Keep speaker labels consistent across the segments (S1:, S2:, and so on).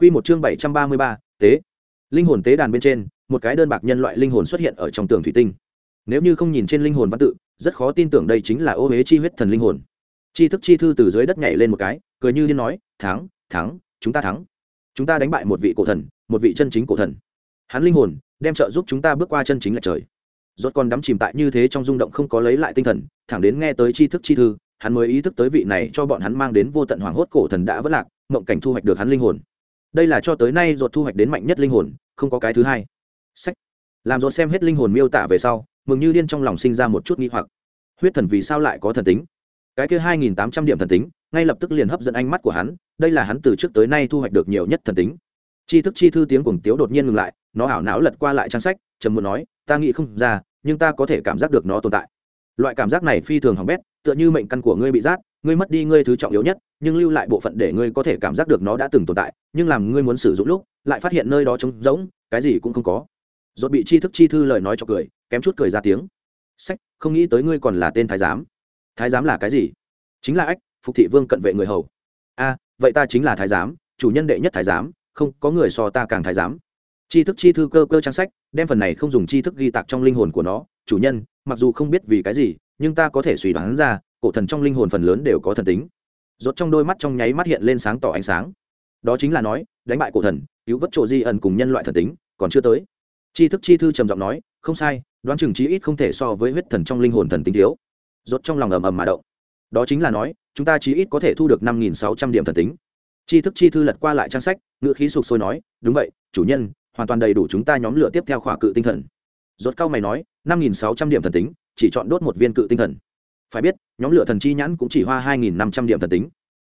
S1: Quy một chương bảy trăm ba mươi ba, tế. Linh hồn tế đàn bên trên, một cái đơn bạc nhân loại linh hồn xuất hiện ở trong tường thủy tinh. Nếu như không nhìn trên linh hồn văn tự, rất khó tin tưởng đây chính là ô hế chi huyết thần linh hồn. Chi thức chi thư từ dưới đất nhảy lên một cái, cười như điên nói, "Thắng, thắng, chúng ta thắng. Chúng ta đánh bại một vị cổ thần, một vị chân chính cổ thần. Hắn linh hồn đem trợ giúp chúng ta bước qua chân chính là trời." Rốt còn đắm chìm tại như thế trong rung động không có lấy lại tinh thần, thẳng đến nghe tới chi thức chi thư, hắn mới ý thức tới vị này cho bọn hắn mang đến vô tận hoàng hốt cổ thần đã vỡ lạc, mộng cảnh thu hoạch được hắn linh hồn đây là cho tới nay ruột thu hoạch đến mạnh nhất linh hồn, không có cái thứ hai. Sách. Làm ruột xem hết linh hồn miêu tả về sau, mừng như điên trong lòng sinh ra một chút nghi hoặc. Huyết thần vì sao lại có thần tính? Cái kia hai nghìn tám trăm điểm thần tính, ngay lập tức liền hấp dẫn ánh mắt của hắn, đây là hắn từ trước tới nay thu hoạch được nhiều nhất thần tính. Chi thức chi thư tiếng cùng tiếu đột nhiên ngừng lại, nó ảo não lật qua lại trang sách, trầm muốn nói, ta nghĩ không ra, nhưng ta có thể cảm giác được nó tồn tại. Loại cảm giác này phi thường hỏng bét tựa như mệnh căn của ngươi bị rát, ngươi mất đi ngươi thứ trọng yếu nhất, nhưng lưu lại bộ phận để ngươi có thể cảm giác được nó đã từng tồn tại, nhưng làm ngươi muốn sử dụng lúc, lại phát hiện nơi đó trống rỗng, cái gì cũng không có. Dột bị chi thức chi thư lời nói cho cười, kém chút cười ra tiếng. Sách, không nghĩ tới ngươi còn là tên thái giám. Thái giám là cái gì? Chính là ách, phục thị vương cận vệ người hầu. A, vậy ta chính là thái giám, chủ nhân đệ nhất thái giám, không, có người so ta càng thái giám. Chi thức chi thư cơ cơ trang sách, đem phần này không dùng chi thức ghi tạc trong linh hồn của nó. Chủ nhân, mặc dù không biết vì cái gì nhưng ta có thể suy đoán ra, cổ thần trong linh hồn phần lớn đều có thần tính. Rốt trong đôi mắt trong nháy mắt hiện lên sáng tỏ ánh sáng. Đó chính là nói, đánh bại cổ thần, cứu vớt chỗ di ẩn cùng nhân loại thần tính, còn chưa tới. Chi thức chi thư trầm giọng nói, không sai, đoán chừng chí ít không thể so với huyết thần trong linh hồn thần tính thiếu. Rốt trong lòng ầm ầm mà động. Đó chính là nói, chúng ta chí ít có thể thu được năm nghìn sáu trăm điểm thần tính. Chi thức chi thư lật qua lại trang sách ngựa khí sụp sôi nói, đúng vậy, chủ nhân, hoàn toàn đầy đủ chúng ta nhóm lửa tiếp theo khỏa cự tinh thần. Rốt cao mày nói, năm nghìn sáu trăm điểm thần tính chỉ chọn đốt một viên cự tinh thần. Phải biết, nhóm lửa thần chi nhãn cũng chỉ hoa hai nghìn năm trăm điểm thần tính.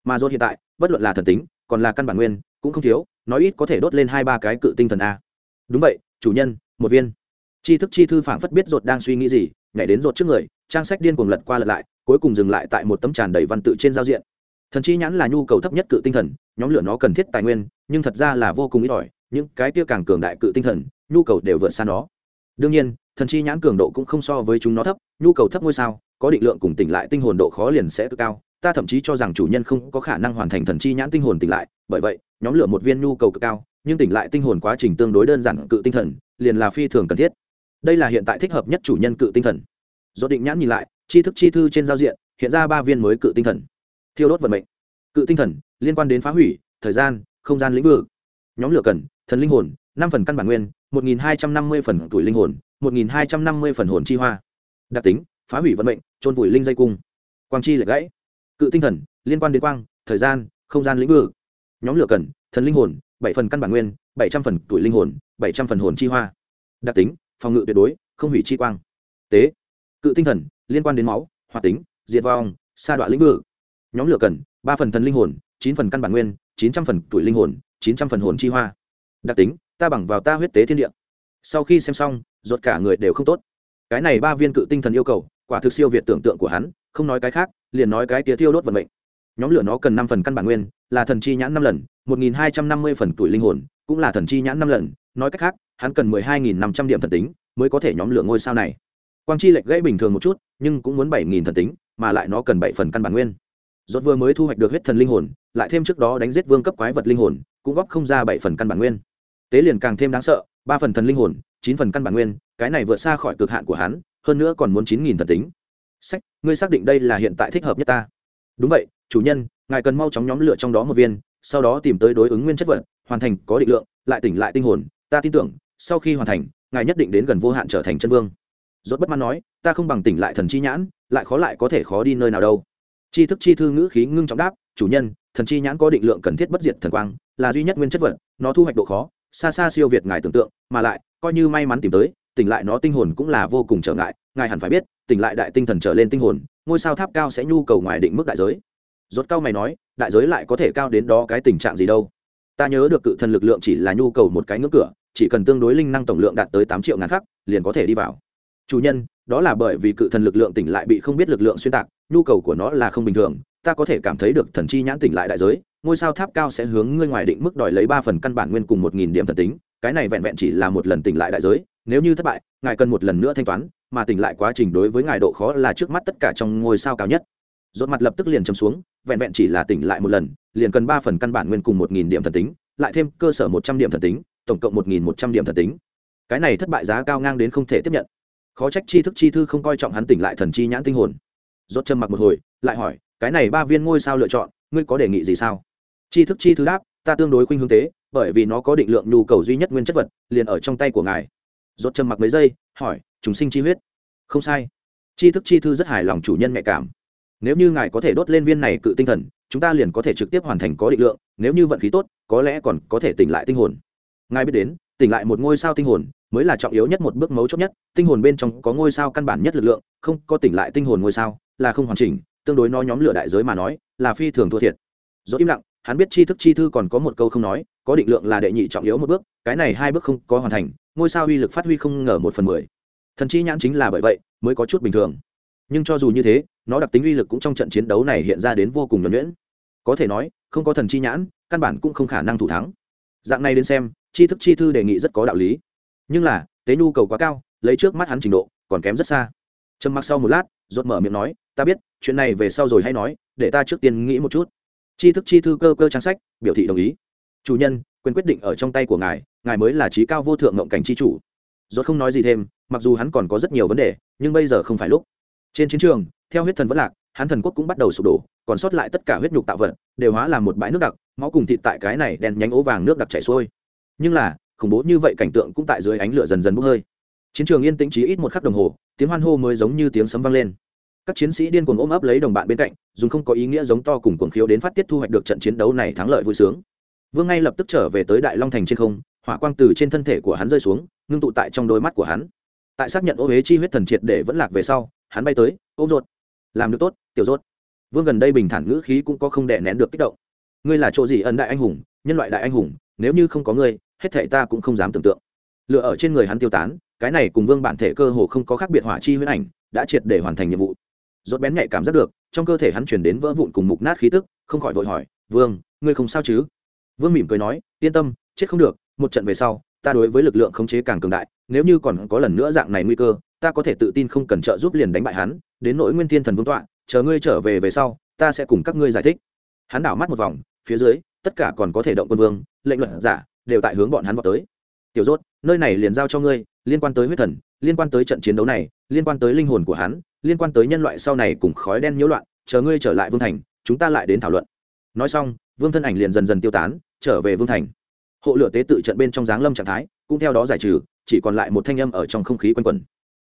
S1: Mà rốt hiện tại, bất luận là thần tính, còn là căn bản nguyên, cũng không thiếu, nói ít có thể đốt lên hai ba cái cự tinh thần a. Đúng vậy, chủ nhân, một viên. Chi thức chi thư phảng phất biết dột đang suy nghĩ gì, nhảy đến dột trước người, trang sách điên cuồng lật qua lật lại, cuối cùng dừng lại tại một tấm tràn đầy văn tự trên giao diện. Thần chi nhãn là nhu cầu thấp nhất cự tinh thần, nhóm lửa nó cần thiết tài nguyên, nhưng thật ra là vô cùng ít ỏi, những cái kia càng cường đại cự tinh thần, nhu cầu đều vượt xa nó. Đương nhiên thần chi nhãn cường độ cũng không so với chúng nó thấp, nhu cầu thấp ngôi sao, có định lượng cùng tỉnh lại tinh hồn độ khó liền sẽ cực cao. Ta thậm chí cho rằng chủ nhân không có khả năng hoàn thành thần chi nhãn tinh hồn tỉnh lại, bởi vậy, nhóm lửa một viên nhu cầu cực cao, nhưng tỉnh lại tinh hồn quá trình tương đối đơn giản, cự tinh thần, liền là phi thường cần thiết. Đây là hiện tại thích hợp nhất chủ nhân cự tinh thần. Do định nhãn nhìn lại chi thức chi thư trên giao diện, hiện ra ba viên mới cự tinh thần. Thiêu đốt vận mệnh. Cự tinh thần, liên quan đến phá hủy, thời gian, không gian lĩnh vực. Nhóm lửa cần, thần linh hồn, năm phần căn bản nguyên, một nghìn hai trăm năm mươi phần tuổi linh hồn một nghìn hai trăm năm mươi phần hồn chi hoa. Đặc tính, phá hủy vận mệnh trôn vùi linh dây cung. Quang chi lại gãy, cự tinh thần, liên quan đến quang, thời gian, không gian lĩnh vực. Nhóm lửa cần, thần linh hồn 7 phần căn bản nguyên, bảy trăm phần tuổi linh hồn, bảy trăm phần hồn chi hoa. Đặc tính, phòng ngự tuyệt đối, không hủy chi quang. Tế, cự tinh thần, liên quan đến máu, hoạt tính, diệt vong, sa đoạn lĩnh vực. Nhóm lửa cần 3 phần thần linh hồn 9 phần căn bản nguyên, chín trăm phần tuổi linh hồn, chín trăm phần hồn chi hoa. Đặc tính, ta bằng vào ta huyết tế thiên địa sau khi xem xong ruột cả người đều không tốt. Cái này ba viên cự tinh thần yêu cầu, quả thực siêu việt tưởng tượng của hắn, không nói cái khác, liền nói cái tía thiêu đốt vận mệnh. Nhóm lửa nó cần năm phần căn bản nguyên, là thần chi nhãn năm lần, một nghìn hai trăm năm mươi phần tuổi linh hồn, cũng là thần chi nhãn năm lần. Nói cách khác, hắn cần mười hai nghìn năm trăm điểm thần tính mới có thể nhóm lửa ngôi sao này. Quang chi lệch gãy bình thường một chút, nhưng cũng muốn bảy nghìn thần tính, mà lại nó cần bảy phần căn bản nguyên. Rốt vừa mới thu hoạch được huyết thần linh hồn, lại thêm trước đó đánh giết vương cấp quái vật linh hồn, cũng góp không ra bảy phần căn bản nguyên. Tế liền càng thêm đáng sợ ba phần thần linh hồn, chín phần căn bản nguyên, cái này vượt xa khỏi cực hạn của hắn, hơn nữa còn muốn chín nghìn thần tính. Sách, ngươi xác định đây là hiện tại thích hợp nhất ta. Đúng vậy, chủ nhân, ngài cần mau chóng nhóm lựa trong đó một viên, sau đó tìm tới đối ứng nguyên chất vật, hoàn thành có định lượng, lại tỉnh lại tinh hồn. Ta tin tưởng, sau khi hoàn thành, ngài nhất định đến gần vô hạn trở thành chân vương. Rốt bất mãn nói, ta không bằng tỉnh lại thần chi nhãn, lại khó lại có thể khó đi nơi nào đâu. Chi thức chi thư ngữ khí ngưng trọng đáp, chủ nhân, thần chi nhãn có định lượng cần thiết bất diệt thần quang, là duy nhất nguyên chất vật, nó thu hoạch độ khó xa xa siêu việt ngài tưởng tượng, mà lại, coi như may mắn tìm tới, tỉnh lại nó tinh hồn cũng là vô cùng trở ngại, ngài hẳn phải biết, tỉnh lại đại tinh thần trở lên tinh hồn, ngôi sao tháp cao sẽ nhu cầu ngoài định mức đại giới. Rốt cao mày nói, đại giới lại có thể cao đến đó cái tình trạng gì đâu? Ta nhớ được cự thần lực lượng chỉ là nhu cầu một cái ngưỡng cửa, chỉ cần tương đối linh năng tổng lượng đạt tới tám triệu ngàn khắc, liền có thể đi vào. Chủ nhân, đó là bởi vì cự thần lực lượng tỉnh lại bị không biết lực lượng xuyên tạc, nhu cầu của nó là không bình thường, ta có thể cảm thấy được thần chi nhãn tỉnh lại đại giới ngôi sao tháp cao sẽ hướng ngươi ngoài định mức đòi lấy ba phần căn bản nguyên cùng một nghìn điểm thần tính, cái này vẹn vẹn chỉ là một lần tỉnh lại đại giới, nếu như thất bại, ngài cần một lần nữa thanh toán, mà tỉnh lại quá trình đối với ngài độ khó là trước mắt tất cả trong ngôi sao cao nhất. Rốt mặt lập tức liền chấm xuống, vẹn vẹn chỉ là tỉnh lại một lần, liền cần ba phần căn bản nguyên cùng một nghìn điểm thần tính, lại thêm cơ sở một trăm điểm thần tính, tổng cộng một nghìn một trăm điểm thần tính. Cái này thất bại giá cao ngang đến không thể tiếp nhận. Khó trách chi thức chi thư không coi trọng hắn tỉnh lại thần chi nhãn tinh hồn. Rốt trầm mặc một hồi, lại hỏi, cái này ba viên ngôi sao lựa chọn, ngươi có đề nghị gì sao? Chi thức chi thư đáp, ta tương đối khuynh hướng tế, bởi vì nó có định lượng nhu cầu duy nhất nguyên chất vật, liền ở trong tay của ngài. Rốt trầm mặc mấy giây, hỏi, chúng sinh chi huyết? Không sai. Chi thức chi thư rất hài lòng chủ nhân nhạy cảm. Nếu như ngài có thể đốt lên viên này cự tinh thần, chúng ta liền có thể trực tiếp hoàn thành có định lượng, nếu như vận khí tốt, có lẽ còn có thể tỉnh lại tinh hồn. Ngài biết đến, tỉnh lại một ngôi sao tinh hồn mới là trọng yếu nhất một bước mấu chốt nhất, tinh hồn bên trong có ngôi sao căn bản nhất lực lượng, không có tỉnh lại tinh hồn ngôi sao là không hoàn chỉnh, tương đối nó nhóm lửa đại giới mà nói là phi thường thua thiệt. Rốt im lặng hắn biết tri thức chi thư còn có một câu không nói, có định lượng là đệ nhị trọng yếu một bước, cái này hai bước không có hoàn thành, ngôi sao uy lực phát huy không ngờ một phần mười. Thần chi nhãn chính là bởi vậy, mới có chút bình thường. Nhưng cho dù như thế, nó đặc tính uy lực cũng trong trận chiến đấu này hiện ra đến vô cùng nhuẩn nhuyễn. Có thể nói, không có thần chi nhãn, căn bản cũng không khả năng thủ thắng. Dạng này đến xem, tri thức chi thư đề nghị rất có đạo lý. Nhưng là, tế nhu cầu quá cao, lấy trước mắt hắn trình độ, còn kém rất xa. Trầm mặc sau một lát, rốt mở miệng nói, ta biết, chuyện này về sau rồi hay nói, để ta trước tiên nghĩ một chút tri thức chi thư cơ cơ trang sách, biểu thị đồng ý. Chủ nhân, quyền quyết định ở trong tay của ngài ngài mới là trí cao vô thượng ngộng cảnh chi chủ. Rốt không nói gì thêm, mặc dù hắn còn có rất nhiều vấn đề, nhưng bây giờ không phải lúc. Trên chiến trường, theo huyết thần vẫn lạc, hắn thần quốc cũng bắt đầu sụp đổ, còn sót lại tất cả huyết nhục tạo vật, đều hóa làm một bãi nước đặc, máu cùng thịt tại cái này đen nhánh ố vàng nước đặc chảy xuôi. Nhưng là, khủng bố như vậy cảnh tượng cũng tại dưới ánh lửa dần dần bốc hơi. Chiến trường yên tĩnh trí ít một khắc đồng hồ, tiếng hoan hô mới giống như tiếng sấm vang lên các chiến sĩ điên cuồng ôm ấp lấy đồng bạn bên cạnh, dùng không có ý nghĩa giống to cùng cuồng khiếu đến phát tiết thu hoạch được trận chiến đấu này thắng lợi vui sướng. Vương ngay lập tức trở về tới đại long thành trên không, hỏa quang từ trên thân thể của hắn rơi xuống, ngưng tụ tại trong đôi mắt của hắn. Tại xác nhận ô huế chi huyết thần triệt để vẫn lạc về sau, hắn bay tới, ôm rột làm được tốt, tiểu rốt vương gần đây bình thản ngữ khí cũng có không đè nén được kích động. Ngươi là chỗ gì ân đại anh hùng, nhân loại đại anh hùng, nếu như không có ngươi, hết thể ta cũng không dám tưởng tượng. Lựa ở trên người hắn tiêu tán, cái này cùng vương bản thể cơ hồ không có khác biệt hỏa chi huyết ảnh, đã triệt để hoàn thành nhiệm vụ rốt bén nhạy cảm giác được, trong cơ thể hắn chuyển đến vỡ vụn cùng mục nát khí tức, không khỏi vội hỏi, vương, ngươi không sao chứ? Vương mỉm cười nói, yên tâm, chết không được, một trận về sau, ta đối với lực lượng khống chế càng cường đại, nếu như còn có lần nữa dạng này nguy cơ, ta có thể tự tin không cần trợ giúp liền đánh bại hắn, đến nỗi nguyên thiên thần vương tọa, chờ ngươi trở về về sau, ta sẽ cùng các ngươi giải thích. Hắn đảo mắt một vòng, phía dưới, tất cả còn có thể động quân vương, lệnh luận giả, đều tại hướng bọn hắn vào tới. Tiểu rốt, nơi này liền giao cho ngươi, liên quan tới huyết thần, liên quan tới trận chiến đấu này, liên quan tới linh hồn của hắn liên quan tới nhân loại sau này cùng khói đen nhiễu loạn, chờ ngươi trở lại vương thành, chúng ta lại đến thảo luận. Nói xong, vương thân ảnh liền dần dần tiêu tán, trở về vương thành. Hộ lửa tế tự trận bên trong giáng lâm trạng thái, cũng theo đó giải trừ, chỉ còn lại một thanh âm ở trong không khí quanh quẩn.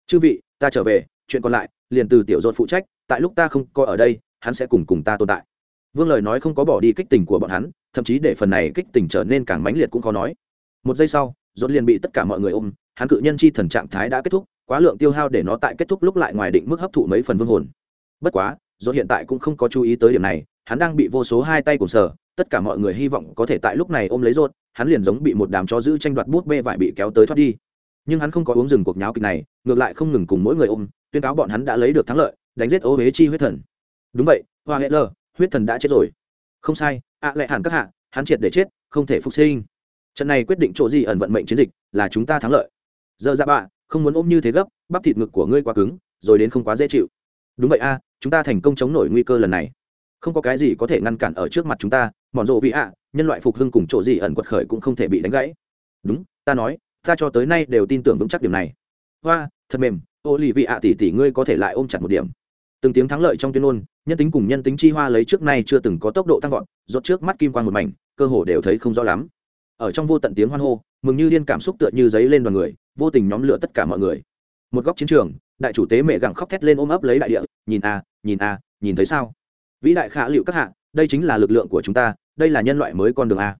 S1: Chư vị, ta trở về, chuyện còn lại, liền từ tiểu dột phụ trách, tại lúc ta không có ở đây, hắn sẽ cùng cùng ta tồn tại. Vương lời nói không có bỏ đi kích tình của bọn hắn, thậm chí để phần này kích tình trở nên càng mãnh liệt cũng khó nói. Một giây sau rốt liền bị tất cả mọi người ôm, hắn cự nhân chi thần trạng thái đã kết thúc quá lượng tiêu hao để nó tại kết thúc lúc lại ngoài định mức hấp thụ mấy phần vương hồn. Bất quá, do hiện tại cũng không có chú ý tới điểm này, hắn đang bị vô số hai tay cùng sở tất cả mọi người hy vọng có thể tại lúc này ôm lấy rốt hắn liền giống bị một đám chó giữ tranh đoạt bút bê vải bị kéo tới thoát đi. Nhưng hắn không có uống rừng cuộc nháo kịch này, ngược lại không ngừng cùng mỗi người ôm, tuyên cáo bọn hắn đã lấy được thắng lợi, đánh giết ô huế chi huyết thần. Đúng vậy, hoa hệ lơ huyết thần đã chết rồi. Không sai, ạ à lại hẳn các hạ, hắn triệt để chết, không thể phục sinh. Trận này quyết định chỗ gì ẩn vận mệnh chiến dịch, là chúng ta thắng lợi. Giờ ra bạ không muốn ôm như thế gấp, bắp thịt ngực của ngươi quá cứng, rồi đến không quá dễ chịu. Đúng vậy a, chúng ta thành công chống nổi nguy cơ lần này. Không có cái gì có thể ngăn cản ở trước mặt chúng ta mòn rộ vị ạ, nhân loại phục hưng cùng chỗ gì ẩn quật khởi cũng không thể bị đánh gãy. Đúng, ta nói, ta cho tới nay đều tin tưởng vững chắc điểm này. Hoa, thật mềm, ô lì vị ạ tỷ tỷ ngươi có thể lại ôm chặt một điểm. Từng tiếng thắng lợi trong tuyên ngôn, nhân tính cùng nhân tính chi hoa lấy trước nay chưa từng có tốc độ tăng vọt, rốt trước mắt kim quan một mảnh, cơ hồ đều thấy không rõ lắm. Ở trong vô tận tiếng hoan hô mừng như điên cảm xúc tựa như giấy lên đoàn người vô tình nhóm lửa tất cả mọi người. Một góc chiến trường đại chủ tế mẹ gẳng khóc thét lên ôm ấp lấy đại địa nhìn a nhìn a nhìn thấy sao? Vĩ đại khả liệu các hạ đây chính là lực lượng của chúng ta đây là nhân loại mới con đường a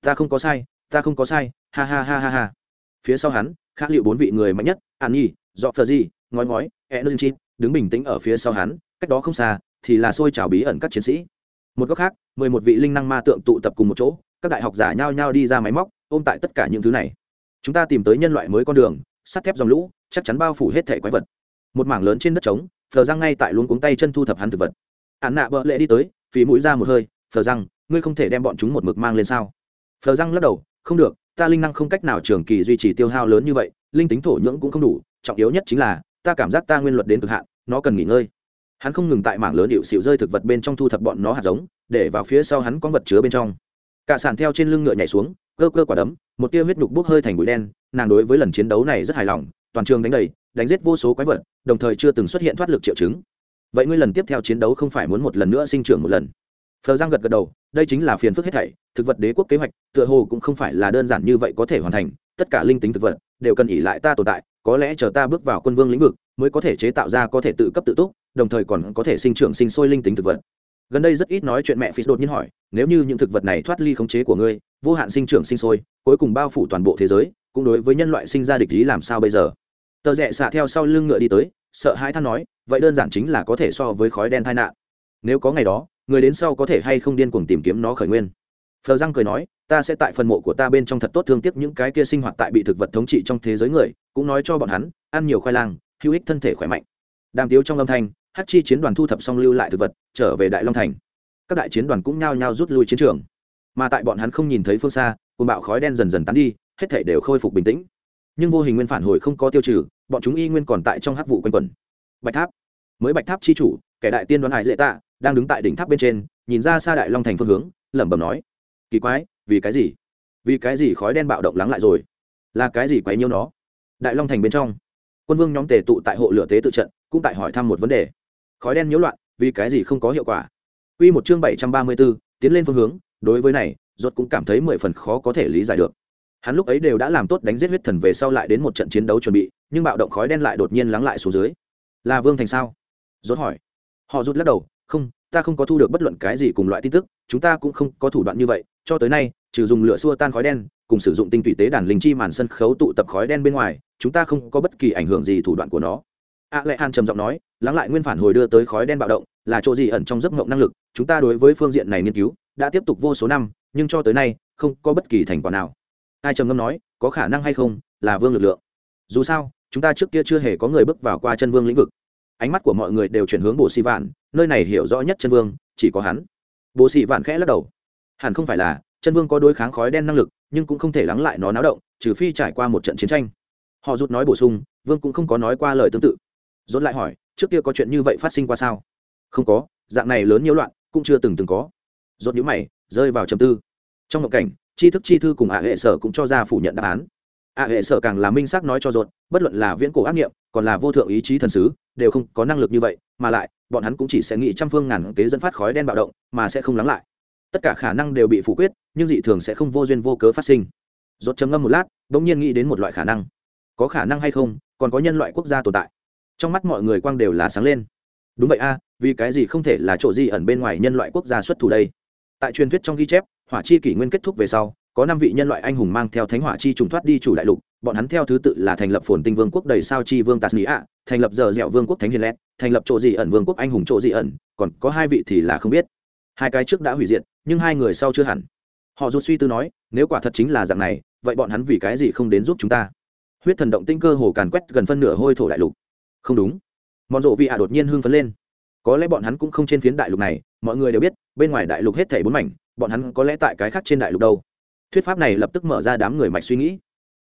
S1: ta không có sai ta không có sai ha ha ha ha ha. Phía sau hắn khả liệu bốn vị người mạnh nhất an nhi dọ phờ di ngói ngói e chi, đứng bình tĩnh ở phía sau hắn cách đó không xa thì là xôi trào bí ẩn các chiến sĩ. Một góc khác mười một vị linh năng ma tượng tụ tập cùng một chỗ các đại học giả nhao nhao đi ra máy móc ôm tại tất cả những thứ này. Chúng ta tìm tới nhân loại mới con đường, sắt thép dòng lũ, chắc chắn bao phủ hết thể quái vật. Một mảng lớn trên đất trống, phờ răng ngay tại luống cuống tay chân thu thập hắn thực vật. Ạn nạ bợ lệ đi tới phí mũi ra một hơi, phờ răng, ngươi không thể đem bọn chúng một mực mang lên sao? Phờ răng lắc đầu, không được, ta linh năng không cách nào trường kỳ duy trì tiêu hao lớn như vậy, linh tính thổ nhưỡng cũng không đủ, trọng yếu nhất chính là, ta cảm giác ta nguyên luật đến cực hạn, nó cần nghỉ ngơi. Hắn không ngừng tại mảng lớn điệu xịu rơi thực vật bên trong thu thập bọn nó hạt giống, để vào phía sau hắn có vật chứa bên trong. Cả sàn theo trên lưng ngựa nhảy xuống cơ cơ quả đấm, một tia huyết nhục bốc hơi thành bụi đen, nàng đối với lần chiến đấu này rất hài lòng, toàn trường đánh đầy, đánh giết vô số quái vật, đồng thời chưa từng xuất hiện thoát lực triệu chứng. Vậy ngươi lần tiếp theo chiến đấu không phải muốn một lần nữa sinh trưởng một lần? Phờ giang gật gật đầu, đây chính là phiền phức hết thảy, thực vật đế quốc kế hoạch, tựa hồ cũng không phải là đơn giản như vậy có thể hoàn thành, tất cả linh tính thực vật đều cần ỉ lại ta tồn tại, có lẽ chờ ta bước vào quân vương lĩnh vực, mới có thể chế tạo ra có thể tự cấp tự túc, đồng thời còn có thể sinh trưởng sinh sôi linh tính thực vật gần đây rất ít nói chuyện mẹ phí đột nhiên hỏi, nếu như những thực vật này thoát ly khống chế của ngươi, vô hạn sinh trưởng sinh sôi, cuối cùng bao phủ toàn bộ thế giới, cũng đối với nhân loại sinh ra địch ý làm sao bây giờ? Tờ rẽ xạ theo sau lưng ngựa đi tới, sợ hãi than nói, vậy đơn giản chính là có thể so với khói đen tai nạn. Nếu có ngày đó, người đến sau có thể hay không điên cuồng tìm kiếm nó khởi nguyên. Phờ răng cười nói, ta sẽ tại phần mộ của ta bên trong thật tốt thương tiếc những cái kia sinh hoạt tại bị thực vật thống trị trong thế giới người, cũng nói cho bọn hắn, ăn nhiều khoai lang, hữu ích thân thể khỏe mạnh. Đàm tiếu trong âm thanh hát chi chiến đoàn thu thập xong lưu lại thực vật, trở về đại long thành. Các đại chiến đoàn cũng nhao nhao rút lui chiến trường. Mà tại bọn hắn không nhìn thấy phương xa côn bạo khói đen dần dần tán đi, hết thể đều khôi phục bình tĩnh. Nhưng vô hình nguyên phản hồi không có tiêu trừ, bọn chúng y nguyên còn tại trong hắc vụ quanh quẩn. Bạch tháp, mới bạch tháp chi chủ, kẻ đại tiên đoán hải dễ tạ, đang đứng tại đỉnh tháp bên trên, nhìn ra xa đại long thành phương hướng, lẩm bẩm nói, kỳ quái, vì cái gì? Vì cái gì khói đen bạo động lắng lại rồi? Là cái gì quấy nhiêu nó? Đại long thành bên trong, quân vương nhóm tề tụ tại hộ lửa tế tự trận, cũng tại hỏi thăm một vấn đề khói đen nhiễu loạn vì cái gì không có hiệu quả Quy một chương bảy trăm ba mươi 734, tiến lên phương hướng, đối với này, rốt cũng cảm thấy mười phần khó có thể lý giải được. Hắn lúc ấy đều đã làm tốt đánh giết huyết thần về sau lại đến một trận chiến đấu chuẩn bị, nhưng bạo động khói đen lại đột nhiên lắng lại xuống dưới. Là Vương Thành sao? Rốt hỏi. Họ rút lắc đầu, không, ta không có thu được bất luận cái gì cùng loại tin tức, chúng ta cũng không có thủ đoạn như vậy, cho tới nay, trừ dùng lửa xua tan khói đen, cùng sử dụng tinh tùy tế đàn linh chi màn sân khấu tụ tập khói đen bên ngoài, chúng ta không có bất kỳ ảnh hưởng gì thủ đoạn của nó. A Lệ Hàn trầm giọng nói, lắng lại nguyên phản hồi đưa tới khói đen bạo động, là chỗ gì ẩn trong giấc mộng năng lực, chúng ta đối với phương diện này nghiên cứu đã tiếp tục vô số năm, nhưng cho tới nay không có bất kỳ thành quả nào. Ai trầm ngâm nói, có khả năng hay không, là vương lực lượng. Dù sao, chúng ta trước kia chưa hề có người bước vào qua chân vương lĩnh vực. Ánh mắt của mọi người đều chuyển hướng Bồ Sĩ Vạn, nơi này hiểu rõ nhất chân vương, chỉ có hắn. Bồ Sĩ Vạn khẽ lắc đầu. Hẳn không phải là, chân vương có đối kháng khói đen năng lực, nhưng cũng không thể lắng lại nó náo động, trừ phi trải qua một trận chiến tranh. Họ rút nói bổ sung, vương cũng không có nói qua lời tương tự dốt lại hỏi, trước kia có chuyện như vậy phát sinh qua sao? Không có, dạng này lớn nhiễu loạn, cũng chưa từng từng có. Dốt nhíu mày, rơi vào trầm tư. Trong một cảnh, tri thức chi thư cùng ạ hệ sở cũng cho ra phủ nhận đáp án. Ạ hệ sở càng là minh xác nói cho dốt bất luận là viễn cổ ác nghiệm, còn là vô thượng ý chí thần sứ, đều không có năng lực như vậy, mà lại, bọn hắn cũng chỉ sẽ nghĩ trăm phương ngàn kế dẫn phát khói đen bạo động, mà sẽ không lắng lại. Tất cả khả năng đều bị phủ quyết, nhưng dị thường sẽ không vô duyên vô cớ phát sinh. Dốt chấm ngâm một lát, bỗng nhiên nghĩ đến một loại khả năng. Có khả năng hay không, còn có nhân loại quốc gia tồn tại trong mắt mọi người quang đều là sáng lên. Đúng vậy a, vì cái gì không thể là chỗ gì ẩn bên ngoài nhân loại quốc gia xuất thủ đây? Tại truyền thuyết trong ghi chép, hỏa chi kỷ nguyên kết thúc về sau, có năm vị nhân loại anh hùng mang theo thánh hỏa chi trùng thoát đi chủ đại lục, bọn hắn theo thứ tự là thành lập phồn tinh vương quốc đầy sao chi vương tạt nghĩa thành lập giờ dẻo vương quốc thánh hiền lét thành lập chỗ gì ẩn vương quốc anh hùng chỗ gì ẩn, còn có hai vị thì là không biết. Hai cái trước đã hủy diệt, nhưng hai người sau chưa hẳn. Họ rút suy tư nói, nếu quả thật chính là dạng này, vậy bọn hắn vì cái gì không đến giúp chúng ta? Huyết thần động tinh cơ hồ càn quét gần phân nửa hôi thổ đại lục không đúng. Mòn rộ vị ạ đột nhiên hưng phấn lên. Có lẽ bọn hắn cũng không trên phiến đại lục này, mọi người đều biết, bên ngoài đại lục hết thảy bốn mảnh, bọn hắn có lẽ tại cái khác trên đại lục đâu. Thuyết pháp này lập tức mở ra đám người mạch suy nghĩ.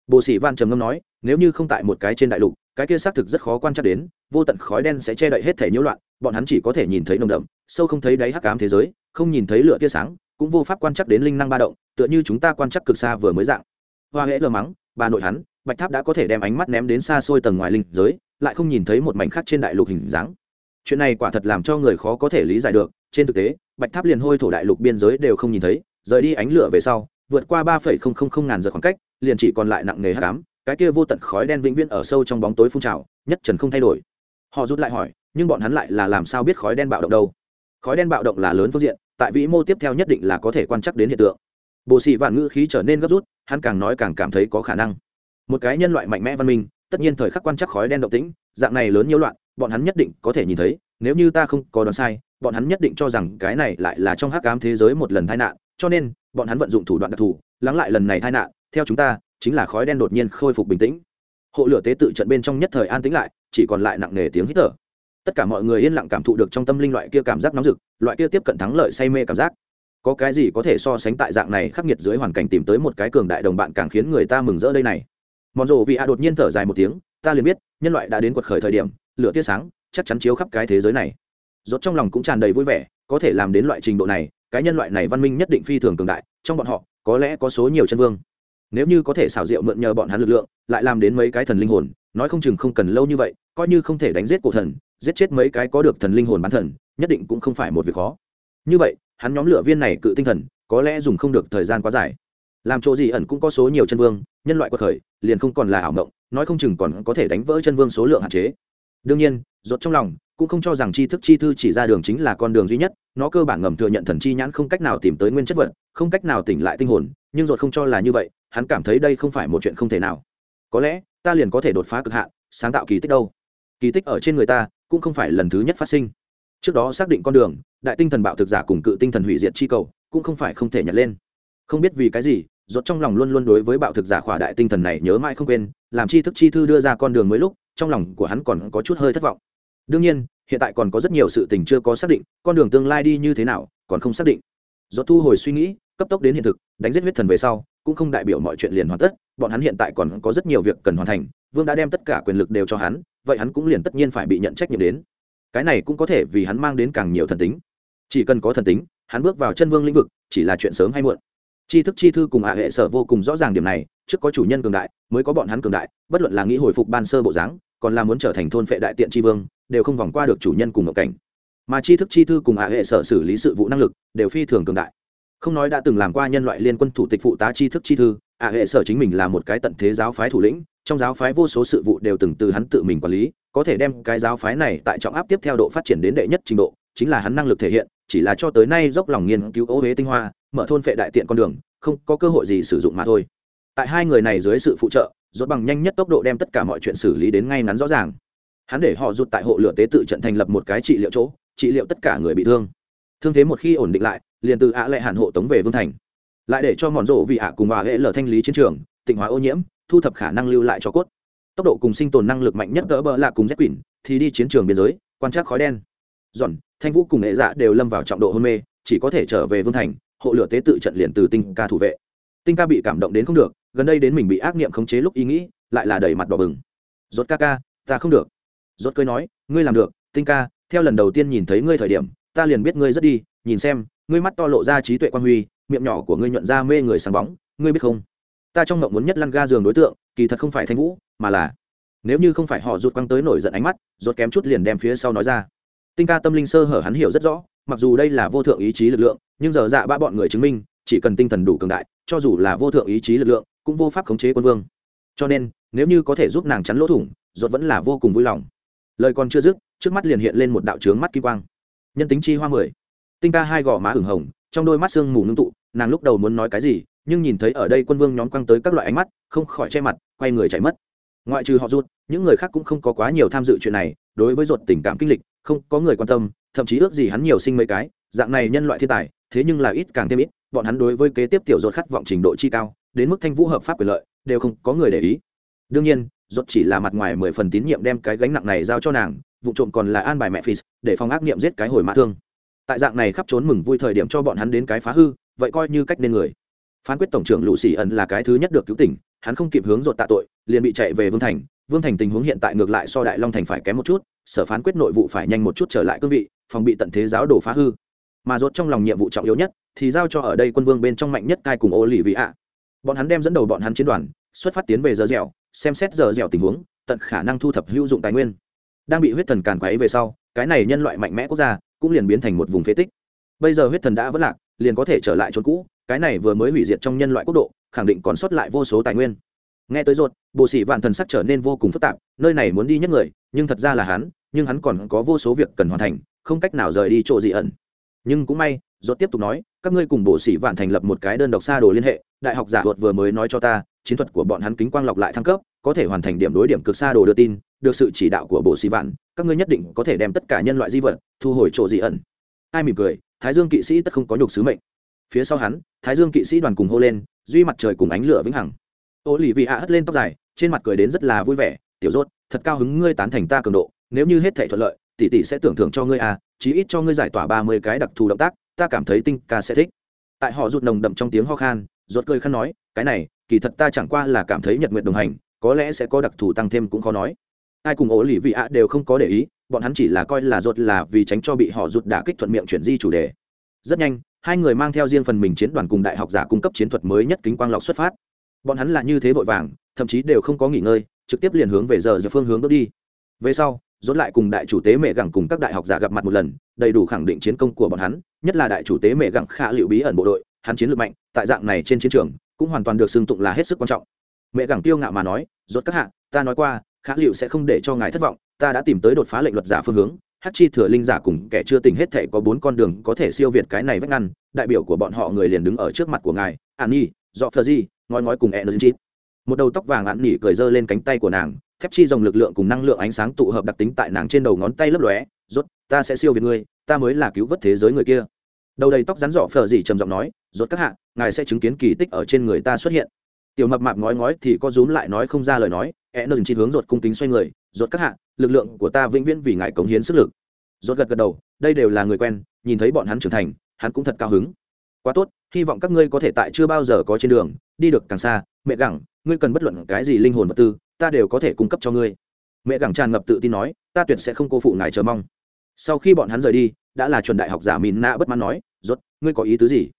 S1: Bộ sĩ van trầm ngâm nói, nếu như không tại một cái trên đại lục, cái kia xác thực rất khó quan trắc đến, vô tận khói đen sẽ che đậy hết thể nhiễu loạn, bọn hắn chỉ có thể nhìn thấy nồng đậm, sâu không thấy đáy hắc ám thế giới, không nhìn thấy lửa tia sáng, cũng vô pháp quan trắc đến linh năng ba động, tựa như chúng ta quan trắc cực xa vừa mới dạng. Hoa hễ lờ mắng, bà nội hắn, bạch tháp đã có thể đem ánh mắt ném đến xa xôi tầng ngoài linh giới lại không nhìn thấy một mảnh khác trên đại lục hình dáng. Chuyện này quả thật làm cho người khó có thể lý giải được, trên thực tế, bạch tháp liền hôi thổ đại lục biên giới đều không nhìn thấy, rời đi ánh lửa về sau, vượt qua ba phẩy không không không ngàn giờ khoảng cách, liền chỉ còn lại nặng nề hát cám cái kia vô tận khói đen vĩnh viễn ở sâu trong bóng tối phun trào, nhất trần không thay đổi. Họ rút lại hỏi, nhưng bọn hắn lại là làm sao biết khói đen bạo động đâu? Khói đen bạo động là lớn phương diện, tại vĩ mô tiếp theo nhất định là có thể quan trắc đến hiện tượng. Bộ sĩ vạn ngữ khí trở nên gấp rút, hắn càng nói càng cảm thấy có khả năng. Một cái nhân loại mạnh mẽ văn minh tất nhiên thời khắc quan chắc khói đen động tĩnh, dạng này lớn nhiễu loạn, bọn hắn nhất định có thể nhìn thấy, nếu như ta không có đoán sai, bọn hắn nhất định cho rằng cái này lại là trong hắc ám thế giới một lần tai nạn, cho nên, bọn hắn vận dụng thủ đoạn đặc thù, lắng lại lần này tai nạn, theo chúng ta, chính là khói đen đột nhiên khôi phục bình tĩnh. Hộ lửa tế tự trận bên trong nhất thời an tĩnh lại, chỉ còn lại nặng nề tiếng hít thở. Tất cả mọi người yên lặng cảm thụ được trong tâm linh loại kia cảm giác nóng rực, loại kia tiếp cận thắng lợi say mê cảm giác. Có cái gì có thể so sánh tại dạng này khắc nghiệt dưới hoàn cảnh tìm tới một cái cường đại đồng bạn càng khiến người ta mừng rỡ đây này? Mòn rộ vị a đột nhiên thở dài một tiếng, ta liền biết, nhân loại đã đến quật khởi thời điểm, lửa tia sáng chắc chắn chiếu khắp cái thế giới này. Rốt trong lòng cũng tràn đầy vui vẻ, có thể làm đến loại trình độ này, cái nhân loại này văn minh nhất định phi thường cường đại, trong bọn họ, có lẽ có số nhiều chân vương. Nếu như có thể xảo diệu mượn nhờ bọn hắn lực lượng, lại làm đến mấy cái thần linh hồn, nói không chừng không cần lâu như vậy, coi như không thể đánh giết cổ thần, giết chết mấy cái có được thần linh hồn bán thần, nhất định cũng không phải một việc khó. Như vậy, hắn nhóm lửa viên này cự tinh thần, có lẽ dùng không được thời gian quá dài làm chỗ gì ẩn cũng có số nhiều chân vương, nhân loại quật khởi, liền không còn là ảo mộng, nói không chừng còn có thể đánh vỡ chân vương số lượng hạn chế. Đương nhiên, rốt trong lòng, cũng không cho rằng tri thức chi thư chỉ ra đường chính là con đường duy nhất, nó cơ bản ngầm thừa nhận thần chi nhãn không cách nào tìm tới nguyên chất vật, không cách nào tỉnh lại tinh hồn, nhưng rốt không cho là như vậy, hắn cảm thấy đây không phải một chuyện không thể nào. Có lẽ, ta liền có thể đột phá cực hạn, sáng tạo kỳ tích đâu. Kỳ tích ở trên người ta, cũng không phải lần thứ nhất phát sinh. Trước đó xác định con đường, đại tinh thần bạo thực giả cùng cự tinh thần hủy diệt chi cầu, cũng không phải không thể nhặt lên. Không biết vì cái gì rốt trong lòng luôn luôn đối với bạo thực giả khỏa đại tinh thần này nhớ mãi không quên, làm chi thức chi thư đưa ra con đường mới lúc, trong lòng của hắn còn có chút hơi thất vọng. Đương nhiên, hiện tại còn có rất nhiều sự tình chưa có xác định, con đường tương lai đi như thế nào, còn không xác định. Rốt thu hồi suy nghĩ, cấp tốc đến hiện thực, đánh giết huyết thần về sau, cũng không đại biểu mọi chuyện liền hoàn tất, bọn hắn hiện tại còn có rất nhiều việc cần hoàn thành, vương đã đem tất cả quyền lực đều cho hắn, vậy hắn cũng liền tất nhiên phải bị nhận trách nhiệm đến. Cái này cũng có thể vì hắn mang đến càng nhiều thần tính. Chỉ cần có thần tính, hắn bước vào chân vương lĩnh vực, chỉ là chuyện sớm hay muộn tri thức chi thư cùng hạ hệ sở vô cùng rõ ràng điểm này, trước có chủ nhân cường đại, mới có bọn hắn cường đại, bất luận là nghĩ hồi phục ban sơ bộ dáng, còn là muốn trở thành thôn phệ đại tiện tri vương, đều không vòng qua được chủ nhân cùng ngộ cảnh. Mà tri thức chi thư cùng hạ hệ sở xử lý sự vụ năng lực, đều phi thường cường đại. Không nói đã từng làm qua nhân loại liên quân thủ tịch phụ tá tri thức chi thư hạ hệ sở chính mình là một cái tận thế giáo phái thủ lĩnh, trong giáo phái vô số sự vụ đều từng từ hắn tự mình quản lý, có thể đem cái giáo phái này tại trọng áp tiếp theo độ phát triển đến đệ nhất trình độ, chính là hắn năng lực thể hiện, chỉ là cho tới nay dốc lòng nghiên cứu ô huế tinh hoa mở thôn phệ đại tiện con đường, không có cơ hội gì sử dụng mà thôi. Tại hai người này dưới sự phụ trợ, rốt bằng nhanh nhất tốc độ đem tất cả mọi chuyện xử lý đến ngay ngắn rõ ràng. Hắn để họ rút tại hộ lửa tế tự trận thành lập một cái trị liệu chỗ, trị liệu tất cả người bị thương. Thương thế một khi ổn định lại, liền từ ạ à lệ hàn hộ tống về vương thành. Lại để cho mòn rộ vì ạ cùng bà hệ lở thanh lý chiến trường, tịnh hóa ô nhiễm, thu thập khả năng lưu lại cho cốt. Tốc độ cùng sinh tồn năng lực mạnh nhất đỡ bỡ là cùng z quỷ thì đi chiến trường biên giới, quan trắc khói đen. Giòn, thanh vũ cùng nghệ dạ đều lâm vào trọng độ hôn mê, chỉ có thể trở về vương thành hộ lửa tế tự trận liền từ tinh ca thủ vệ. Tinh ca bị cảm động đến không được, gần đây đến mình bị ác niệm khống chế lúc ý nghĩ, lại là đầy mặt đỏ bừng. Rốt ca ca, ta không được. Rốt cười nói, ngươi làm được, tinh ca, theo lần đầu tiên nhìn thấy ngươi thời điểm, ta liền biết ngươi rất đi, nhìn xem, ngươi mắt to lộ ra trí tuệ quan huy, miệng nhỏ của ngươi nhuận ra mê người sáng bóng, ngươi biết không? Ta trong ngộng muốn nhất lăn ga giường đối tượng, kỳ thật không phải thanh vũ, mà là nếu như không phải họ rụt quăng tới nổi giận ánh mắt, rốt kém chút liền đem phía sau nói ra. Tinh ca tâm linh sơ hở hắn hiểu rất rõ, mặc dù đây là vô thượng ý chí lực lượng nhưng giờ dạ ba bọn người chứng minh, chỉ cần tinh thần đủ cường đại, cho dù là vô thượng ý chí lực lượng, cũng vô pháp khống chế quân vương. Cho nên, nếu như có thể giúp nàng chắn lỗ thủng ruột vẫn là vô cùng vui lòng. Lời còn chưa dứt, trước mắt liền hiện lên một đạo trướng mắt kỳ quang. Nhân tính chi hoa mười. Tinh ca hai gò má ửng hồng, trong đôi mắt sương mù ngưng tụ, nàng lúc đầu muốn nói cái gì, nhưng nhìn thấy ở đây quân vương nhóm quăng tới các loại ánh mắt, không khỏi che mặt, quay người chạy mất. Ngoại trừ họ rút những người khác cũng không có quá nhiều tham dự chuyện này, đối với ruột tình cảm kinh lịch không có người quan tâm thậm chí ước gì hắn nhiều sinh mấy cái dạng này nhân loại thiên tài thế nhưng là ít càng thêm ít bọn hắn đối với kế tiếp tiểu dột khát vọng trình độ chi cao đến mức thanh vũ hợp pháp quyền lợi đều không có người để ý. Đương nhiên dột chỉ là mặt ngoài mười phần tín nhiệm đem cái gánh nặng này giao cho nàng vụ trộm còn là an bài mẹ phì, để phòng ác niệm giết cái hồi mã thương. Tại dạng này khắp trốn mừng vui thời điểm cho bọn hắn đến cái phá hư vậy coi như cách nên người. Phán quyết tổng trưởng lũ xỉ ẩn là cái thứ nhất được cứu tỉnh hắn không kịp hướng dột tạ tội liền bị chạy về vương thành vương thành tình huống hiện tại ngược lại so đại long thành phải kém một chút, sở phán quyết nội vụ phải nhanh một chút trở lại cương vị, phòng bị tận thế giáo đổ phá hư. Mà rốt trong lòng nhiệm vụ trọng yếu nhất, thì giao cho ở đây quân vương bên trong mạnh nhất cai cùng ô lì vị ạ bọn hắn đem dẫn đầu bọn hắn chiến đoàn, xuất phát tiến về giờ dẻo, xem xét giờ dẻo tình huống, tận khả năng thu thập hữu dụng tài nguyên. Đang bị huyết thần càn quấy về sau, cái này nhân loại mạnh mẽ quốc gia, cũng liền biến thành một vùng phế tích. Bây giờ huyết thần đã vất lạc, liền có thể trở lại chốn cũ, cái này vừa mới hủy diệt trong nhân loại quốc độ, khẳng định còn sót lại vô số tài nguyên nghe tới rột bộ sĩ vạn thần sắc trở nên vô cùng phức tạp, nơi này muốn đi nhất người, nhưng thật ra là hắn, nhưng hắn còn có vô số việc cần hoàn thành, không cách nào rời đi chỗ dị ẩn. Nhưng cũng may rột tiếp tục nói, các ngươi cùng bộ sĩ vạn thành lập một cái đơn độc xa đồ liên hệ, đại học giả luật vừa mới nói cho ta, chiến thuật của bọn hắn kính quang lọc lại thăng cấp, có thể hoàn thành điểm đối điểm cực xa đồ đưa tin, được sự chỉ đạo của bộ sĩ vạn, các ngươi nhất định có thể đem tất cả nhân loại di vật, thu hồi chỗ dị ẩn. Ai mỉm cười, thái dương kỵ sĩ tất không có nhục sứ mệnh. Phía sau hắn, thái dương kỵ sĩ đoàn cùng hô lên, duy mặt trời cùng ánh lửa vĩnh hằng ô lì vị ạ hất lên tóc dài, trên mặt cười đến rất là vui vẻ, tiểu rốt, thật cao hứng ngươi tán thành ta cường độ, nếu như hết thể thuận lợi, tỷ tỷ sẽ tưởng thưởng cho ngươi à chí ít cho ngươi giải tỏa ba mươi cái đặc thù động tác, ta cảm thấy tinh ca sẽ thích. Tại họ rụt nồng đậm trong tiếng ho khan, rốt cười khăn nói, cái này, kỳ thật ta chẳng qua là cảm thấy nhật nguyện đồng hành, có lẽ sẽ có đặc thù tăng thêm cũng khó nói. Ai cùng Ổ lì vị ạ đều không có để ý, bọn hắn chỉ là coi là rốt là vì tránh cho bị họ rụt đả kích thuận miệng chuyển di chủ đề. Rất nhanh, hai người mang theo riêng phần mình chiến đoàn cùng đại học giả cung cấp chiến thuật mới nhất kính quang lọc xuất phát bọn hắn là như thế vội vàng, thậm chí đều không có nghỉ ngơi, trực tiếp liền hướng về giờ giờ phương hướng bước đi. Về sau dốt lại cùng đại chủ tế mẹ gẳng cùng các đại học giả gặp mặt một lần, đầy đủ khẳng định chiến công của bọn hắn, nhất là đại chủ tế mẹ gẳng khả liệu bí ẩn bộ đội, hắn chiến lược mạnh, tại dạng này trên chiến trường, cũng hoàn toàn được xưng tụng là hết sức quan trọng. Mẹ gẳng tiêu ngạo mà nói, rốt các hạ, ta nói qua khả liệu sẽ không để cho ngài thất vọng, ta đã tìm tới đột phá lệnh luật giả phương hướng hát chi thừa linh giả cùng kẻ chưa tỉnh hết thể có bốn con đường có thể siêu việt cái này vách ngăn, đại biểu của bọn họ người liền đứng ở trước mặt của ngài. An nhi, dọ phờ di ngói ngói cùng energy một đầu tóc vàng ạn nỉ cười dơ lên cánh tay của nàng, thép chi dòng lực lượng cùng năng lượng ánh sáng tụ hợp đặc tính tại nàng trên đầu ngón tay lấp lóe, rốt, ta sẽ siêu việt ngươi, ta mới là cứu vớt thế giới người kia. Đầu đầy tóc rắn rỏ phờ gì trầm giọng nói, rốt các hạ, ngài sẽ chứng kiến kỳ tích ở trên người ta xuất hiện. Tiểu mập mạp ngói ngói thì có rúm lại nói không ra lời nói e nơ chỉ hướng rốt cung kính xoay người, rốt các hạ, lực lượng của ta vĩnh viễn vì ngài cống hiến sức lực. Rốt gật gật đầu, đây đều là người quen, nhìn thấy bọn hắn trưởng thành, hắn cũng thật cao hứng quá tốt, hy vọng các ngươi có thể tại chưa bao giờ có trên đường, đi được càng xa. Mẹ gẳng, ngươi cần bất luận cái gì linh hồn vật tư, ta đều có thể cung cấp cho ngươi. Mẹ gẳng tràn ngập tự tin nói, ta tuyệt sẽ không cô phụ ngài chờ mong. Sau khi bọn hắn rời đi, đã là chuẩn đại học giả mìn nạ bất mãn nói, rốt, ngươi có ý tứ gì?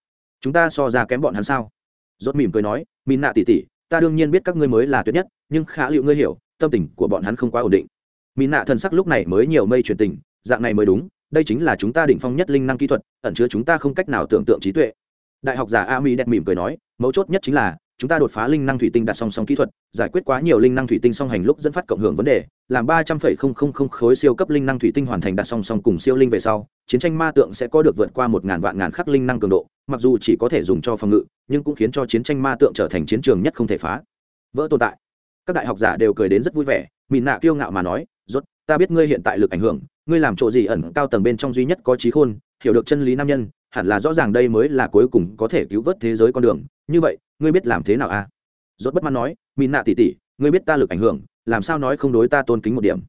S1: Chúng ta so ra kém bọn hắn sao? Rốt mỉm cười nói mìn nạ tỉ tỉ ta đương nhiên biết các ngươi mới là tuyệt nhất, nhưng khá liệu ngươi hiểu, tâm tình của bọn hắn không quá ổn định. Mìn nạ thần sắc lúc này mới nhiều mây truyền tình, dạng này mới đúng đây chính là chúng ta đỉnh phong nhất linh năng kỹ thuật, ẩn chứa chúng ta không cách nào tưởng tượng trí tuệ. Đại học giả a mi đẹp mỉm cười nói, mấu chốt nhất chính là, chúng ta đột phá linh năng thủy tinh đặt song song kỹ thuật, giải quyết quá nhiều linh năng thủy tinh song hành lúc dẫn phát cộng hưởng vấn đề, làm ba trăm phẩy không không không khối siêu cấp linh năng thủy tinh hoàn thành đặt song song cùng siêu linh về sau, chiến tranh ma tượng sẽ có được vượt qua một ngàn vạn ngàn khắc linh năng cường độ, mặc dù chỉ có thể dùng cho phòng ngự, nhưng cũng khiến cho chiến tranh ma tượng trở thành chiến trường nhất không thể phá. Vỡ tồn tại. Các đại học giả đều cười đến rất vui vẻ mìn nạ kiêu ngạo mà nói, rốt, ta biết ngươi hiện tại lực ảnh hưởng ngươi làm chỗ gì ẩn cao tầng bên trong duy nhất có trí khôn, hiểu được chân lý nam nhân, hẳn là rõ ràng đây mới là cuối cùng có thể cứu vớt thế giới con đường. Như vậy, ngươi biết làm thế nào à? Rốt bất mãn nói mỹ nạ tỉ tỉ ngươi biết ta lực ảnh hưởng, làm sao nói không đối ta tôn kính một điểm?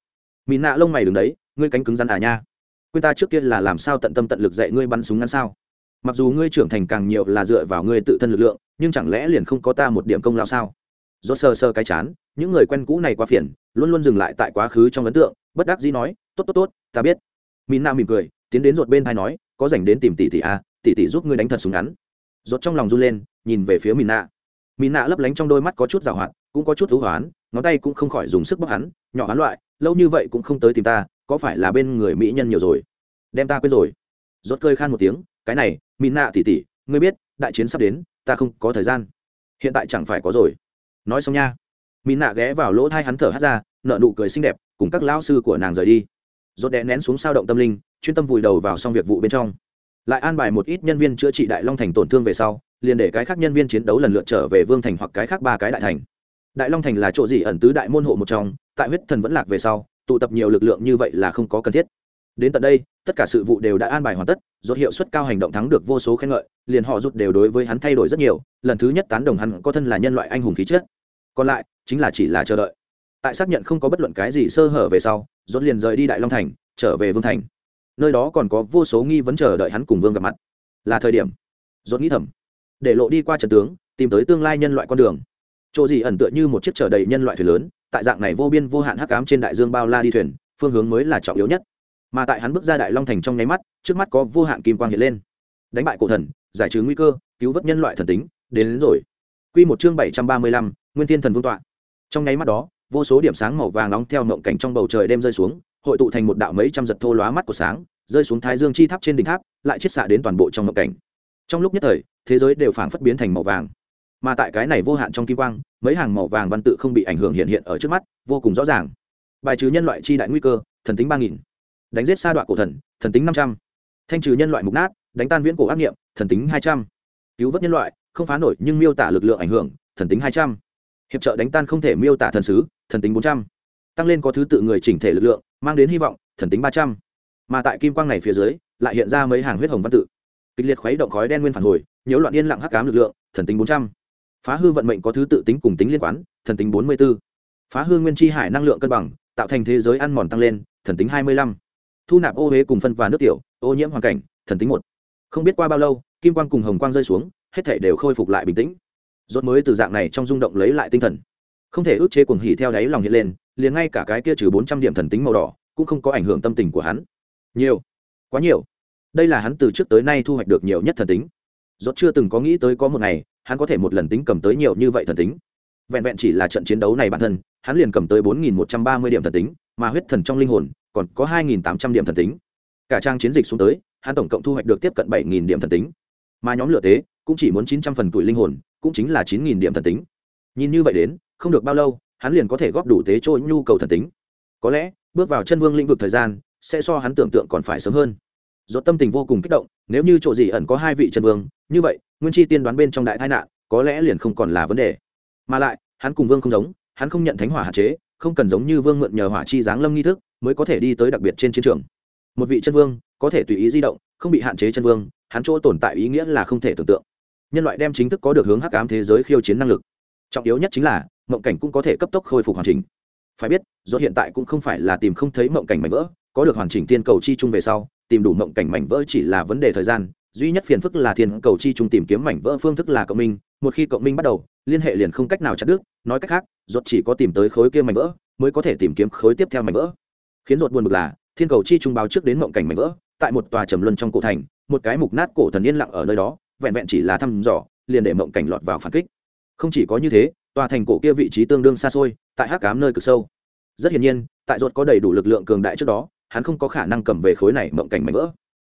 S1: Mỹ nạ lông mày đứng đấy, ngươi cánh cứng rắn à nha? Quên ta trước kia là làm sao tận tâm tận lực dạy ngươi bắn súng ngắn sao? Mặc dù ngươi trưởng thành càng nhiều là dựa vào ngươi tự thân lực lượng, nhưng chẳng lẽ liền không có ta một điểm công lao sao? Do sơ sơ cái chán những người quen cũ này quá phiền, luôn luôn dừng lại tại quá khứ trong ấn tượng, bất đắc dĩ nói, tốt tốt tốt, ta biết. Mỹ nam mỉm cười, tiến đến ruột bên thai nói, có dành đến tìm tỷ tỷ à tỷ tỷ giúp ngươi đánh thật súng ngắn. Rốt trong lòng run lên, nhìn về phía mỹ nạ mỹ nạ lấp lánh trong đôi mắt có chút rào hoạt, cũng có chút thú hoán, ngón tay cũng không khỏi dùng sức bóc hắn, nhỏ hắn loại, lâu như vậy cũng không tới tìm ta, có phải là bên người mỹ nhân nhiều rồi? Đem ta quên rồi. Rốt cơi khan một tiếng, cái này mỹ nạ tỷ tỷ, ngươi biết, đại chiến sắp đến, ta không có thời gian. Hiện tại chẳng phải có rồi. Nói xong nha mỹ nạ ghé vào lỗ thai hắn thở hắt ra nợ nụ cười xinh đẹp, cùng các lão sư của nàng rời đi. Rốt đè nén xuống sao động tâm linh, chuyên tâm vùi đầu vào xong việc vụ bên trong. Lại an bài một ít nhân viên chữa trị đại long thành tổn thương về sau, liền để cái khác nhân viên chiến đấu lần lượt trở về vương thành hoặc cái khác ba cái đại thành. Đại long thành là chỗ gì ẩn tứ đại môn hộ một trong, tại huyết thần vẫn lạc về sau, tụ tập nhiều lực lượng như vậy là không có cần thiết. Đến tận đây, tất cả sự vụ đều đã an bài hoàn tất, rốt hiệu suất cao hành động thắng được vô số khen ngợi, liền họ rút đều đối với hắn thay đổi rất nhiều, lần thứ nhất tán đồng hắn có thân là nhân loại anh hùng khí chất. Còn lại chính là chỉ là chờ đợi. Tại xác nhận không có bất luận cái gì sơ hở về sau rốt liền rời đi đại long thành trở về vương thành. Nơi đó còn có vô số nghi vấn chờ đợi hắn cùng vương gặp mặt. Là thời điểm. Rốt nghĩ thầm. Để lộ đi qua trận tướng tìm tới tương lai nhân loại con đường. Chỗ gì ẩn tựa như một chiếc chở đầy nhân loại thuyền lớn tại dạng này vô biên vô hạn hắc ám trên đại dương bao la đi thuyền phương hướng mới là trọng yếu nhất. Mà tại hắn bước ra đại long thành trong nháy mắt trước mắt có vô hạn kim quang hiện lên. Đánh bại cổ thần giải trừ nguy cơ cứu vớt nhân loại thần tính đến, đến rồi. Quy một chương bảy trăm ba mươi lăm nguyên thiên thần vương tọa trong nháy mắt đó, vô số điểm sáng màu vàng nóng theo mộng cảnh trong bầu trời đêm rơi xuống, hội tụ thành một đạo mấy trăm giật thô lóa mắt của sáng, rơi xuống thái dương chi tháp trên đỉnh tháp, lại chiết xạ đến toàn bộ trong mộng cảnh. Trong lúc nhất thời, thế giới đều phảng phất biến thành màu vàng. Mà tại cái này vô hạn trong kim quang, mấy hàng màu vàng văn tự không bị ảnh hưởng hiện hiện ở trước mắt, vô cùng rõ ràng. Bài trừ nhân loại chi đại nguy cơ, thần tính ba nghìn. Đánh giết sa đoạn cổ thần thần tính năm trăm. Thanh trừ nhân loại mục nát, đánh tan viễn cổ ác nghiệm, thần tính hai trăm. Cứu vớt nhân loại, không phá nổi nhưng miêu tả lực lượng ảnh hưởng, thần tính hai trăm hiệp trợ đánh tan không thể miêu tả thần sứ, thần tính bốn trăm, tăng lên có thứ tự người chỉnh thể lực lượng, mang đến hy vọng, thần tính ba trăm. Mà tại kim quang này phía dưới, lại hiện ra mấy hàng huyết hồng văn tự. Kịch liệt khuấy động khói đen nguyên phản hồi, nhiễu loạn yên lặng hắc cám lực lượng, thần tính bốn trăm. Phá hư vận mệnh có thứ tự tính cùng tính liên quan, thần tính bốn mươi b ố phá hư nguyên chi hải năng lượng cân bằng, tạo thành thế giới ăn mòn tăng lên, thần tính hai mươi lăm. Thu nạp ô huế cùng phân và nước tiểu, ô nhiễm hoàn cảnh, thần tính một. Không biết qua bao lâu, kim quang cùng hồng quang rơi xuống, hết thể đều khôi phục lại bình tĩnh rốt mới từ dạng này trong rung động lấy lại tinh thần. Không thể ước chế cuồng hỉ theo đáy lòng hiện lên, liền ngay cả cái kia trừ bốn trăm điểm thần tính màu đỏ, cũng không có ảnh hưởng tâm tình của hắn. Nhiều. Quá nhiều. Đây là hắn từ trước tới nay thu hoạch được nhiều nhất thần tính. Rốt chưa từng có nghĩ tới có một ngày, hắn có thể một lần tính cầm tới nhiều như vậy thần tính. Vẹn vẹn chỉ là trận chiến đấu này bản thân, hắn liền cầm tới bốn nghìn một trăm ba mươi điểm thần tính, mà huyết thần trong linh hồn, còn có hai nghìn tám trăm điểm thần tính. Cả trang chiến dịch xuống tới, hắn tổng cộng thu hoạch được tiếp cận bảy nghìn điểm thần tính. Mà nhóm lửa tế, cũng chỉ muốn chín trăm phần tuổi linh hồn cũng chính là chín nghìn điểm thần tính. Nhìn như vậy đến, không được bao lâu, hắn liền có thể góp đủ tế cho nhu cầu thần tính. Có lẽ, bước vào chân vương lĩnh vực thời gian, sẽ so hắn tưởng tượng còn phải sớm hơn. Dốt tâm tình vô cùng kích động, nếu như chỗ gì ẩn có hai vị chân vương, như vậy, nguyên chi tiên đoán bên trong đại tai nạn, có lẽ liền không còn là vấn đề. Mà lại, hắn cùng vương không giống, hắn không nhận thánh hỏa hạn chế, không cần giống như vương mượn nhờ hỏa chi giáng lâm nghi thức, mới có thể đi tới đặc biệt trên chiến trường. Một vị chân vương, có thể tùy ý di động, không bị hạn chế chân vương, hắn chỗ tồn tại ý nghĩa là không thể tưởng tượng nhân loại đem chính thức có được hướng hắc ám thế giới khiêu chiến năng lực. Trọng yếu nhất chính là, mộng cảnh cũng có thể cấp tốc khôi phục hoàn chỉnh. Phải biết, do hiện tại cũng không phải là tìm không thấy mộng cảnh mảnh vỡ, có được hoàn chỉnh tiên cầu chi chung về sau, tìm đủ mộng cảnh mảnh vỡ chỉ là vấn đề thời gian. Duy nhất phiền phức là thiên cầu chi chung tìm kiếm mảnh vỡ phương thức là cộng minh. Một khi cộng minh bắt đầu, liên hệ liền không cách nào chặt đứt. Nói cách khác ruột chỉ có tìm tới khối kia mảnh vỡ, mới có thể tìm kiếm khối tiếp theo mảnh vỡ. Khiến ruột buồn bực là, thiên cầu chi trung báo trước đến mộng cảnh mảnh vỡ, tại một tòa trầm luân trong cổ thành, một cái mục nát cổ thần yên lặng ở nơi đó vẹn vẹn chỉ là thăm dò, liền để mộng cảnh lọt vào phản kích. Không chỉ có như thế, tòa thành cổ kia vị trí tương đương xa xôi, tại hắc cám nơi cực sâu. Rất hiển nhiên, tại ruột có đầy đủ lực lượng cường đại trước đó, hắn không có khả năng cầm về khối này mộng cảnh mảnh vỡ.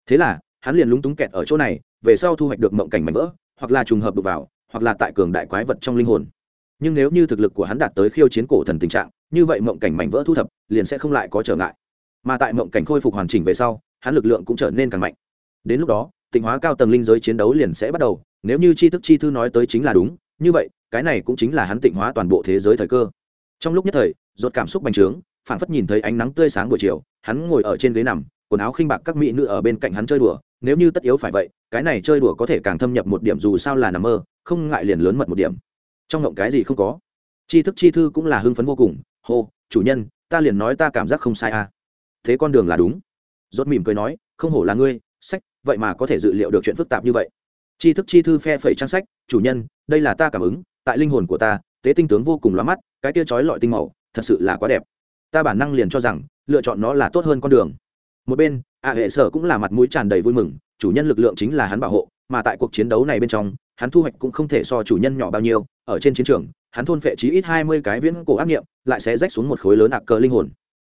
S1: Thế là, hắn liền lúng túng kẹt ở chỗ này, về sau thu hoạch được mộng cảnh mảnh vỡ, hoặc là trùng hợp đục vào, hoặc là tại cường đại quái vật trong linh hồn. Nhưng nếu như thực lực của hắn đạt tới khiêu chiến cổ thần tình trạng, như vậy mộng cảnh mảnh vỡ thu thập, liền sẽ không lại có trở ngại. Mà tại mộng cảnh khôi phục hoàn chỉnh về sau, hắn lực lượng cũng trở nên càng mạnh. Đến lúc đó tịnh hóa cao tầng linh giới chiến đấu liền sẽ bắt đầu, nếu như chi thức chi thư nói tới chính là đúng, như vậy, cái này cũng chính là hắn tịnh hóa toàn bộ thế giới thời cơ. Trong lúc nhất thời, ruột cảm xúc bành trướng, phảng phất nhìn thấy ánh nắng tươi sáng buổi chiều, hắn ngồi ở trên ghế nằm, quần áo khinh bạc các mỹ nữ ở bên cạnh hắn chơi đùa, nếu như tất yếu phải vậy, cái này chơi đùa có thể càng thâm nhập một điểm dù sao là nằm mơ, không ngại liền lớn mật một điểm. Trong ngộng cái gì không có? Tri thức chi thư cũng là hưng phấn vô cùng, hô, chủ nhân, ta liền nói ta cảm giác không sai à. Thế con đường là đúng. Rốt mỉm cười nói, không hổ là ngươi, sách vậy mà có thể dự liệu được chuyện phức tạp như vậy. Tri thức chi thư phe phẩy trang sách, chủ nhân, đây là ta cảm ứng, tại linh hồn của ta, tế tinh tướng vô cùng lóa mắt, cái kia trói lọi tinh màu, thật sự là quá đẹp. Ta bản năng liền cho rằng, lựa chọn nó là tốt hơn con đường. Một bên ạ hệ sở cũng là mặt mũi tràn đầy vui mừng, chủ nhân lực lượng chính là hắn bảo hộ, mà tại cuộc chiến đấu này bên trong, hắn thu hoạch cũng không thể so chủ nhân nhỏ bao nhiêu, ở trên chiến trường, hắn thôn phệ chí ít hai mươi cái viễn cổ ác nghiệm lại sẽ rách xuống một khối lớn ạc cơ linh hồn.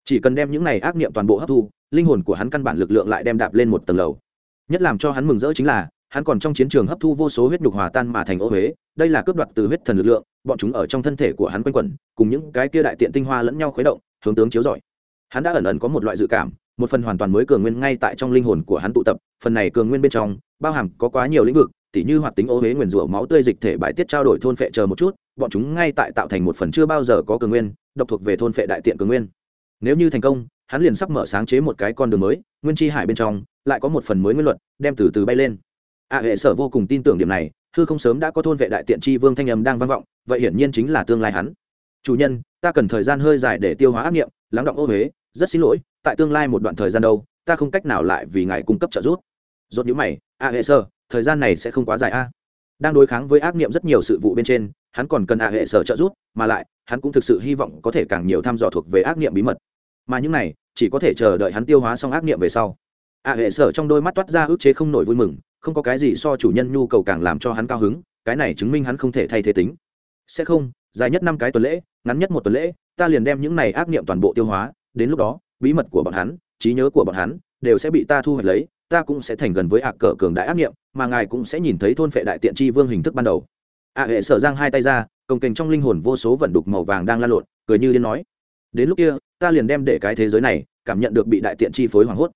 S1: Chỉ cần đem những này ác nghiệm toàn bộ hấp thu, linh hồn của hắn căn bản lực lượng lại đem đạp lên một tầng lầu nhất làm cho hắn mừng rỡ chính là, hắn còn trong chiến trường hấp thu vô số huyết nhục hòa tan mà thành ô huế, đây là cướp đoạt từ huyết thần lực lượng, bọn chúng ở trong thân thể của hắn quanh quẩn, cùng những cái kia đại tiện tinh hoa lẫn nhau khuấy động, hướng tướng chiếu rọi. Hắn đã ẩn ẩn có một loại dự cảm, một phần hoàn toàn mới cường nguyên ngay tại trong linh hồn của hắn tụ tập, phần này cường nguyên bên trong, bao hàm có quá nhiều lĩnh vực, tỉ như hoạt tính ô huế nguyền rủa máu tươi dịch thể bãi tiết trao đổi thôn phệ chờ một chút, bọn chúng ngay tại tạo thành một phần chưa bao giờ có cường nguyên, độc thuộc về thôn phệ đại tiện cường nguyên. Nếu như thành công hắn liền sắp mở sáng chế một cái con đường mới nguyên chi hải bên trong lại có một phần mới nguyên luật đem từ từ bay lên. A hệ sở vô cùng tin tưởng điểm này hư không sớm đã có thôn vệ đại tiện tri vương thanh âm đang vang vọng vậy hiển nhiên chính là tương lai hắn. Chủ nhân ta cần thời gian hơi dài để tiêu hóa ác nghiệm lắng động ô huế rất xin lỗi tại tương lai một đoạn thời gian đâu ta không cách nào lại vì ngài cung cấp trợ giúp. Rốt nhíu mày a hệ Sở, thời gian này sẽ không quá dài a. Đang đối kháng với ác niệm rất nhiều sự vụ bên trên hắn còn cần a hệ sở trợ giúp mà lại hắn cũng thực sự hy vọng có thể càng nhiều thăm dò thuộc về ác niệm bí mật mà những này, chỉ có thể chờ đợi hắn tiêu hóa xong ác niệm về sau. A hệ sở trong đôi mắt toát ra ước chế không nổi vui mừng, không có cái gì so chủ nhân nhu cầu càng làm cho hắn cao hứng, cái này chứng minh hắn không thể thay thế tính. Sẽ không, dài nhất năm cái tuần lễ, ngắn nhất một tuần lễ, ta liền đem những này ác niệm toàn bộ tiêu hóa, đến lúc đó, bí mật của bọn hắn, trí nhớ của bọn hắn, đều sẽ bị ta thu hoạch lấy, ta cũng sẽ thành gần với ạ cờ cường đại ác nghiệm mà ngài cũng sẽ nhìn thấy thôn phệ đại tiện tri vương hình thức ban đầu. Ạ hệ sở giang hai tay ra, công kềnh trong linh hồn vô số vận đục màu vàng đang lan lộn, cười như điên nói đến lúc kia, ta liền đem để cái thế giới này, cảm nhận được bị đại tiện chi phối hoảng hốt.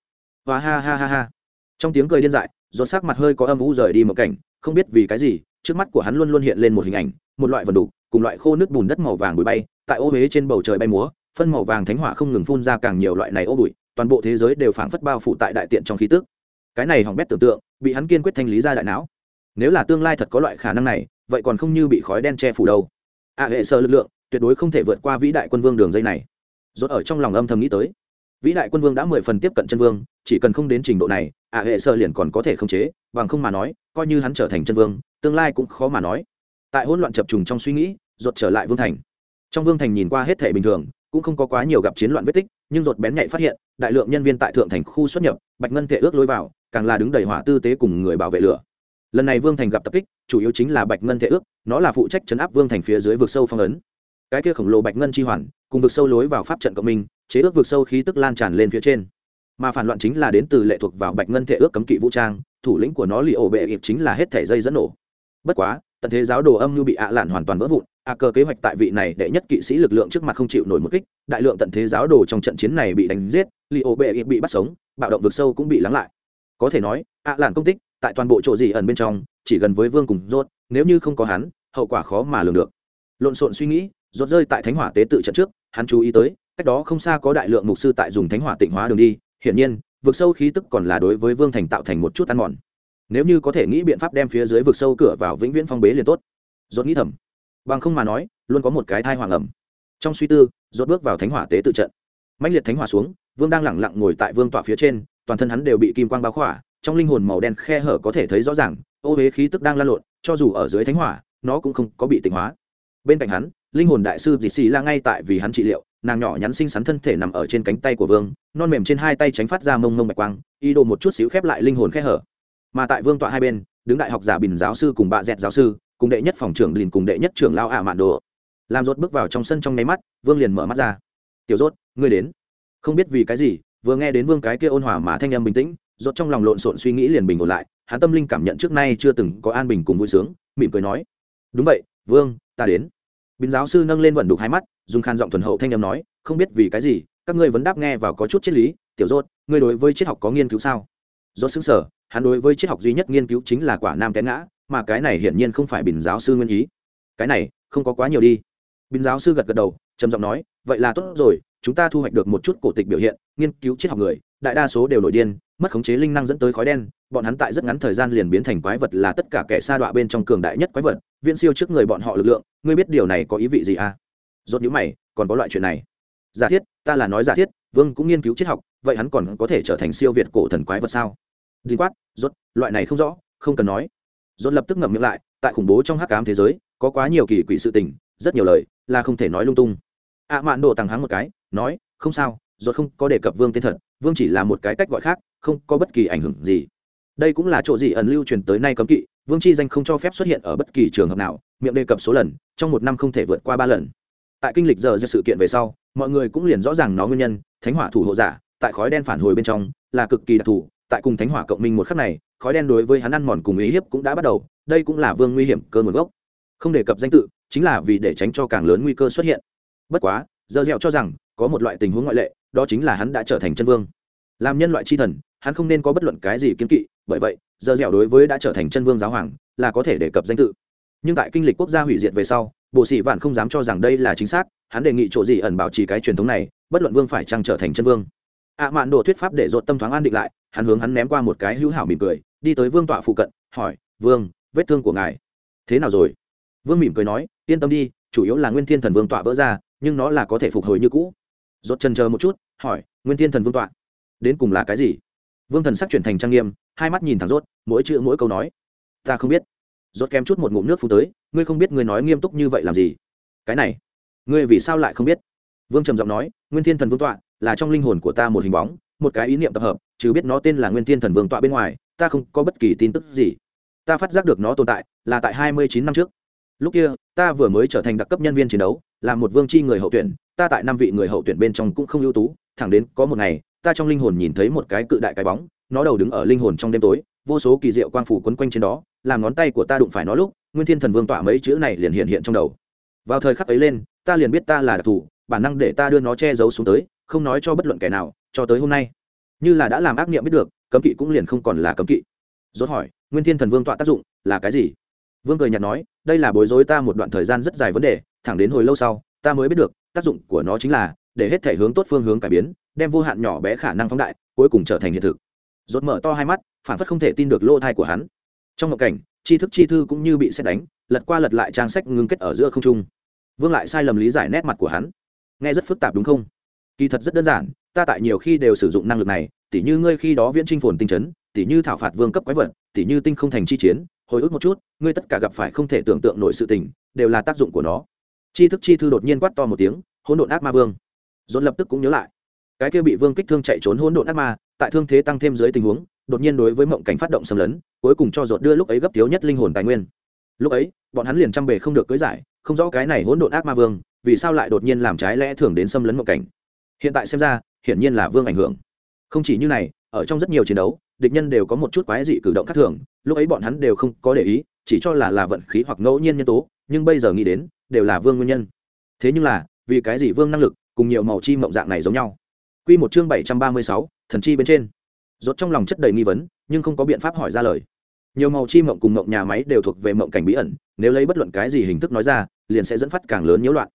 S1: Và ha ha ha ha. Trong tiếng cười điên dại do sắc mặt hơi có âm u rời đi một cảnh, không biết vì cái gì, trước mắt của hắn luôn luôn hiện lên một hình ảnh, một loại vần đục, cùng loại khô nước bùn đất màu vàng bụi bay, tại ô huế trên bầu trời bay múa, phân màu vàng thánh hỏa không ngừng phun ra càng nhiều loại này ô bụi, toàn bộ thế giới đều phảng phất bao phủ tại đại tiện trong khí tức. Cái này hỏng bét tưởng tượng, bị hắn kiên quyết thanh lý ra đại não. Nếu là tương lai thật có loại khả năng này, vậy còn không như bị khói đen che phủ đâu. A hệ sơ lực lượng tuyệt đối không thể vượt qua vĩ đại quân vương đường dây này. Rốt ở trong lòng âm thầm nghĩ tới. Vĩ đại quân vương đã mười phần tiếp cận chân vương, chỉ cần không đến trình độ này a hệ sơ liền còn có thể khống chế, bằng không mà nói, coi như hắn trở thành chân vương, tương lai cũng khó mà nói. Tại hỗn loạn chập trùng trong suy nghĩ, rốt trở lại vương thành. Trong vương thành nhìn qua hết thể bình thường, cũng không có quá nhiều gặp chiến loạn vết tích, nhưng rột bén nhạy phát hiện, đại lượng nhân viên tại thượng thành khu xuất nhập, bạch ngân thể ước lối vào, càng là đứng đầy hỏa tư tế cùng người bảo vệ lửa. Lần này vương thành gặp tập kích, chủ yếu chính là bạch ngân thể ước, nó là phụ trách chấn áp vương thành phía dưới vực sâu phong ấn cái kia khổng lồ bạch ngân chi hoàn, cùng vực sâu lối vào pháp trận cộng minh, chế ước vực sâu khí tức lan tràn lên phía trên. Mà phản loạn chính là đến từ lệ thuộc vào bạch ngân thể ước cấm kỵ vũ trang, thủ lĩnh của nó lì ổ bệ ịp chính là hết thẻ dây dẫn nổ. Bất quá, tận thế giáo đồ âm như bị ạ lạn hoàn toàn vỡ vụn, ạ cơ kế hoạch tại vị này đệ nhất kỵ sĩ lực lượng trước mặt không chịu nổi một kích, đại lượng tận thế giáo đồ trong trận chiến này bị đánh giết, lì ổ bệ ịp bị bắt sống, bạo động vực sâu cũng bị lắng lại. Có thể nói, ạ lạn công tích, tại toàn bộ chỗ gì ẩn bên trong, chỉ gần với vương cùng rốt, nếu như không có hắn, hậu quả khó mà lường được. Lộn xộn suy nghĩ rốt rơi tại thánh hỏa tế tự trận trước, hắn chú ý tới, cách đó không xa có đại lượng mục sư tại dùng thánh hỏa tịnh hóa đường đi, hiển nhiên, vực sâu khí tức còn là đối với vương thành tạo thành một chút ăn mòn. Nếu như có thể nghĩ biện pháp đem phía dưới vực sâu cửa vào vĩnh viễn phong bế liền tốt. Rốt nghĩ thầm, bằng không mà nói, luôn có một cái thai hoàng ẩm. Trong suy tư, rốt bước vào thánh hỏa tế tự trận. Mãnh liệt thánh hỏa xuống, vương đang lẳng lặng ngồi tại vương tọa phía trên, toàn thân hắn đều bị kim quang bao khỏa, trong linh hồn màu đen khe hở có thể thấy rõ ràng, ô huế khí tức đang lan lộn, cho dù ở dưới thánh hỏa, nó cũng không có bị tịnh hóa. Bên cạnh hắn linh hồn đại sư dì xì la ngay tại vì hắn trị liệu, nàng nhỏ nhắn xinh xắn thân thể nằm ở trên cánh tay của vương, non mềm trên hai tay tránh phát ra mông mông bạch quang, ý đồ một chút xíu khép lại linh hồn khe hở. Mà tại vương tọa hai bên, đứng đại học giả bình giáo sư cùng bà dẹt giáo sư, cùng đệ nhất phòng trưởng lìn cùng đệ nhất trưởng lao ả mạn đồ. Làm rốt bước vào trong sân trong nháy mắt, vương liền mở mắt ra. Tiểu rốt, ngươi đến. Không biết vì cái gì, vừa nghe đến vương cái kia ôn hòa mà thanh âm bình tĩnh, rốt trong lòng lộn xộn suy nghĩ liền bình ổn lại, hắn tâm linh cảm nhận trước nay chưa từng có an bình cùng vui sướng, mỉm cười nói, đúng vậy, vương, ta đến bình giáo sư nâng lên vận đục hai mắt dùng khan giọng thuần hậu thanh âm nói không biết vì cái gì các ngươi vẫn đáp nghe vào có chút triết lý tiểu rốt ngươi đối với triết học có nghiên cứu sao? Rốt sững sờ, hắn đối với triết học duy nhất nghiên cứu chính là quả nam té ngã mà cái này hiển nhiên không phải bình giáo sư nguyên ý. Cái này không có quá nhiều đi. Bình giáo sư gật gật đầu trầm giọng nói vậy là tốt rồi chúng ta thu hoạch được một chút cổ tịch biểu hiện nghiên cứu triết học người đại đa số đều nổi điên mất khống chế linh năng dẫn tới khói đen, bọn hắn tại rất ngắn thời gian liền biến thành quái vật là tất cả kẻ sa đọa bên trong cường đại nhất quái vật, viễn siêu trước người bọn họ lực lượng, ngươi biết điều này có ý vị gì à? Rốt nhíu mày, còn có loại chuyện này. Giả thiết, ta là nói giả thiết, vương cũng nghiên cứu triết học, vậy hắn còn có thể trở thành siêu việt cổ thần quái vật sao? Đi quát, rốt, loại này không rõ, không cần nói. Rốt lập tức ngậm miệng lại, tại khủng bố trong hắc ám thế giới, có quá nhiều kỳ quỷ sự tình, rất nhiều lời là không thể nói lung tung. Ạ mạn độ tàng hắng một cái, nói, không sao, rốt không có đề cập vương tên thật vương chỉ là một cái cách gọi khác, không có bất kỳ ảnh hưởng gì. Đây cũng là chỗ gì ẩn lưu truyền tới nay cấm kỵ, vương chi danh không cho phép xuất hiện ở bất kỳ trường hợp nào, miệng đề cập số lần, trong một năm không thể vượt qua ba lần. Tại kinh lịch giờ ra sự kiện về sau, mọi người cũng liền rõ ràng nó nguyên nhân, thánh hỏa thủ hộ giả, tại khói đen phản hồi bên trong, là cực kỳ đặc thù, tại cùng thánh hỏa cộng minh một khắc này, khói đen đối với hắn ăn mòn cùng ý hiếp cũng đã bắt đầu, đây cũng là vương nguy hiểm cơ nguồn gốc. Không đề cập danh tự, chính là vì để tránh cho càng lớn nguy cơ xuất hiện. Bất quá, giờ dẹo cho rằng, có một loại tình huống ngoại lệ, đó chính là hắn đã trở thành chân vương làm nhân loại c h i thần, hắn không nên có bất luận cái gì kiến kỵ, bởi vậy, giờ dẻo đối với đã trở thành chân vương giáo hoàng là có thể đề cập danh tự. Nhưng tại kinh lịch quốc gia hủy diệt về sau bộ sĩ vạn không dám cho rằng đây là chính xác, hắn đề nghị chỗ gì ẩn bảo trì cái truyền thống này, bất luận vương phải chăng trở thành chân vương. Ạ mạn đồ thuyết pháp để dột tâm thoáng an định lại, hắn hướng hắn ném qua một cái hữu hảo mỉm cười, đi tới vương tọa phụ cận, hỏi, vương, vết thương của ngài thế nào rồi? Vương mỉm cười nói, yên tâm đi, chủ yếu là nguyên thiên thần vương tọa vỡ ra, nhưng nó là có thể phục hồi như cũ. Dột trần chờ một chút, hỏi, nguyên thiên thần vương tọa? Đến cùng là cái gì? Vương thần sắc chuyển thành trang nghiêm, hai mắt nhìn thẳng rốt, mỗi chữ mỗi câu nói. Ta không biết. Rốt kém chút một ngụm nước phun tới, ngươi không biết ngươi nói nghiêm túc như vậy làm gì? Cái này, ngươi vì sao lại không biết? Vương trầm giọng nói, nguyên thiên thần vương tọa là trong linh hồn của ta một hình bóng, một cái ý niệm tập hợp, chứ biết nó tên là nguyên thiên thần vương tọa bên ngoài, ta không có bất kỳ tin tức gì. Ta phát giác được nó tồn tại là tại hai mươi chín năm trước. Lúc kia, ta vừa mới trở thành đặc cấp nhân viên chiến đấu, là một vương c h i người hậu tuyển, ta tại năm vị người hậu tuyển bên trong cũng không ưu tú, thẳng đến có một ngày ta trong linh hồn nhìn thấy một cái cự đại cái bóng, nó đầu đứng ở linh hồn trong đêm tối, vô số kỳ diệu quang phủ quấn quanh trên đó, làm ngón tay của ta đụng phải nó lúc, nguyên thiên thần vương tỏa mấy chữ này liền hiện hiện trong đầu. Vào thời khắc ấy lên, ta liền biết ta là đặc thù, bản năng để ta đưa nó che giấu xuống tới, không nói cho bất luận kẻ nào, cho tới hôm nay. Như là đã làm ác nghiệm biết được, cấm kỵ cũng liền không còn là cấm kỵ. Rốt hỏi, nguyên thiên thần vương tọa tác dụng là cái gì? Vương cười nhạt nói, đây là bối rối ta một đoạn thời gian rất dài vấn đề, thẳng đến hồi lâu sau, ta mới biết được, tác dụng của nó chính là, để hết thể hướng tốt phương hướng cải biến đem vô hạn nhỏ bé khả năng phóng đại, cuối cùng trở thành hiện thực. Rốt mở to hai mắt, phản phất không thể tin được lỗ thai của hắn. Trong một cảnh, tri thức chi thư cũng như bị xét đánh, lật qua lật lại trang sách ngưng kết ở giữa không trung. Vương lại sai lầm lý giải nét mặt của hắn. Nghe rất phức tạp đúng không? Kỳ thật rất đơn giản, ta tại nhiều khi đều sử dụng năng lực này, tỉ như ngươi khi đó viễn trinh phồn tinh chấn, tỉ như thảo phạt vương cấp quái vật, tỉ như tinh không thành chi chiến, hồi ức một chút, ngươi tất cả gặp phải không thể tưởng tượng nổi sự tình, đều là tác dụng của nó. Tri thức chi thư đột nhiên quát to một tiếng, hỗn độn ác ma vương. Dồn lập tức cũng nhớ lại cái kia bị vương kích thương chạy trốn hỗn độn ác ma, tại thương thế tăng thêm dưới tình huống, đột nhiên đối với mộng cảnh phát động xâm lấn, cuối cùng cho ruột đưa lúc ấy gấp thiếu nhất linh hồn tài nguyên. Lúc ấy, bọn hắn liền trăm bề không được cưới giải, không rõ cái này hỗn độn ác ma vương, vì sao lại đột nhiên làm trái lẽ thường đến xâm lấn mộng cảnh. Hiện tại xem ra, hiển nhiên là vương ảnh hưởng. Không chỉ như này, ở trong rất nhiều chiến đấu, địch nhân đều có một chút quái dị cử động khác thường, lúc ấy bọn hắn đều không có để ý, chỉ cho là là vận khí hoặc ngẫu nhiên nhân tố, nhưng bây giờ nghĩ đến, đều là vương nguyên nhân. Thế nhưng là, vì cái gì vương năng lực, cùng nhiều màu chi mộng dạng này giống nhau? Quy một chương bảy trăm ba mươi sáu, thần chi bên trên. Rốt trong lòng chất đầy nghi vấn, nhưng không có biện pháp hỏi ra lời. Nhiều màu chi mộng cùng mộng nhà máy đều thuộc về mộng cảnh bí ẩn, nếu lấy bất luận cái gì hình thức nói ra, liền sẽ dẫn phát càng lớn nhiễu loạn.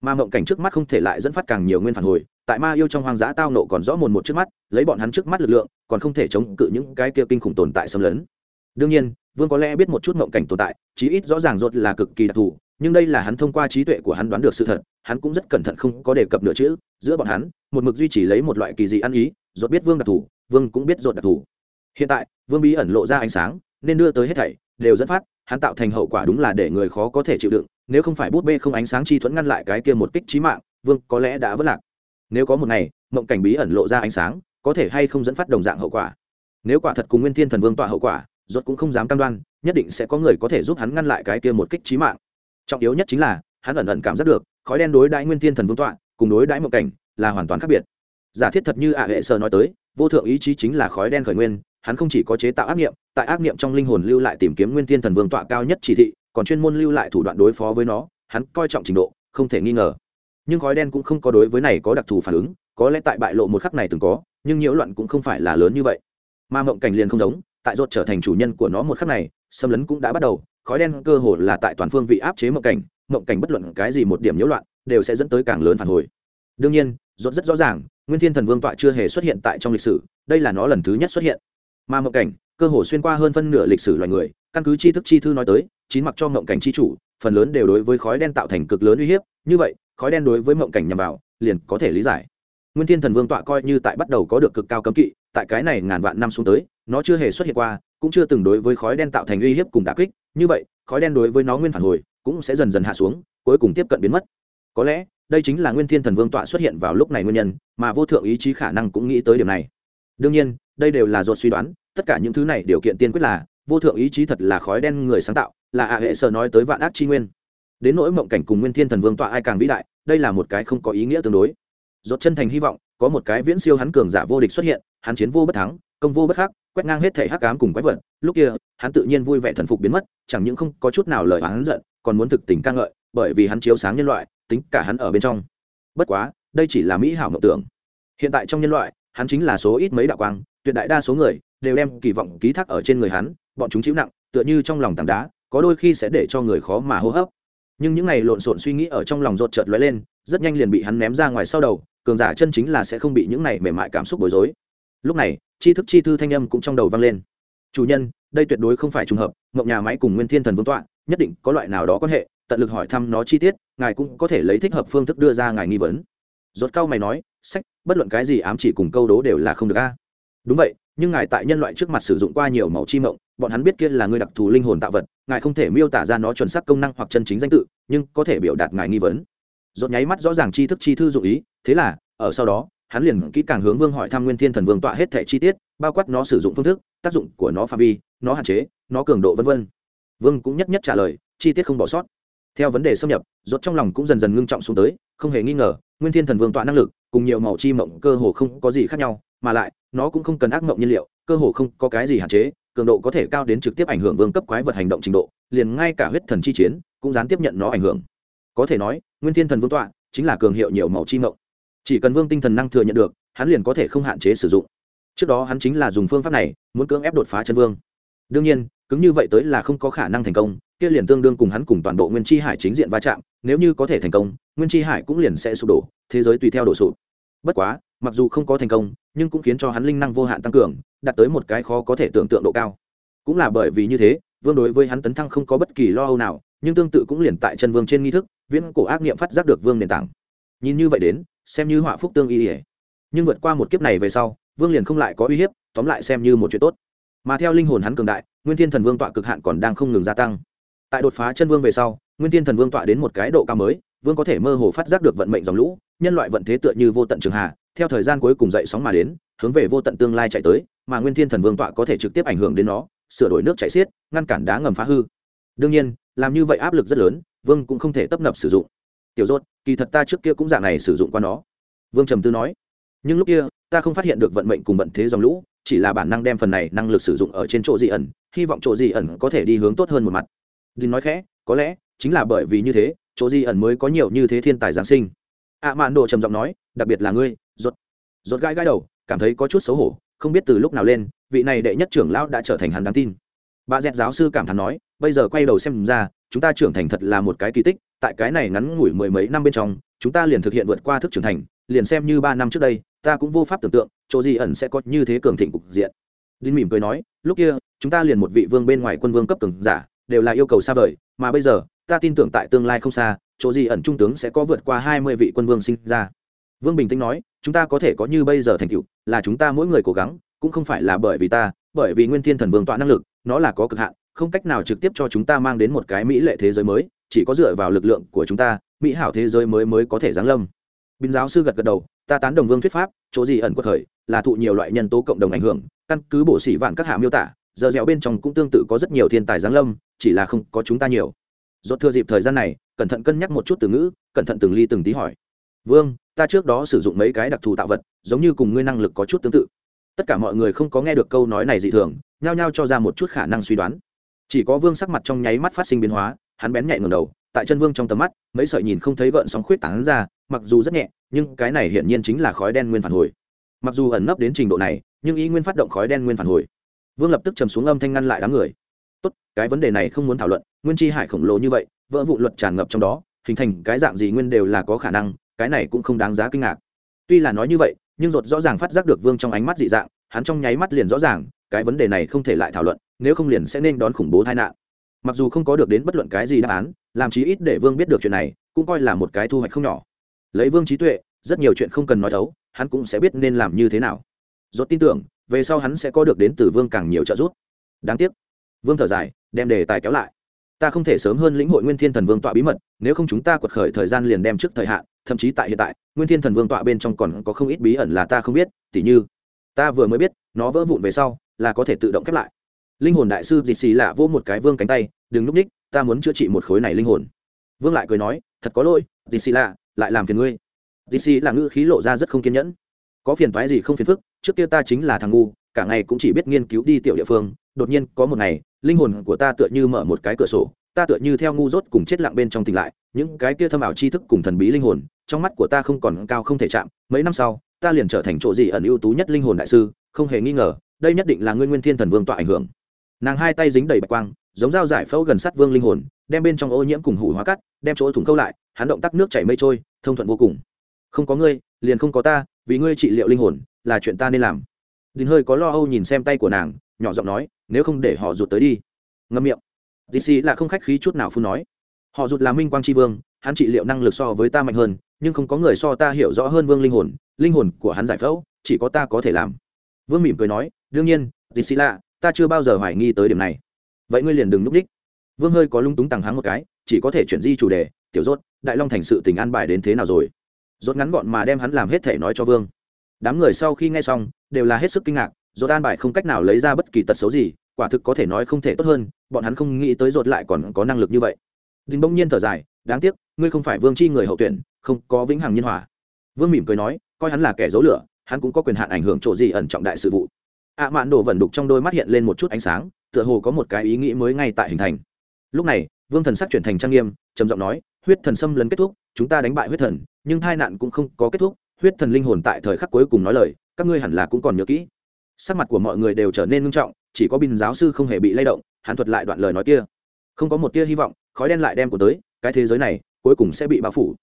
S1: Mà mộng cảnh trước mắt không thể lại dẫn phát càng nhiều nguyên phản hồi, tại ma yêu trong hoang dã tao nộ còn rõ mồn một trước mắt, lấy bọn hắn trước mắt lực lượng, còn không thể chống cự những cái kia kinh khủng tồn tại xâm lấn. Đương nhiên, vương có lẽ biết một chút mộng cảnh tồn tại, chí ít rõ ràng rốt là cực kỳ đặc thù nhưng đây là hắn thông qua trí tuệ của hắn đoán được sự thật, hắn cũng rất cẩn thận không có đề cập nửa chữ, giữa bọn hắn, một mực duy trì lấy một loại kỳ dị ăn ý dột biết vương đặc thù, vương cũng biết dột đặc thù. Hiện tại, vương bí ẩn lộ ra ánh sáng, nên đưa tới hết thảy, đều dẫn phát, hắn tạo thành hậu quả đúng là để người khó có thể chịu đựng, nếu không phải bút bê không ánh sáng chi thuẫn ngăn lại cái kia một kích trí mạng, vương có lẽ đã vất lạc. Nếu có một ngày, mộng cảnh bí ẩn lộ ra ánh sáng, có thể hay không dẫn phát đồng dạng hậu quả. Nếu quả thật cùng nguyên thiên thần vương tọa hậu quả rốt cũng không dám cam đoan, nhất định sẽ có người có thể giúp hắn ngăn lại cái kia một kích trí mạng trọng yếu nhất chính là, hắn ẩn ẩn cảm giác được, khói đen đối đãi nguyên thiên thần vương tọa, cùng đối đãi mộng cảnh, là hoàn toàn khác biệt. Giả thiết thật như ạ hệ sơ nói tới, vô thượng ý chí chính là khói đen khởi nguyên, hắn không chỉ có chế tạo ác nghiệm, tại ác nghiệm trong linh hồn lưu lại tìm kiếm nguyên thiên thần vương tọa cao nhất chỉ thị, còn chuyên môn lưu lại thủ đoạn đối phó với nó, hắn coi trọng trình độ, không thể nghi ngờ. Nhưng khói đen cũng không có đối với này có đặc thù phản ứng, có lẽ tại bại lộ một khắc này từng có, nhưng nhiễu loạn cũng không phải là lớn như vậy. Mà mộng cảnh liền không giống, tại rốt trở thành chủ nhân của nó một khắc này, xâm lấn cũng đã bắt đầu khói đen cơ hồ là tại toàn phương vị áp chế mộng cảnh mộng cảnh bất luận cái gì một điểm nhiễu loạn, đều sẽ dẫn tới càng lớn phản hồi. Đương nhiên, rốt rất rõ ràng, nguyên thiên thần vương tọa chưa hề xuất hiện tại trong lịch sử, đây là nó lần thứ nhất xuất hiện. Mà mộng cảnh, cơ hồ xuyên qua hơn phân nửa lịch sử loài người, căn cứ tri thức chi thư nói tới, chín mặc cho mộng cảnh chi chủ, phần lớn đều đối với khói đen tạo thành cực lớn uy hiếp, như vậy, khói đen đối với mộng cảnh nhằm vào, liền có thể lý giải. Nguyên thiên thần vương tọa coi như tại bắt đầu có được cực cao cấm kỵ, tại cái này ngàn vạn năm xuống tới, nó chưa hề xuất hiện qua, cũng chưa từng đối với khói đen tạo thành uy hiếp cùng đả kích như vậy, khói đen đối với nó nguyên phản hồi cũng sẽ dần dần hạ xuống, cuối cùng tiếp cận biến mất. Có lẽ, đây chính là nguyên thiên thần vương tọa xuất hiện vào lúc này nguyên nhân, mà vô thượng ý chí khả năng cũng nghĩ tới điểm này. Đương nhiên, đây đều là dột suy đoán, tất cả những thứ này điều kiện tiên quyết là, vô thượng ý chí thật là khói đen người sáng tạo, là ạ hệ sở nói tới vạn ác chi nguyên. Đến nỗi mộng cảnh cùng nguyên thiên thần vương tọa ai càng vĩ đại, đây là một cái không có ý nghĩa tương đối. Dột chân thành hy vọng, có một cái viễn siêu hắn cường giả vô địch xuất hiện, hắn chiến vô bất thắng, công vô bất khắc quét ngang hết thể hắc ám cùng quái vật, lúc kia, hắn tự nhiên vui vẻ thần phục biến mất, chẳng những không có chút nào lời hắn giận, còn muốn thực tình ca ngợi, bởi vì hắn chiếu sáng nhân loại, tính cả hắn ở bên trong. Bất quá, đây chỉ là mỹ hảo ngộ tưởng. Hiện tại trong nhân loại, hắn chính là số ít mấy đạo quang, tuyệt đại đa số người, đều đem kỳ vọng ký thác ở trên người hắn, bọn chúng chịu nặng, tựa như trong lòng tảng đá, có đôi khi sẽ để cho người khó mà hô hấp. Nhưng những ngày lộn xộn suy nghĩ ở trong lòng rột chợt lóe lên, rất nhanh liền bị hắn ném ra ngoài sau đầu, cường giả chân chính là sẽ không bị những này mềm mại cảm xúc bối rối lúc này chi thức chi thư thanh âm cũng trong đầu vang lên. Chủ nhân, đây tuyệt đối không phải trùng hợp mộng nhà máy cùng nguyên thiên thần vương tọa, nhất định có loại nào đó quan hệ, tận lực hỏi thăm nó chi tiết, ngài cũng có thể lấy thích hợp phương thức đưa ra ngài nghi vấn. Rốt cao mày nói, sách, bất luận cái gì ám chỉ cùng câu đố đều là không được a. Đúng vậy, nhưng ngài tại nhân loại trước mặt sử dụng qua nhiều màu chi mộng, bọn hắn biết kia là người đặc thù linh hồn tạo vật, ngài không thể miêu tả ra nó chuẩn xác công năng hoặc chân chính danh tự, nhưng có thể biểu đạt ngài nghi vấn. Rốt nháy mắt rõ ràng chi thức chi thư dụng ý, thế là, ở sau đó hắn liền kỹ càng hướng vương hỏi thăm nguyên thiên thần vương tọa hết thẻ chi tiết, bao quát nó sử dụng phương thức, tác dụng của nó phạm vi, nó hạn chế, nó cường độ vân vân. Vương cũng nhất nhất trả lời, chi tiết không bỏ sót. Theo vấn đề xâm nhập, rốt trong lòng cũng dần dần ngưng trọng xuống tới, không hề nghi ngờ, nguyên thiên thần vương tọa năng lực, cùng nhiều màu chi mộng cơ hồ không có gì khác nhau, mà lại, nó cũng không cần ác mộng nhiên liệu, cơ hồ không có cái gì hạn chế, cường độ có thể cao đến trực tiếp ảnh hưởng vương cấp quái vật hành động trình độ, liền ngay cả huyết thần chi chiến, cũng gián tiếp nhận nó ảnh hưởng. Có thể nói, nguyên thiên thần vương tọa chính là cường hiệu nhiều màu chi mộng chỉ cần vương tinh thần năng thừa nhận được, hắn liền có thể không hạn chế sử dụng. Trước đó hắn chính là dùng phương pháp này, muốn cưỡng ép đột phá chân vương. Đương nhiên, cứng như vậy tới là không có khả năng thành công, kia liền tương đương cùng hắn cùng toàn bộ nguyên chi hải chính diện va chạm, nếu như có thể thành công, nguyên chi hải cũng liền sẽ sụp đổ, thế giới tùy theo đổ sụp. Bất quá, mặc dù không có thành công, nhưng cũng khiến cho hắn linh năng vô hạn tăng cường, đạt tới một cái khó có thể tưởng tượng độ cao. Cũng là bởi vì như thế, vương đối với hắn tấn thăng không có bất kỳ lo âu nào, nhưng tương tự cũng liền tại chân vương trên nghi thức, viễn cổ ác niệm phát giác được vương nền tảng. Nhìn như vậy đến xem như họa phúc tương y ỉa. Nhưng vượt qua một kiếp này về sau, vương liền không lại có uy hiếp, tóm lại xem như một chuyện tốt. Mà theo linh hồn hắn cường đại, nguyên thiên thần vương tọa cực hạn còn đang không ngừng gia tăng. Tại đột phá chân vương về sau, nguyên thiên thần vương tọa đến một cái độ cao mới, vương có thể mơ hồ phát giác được vận mệnh dòng lũ, nhân loại vận thế tựa như vô tận trường hà theo thời gian cuối cùng dậy sóng mà đến, hướng về vô tận tương lai chạy tới, mà nguyên thiên thần vương tọa có thể trực tiếp ảnh hưởng đến nó, sửa đổi nước chạy xiết, ngăn cản đá ngầm phá hư. Đương nhiên, làm như vậy áp lực rất lớn, vương cũng không thể tấp nập sử dụng tiểu rốt, kỳ thật ta trước kia cũng dạng này sử dụng qua nó. Vương trầm tư nói, nhưng lúc kia, ta không phát hiện được vận mệnh cùng vận thế dòng lũ, chỉ là bản năng đem phần này năng lực sử dụng ở trên chỗ dị ẩn, hy vọng chỗ dị ẩn có thể đi hướng tốt hơn một mặt. Đinh nói khẽ, có lẽ chính là bởi vì như thế, chỗ dị ẩn mới có nhiều như thế thiên tài giáng sinh. Ạ mạn đồ trầm giọng nói, đặc biệt là ngươi, rốt rốt gãi gãi đầu, cảm thấy có chút xấu hổ, không biết từ lúc nào lên, vị này đệ nhất trưởng lão đã trở thành hắn đáng tin. Bà dẹt giáo sư cảm thán nói, bây giờ quay đầu xem ra chúng ta trưởng thành thật là một cái kỳ tích, tại cái này ngắn ngủi mười mấy năm bên trong, chúng ta liền thực hiện vượt qua thức trưởng thành, liền xem như ba năm trước đây, ta cũng vô pháp tưởng tượng, chỗ gì ẩn sẽ có như thế cường thịnh cục diện. Đinh mỉm cười nói, lúc kia, chúng ta liền một vị vương bên ngoài quân vương cấp cường giả, đều là yêu cầu xa vời, mà bây giờ, ta tin tưởng tại tương lai không xa, chỗ gì ẩn trung tướng sẽ có vượt qua hai mươi vị quân vương sinh ra. Vương bình tĩnh nói, chúng ta có thể có như bây giờ thành tựu, là chúng ta mỗi người cố gắng, cũng không phải là bởi vì ta, bởi vì nguyên thiên thần vương tọa năng lực, nó là có cực hạn không cách nào trực tiếp cho chúng ta mang đến một cái mỹ lệ thế giới mới, chỉ có dựa vào lực lượng của chúng ta, mỹ hảo thế giới mới mới có thể giáng lâm. Binh giáo sư gật gật đầu, ta tán đồng vương thuyết pháp, chỗ gì ẩn quật khởi là thụ nhiều loại nhân tố cộng đồng ảnh hưởng, căn cứ bổ sĩ vạn các hạ miêu tả, giờ dẻo bên trong cũng tương tự có rất nhiều thiên tài giáng lâm, chỉ là không có chúng ta nhiều. Rốt thừa dịp thời gian này, cẩn thận cân nhắc một chút từ ngữ, cẩn thận từng ly từng tí hỏi. Vương, ta trước đó sử dụng mấy cái đặc thù tạo vật, giống như cùng ngươi năng lực có chút tương tự. Tất cả mọi người không có nghe được câu nói này dị thường, nhao nhao cho ra một chút khả năng suy đoán chỉ có vương sắc mặt trong nháy mắt phát sinh biến hóa, hắn bén nhẹ ngầm đầu, tại chân vương trong tầm mắt, mấy sợi nhìn không thấy gợn sóng khuyết tảng ra, mặc dù rất nhẹ, nhưng cái này hiển nhiên chính là khói đen nguyên phản hồi. Mặc dù ẩn nấp đến trình độ này, nhưng ý nguyên phát động khói đen nguyên phản hồi. Vương lập tức trầm xuống âm thanh ngăn lại đám người. Tốt, cái vấn đề này không muốn thảo luận, nguyên chi hải khổng lồ như vậy, vỡ vụ luật tràn ngập trong đó, hình thành cái dạng gì nguyên đều là có khả năng, cái này cũng không đáng giá kinh ngạc. Tuy là nói như vậy, nhưng ruột rõ ràng phát giác được vương trong ánh mắt dị dạng, hắn trong nháy mắt liền rõ ràng, cái vấn đề này không thể lại thảo luận nếu không liền sẽ nên đón khủng bố tai nạn. Mặc dù không có được đến bất luận cái gì đáp án, làm chí ít để vương biết được chuyện này, cũng coi là một cái thu hoạch không nhỏ. Lấy vương trí tuệ, rất nhiều chuyện không cần nói thấu, hắn cũng sẽ biết nên làm như thế nào. Dốt tin tưởng, về sau hắn sẽ có được đến từ vương càng nhiều trợ giúp. Đáng tiếc. Vương thở dài, đem đề tài kéo lại. Ta không thể sớm hơn lĩnh hội nguyên thiên thần vương tọa bí mật, nếu không chúng ta quật khởi thời gian liền đem trước thời hạn, thậm chí tại hiện tại, nguyên thiên thần vương tọa bên trong còn có không ít bí ẩn là ta không biết, tỉ như, ta vừa mới biết, nó vỡ vụn về sau, là có thể tự động khép lại linh hồn đại sư dịt xì lạ vỗ một cái vương cánh tay, đừng núp ních, ta muốn chữa trị một khối này linh hồn. Vương lại cười nói, thật có lỗi dịt xì lạ, lại làm phiền ngươi. Dịt xì là ngữ khí lộ ra rất không kiên nhẫn. Có phiền thoái gì không phiền phức, trước kia ta chính là thằng ngu, cả ngày cũng chỉ biết nghiên cứu đi tiểu địa phương, đột nhiên có một ngày, linh hồn của ta tựa như mở một cái cửa sổ, ta tựa như theo ngu dốt cùng chết lặng bên trong tỉnh lại, những cái kia thâm ảo tri thức cùng thần bí linh hồn, trong mắt của ta không còn cao không thể chạm, mấy năm sau, ta liền trở thành chỗ gì ẩn ưu tú nhất linh hồn đại sư, không hề nghi ngờ, đây nhất định là nguyên nguyên thiên thần vương tọa ảnh hưởng nàng hai tay dính đầy bạch quang, giống dao giải phẫu gần sát vương linh hồn, đem bên trong ô nhiễm cùng hủ hóa cắt, đem chỗ thủng câu lại, hắn động tác nước chảy mây trôi, thông thuận vô cùng. Không có ngươi, liền không có ta, vì ngươi trị liệu linh hồn, là chuyện ta nên làm. Đình hơi có lo âu nhìn xem tay của nàng, nhỏ giọng nói, nếu không để họ rụt tới đi. Ngâm miệng. Dì xì là không khách khí chút nào phun nói. Họ rụt là minh quang tri vương, hắn trị liệu năng lực so với ta mạnh hơn, nhưng không có người so ta hiểu rõ hơn vương linh hồn linh hồn của hắn giải phẫu, chỉ có ta có thể làm. Vương mỉm cười nói, đương nhiên, dì xì lạ ta chưa bao giờ hoài nghi tới điểm này. Vậy ngươi liền đừng núp đích. Vương hơi có lung túng tằng hắng một cái, chỉ có thể chuyển di chủ đề, tiểu rốt, đại long thành sự tình an bài đến thế nào rồi? Rốt ngắn gọn mà đem hắn làm hết thể nói cho vương. Đám người sau khi nghe xong, đều là hết sức kinh ngạc, rốt an bài không cách nào lấy ra bất kỳ tật xấu gì, quả thực có thể nói không thể tốt hơn, bọn hắn không nghĩ tới rốt lại còn có năng lực như vậy. Đình bỗng nhiên thở dài, đáng tiếc, ngươi không phải vương chi người hậu tuyển, không có vĩnh hằng nhân hòa. vương mỉm cười nói, coi hắn là kẻ dấu lửa, hắn cũng có quyền hạn ảnh hưởng chỗ gì ẩn trọng đại sự vụ ạ à mạn đổ vẩn đục trong đôi mắt hiện lên một chút ánh sáng, tựa hồ có một cái ý nghĩ mới ngay tại hình thành. Lúc này, vương thần sắc chuyển thành trang nghiêm, trầm giọng nói, huyết thần xâm lấn kết thúc, chúng ta đánh bại huyết thần, nhưng tai nạn cũng không có kết thúc, huyết thần linh hồn tại thời khắc cuối cùng nói lời, các ngươi hẳn là cũng còn nhớ kỹ. Sắc mặt của mọi người đều trở nên ngưng trọng, chỉ có bình giáo sư không hề bị lay động, hắn thuật lại đoạn lời nói kia. Không có một tia hy vọng, khói đen lại đem của tới, cái thế giới này, cuối cùng sẽ bị bao phủ.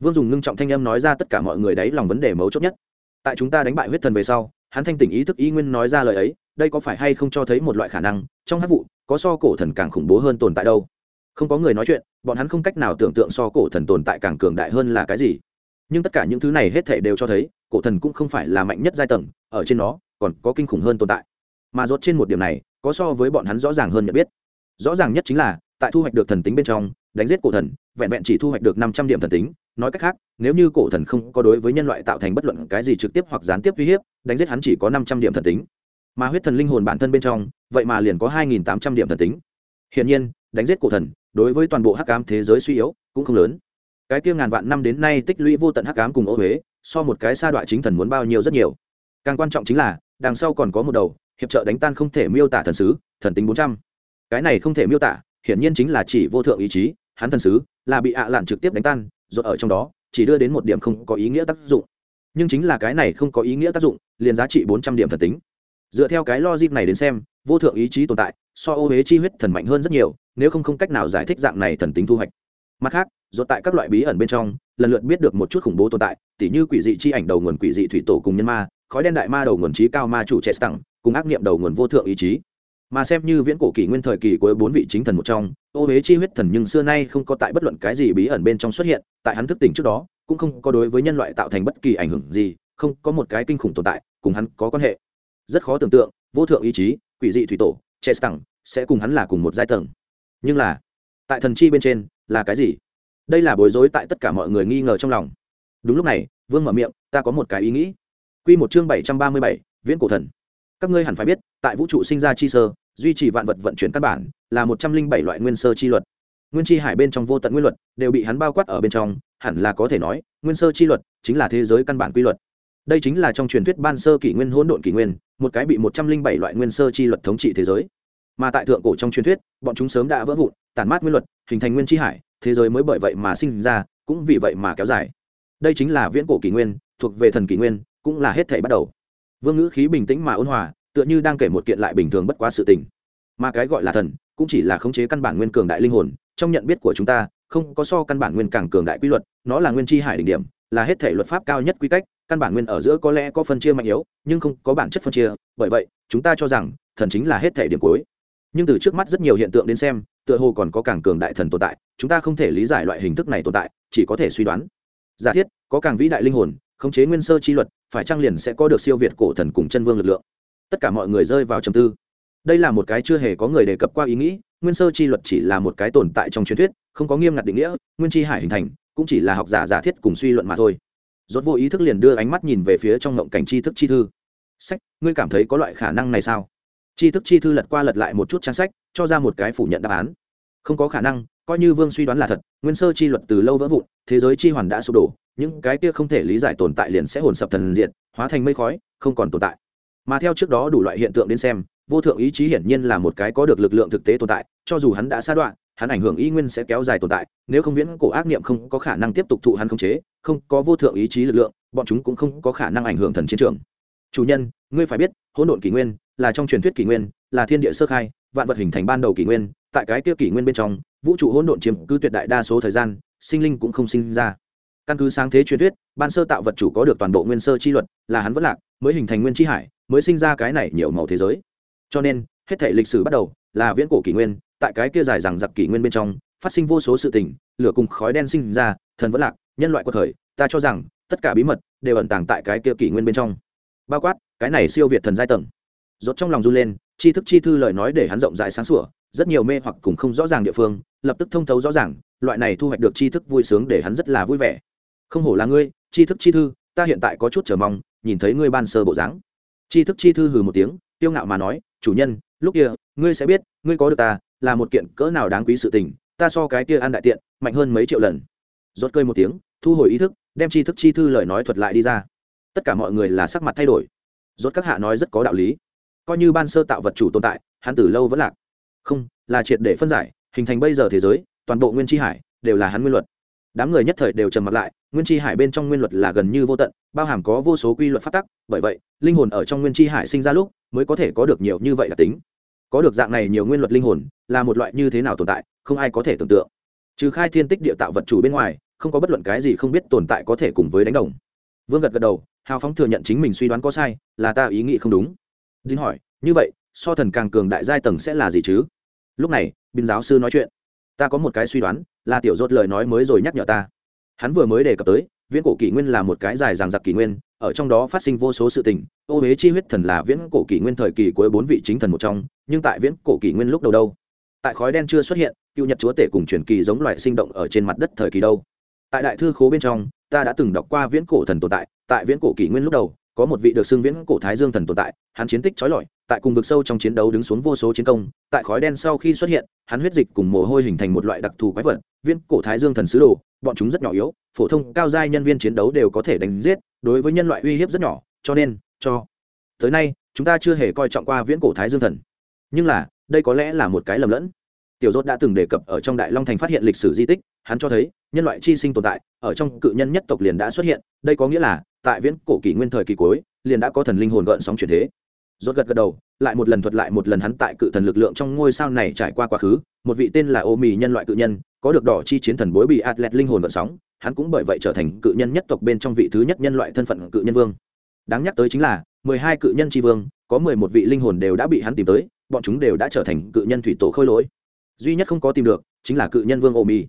S1: Vương dùng ngưng trọng thanh âm nói ra tất cả mọi người đấy lòng vấn đề mấu chốt nhất. Tại chúng ta đánh bại huyết thần về sau hắn thanh tỉnh ý thức y nguyên nói ra lời ấy, đây có phải hay không cho thấy một loại khả năng, trong hát vụ, có so cổ thần càng khủng bố hơn tồn tại đâu? Không có người nói chuyện, bọn hắn không cách nào tưởng tượng so cổ thần tồn tại càng cường đại hơn là cái gì. Nhưng tất cả những thứ này hết thể đều cho thấy, cổ thần cũng không phải là mạnh nhất giai tầng, ở trên nó, còn có kinh khủng hơn tồn tại. Mà rốt trên một điểm này, có so với bọn hắn rõ ràng hơn nhận biết. Rõ ràng nhất chính là, tại thu hoạch được thần tính bên trong đánh giết cổ thần, vẹn vẹn chỉ thu hoạch được năm trăm điểm thần tính. Nói cách khác, nếu như cổ thần không có đối với nhân loại tạo thành bất luận cái gì trực tiếp hoặc gián tiếp uy hiếp, đánh giết hắn chỉ có năm trăm điểm thần tính. Mà huyết thần linh hồn bản thân bên trong, vậy mà liền có hai nghìn tám trăm điểm thần tính. Hiển nhiên, đánh giết cổ thần, đối với toàn bộ hắc ám thế giới suy yếu, cũng không lớn. Cái kia ngàn vạn năm đến nay tích lũy vô tận hắc ám cùng ô huế so một cái sa đoạn chính thần muốn bao nhiêu rất nhiều. Càng quan trọng chính là, đằng sau còn có một đầu, hiệp trợ đánh tan không thể miêu tả thần sứ, thần tính bốn trăm. Cái này không thể miêu tả, hiển nhiên chính là chỉ vô thượng ý chí hắn thần sứ, là bị ạ lạn trực tiếp đánh tan, rồi ở trong đó, chỉ đưa đến một điểm không có ý nghĩa tác dụng. Nhưng chính là cái này không có ý nghĩa tác dụng, liền giá trị bốn trăm điểm thần tính. Dựa theo cái logic này đến xem, vô thượng ý chí tồn tại, so ô huế chi huyết thần mạnh hơn rất nhiều, nếu không không cách nào giải thích dạng này thần tính thu hoạch. Mặt khác dột tại các loại bí ẩn bên trong, lần lượt biết được một chút khủng bố tồn tại, tỉ như quỷ dị chi ảnh đầu nguồn quỷ dị thủy tổ cùng nhân ma, khói đen đại ma đầu nguồn trí cao ma chủ trẻ tặng cùng ác niệm đầu nguồn vô thượng ý chí mà xem như viễn cổ kỷ nguyên thời kỳ của bốn vị chính thần một trong ô huế chi huyết thần nhưng xưa nay không có tại bất luận cái gì bí ẩn bên trong xuất hiện, tại hắn thức tỉnh trước đó, cũng không có đối với nhân loại tạo thành bất kỳ ảnh hưởng gì, không có một cái kinh khủng tồn tại, cùng hắn có quan hệ. Rất khó tưởng tượng, vô thượng ý chí, quỷ dị thủy tổ chest tặng sẽ cùng hắn là cùng một giai tầng. Nhưng là, tại thần chi bên trên, là cái gì? Đây là bối rối tại tất cả mọi người nghi ngờ trong lòng. Đúng lúc này, vương mở miệng, ta có một cái ý nghĩ. Q một chương bảy trăm ba mươi bảy, viễn cổ thần. Các ngươi hẳn phải biết, tại vũ trụ sinh ra chi sơ duy trì vạn vật vận chuyển căn bản, là một trăm linh bảy loại nguyên sơ chi luật. Nguyên chi hải bên trong vô tận nguyên luật đều bị hắn bao quát ở bên trong, hẳn là có thể nói, nguyên sơ chi luật chính là thế giới căn bản quy luật. Đây chính là trong truyền thuyết ban sơ kỷ nguyên, hỗn độn kỷ nguyên, một cái bị một trăm linh bảy loại nguyên sơ chi luật thống trị thế giới. Mà tại thượng cổ trong truyền thuyết, bọn chúng sớm đã vỡ vụn, tản mát nguyên luật, hình thành nguyên chi hải, thế giới mới bởi vậy mà sinh ra, cũng vì vậy mà kéo dài. Đây chính là viễn cổ kỷ nguyên, thuộc về thần kỷ nguyên, cũng là hết thể bắt đầu. Vương ngữ khí bình tĩnh mà ôn hòa tựa như đang kể một kiện lại bình thường bất quá sự tình. Mà cái gọi là thần, cũng chỉ là khống chế căn bản nguyên cường đại linh hồn, trong nhận biết của chúng ta, không có so căn bản nguyên càng cường đại quy luật, nó là nguyên chi hải đỉnh điểm, là hết thể luật pháp cao nhất quy cách, căn bản nguyên ở giữa có lẽ có phân chia mạnh yếu, nhưng không có bản chất phân chia, bởi vậy, chúng ta cho rằng, thần chính là hết thể điểm cuối. Nhưng từ trước mắt rất nhiều hiện tượng đến xem, tựa hồ còn có càng cường đại thần tồn tại, chúng ta không thể lý giải loại hình thức này tồn tại, chỉ có thể suy đoán. Giả thiết, có càng vĩ đại linh hồn, khống chế nguyên sơ chi luật, phải trang liền sẽ có được siêu việt cổ thần cùng chân vương lực lượng? Tất cả mọi người rơi vào trầm tư. Đây là một cái chưa hề có người đề cập qua ý nghĩ, nguyên sơ chi luật chỉ là một cái tồn tại trong truyền thuyết, không có nghiêm ngặt định nghĩa, nguyên chi hải hình thành, cũng chỉ là học giả giả thiết cùng suy luận mà thôi. Rốt vô ý thức liền đưa ánh mắt nhìn về phía trong ngộng cảnh tri thức chi thư. Sách, ngươi cảm thấy có loại khả năng này sao? Tri thức chi thư lật qua lật lại một chút trang sách, cho ra một cái phủ nhận đáp án. Không có khả năng, coi như vương suy đoán là thật, nguyên sơ chi luật từ lâu vỡ vụn, thế giới chi hoàn đã sụp đổ, những cái kia không thể lý giải tồn tại liền sẽ hồn sập thần diện hóa thành mây khói, không còn tồn tại mà theo trước đó đủ loại hiện tượng đến xem, vô thượng ý chí hiển nhiên là một cái có được lực lượng thực tế tồn tại, cho dù hắn đã sa đoạn, hắn ảnh hưởng y nguyên sẽ kéo dài tồn tại, nếu không viễn cổ ác niệm không có khả năng tiếp tục thụ hắn khống chế, không có vô thượng ý chí lực lượng, bọn chúng cũng không có khả năng ảnh hưởng thần chiến trường. Chủ nhân, ngươi phải biết, hỗn độn kỷ nguyên là trong truyền thuyết kỷ nguyên, là thiên địa sơ khai, vạn vật hình thành ban đầu kỷ nguyên, tại cái kia kỷ nguyên bên trong, vũ trụ hỗn độn chiếm cứ tuyệt đại đa số thời gian, sinh linh cũng không sinh ra. Căn cứ sáng thế truyền thuyết, ban sơ tạo vật chủ có được toàn bộ nguyên sơ chi luật, là hắn vẫn lạc, mới hình thành nguyên chi hải mới sinh ra cái này nhiều màu thế giới. Cho nên, hết thể lịch sử bắt đầu là viễn cổ kỷ nguyên, tại cái kia dài rằng giặc kỷ nguyên bên trong, phát sinh vô số sự tình, lửa cùng khói đen sinh ra, thần vẫn lạc, nhân loại cuộc thời ta cho rằng, tất cả bí mật đều ẩn tàng tại cái kia kỷ nguyên bên trong. Bao quát, cái này siêu việt thần giai tầng. Rốt trong lòng run lên, chi thức chi thư lời nói để hắn rộng rãi sáng sủa, rất nhiều mê hoặc cùng không rõ ràng địa phương, lập tức thông thấu rõ ràng, loại này thu hoạch được chi thức vui sướng để hắn rất là vui vẻ. Không hổ là ngươi, chi thức chi thư, ta hiện tại có chút chờ mong, nhìn thấy ngươi ban sơ bộ dáng chi thức chi thư hừ một tiếng tiêu ngạo mà nói, chủ nhân, lúc kia, ngươi sẽ biết, ngươi có được ta, là một kiện cỡ nào đáng quý sự tình, ta so cái kia ăn đại tiện, mạnh hơn mấy triệu lần. Rốt cơi một tiếng, thu hồi ý thức, đem chi thức chi thư lời nói thuật lại đi ra. Tất cả mọi người là sắc mặt thay đổi. Rốt các hạ nói rất có đạo lý. Coi như ban sơ tạo vật chủ tồn tại, hắn từ lâu vẫn lạc. Không, là triệt để phân giải, hình thành bây giờ thế giới, toàn bộ nguyên chi hải, đều là hắn nguyên luật đám người nhất thời đều trầm mặt lại, nguyên chi hải bên trong nguyên luật là gần như vô tận, bao hàm có vô số quy luật phát tắc, bởi vậy, linh hồn ở trong nguyên chi hải sinh ra lúc, mới có thể có được nhiều như vậy là tính. Có được dạng này nhiều nguyên luật linh hồn, là một loại như thế nào tồn tại, không ai có thể tưởng tượng. Trừ khai thiên tích địa tạo vật chủ bên ngoài, không có bất luận cái gì không biết tồn tại có thể cùng với đánh đồng. Vương gật gật đầu, hào phóng thừa nhận chính mình suy đoán có sai, là ta ý nghĩ không đúng. Đinh hỏi, như vậy, so thần càng cường đại giai tầng sẽ là gì chứ? Lúc này biên giáo sư nói chuyện ta có một cái suy đoán, là tiểu dốt lời nói mới rồi nhắc nhở ta. Hắn vừa mới đề cập tới, viễn cổ kỷ nguyên là một cái dài ràng giặc kỷ nguyên, ở trong đó phát sinh vô số sự tình, ô huế chi huyết thần là viễn cổ kỷ nguyên thời kỳ cuối bốn vị chính thần một trong, nhưng tại viễn cổ kỷ nguyên lúc đầu đâu? Tại khói đen chưa xuất hiện, cựu nhật chúa tể cùng truyền kỳ giống loại sinh động ở trên mặt đất thời kỳ đâu? Tại đại thư khố bên trong, ta đã từng đọc qua viễn cổ thần tồn tại tại viễn cổ kỷ nguyên lúc đầu có một vị được xưng viễn cổ thái dương thần tồn tại, hắn chiến tích trói lọi, tại cùng vực sâu trong chiến đấu đứng xuống vô số chiến công, tại khói đen sau khi xuất hiện, hắn huyết dịch cùng mồ hôi hình thành một loại đặc thù quái vật, viễn cổ thái dương thần sứ đồ, bọn chúng rất nhỏ yếu, phổ thông, cao giai nhân viên chiến đấu đều có thể đánh giết, đối với nhân loại uy hiếp rất nhỏ, cho nên, cho tới nay, chúng ta chưa hề coi trọng qua viễn cổ thái dương thần. Nhưng là, đây có lẽ là một cái lầm lẫn. Tiểu dốt đã từng đề cập ở trong đại long thành phát hiện lịch sử di tích, hắn cho thấy, nhân loại chi sinh tồn tại, ở trong cự nhân nhất tộc liền đã xuất hiện, đây có nghĩa là tại viễn cổ kỷ nguyên thời kỳ cuối, liền đã có thần linh hồn gợn sóng chuyển thế. Rốt gật gật đầu, lại một lần thuật lại một lần hắn tại cự thần lực lượng trong ngôi sao này trải qua quá khứ, một vị tên là ô mì nhân loại cự nhân, có được đỏ chi chiến thần bối bị atlet linh hồn gợn sóng, hắn cũng bởi vậy trở thành cự nhân nhất tộc bên trong vị thứ nhất nhân loại thân phận cự nhân vương. Đáng nhắc tới chính là, mười hai cự nhân tri vương, có mười một vị linh hồn đều đã bị hắn tìm tới, bọn chúng đều đã trở thành cự nhân thủy tổ khôi lỗi. Duy nhất không có tìm được, chính là cự nhân vương ô mì.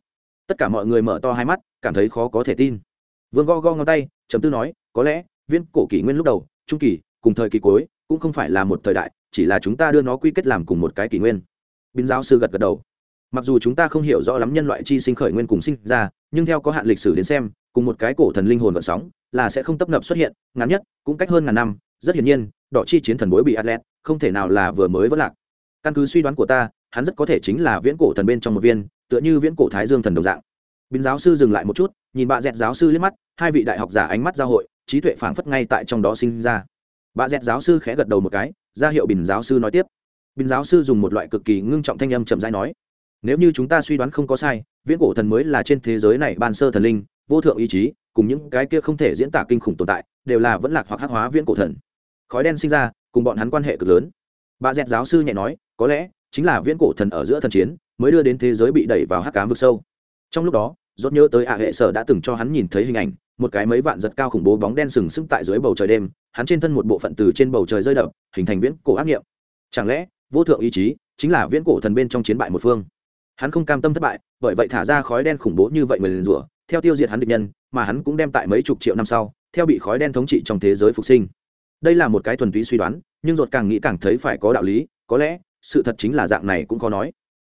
S1: Tất cả mọi người mở to hai mắt, cảm thấy khó có thể tin vương go go ngón tay chấm tư nói, có lẽ viên cổ kỷ nguyên lúc đầu, trung kỳ, cùng thời kỳ cuối, cũng không phải là một thời đại, chỉ là chúng ta đưa nó quy kết làm cùng một cái kỷ nguyên. Biên giáo sư gật gật đầu. Mặc dù chúng ta không hiểu rõ lắm nhân loại chi sinh khởi nguyên cùng sinh ra, nhưng theo có hạn lịch sử đến xem, cùng một cái cổ thần linh hồn vận sóng, là sẽ không tấp nập xuất hiện, ngắn nhất, cũng cách hơn ngàn năm, rất hiển nhiên, đỏ chi chiến thần bối bị atlet không thể nào là vừa mới vất lạc. Căn cứ suy đoán của ta, hắn rất có thể chính là viễn cổ thần bên trong một viên, tựa như viễn cổ thái dương thần đồng dạng bính giáo sư dừng lại một chút, nhìn bà dẹt giáo sư liếc mắt, hai vị đại học giả ánh mắt giao hội, trí tuệ phảng phất ngay tại trong đó sinh ra. Bà dẹt giáo sư khẽ gật đầu một cái, ra hiệu bình giáo sư nói tiếp. Bình giáo sư dùng một loại cực kỳ ngưng trọng thanh âm chậm rãi nói, nếu như chúng ta suy đoán không có sai, viễn cổ thần mới là trên thế giới này ban sơ thần linh, vô thượng ý chí, cùng những cái kia không thể diễn tả kinh khủng tồn tại, đều là vẫn lạc hoặc hắc hóa viễn cổ thần. Khói đen sinh ra, cùng bọn hắn quan hệ cực lớn. Bà dẹt giáo sư nhẹ nói, có lẽ chính là viễn cổ thần ở giữa thần chiến, mới đưa đến thế giới bị đẩy vào hắc cám vực sâu. Trong lúc đó rốt nhớ tới ạ hệ sở đã từng cho hắn nhìn thấy hình ảnh, một cái mấy vạn giật cao khủng bố bóng đen sừng sững tại dưới bầu trời đêm, hắn trên thân một bộ phận từ trên bầu trời rơi đập, hình thành viễn cổ ác nghiệm. Chẳng lẽ, vô thượng ý chí chính là viễn cổ thần bên trong chiến bại một phương? Hắn không cam tâm thất bại, bởi vậy thả ra khói đen khủng bố như vậy người liền rủa, theo tiêu diệt hắn địch nhân, mà hắn cũng đem tại mấy chục triệu năm sau, theo bị khói đen thống trị trong thế giới phục sinh. Đây là một cái thuần túy suy đoán, nhưng ruột càng nghĩ càng thấy phải có đạo lý, có lẽ, sự thật chính là dạng này cũng khó nói.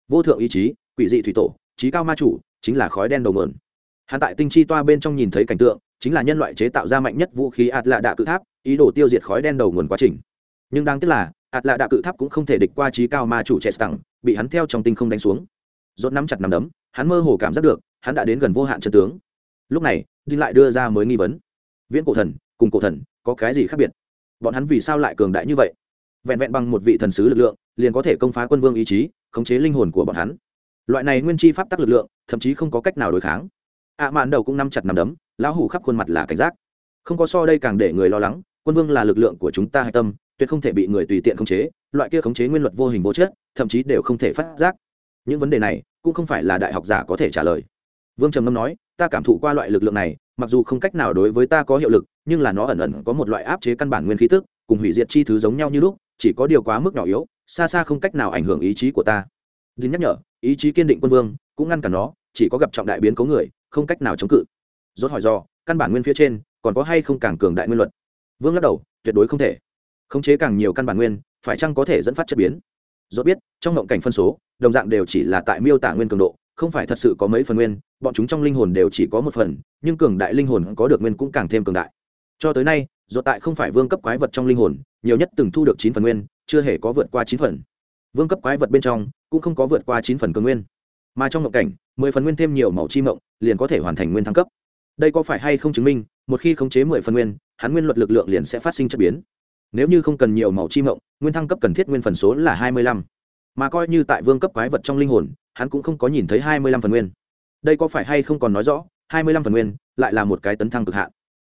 S1: Vô thượng ý chí, quỷ dị thủy tổ, trí cao ma chủ chính là khói đen đầu mượn. Hắn tại tinh chi toa bên trong nhìn thấy cảnh tượng, chính là nhân loại chế tạo ra mạnh nhất vũ khí ạt lạ đạ cự tháp, ý đồ tiêu diệt khói đen đầu nguồn quá trình. Nhưng đáng tiếc là ạt lạ đạ cự tháp cũng không thể địch qua trí cao ma chủ chết tặng, bị hắn theo trong tinh không đánh xuống. Rốt nắm chặt nắm đấm, hắn mơ hồ cảm giác được, hắn đã đến gần vô hạn chân tướng. Lúc này, đi lại đưa ra mới nghi vấn. Viễn cổ thần, cùng cổ thần, có cái gì khác biệt? Bọn hắn vì sao lại cường đại như vậy? Vẹn vẹn bằng một vị thần sứ lực lượng, liền có thể công phá quân vương ý chí, khống chế linh hồn của bọn hắn loại này nguyên chi pháp tắc lực lượng, thậm chí không có cách nào đối kháng. Ạ à mạn đầu cũng nắm chặt nắm đấm, lão hủ khắp khuôn mặt là cảnh giác. Không có so đây càng để người lo lắng, quân vương là lực lượng của chúng ta hạch tâm, tuyệt không thể bị người tùy tiện khống chế, loại kia khống chế nguyên luật vô hình vô chất, thậm chí đều không thể phát giác. Những vấn đề này, cũng không phải là đại học giả có thể trả lời. Vương trầm ngâm nói, ta cảm thụ qua loại lực lượng này, mặc dù không cách nào đối với ta có hiệu lực, nhưng là nó ẩn ẩn có một loại áp chế căn bản nguyên khí tức, cùng hủy diệt chi thứ giống nhau như lúc, chỉ có điều quá mức nhỏ yếu, xa xa không cách nào ảnh hưởng ý chí của ta đinh nhắc nhở, ý chí kiên định quân vương, cũng ngăn cản nó, chỉ có gặp trọng đại biến cố người, không cách nào chống cự. Rốt hỏi do, căn bản nguyên phía trên, còn có hay không càng cường đại nguyên luật? Vương lắc đầu, tuyệt đối không thể. Khống chế càng nhiều căn bản nguyên, phải chăng có thể dẫn phát chất biến? Rốt biết, trong ngộng cảnh phân số, đồng dạng đều chỉ là tại miêu tả nguyên cường độ, không phải thật sự có mấy phần nguyên, bọn chúng trong linh hồn đều chỉ có một phần, nhưng cường đại linh hồn có được nguyên cũng càng thêm cường đại. Cho tới nay, rốt tại không phải vương cấp quái vật trong linh hồn, nhiều nhất từng thu được chín phần nguyên, chưa hề có vượt qua chín phần vương cấp quái vật bên trong cũng không có vượt qua chín phần cường nguyên, mà trong mộng cảnh, mười phần nguyên thêm nhiều màu chi mộng liền có thể hoàn thành nguyên thăng cấp. Đây có phải hay không chứng minh, một khi khống chế mười phần nguyên, hắn nguyên luật lực lượng liền sẽ phát sinh chất biến. Nếu như không cần nhiều màu chi mộng nguyên thăng cấp cần thiết nguyên phần số là hai mươi lăm. Mà coi như tại vương cấp quái vật trong linh hồn, hắn cũng không có nhìn thấy hai mươi lăm phần nguyên. Đây có phải hay không còn nói rõ, hai mươi lăm phần nguyên lại là một cái tấn thăng cực hạn.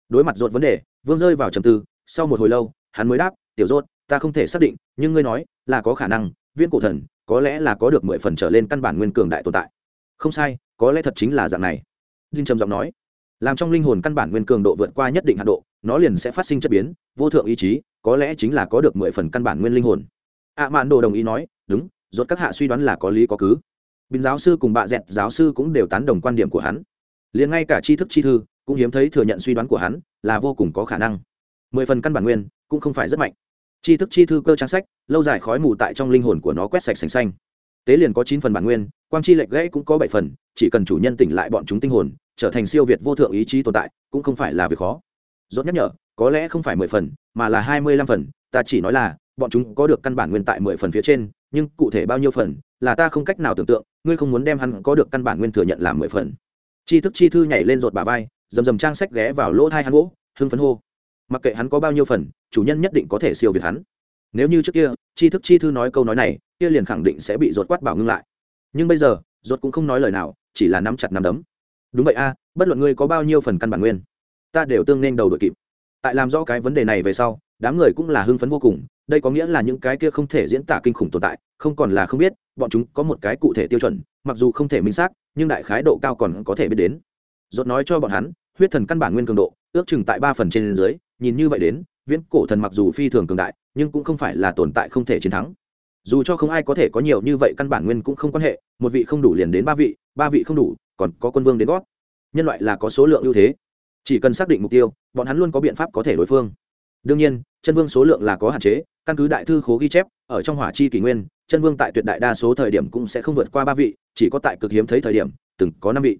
S1: Đối mặt rột vấn đề, vương rơi vào trầm tư, sau một hồi lâu, hắn mới đáp, tiểu rốt, ta không thể xác định, nhưng ngươi nói là có khả năng viên cổ thần có lẽ là có được mười phần trở lên căn bản nguyên cường đại tồn tại. Không sai có lẽ thật chính là dạng này. Linh trầm giọng nói. Làm trong linh hồn căn bản nguyên cường độ vượt qua nhất định hạn độ nó liền sẽ phát sinh chất biến vô thượng ý chí có lẽ chính là có được mười phần căn bản nguyên linh hồn. Ạ à, mạn đồ đồng ý nói đúng rốt các hạ suy đoán là có lý có cứ. Bình giáo sư cùng bạ dẹt giáo sư cũng đều tán đồng quan điểm của hắn. Liền ngay cả tri thức chi thư cũng hiếm thấy thừa nhận suy đoán của hắn là vô cùng có khả năng. Mười phần căn bản nguyên cũng không phải rất mạnh tri thức chi thư cơ trang sách, lâu dài khói mù tại trong linh hồn của nó quét sạch sành xanh. Tế liền có chín phần bản nguyên, quang chi lệch gãy cũng có bảy phần, chỉ cần chủ nhân tỉnh lại bọn chúng tinh hồn, trở thành siêu việt vô thượng ý chí tồn tại, cũng không phải là việc khó. Rốt nhắc nhở, có lẽ không phải mười phần, mà là hai mươi lăm phần, ta chỉ nói là, bọn chúng có được căn bản nguyên tại mười phần phía trên, nhưng cụ thể bao nhiêu phần, là ta không cách nào tưởng tượng, ngươi không muốn đem hắn có được căn bản nguyên thừa nhận làm mười phần. Chi thức chi thư nhảy lên rột bà vai dầm dầm trang sách ghé vào lỗ thai hắn gỗ, hưng phấn hô mặc kệ hắn có bao nhiêu phần, chủ nhân nhất định có thể siêu việt hắn. Nếu như trước kia, chi thức chi thư nói câu nói này, kia liền khẳng định sẽ bị rột quát bảo ngưng lại. Nhưng bây giờ rột cũng không nói lời nào, chỉ là nắm chặt nắm đấm. Đúng vậy a, bất luận ngươi có bao nhiêu phần căn bản nguyên, ta đều tương nên đầu đội kịp. Tại làm rõ cái vấn đề này về sau, đám người cũng là hưng phấn vô cùng, đây có nghĩa là những cái kia không thể diễn tả kinh khủng tồn tại, không còn là không biết, bọn chúng có một cái cụ thể tiêu chuẩn, mặc dù không thể minh xác, nhưng đại khái độ cao còn có thể biết đến. Dốt nói cho bọn hắn, huyết thần căn bản nguyên cường độ, ước chừng tại ba phần trên dưới nhìn như vậy đến, viễn cổ thần mặc dù phi thường cường đại, nhưng cũng không phải là tồn tại không thể chiến thắng. Dù cho không ai có thể có nhiều như vậy căn bản nguyên cũng không quan hệ, một vị không đủ liền đến ba vị ba vị không đủ, còn có quân vương đến gót nhân loại là có số lượng ưu thế. Chỉ cần xác định mục tiêu, bọn hắn luôn có biện pháp có thể đối phương. Đương nhiên, chân vương số lượng là có hạn chế, căn cứ đại thư khố ghi chép, ở trong hỏa chi kỷ nguyên, chân vương tại tuyệt đại đa số thời điểm cũng sẽ không vượt qua ba vị, chỉ có tại cực hiếm thấy thời điểm, từng có năm vị.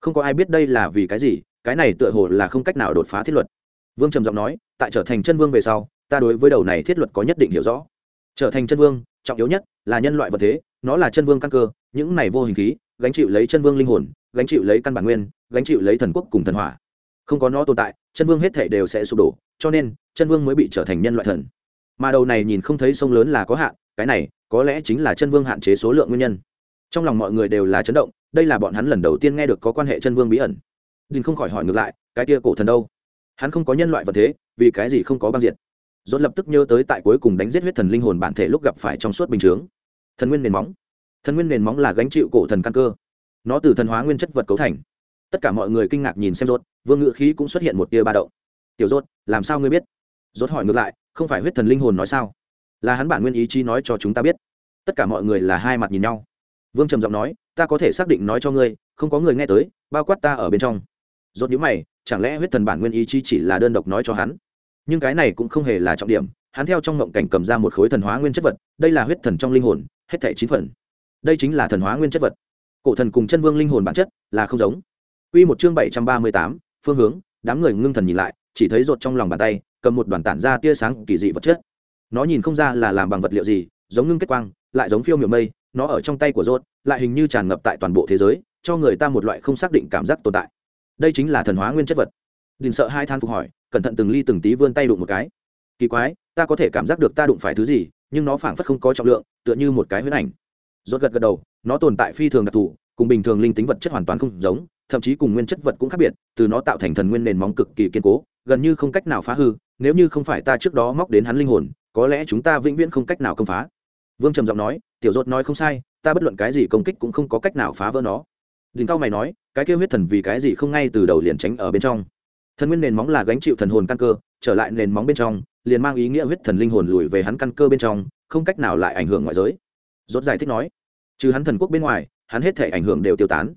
S1: Không có ai biết đây là vì cái gì, cái này tựa hồ là không cách nào đột phá thiết luật vương trầm giọng nói, tại trở thành chân vương về sau, ta đối với đầu này thiết luật có nhất định hiểu rõ. Trở thành chân vương, trọng yếu nhất là nhân loại vật thế, nó là chân vương căn cơ, những này vô hình khí, gánh chịu lấy chân vương linh hồn, gánh chịu lấy căn bản nguyên, gánh chịu lấy thần quốc cùng thần hỏa. Không có nó tồn tại, chân vương hết thể đều sẽ sụp đổ, cho nên, chân vương mới bị trở thành nhân loại thần. Mà đầu này nhìn không thấy sông lớn là có hạn, cái này, có lẽ chính là chân vương hạn chế số lượng nguyên nhân. Trong lòng mọi người đều là chấn động, đây là bọn hắn lần đầu tiên nghe được có quan hệ chân vương bí ẩn. Đình không khỏi hỏi ngược lại, cái kia cổ thần đâu? Hắn không có nhân loại vật thế, vì cái gì không có băng diện dốt lập tức nhớ tới tại cuối cùng đánh giết huyết thần linh hồn bản thể lúc gặp phải trong suốt bình chướng. Thần nguyên nền móng. Thần nguyên nền móng là gánh chịu cổ thần căn cơ. Nó từ thần hóa nguyên chất vật cấu thành. Tất cả mọi người kinh ngạc nhìn xem rốt, vương ngự khí cũng xuất hiện một tia ba đậu tiểu rốt, làm sao ngươi biết? Rốt hỏi ngược lại, không phải huyết thần linh hồn nói sao? Là hắn bản nguyên ý chí nói cho chúng ta biết. Tất cả mọi người là hai mặt nhìn nhau. Vương trầm giọng nói, ta có thể xác định nói cho ngươi, không có người nghe tới, bao quát ta ở bên trong. Rốt nhíu mày chẳng lẽ huyết thần bản nguyên ý chí chỉ là đơn độc nói cho hắn nhưng cái này cũng không hề là trọng điểm hắn theo trong ngộng cảnh cầm ra một khối thần hóa nguyên chất vật đây là huyết thần trong linh hồn hết thảy chín phần đây chính là thần hóa nguyên chất vật cổ thần cùng chân vương linh hồn bản chất là không giống Quy một chương bảy trăm ba mươi tám, phương hướng, đám người ngưng thần nhìn lại, chỉ thấy rột trong lòng bàn tay, cầm một đoàn tản ra tia sáng kỳ dị vật chất. Nó nhìn không ra là làm bằng vật liệu gì, giống ngưng kết quang, lại giống phiêu miểu mây, nó ở trong tay của rột, lại hình như tràn ngập tại toàn bộ thế giới, cho người ta một loại không xác định cảm giác tồn tại. Đây chính là thần hóa nguyên chất vật. Đình sợ hai than phục hỏi, cẩn thận từng ly từng tí vươn tay đụng một cái. Kỳ quái, ta có thể cảm giác được ta đụng phải thứ gì, nhưng nó phảng phất không có trọng lượng, tựa như một cái huyễn ảnh. Rốt gật gật đầu, nó tồn tại phi thường đặc thù, cùng bình thường linh tính vật chất hoàn toàn không giống, thậm chí cùng nguyên chất vật cũng khác biệt từ nó tạo thành thần nguyên nền móng cực kỳ kiên cố gần như không cách nào phá hư nếu như không phải ta trước đó móc đến hắn linh hồn có lẽ chúng ta vĩnh viễn không cách nào công phá vương trầm giọng nói tiểu rốt nói không sai ta bất luận cái gì công kích cũng không có cách nào phá vỡ nó đình cao mày nói cái kêu huyết thần vì cái gì không ngay từ đầu liền tránh ở bên trong. Thần nguyên nền móng là gánh chịu thần hồn căn cơ, trở lại nền móng bên trong, liền mang ý nghĩa huyết thần linh hồn lùi về hắn căn cơ bên trong, không cách nào lại ảnh hưởng ngoại giới. Rốt giải thích nói, trừ hắn thần quốc bên ngoài, hắn hết thể ảnh hưởng đều tiêu tán.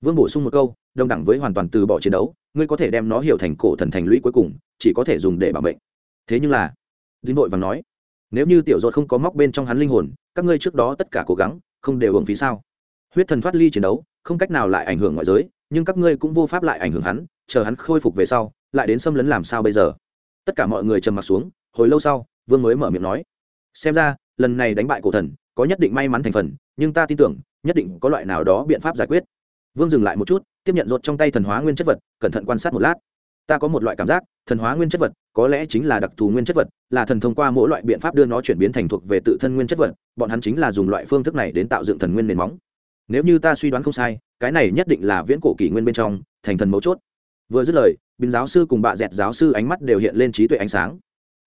S1: Vương bổ sung một câu, đồng đẳng với hoàn toàn từ bỏ chiến đấu, ngươi có thể đem nó hiểu thành cổ thần thành lũy cuối cùng, chỉ có thể dùng để bảo mệnh. Thế nhưng là, đinh vội vàng nói, nếu như tiểu dột không có móc bên trong hắn linh hồn, các ngươi trước đó tất cả cố gắng, không đều hưởng phí sao? Huyết thần thoát ly chiến đấu không cách nào lại ảnh hưởng ngoại giới, nhưng các ngươi cũng vô pháp lại ảnh hưởng hắn, chờ hắn khôi phục về sau, lại đến xâm lấn làm sao bây giờ? Tất cả mọi người trầm mặt xuống, hồi lâu sau, vương mới mở miệng nói, xem ra, lần này đánh bại cổ thần, có nhất định may mắn thành phần, nhưng ta tin tưởng, nhất định có loại nào đó biện pháp giải quyết. Vương dừng lại một chút, tiếp nhận rột trong tay thần hóa nguyên chất vật, cẩn thận quan sát một lát. Ta có một loại cảm giác, thần hóa nguyên chất vật, có lẽ chính là đặc thù nguyên chất vật, là thần thông qua mỗi loại biện pháp đưa nó chuyển biến thành thuộc về tự thân nguyên chất vật, bọn hắn chính là dùng loại phương thức này đến tạo dựng thần nguyên nền móng nếu như ta suy đoán không sai, cái này nhất định là viễn cổ kỷ nguyên bên trong, thành thần mấu chốt. Vừa dứt lời, bình giáo sư cùng bạ dẹt giáo sư ánh mắt đều hiện lên trí tuệ ánh sáng.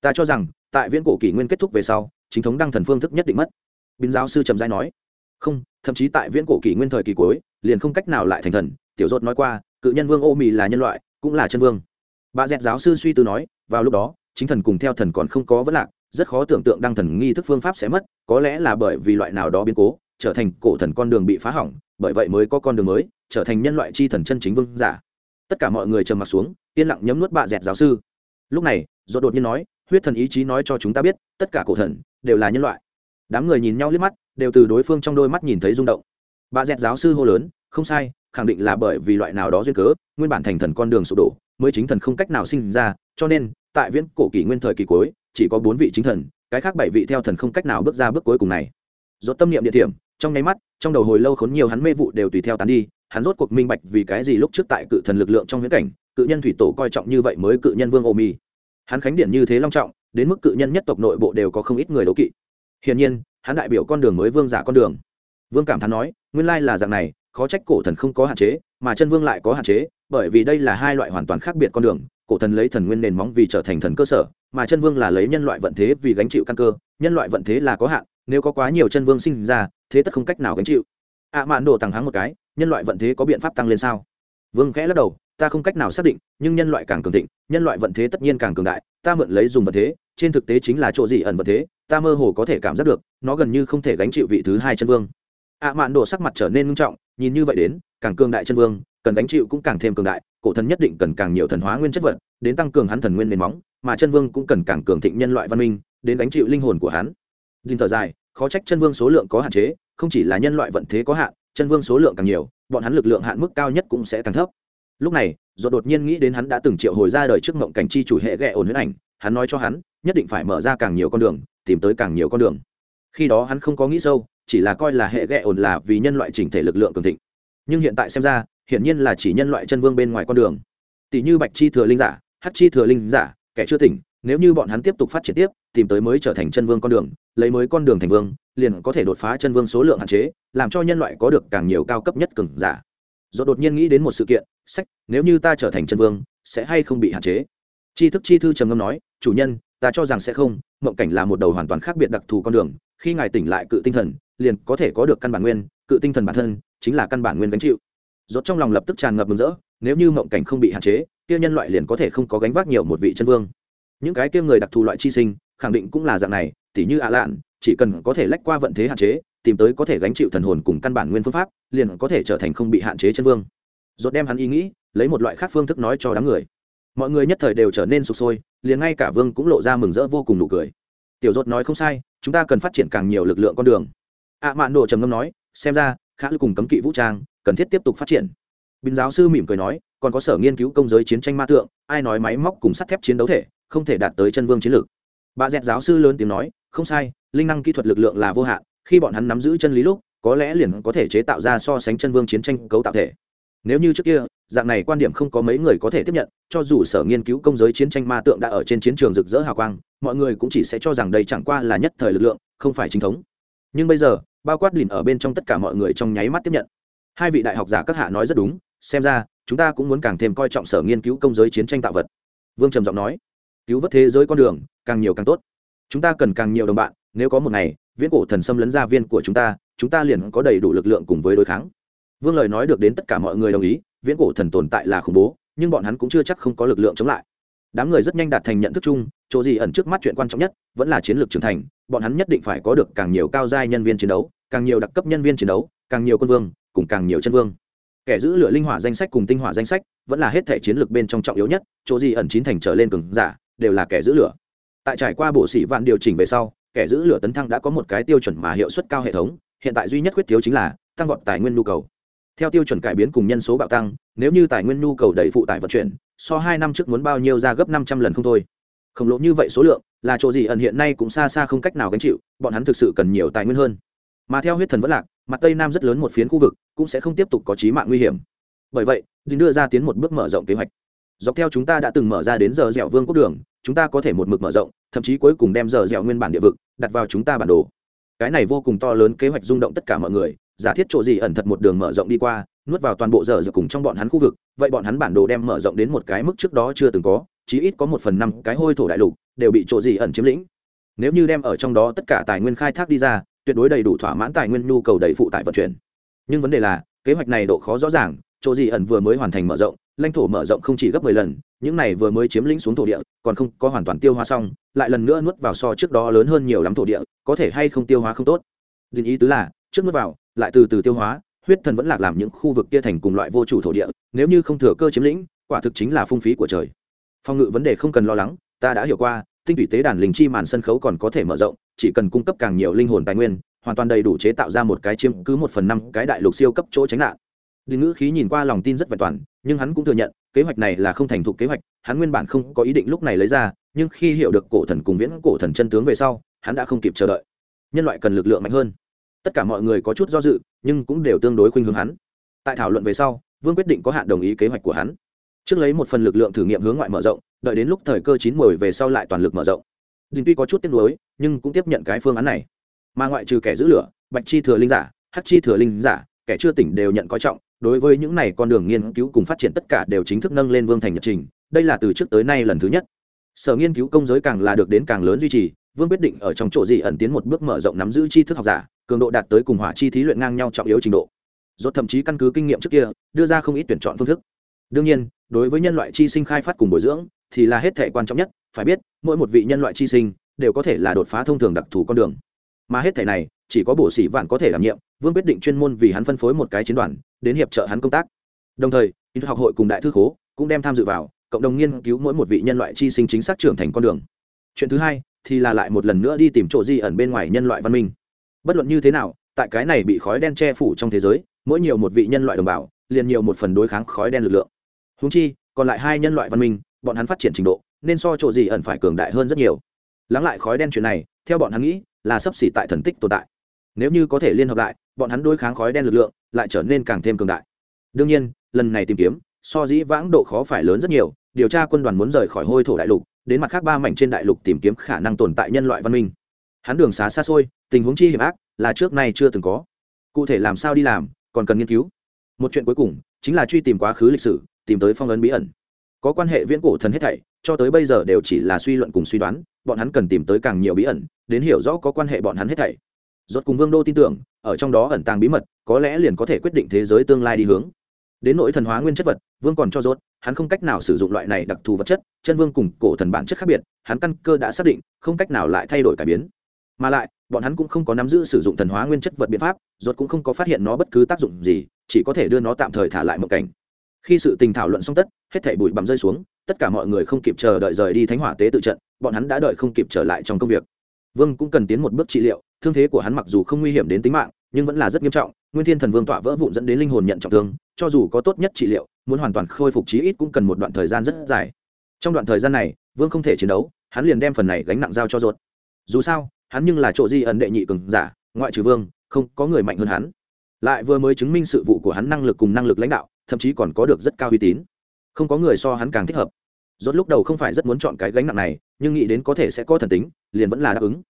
S1: Ta cho rằng, tại viễn cổ kỷ nguyên kết thúc về sau, chính thống đăng thần phương thức nhất định mất. Bình giáo sư trầm giai nói. Không, thậm chí tại viễn cổ kỷ nguyên thời kỳ cuối, liền không cách nào lại thành thần. Tiểu dốt nói qua, cự nhân vương ô mì là nhân loại, cũng là chân vương. Bà dẹt giáo sư suy tư nói, vào lúc đó, chính thần cùng theo thần còn không có vấn lạc, rất khó tưởng tượng đăng thần nghi thức phương pháp sẽ mất, có lẽ là bởi vì loại nào đó biến cố trở thành cổ thần con đường bị phá hỏng, bởi vậy mới có con đường mới, trở thành nhân loại chi thần chân chính vương giả. Tất cả mọi người trầm mặt xuống, yên lặng nhấm nuốt bạ dẹt giáo sư. Lúc này do đột nhiên nói, huyết thần ý chí nói cho chúng ta biết, tất cả cổ thần đều là nhân loại. Đám người nhìn nhau liếc mắt, đều từ đối phương trong đôi mắt nhìn thấy rung động. Bà dẹt giáo sư hô lớn, không sai, khẳng định là bởi vì loại nào đó duyên cớ, nguyên bản thành thần con đường sụp đổ, mới chính thần không cách nào sinh ra, cho nên, tại viễn cổ kỷ nguyên thời kỳ cuối, chỉ có bốn vị chính thần, cái khác bảy vị theo thần không cách nào bước ra bước cuối cùng này. Do tâm niệm địa điểm trong nháy mắt, trong đầu hồi lâu khốn nhiều hắn mê vụ đều tùy theo tán đi, hắn rốt cuộc minh bạch vì cái gì lúc trước tại cự thần lực lượng trong viễn cảnh, cự nhân thủy tổ coi trọng như vậy mới cự nhân vương ô mi hắn khánh điện như thế long trọng, đến mức cự nhân nhất tộc nội bộ đều có không ít người đấu kỵ. Hiển nhiên, hắn đại biểu con đường mới vương giả con đường. Vương cảm thán nói, nguyên lai là dạng này, khó trách cổ thần không có hạn chế, mà chân vương lại có hạn chế, bởi vì đây là hai loại hoàn toàn khác biệt con đường, cổ thần lấy thần nguyên nền móng vì trở thành thần cơ sở, mà chân vương là lấy nhân loại vận thế vì gánh chịu căn cơ, nhân loại vận thế là có hạn nếu có quá nhiều chân vương sinh ra, thế tất không cách nào gánh chịu. Ạ à mạn đồ thẳng hắng một cái, nhân loại vận thế có biện pháp tăng lên sao? Vương khẽ lắc đầu, ta không cách nào xác định, nhưng nhân loại càng cường thịnh, nhân loại vận thế tất nhiên càng cường đại, ta mượn lấy dùng vận thế, trên thực tế chính là chỗ gì ẩn vận thế, ta mơ hồ có thể cảm giác được, nó gần như không thể gánh chịu vị thứ hai chân vương. Ạ à mạn đồ sắc mặt trở nên ngưng trọng, nhìn như vậy đến, càng cường đại chân vương, cần gánh chịu cũng càng thêm cường đại, cổ thần nhất định cần càng nhiều thần hóa nguyên chất vật đến tăng cường hắn thần nguyên nền móng, mà chân vương cũng cần càng cường thịnh nhân loại văn minh, đến gánh chịu linh hồn của hắn đinh thở dài, khó trách chân vương số lượng có hạn chế, không chỉ là nhân loại vận thế có hạn, chân vương số lượng càng nhiều, bọn hắn lực lượng hạn mức cao nhất cũng sẽ càng thấp. Lúc này do đột nhiên nghĩ đến hắn đã từng triệu hồi ra đời trước mộng cảnh chi chủ hệ ghẹ ổn huyết ảnh, hắn nói cho hắn, nhất định phải mở ra càng nhiều con đường, tìm tới càng nhiều con đường. Khi đó hắn không có nghĩ sâu, chỉ là coi là hệ ghẹ ổn là vì nhân loại chỉnh thể lực lượng cường thịnh. Nhưng hiện tại xem ra, hiển nhiên là chỉ nhân loại chân vương bên ngoài con đường. Tỷ như bạch chi thừa linh giả, hắc chi thừa linh giả, kẻ chưa tỉnh nếu như bọn hắn tiếp tục phát triển tiếp, tìm tới mới trở thành chân vương con đường, lấy mới con đường thành vương, liền có thể đột phá chân vương số lượng hạn chế, làm cho nhân loại có được càng nhiều cao cấp nhất cường giả. Do đột nhiên nghĩ đến một sự kiện, sách, nếu như ta trở thành chân vương, sẽ hay không bị hạn chế? Tri thức chi thư trầm ngâm nói, chủ nhân, ta cho rằng sẽ không, mộng cảnh là một đầu hoàn toàn khác biệt đặc thù con đường, khi ngài tỉnh lại cự tinh thần, liền có thể có được căn bản nguyên, cự tinh thần bản thân chính là căn bản nguyên gánh chịu. Rốt trong lòng lập tức tràn ngập mừng rỡ, nếu như mộng cảnh không bị hạn chế, kia nhân loại liền có thể không có gánh vác nhiều một vị chân vương những cái kia người đặc thù loại chi sinh, khẳng định cũng là dạng này, tỉ như ạ lạn chỉ cần có thể lách qua vận thế hạn chế, tìm tới có thể gánh chịu thần hồn cùng căn bản nguyên phương pháp, liền có thể trở thành không bị hạn chế chân vương. Rốt đem hắn ý nghĩ, lấy một loại khác phương thức nói cho đám người. Mọi người nhất thời đều trở nên sụp sôi, liền ngay cả vương cũng lộ ra mừng rỡ vô cùng nụ cười. Tiểu rốt nói không sai, chúng ta cần phát triển càng nhiều lực lượng con đường. Ạ mạn đồ trầm ngâm nói, xem ra khá cùng cấm kỵ vũ trang, cần thiết tiếp tục phát triển. Bình giáo sư mỉm cười nói, còn có sở nghiên cứu công giới chiến tranh ma tượng, ai nói máy móc cùng sắt thép chiến đấu thể không thể đạt tới chân vương chiến lược. Bà dẹt giáo sư lớn tiếng nói, không sai, linh năng kỹ thuật lực lượng là vô hạn, khi bọn hắn nắm giữ chân lý lúc, có lẽ liền có thể chế tạo ra so sánh chân vương chiến tranh cấu tạo thể. Nếu như trước kia, dạng này quan điểm không có mấy người có thể tiếp nhận, cho dù sở nghiên cứu công giới chiến tranh ma tượng đã ở trên chiến trường rực rỡ hào quang, mọi người cũng chỉ sẽ cho rằng đây chẳng qua là nhất thời lực lượng, không phải chính thống. Nhưng bây giờ, bao quát lìn ở bên trong tất cả mọi người trong nháy mắt tiếp nhận. Hai vị đại học giả các hạ nói rất đúng, xem ra, chúng ta cũng muốn càng thêm coi trọng sở nghiên cứu công giới chiến tranh tạo vật. Vương trầm giọng nói cứu vớt thế giới con đường, càng nhiều càng tốt. Chúng ta cần càng nhiều đồng bạn, nếu có một ngày, viễn cổ thần xâm lấn gia viên của chúng ta chúng ta liền có đầy đủ lực lượng cùng với đối kháng. Vương lời nói được đến tất cả mọi người đồng ý, viễn cổ thần tồn tại là khủng bố, nhưng bọn hắn cũng chưa chắc không có lực lượng chống lại. Đám người rất nhanh đạt thành nhận thức chung, chỗ gì ẩn trước mắt chuyện quan trọng nhất, vẫn là chiến lược trưởng thành, bọn hắn nhất định phải có được càng nhiều cao giai nhân viên chiến đấu, càng nhiều đặc cấp nhân viên chiến đấu, càng nhiều quân vương, cùng càng nhiều chân vương. Kẻ giữ lửa linh hỏa danh sách cùng tinh hỏa danh sách, vẫn là hết thể chiến lược bên trong trọng yếu nhất, chỗ gì ẩn chín thành trở lên cường giả đều là kẻ giữ lửa. Tại trải qua bộ sĩ vạn điều chỉnh về sau, kẻ giữ lửa tấn thăng đã có một cái tiêu chuẩn mà hiệu suất cao hệ thống, hiện tại duy nhất khuyết thiếu chính là tăng vọt tài nguyên nhu cầu. Theo tiêu chuẩn cải biến cùng nhân số bạo tăng, nếu như tài nguyên nhu cầu đầy phụ tải vận chuyển, so hai năm trước muốn bao nhiêu ra gấp năm trăm lần không thôi. Khổng lồ như vậy số lượng, là chỗ gì ẩn hiện nay cũng xa xa không cách nào gánh chịu, bọn hắn thực sự cần nhiều tài nguyên hơn. Mà theo huyết thần vẫn lạc, mặt tây nam rất lớn một phiến khu vực, cũng sẽ không tiếp tục có trí mạng nguy hiểm. Bởi vậy, đình đưa ra tiến một bước mở rộng kế hoạch. Dọc theo chúng ta đã từng mở ra đến giờ dẻo vương quốc đường chúng ta có thể một mực mở rộng, thậm chí cuối cùng đem giờ dẻo nguyên bản địa vực đặt vào chúng ta bản đồ. Cái này vô cùng to lớn kế hoạch rung động tất cả mọi người, giả thiết chỗ gì ẩn thật một đường mở rộng đi qua, nuốt vào toàn bộ giờ dẻo cùng trong bọn hắn khu vực, vậy bọn hắn bản đồ đem mở rộng đến một cái mức trước đó chưa từng có, chí ít có một phần năm cái hôi thổ đại lục đều bị chỗ gì ẩn chiếm lĩnh. Nếu như đem ở trong đó tất cả tài nguyên khai thác đi ra, tuyệt đối đầy đủ thỏa mãn tài nguyên nhu cầu đầy phụ tải vận chuyển. Nhưng vấn đề là, kế hoạch này độ khó rõ ràng, chỗ gì ẩn vừa mới hoàn thành mở rộng lãnh thổ mở rộng không chỉ gấp mười lần, những này vừa mới chiếm lĩnh xuống thổ địa, còn không có hoàn toàn tiêu hóa xong, lại lần nữa nuốt vào so trước đó lớn hơn nhiều lắm thổ địa, có thể hay không tiêu hóa không tốt. Định ý tứ là, trước nuốt vào, lại từ từ tiêu hóa, huyết thần vẫn lạc làm những khu vực kia thành cùng loại vô chủ thổ địa, nếu như không thừa cơ chiếm lĩnh, quả thực chính là phung phí của trời. Phòng ngự vấn đề không cần lo lắng, ta đã hiểu qua, tinh thủy tế đàn linh chi màn sân khấu còn có thể mở rộng, chỉ cần cung cấp càng nhiều linh hồn tài nguyên, hoàn toàn đầy đủ chế tạo ra một cái chiếm cứ một phần năm cái đại lục siêu cấp chỗ tránh nạn. Đinh ngữ khí nhìn qua lòng tin rất vẹn toàn nhưng hắn cũng thừa nhận, kế hoạch này là không thành thục kế hoạch, hắn nguyên bản không có ý định lúc này lấy ra, nhưng khi hiểu được cổ thần cùng viễn cổ thần chân tướng về sau, hắn đã không kịp chờ đợi. Nhân loại cần lực lượng mạnh hơn. Tất cả mọi người có chút do dự, nhưng cũng đều tương đối khuynh hướng hắn. Tại thảo luận về sau, vương quyết định có hạn đồng ý kế hoạch của hắn. Trước lấy một phần lực lượng thử nghiệm hướng ngoại mở rộng, đợi đến lúc thời cơ chín mồi về sau lại toàn lực mở rộng. Đình tuy có chút tiếc nuối, nhưng cũng tiếp nhận cái phương án này. Mà ngoại trừ kẻ giữ lửa, bạch chi thừa linh giả, hắc chi thừa linh giả, kẻ chưa tỉnh đều nhận coi trọng đối với những này con đường nghiên cứu cùng phát triển tất cả đều chính thức nâng lên vương thành nhật trình, đây là từ trước tới nay lần thứ nhất. Sở nghiên cứu công giới càng là được đến càng lớn duy trì, vương quyết định ở trong chỗ gì ẩn tiến một bước mở rộng nắm giữ tri thức học giả, cường độ đạt tới cùng hỏa chi thí luyện ngang nhau trọng yếu trình độ. Rốt thậm chí căn cứ kinh nghiệm trước kia, đưa ra không ít tuyển chọn phương thức. Đương nhiên, đối với nhân loại chi sinh khai phát cùng bồi dưỡng, thì là hết thể quan trọng nhất, phải biết, mỗi một vị nhân loại chi sinh, đều có thể là đột phá thông thường đặc thù con đường. Mà hết thể này, chỉ có bổ sĩ vạn có thể đảm nhiệm vương quyết định chuyên môn vì hắn phân phối một cái chiến đoàn, đến hiệp trợ hắn công tác. Đồng thời in học hội cùng đại thư khố cũng đem tham dự vào, cộng đồng nghiên cứu mỗi một vị nhân loại chi sinh chính xác trưởng thành con đường. Chuyện thứ hai thì là lại một lần nữa đi tìm chỗ di ẩn bên ngoài nhân loại văn minh. Bất luận như thế nào, tại cái này bị khói đen che phủ trong thế giới, mỗi nhiều một vị nhân loại đồng bào, liền nhiều một phần đối kháng khói đen lực lượng. Húng chi, còn lại hai nhân loại văn minh, bọn hắn phát triển trình độ, nên so chỗ gì ẩn phải cường đại hơn rất nhiều. Lắng lại khói đen chuyện này, theo bọn hắn nghĩ, là sấp xỉ tại thần tích tồn tại nếu như có thể liên hợp lại, bọn hắn đối kháng khói đen lực lượng lại trở nên càng thêm cường đại. Đương nhiên, lần này tìm kiếm, so dĩ vãng độ khó phải lớn rất nhiều, điều tra quân đoàn muốn rời khỏi hôi thổ đại lục, đến mặt khác ba mảnh trên đại lục tìm kiếm khả năng tồn tại nhân loại văn minh. Hắn đường xá xa xôi, tình huống chi hiểm ác, là trước nay chưa từng có. Cụ thể làm sao đi làm, còn cần nghiên cứu. Một chuyện cuối cùng, chính là truy tìm quá khứ lịch sử, tìm tới phong ấn bí ẩn. Có quan hệ viễn cổ thần hết thảy, cho tới bây giờ đều chỉ là suy luận cùng suy đoán, bọn hắn cần tìm tới càng nhiều bí ẩn, đến hiểu rõ có quan hệ bọn hắn hết thảy rốt cùng vương đô tin tưởng, ở trong đó ẩn tàng bí mật, có lẽ liền có thể quyết định thế giới tương lai đi hướng. Đến nỗi thần hóa nguyên chất vật, vương còn cho rốt, hắn không cách nào sử dụng loại này đặc thù vật chất, chân vương cùng cổ thần bản chất khác biệt, hắn căn cơ đã xác định, không cách nào lại thay đổi cải biến. Mà lại, bọn hắn cũng không có nắm giữ sử dụng thần hóa nguyên chất vật biện pháp, rốt cũng không có phát hiện nó bất cứ tác dụng gì, chỉ có thể đưa nó tạm thời thả lại một cảnh. Khi sự tình thảo luận xong tất, hết thảy bụi bặm rơi xuống, tất cả mọi người không kịp chờ đợi rời đi thánh hỏa tế tự trận, bọn hắn đã đợi không kịp trở lại trong công việc. Vương cũng cần tiến một bước trị liệu thương thế của hắn mặc dù không nguy hiểm đến tính mạng, nhưng vẫn là rất nghiêm trọng. Nguyên thiên thần vương tọa vỡ vụn dẫn đến linh hồn nhận trọng thương, cho dù có tốt nhất trị liệu, muốn hoàn toàn khôi phục chí ít cũng cần một đoạn thời gian rất dài. Trong đoạn thời gian này, vương không thể chiến đấu, hắn liền đem phần này gánh nặng giao cho ruột. Dù sao, hắn nhưng là chỗ di ẩn đệ nhị cường giả, ngoại trừ vương, không có người mạnh hơn hắn. Lại vừa mới chứng minh sự vụ của hắn năng lực cùng năng lực lãnh đạo, thậm chí còn có được rất cao uy tín. Không có người so hắn càng thích hợp. Rốt lúc đầu không phải rất muốn chọn cái gánh nặng này, nhưng nghĩ đến có thể sẽ có thần tính, liền vẫn là đáp ứng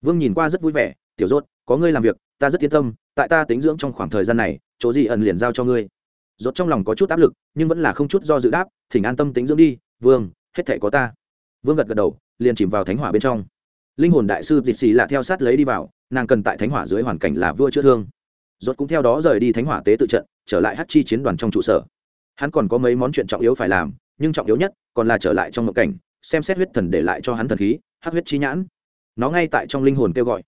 S1: vương nhìn qua rất vui vẻ, tiểu rốt, có ngươi làm việc, ta rất yên tâm, tại ta tính dưỡng trong khoảng thời gian này, chỗ gì ẩn liền giao cho ngươi. Rốt trong lòng có chút áp lực, nhưng vẫn là không chút do dự đáp, thỉnh an tâm tính dưỡng đi, vương, hết thể có ta. Vương gật gật đầu, liền chìm vào thánh hỏa bên trong. Linh hồn đại sư dịch xì là theo sát lấy đi vào, nàng cần tại thánh hỏa dưới hoàn cảnh là vua chữa thương. Rốt cũng theo đó rời đi thánh hỏa tế tự trận, trở lại hất chi chiến đoàn trong trụ sở. Hắn còn có mấy món chuyện trọng yếu phải làm, nhưng trọng yếu nhất còn là trở lại trong ngộ cảnh, xem xét huyết thần để lại cho hắn thần khí, hắc huyết chi nhãn nó ngay tại trong linh hồn kêu gọi.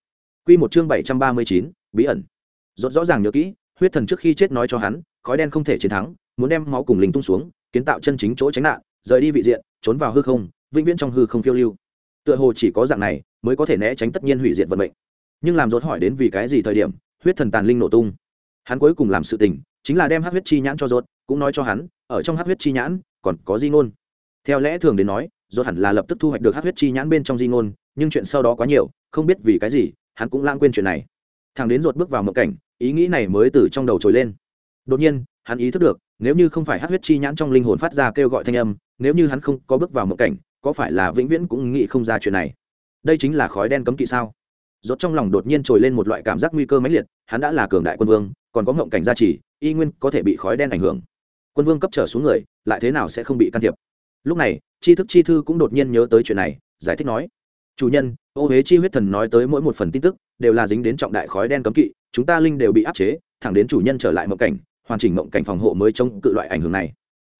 S1: Quy một chương bảy trăm ba mươi chín, bí ẩn. Rốt rõ ràng nhớ kỹ, huyết thần trước khi chết nói cho hắn, khói đen không thể chiến thắng, muốn đem máu cùng linh tung xuống, kiến tạo chân chính chỗ tránh nạn, rời đi vị diện, trốn vào hư không, vĩnh viễn trong hư không phiêu lưu. Tựa hồ chỉ có dạng này mới có thể né tránh tất nhiên hủy diệt vận mệnh. Nhưng làm rốt hỏi đến vì cái gì thời điểm, huyết thần tàn linh nổ tung. Hắn cuối cùng làm sự tình, chính là đem hắc huyết chi nhãn cho rốt, cũng nói cho hắn, ở trong hắc huyết chi nhãn, còn có di ngôn. Theo lẽ thường đến nói, rốt hẳn là lập tức thu hoạch được hắc huyết chi nhãn bên trong di ngôn nhưng chuyện sau đó quá nhiều, không biết vì cái gì, hắn cũng lãng quên chuyện này. Thằng đến ruột bước vào mộng cảnh, ý nghĩ này mới từ trong đầu trồi lên. Đột nhiên, hắn ý thức được, nếu như không phải hắc huyết chi nhãn trong linh hồn phát ra kêu gọi thanh âm, nếu như hắn không có bước vào mộng cảnh, có phải là vĩnh viễn cũng nghĩ không ra chuyện này? Đây chính là khói đen cấm kỵ sao? Rốt trong lòng đột nhiên trồi lên một loại cảm giác nguy cơ mãnh liệt, hắn đã là cường đại quân vương, còn có mộng cảnh gia trì, y nguyên có thể bị khói đen ảnh hưởng. Quân vương cấp trở xuống người, lại thế nào sẽ không bị can thiệp? Lúc này, tri thức chi thư cũng đột nhiên nhớ tới chuyện này, giải thích nói chủ nhân, ô huế chi huyết thần nói tới mỗi một phần tin tức, đều là dính đến trọng đại khói đen cấm kỵ, chúng ta linh đều bị áp chế, thẳng đến chủ nhân trở lại mộng cảnh, hoàn chỉnh mộng cảnh phòng hộ mới chống cự loại ảnh hưởng này.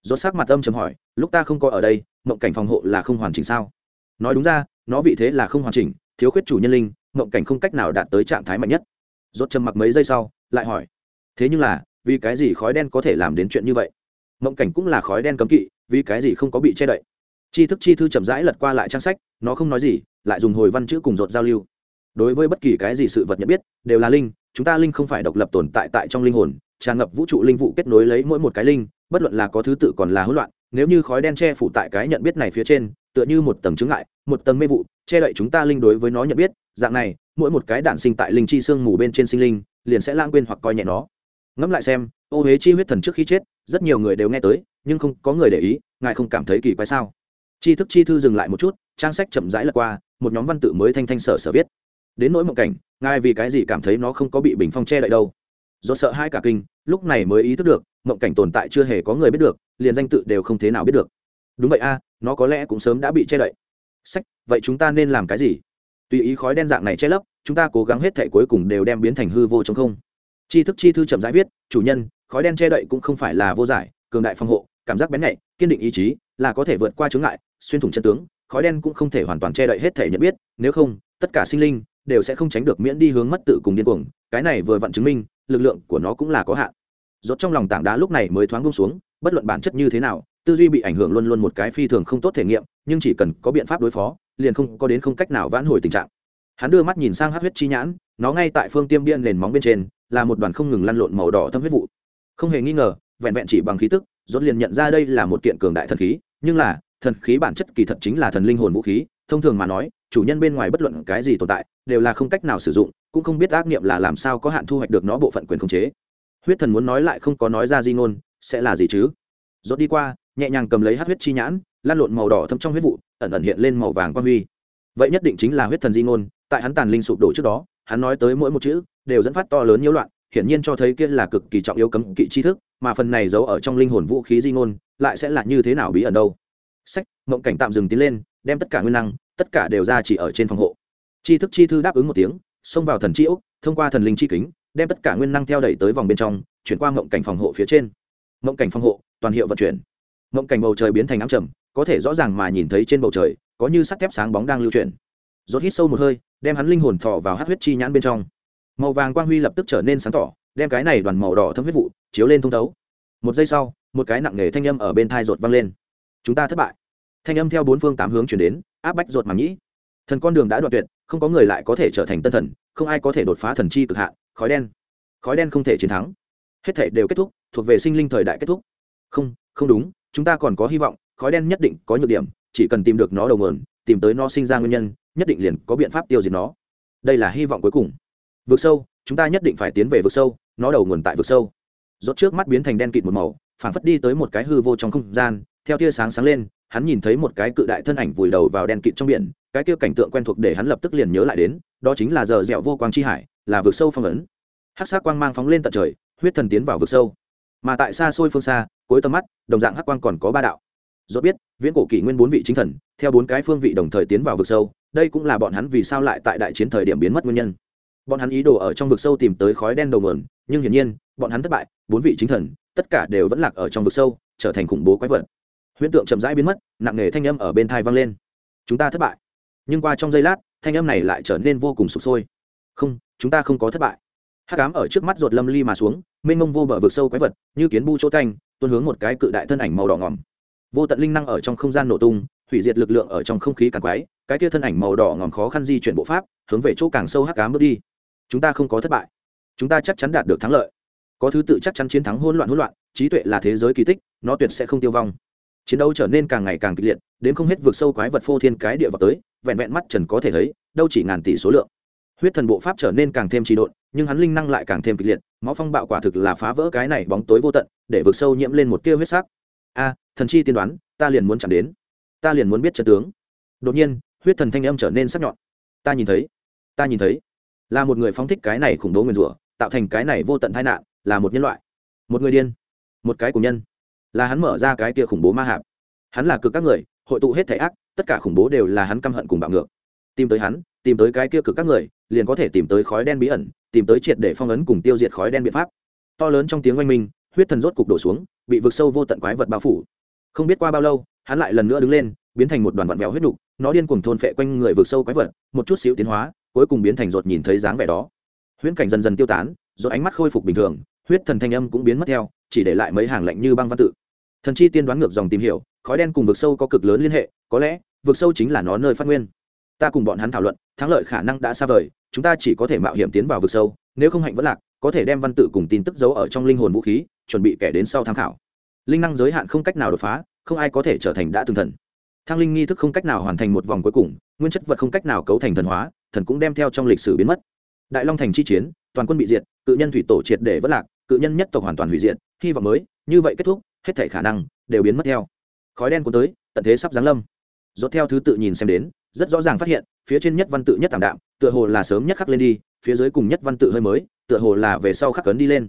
S1: Do sắc mặt âm chấm hỏi, lúc ta không có ở đây, mộng cảnh phòng hộ là không hoàn chỉnh sao? Nói đúng ra, nó vị thế là không hoàn chỉnh, thiếu khuyết chủ nhân linh, mộng cảnh không cách nào đạt tới trạng thái mạnh nhất. Rốt trầm mặc mấy giây sau, lại hỏi, thế nhưng là, vì cái gì khói đen có thể làm đến chuyện như vậy? Mộng cảnh cũng là khói đen cấm kỵ, vì cái gì không có bị che đậy? Tri thức chi thư chậm rãi lật qua lại trang sách, nó không nói gì, lại dùng hồi văn chữ cùng rột giao lưu. Đối với bất kỳ cái gì sự vật nhận biết, đều là linh, chúng ta linh không phải độc lập tồn tại tại trong linh hồn, tràn ngập vũ trụ linh vụ kết nối lấy mỗi một cái linh, bất luận là có thứ tự còn là hỗn loạn, nếu như khói đen che phủ tại cái nhận biết này phía trên, tựa như một tầng chứng ngại, một tầng mê vụ, che đậy chúng ta linh đối với nó nhận biết, dạng này, mỗi một cái đạn sinh tại linh chi xương mù bên trên sinh linh, liền sẽ lãng quên hoặc coi nhẹ nó. Ngẫm lại xem, ô huế chi huyết thần trước khi chết, rất nhiều người đều nghe tới, nhưng không có người để ý, ngài không cảm thấy kỳ quái sao? Tri thức chi thư dừng lại một chút, trang sách chậm rãi lật qua, một nhóm văn tự mới thanh thanh sở sở viết. Đến nỗi mộng cảnh, ngài vì cái gì cảm thấy nó không có bị bình phong che đậy đâu? Do sợ hai cả kinh, lúc này mới ý thức được, mộng cảnh tồn tại chưa hề có người biết được, liền danh tự đều không thế nào biết được. Đúng vậy a, nó có lẽ cũng sớm đã bị che đậy. Sách, vậy chúng ta nên làm cái gì? Tùy ý khói đen dạng này che lấp, chúng ta cố gắng hết thể cuối cùng đều đem biến thành hư vô chống không. Chi thức chi thư chậm rãi viết, chủ nhân, khói đen che đậy cũng không phải là vô giải, cường đại phòng hộ, cảm giác bén nhạy, kiên định ý chí, là có thể vượt qua chướng ngại xuyên thủng chân tướng, khói đen cũng không thể hoàn toàn che đậy hết thể nhận biết, nếu không, tất cả sinh linh đều sẽ không tránh được miễn đi hướng mất tự cùng điên cuồng, cái này vừa vặn chứng minh, lực lượng của nó cũng là có hạn. Rốt trong lòng tảng đá lúc này mới thoáng buông xuống, bất luận bản chất như thế nào, tư duy bị ảnh hưởng luôn luôn một cái phi thường không tốt thể nghiệm, nhưng chỉ cần có biện pháp đối phó, liền không có đến không cách nào vãn hồi tình trạng. Hắn đưa mắt nhìn sang hát huyết chi nhãn, nó ngay tại phương tiêm biên nền móng bên trên, là một đoàn không ngừng lăn lộn màu đỏ thâm huyết vụ. Không hề nghi ngờ, vẹn vẹn chỉ bằng khí tức, rốt liền nhận ra đây là một kiện cường đại thần khí, nhưng là thần khí bản chất kỳ thật chính là thần linh hồn vũ khí, thông thường mà nói, chủ nhân bên ngoài bất luận cái gì tồn tại, đều là không cách nào sử dụng, cũng không biết ác niệm là làm sao có hạn thu hoạch được nó bộ phận quyền khống chế. Huyết thần muốn nói lại không có nói ra di ngôn, sẽ là gì chứ? Dốt đi qua, nhẹ nhàng cầm lấy hát huyết chi nhãn, lan lộn màu đỏ thâm trong huyết vụ, ẩn ẩn hiện lên màu vàng quan huy. Vậy nhất định chính là huyết thần di ngôn, tại hắn tàn linh sụp đổ trước đó, hắn nói tới mỗi một chữ, đều dẫn phát to lớn nhiễu loạn, hiển nhiên cho thấy kia là cực kỳ trọng yếu cấm kỵ tri thức, mà phần này giấu ở trong linh hồn vũ khí di ngôn, lại sẽ là như thế nào bí ẩn đâu? Sách, mộng cảnh tạm dừng tiến lên, đem tất cả nguyên năng, tất cả đều ra chỉ ở trên phòng hộ. Chi thức chi thư đáp ứng một tiếng, xông vào thần chi ốc, thông qua thần linh chi kính, đem tất cả nguyên năng theo đẩy tới vòng bên trong, chuyển qua mộng cảnh phòng hộ phía trên. Mộng cảnh phòng hộ, toàn hiệu vận chuyển. Mộng cảnh bầu trời biến thành ám trầm, có thể rõ ràng mà nhìn thấy trên bầu trời, có như sắt thép sáng bóng đang lưu chuyển. Rốt hít sâu một hơi, đem hắn linh hồn thọ vào hát huyết chi nhãn bên trong. Màu vàng quang huy lập tức trở nên sáng tỏ, đem cái này đoàn màu đỏ thâm huyết vụ chiếu lên thông thấu. Một giây sau, một cái nặng nề thanh âm ở bên thai rột vang lên chúng ta thất bại. Thanh âm theo bốn phương tám hướng chuyển đến, áp bách ruột màng nhĩ. Thần con đường đã đoạn tuyệt, không có người lại có thể trở thành tân thần, không ai có thể đột phá thần chi cực hạn, khói đen. Khói đen không thể chiến thắng. Hết thể đều kết thúc, thuộc về sinh linh thời đại kết thúc. Không không đúng, chúng ta còn có hy vọng, khói đen nhất định có nhược điểm, chỉ cần tìm được nó đầu nguồn, tìm tới nó sinh ra nguyên nhân, nhất định liền có biện pháp tiêu diệt nó. Đây là hy vọng cuối cùng. Vực sâu, chúng ta nhất định phải tiến về vực sâu, nó đầu nguồn tại vực sâu. Rốt trước mắt biến thành đen kịt một màu, phảng phất đi tới một cái hư vô trong không gian theo tia sáng sáng lên, hắn nhìn thấy một cái cự đại thân ảnh vùi đầu vào đen kịt trong biển, cái kia cảnh tượng quen thuộc để hắn lập tức liền nhớ lại đến, đó chính là giờ dẹo vô quang chi hải, là vực sâu phong ấn. Hắc sắc quang mang phóng lên tận trời, huyết thần tiến vào vực sâu. Mà tại xa xôi phương xa, cuối tầm mắt, đồng dạng hắc quang còn có ba đạo. Do biết, viễn cổ kỷ nguyên bốn vị chính thần, theo bốn cái phương vị đồng thời tiến vào vực sâu, đây cũng là bọn hắn vì sao lại tại đại chiến thời điểm biến mất nguyên nhân. Bọn hắn ý đồ ở trong vực sâu tìm tới khói đen đầu nguồn, nhưng hiển nhiên, bọn hắn thất bại, bốn vị chính thần, tất cả đều vẫn lạc ở trong vực sâu, trở thành khủng bố quái vật huyễn tượng chậm rãi biến mất, nặng nề thanh âm ở bên thai vang lên. Chúng ta thất bại. Nhưng qua trong giây lát, thanh âm này lại trở nên vô cùng sụp sôi. Không, chúng ta không có thất bại. Hắc ám ở trước mắt ruột lâm ly mà xuống, mênh mông vô bờ vực sâu quái vật, như kiến bu chỗ thanh tuôn hướng một cái cự đại thân ảnh màu đỏ ngòm. Vô tận linh năng ở trong không gian nổ tung, hủy diệt lực lượng ở trong không khí càng quái, cái kia thân ảnh màu đỏ ngòm khó khăn di chuyển bộ pháp, hướng về chỗ càng sâu hắc ám bước đi. Chúng ta không có thất bại. Chúng ta chắc chắn đạt được thắng lợi. Có thứ tự chắc chắn chiến thắng hỗn loạn hỗn loạn, trí tuệ là thế giới kỳ tích, nó tuyệt sẽ không tiêu vong chiến đấu trở nên càng ngày càng kịch liệt, đến không hết vượt sâu quái vật phô thiên cái địa vào tới, vẹn vẹn mắt trần có thể thấy, đâu chỉ ngàn tỷ số lượng. Huyết thần bộ pháp trở nên càng thêm trì độn, nhưng hắn linh năng lại càng thêm kịch liệt, máu phong bạo quả thực là phá vỡ cái này bóng tối vô tận, để vượt sâu nhiễm lên một tia huyết sắc. A, thần chi tiên đoán, ta liền muốn chạm đến. Ta liền muốn biết trận tướng. Đột nhiên, huyết thần thanh âm trở nên sắc nhọn. Ta nhìn thấy, ta nhìn thấy. Là một người phóng thích cái này khủng bố nguyên rủa, tạo thành cái này vô tận tai nạn, là một nhân loại. Một người điên. Một cái cùng nhân là hắn mở ra cái kia khủng bố ma hạp. Hắn là cực các người, hội tụ hết thể ác, tất cả khủng bố đều là hắn căm hận cùng bạo ngược. Tìm tới hắn, tìm tới cái kia cực các người, liền có thể tìm tới khói đen bí ẩn, tìm tới triệt để phong ấn cùng tiêu diệt khói đen biện pháp. To lớn trong tiếng oanh minh, huyết thần rốt cục đổ xuống, bị vực sâu vô tận quái vật bao phủ. Không biết qua bao lâu, hắn lại lần nữa đứng lên, biến thành một đoàn vặn vẹo huyết nục, nó điên cuồng thôn phệ quanh người vực sâu quái vật, một chút xíu tiến hóa, cuối cùng biến thành rột nhìn thấy dáng vẻ đó. Huyễn cảnh dần dần tiêu tán, rồi ánh mắt khôi phục bình thường, huyết thần thanh âm cũng biến mất theo, chỉ để lại mấy hàng lạnh như băng văn tự thần chi tiên đoán ngược dòng tìm hiểu, khói đen cùng vực sâu có cực lớn liên hệ, có lẽ, vực sâu chính là nó nơi phát nguyên. Ta cùng bọn hắn thảo luận, thắng lợi khả năng đã xa vời, chúng ta chỉ có thể mạo hiểm tiến vào vực sâu, nếu không hạnh vẫn lạc, có thể đem văn tự cùng tin tức giấu ở trong linh hồn vũ khí, chuẩn bị kẻ đến sau tham khảo. Linh năng giới hạn không cách nào đột phá, không ai có thể trở thành đã từng thần. Thang linh nghi thức không cách nào hoàn thành một vòng cuối cùng, nguyên chất vật không cách nào cấu thành thần hóa, thần cũng đem theo trong lịch sử biến mất. Đại long thành chi chiến, toàn quân bị diệt, cự nhân thủy tổ triệt để vất lạc, cự nhân nhất tộc hoàn toàn hủy diệt, hy vọng mới, như vậy kết thúc hết thể khả năng đều biến mất theo. Khói đen cuốn tới, tận thế sắp giáng lâm. Dốt theo thứ tự nhìn xem đến, rất rõ ràng phát hiện, phía trên nhất văn tự nhất tạm đạm, tựa hồ là sớm nhất khắc lên đi, phía dưới cùng nhất văn tự hơi mới, tựa hồ là về sau khắc cấn đi lên.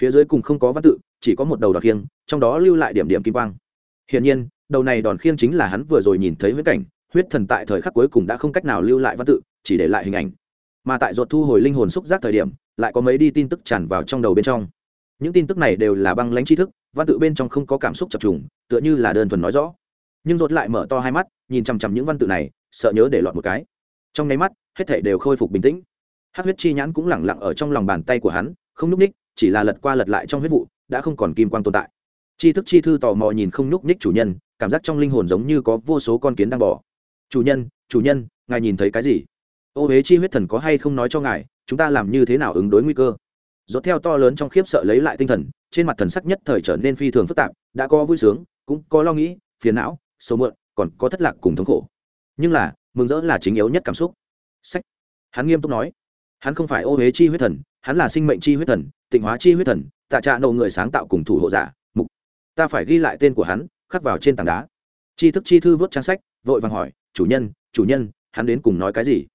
S1: Phía dưới cùng không có văn tự, chỉ có một đầu đòn khiêng, trong đó lưu lại điểm điểm kim quang. Hiển nhiên, đầu này đòn khiêng chính là hắn vừa rồi nhìn thấy huyết cảnh, huyết thần tại thời khắc cuối cùng đã không cách nào lưu lại văn tự, chỉ để lại hình ảnh. Mà tại ruột thu hồi linh hồn xúc giác thời điểm, lại có mấy đi tin tức tràn vào trong đầu bên trong. Những tin tức này đều là băng lãnh tri thức văn tự bên trong không có cảm xúc chập trùng, tựa như là đơn thuần nói rõ. Nhưng rốt lại mở to hai mắt, nhìn chằm chằm những văn tự này, sợ nhớ để lọt một cái. Trong nháy mắt, hết thể đều khôi phục bình tĩnh. Hát huyết chi nhãn cũng lẳng lặng ở trong lòng bàn tay của hắn, không núp ních, chỉ là lật qua lật lại trong huyết vụ, đã không còn kim quang tồn tại. Chi thức chi thư tò mò nhìn không núp ních chủ nhân, cảm giác trong linh hồn giống như có vô số con kiến đang bỏ chủ nhân chủ nhân, ngài nhìn thấy cái gì? Ô huế chi huyết thần có hay không nói cho ngài, chúng ta làm như thế nào ứng đối nguy cơ? Dốt theo to lớn trong khiếp sợ lấy lại tinh thần trên mặt thần sắc nhất thời trở nên phi thường phức tạp, đã có vui sướng, cũng có lo nghĩ, phiền não sâu mượn còn có thất lạc cùng thống khổ. Nhưng là, mừng rỡ là chính yếu nhất cảm xúc. Sách. Hắn nghiêm túc nói. Hắn không phải ô huế chi huyết thần, hắn là sinh mệnh chi huyết thần, tịnh hóa chi huyết thần, tạ trạ nộ người sáng tạo cùng thủ hộ giả, mục. Ta phải ghi lại tên của hắn, khắc vào trên tảng đá. Chi thức chi thư vớt trang sách, vội vàng hỏi, chủ nhân chủ nhân, hắn đến cùng nói cái gì?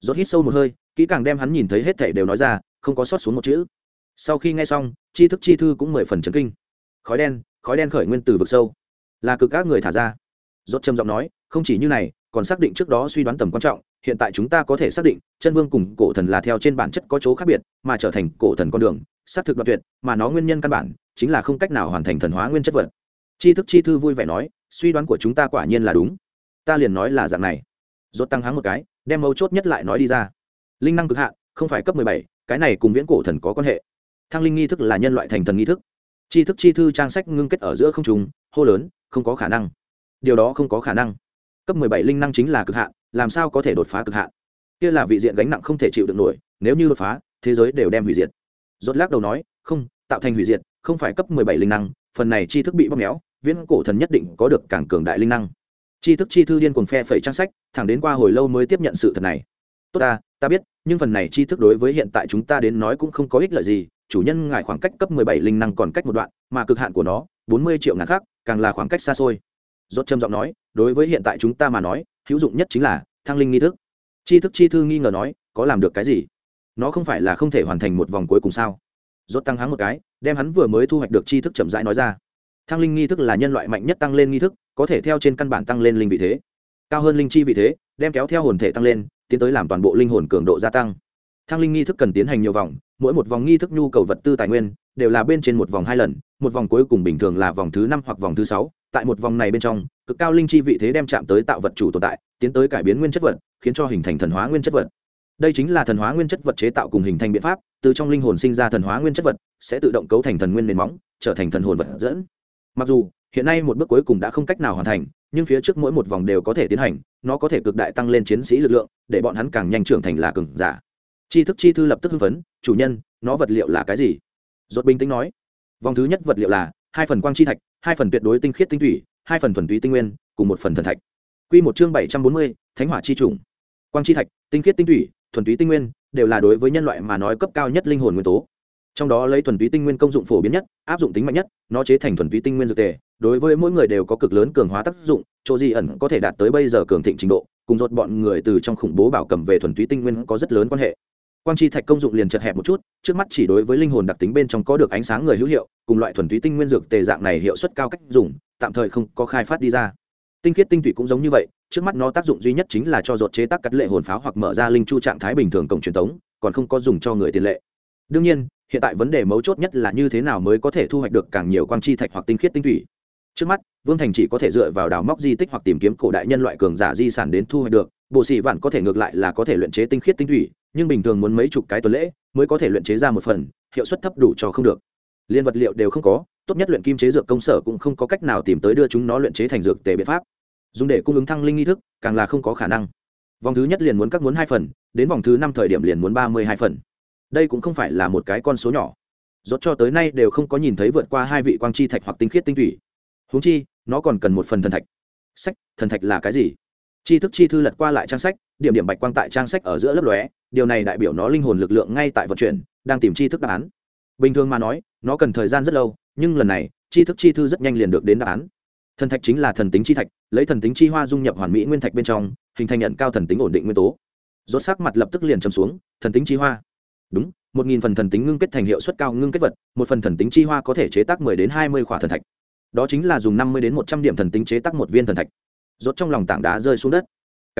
S1: Dốt hít sâu một hơi, kỹ càng đem hắn nhìn thấy hết thảy đều nói ra, không có sót xuống một chữ sau khi nghe xong chi thức chi thư cũng mười phần chấn kinh. Khói đen khói đen khởi nguyên từ vực sâu. Là cực các người thả ra. Dốt trầm giọng nói, không chỉ như này, còn xác định trước đó suy đoán tầm quan trọng, hiện tại chúng ta có thể xác định, chân vương cùng cổ thần là theo trên bản chất có chỗ khác biệt, mà trở thành cổ thần con đường, xác thực đoạn tuyệt, mà nó nguyên nhân căn bản, chính là không cách nào hoàn thành thần hóa nguyên chất vật. Chi thức chi thư vui vẻ nói, suy đoán của chúng ta quả nhiên là đúng. Ta liền nói là dạng này. Dốt tăng háng một cái, đem mấu chốt nhất lại nói đi ra. Linh năng cực hạn, không phải cấp mười bảy, cái này cùng viễn cổ thần có quan hệ thăng linh nghi thức là nhân loại thành thần nghi thức. Tri thức chi thư trang sách ngưng kết ở giữa không trùng hô lớn, không có khả năng. Điều đó không có khả năng. Cấp mười bảy linh năng chính là cực hạn, làm sao có thể đột phá cực hạn? Kia là vị diện gánh nặng không thể chịu được nổi, nếu như đột phá, thế giới đều đem hủy diệt. Rốt lắc đầu nói, không, tạo thành hủy diệt, không phải cấp mười bảy linh năng, phần này tri thức bị bóp méo, viễn cổ thần nhất định có được càng cường đại linh năng. Tri thức chi thư điên cuồng phe phẩy trang sách, thẳng đến qua hồi lâu mới tiếp nhận sự thật này. Tốt ta ta biết, nhưng phần này tri thức đối với hiện tại chúng ta đến nói cũng không có ích lợi gì chủ nhân ngài khoảng cách cấp mười bảy linh năng còn cách một đoạn, mà cực hạn của nó, bốn mươi triệu ngàn khác, càng là khoảng cách xa xôi. Rốt trầm giọng nói, đối với hiện tại chúng ta mà nói, hữu dụng nhất chính là thăng linh nghi thức. Chi thức chi thư nghi ngờ nói, có làm được cái gì? Nó không phải là không thể hoàn thành một vòng cuối cùng sao? Rốt tăng háng một cái, đem hắn vừa mới thu hoạch được chi thức chậm rãi nói ra. Thăng linh nghi thức là nhân loại mạnh nhất tăng lên nghi thức, có thể theo trên căn bản tăng lên linh vị thế. Cao hơn linh chi vị thế, đem kéo theo hồn thể tăng lên, tiến tới làm toàn bộ linh hồn cường độ gia tăng. Thăng linh nghi thức cần tiến hành nhiều vòng mỗi một vòng nghi thức nhu cầu vật tư tài nguyên đều là bên trên một vòng hai lần, một vòng cuối cùng bình thường là vòng thứ năm hoặc vòng thứ sáu. Tại một vòng này bên trong, cực cao linh chi vị thế đem chạm tới tạo vật chủ tồn tại, tiến tới cải biến nguyên chất vật, khiến cho hình thành thần hóa nguyên chất vật. Đây chính là thần hóa nguyên chất vật chế tạo cùng hình thành biện pháp, từ trong linh hồn sinh ra thần hóa nguyên chất vật, sẽ tự động cấu thành thần nguyên nền móng, trở thành thần hồn vật dẫn. Mặc dù, hiện nay một bước cuối cùng đã không cách nào hoàn thành, nhưng phía trước mỗi một vòng đều có thể tiến hành, nó có thể cực đại tăng lên chiến sĩ lực lượng, để bọn hắn càng nhanh trưởng thành là cường giả. Chi thức chi thư lập tức hưng phấn chủ nhân, nó vật liệu là cái gì? Dốt bình tĩnh nói. Vòng thứ nhất vật liệu là hai phần quang chi thạch, hai phần tuyệt đối tinh khiết tinh thủy, hai phần thuần túy tinh nguyên, cùng một phần thần thạch. Q một chương bảy trăm bốn mươi, thánh hỏa chi trùng. Quang chi thạch, tinh khiết tinh thủy, thuần túy tinh nguyên, đều là đối với nhân loại mà nói cấp cao nhất linh hồn nguyên tố. Trong đó lấy thuần túy tinh nguyên công dụng phổ biến nhất, áp dụng tính mạnh nhất, nó chế thành thuần túy tinh nguyên dược tề, đối với mỗi người đều có cực lớn cường hóa tác dụng, chỗ di ẩn có thể đạt tới bây giờ cường thịnh trình độ, cùng dột bọn người từ trong khủng bố bảo cầm về thuần túy tinh nguyên có rất lớn quan hệ quang chi thạch công dụng liền chật hẹp một chút, trước mắt chỉ đối với linh hồn đặc tính bên trong có được ánh sáng người hữu hiệu, cùng loại thuần túy tinh nguyên dược tề dạng này hiệu suất cao cách dùng, tạm thời không có khai phát đi ra. Tinh khiết tinh thủy cũng giống như vậy, trước mắt nó tác dụng duy nhất chính là cho dột chế tác cắt lệ hồn pháo hoặc mở ra linh chu trạng thái bình thường cổng truyền thống còn không có dùng cho người tiền lệ. Đương nhiên, hiện tại vấn đề mấu chốt nhất là như thế nào mới có thể thu hoạch được càng nhiều quang chi thạch hoặc tinh khiết tinh thủy. Trước mắt, vương thành chỉ có thể dựa vào đào móc di tích hoặc tìm kiếm cổ đại nhân loại cường giả di sản đến thu hoạch được, bộ sĩ vạn có thể ngược lại là có thể luyện chế tinh khiết tinh thủy nhưng bình thường muốn mấy chục cái tuần lễ mới có thể luyện chế ra một phần, hiệu suất thấp đủ cho không được. Liên vật liệu đều không có, tốt nhất luyện kim chế dược công sở cũng không có cách nào tìm tới đưa chúng nó luyện chế thành dược tề biện pháp. Dùng để cung ứng thăng linh nghi thức, càng là không có khả năng. Vòng thứ nhất liền muốn các muốn hai phần, đến vòng thứ năm thời điểm liền muốn ba mươi hai phần. Đây cũng không phải là một cái con số nhỏ. Rốt cho tới nay đều không có nhìn thấy vượt qua hai vị quang chi thạch hoặc tinh khiết tinh thủy. Huống chi, nó còn cần một phần thần thạch. Sách, thần thạch là cái gì? Chi thức chi thư lật qua lại trang sách, điểm điểm bạch quang tại trang sách ở giữa lớp lóe điều này đại biểu nó linh hồn lực lượng ngay tại vận chuyển, đang tìm tri thức đáp án. Bình thường mà nói, nó cần thời gian rất lâu, nhưng lần này, tri thức chi thư rất nhanh liền được đến đáp án. Thần thạch chính là thần tính chi thạch, lấy thần tính chi hoa dung nhập hoàn mỹ nguyên thạch bên trong, hình thành nhận cao thần tính ổn định nguyên tố. Rốt sắc mặt lập tức liền trầm xuống, thần tính chi hoa. Đúng, một nghìn phần thần tính ngưng kết thành hiệu suất cao ngưng kết vật, một phần thần tính chi hoa có thể chế tác mười đến hai mươi khỏa thần thạch. Đó chính là dùng năm mươi đến một trăm điểm thần tính chế tác một viên thần thạch. Rốt trong lòng tảng đá rơi xuống đất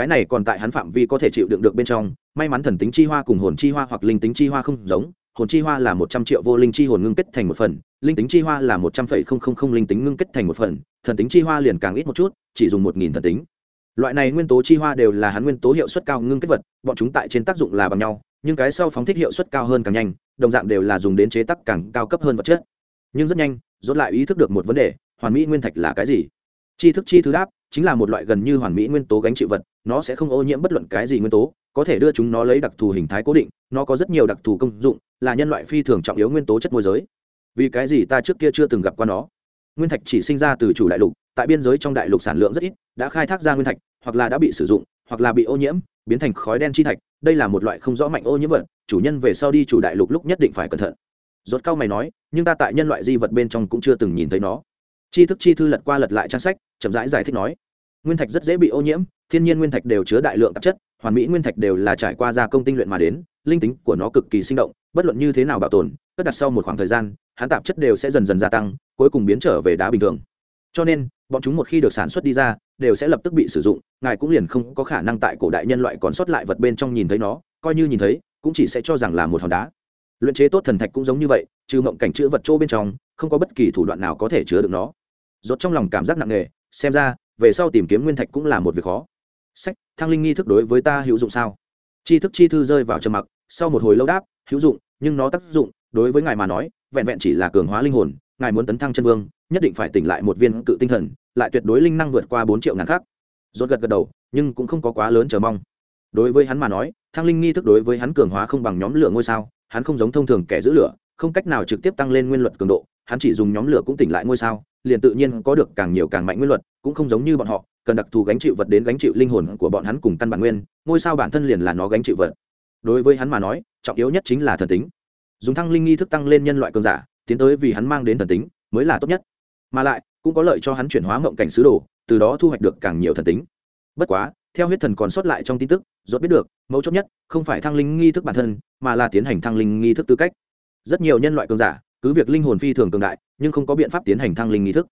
S1: cái này còn tại hắn phạm vi có thể chịu đựng được bên trong, may mắn thần tính chi hoa cùng hồn chi hoa hoặc linh tính chi hoa không giống, hồn chi hoa là một trăm triệu vô linh chi hồn ngưng kết thành một phần, linh tính chi hoa là một trăm phẩy không không không linh tính ngưng kết thành một phần, thần tính chi hoa liền càng ít một chút, chỉ dùng một nghìn thần tính. Loại này nguyên tố chi hoa đều là hắn nguyên tố hiệu suất cao ngưng kết vật, bọn chúng tại trên tác dụng là bằng nhau, nhưng cái sau phóng thích hiệu suất cao hơn càng nhanh, đồng dạng đều là dùng đến chế tác càng cao cấp hơn vật chất. Nhưng rất nhanh dốt lại ý thức được một vấn đề, hoàn mỹ nguyên thạch là cái gì? Chi thức chi thứ đáp chính là một loại gần như hoàn mỹ nguyên tố gánh chịu vật, nó sẽ không ô nhiễm bất luận cái gì nguyên tố, có thể đưa chúng nó lấy đặc thù hình thái cố định, nó có rất nhiều đặc thù công dụng, là nhân loại phi thường trọng yếu nguyên tố chất môi giới. Vì cái gì ta trước kia chưa từng gặp qua nó? Nguyên thạch chỉ sinh ra từ chủ đại lục, tại biên giới trong đại lục sản lượng rất ít, đã khai thác ra nguyên thạch, hoặc là đã bị sử dụng, hoặc là bị ô nhiễm, biến thành khói đen chi thạch, đây là một loại không rõ mạnh ô nhiễm vật, chủ nhân về sau đi chủ đại lục lúc nhất định phải cẩn thận. Rốt cao mày nói, nhưng ta tại nhân loại di vật bên trong cũng chưa từng nhìn thấy nó. Tri thức chi thư lật qua lật lại trang sách, chậm rãi giải thích nói, nguyên thạch rất dễ bị ô nhiễm, thiên nhiên nguyên thạch đều chứa đại lượng tạp chất, hoàn mỹ nguyên thạch đều là trải qua gia công tinh luyện mà đến, linh tính của nó cực kỳ sinh động, bất luận như thế nào bảo tồn cất đặt sau một khoảng thời gian, hắn tạp chất đều sẽ dần dần gia tăng, cuối cùng biến trở về đá bình thường. Cho nên, bọn chúng một khi được sản xuất đi ra, đều sẽ lập tức bị sử dụng, ngài cũng liền không có khả năng tại cổ đại nhân loại còn sót lại vật bên trong nhìn thấy nó, coi như nhìn thấy, cũng chỉ sẽ cho rằng là một hòn đá. Luyện chế tốt thần thạch cũng giống như vậy, trừ mộng cảnh chữ vật chỗ bên trong, không có bất kỳ thủ đoạn nào có thể chứa được nó rốt trong lòng cảm giác nặng nề, xem ra, về sau tìm kiếm nguyên thạch cũng là một việc khó. Sách thăng linh nghi thức đối với ta hữu dụng sao? Chi thức chi thư rơi vào trầm mặc, sau một hồi lâu đáp, hữu dụng, nhưng nó tác dụng, đối với ngài mà nói, vẹn vẹn chỉ là cường hóa linh hồn, ngài muốn tấn thăng chân vương, nhất định phải tỉnh lại một viên cự tinh thần, lại tuyệt đối linh năng vượt qua bốn triệu ngàn khác rốt gật gật đầu, nhưng cũng không có quá lớn chờ mong. Đối với hắn mà nói thăng linh nghi thức đối với hắn cường hóa không bằng nhóm lửa ngôi sao, hắn không giống thông thường kẻ giữ lửa, không cách nào trực tiếp tăng lên nguyên luật cường độ hắn chỉ dùng nhóm lửa cũng tỉnh lại ngôi sao, liền tự nhiên có được càng nhiều càng mạnh nguyên luật, cũng không giống như bọn họ, cần đặc thù gánh chịu vật đến gánh chịu linh hồn của bọn hắn cùng căn bản nguyên, ngôi sao bản thân liền là nó gánh chịu vật. Đối với hắn mà nói, trọng yếu nhất chính là thần tính. Dùng thăng linh nghi thức tăng lên nhân loại cường giả, tiến tới vì hắn mang đến thần tính, mới là tốt nhất. Mà lại, cũng có lợi cho hắn chuyển hóa mộng cảnh sứ đồ, từ đó thu hoạch được càng nhiều thần tính. Bất quá, theo huyết thần còn sót lại trong tin tức, rốt biết được, mấu chốt nhất không phải thăng linh nghi thức bản thân, mà là tiến hành thăng linh nghi thức tư cách. Rất nhiều nhân loại cường giả cứ việc linh hồn phi thường cường đại, nhưng không có biện pháp tiến hành thăng linh nghi thức.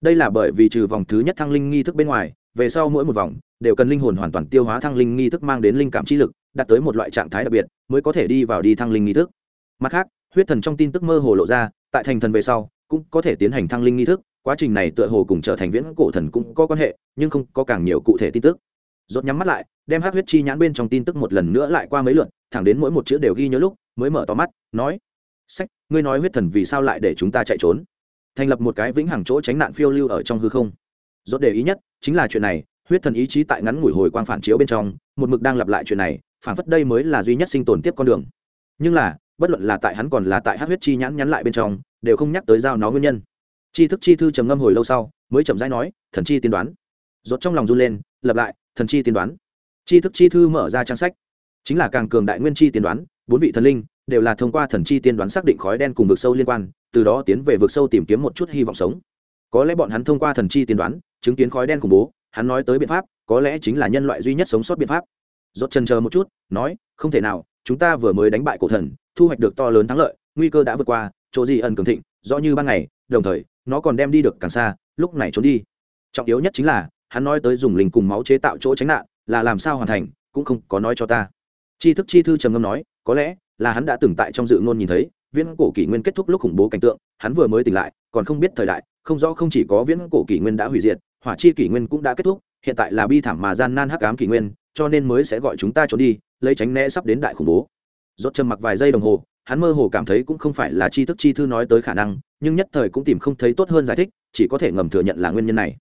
S1: Đây là bởi vì trừ vòng thứ nhất thăng linh nghi thức bên ngoài, về sau mỗi một vòng, đều cần linh hồn hoàn toàn tiêu hóa thăng linh nghi thức mang đến linh cảm trí lực, đạt tới một loại trạng thái đặc biệt, mới có thể đi vào đi thăng linh nghi thức. Mặt khác, huyết thần trong tin tức mơ hồ lộ ra, tại thành thần về sau, cũng có thể tiến hành thăng linh nghi thức, quá trình này tựa hồ cùng trở thành viễn cổ thần cũng có quan hệ, nhưng không có càng nhiều cụ thể tin tức. Rốt nhắm mắt lại, đem hát huyết chi nhãn bên trong tin tức một lần nữa lại qua mấy lượt, thẳng đến mỗi một chữ đều ghi nhớ lúc, mới mở to mắt, nói sách, ngươi nói huyết thần vì sao lại để chúng ta chạy trốn? Thành lập một cái vĩnh hằng chỗ tránh nạn phiêu lưu ở trong hư không. Rốt để ý nhất, chính là chuyện này, huyết thần ý chí tại ngắn ngủi hồi quang phản chiếu bên trong, một mực đang lặp lại chuyện này, phản phất đây mới là duy nhất sinh tồn tiếp con đường. Nhưng là, bất luận là tại hắn còn là tại hát huyết chi nhãn nhắn lại bên trong, đều không nhắc tới giao nó nguyên nhân. Chi thức chi thư trầm ngâm hồi lâu sau, mới chậm rãi nói, thần chi tiên đoán. Rốt trong lòng run lên, lặp lại, thần chi tiên đoán. Chi thức chi thư mở ra trang sách. Chính là càng cường đại nguyên chi tiên đoán, bốn vị thần linh đều là thông qua thần chi tiên đoán xác định khói đen cùng vực sâu liên quan, từ đó tiến về vực sâu tìm kiếm một chút hy vọng sống. Có lẽ bọn hắn thông qua thần chi tiên đoán, chứng kiến khói đen khủng bố, hắn nói tới biện pháp, có lẽ chính là nhân loại duy nhất sống sót biện pháp. Rốt chân chờ một chút, nói, không thể nào, chúng ta vừa mới đánh bại cổ thần, thu hoạch được to lớn thắng lợi, nguy cơ đã vượt qua, chỗ gì ẩn cường thịnh, rõ như ban ngày, đồng thời, nó còn đem đi được càng xa, lúc này trốn đi. Trọng yếu nhất chính là, hắn nói tới dùng linh cùng máu chế tạo chỗ tránh nạn, là làm sao hoàn thành, cũng không có nói cho ta. Chi thức chi thư trầm ngâm nói, có lẽ là hắn đã từng tại trong dự ngôn nhìn thấy, viễn cổ kỷ nguyên kết thúc lúc khủng bố cảnh tượng, hắn vừa mới tỉnh lại, còn không biết thời đại, không rõ không chỉ có viễn cổ kỷ nguyên đã hủy diệt, hỏa chi kỷ nguyên cũng đã kết thúc, hiện tại là bi thảm mà gian nan hắc ám kỷ nguyên, cho nên mới sẽ gọi chúng ta trốn đi, lấy tránh né sắp đến đại khủng bố. Rốt trầm mặc vài giây đồng hồ, hắn mơ hồ cảm thấy cũng không phải là chi thức chi thư nói tới khả năng, nhưng nhất thời cũng tìm không thấy tốt hơn giải thích, chỉ có thể ngầm thừa nhận là nguyên nhân này.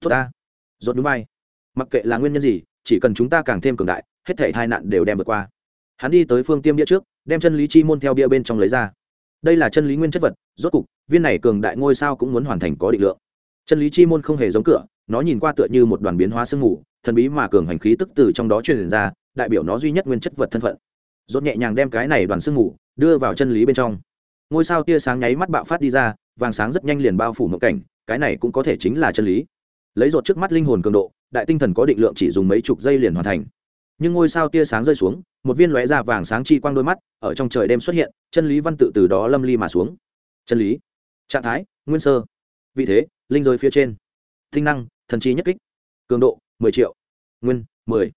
S1: Tốt ta. Rốt núi bay. Mặc kệ là nguyên nhân gì, chỉ cần chúng ta càng thêm cường đại, hết thảy tai nạn đều đem vượt qua. Hắn đi tới phương tiêm bia trước đem chân lý chi môn theo bia bên trong lấy ra. Đây là chân lý nguyên chất vật, rốt cục, viên này cường đại ngôi sao cũng muốn hoàn thành có định lượng. Chân lý chi môn không hề giống cửa, nó nhìn qua tựa như một đoàn biến hóa sương mù, thần bí mà cường hành khí tức từ trong đó truyền ra, đại biểu nó duy nhất nguyên chất vật thân phận. Rốt nhẹ nhàng đem cái này đoàn sương mù đưa vào chân lý bên trong. Ngôi sao tia sáng nháy mắt bạo phát đi ra, vàng sáng rất nhanh liền bao phủ một cảnh, cái này cũng có thể chính là chân lý. Lấy rột trước mắt linh hồn cường độ, đại tinh thần có định lượng chỉ dùng mấy chục giây liền hoàn thành nhưng ngôi sao tia sáng rơi xuống, một viên lóe ra vàng sáng chi quang đôi mắt, ở trong trời đêm xuất hiện, chân lý văn tự từ đó lâm ly mà xuống. Chân lý, trạng thái, nguyên sơ. Vị thế, linh rơi phía trên. Tinh năng, thần chi nhất kích. Cường độ, mười triệu. Nguyên, mười.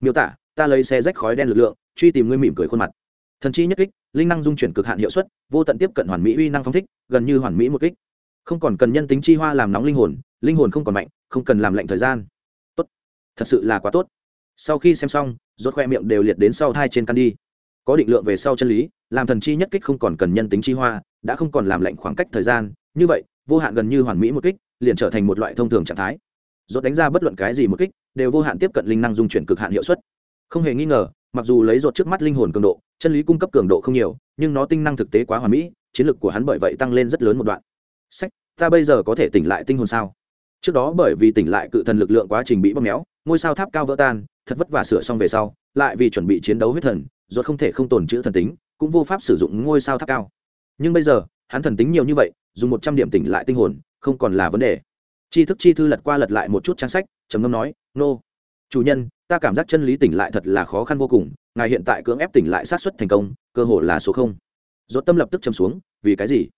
S1: Miêu tả, ta lấy xe rách khói đen lực lượng, truy tìm ngươi mỉm cười khuôn mặt. Thần chi nhất kích, linh năng dung chuyển cực hạn hiệu suất, vô tận tiếp cận hoàn mỹ uy năng phong thích, gần như hoàn mỹ một kích. Không còn cần nhân tính chi hoa làm nóng linh hồn linh hồn không còn mạnh, không cần làm lệnh thời gian. Tốt. Thật sự là quá tốt sau khi xem xong, rốt khoe miệng đều liệt đến sau thai trên căn đi. Có định lượng về sau chân lý, làm thần chi nhất kích không còn cần nhân tính chi hoa, đã không còn làm lạnh khoảng cách thời gian, như vậy, vô hạn gần như hoàn mỹ một kích, liền trở thành một loại thông thường trạng thái. Rốt đánh ra bất luận cái gì một kích, đều vô hạn tiếp cận linh năng dung chuyển cực hạn hiệu suất. Không hề nghi ngờ, mặc dù lấy rột trước mắt linh hồn cường độ, chân lý cung cấp cường độ không nhiều, nhưng nó tinh năng thực tế quá hoàn mỹ, chiến lược của hắn bởi vậy tăng lên rất lớn một đoạn. Sách, ta bây giờ có thể tỉnh lại tinh hồn sao? Trước đó bởi vì tỉnh lại cự thần lực lượng quá trình bị bóp méo, ngôi sao tháp cao vỡ tan, thật vất vả sửa xong về sau, lại vì chuẩn bị chiến đấu huyết thần, ruột không thể không tồn chữ thần tính, cũng vô pháp sử dụng ngôi sao tháp cao. Nhưng bây giờ, hắn thần tính nhiều như vậy, dùng một trăm điểm tỉnh lại tinh hồn, không còn là vấn đề. Tri thức chi thư lật qua lật lại một chút trang sách, trầm ngâm nói, nô、no. chủ nhân, ta cảm giác chân lý tỉnh lại thật là khó khăn vô cùng, ngài hiện tại cưỡng ép tỉnh lại sát xuất thành công, cơ hội là số không. Dốt tâm lập tức chầm xuống, vì cái gì?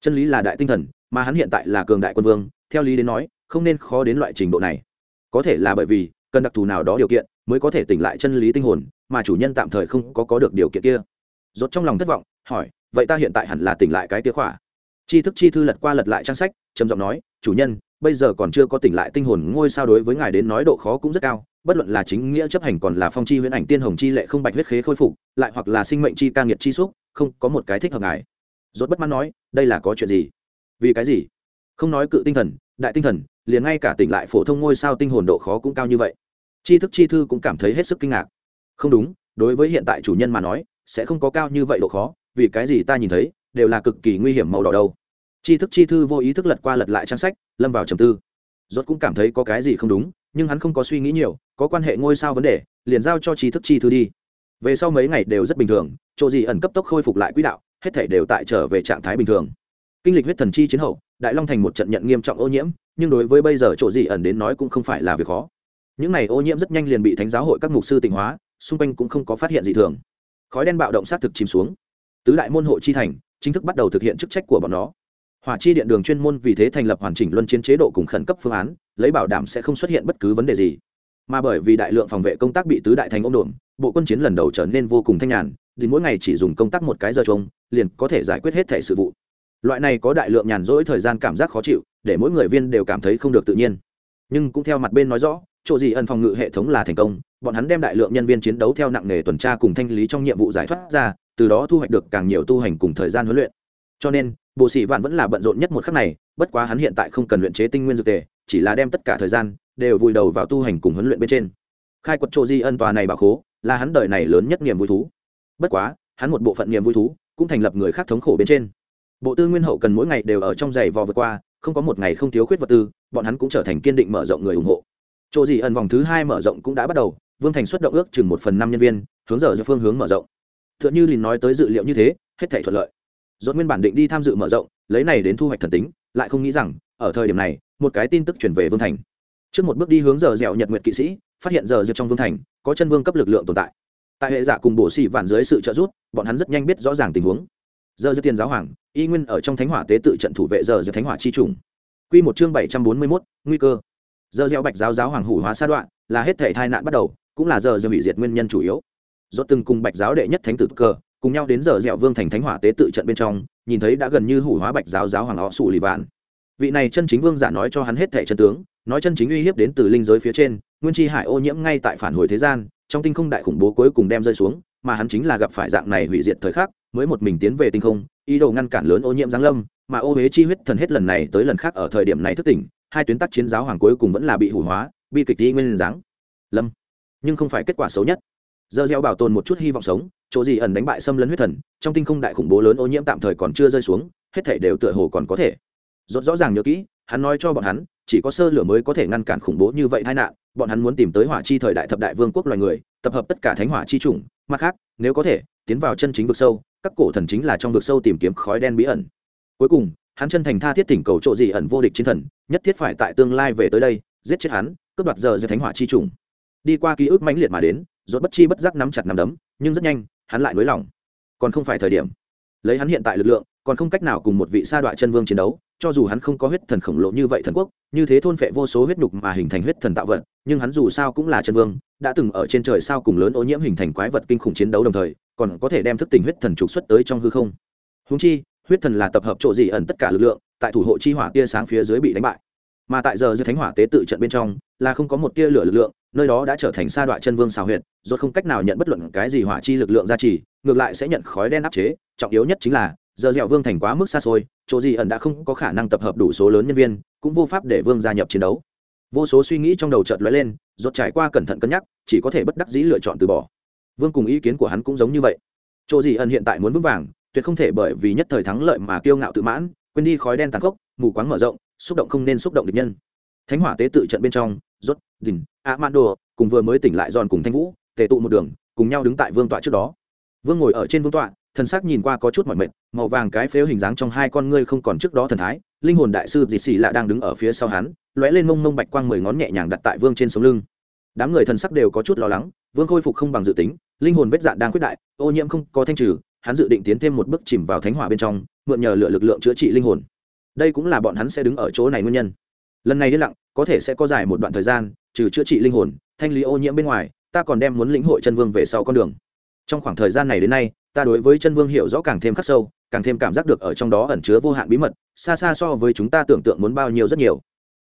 S1: Chân lý là đại tinh thần, mà hắn hiện tại là cường đại quân vương, theo lý đến nói không nên khó đến loại trình độ này. Có thể là bởi vì, cần đặc thù nào đó điều kiện mới có thể tỉnh lại chân lý tinh hồn, mà chủ nhân tạm thời không có có được điều kiện kia. Rốt trong lòng thất vọng, hỏi, vậy ta hiện tại hẳn là tỉnh lại cái kia khỏa? Tri thức chi thư lật qua lật lại trang sách, trầm giọng nói, chủ nhân, bây giờ còn chưa có tỉnh lại tinh hồn ngôi sao đối với ngài đến nói độ khó cũng rất cao, bất luận là chính nghĩa chấp hành còn là phong chi huyễn ảnh tiên hồng chi lệ không bạch huyết khế khôi phục, lại hoặc là sinh mệnh chi ca nghiệt chi xúc, không có một cái thích hợp ngài. Rốt bất mãn nói, đây là có chuyện gì? Vì cái gì? Không nói cự tinh thần, đại tinh thần liền ngay cả tỉnh lại phổ thông ngôi sao tinh hồn độ khó cũng cao như vậy. Tri thức chi thư cũng cảm thấy hết sức kinh ngạc. Không đúng, đối với hiện tại chủ nhân mà nói, sẽ không có cao như vậy độ khó, vì cái gì ta nhìn thấy, đều là cực kỳ nguy hiểm màu đỏ đâu. Tri thức chi thư vô ý thức lật qua lật lại trang sách, lâm vào trầm tư. Rốt cũng cảm thấy có cái gì không đúng, nhưng hắn không có suy nghĩ nhiều, có quan hệ ngôi sao vấn đề, liền giao cho tri thức chi thư đi. Về sau mấy ngày đều rất bình thường, chỗ gì ẩn cấp tốc khôi phục lại quỹ đạo, hết thể đều tại trở về trạng thái bình thường. Kinh lịch huyết thần chi chiến hậu, đại long thành một trận nhận nghiêm trọng ô nhiễm nhưng đối với bây giờ chỗ gì ẩn đến nói cũng không phải là việc khó. Những này ô nhiễm rất nhanh liền bị thánh giáo hội các mục sư tịnh hóa, xung quanh cũng không có phát hiện gì thường. Khói đen bạo động sát thực chìm xuống. Tứ đại môn hộ chi thành chính thức bắt đầu thực hiện chức trách của bọn nó. Hỏa chi điện đường chuyên môn vì thế thành lập hoàn chỉnh luân chiến chế độ cùng khẩn cấp phương án, lấy bảo đảm sẽ không xuất hiện bất cứ vấn đề gì. Mà bởi vì đại lượng phòng vệ công tác bị tứ đại thành ôm đồn bộ quân chiến lần đầu trở nên vô cùng thanh nhàn, đến mỗi ngày chỉ dùng công tác một cái giờ chung liền có thể giải quyết hết thể sự vụ loại này có đại lượng nhàn rỗi thời gian cảm giác khó chịu, để mỗi người viên đều cảm thấy không được tự nhiên. Nhưng cũng theo mặt bên nói rõ, chỗ gì ẩn phòng ngự hệ thống là thành công, bọn hắn đem đại lượng nhân viên chiến đấu theo nặng nghề tuần tra cùng thanh lý trong nhiệm vụ giải thoát ra, từ đó thu hoạch được càng nhiều tu hành cùng thời gian huấn luyện. Cho nên bộ sĩ vạn vẫn là bận rộn nhất một khắc này, bất quá hắn hiện tại không cần luyện chế tinh nguyên dược tề, chỉ là đem tất cả thời gian đều vùi đầu vào tu hành cùng huấn luyện bên trên. Khai quật chỗ di ân tòa này bảo khố, là hắn đời này lớn nhất niềm vui thú. Bất quá, hắn một bộ phận niềm vui thú cũng thành lập người khác thống khổ bên trên bộ tư nguyên hậu cần mỗi ngày đều ở trong giày vò vượt qua, không có một ngày không thiếu khuyết vật tư, bọn hắn cũng trở thành kiên định mở rộng người ủng hộ. Chỗ gì ẩn vòng thứ hai mở rộng cũng đã bắt đầu, vương thành xuất động ước chừng một phần năm nhân viên, hướng giờ ra phương hướng mở rộng. T h ư ợ n h ư lìn nói tới dự liệu như thế, hết thể thuận lợi. Dốt nguyên bản định đi tham dự mở rộng, lấy này đến thu hoạch thần tính, lại không nghĩ rằng, ở thời điểm này, một cái tin tức chuyển về vương thành. Trước một bước đi hướng giờ dẻo nhật nguyệt kỵ sĩ, phát hiện giờ dược trong vương thành, có chân vương cấp lực lượng tồn tại. Tại hệ giả cùng bổ xỉ vạn dưới sự trợ giúp, bọn hắn rất nhanh biết rõ ràng tình huống giờ dư tiền giáo hoàng, y nguyên ở trong thánh hỏa tế tự trận thủ vệ giờ dư thánh hỏa chi trùng. Quy một chương bảy trăm bốn mươi mốt, nguy cơ. Giờ gieo bạch giáo giáo hoàng hủ hóa sa đoạn, là hết thể tai nạn bắt đầu, cũng là giờ gieo hủy diệt nguyên nhân chủ yếu. Do từng cùng bạch giáo đệ nhất thánh tử cơ cùng nhau đến giờ dẻo vương thành thánh hỏa tế tự trận bên trong, nhìn thấy đã gần như hủ hóa bạch giáo giáo hoàng họ sụ lì vạn. Vị này chân chính vương giả nói cho hắn hết thể chân tướng, nói chân chính uy hiếp đến từ linh giới phía trên, nguyên chi hải ô nhiễm ngay tại phản hồi thế gian, trong tinh không đại khủng bố cuối cùng đem rơi xuống, mà hắn chính là gặp phải dạng này hủy diệt thời khắc mới một mình tiến về tinh không, ý đồ ngăn cản lớn ô nhiễm giáng lâm, mà ô huế chi huyết thần hết lần này tới lần khác ở thời điểm này thức tỉnh, hai tuyến tác chiến giáo hoàng cuối cùng vẫn là bị hủ hóa, bi kịch đi nguyên giáng. Lâm. Nhưng không phải kết quả xấu nhất. Giờ gieo bảo tồn một chút hy vọng sống, chỗ gì ẩn đánh bại xâm lấn huyết thần, trong tinh không đại khủng bố lớn ô nhiễm tạm thời còn chưa rơi xuống, hết thể đều tựa hồ còn có thể. Rốt rõ ràng nhớ kỹ, hắn nói cho bọn hắn, chỉ có sơ lửa mới có thể ngăn cản khủng bố như vậy tai nạn, bọn hắn muốn tìm tới hỏa chi thời đại thập đại vương quốc loài người, tập hợp tất cả thánh hỏa chi chủng mặt khác, nếu có thể tiến vào chân chính vực sâu, các cổ thần chính là trong vực sâu tìm kiếm khói đen bí ẩn. Cuối cùng, hắn chân thành tha thiết tỉnh cầu chỗ gì ẩn vô địch chiến thần, nhất thiết phải tại tương lai về tới đây, giết chết hắn, cướp đoạt giờ giữa thánh hỏa chi trùng. Đi qua ký ức mãnh liệt mà đến, rốt bất chi bất giác nắm chặt nắm đấm, nhưng rất nhanh, hắn lại nới lỏng. Còn không phải thời điểm. Lấy hắn hiện tại lực lượng, còn không cách nào cùng một vị sa đoạn chân vương chiến đấu cho dù hắn không có huyết thần khổng lồ như vậy thần quốc, như thế thôn phệ vô số huyết nhục mà hình thành huyết thần tạo vật, nhưng hắn dù sao cũng là chân vương, đã từng ở trên trời sao cùng lớn ô nhiễm hình thành quái vật kinh khủng chiến đấu đồng thời, còn có thể đem thức tình huyết thần trục xuất tới trong hư không. Húng chi, huyết thần là tập hợp chỗ dị ẩn tất cả lực lượng, tại thủ hộ chi hỏa tia sáng phía dưới bị đánh bại. Mà tại giờ giữa thánh hỏa tế tự trận bên trong, là không có một tia lửa lực lượng, nơi đó đã trở thành sa đoạn chân vương xào huyệt, rốt không cách nào nhận bất luận cái gì hỏa chi lực lượng gia trì, ngược lại sẽ nhận khói đen áp chế, trọng yếu nhất chính là giờ dẻo vương thành quá mức xa xôi, chỗ gì ẩn đã không có khả năng tập hợp đủ số lớn nhân viên, cũng vô pháp để vương gia nhập chiến đấu. Vô số suy nghĩ trong đầu chợt lóe lên, rốt trải qua cẩn thận cân nhắc, chỉ có thể bất đắc dĩ lựa chọn từ bỏ. Vương cùng ý kiến của hắn cũng giống như vậy. Chỗ gì ẩn hiện tại muốn vững vàng, tuyệt không thể bởi vì nhất thời thắng lợi mà kiêu ngạo tự mãn, quên đi khói đen tàn khốc, mù quáng mở rộng, xúc động không nên xúc động địch nhân. Thánh hỏa tế tự trận bên trong, rốt đỉnh a man đồ cùng vừa mới tỉnh lại giòn cùng thanh vũ, tề tụ một đường, cùng nhau đứng tại vương tọa trước đó. Vương ngồi ở trên vương tọa thần sắc nhìn qua có chút mỏi mệt, màu vàng cái phếu hình dáng trong hai con ngươi không còn trước đó thần thái, linh hồn đại sư dì xì lạ đang đứng ở phía sau hắn, lóe lên mông mông bạch quang mười ngón nhẹ nhàng đặt tại vương trên sống lưng. Đám người thần sắc đều có chút lo lắng, vương khôi phục không bằng dự tính, linh hồn vết dạn đang quyết đại, ô nhiễm không có thanh trừ, hắn dự định tiến thêm một bước chìm vào thánh hỏa bên trong, mượn nhờ lựa lực lượng chữa trị linh hồn. Đây cũng là bọn hắn sẽ đứng ở chỗ này nguyên nhân. Lần này đi lặng, có thể sẽ có dài một đoạn thời gian, trừ chữa trị linh hồn, thanh lý ô nhiễm bên ngoài, ta còn đem muốn lĩnh hội chân vương về sau con đường. Trong khoảng thời gian này đến nay ta đối với chân vương hiểu rõ càng thêm khắc sâu càng thêm cảm giác được ở trong đó ẩn chứa vô hạn bí mật xa xa so với chúng ta tưởng tượng muốn bao nhiêu rất nhiều.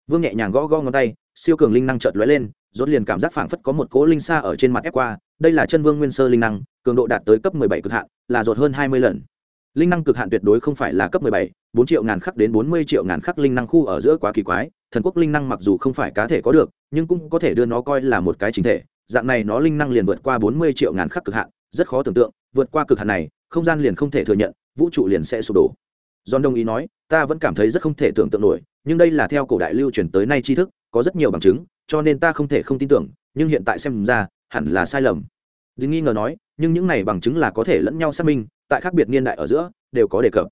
S1: Vương nhẹ nhàng gõ gõ ngón tay siêu cường linh năng chợt lóe lên rốt liền cảm giác phảng phất có một cỗ linh xa ở trên mặt ép qua đây là chân vương nguyên sơ linh năng cường độ đạt tới cấp 17 cực hạn là rột hơn 20 lần. Linh năng cực hạn tuyệt đối không phải là cấp 17, 4 triệu ngàn khắc đến 40 triệu ngàn khắc linh năng khu ở giữa quá kỳ quái thần quốc linh năng mặc dù không phải cá thể có được nhưng cũng có thể đưa nó coi là một cái chính thể dạng này nó linh năng liền vượt qua 40 triệu ngàn khắc cực hạn rất khó tưởng tượng vượt qua cực hạn này không gian liền không thể thừa nhận vũ trụ liền sẽ sụp đổ John đồng ý nói, ta vẫn cảm thấy rất không thể tưởng tượng nổi, nhưng đây là theo cổ đại lưu truyền tới nay tri thức, có rất nhiều bằng chứng, cho nên ta không thể không tin tưởng, nhưng hiện tại xem ra, hẳn là sai lầm. Đừng nghi ngờ nói, nhưng những này bằng chứng là có thể lẫn nhau xác minh, tại khác biệt niên đại ở giữa, đều có đề cập.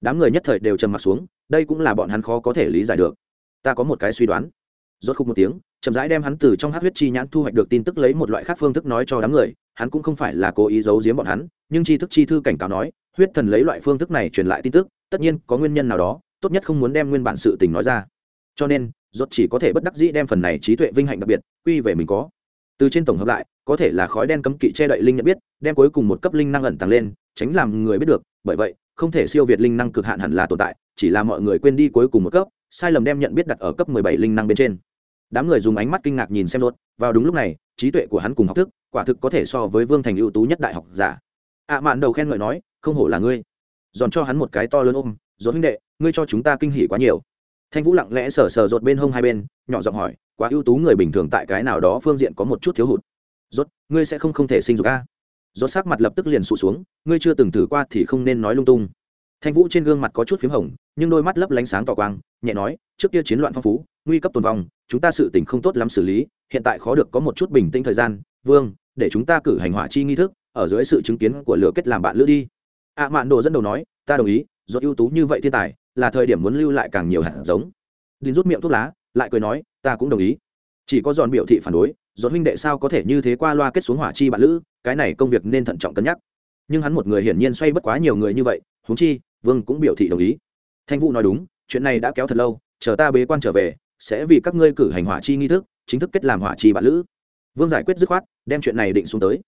S1: Đám người nhất thời đều trầm mặt xuống, đây cũng là bọn hắn khó có thể lý giải được. Ta có một cái suy đoán. Rốt khúc một tiếng, chậm rãi đem hắn từ trong hắc huyết chi nhãn thu hoạch được tin tức lấy một loại khác phương thức nói cho đám người, hắn cũng không phải là cố ý giấu giếm bọn hắn, nhưng tri thức chi thư cảnh cáo nói, huyết thần lấy loại phương thức này truyền lại tin tức, tất nhiên có nguyên nhân nào đó tốt nhất không muốn đem nguyên bản sự tình nói ra. Cho nên rốt chỉ có thể bất đắc dĩ đem phần này trí tuệ vinh hạnh đặc biệt quy về mình có. Từ trên tổng hợp lại có thể là khói đen cấm kỵ che đậy linh nhận biết đem cuối cùng một cấp linh năng ẩn tàng lên tránh làm người biết được bởi vậy không thể siêu việt linh năng cực hạn hẳn là tồn tại chỉ là mọi người quên đi cuối cùng một cấp sai lầm đem nhận biết đặt ở cấp 17 linh năng bên trên đám người dùng ánh mắt kinh ngạc nhìn xem rốt vào đúng lúc này, trí tuệ của hắn cùng học thức, quả thực có thể so với vương thành ưu tú nhất đại học giả. Ạ à mạn đầu khen ngợi nói, không hổ là ngươi. Dọn cho hắn một cái to lớn ôm dốt huynh đệ, ngươi cho chúng ta kinh hỉ quá nhiều. Thanh vũ lặng lẽ sờ sờ rột bên hông hai bên, nhỏ giọng hỏi, quá ưu tú người bình thường tại cái nào đó phương diện có một chút thiếu hụt? Rốt ngươi sẽ không không thể sinh dục a? Rốt sắc mặt lập tức liền sụt xuống, ngươi chưa từng thử qua thì không nên nói lung tung. Thanh vũ trên gương mặt có chút p h í m hồng, nhưng đôi mắt lấp lánh sáng tỏ quang, nhẹ nói, trước kia chiến loạn phong phú nguy cấp tồn vong, chúng ta sự tình không tốt lắm xử lý, hiện tại khó được có một chút bình tĩnh thời gian. Vương, để chúng ta cử hành hỏa chi nghi thức, ở dưới sự chứng kiến của lửa kết làm bạn lữ đi. Ạ mạn đồ dẫn đầu nói, ta đồng ý do ưu tú như vậy thiên tài, là thời điểm muốn lưu lại càng nhiều hạt giống. Đinh rút miệng thuốc lá, lại cười nói, ta cũng đồng ý. Chỉ có giòn biểu thị phản đối giòn huynh đệ sao có thể như thế qua loa kết xuống hỏa chi bạn lữ, cái này công việc nên thận trọng cân nhắc. Nhưng hắn một người hiển nhiên xoay bất quá nhiều người như vậy, huống chi, vương cũng biểu thị đồng ý. Thanh vũ nói đúng, chuyện này đã kéo thật lâu, chờ ta bế quan trở về sẽ vì các ngươi cử hành hỏa chi nghi thức, chính thức kết làm hỏa chi bạn lữ. Vương giải quyết dứt khoát, đem chuyện này định xuống tới.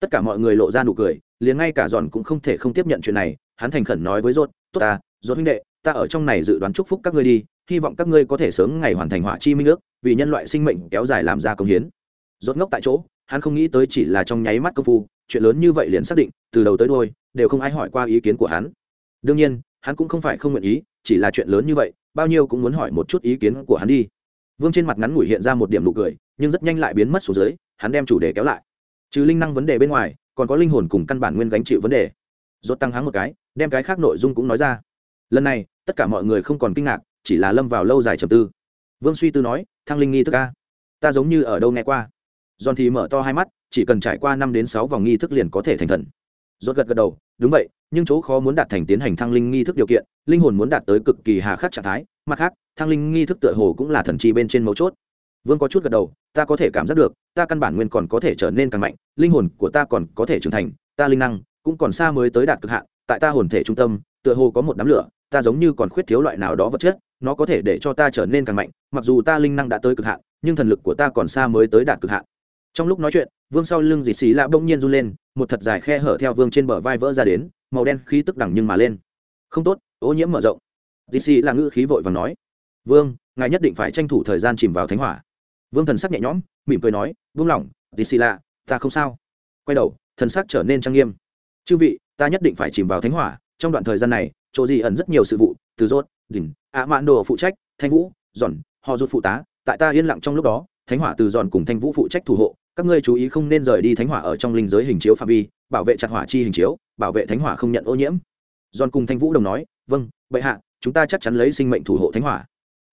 S1: Tất cả mọi người lộ ra nụ cười, liền ngay cả giòn cũng không thể không tiếp nhận chuyện này, hắn thành khẩn nói với rốt tốt ta rốt huynh đệ, ta ở trong này dự đoán chúc phúc các ngươi đi, hy vọng các ngươi có thể sớm ngày hoàn thành hỏa chi minh ước, vì nhân loại sinh mệnh kéo dài làm ra công hiến. Rốt ngốc tại chỗ, hắn không nghĩ tới chỉ là trong nháy mắt công phu, chuyện lớn như vậy liền xác định, từ đầu tới đuôi, đều không ai hỏi qua ý kiến của hắn. Đương nhiên, hắn cũng không phải không nguyện ý, chỉ là chuyện lớn như vậy bao nhiêu cũng muốn hỏi một chút ý kiến của hắn đi. Vương trên mặt ngắn ngủi hiện ra một điểm nụ cười, nhưng rất nhanh lại biến mất xuống dưới, hắn đem chủ đề kéo lại. Trừ linh năng vấn đề bên ngoài, còn có linh hồn cùng căn bản nguyên gánh chịu vấn đề. Rốt tăng háng một cái, đem cái khác nội dung cũng nói ra. Lần này, tất cả mọi người không còn kinh ngạc, chỉ là lâm vào lâu dài trầm tư. Vương suy tư nói, thăng linh nghi thức a, ta giống như ở đâu nghe qua. Giòn thì mở to hai mắt, chỉ cần trải qua năm đến sáu vòng nghi thức liền có thể thành thần rốt gật gật đầu, đúng vậy, nhưng chỗ khó muốn đạt thành tiến hành thăng linh nghi thức điều kiện, linh hồn muốn đạt tới cực kỳ hà khắc trạng thái, mặt khác, thăng linh nghi thức tựa hồ cũng là thần chi bên trên mấu chốt. Vương có chút gật đầu, ta có thể cảm giác được, ta căn bản nguyên còn có thể trở nên càng mạnh, linh hồn của ta còn có thể trưởng thành, ta linh năng cũng còn xa mới tới đạt cực hạn, tại ta hồn thể trung tâm, tựa hồ có một đám lửa, ta giống như còn khuyết thiếu loại nào đó vật chất, nó có thể để cho ta trở nên càng mạnh, mặc dù ta linh năng đã tới cực hạn, nhưng thần lực của ta còn xa mới tới đạt cực hạn. Trong lúc nói chuyện vương sau lưng dì xì lạ bỗng nhiên run lên, một thật dài khe hở theo vương trên bờ vai vỡ ra đến, màu đen khí tức đẳng nhưng mà lên. Không tốt, ô nhiễm mở rộng. Dì xì là ngữ khí vội và nói, vương, ngài nhất định phải tranh thủ thời gian chìm vào thánh hỏa. Vương thần sắc nhẹ nhõm, mỉm cười nói, vương lỏng, dì xì lạ, ta không sao. Quay đầu, thần sắc trở nên trang nghiêm. Chư vị, ta nhất định phải chìm vào thánh hỏa, trong đoạn thời gian này, chỗ gì ẩn rất nhiều sự vụ, từ rốt, đỉnh, ạ mạn đồ phụ trách, thanh vũ, giòn, họ rút phụ tá, tại ta yên lặng trong lúc đó, thánh hỏa từ giòn cùng thanh vũ phụ trách thủ hộ các ngươi chú ý không nên rời đi thánh hỏa ở trong linh giới hình chiếu phạm vi, bảo vệ chặt hỏa chi hình chiếu, bảo vệ thánh hỏa không nhận ô nhiễm. Giòn cùng thanh vũ đồng nói vâng bệ hạ, chúng ta chắc chắn lấy sinh mệnh thủ hộ thánh hỏa.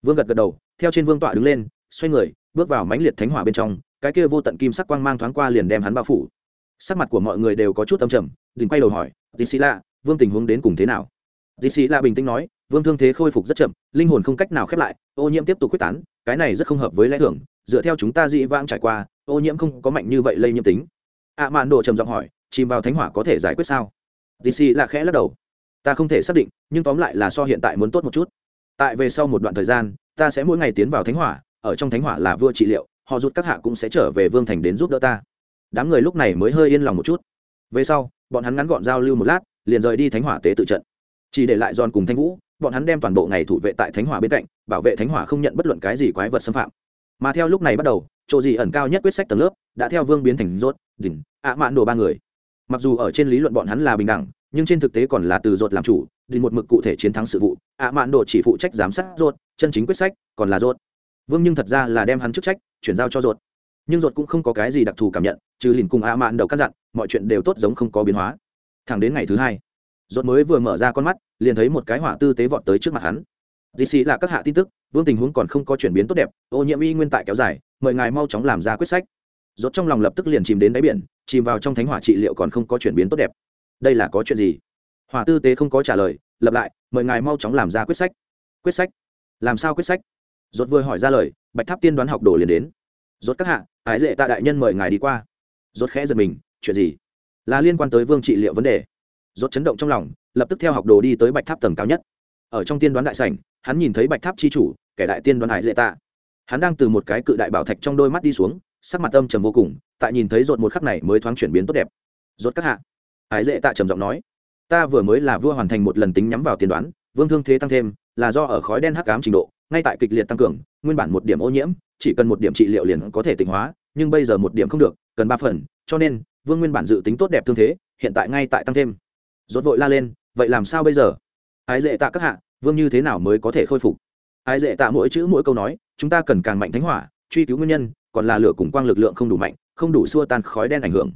S1: Vương gật gật đầu, theo trên vương tọa đứng lên, xoay người, bước vào mãnh liệt thánh hỏa bên trong, cái kia vô tận kim sắc quang mang thoáng qua liền đem hắn bao phủ. Sắc mặt của mọi người đều có chút âm trầm đình quay đầu hỏi tì xì lạ, vương tình huống đến cùng thế nào? Tì xì lạ bình tĩnh nói, vương thương thế khôi phục rất chậm, linh hồn không cách nào khép lại, ô nhiễm tiếp tục quyết tán, cái này rất không hợp với lẽ thường, dựa theo chúng ta dị vãng trải qua ô nhiễm không có mạnh như vậy lây nhiễm tính. Ạ mạn đồ trầm giọng hỏi, chìm vào thánh hỏa có thể giải quyết sao? Dc là khẽ lắc đầu, ta không thể xác định, nhưng tóm lại là so hiện tại muốn tốt một chút. Tại về sau một đoạn thời gian, ta sẽ mỗi ngày tiến vào thánh hỏa, ở trong thánh hỏa là vua trị liệu, họ rút các hạ cũng sẽ trở về vương thành đến giúp đỡ ta. Đám người lúc này mới hơi yên lòng một chút. Về sau, bọn hắn ngắn gọn giao lưu một lát, liền rời đi thánh hỏa tế tự trận. Chỉ để lại giòn cùng thanh vũ, bọn hắn đem toàn bộ ngày thủ vệ tại thánh hỏa bên cạnh, bảo vệ thánh hỏa không nhận bất luận cái gì quái vật xâm phạm. Mà theo lúc này bắt đầu chỗ gì ẩn cao nhất quyết sách tầng lớp, đã theo vương biến thành rốt, đỉnh, ạ mạn đồ ba người. Mặc dù ở trên lý luận bọn hắn là bình đẳng, nhưng trên thực tế còn là từ rốt làm chủ, đỉnh một mực cụ thể chiến thắng sự vụ, ạ mạn đồ chỉ phụ trách giám sát rốt, chân chính quyết sách còn là rốt. Vương nhưng thật ra là đem hắn chức trách chuyển giao cho rốt. Nhưng rốt cũng không có cái gì đặc thù cảm nhận, trừ lìn cùng ạ mạn đầu căn dặn, mọi chuyện đều tốt giống không có biến hóa. Thẳng đến ngày thứ hai, rốt mới vừa mở ra con mắt, liền thấy một cái hỏa tư tế vọt tới trước mặt hắn. Dì xì là các hạ tin tức, vương tình huống còn không có chuyển biến tốt đẹp, ô nhiễm y nguyên tại kéo dài mời ngài mau chóng làm ra quyết sách. Rốt trong lòng lập tức liền chìm đến đáy biển, chìm vào trong thánh hỏa trị liệu còn không có chuyển biến tốt đẹp. Đây là có chuyện gì? Hỏa tư tế không có trả lời, lập lại, mời ngài mau chóng làm ra quyết sách. Quyết sách? Làm sao quyết sách? Rốt vừa hỏi ra lời, bạch tháp tiên đoán học đồ liền đến. Rốt các hạ, ái dệ tạ đại nhân mời ngài đi qua. Rốt khẽ giật mình, chuyện gì? Là liên quan tới vương trị liệu vấn đề. Rốt chấn động trong lòng, lập tức theo học đồ đi tới bạch tháp tầng cao nhất. Ở trong tiên đoán đại sảnh, hắn nhìn thấy bạch tháp chi chủ, kẻ đại tiên đoán hải dễ tạ hắn đang từ một cái cự đại bảo thạch trong đôi mắt đi xuống, sắc mặt âm trầm vô cùng, tại nhìn thấy rột một khắc này mới thoáng chuyển biến tốt đẹp. Rốt các hạ. Hải dễ tạ trầm giọng nói, ta vừa mới là vua hoàn thành một lần tính nhắm vào tiên đoán, vương thương thế tăng thêm, là do ở khói đen hắc ám trình độ, ngay tại kịch liệt tăng cường, nguyên bản một điểm ô nhiễm, chỉ cần một điểm trị liệu liền có thể tỉnh hóa, nhưng bây giờ một điểm không được, cần ba phần, cho nên, vương nguyên bản dự tính tốt đẹp thương thế, hiện tại ngay tại tăng thêm. Rốt vội la lên, vậy làm sao bây giờ? Ái dễ tạ các hạ, vương như thế nào mới có thể khôi phục? Ái dễ tạ mỗi chữ mỗi câu nói chúng ta cần càng mạnh thánh hỏa, truy cứu nguyên nhân, còn là lửa cùng quang lực lượng không đủ mạnh, không đủ xua tan khói đen ảnh hưởng.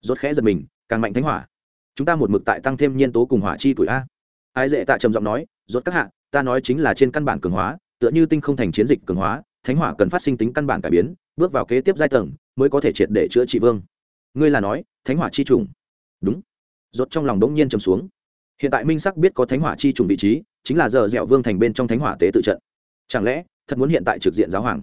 S1: Rốt khẽ giật mình, càng mạnh thánh hỏa. Chúng ta một mực tại tăng thêm nhiên tố cùng hỏa chi tuổi a. Ái dễ tạ trầm giọng nói, rốt các hạ, ta nói chính là trên căn bản cường hóa, tựa như tinh không thành chiến dịch cường hóa, thánh hỏa cần phát sinh tính căn bản cải biến, bước vào kế tiếp giai tầng, mới có thể triệt để chữa trị vương. Ngươi là nói, thánh hỏa chi trùng. Đúng. Rốt trong lòng đống nhiên trầm xuống. Hiện tại minh sắc biết có thánh hỏa chi trùng vị trí, chính là giờ dẻo vương thành bên trong thánh hỏa tế tự trận. Chẳng lẽ thật muốn hiện tại trực diện giáo hoàng.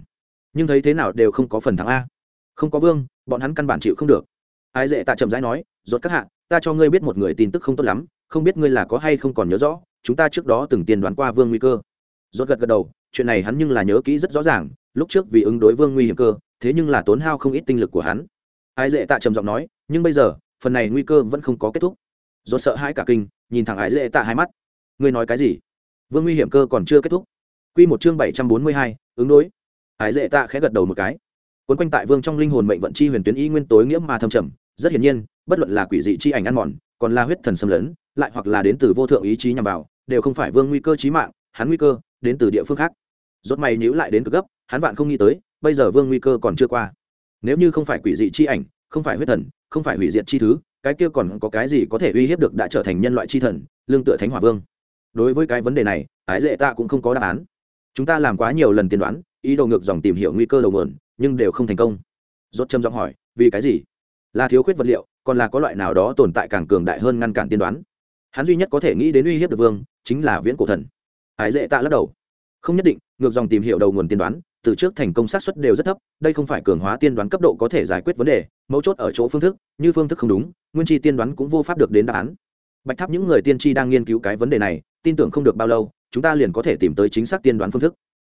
S1: Nhưng thấy thế nào đều không có phần thắng a. Không có vương, bọn hắn căn bản chịu không được. Ai dễ tạ chậm rãi nói, rốt các hạ, ta cho ngươi biết một người tin tức không tốt lắm, không biết ngươi là có hay không còn nhớ rõ, chúng ta trước đó từng tiên đoán qua vương nguy cơ. Rốt gật gật đầu, chuyện này hắn nhưng là nhớ kỹ rất rõ ràng, lúc trước vì ứng đối vương nguy hiểm cơ, thế nhưng là tốn hao không ít tinh lực của hắn. Ai dễ tạ trầm giọng nói, nhưng bây giờ, phần này nguy cơ vẫn không có kết thúc. Rốt sợ hãi cả kinh, nhìn thẳng ái dễ tạ hai mắt. Ngươi nói cái gì? Vương nguy hiểm cơ còn chưa kết thúc quy một chương bảy trăm bốn mươi hai, ứng đối. Ái dễ tạ khẽ gật đầu một cái. Cuốn quanh tại vương trong linh hồn mệnh vận chi huyền tuyến y nguyên tối nghĩa mà thâm trầm rất hiển nhiên bất luận là quỷ dị chi ảnh ăn mòn còn là huyết thần xâm lấn lại hoặc là đến từ vô thượng ý chí nhằm vào đều không phải vương nguy cơ chí mạng hắn nguy cơ đến từ địa phương khác. Rốt mày nhíu lại đến cực gấp hắn vạn không nghĩ tới bây giờ vương nguy cơ còn chưa qua. Nếu như không phải quỷ dị chi ảnh không phải huyết thần không phải hủy diệt chi thứ cái kia còn có cái gì có thể uy hiếp được đã trở thành nhân loại chi thần lương tựa thánh hỏa vương? Đối với cái vấn đề này ái dễ Tạ cũng không có đáp án chúng ta làm quá nhiều lần tiên đoán, ý đồ ngược dòng tìm hiểu nguy cơ đầu nguồn, nhưng đều không thành công. Rốt châm giọng hỏi, vì cái gì? Là thiếu khuyết vật liệu, còn là có loại nào đó tồn tại càng cường đại hơn ngăn cản tiên đoán? Hắn duy nhất có thể nghĩ đến uy hiếp được vương, chính là viễn cổ thần. Ái dễ tạ lắc đầu. Không nhất định, ngược dòng tìm hiểu đầu nguồn tiên đoán, từ trước thành công xác suất đều rất thấp, đây không phải cường hóa tiên đoán cấp độ có thể giải quyết vấn đề, mấu chốt ở chỗ phương thức, như phương thức không đúng, nguyên chi tiên đoán cũng vô pháp được đến đáp án. Bạch tháp những người tiên tri đang nghiên cứu cái vấn đề này, tin tưởng không được bao lâu chúng ta liền có thể tìm tới chính xác tiên đoán phương thức.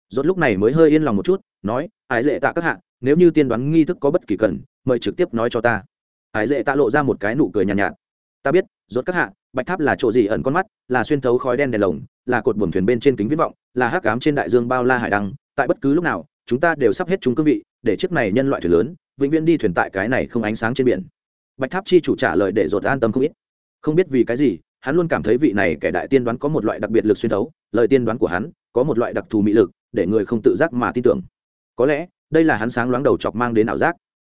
S1: Rốt lúc này mới hơi yên lòng một chút nói ái dễ tạ các hạ nếu như tiên đoán nghi thức có bất kỳ cần mời trực tiếp nói cho ta. Ái dễ tạ lộ ra một cái nụ cười nhàn nhạt, nhạt ta biết rốt các hạ bạch tháp là chỗ gì ẩn con mắt là xuyên thấu khói đen đèn lồng là cột buồm thuyền bên trên kính viễn vọng là hắc ám trên đại dương bao la hải đăng tại bất cứ lúc nào chúng ta đều sắp hết chúng cương vị để chiếc này nhân loại thuyền lớn vĩnh viễn đi thuyền tại cái này không ánh sáng trên biển. Bạch tháp chi chủ trả lời để rột an tâm không ít. Không biết vì cái gì hắn luôn cảm thấy vị này kẻ đại tiên đoán có một loại đặc biệt lực xuyên thấu lời tiên đoán của hắn có một loại đặc thù mỹ lực để người không tự giác mà tin tưởng. Có lẽ, đây là hắn sáng loáng đầu chọc mang đến ảo giác.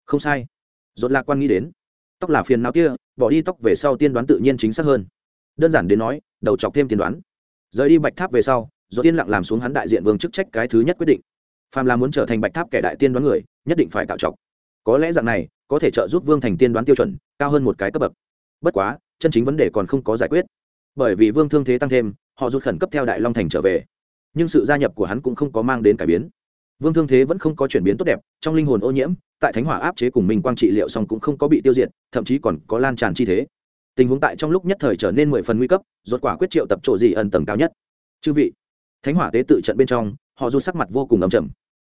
S1: Không sai. Dột lạc quan nghĩ đến, tóc là phiền não kia, bỏ đi tóc về sau tiên đoán tự nhiên chính xác hơn. Đơn giản đến nói, đầu chọc thêm tiên đoán. Rời đi bạch tháp về sau do tiên lặng làm xuống hắn đại diện vương chức trách cái thứ nhất quyết định. Phàm là muốn trở thành bạch tháp kẻ đại tiên đoán người, nhất định phải cạo trọc có lẽ dạng này, có thể trợ giúp vương thành tiên đoán tiêu chuẩn, cao hơn một cái cấp bậc. Bất quá, chân chính vấn đề còn không có giải quyết. Bởi vì vương thương thế tăng thêm họ rút khẩn cấp theo đại long thành trở về. Nhưng sự gia nhập của hắn cũng không có mang đến cải biến. Vương thương thế vẫn không có chuyển biến tốt đẹp, trong linh hồn ô nhiễm, tại thánh hỏa áp chế cùng minh quang trị liệu song cũng không có bị tiêu diệt, thậm chí còn có lan tràn chi thế. Tình huống tại trong lúc nhất thời trở nên mười phần nguy cấp, rốt quả quyết triệu tập chỗ gì ẩn tầng cao nhất. Chư vị, thánh hỏa tế tự trận bên trong, họ rút sắc mặt vô cùng ấm chầm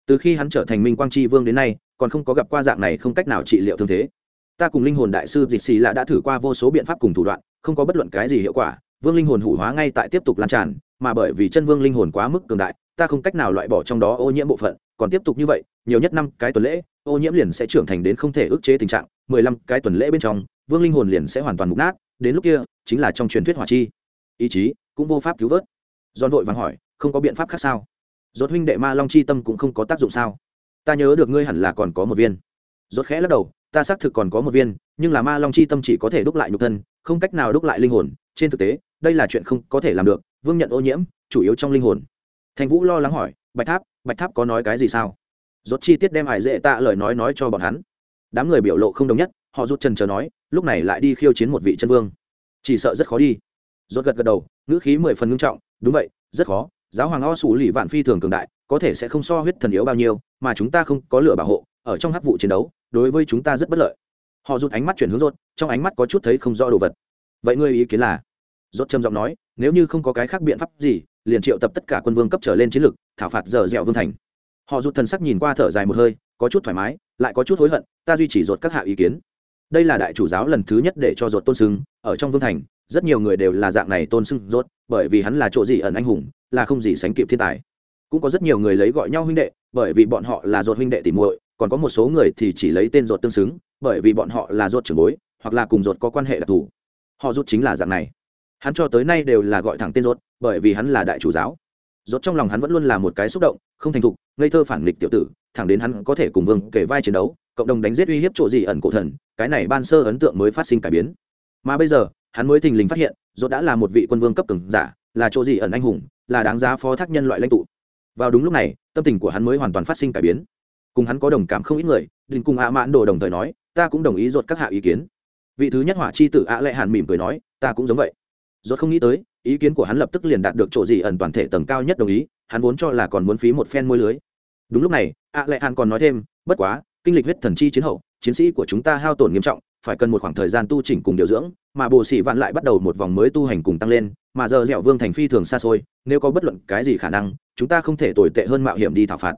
S1: từ khi hắn trở thành minh quang tri vương đến nay, còn không có gặp qua dạng này không cách nào trị liệu thương thế. Ta cùng linh hồn đại sư dịch xì là đã thử qua vô số biện pháp cùng thủ đoạn, không có bất luận cái gì hiệu quả vương linh hồn hủ hóa ngay tại tiếp tục lan tràn, mà bởi vì chân vương linh hồn quá mức cường đại, ta không cách nào loại bỏ trong đó ô nhiễm bộ phận, còn tiếp tục như vậy, nhiều nhất năm cái tuần lễ, ô nhiễm liền sẽ trưởng thành đến không thể ức chế tình trạng, mười lăm cái tuần lễ bên trong, vương linh hồn liền sẽ hoàn toàn mục nát, đến lúc kia, chính là trong truyền thuyết hỏa chi. Ý chí cũng vô pháp cứu vớt. Giòn vội vàng hỏi, không có biện pháp khác sao? Rốt huynh đệ ma long chi tâm cũng không có tác dụng sao? Ta nhớ được ngươi hẳn là còn có một viên. Rốt khẽ lắc đầu, ta xác thực còn có một viên, nhưng là ma long chi tâm chỉ có thể đúc lại nhục thân, không cách nào đúc lại linh hồn, trên thực tế đây là chuyện không có thể làm được, vương nhận ô nhiễm, chủ yếu trong linh hồn. Thành vũ lo lắng hỏi, bạch tháp bạch tháp có nói cái gì sao? Rốt chi tiết đem hải dễ tạ lời nói nói cho bọn hắn. Đám người biểu lộ không đồng nhất, họ rút chân chờ nói, lúc này lại đi khiêu chiến một vị chân vương. Chỉ sợ rất khó đi. Rốt gật gật đầu, ngữ khí mười phần ngưng trọng, đúng vậy, rất khó, giáo hoàng o sủ lì vạn phi thường cường đại, có thể sẽ không so huyết thần yếu bao nhiêu, mà chúng ta không có lửa bảo hộ, ở trong hắc vụ chiến đấu, đối với chúng ta rất bất lợi. Họ rút ánh mắt chuyển hướng rốt, trong ánh mắt có chút thấy không rõ đồ vật. Vậy ngươi ý kiến là? Rốt trầm giọng nói, nếu như không có cái khác biện pháp gì, liền triệu tập tất cả quân vương cấp trở lên chiến lực thảo phạt dở dẻo vương thành. Họ rụt thần sắc nhìn qua thở dài một hơi, có chút thoải mái, lại có chút hối hận, ta duy trì rốt các hạ ý kiến. Đây là đại chủ giáo lần thứ nhất để cho rốt tôn sưng ở trong vương thành, rất nhiều người đều là dạng này tôn sưng rốt, bởi vì hắn là chỗ gì ẩn anh hùng, là không gì sánh kịp thiên tài. Cũng có rất nhiều người lấy gọi nhau huynh đệ, bởi vì bọn họ là Rột huynh đệ tỉ muội, còn có một số người thì chỉ lấy tên Rột tương xứng, bởi vì bọn họ là Rột trưởng bối, hoặc là cùng Rột có quan hệ đặc thù. Họ rút chính là dạng này hắn cho tới nay đều là gọi thẳng tên ruột bởi vì hắn là đại chủ giáo. Rốt trong lòng hắn vẫn luôn là một cái xúc động, không thành thục, ngây thơ phản nghịch tiểu tử, thẳng đến hắn có thể cùng vương kể vai chiến đấu, cộng đồng đánh giết uy hiếp chỗ gì ẩn cổ thần, cái này ban sơ ấn tượng mới phát sinh cải biến. Mà bây giờ, hắn mới thình lình phát hiện, rốt đã là một vị quân vương cấp cường giả, là chỗ gì ẩn anh hùng, là đáng giá phó thác nhân loại lãnh tụ. Vào đúng lúc này, tâm tình của hắn mới hoàn toàn phát sinh cải biến. Cùng hắn có đồng cảm không ít người, đình cùng ạ mãn đồ đồng thời nói, ta cũng đồng ý dột các hạ ý kiến. Vị thứ nhất hỏa chi tử ạ lệ hàn mỉm cười nói, ta cũng giống vậy. Rốt không nghĩ tới, ý kiến của hắn lập tức liền đạt được chỗ gì ẩn toàn thể tầng cao nhất đồng ý, hắn vốn cho là còn muốn phí một phen môi lưới. Đúng lúc này ạ lệ hàn còn nói thêm, bất quá, kinh lịch huyết thần chi chiến hậu, chiến sĩ của chúng ta hao tổn nghiêm trọng, phải cần một khoảng thời gian tu chỉnh cùng điều dưỡng, mà bồ sĩ vạn lại bắt đầu một vòng mới tu hành cùng tăng lên, mà giờ dẻo vương thành phi thường xa xôi, nếu có bất luận cái gì khả năng, chúng ta không thể tồi tệ hơn mạo hiểm đi thảo phạt.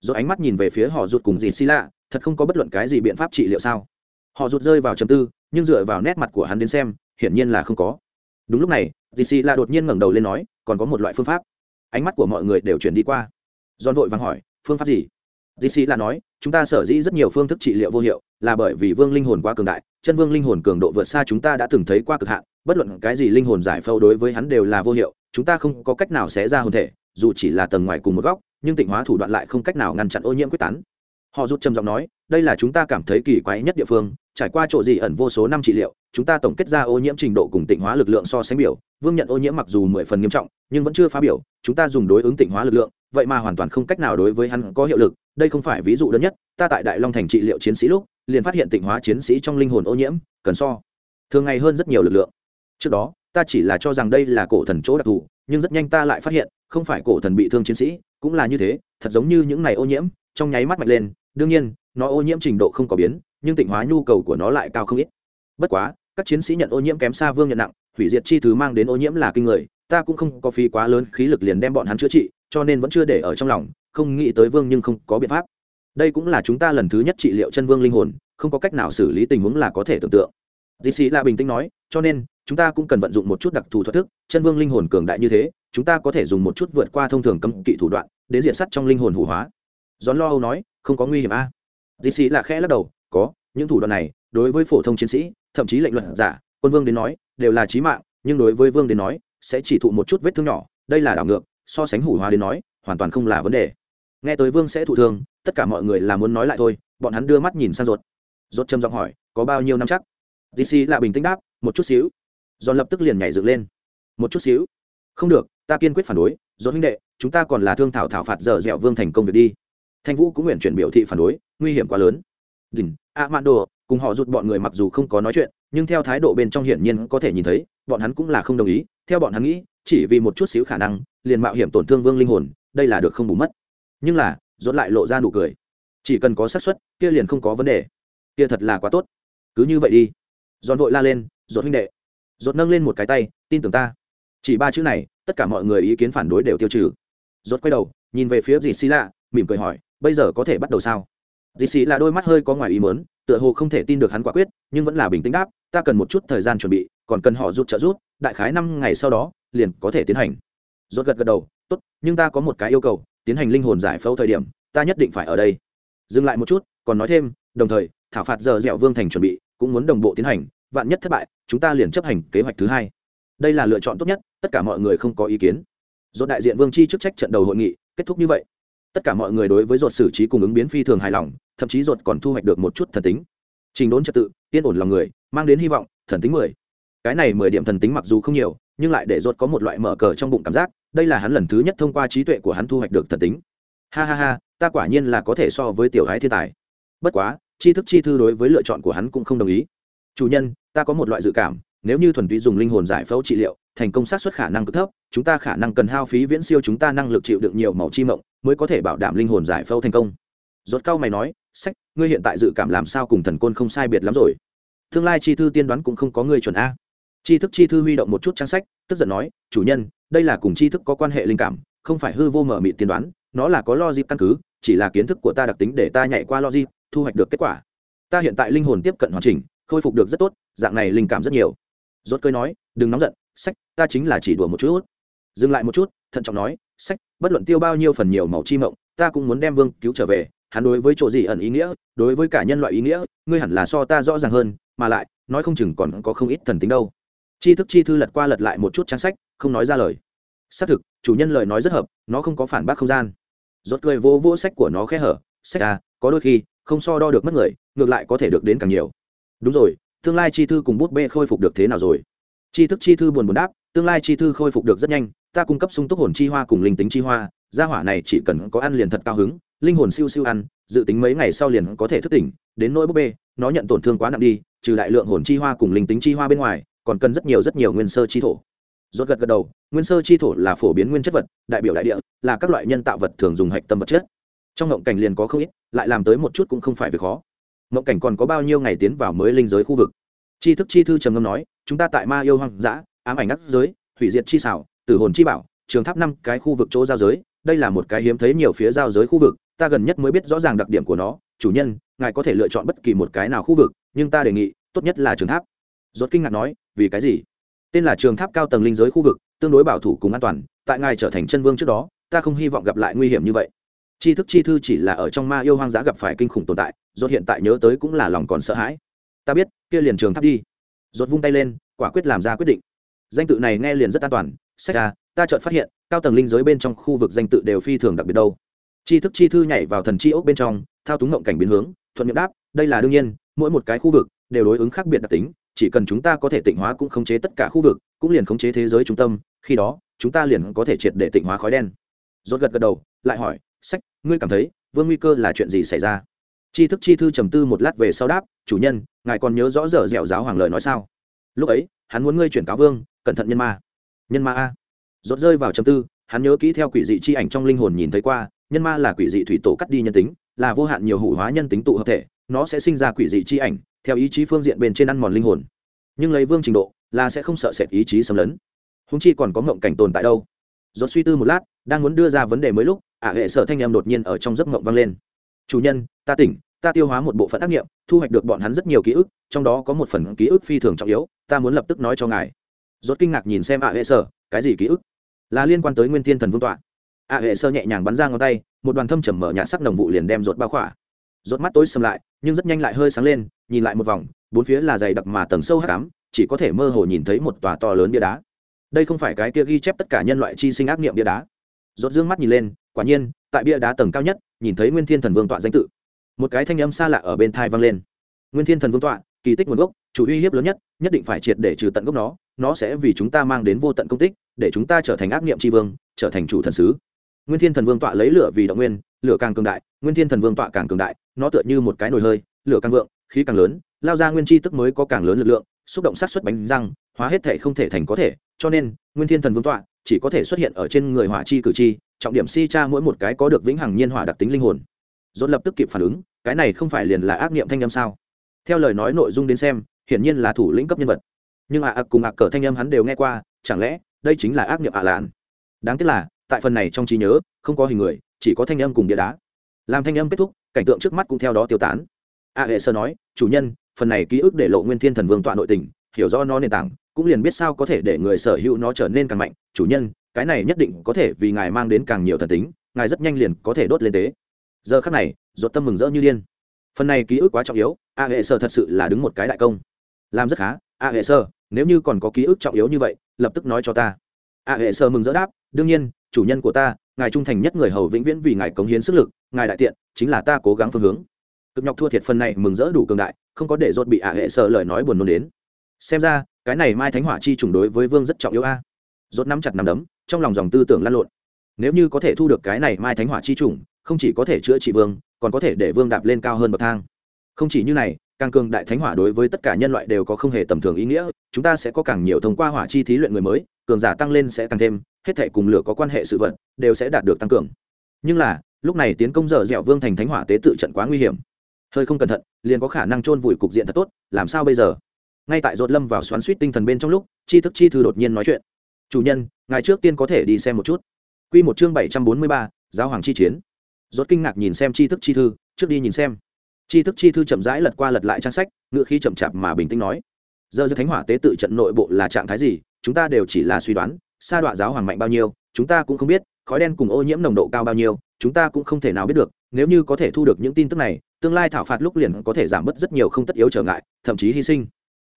S1: Rồi ánh mắt nhìn về phía họ rụt cùng dì xi lạ, thật không có bất luận cái gì biện pháp trị liệu sao? Họ rụt rơi vào trầm tư, nhưng dựa vào nét mặt của hắn đến xem, hiển nhiên là không có đúng lúc này dì xì là đột nhiên ngẩng đầu lên nói, còn có một loại phương pháp. Ánh mắt của mọi người đều chuyển đi qua. Giòn vội vàng hỏi, phương pháp gì? Dì xì là nói, chúng ta sở dĩ rất nhiều phương thức trị liệu vô hiệu, là bởi vì vương linh hồn quá cường đại, chân vương linh hồn cường độ vượt xa chúng ta đã từng thấy qua cực hạn, bất luận cái gì linh hồn giải phẫu đối với hắn đều là vô hiệu, chúng ta không có cách nào xé ra hồn thể, dù chỉ là tầng ngoài cùng một góc, nhưng tịnh hóa thủ đoạn lại không cách nào ngăn chặn ô nhiễm quyết tán. Họ rút trầm giọng nói đây là chúng ta cảm thấy kỳ quái nhất địa phương, trải qua chỗ gì ẩn vô số năm trị liệu, chúng ta tổng kết ra ô nhiễm trình độ cùng tịnh hóa lực lượng so sánh biểu. Vương nhận ô nhiễm mặc dù mười phần nghiêm trọng, nhưng vẫn chưa phá biểu, chúng ta dùng đối ứng tịnh hóa lực lượng, vậy mà hoàn toàn không cách nào đối với hắn có hiệu lực. Đây không phải ví dụ đơn nhất, ta tại đại long thành trị liệu chiến sĩ lúc, liền phát hiện tịnh hóa chiến sĩ trong linh hồn ô nhiễm, cần so thường ngày hơn rất nhiều lực lượng. Trước đó, ta chỉ là cho rằng đây là cổ thần chỗ đặc thù, nhưng rất nhanh ta lại phát hiện, không phải cổ thần bị thương chiến sĩ, cũng là như thế, thật giống như những này ô nhiễm, trong nháy mắt mạnh lên đương nhiên, nó ô nhiễm trình độ không có biến, nhưng tịnh hóa nhu cầu của nó lại cao không ít. Bất quá, các chiến sĩ nhận ô nhiễm kém xa vương nhận nặng, hủy diệt chi thứ mang đến ô nhiễm là kinh người, ta cũng không có phí quá lớn khí lực liền đem bọn hắn chữa trị, cho nên vẫn chưa để ở trong lòng, không nghĩ tới vương nhưng không có biện pháp. Đây cũng là chúng ta lần thứ nhất trị liệu chân vương linh hồn, không có cách nào xử lý tình huống là có thể tưởng tượng. Dì sĩ là bình tĩnh nói, cho nên, chúng ta cũng cần vận dụng một chút đặc thù thoát thức, chân vương linh hồn cường đại như thế, chúng ta có thể dùng một chút vượt qua thông thường cấm kỵ thủ đoạn, đến diện sắt trong linh hồn hủ hóa. Gión lo âu nói không có nguy hiểm a. À? dì sĩ là khẽ lắc đầu, có, những thủ đoạn này, đối với phổ thông chiến sĩ, thậm chí lệnh luận giả, quân vương đến nói, đều là trí mạng, nhưng đối với vương đến nói, sẽ chỉ thụ một chút vết thương nhỏ, đây là đảo ngược, so sánh hủ hóa đến nói, hoàn toàn không là vấn đề. Nghe tới vương sẽ thụ thương, tất cả mọi người là muốn nói lại thôi, bọn hắn đưa mắt nhìn sang ruột. Ruột trầm giọng hỏi, có bao nhiêu năm chắc? Dc là bình tĩnh đáp, một chút xíu. Giòn lập tức liền nhảy dựng lên. Một chút xíu? Không được, ta kiên quyết phản đối. Do huynh đệ, chúng ta còn là thương thảo thảo phạt dở dẻo vương thành công việc đi thanh vũ cũng nguyện chuyển biểu thị phản đối, nguy hiểm quá lớn. Đình a mạn đồ cùng họ rụt bọn người mặc dù không có nói chuyện, nhưng theo thái độ bên trong hiển nhiên có thể nhìn thấy, bọn hắn cũng là không đồng ý. Theo bọn hắn nghĩ, chỉ vì một chút xíu khả năng, liền mạo hiểm tổn thương vương linh hồn, đây là được không bù mất. Nhưng là, rốt lại lộ ra nụ cười. Chỉ cần có xác suất, kia liền không có vấn đề. Kia thật là quá tốt. Cứ như vậy đi. Giòn vội la lên, rốt huynh đệ. Rốt nâng lên một cái tay, tin tưởng ta. Chỉ ba chữ này, tất cả mọi người ý kiến phản đối đều tiêu trừ. Rốt quay đầu, nhìn về phía dì xì lạ mỉm cười hỏi bây giờ có thể bắt đầu sao? Dì xì là đôi mắt hơi có ngoài ý mớn tựa hồ không thể tin được hắn quả quyết, nhưng vẫn là bình tĩnh đáp, ta cần một chút thời gian chuẩn bị, còn cần họ giúp trợ giúp đại khái năm ngày sau đó, liền có thể tiến hành. Rốt gật gật đầu, tốt, nhưng ta có một cái yêu cầu, tiến hành linh hồn giải phẫu thời điểm, ta nhất định phải ở đây. Dừng lại một chút, còn nói thêm, đồng thời, thảo phạt giờ dẻo vương thành chuẩn bị, cũng muốn đồng bộ tiến hành, vạn nhất thất bại, chúng ta liền chấp hành kế hoạch thứ hai. Đây là lựa chọn tốt nhất, tất cả mọi người không có ý kiến. Dốt đại diện vương chi chức trách trận đầu hội nghị, kết thúc như vậy tất cả mọi người đối với ruột xử trí cùng ứng biến phi thường hài lòng, thậm chí ruột còn thu hoạch được một chút thần tính. Trình đốn trật tự, yên ổn lòng người, mang đến hy vọng, thần tính mười. Cái này mười điểm thần tính mặc dù không nhiều, nhưng lại để ruột có một loại mở cờ trong bụng cảm giác, đây là hắn lần thứ nhất thông qua trí tuệ của hắn thu hoạch được thần tính. Ha ha ha, ta quả nhiên là có thể so với tiểu gái thiên tài. Bất quá, tri thức chi thư đối với lựa chọn của hắn cũng không đồng ý. Chủ nhân, ta có một loại dự cảm, nếu như thuần túy dùng linh hồn giải phẫu trị liệu, thành công sát xuất khả năng cực thấp, chúng ta khả năng cần hao phí viễn siêu chúng ta năng lực chịu đựng nhiều màu chi mộng mới có thể bảo đảm linh hồn giải phẫu thành công. Rốt cao mày nói, sách, ngươi hiện tại dự cảm làm sao cùng thần côn không sai biệt lắm rồi. Tương lai chi thư tiên đoán cũng không có ngươi chuẩn a. Chi thức chi thư huy động một chút trang sách, tức giận nói, chủ nhân, đây là cùng chi thức có quan hệ linh cảm, không phải hư vô mở mịt tiên đoán, nó là có logic căn cứ, chỉ là kiến thức của ta đặc tính để ta nhảy qua logic, thu hoạch được kết quả. Ta hiện tại linh hồn tiếp cận hoàn chỉnh, khôi phục được rất tốt, dạng này linh cảm rất nhiều. Rốt cơi nói, đừng nóng giận, sách, ta chính là chỉ đùa một chút. Dừng lại một chút, thận trọng nói sách, bất luận tiêu bao nhiêu phần nhiều màu chi mộng, ta cũng muốn đem vương cứu trở về, hắn đối với chỗ gì ẩn ý nghĩa, đối với cả nhân loại ý nghĩa, ngươi hẳn là so ta rõ ràng hơn, mà lại, nói không chừng còn có không ít thần tính đâu. Chi thức chi thư lật qua lật lại một chút trang sách, không nói ra lời. Xác thực, chủ nhân lời nói rất hợp, nó không có phản bác không gian. Rốt cười vô vô sách của nó khẽ hở, sách à có đôi khi, không so đo được mất người, ngược lại có thể được đến càng nhiều. Đúng rồi, tương lai chi thư cùng bút bê khôi phục được thế nào rồi? Chi thức chi thư buồn buồn đáp, tương lai chi thư khôi phục được rất nhanh, ta cung cấp sung túc hồn chi hoa cùng linh tính chi hoa, gia hỏa này chỉ cần có ăn liền thật cao hứng, linh hồn siêu siêu ăn, dự tính mấy ngày sau liền có thể thức tỉnh, đến nỗi búp bê, nó nhận tổn thương quá nặng đi, trừ đại lượng hồn chi hoa cùng linh tính chi hoa bên ngoài, còn cần rất nhiều rất nhiều nguyên sơ chi thổ. Rốt gật gật đầu, nguyên sơ chi thổ là phổ biến nguyên chất vật, đại biểu đại địa, là các loại nhân tạo vật thường dùng hạch tâm vật chất. Trong ngộng cảnh liền có không ít, lại làm tới một chút cũng không phải việc khó. Ngộng cảnh còn có bao nhiêu ngày tiến vào mới linh giới khu vực? Chi thức chi thư trầm ngâm nói chúng ta tại ma yêu hoang dã, ám ảnh ác giới, hủy diệt chi xảo, tử hồn chi bảo, trường tháp năm cái khu vực chỗ giao giới, đây là một cái hiếm thấy nhiều phía giao giới khu vực, ta gần nhất mới biết rõ ràng đặc điểm của nó, chủ nhân, ngài có thể lựa chọn bất kỳ một cái nào khu vực, nhưng ta đề nghị, tốt nhất là trường tháp. Rốt kinh ngạc nói, vì cái gì? Tên là trường tháp cao tầng linh giới khu vực, tương đối bảo thủ cùng an toàn, tại ngài trở thành chân vương trước đó, ta không hy vọng gặp lại nguy hiểm như vậy. Tri thức chi thư chỉ là ở trong ma yêu hoang dã gặp phải kinh khủng tồn tại, rốt hiện tại nhớ tới cũng là lòng còn sợ hãi. Ta biết, kia liền trường tháp đi rốt vung tay lên, quả quyết làm ra quyết định. Danh tự này nghe liền rất an toàn. Sách ra ta chợt phát hiện, cao tầng linh giới bên trong khu vực danh tự đều phi thường đặc biệt đâu. Chi thức chi thư nhảy vào thần chi ốc bên trong, thao túng ngộng cảnh biến hướng, thuận miệng đáp, đây là đương nhiên, mỗi một cái khu vực đều đối ứng khác biệt đặc tính, chỉ cần chúng ta có thể tịnh hóa cũng khống chế tất cả khu vực, cũng liền khống chế thế giới trung tâm, khi đó, chúng ta liền có thể triệt để tịnh hóa khói đen. Rốt gật gật đầu, lại hỏi, sách, ngươi cảm thấy vương nguy cơ là chuyện gì xảy ra? Chi thức chi thư trầm tư một lát về sau đáp, chủ nhân, ngài còn nhớ rõ dở dẻo giáo hoàng lời nói sao? Lúc ấy, hắn muốn ngươi chuyển cáo vương, cẩn thận nhân ma. Nhân ma a. Rốt rơi vào trầm tư, hắn nhớ kỹ theo quỷ dị chi ảnh trong linh hồn nhìn thấy qua, nhân ma là quỷ dị thủy tổ cắt đi nhân tính, là vô hạn nhiều hủ hóa nhân tính tụ hợp thể, nó sẽ sinh ra quỷ dị chi ảnh, theo ý chí phương diện bên trên ăn mòn linh hồn. Nhưng lấy vương trình độ, là sẽ không sợ sệt ý chí xâm lấn. Húng chi còn có mộng cảnh tồn tại đâu. Rốt suy tư một lát, đang muốn đưa ra vấn đề mới lúc, ả hệ sở thanh em đột nhiên ở trong giấc mộng vang lên chủ nhân, ta tỉnh, ta tiêu hóa một bộ phận ác nghiệm, thu hoạch được bọn hắn rất nhiều ký ức, trong đó có một phần ký ức phi thường trọng yếu, ta muốn lập tức nói cho ngài. Rốt kinh ngạc nhìn xem ạ hệ sở cái gì ký ức? Là liên quan tới nguyên thiên thần vương tọa. Ạ hệ sơ nhẹ nhàng bắn ra ngón tay, một đoàn thâm trầm mở nhạt sắc đồng vụ liền đem rốt bao khỏa. Rốt mắt tối sầm lại, nhưng rất nhanh lại hơi sáng lên, nhìn lại một vòng, bốn phía là dày đặc mà tầng sâu hắc ám, chỉ có thể mơ hồ nhìn thấy một tòa to lớn bia đá. Đây không phải cái kia ghi chép tất cả nhân loại chi sinh ác niệm bia đá. Rốt dương mắt nhìn lên quả nhiên, tại bia đá tầng cao nhất, nhìn thấy nguyên thiên thần vương tọa danh tự. Một cái thanh âm xa lạ ở bên thai vang lên. Nguyên thiên thần vương tọa, kỳ tích nguồn gốc, chủ uy hiếp lớn nhất nhất định phải triệt để trừ tận gốc nó nó sẽ vì chúng ta mang đến vô tận công tích, để chúng ta trở thành ác niệm tri vương, trở thành chủ thần sứ. Nguyên thiên thần vương tọa lấy lửa vì động nguyên, lửa càng cường đại, nguyên thiên thần vương tọa càng cường đại, nó tựa như một cái nồi hơi, lửa càng vượng, khí càng lớn, lao ra nguyên chi tức mới có càng lớn lực lượng, xúc động sát xuất bánh răng, hóa hết thể không thể thành có thể, cho nên, nguyên thiên thần vương tọa chỉ có thể xuất hiện ở trên người hỏa chi cử chi trọng điểm si cha mỗi một cái có được vĩnh hằng nhiên hỏa đặc tính linh hồn. Dồn lập tức kịp phản ứng cái này không phải liền là ác niệm thanh âm sao? Theo lời nói nội dung đến xem hiển nhiên là thủ lĩnh cấp nhân vật. Nhưng ạ à, cùng ạ cờ thanh âm hắn đều nghe qua chẳng lẽ đây chính là ác niệm ạ lạn? Đáng tiếc là tại phần này trong trí nhớ không có hình người chỉ có thanh âm cùng bia đá. Làm thanh âm kết thúc cảnh tượng trước mắt cũng theo đó tiêu tán. A hệ sơ nói chủ nhân phần này ký ức để lộ nguyên thiên thần vương tọa nội tình hiểu rõ nó nền tảng cũng liền biết sao có thể để người sở hữu nó trở nên càng mạnh. Chủ nhân cái này nhất định có thể vì ngài mang đến càng nhiều thần tính, ngài rất nhanh liền có thể đốt lên tế. Giờ khắc này, ruột tâm mừng rỡ như điên. Phần này ký ức quá trọng yếu, a hệ sơ thật sự là đứng một cái đại công. Làm rất khá, a hệ sơ, nếu như còn có ký ức trọng yếu như vậy, lập tức nói cho ta. A hệ sơ mừng rỡ đáp, đương nhiên, chủ nhân của ta, ngài trung thành nhất người hầu vĩnh viễn vì ngài cống hiến sức lực, ngài đại tiện, chính là ta cố gắng phương hướng. Cực nhọc thua thiệt phần này mừng rỡ đủ cường đại, không có để rốt bị a hệ sợ lời nói buồn nôn đến. Xem ra, cái này mai thánh hỏa chi trùng đối với vương rất trọng yếu a. à rốt nắm chặt nắm đấm, trong lòng dòng tư tưởng lan lộn. Nếu như có thể thu được cái này mai thánh hỏa chi trùng không chỉ có thể chữa trị vương, còn có thể để vương đạp lên cao hơn bậc thang. Không chỉ như này, càng cường đại thánh hỏa đối với tất cả nhân loại đều có không hề tầm thường ý nghĩa, chúng ta sẽ có càng nhiều thông qua hỏa chi thí luyện người mới, cường giả tăng lên sẽ tăng thêm, hết thể cùng lửa có quan hệ sự vật, đều sẽ đạt được tăng cường. Nhưng là, lúc này tiến công dở dẻo vương thành thánh hỏa tế tự trận quá nguy hiểm. Hơi không cẩn thận, liền có khả năng chôn vùi cục diện thật tốt, làm sao bây giờ? Ngay tại rốt lâm vào xoắn suýt tinh thần bên trong lúc, chi thức chi thư đột nhiên nói chuyện chủ nhân, ngài trước tiên có thể đi xem một chút. Q một chương bảy trăm bốn mươi ba, giáo hoàng chi chiến. Rốt kinh ngạc nhìn xem chi thức chi thư, trước đi nhìn xem. Chi thức chi thư chậm rãi lật qua lật lại trang sách, ngựa khí chậm chạp mà bình tĩnh nói, giờ giữa thánh hỏa tế tự trận nội bộ là trạng thái gì? Chúng ta đều chỉ là suy đoán, sa đọa giáo hoàng mạnh bao nhiêu, chúng ta cũng không biết, khói đen cùng ô nhiễm nồng độ cao bao nhiêu, chúng ta cũng không thể nào biết được, nếu như có thể thu được những tin tức này, tương lai thảo phạt lúc liền có thể giảm bớt rất nhiều không tất yếu trở ngại, thậm chí hy sinh.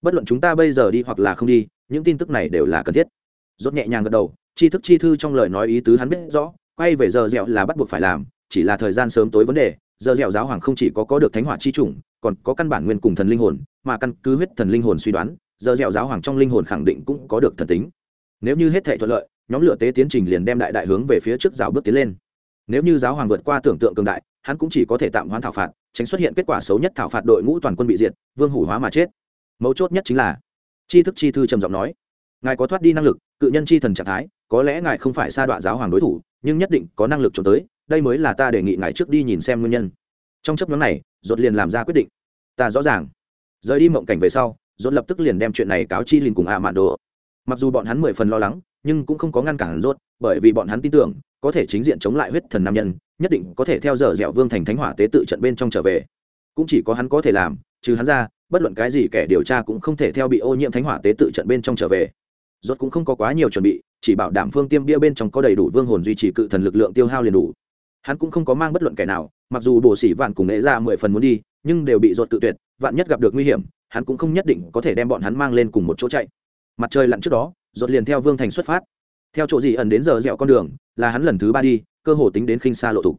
S1: Bất luận chúng ta bây giờ đi hoặc là không đi, những tin tức này đều là cần thiết rốt nhẹ nhàng gật đầu chi thức chi thư trong lời nói ý tứ hắn biết rõ, quay về giờ dẻo là bắt buộc phải làm, chỉ là thời gian sớm tối vấn đề, giờ dẻo giáo hoàng không chỉ có có được thánh hỏa chi chủng, còn có căn bản nguyên cùng thần linh hồn, mà căn cứ huyết thần linh hồn suy đoán, giờ dẻo giáo hoàng trong linh hồn khẳng định cũng có được thần tính. Nếu như hết thảy thuận lợi, nhóm lửa tế tiến trình liền đem đại đại hướng về phía trước rào bước tiến lên. Nếu như giáo hoàng vượt qua tưởng tượng cường đại, hắn cũng chỉ có thể tạm hoãn thảo phạt, tránh xuất hiện kết quả xấu nhất thảo phạt đội ngũ toàn quân bị diệt, vương hủ hóa mà chết. Mấu chốt nhất chính là chi thức chi thư trầm giọng nói ngài có thoát đi năng lực, cự nhân chi thần trạng thái, có lẽ ngài không phải sa đọa giáo hoàng đối thủ, nhưng nhất định có năng lực trốn tới, đây mới là ta đề nghị ngài trước đi nhìn xem nguyên nhân. Trong chấp nhóm này dột liền làm ra quyết định. Ta rõ ràng. Rời đi mộng cảnh về sau dột lập tức liền đem chuyện này cáo chi liền cùng ạ mạn đồ mặc dù bọn hắn mười phần lo lắng, nhưng cũng không có ngăn cản rốt bởi vì bọn hắn tin tưởng, có thể chính diện chống lại huyết thần nam nhân, nhất định có thể theo dở dẻo vương thành thánh hỏa tế tự trận bên trong trở về. Cũng chỉ có hắn có thể làm, trừ hắn ra, bất luận cái gì kẻ điều tra cũng không thể theo bị ô nhiễm thánh hỏa tế tự trận bên trong trở về rốt cũng không có quá nhiều chuẩn bị, chỉ bảo đảm phương tiêm bia bên trong có đầy đủ vương hồn duy trì cự thần lực lượng tiêu hao liền đủ. Hắn cũng không có mang bất luận kẻ nào, mặc dù bổ sĩ vạn cùng nghệ ra mười phần muốn đi, nhưng đều bị rốt tự tuyệt, vạn nhất gặp được nguy hiểm, hắn cũng không nhất định có thể đem bọn hắn mang lên cùng một chỗ chạy. Mặt trời lặn trước đó, rốt liền theo vương thành xuất phát. Theo chỗ gì ẩn đến giờ dẹo con đường, là hắn lần thứ ba đi, cơ hồ tính đến khinh xa lộ tục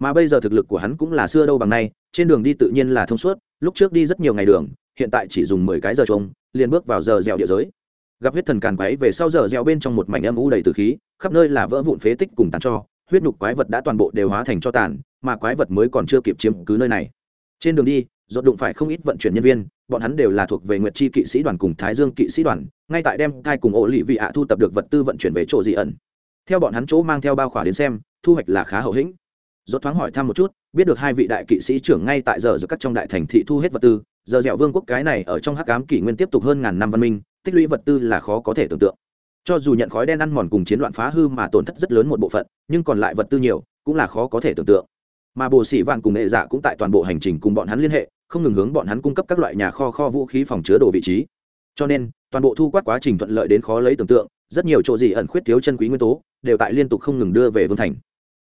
S1: mà bây giờ thực lực của hắn cũng là xưa đâu bằng nay, trên đường đi tự nhiên là thông suốt, lúc trước đi rất nhiều ngày đường, hiện tại chỉ dùng mười cái giờ trông liền bước vào giờ dẻo địa giới gặp huyết thần càn quấy về sau giờ dẻo bên trong một mảnh âm u đầy từ khí, khắp nơi là vỡ vụn phế tích cùng tàn cho, huyết nhục quái vật đã toàn bộ đều hóa thành cho tàn, mà quái vật mới còn chưa kịp chiếm cứ nơi này. Trên đường đi dột đụng phải không ít vận chuyển nhân viên, bọn hắn đều là thuộc về nguyệt chi kỵ sĩ đoàn cùng thái dương kỵ sĩ đoàn, ngay tại đem cai cùng ổ lì vị ạ thu tập được vật tư vận chuyển về chỗ dị ẩn. Theo bọn hắn chỗ mang theo bao khỏa đến xem, thu hoạch là khá hậu hĩnh. Dốt thoáng hỏi thăm một chút, biết được hai vị đại kỵ sĩ trưởng ngay tại giờ giữa các trong đại thành thị thu hết vật tư, giờ dẻo vương quốc cái này ở trong hắc ám kỷ nguyên tiếp tục hơn ngàn năm văn minh tích lũy vật tư là khó có thể tưởng tượng. Cho dù nhận khói đen ăn mòn cùng chiến loạn phá hư mà tổn thất rất lớn một bộ phận, nhưng còn lại vật tư nhiều, cũng là khó có thể tưởng tượng. Mà bồ sĩ vạn cùng nghệ dạ cũng tại toàn bộ hành trình cùng bọn hắn liên hệ, không ngừng hướng bọn hắn cung cấp các loại nhà kho kho vũ khí phòng chứa đồ vị trí. Cho nên, toàn bộ thu quát quá trình thuận lợi đến khó lấy tưởng tượng, rất nhiều chỗ gì ẩn khuyết thiếu chân quý nguyên tố, đều tại liên tục không ngừng đưa về vương thành.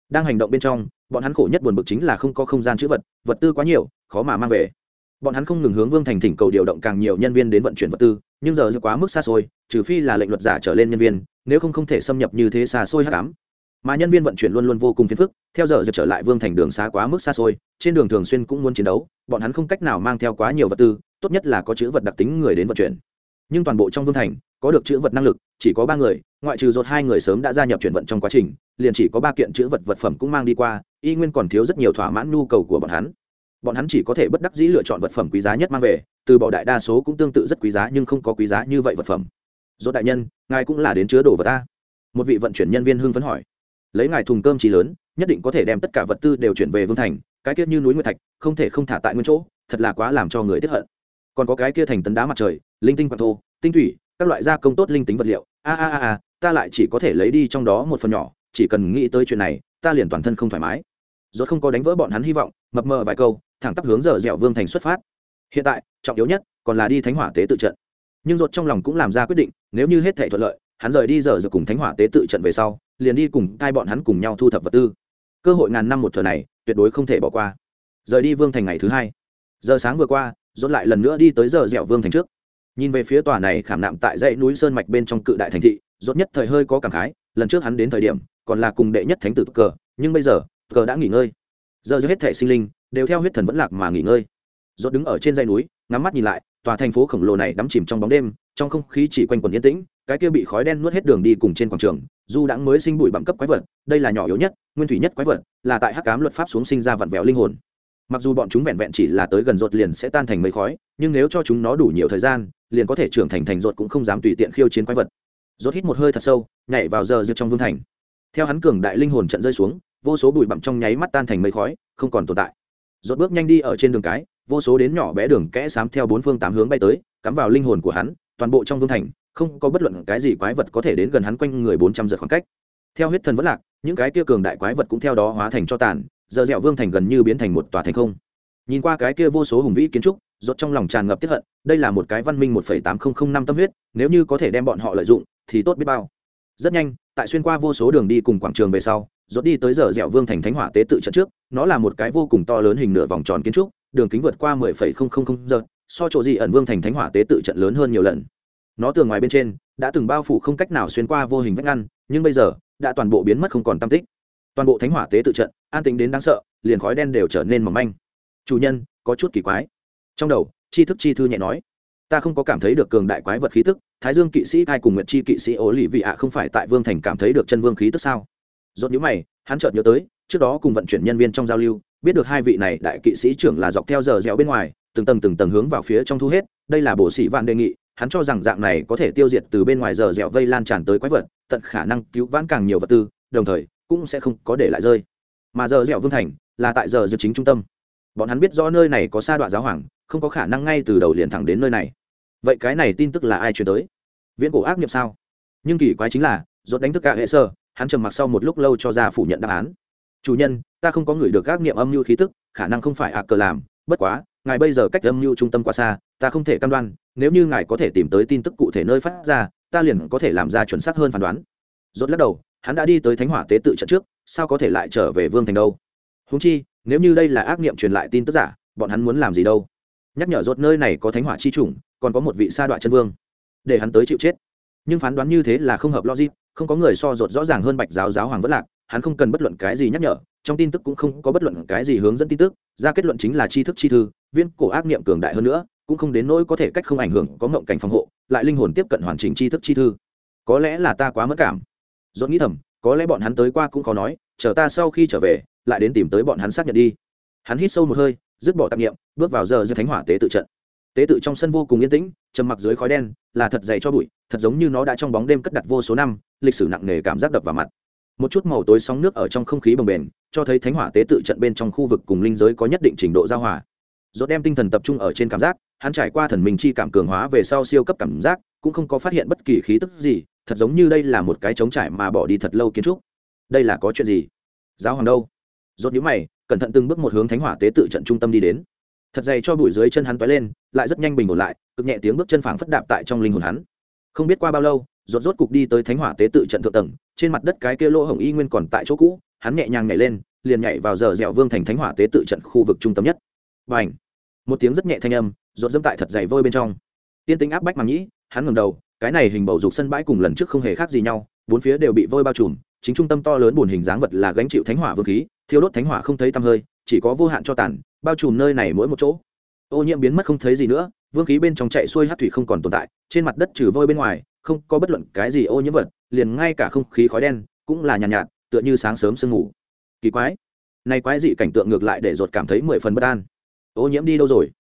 S1: Đang hành động bên trong, bọn hắn khổ nhất buồn bực chính là không có không gian chữ vật vật tư quá nhiều, khó mà mang về. Bọn hắn không ngừng hướng vương thành thỉnh cầu điều động càng nhiều nhân viên đến vận chuyển vật tư nhưng giờ quá mức xa xôi, trừ phi là lệnh luật giả trở lên nhân viên, nếu không không thể xâm nhập như thế xa xôi hát cám mà nhân viên vận chuyển luôn luôn vô cùng phiền phức, theo giờ trở lại vương thành đường xa quá mức xa xôi, trên đường thường xuyên cũng muốn chiến đấu, bọn hắn không cách nào mang theo quá nhiều vật tư, tốt nhất là có chữ vật đặc tính người đến vận chuyển. Nhưng toàn bộ trong vương thành, có được chữ vật năng lực, chỉ có ba người, ngoại trừ dột hai người sớm đã gia nhập chuyển vận trong quá trình, liền chỉ có ba kiện chữ vật vật phẩm cũng mang đi qua, y nguyên còn thiếu rất nhiều thỏa mãn nhu cầu của bọn hắn bọn hắn chỉ có thể bất đắc dĩ lựa chọn vật phẩm quý giá nhất mang về, từ bỏ đại đa số cũng tương tự rất quý giá nhưng không có quý giá như vậy vật phẩm. Dốt đại nhân, ngài cũng là đến chứa đồ vật ta. Một vị vận chuyển nhân viên hưng phấn hỏi. Lấy ngài thùng cơm trí lớn, nhất định có thể đem tất cả vật tư đều chuyển về vương thành, cái kia như núi nguyệt thạch, không thể không thả tại nguyên chỗ, thật là quá làm cho người tiếp hận. Còn có cái kia thành tấn đá mặt trời, linh tinh quạt thô, tinh thủy, các loại gia công tốt linh tính vật liệu. A a a a, ta lại chỉ có thể lấy đi trong đó một phần nhỏ, chỉ cần nghĩ tới chuyện này, ta liền toàn thân không thoải mái. Rốt không có đánh vỡ bọn hắn hy vọng, mập mờ vài câu thẳng tắp hướng giờ dẻo vương thành xuất phát. Hiện tại, trọng yếu nhất còn là đi thánh hỏa tế tự trận. Nhưng rốt trong lòng cũng làm ra quyết định, nếu như hết thể thuận lợi, hắn rời đi giờ giờ cùng thánh hỏa tế tự trận về sau, liền đi cùng cai bọn hắn cùng nhau thu thập vật tư. Cơ hội ngàn năm một thừa này, tuyệt đối không thể bỏ qua. Rời đi vương thành ngày thứ hai. Giờ sáng vừa qua, rốt lại lần nữa đi tới giờ dẻo vương thành trước. Nhìn về phía tòa này khảm nạm tại dãy núi sơn mạch bên trong cự đại thành thị, rốt nhất thời hơi có cảm khái, lần trước hắn đến thời điểm, còn là cùng đệ nhất thánh tử cờ, nhưng bây giờ, cờ đã nghỉ ngơi. Giờ hết thể sinh linh đều theo huyết thần vẫn lạc mà nghỉ ngơi. Rốt đứng ở trên dãy núi, ngắm mắt nhìn lại, tòa thành phố khổng lồ này đắm chìm trong bóng đêm, trong không khí chỉ quanh quẩn yên tĩnh, cái kia bị khói đen nuốt hết đường đi cùng trên quảng trường du đã mới sinh bụi bặm cấp quái vật, đây là nhỏ yếu nhất, nguyên thủy nhất quái vật, là tại hắc cám luật pháp xuống sinh ra vặn vẹo linh hồn. Mặc dù bọn chúng vẹn vẹn chỉ là tới gần rột liền sẽ tan thành mây khói, nhưng nếu cho chúng nó đủ nhiều thời gian, liền có thể trưởng thành thành rột cũng không dám tùy tiện khiêu chiến quái vật. Rột hít một hơi thật sâu, nhảy vào giờ rượt trong vương thành. Theo hắn cường đại linh hồn trận rơi xuống, vô số bụi bặm trong nháy mắt tan thành mây khói, không còn tồn tại rốt bước nhanh đi ở trên đường cái, vô số đến nhỏ bé đường kẽ xám theo bốn phương tám hướng bay tới, cắm vào linh hồn của hắn, toàn bộ trong vương thành, không có bất luận cái gì quái vật có thể đến gần hắn quanh người bốn trăm giật khoảng cách. Theo huyết thần vẫn lạc, những cái kia cường đại quái vật cũng theo đó hóa thành cho tàn, giờ dẻo vương thành gần như biến thành một tòa thành không. Nhìn qua cái kia vô số hùng vĩ kiến trúc, rốt trong lòng tràn ngập tiếc hận, đây là một cái văn minh một tám nghìn năm tâm huyết, nếu như có thể đem bọn họ lợi dụng, thì tốt biết bao. Rất nhanh, tại xuyên qua vô số đường đi cùng quảng trường về sau rốt đi tới giờ dẻo vương thành thánh hỏa tế tự trận trước nó là một cái vô cùng to lớn hình nửa vòng tròn kiến trúc đường kính vượt qua 10,000 giờ so chỗ gì ẩn vương thành thánh hỏa tế tự trận lớn hơn nhiều lần. Nó tường ngoài bên trên đã từng bao phủ không cách nào xuyên qua vô hình vách ngăn nhưng bây giờ đã toàn bộ biến mất không còn tâm tích. Toàn bộ thánh hỏa tế tự trận an tính đến đáng sợ liền khói đen đều trở nên mỏng manh. Chủ nhân có chút kỳ quái. Trong đầu chi thức chi thư nhẹ nói ta không có cảm thấy được cường đại quái vật khí tức thái dương kỵ sĩ hai cùng nguyệt chi kỵ sĩ ố lì vị ạ không phải tại vương thành cảm thấy được chân vương khí tức sao? Rốt nhíu mày, hắn chợt nhớ tới, trước đó cùng vận chuyển nhân viên trong giao lưu, biết được hai vị này đại kỵ sĩ trưởng là dọc theo giờ dẻo bên ngoài, từng tầng từng tầng hướng vào phía trong thu hết, đây là bổ sĩ vạn đề nghị, hắn cho rằng dạng này có thể tiêu diệt từ bên ngoài giờ dẻo vây lan tràn tới quái vật, tận khả năng cứu vãn càng nhiều vật tư, đồng thời, cũng sẽ không có để lại rơi. Mà giờ dẻo vương thành, là tại giờ dẻo chính trung tâm. Bọn hắn biết rõ nơi này có sa đoạn giáo hoàng, không có khả năng ngay từ đầu liền thẳng đến nơi này. Vậy cái này tin tức là ai truyền tới? Viễn cổ ác nghiệm sao? Nhưng kỳ quái chính là dốt đánh thức cả hệ sơ hắn trầm mặc sau một lúc lâu cho ra phủ nhận đáp án. Chủ nhân, ta không có người được ác nghiệm âm mưu khí tức, khả năng không phải ạc cờ làm, bất quá, ngài bây giờ cách âm mưu trung tâm quá xa, ta không thể căn đoan, nếu như ngài có thể tìm tới tin tức cụ thể nơi phát ra, ta liền có thể làm ra chuẩn xác hơn phán đoán. Rốt lắc đầu, hắn đã đi tới thánh hỏa tế tự trận trước, sao có thể lại trở về vương thành đâu? Húng chi, nếu như đây là ác niệm truyền lại tin tức giả, bọn hắn muốn làm gì đâu? Nhắc nhở rốt nơi này có thánh hỏa chi chủng, còn có một vị sa đoạn chân vương, để hắn tới chịu chết nhưng phán đoán như thế là không hợp logic, không có người so rột rõ ràng hơn bạch giáo giáo hoàng vất lạc, hắn không cần bất luận cái gì nhắc nhở, trong tin tức cũng không có bất luận cái gì hướng dẫn tin tức, ra kết luận chính là tri thức chi thư viên cổ ác niệm cường đại hơn nữa, cũng không đến nỗi có thể cách không ảnh hưởng, có ngộng cảnh phòng hộ, lại linh hồn tiếp cận hoàn chỉnh tri thức chi thư. Có lẽ là ta quá mất cảm. Dốt nghĩ thầm, có lẽ bọn hắn tới qua cũng khó nói, chờ ta sau khi trở về, lại đến tìm tới bọn hắn xác nhận đi. Hắn hít sâu một hơi, dứt bỏ tạp nghiệm bước vào giờ giữa thánh hỏa tế tự trận tế tự trong sân vô cùng yên tĩnh, trầm mặc dưới khói đen, là thật dày cho bụi, thật giống như nó đã trong bóng đêm cất đặt vô số năm, lịch sử nặng nề cảm giác đập vào mặt. Một chút màu tối sóng nước ở trong không khí bồng bềnh, cho thấy thánh hỏa tế tự trận bên trong khu vực cùng linh giới có nhất định trình độ giao hòa. Dốt đem tinh thần tập trung ở trên cảm giác, hắn trải qua thần minh chi cảm cường hóa về sau siêu cấp cảm giác, cũng không có phát hiện bất kỳ khí tức gì, thật giống như đây là một cái trống trải mà bỏ đi thật lâu kiến trúc. Đây là có chuyện gì? Giáo hoàng đâu? Dốt nhíu mày, cẩn thận từng bước một hướng thánh hỏa tế tự trận trung tâm đi đến thật dày cho bụi dưới chân hắn toái lên, lại rất nhanh bình ổn lại, cực nhẹ tiếng bước chân phảng phất đạp tại trong linh hồn hắn. Không biết qua bao lâu, rốt rốt cục đi tới thánh hỏa tế tự trận thượng tầng, trên mặt đất cái kia lỗ hổng y nguyên còn tại chỗ cũ, hắn nhẹ nhàng nhảy lên, liền nhảy vào giờ dẻo vương thành thánh hỏa tế tự trận khu vực trung tâm nhất. Và ảnh một tiếng rất nhẹ thanh âm, rốt dẫm tại thật dày vôi bên trong. Tiên tính áp bách màng nhĩ hắn ngẩng đầu, cái này hình bầu dục sân bãi cùng lần trước không hề khác gì nhau, bốn phía đều bị vôi bao trùm, chính trung tâm to lớn buồn hình dáng vật là gánh chịu thánh hỏa vương khí, thiêu đốt thánh hỏa không thấy tăm hơi chỉ có vô hạn cho tàn bao trùm nơi này mỗi một chỗ. Ô nhiễm biến mất không thấy gì nữa vương khí bên trong chạy xuôi hát thủy không còn tồn tại trên mặt đất trừ vôi bên ngoài không có bất luận cái gì ô nhiễm vật liền ngay cả không khí khói đen cũng là nhàn nhạt, nhạt tựa như sáng sớm sương ngủ kỳ quái. Này quái dị cảnh tượng ngược lại để ruột cảm thấy mười phần bất an. Ô nhiễm đi đâu rồi?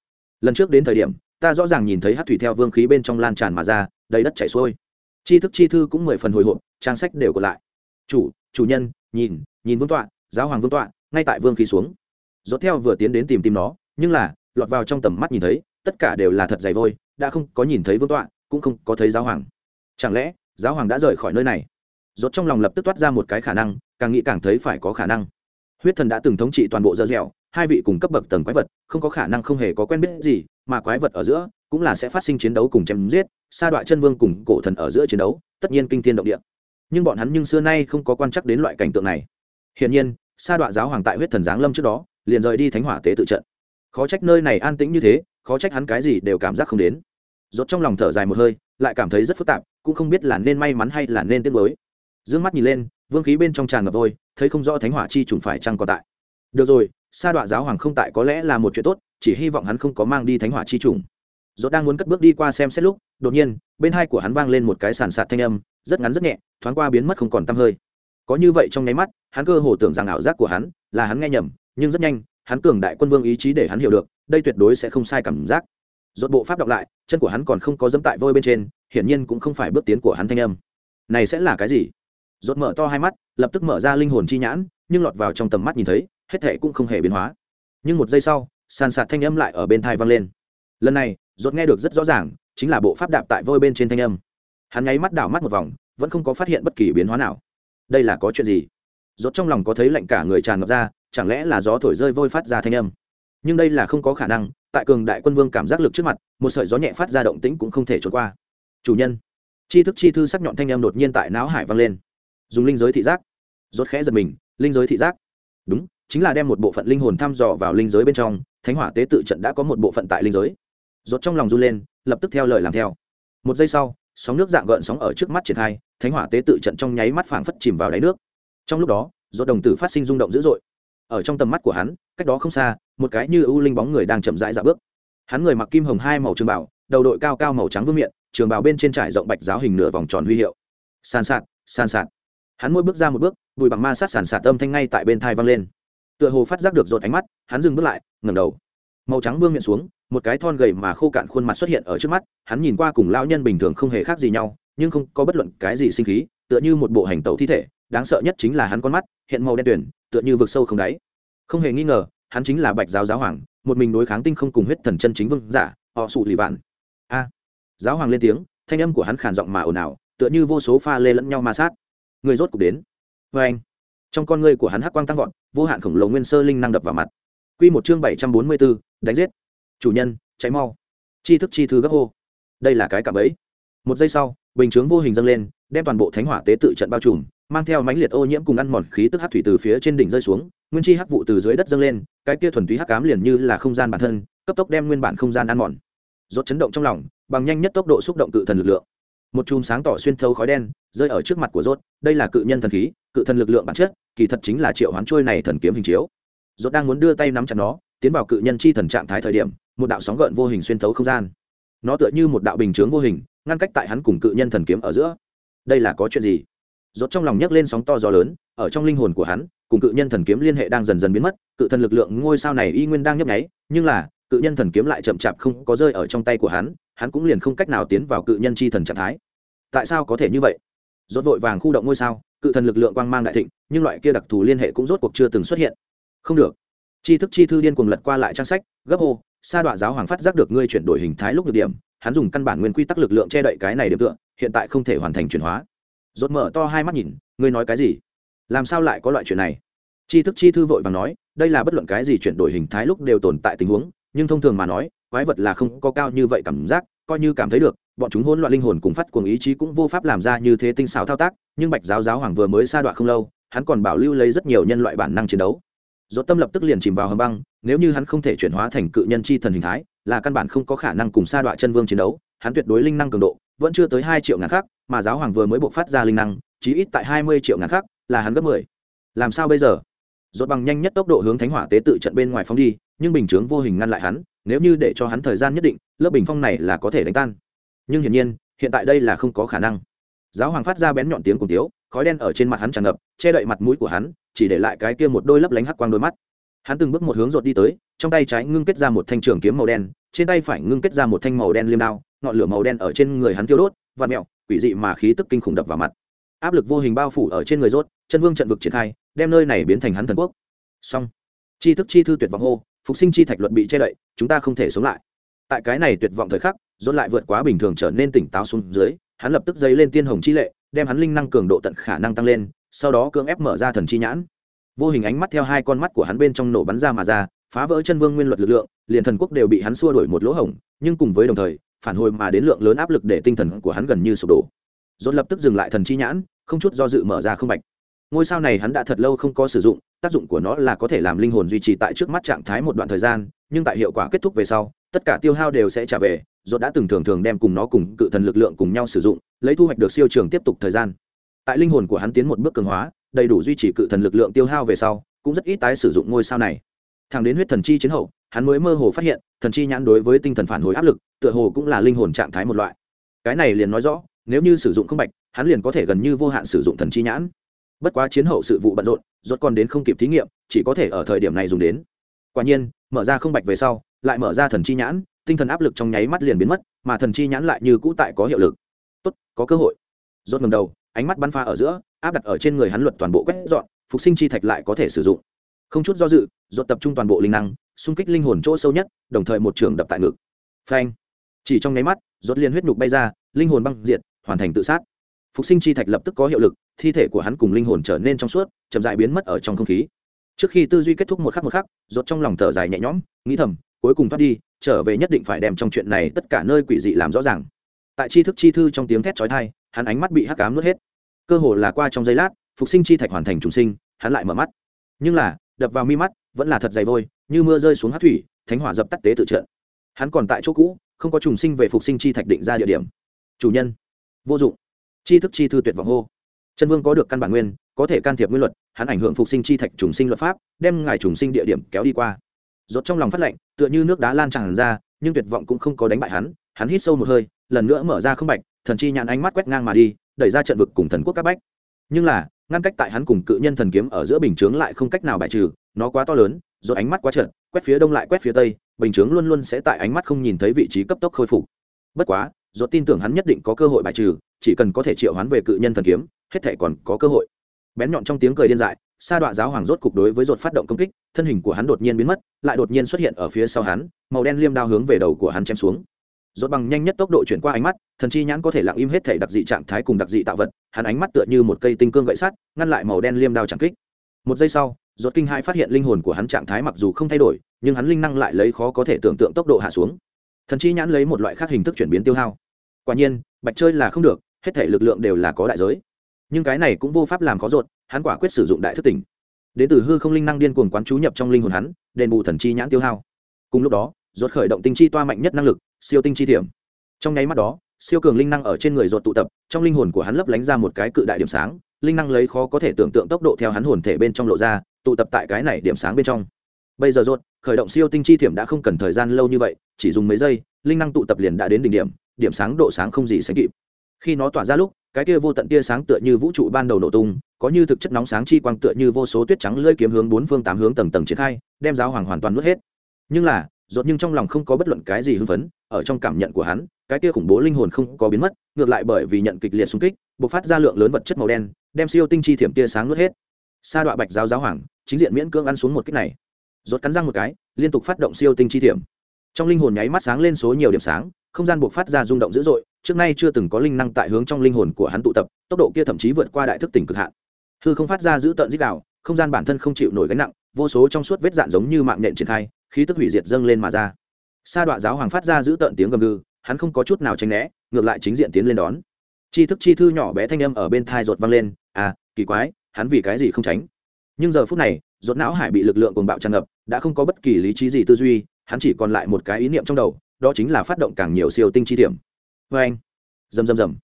S1: Lần trước đến thời điểm ta rõ ràng nhìn thấy hát thủy theo vương khí bên trong lan tràn mà ra đầy đất chảy xuôi. Chi thức chi thư cũng mười phần hồi hộp trang sách đều còn lại. Chủ chủ nhân nhìn nhìn vương tọa giáo hoàng vương tọa ngay tại vương khí xuống dốt theo vừa tiến đến tìm tìm nó, nhưng là, lọt vào trong tầm mắt nhìn thấy, tất cả đều là thật dày vôi, đã không có nhìn thấy vương tọa, cũng không có thấy giáo hoàng. Chẳng lẽ, giáo hoàng đã rời khỏi nơi này? Dốt trong lòng lập tức toát ra một cái khả năng, càng nghĩ càng thấy phải có khả năng. Huyết thần đã từng thống trị toàn bộ dơ dẻo hai vị cùng cấp bậc tầng quái vật, không có khả năng không hề có quen biết gì, mà quái vật ở giữa, cũng là sẽ phát sinh chiến đấu cùng chém giết, sa đoạn chân vương cùng cổ thần ở giữa chiến đấu, tất nhiên kinh thiên động địa. Nhưng bọn hắn nhưng xưa nay không có quan chắc đến loại cảnh tượng này. Hiển nhiên, sa đoạn giáo hoàng tại huyết thần giáng lâm trước đó liền rời đi thánh hỏa tế tự trận. Khó trách nơi này an tĩnh như thế, khó trách hắn cái gì đều cảm giác không đến. Rốt trong lòng thở dài một hơi, lại cảm thấy rất phức tạp, cũng không biết là nên may mắn hay là nên tiếc nuối. Dương mắt nhìn lên, vương khí bên trong tràn ngập vôi, thấy không rõ thánh hỏa chi trùng phải chăng còn tại. Được rồi, sa đoạn giáo hoàng không tại có lẽ là một chuyện tốt, chỉ hy vọng hắn không có mang đi thánh hỏa chi trùng rốt đang muốn cất bước đi qua xem xét lúc, đột nhiên, bên hai của hắn vang lên một cái sàn sạt thanh âm, rất ngắn rất nhẹ, thoáng qua biến mất không còn tăm hơi. Có như vậy trong nháy mắt, hắn cơ hồ tưởng rằng ảo giác của hắn là hắn nghe nhầm nhưng rất nhanh, hắn cường đại quân vương ý chí để hắn hiểu được, đây tuyệt đối sẽ không sai cảm giác. Dột bộ pháp đọc lại, chân của hắn còn không có dẫm tại vôi bên trên, hiển nhiên cũng không phải bước tiến của hắn thanh âm. Này sẽ là cái gì? Dột mở to hai mắt, lập tức mở ra linh hồn chi nhãn, nhưng lọt vào trong tầm mắt nhìn thấy, hết thệ cũng không hề biến hóa. Nhưng một giây sau, sàn sạt thanh âm lại ở bên thai vang lên. Lần này dột nghe được rất rõ ràng, chính là bộ pháp đạp tại vôi bên trên thanh âm. Hắn nháy mắt đảo mắt một vòng, vẫn không có phát hiện bất kỳ biến hóa nào. Đây là có chuyện gì? Dột trong lòng có thấy lạnh cả người tràn ngập ra chẳng lẽ là gió thổi rơi vôi phát ra thanh âm? Nhưng đây là không có khả năng, tại cường đại quân vương cảm giác lực trước mặt, một sợi gió nhẹ phát ra động tĩnh cũng không thể trốn qua. Chủ nhân, chi thức chi thư sắc nhọn thanh âm đột nhiên tại não hải vang lên. Dùng linh giới thị giác. Rốt khẽ giật mình, linh giới thị giác. Đúng, chính là đem một bộ phận linh hồn thăm dò vào linh giới bên trong, thánh hỏa tế tự trận đã có một bộ phận tại linh giới. Rốt trong lòng run lên, lập tức theo lời làm theo. Một giây sau, sóng nước dạng gợn sóng ở trước mắt triển khai, thánh hỏa tế tự trận trong nháy mắt phảng phất chìm vào đáy nước. Trong lúc đó, rốt đồng tử phát sinh rung động dữ dội ở trong tầm mắt của hắn, cách đó không xa, một cái như ưu linh bóng người đang chậm rãi dạo bước. Hắn người mặc kim hồng hai màu trường bảo đầu đội cao cao màu trắng vương miện, trường bảo bên trên trải rộng bạch giáo hình nửa vòng tròn huy hiệu. Sàn sạt sàn sạt. Hắn mỗi bước ra một bước, bụi bằng ma sát sàn sạt âm thanh ngay tại bên thai vang lên. Tựa hồ phát giác được rột ánh mắt, hắn dừng bước lại, ngẩng đầu. Màu trắng vương miện xuống, một cái thon gầy mà khô cạn khuôn mặt xuất hiện ở trước mắt, hắn nhìn qua cùng lão nhân bình thường không hề khác gì nhau, nhưng không có bất luận cái gì sinh khí, tựa như một bộ hành tẩu thi thể, đáng sợ nhất chính là hắn con mắt, hiện màu đen tuyển tựa như vực sâu không đáy. Không hề nghi ngờ, hắn chính là bạch giáo giáo hoàng, một mình đối kháng tinh không cùng huyết thần chân chính vương giả, họ sụ lì vạn. A! Giáo hoàng lên tiếng, thanh âm của hắn khàn giọng mà ồn ào, tựa như vô số pha lê lẫn nhau ma sát. Người rốt cục đến. Vê anh, trong con ngươi của hắn hắc quang tăng vọt, vô hạn khổng lồ nguyên sơ linh năng đập vào mặt. Q một chương bảy trăm bốn mươi bốn đánh giết. Chủ nhân, cháy mau. Chi thức chi thư gấp hô. Đây là cái cạm ấy một giây sau, bình chướng vô hình dâng lên, đem toàn bộ thánh hỏa tế tự trận bao trùm mang theo mãnh liệt ô nhiễm cùng ăn mòn khí tức hắc thủy từ phía trên đỉnh rơi xuống, nguyên chi hắc vụ từ dưới đất dâng lên, cái kia thuần túy hắc ám liền như là không gian bản thân, cấp tốc đem nguyên bản không gian ăn mòn. Rốt chấn động trong lòng, bằng nhanh nhất tốc độ xúc động cự thần lực lượng. Một chùm sáng tỏ xuyên thấu khói đen, rơi ở trước mặt của rốt, đây là cự nhân thần khí, cự thần lực lượng bản chất, kỳ thật chính là triệu hoán trôi này thần kiếm hình chiếu. Rốt đang muốn đưa tay nắm chặt nó, tiến vào cự nhân chi thần trạng thái thời điểm, một đạo sóng gợn vô hình xuyên thấu không gian. Nó tựa như một đạo bình chướng vô hình, ngăn cách tại hắn cùng cự nhân thần kiếm ở giữa. Đây là có chuyện gì? Rốt trong lòng nhấc lên sóng to gió lớn, ở trong linh hồn của hắn, cùng cự nhân thần kiếm liên hệ đang dần dần biến mất, cự thần lực lượng ngôi sao này y nguyên đang nhấp nháy, nhưng là, cự nhân thần kiếm lại chậm chạp không có rơi ở trong tay của hắn hắn cũng liền không cách nào tiến vào cự nhân chi thần trạng thái. Tại sao có thể như vậy? Rốt vội vàng khu động ngôi sao, cự thần lực lượng quang mang đại thịnh, nhưng loại kia đặc thù liên hệ cũng rốt cuộc chưa từng xuất hiện. Không được. Chi thức chi thư điên cuồng lật qua lại trang sách, gấp hô, sa đoạn giáo hoàng phát giác được ngươi chuyển đổi hình thái lúc được điểm, hắn dùng căn bản nguyên quy tắc lực lượng che đậy cái này điểm tựa, hiện tại không thể hoàn thành chuyển hóa rốt mở to hai mắt nhìn, ngươi nói cái gì? Làm sao lại có loại chuyện này? Chi thức chi thư vội vàng nói, đây là bất luận cái gì chuyển đổi hình thái lúc đều tồn tại tình huống, nhưng thông thường mà nói, quái vật là không có cao như vậy cảm giác, coi như cảm thấy được, bọn chúng hỗn loạn linh hồn cùng phát cuồng ý chí cũng vô pháp làm ra như thế tinh xảo thao tác, nhưng bạch giáo giáo hoàng vừa mới sa đoạn không lâu, hắn còn bảo lưu lấy rất nhiều nhân loại bản năng chiến đấu. Dốt tâm lập tức liền chìm vào hầm băng, nếu như hắn không thể chuyển hóa thành cự nhân chi thần hình thái, là căn bản không có khả năng cùng sa đoạn chân vương chiến đấu, hắn tuyệt đối linh năng cường độ vẫn chưa tới hai triệu ngàn khác mà giáo hoàng vừa mới buộc phát ra linh năng, chí ít tại hai mươi triệu ngàn khác là hắn gấp mười. Làm sao bây giờ? Rốt bằng nhanh nhất tốc độ hướng thánh hỏa tế tự trận bên ngoài phóng đi, nhưng bình chướng vô hình ngăn lại hắn, nếu như để cho hắn thời gian nhất định, lớp bình phong này là có thể đánh tan. Nhưng hiển nhiên, hiện tại đây là không có khả năng. Giáo hoàng phát ra bén nhọn tiếng cùng tiếu, khói đen ở trên mặt hắn tràn ngập, che đậy mặt mũi của hắn, chỉ để lại cái kia một đôi lấp lánh hắc quang đôi mắt. Hắn từng bước một hướng rột đi tới, trong tay trái ngưng kết ra một thanh trường kiếm màu đen, trên tay phải ngưng kết ra một thanh màu đen liêm đao ngọn lửa màu đen ở trên người hắn tiêu đốt và mẹo quỷ dị mà khí tức kinh khủng đập vào mặt. Áp lực vô hình bao phủ ở trên người rốt chân vương trận vực triển khai đem nơi này biến thành hắn thần quốc. Song, chi thức chi thư tuyệt vọng hô phục sinh chi thạch luật bị che đậy chúng ta không thể sống lại. Tại cái này tuyệt vọng thời khắc rốt lại vượt quá bình thường trở nên tỉnh táo xuống dưới hắn lập tức dấy lên tiên hồng chi lệ đem hắn linh năng cường độ tận khả năng tăng lên sau đó cưỡng ép mở ra thần chi nhãn. Vô hình ánh mắt theo hai con mắt của hắn bên trong nổ bắn ra mà ra phá vỡ chân vương nguyên luật lực lượng liền thần quốc đều bị hắn xua đuổi một lỗ hổng nhưng cùng với đồng thời phản hồi mà đến lượng lớn áp lực để tinh thần của hắn gần như sụp đổ. Dồn lập tức dừng lại thần chi nhãn, không chút do dự mở ra không bạch. Ngôi sao này hắn đã thật lâu không có sử dụng, tác dụng của nó là có thể làm linh hồn duy trì tại trước mắt trạng thái một đoạn thời gian, nhưng tại hiệu quả kết thúc về sau, tất cả tiêu hao đều sẽ trả về dồn đã từng thường thường đem cùng nó cùng cự thần lực lượng cùng nhau sử dụng, lấy thu hoạch được siêu trường tiếp tục thời gian. Tại linh hồn của hắn tiến một bước cường hóa, đầy đủ duy trì cự thần lực lượng tiêu hao về sau, cũng rất ít tái sử dụng ngôi sao này. Thẳng đến huyết thần chi chiến hậu hắn mới mơ hồ phát hiện, thần chi nhãn đối với tinh thần phản hồi áp lực, tựa hồ cũng là linh hồn trạng thái một loại. Cái này liền nói rõ, nếu như sử dụng không bạch, hắn liền có thể gần như vô hạn sử dụng thần chi nhãn. Bất quá chiến hậu sự vụ bận rộn, rốt còn đến không kịp thí nghiệm, chỉ có thể ở thời điểm này dùng đến. Quả nhiên, mở ra không bạch về sau, lại mở ra thần chi nhãn, tinh thần áp lực trong nháy mắt liền biến mất, mà thần chi nhãn lại như cũ tại có hiệu lực. Tốt, có cơ hội. Rốt ngầm đầu, ánh mắt bắn pha ở giữa, áp đặt ở trên người hắn luật toàn bộ quét dọn, phục sinh chi thạch lại có thể sử dụng. Không chút do dự, rốt tập trung toàn bộ linh năng xung kích linh hồn chỗ sâu nhất, đồng thời một trường đập tại ngực. Phanh. Chỉ trong nháy mắt, rốt liền huyết nhục bay ra, linh hồn băng diệt, hoàn thành tự sát. Phục sinh chi thạch lập tức có hiệu lực, thi thể của hắn cùng linh hồn trở nên trong suốt, chậm dại biến mất ở trong không khí. Trước khi tư duy kết thúc một khắc một khắc, rốt trong lòng thở dài nhẹ nhõm, nghĩ thầm, cuối cùng thoát đi, trở về nhất định phải đem trong chuyện này tất cả nơi quỷ dị làm rõ ràng. Tại chi thức chi thư trong tiếng thét chói tai, hắn ánh mắt bị hắc cám nuốt hết. Cơ hồ là qua trong giây lát, phục sinh chi thạch hoàn thành trùng sinh, hắn lại mở mắt. Nhưng là, đập vào mi mắt, vẫn là thật dày vôi như mưa rơi xuống hát thủy, thánh hỏa dập tắt tế tự trận. Hắn còn tại chỗ cũ, không có trùng sinh về phục sinh chi thạch định ra địa điểm. Chủ nhân, vô dụng. Chi thức chi thư tuyệt vọng hô. Chân vương có được căn bản nguyên, có thể can thiệp nguyên luật, hắn ảnh hưởng phục sinh chi thạch trùng sinh luật pháp, đem ngài trùng sinh địa điểm kéo đi qua. Rốt trong lòng phát lệnh, tựa như nước đá lan tràn ra, nhưng tuyệt vọng cũng không có đánh bại hắn hắn hít sâu một hơi, lần nữa mở ra không bạch, thần chi nhãn ánh mắt quét ngang mà đi, đẩy ra trận vực cùng thần quốc các bách. Nhưng là, ngăn cách tại hắn cùng cự nhân thần kiếm ở giữa bình chướng lại không cách nào bài trừ, nó quá to lớn rốt ánh mắt quá trận quét phía đông lại quét phía tây, bình chướng luôn luôn sẽ tại ánh mắt không nhìn thấy vị trí cấp tốc khôi phục. Bất quá, rốt tin tưởng hắn nhất định có cơ hội bài trừ, chỉ cần có thể triệu hoán về cự nhân thần kiếm, hết thể còn có cơ hội. Bén nhọn trong tiếng cười điên dại, sa đoạn giáo hoàng rốt cục đối với rột phát động công kích, thân hình của hắn đột nhiên biến mất, lại đột nhiên xuất hiện ở phía sau hắn, màu đen liêm đao hướng về đầu của hắn chém xuống. Rốt bằng nhanh nhất tốc độ chuyển qua ánh mắt, thần chi nhãn có thể lặng im hết thể đặc dị trạng thái cùng đặc dị tạo vật, hắn ánh mắt tựa như một cây tinh cương gậy sắt, ngăn lại màu đen liêm đao chẳng kích. Một giây sau rốt kinh hãi phát hiện linh hồn của hắn trạng thái mặc dù không thay đổi nhưng hắn linh năng lại lấy khó có thể tưởng tượng tốc độ hạ xuống. Thần chi nhãn lấy một loại khác hình thức chuyển biến tiêu hao. Quả nhiên bạch chơi là không được hết thể lực lượng đều là có đại giới. Nhưng cái này cũng vô pháp làm khó rốt, hắn quả quyết sử dụng đại thức tỉnh. Đến từ hư không linh năng điên cuồng quán chú nhập trong linh hồn hắn đền bù thần chi nhãn tiêu hao. Cùng lúc đó rốt khởi động tinh chi toa mạnh nhất năng lực siêu tinh chi thiểm. Trong nháy mắt đó siêu cường linh năng ở trên người ruột tụ tập trong linh hồn của hắn lấp lánh ra một cái cự đại điểm sáng linh năng lấy khó có thể tưởng tượng tốc độ theo hắn hồn thể bên trong lộ ra tụ tập tại cái này điểm sáng bên trong. Bây giờ ruột khởi động siêu tinh chi thiểm đã không cần thời gian lâu như vậy, chỉ dùng mấy giây, linh năng tụ tập liền đã đến đỉnh điểm điểm sáng độ sáng không gì sánh kịp. Khi nó tỏa ra lúc, cái kia vô tận tia sáng tựa như vũ trụ ban đầu nổ tung, có như thực chất nóng sáng chi quang tựa như vô số tuyết trắng lưỡi kiếm hướng bốn phương tám hướng tầng tầng triển khai, đem giáo hoàng hoàn toàn nuốt hết. Nhưng là, rốt nhưng trong lòng không có bất luận cái gì hưng phấn, ở trong cảm nhận của hắn, cái kia khủng bố linh hồn không có biến mất, ngược lại bởi vì nhận kịch liệt xung kích, bộc phát ra lượng lớn vật chất màu đen, đem siêu tinh chi thiểm tia sáng nuốt hết. Sa đoạn bạch giáo giáo hoàng chính diện miễn cưỡng ăn xuống một kích này. Rốt cắn răng một cái, liên tục phát động siêu tinh chi thiểm. Trong linh hồn nháy mắt sáng lên số nhiều điểm sáng, không gian buộc phát ra rung động dữ dội, trước nay chưa từng có linh năng tại hướng trong linh hồn của hắn tụ tập, tốc độ kia thậm chí vượt qua đại thức tỉnh cực hạn. Hư không phát ra dữ tợn dích đạo, không gian bản thân không chịu nổi gánh nặng, vô số trong suốt vết dạn giống như mạng nện triển khai, khí tức hủy diệt dâng lên mà ra. Sa đoạn giáo hoàng phát ra dữ tợn tiếng gầm gừ, hắn không có chút nào tránh né, ngược lại chính diện tiến lên đón. Chi thức chi thư nhỏ bé thanh âm ở bên thai rột vang lên à kỳ quái, hắn vì cái gì không tránh? Nhưng giờ phút này, rốt não hải bị lực lượng cuồng bạo tràn ngập, đã không có bất kỳ lý trí gì tư duy, hắn chỉ còn lại một cái ý niệm trong đầu, đó chính là phát động càng nhiều siêu tinh chi điểm. Vê anh, rầm rầm rầm.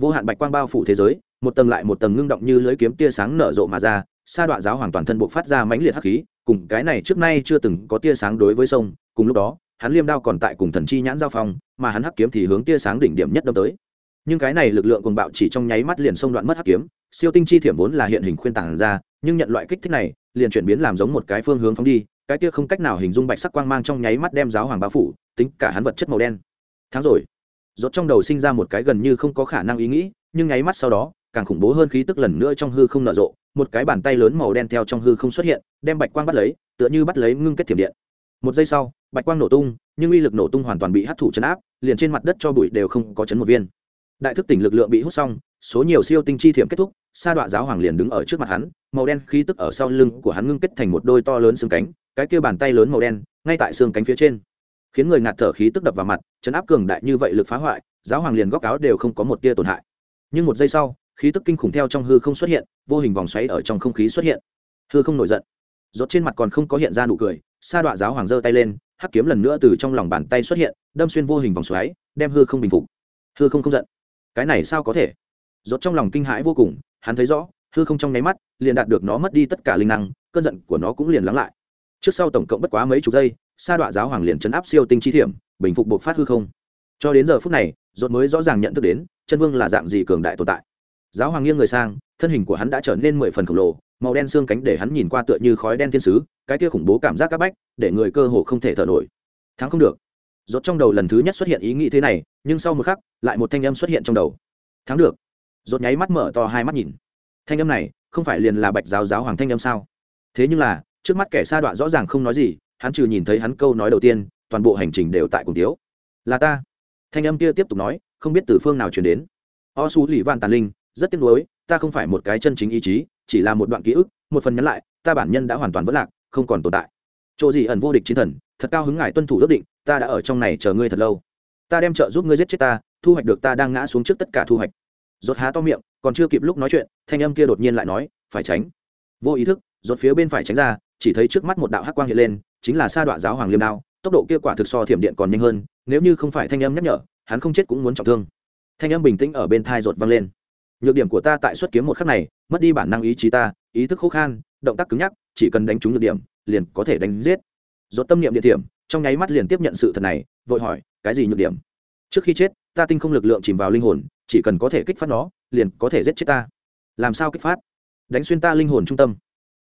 S1: Vô hạn bạch quang bao phủ thế giới, một tầng lại một tầng ngưng động như lưới kiếm tia sáng nở rộ mà ra, sa đoạn giáo hoàn toàn thân buộc phát ra mãnh liệt hắc khí, cùng cái này trước nay chưa từng có tia sáng đối với sông, cùng lúc đó, hắn liêm đao còn tại cùng thần chi nhãn giao phong, mà hắn hắc kiếm thì hướng tia sáng đỉnh điểm nhất đâm tới nhưng cái này lực lượng cuồng bạo chỉ trong nháy mắt liền xông đoạn mất hắc kiếm, siêu tinh chi thiểm vốn là hiện hình khuyên tàng ra, nhưng nhận loại kích thích này, liền chuyển biến làm giống một cái phương hướng phóng đi, cái kia không cách nào hình dung bạch sắc quang mang trong nháy mắt đem giáo hoàng bao phủ, tính cả hắn vật chất màu đen. Tháng rồi. Rốt trong đầu sinh ra một cái gần như không có khả năng ý nghĩ, nhưng nháy mắt sau đó, càng khủng bố hơn khí tức lần nữa trong hư không nở rộ, một cái bàn tay lớn màu đen theo trong hư không xuất hiện, đem bạch quang bắt lấy, tựa như bắt lấy ngưng kết thiểm điện. Một giây sau, bạch quang nổ tung, nhưng uy lực nổ tung hoàn toàn bị hấp thụ chấn áp, liền trên mặt đất cho bụi đều không có chấn một viên đại thức tỉnh lực lượng bị hút xong, số nhiều siêu tinh chi thiểm kết thúc, sa đoạn giáo hoàng liền đứng ở trước mặt hắn, màu đen khí tức ở sau lưng của hắn ngưng kết thành một đôi to lớn xương cánh, cái kia bàn tay lớn màu đen, ngay tại xương cánh phía trên. Khiến người ngạt thở khí tức đập vào mặt chấn áp cường đại như vậy lực phá hoại, giáo hoàng liền góc áo đều không có một tia tổn hại. Nhưng một giây sau, khí tức kinh khủng theo trong hư không xuất hiện, vô hình vòng xoáy ở trong không khí xuất hiện. Hư không nổi giận. Rốt trên mặt còn không có hiện ra nụ cười, sa đoạn giáo hoàng giơ tay lên, hắc kiếm lần nữa từ trong lòng bàn tay xuất hiện, đâm xuyên vô hình vòng xoáy, đem hư không bình phục. Hư không không giận cái này sao có thể? Rốt trong lòng kinh hãi vô cùng, hắn thấy rõ, hư không trong nháy mắt, liền đạt được nó mất đi tất cả linh năng, cơn giận của nó cũng liền lắng lại. Trước sau tổng cộng bất quá mấy chục giây, sa đoạn giáo hoàng liền chấn áp siêu tinh chi thiểm, bình phục bộc phát hư không. Cho đến giờ phút này, rốt mới rõ ràng nhận thức đến, chân vương là dạng gì cường đại tồn tại. Giáo hoàng nghiêng người sang, thân hình của hắn đã trở nên mười phần khổng lồ, màu đen xương cánh để hắn nhìn qua tựa như khói đen thiên sứ, cái kia khủng bố cảm giác c áp bách, để người cơ hồ không thể thở nổi. Thắng không được rốt trong đầu lần thứ nhất xuất hiện ý nghĩ thế này, nhưng sau một khắc, lại một thanh âm xuất hiện trong đầu. Thắng được. Rốt nháy mắt mở to hai mắt nhìn. Thanh âm này, không phải liền là bạch giáo giáo hoàng thanh âm sao? Thế nhưng là, trước mắt kẻ xa đoạn rõ ràng không nói gì, hắn trừ nhìn thấy hắn câu nói đầu tiên, toàn bộ hành trình đều tại cùng tiếu là ta. Thanh âm kia tiếp tục nói, không biết từ phương nào truyền đến. O su lì van tàn linh, rất tiếc nuối, ta không phải một cái chân chính ý chí, chỉ là một đoạn ký ức, một phần nhắn lại, ta bản nhân đã hoàn toàn vỡ lạc, không còn tồn tại. Chỗ gì ẩn vô địch chiến thần, thật cao hứng ngài tuân thủ ước định ta đã ở trong này chờ ngươi thật lâu. Ta đem trợ giúp ngươi giết chết ta, thu hoạch được ta đang ngã xuống trước tất cả thu hoạch. Rốt há to miệng, còn chưa kịp lúc nói chuyện, thanh âm kia đột nhiên lại nói, phải tránh. Vô ý thức, rốt phía bên phải tránh ra, chỉ thấy trước mắt một đạo hắc quang hiện lên, chính là sa đoạn giáo hoàng liêm đao, tốc độ kia quả thực so thiểm điện còn nhanh hơn, nếu như không phải thanh âm nhắc nhở, hắn không chết cũng muốn trọng thương. Thanh âm bình tĩnh ở bên thai rột vang lên. Nhược điểm của ta tại xuất kiếm một khắc này, mất đi bản năng ý chí ta, ý thức khô khan, động tác cứng nhắc, chỉ cần đánh trúng nhược điểm, liền có thể đánh giết. Rột tâm niệm địa điểm trong nháy mắt liền tiếp nhận sự thật này, vội hỏi, cái gì nhược điểm? Trước khi chết, ta tinh không lực lượng chìm vào linh hồn, chỉ cần có thể kích phát nó, liền có thể giết chết ta. Làm sao kích phát? Đánh xuyên ta linh hồn trung tâm.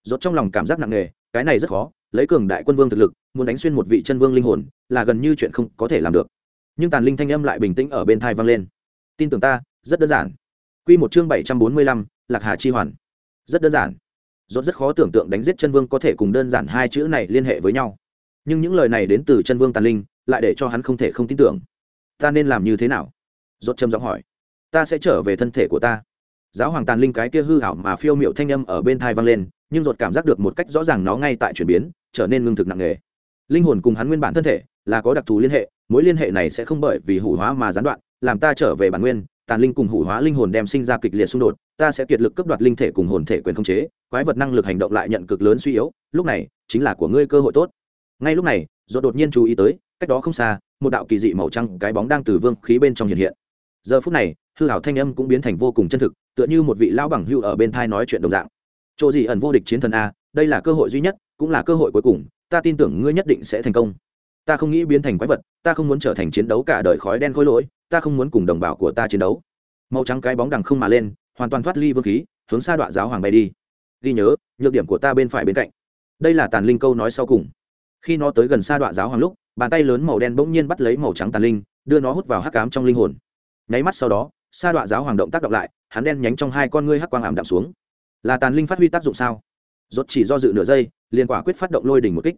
S1: Rốt trong lòng cảm giác nặng nề, cái này rất khó, lấy cường đại quân vương thực lực, muốn đánh xuyên một vị chân vương linh hồn, là gần như chuyện không có thể làm được. Nhưng tàn linh thanh âm lại bình tĩnh ở bên thai vang lên. Tin tưởng ta, rất đơn giản. Quy một chương bảy trăm bốn mươi lăm, lạc hà chi hoàn. Rất đơn giản. Rốt rất khó tưởng tượng đánh giết chân vương có thể cùng đơn giản hai chữ này liên hệ với nhau nhưng những lời này đến từ chân vương tàn linh, lại để cho hắn không thể không tin tưởng. Ta nên làm như thế nào? Rốt trầm giọng hỏi. Ta sẽ trở về thân thể của ta. Giáo hoàng tàn linh cái kia hư ảo mà phiêu miệu thanh âm ở bên thai vang lên, nhưng rốt cảm giác được một cách rõ ràng nó ngay tại chuyển biến, trở nên ngưng thực nặng nề. Linh hồn cùng hắn nguyên bản thân thể là có đặc thù liên hệ, mối liên hệ này sẽ không bởi vì hủ hóa mà gián đoạn, làm ta trở về bản nguyên, tàn linh cùng hủ hóa linh hồn đem sinh ra kịch liệt xung đột, ta sẽ kiệt lực cấp đoạt linh thể cùng hồn thể quyền khống chế, quái vật năng lực hành động lại nhận cực lớn suy yếu, lúc này chính là của ngươi cơ hội tốt ngay lúc này do đột nhiên chú ý tới, cách đó không xa, một đạo kỳ dị màu trắng cái bóng đang từ vương khí bên trong hiện hiện. Giờ phút này, hư hảo thanh âm cũng biến thành vô cùng chân thực, tựa như một vị lão bằng hưu ở bên thai nói chuyện đồng dạng. Chỗ gì ẩn vô địch chiến thần a, đây là cơ hội duy nhất, cũng là cơ hội cuối cùng, ta tin tưởng ngươi nhất định sẽ thành công. Ta không nghĩ biến thành quái vật, ta không muốn trở thành chiến đấu cả đời khói đen khối lỗi, ta không muốn cùng đồng bào của ta chiến đấu. Màu trắng cái bóng đằng không mà lên, hoàn toàn thoát ly vương khí, hướng xa đoạn giáo hoàng bay đi. Ghi nhớ, nhược điểm của ta bên phải bên cạnh. Đây là tàn linh câu nói sau cùng khi nó tới gần xa đoạn giáo hoàng lúc, bàn tay lớn màu đen bỗng nhiên bắt lấy màu trắng tàn linh, đưa nó hút vào hắc cám trong linh hồn. Nháy mắt sau đó, sa đoạn giáo hoàng động tác động lại, hắn đen nhánh trong hai con ngươi hắc quang ảm đạm xuống. Là tàn linh phát huy tác dụng sao? Rốt chỉ do dự nửa giây, liền quả quyết phát động lôi đỉnh một kích.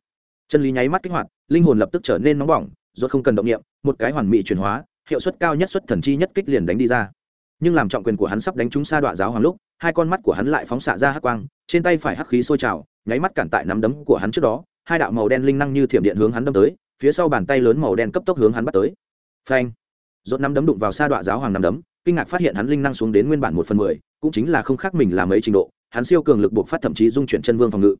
S1: Chân lý nháy mắt kích hoạt, linh hồn lập tức trở nên nóng bỏng, rốt không cần động niệm, một cái hoàn mỹ chuyển hóa, hiệu suất cao nhất xuất thần chi nhất kích liền đánh đi ra. Nhưng làm trọng quyền của hắn sắp đánh trúng sa đoạn giáo hoàng lúc, hai con mắt của hắn lại phóng xạ ra hắc quang, trên tay phải hắc khí sôi trào, nháy mắt cản tại nắm đấm của hắn trước đó hai đạo màu đen linh năng như thiểm điện hướng hắn đâm tới, phía sau bàn tay lớn màu đen cấp tốc hướng hắn bắt tới. Phanh! Rốt nắm đấm đụng vào sa đoạn giáo hoàng nắm đấm, kinh ngạc phát hiện hắn linh năng xuống đến nguyên bản một phần mười, cũng chính là không khác mình làm mấy trình độ, hắn siêu cường lực buộc phát thậm chí dung chuyển chân vương phòng ngự.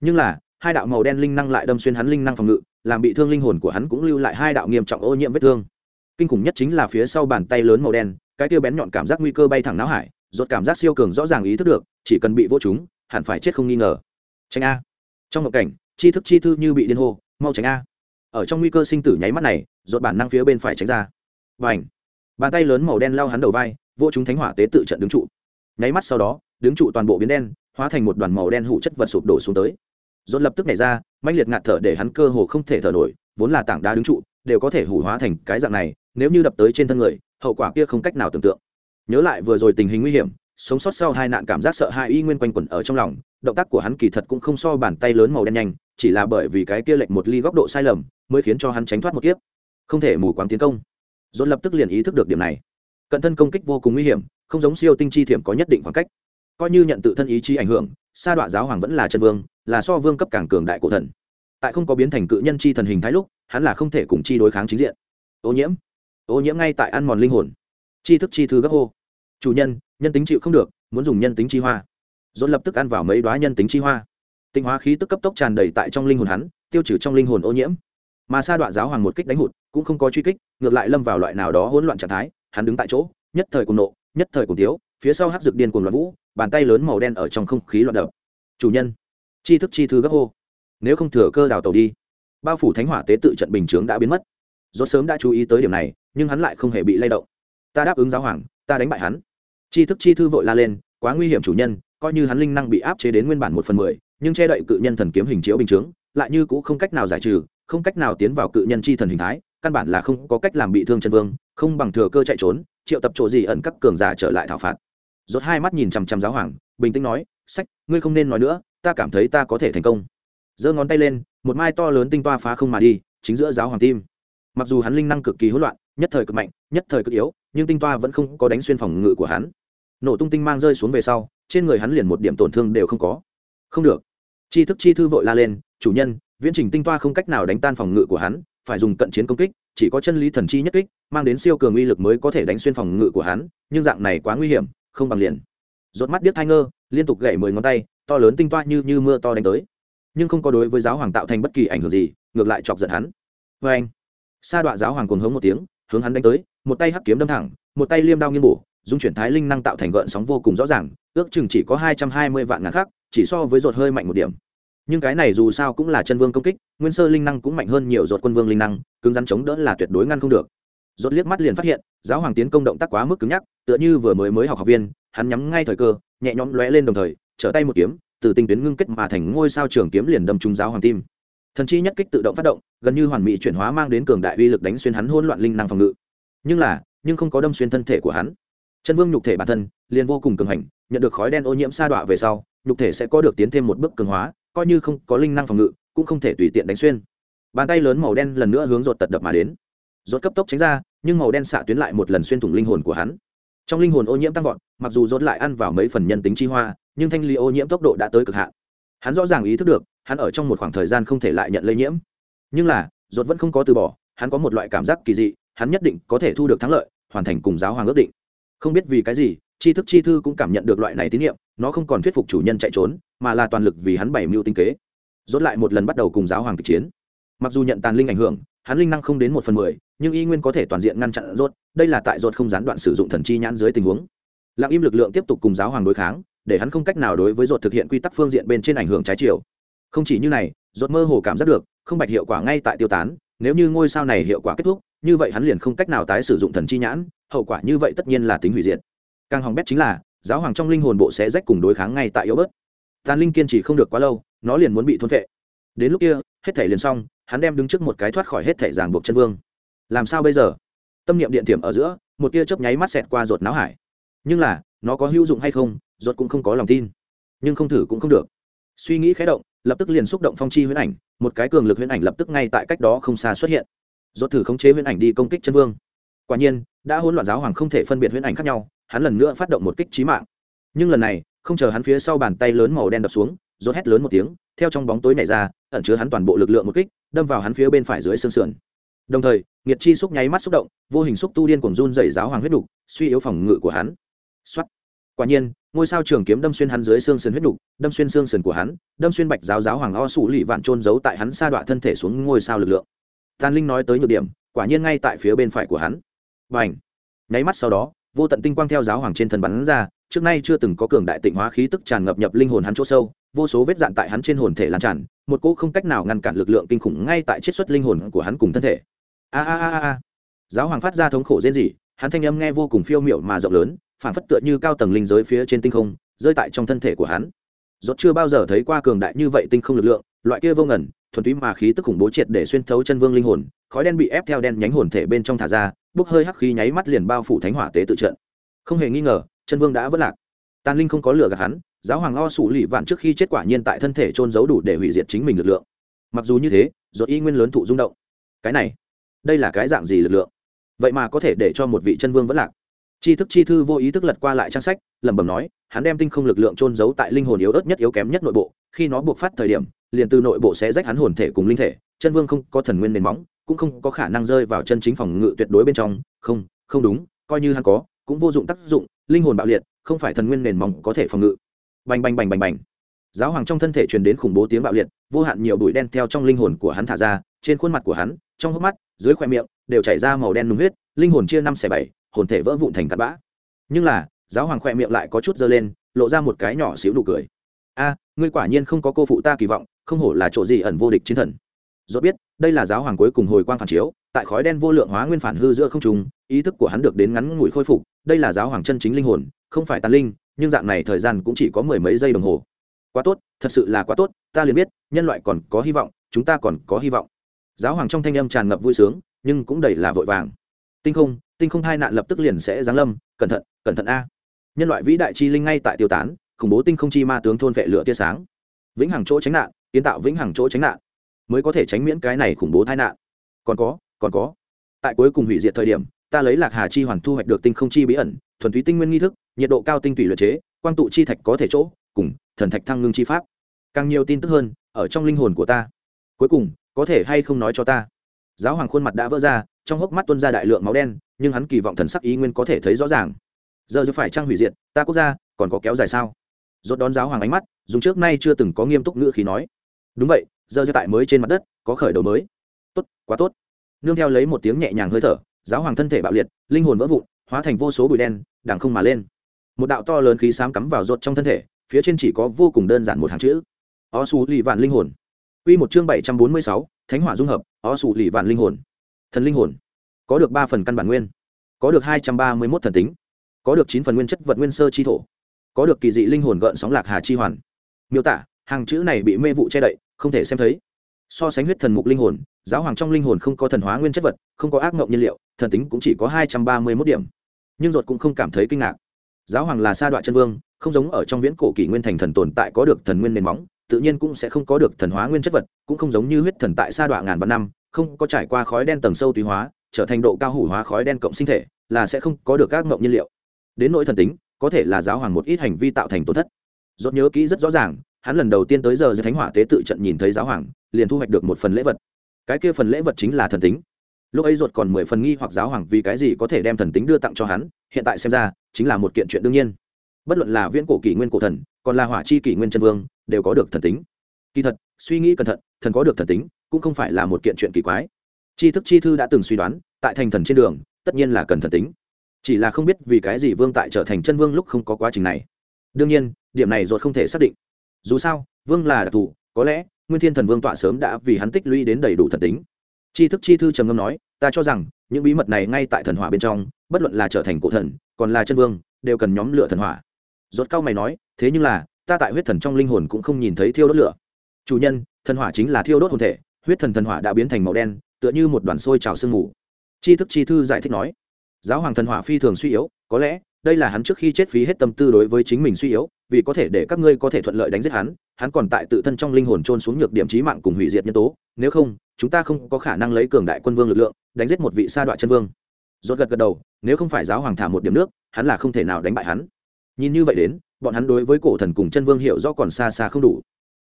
S1: Nhưng là, hai đạo màu đen linh năng lại đâm xuyên hắn linh năng phòng ngự, làm bị thương linh hồn của hắn cũng lưu lại hai đạo nghiêm trọng ô nhiễm vết thương. Kinh khủng nhất chính là phía sau bàn tay lớn màu đen, cái tiêu bén nhọn cảm giác nguy cơ bay thẳng não hải, rốt cảm giác siêu cường rõ ràng ý thức được, chỉ cần bị vô chúng hẳn phải chết không nghi ngờ. Tranh a. Trong một cảnh chi thức chi thư như bị điên hô, mau tránh a. Ở trong nguy cơ sinh tử nháy mắt này dột bản năng phía bên phải tránh ra. Và ảnh bàn tay lớn màu đen lao hắn đầu vai vô chúng thánh hỏa tế tự trận đứng trụ. Nháy mắt sau đó, đứng trụ toàn bộ biến đen, hóa thành một đoàn màu đen hủ chất vật sụp đổ xuống tới. Dột lập tức nhảy ra, mãnh liệt ngạt thở để hắn cơ hồ không thể thở nổi, vốn là tảng đá đứng trụ, đều có thể hủ hóa thành cái dạng này, nếu như đập tới trên thân người, hậu quả kia không cách nào tưởng tượng. Nhớ lại vừa rồi tình hình nguy hiểm, sống sót sau hai nạn cảm giác sợ hãi y nguyên quanh quẩn ở trong lòng, động tác của hắn kỳ thật cũng không so bàn tay lớn màu đen nhanh chỉ là bởi vì cái kia lệch một ly góc độ sai lầm mới khiến cho hắn tránh thoát một kiếp. Không thể mù quáng tiến công. Dồn lập tức liền ý thức được điểm này. Cận thân công kích vô cùng nguy hiểm, không giống siêu tinh chi thiểm có nhất định khoảng cách. Coi như nhận tự thân ý chí ảnh hưởng, sa đọa giáo hoàng vẫn là chân vương, là so vương cấp càng cường đại cổ thần. Tại không có biến thành cự nhân chi thần hình thái lúc, hắn là không thể cùng chi đối kháng chính diện. Ô nhiễm. Ô nhiễm ngay tại ăn mòn linh hồn. Chi thức chi thư gấp hô. Chủ nhân nhân tính chịu không được, muốn dùng nhân tính chi hoa. Dồn lập tức ăn vào mấy đoá nhân tính chi hoa tinh hóa khí tức cấp tốc tràn đầy tại trong linh hồn hắn, tiêu trừ trong linh hồn ô nhiễm. Mà sa đoạn giáo hoàng một kích đánh hụt, cũng không có truy kích, ngược lại lâm vào loại nào đó hỗn loạn trạng thái, hắn đứng tại chỗ, nhất thời cùng nộ, nhất thời cùng tiếu, phía sau hắc dược điên cùng loạn vũ, bàn tay lớn màu đen ở trong không khí loạn đập. Chủ nhân, chi thức chi thư gấp hô. Nếu không thừa cơ đào tàu đi. Bao phủ thánh hỏa tế tự trận bình chướng đã biến mất. Do sớm đã chú ý tới điểm này, nhưng hắn lại không hề bị lay động. Ta đáp ứng giáo hoàng, ta đánh bại hắn. Chi thức chi thư vội la lên, quá nguy hiểm chủ nhân, coi như hắn linh năng bị áp chế đến nguyên bản một phần mười nhưng che đậy cự nhân thần kiếm hình chiếu bình chướng, lại như cũng không cách nào giải trừ, không cách nào tiến vào cự nhân chi thần hình thái, căn bản là không có cách làm bị thương chân vương, không bằng thừa cơ chạy trốn, triệu tập chỗ gì ẩn các cường giả trở lại thảo phạt. Rốt hai mắt nhìn chằm chằm giáo hoàng, bình tĩnh nói, sách, ngươi không nên nói nữa, ta cảm thấy ta có thể thành công. Giơ ngón tay lên, một mai to lớn tinh toa phá không mà đi, chính giữa giáo hoàng tim. Mặc dù hắn linh năng cực kỳ hỗn loạn, nhất thời cực mạnh, nhất thời cực yếu, nhưng tinh toa vẫn không có đánh xuyên phòng ngự của hắn. Nổ tung tinh mang rơi xuống về sau, trên người hắn liền một điểm tổn thương đều không có không được. Chi thức chi thư vội la lên, chủ nhân, viễn trình tinh toa không cách nào đánh tan phòng ngự của hắn, phải dùng cận chiến công kích, chỉ có chân lý thần chi nhất kích, mang đến siêu cường uy lực mới có thể đánh xuyên phòng ngự của hắn, nhưng dạng này quá nguy hiểm, không bằng liền. Rốt mắt điếc thai ngơ, liên tục gậy mười ngón tay, to lớn tinh toa như như mưa to đánh tới. Nhưng không có đối với giáo hoàng tạo thành bất kỳ ảnh hưởng gì, ngược lại chọc giận hắn. Vê anh sa đọa giáo hoàng cuồng hống một tiếng, hướng hắn đánh tới, một tay hắc kiếm đâm thẳng, một tay liêm đao nghiêng bổ dung chuyển thái linh năng tạo thành gợn sóng vô cùng rõ ràng, ước chừng chỉ có hai trăm hai mươi vạn ngàn khác chỉ so với rột hơi mạnh một điểm. Nhưng cái này dù sao cũng là chân vương công kích, nguyên sơ linh năng cũng mạnh hơn nhiều rột quân vương linh năng, cứng rắn chống đỡ là tuyệt đối ngăn không được. Rột liếc mắt liền phát hiện, giáo hoàng tiến công động tác quá mức cứng nhắc, tựa như vừa mới mới học học viên, hắn nhắm ngay thời cơ, nhẹ nhõm lóe lên đồng thời, trở tay một kiếm, từ tinh tuyến ngưng kết mà thành ngôi sao trường kiếm liền đâm trúng giáo hoàng tim. Thần chi nhất kích tự động phát động, gần như hoàn mỹ chuyển hóa mang đến cường đại uy lực đánh xuyên hắn hỗn loạn linh năng phòng ngự. Nhưng là, nhưng không có đâm xuyên thân thể của hắn chân vương nhục thể bản thân, liền vô cùng cường hành, nhận được khói đen ô nhiễm sa đọa về sau, nhục thể sẽ có được tiến thêm một bước cường hóa, coi như không có linh năng phòng ngự, cũng không thể tùy tiện đánh xuyên. Bàn tay lớn màu đen lần nữa hướng rột tật đập mà đến. Rột cấp tốc tránh ra, nhưng màu đen xạ tuyến lại một lần xuyên thủng linh hồn của hắn. Trong linh hồn ô nhiễm tăng vọt, mặc dù rột lại ăn vào mấy phần nhân tính chi hoa, nhưng thanh lý ô nhiễm tốc độ đã tới cực hạn. Hắn rõ ràng ý thức được, hắn ở trong một khoảng thời gian không thể lại nhận lây nhiễm. Nhưng là rột vẫn không có từ bỏ, hắn có một loại cảm giác kỳ dị, hắn nhất định có thể thu được thắng lợi, hoàn thành cùng giáo hoàng ước định không biết vì cái gì, tri thức chi thư cũng cảm nhận được loại này tín nhiệm nó không còn thuyết phục chủ nhân chạy trốn, mà là toàn lực vì hắn bảy mưu tinh kế. Rốt lại một lần bắt đầu cùng giáo hoàng kịch chiến. Mặc dù nhận tàn linh ảnh hưởng, hắn linh năng không đến một phần mười, nhưng y nguyên có thể toàn diện ngăn chặn rốt, đây là tại rốt không gián đoạn sử dụng thần chi nhãn dưới tình huống. Lặng im lực lượng tiếp tục cùng giáo hoàng đối kháng, để hắn không cách nào đối với rốt thực hiện quy tắc phương diện bên trên ảnh hưởng trái chiều. Không chỉ như này, rốt mơ hồ cảm giác được, không bạch hiệu quả ngay tại tiêu tán, nếu như ngôi sao này hiệu quả kết thúc như vậy hắn liền không cách nào tái sử dụng thần chi nhãn, hậu quả như vậy tất nhiên là tính hủy diệt. Càng hỏng bét chính là, giáo hoàng trong linh hồn bộ sẽ rách cùng đối kháng ngay tại yếu bớt. Tàn linh kiên trì không được quá lâu, nó liền muốn bị thôn phệ. Đến lúc kia, hết thể liền xong, hắn đem đứng trước một cái thoát khỏi hết thể ràng buộc chân vương. Làm sao bây giờ? Tâm niệm điện thiểm ở giữa, một tia chớp nháy mắt xẹt qua ruột náo hải. Nhưng là, nó có hữu dụng hay không, ruột cũng không có lòng tin. Nhưng không thử cũng không được. Suy nghĩ khé động, lập tức liền xúc động phong chi huyễn ảnh, một cái cường lực huyễn ảnh lập tức ngay tại cách đó không xa xuất hiện. Rốt thử khống chế huyễn ảnh đi công kích chân vương. Quả nhiên, đã hỗn loạn giáo hoàng không thể phân biệt huyễn ảnh khác nhau, hắn lần nữa phát động một kích trí mạng. Nhưng lần này, không chờ hắn phía sau bàn tay lớn màu đen đập xuống, rốt hét lớn một tiếng, theo trong bóng tối nhảy ra, ẩn chứa hắn toàn bộ lực lượng một kích, đâm vào hắn phía bên phải dưới xương sườn. Đồng thời, nghiệt chi xúc nháy mắt xúc động, vô hình xúc tu điên cuồng run dày giáo hoàng huyết đục, suy yếu phòng ngự của hắn. Xuất quả nhiên, ngôi sao trường kiếm đâm xuyên hắn dưới xương sườn huyết đục, đâm xuyên xương sườn của hắn, đâm xuyên bạch giáo giáo hoàng o sủ lì vạn trôn giấu tại hắn sa đọa thân thể xuống ngôi sao lực lượng tàn linh nói tới nhược điểm, quả nhiên ngay tại phía bên phải của hắn. Và ảnh nháy mắt sau đó, vô tận tinh quang theo giáo hoàng trên thân bắn ra, trước nay chưa từng có cường đại tịnh hóa khí tức tràn ngập nhập linh hồn hắn chỗ sâu, vô số vết dạn tại hắn trên hồn thể lan tràn, một cỗ không cách nào ngăn cản lực lượng kinh khủng ngay tại chiết xuất linh hồn của hắn cùng thân thể. A a a a giáo hoàng phát ra thống khổ rên rỉ, hắn thanh âm nghe vô cùng phiêu miệu mà rộng lớn phản phất tựa như cao tầng linh giới phía trên tinh không, rơi tại trong thân thể của hắn. Rốt chưa bao giờ thấy qua cường đại như vậy tinh không lực lượng, loại kia vô ngẩn thuần túy mà khí tức khủng bố triệt để xuyên thấu chân vương linh hồn, khói đen bị ép theo đen nhánh hồn thể bên trong thả ra, bốc hơi hắc khí nháy mắt liền bao phủ thánh hỏa tế tự trận. Không hề nghi ngờ, chân vương đã vất lạc. Tàn linh không có lửa gạt hắn, giáo hoàng lo sủ lì vạn trước khi chết quả nhiên tại thân thể trôn giấu đủ để hủy diệt chính mình lực lượng. Mặc dù như thế do y nguyên lớn thụ rung động. Cái này, đây là cái dạng gì lực lượng? Vậy mà có thể để cho một vị chân vương vẫn lạc. Tri thức chi thư vô ý thức lật qua lại trang sách, lẩm bẩm nói, hắn đem tinh không lực lượng trôn giấu tại linh hồn yếu ớt nhất yếu kém nhất nội bộ, khi nó buộc phát thời điểm, liền từ nội bộ sẽ rách hắn hồn thể cùng linh thể, chân vương không có thần nguyên nền móng, cũng không có khả năng rơi vào chân chính phòng ngự tuyệt đối bên trong, không không đúng, coi như hắn có, cũng vô dụng tác dụng, linh hồn bạo liệt, không phải thần nguyên nền móng có thể phòng ngự. Bành bành bành bành bành. Giáo hoàng trong thân thể truyền đến khủng bố tiếng bạo liệt, vô hạn nhiều bụi đen theo trong linh hồn của hắn thả ra, trên khuôn mặt của hắn, trong hốc mắt, dưới khóe miệng, đều chảy ra màu đen nung huyết, linh hồn chia năm xẻ bảy hồn thể vỡ vụn thành cát bã. Nhưng là, giáo hoàng khoe miệng lại có chút dơ lên, lộ ra một cái nhỏ xíu nụ cười. A, ngươi quả nhiên không có cô phụ ta kỳ vọng, không hổ là chỗ gì ẩn vô địch chiến thần. Dốt biết, đây là giáo hoàng cuối cùng hồi quang phản chiếu, tại khói đen vô lượng hóa nguyên phản hư giữa không trùng ý thức của hắn được đến ngắn ngủi khôi phục, đây là giáo hoàng chân chính linh hồn, không phải tàn linh, nhưng dạng này thời gian cũng chỉ có mười mấy giây đồng hồ. Quá tốt, thật sự là quá tốt, ta liền biết, nhân loại còn có hy vọng, chúng ta còn có hy vọng. Giáo hoàng trong thanh âm tràn ngập vui sướng, nhưng cũng đầy là vội vàng. Tinh không tinh không thai nạn lập tức liền sẽ giáng lâm, cẩn thận cẩn thận a. Nhân loại vĩ đại chi linh ngay tại tiêu tán, khủng bố tinh không chi ma tướng thôn vệ lửa tia sáng. Vĩnh hằng chỗ tránh nạn, kiến tạo vĩnh hằng chỗ tránh nạn, mới có thể tránh miễn cái này khủng bố tai nạn. Còn có còn có. Tại cuối cùng hủy diệt thời điểm, ta lấy lạc hà chi hoàn thu hoạch được tinh không chi bí ẩn, thuần túy tinh nguyên nghi thức, nhiệt độ cao tinh tủy luyện chế, quang tụ chi thạch có thể chỗ, cùng thần thạch thăng ngưng chi pháp. Càng nhiều tin tức hơn, ở trong linh hồn của ta. Cuối cùng, có thể hay không nói cho ta? giáo hoàng khuôn mặt đã vỡ ra trong hốc mắt tuân ra đại lượng máu đen nhưng hắn kỳ vọng thần sắc ý nguyên có thể thấy rõ ràng. Giờ dù phải trang hủy diệt ta quốc gia còn có kéo dài sao? Dốt đón giáo hoàng ánh mắt dùng trước nay chưa từng có nghiêm túc ngữ khí nói. Đúng vậy giờ dù tại mới trên mặt đất có khởi đầu mới. Tốt quá tốt. Nương theo lấy một tiếng nhẹ nhàng hơi thở giáo hoàng thân thể bạo liệt linh hồn vỡ vụn hóa thành vô số bụi đen đằng không mà lên. Một đạo to lớn khí xám cắm vào rột trong thân thể phía trên chỉ có vô cùng đơn giản một hàng chữ. O su lì vạn linh hồn. Quy một chương 746, thánh hỏa dung hợp, ó sụ lì vạn linh hồn. Thần linh hồn. Có được ba phần căn bản nguyên. Có được hai trăm ba mươi mốt thần tính. Có được chín phần nguyên chất vật nguyên sơ chi thổ. Có được kỳ dị linh hồn gợn sóng lạc hà chi hoàn. Miêu tả, hàng chữ này bị mê vụ che đậy, không thể xem thấy. So sánh huyết thần mục linh hồn, giáo hoàng trong linh hồn không có thần hóa nguyên chất vật, không có ác mộng nhiên liệu, thần tính cũng chỉ có hai trăm ba mươi mốt điểm. Nhưng ruột cũng không cảm thấy kinh ngạc. Giáo hoàng là sa đoạn chân vương, không giống ở trong viễn cổ kỷ nguyên thành thần tồn tại có được thần nguyên nền móng tự nhiên cũng sẽ không có được thần hóa nguyên chất vật, cũng không giống như huyết thần tại sa đoạn ngàn vạn năm, không có trải qua khói đen tầng sâu tùy hóa, trở thành độ cao hủ hóa khói đen cộng sinh thể, là sẽ không có được các mộng nhiên liệu. Đến nỗi thần tính, có thể là giáo hoàng một ít hành vi tạo thành tổn thất. Dốt nhớ kỹ rất rõ ràng, hắn lần đầu tiên tới giờ dưới thánh hỏa tế tự trận nhìn thấy giáo hoàng, liền thu hoạch được một phần lễ vật. Cái kia phần lễ vật chính là thần tính. Lúc ấy ruột còn mười phần nghi hoặc giáo hoàng vì cái gì có thể đem thần tính đưa tặng cho hắn, hiện tại xem ra, chính là một kiện chuyện đương nhiên bất luận là viễn cổ kỷ nguyên cổ thần, còn là hỏa chi kỷ nguyên chân vương, đều có được thần tính. Kỳ thật, suy nghĩ cẩn thận, thần có được thần tính, cũng không phải là một kiện chuyện kỳ quái. Tri thức chi thư đã từng suy đoán, tại thành thần trên đường, tất nhiên là cần thần tính. Chỉ là không biết vì cái gì vương tại trở thành chân vương lúc không có quá trình này. Đương nhiên, điểm này ruột không thể xác định. Dù sao, vương là đặc thù, có lẽ, nguyên thiên thần vương tọa sớm đã vì hắn tích lũy đến đầy đủ thần tính. Tri thức chi thư trầm ngâm nói, ta cho rằng, những bí mật này ngay tại thần hỏa bên trong, bất luận là trở thành cổ thần, còn là chân vương, đều cần nhóm lửa thần hỏa rốt cao mày nói, thế nhưng là, ta tại huyết thần trong linh hồn cũng không nhìn thấy thiêu đốt lửa. Chủ nhân, thần hỏa chính là thiêu đốt hồn thể, huyết thần thần hỏa đã biến thành màu đen, tựa như một đoàn sôi trào sương mù. Chi thức chi thư giải thích nói, giáo hoàng thần hỏa phi thường suy yếu, có lẽ đây là hắn trước khi chết phí hết tâm tư đối với chính mình suy yếu, vì có thể để các ngươi có thể thuận lợi đánh giết hắn hắn còn tại tự thân trong linh hồn trôn xuống nhược điểm trí mạng cùng hủy diệt nhân tố, nếu không, chúng ta không có khả năng lấy cường đại quân vương lực lượng, đánh giết một vị sa đoạn chân vương. Rốt gật gật đầu, nếu không phải giáo hoàng thả một điểm nước, hắn là không thể nào đánh bại hắn nhìn như vậy đến, bọn hắn đối với cổ thần cùng chân vương hiểu rõ còn xa xa không đủ.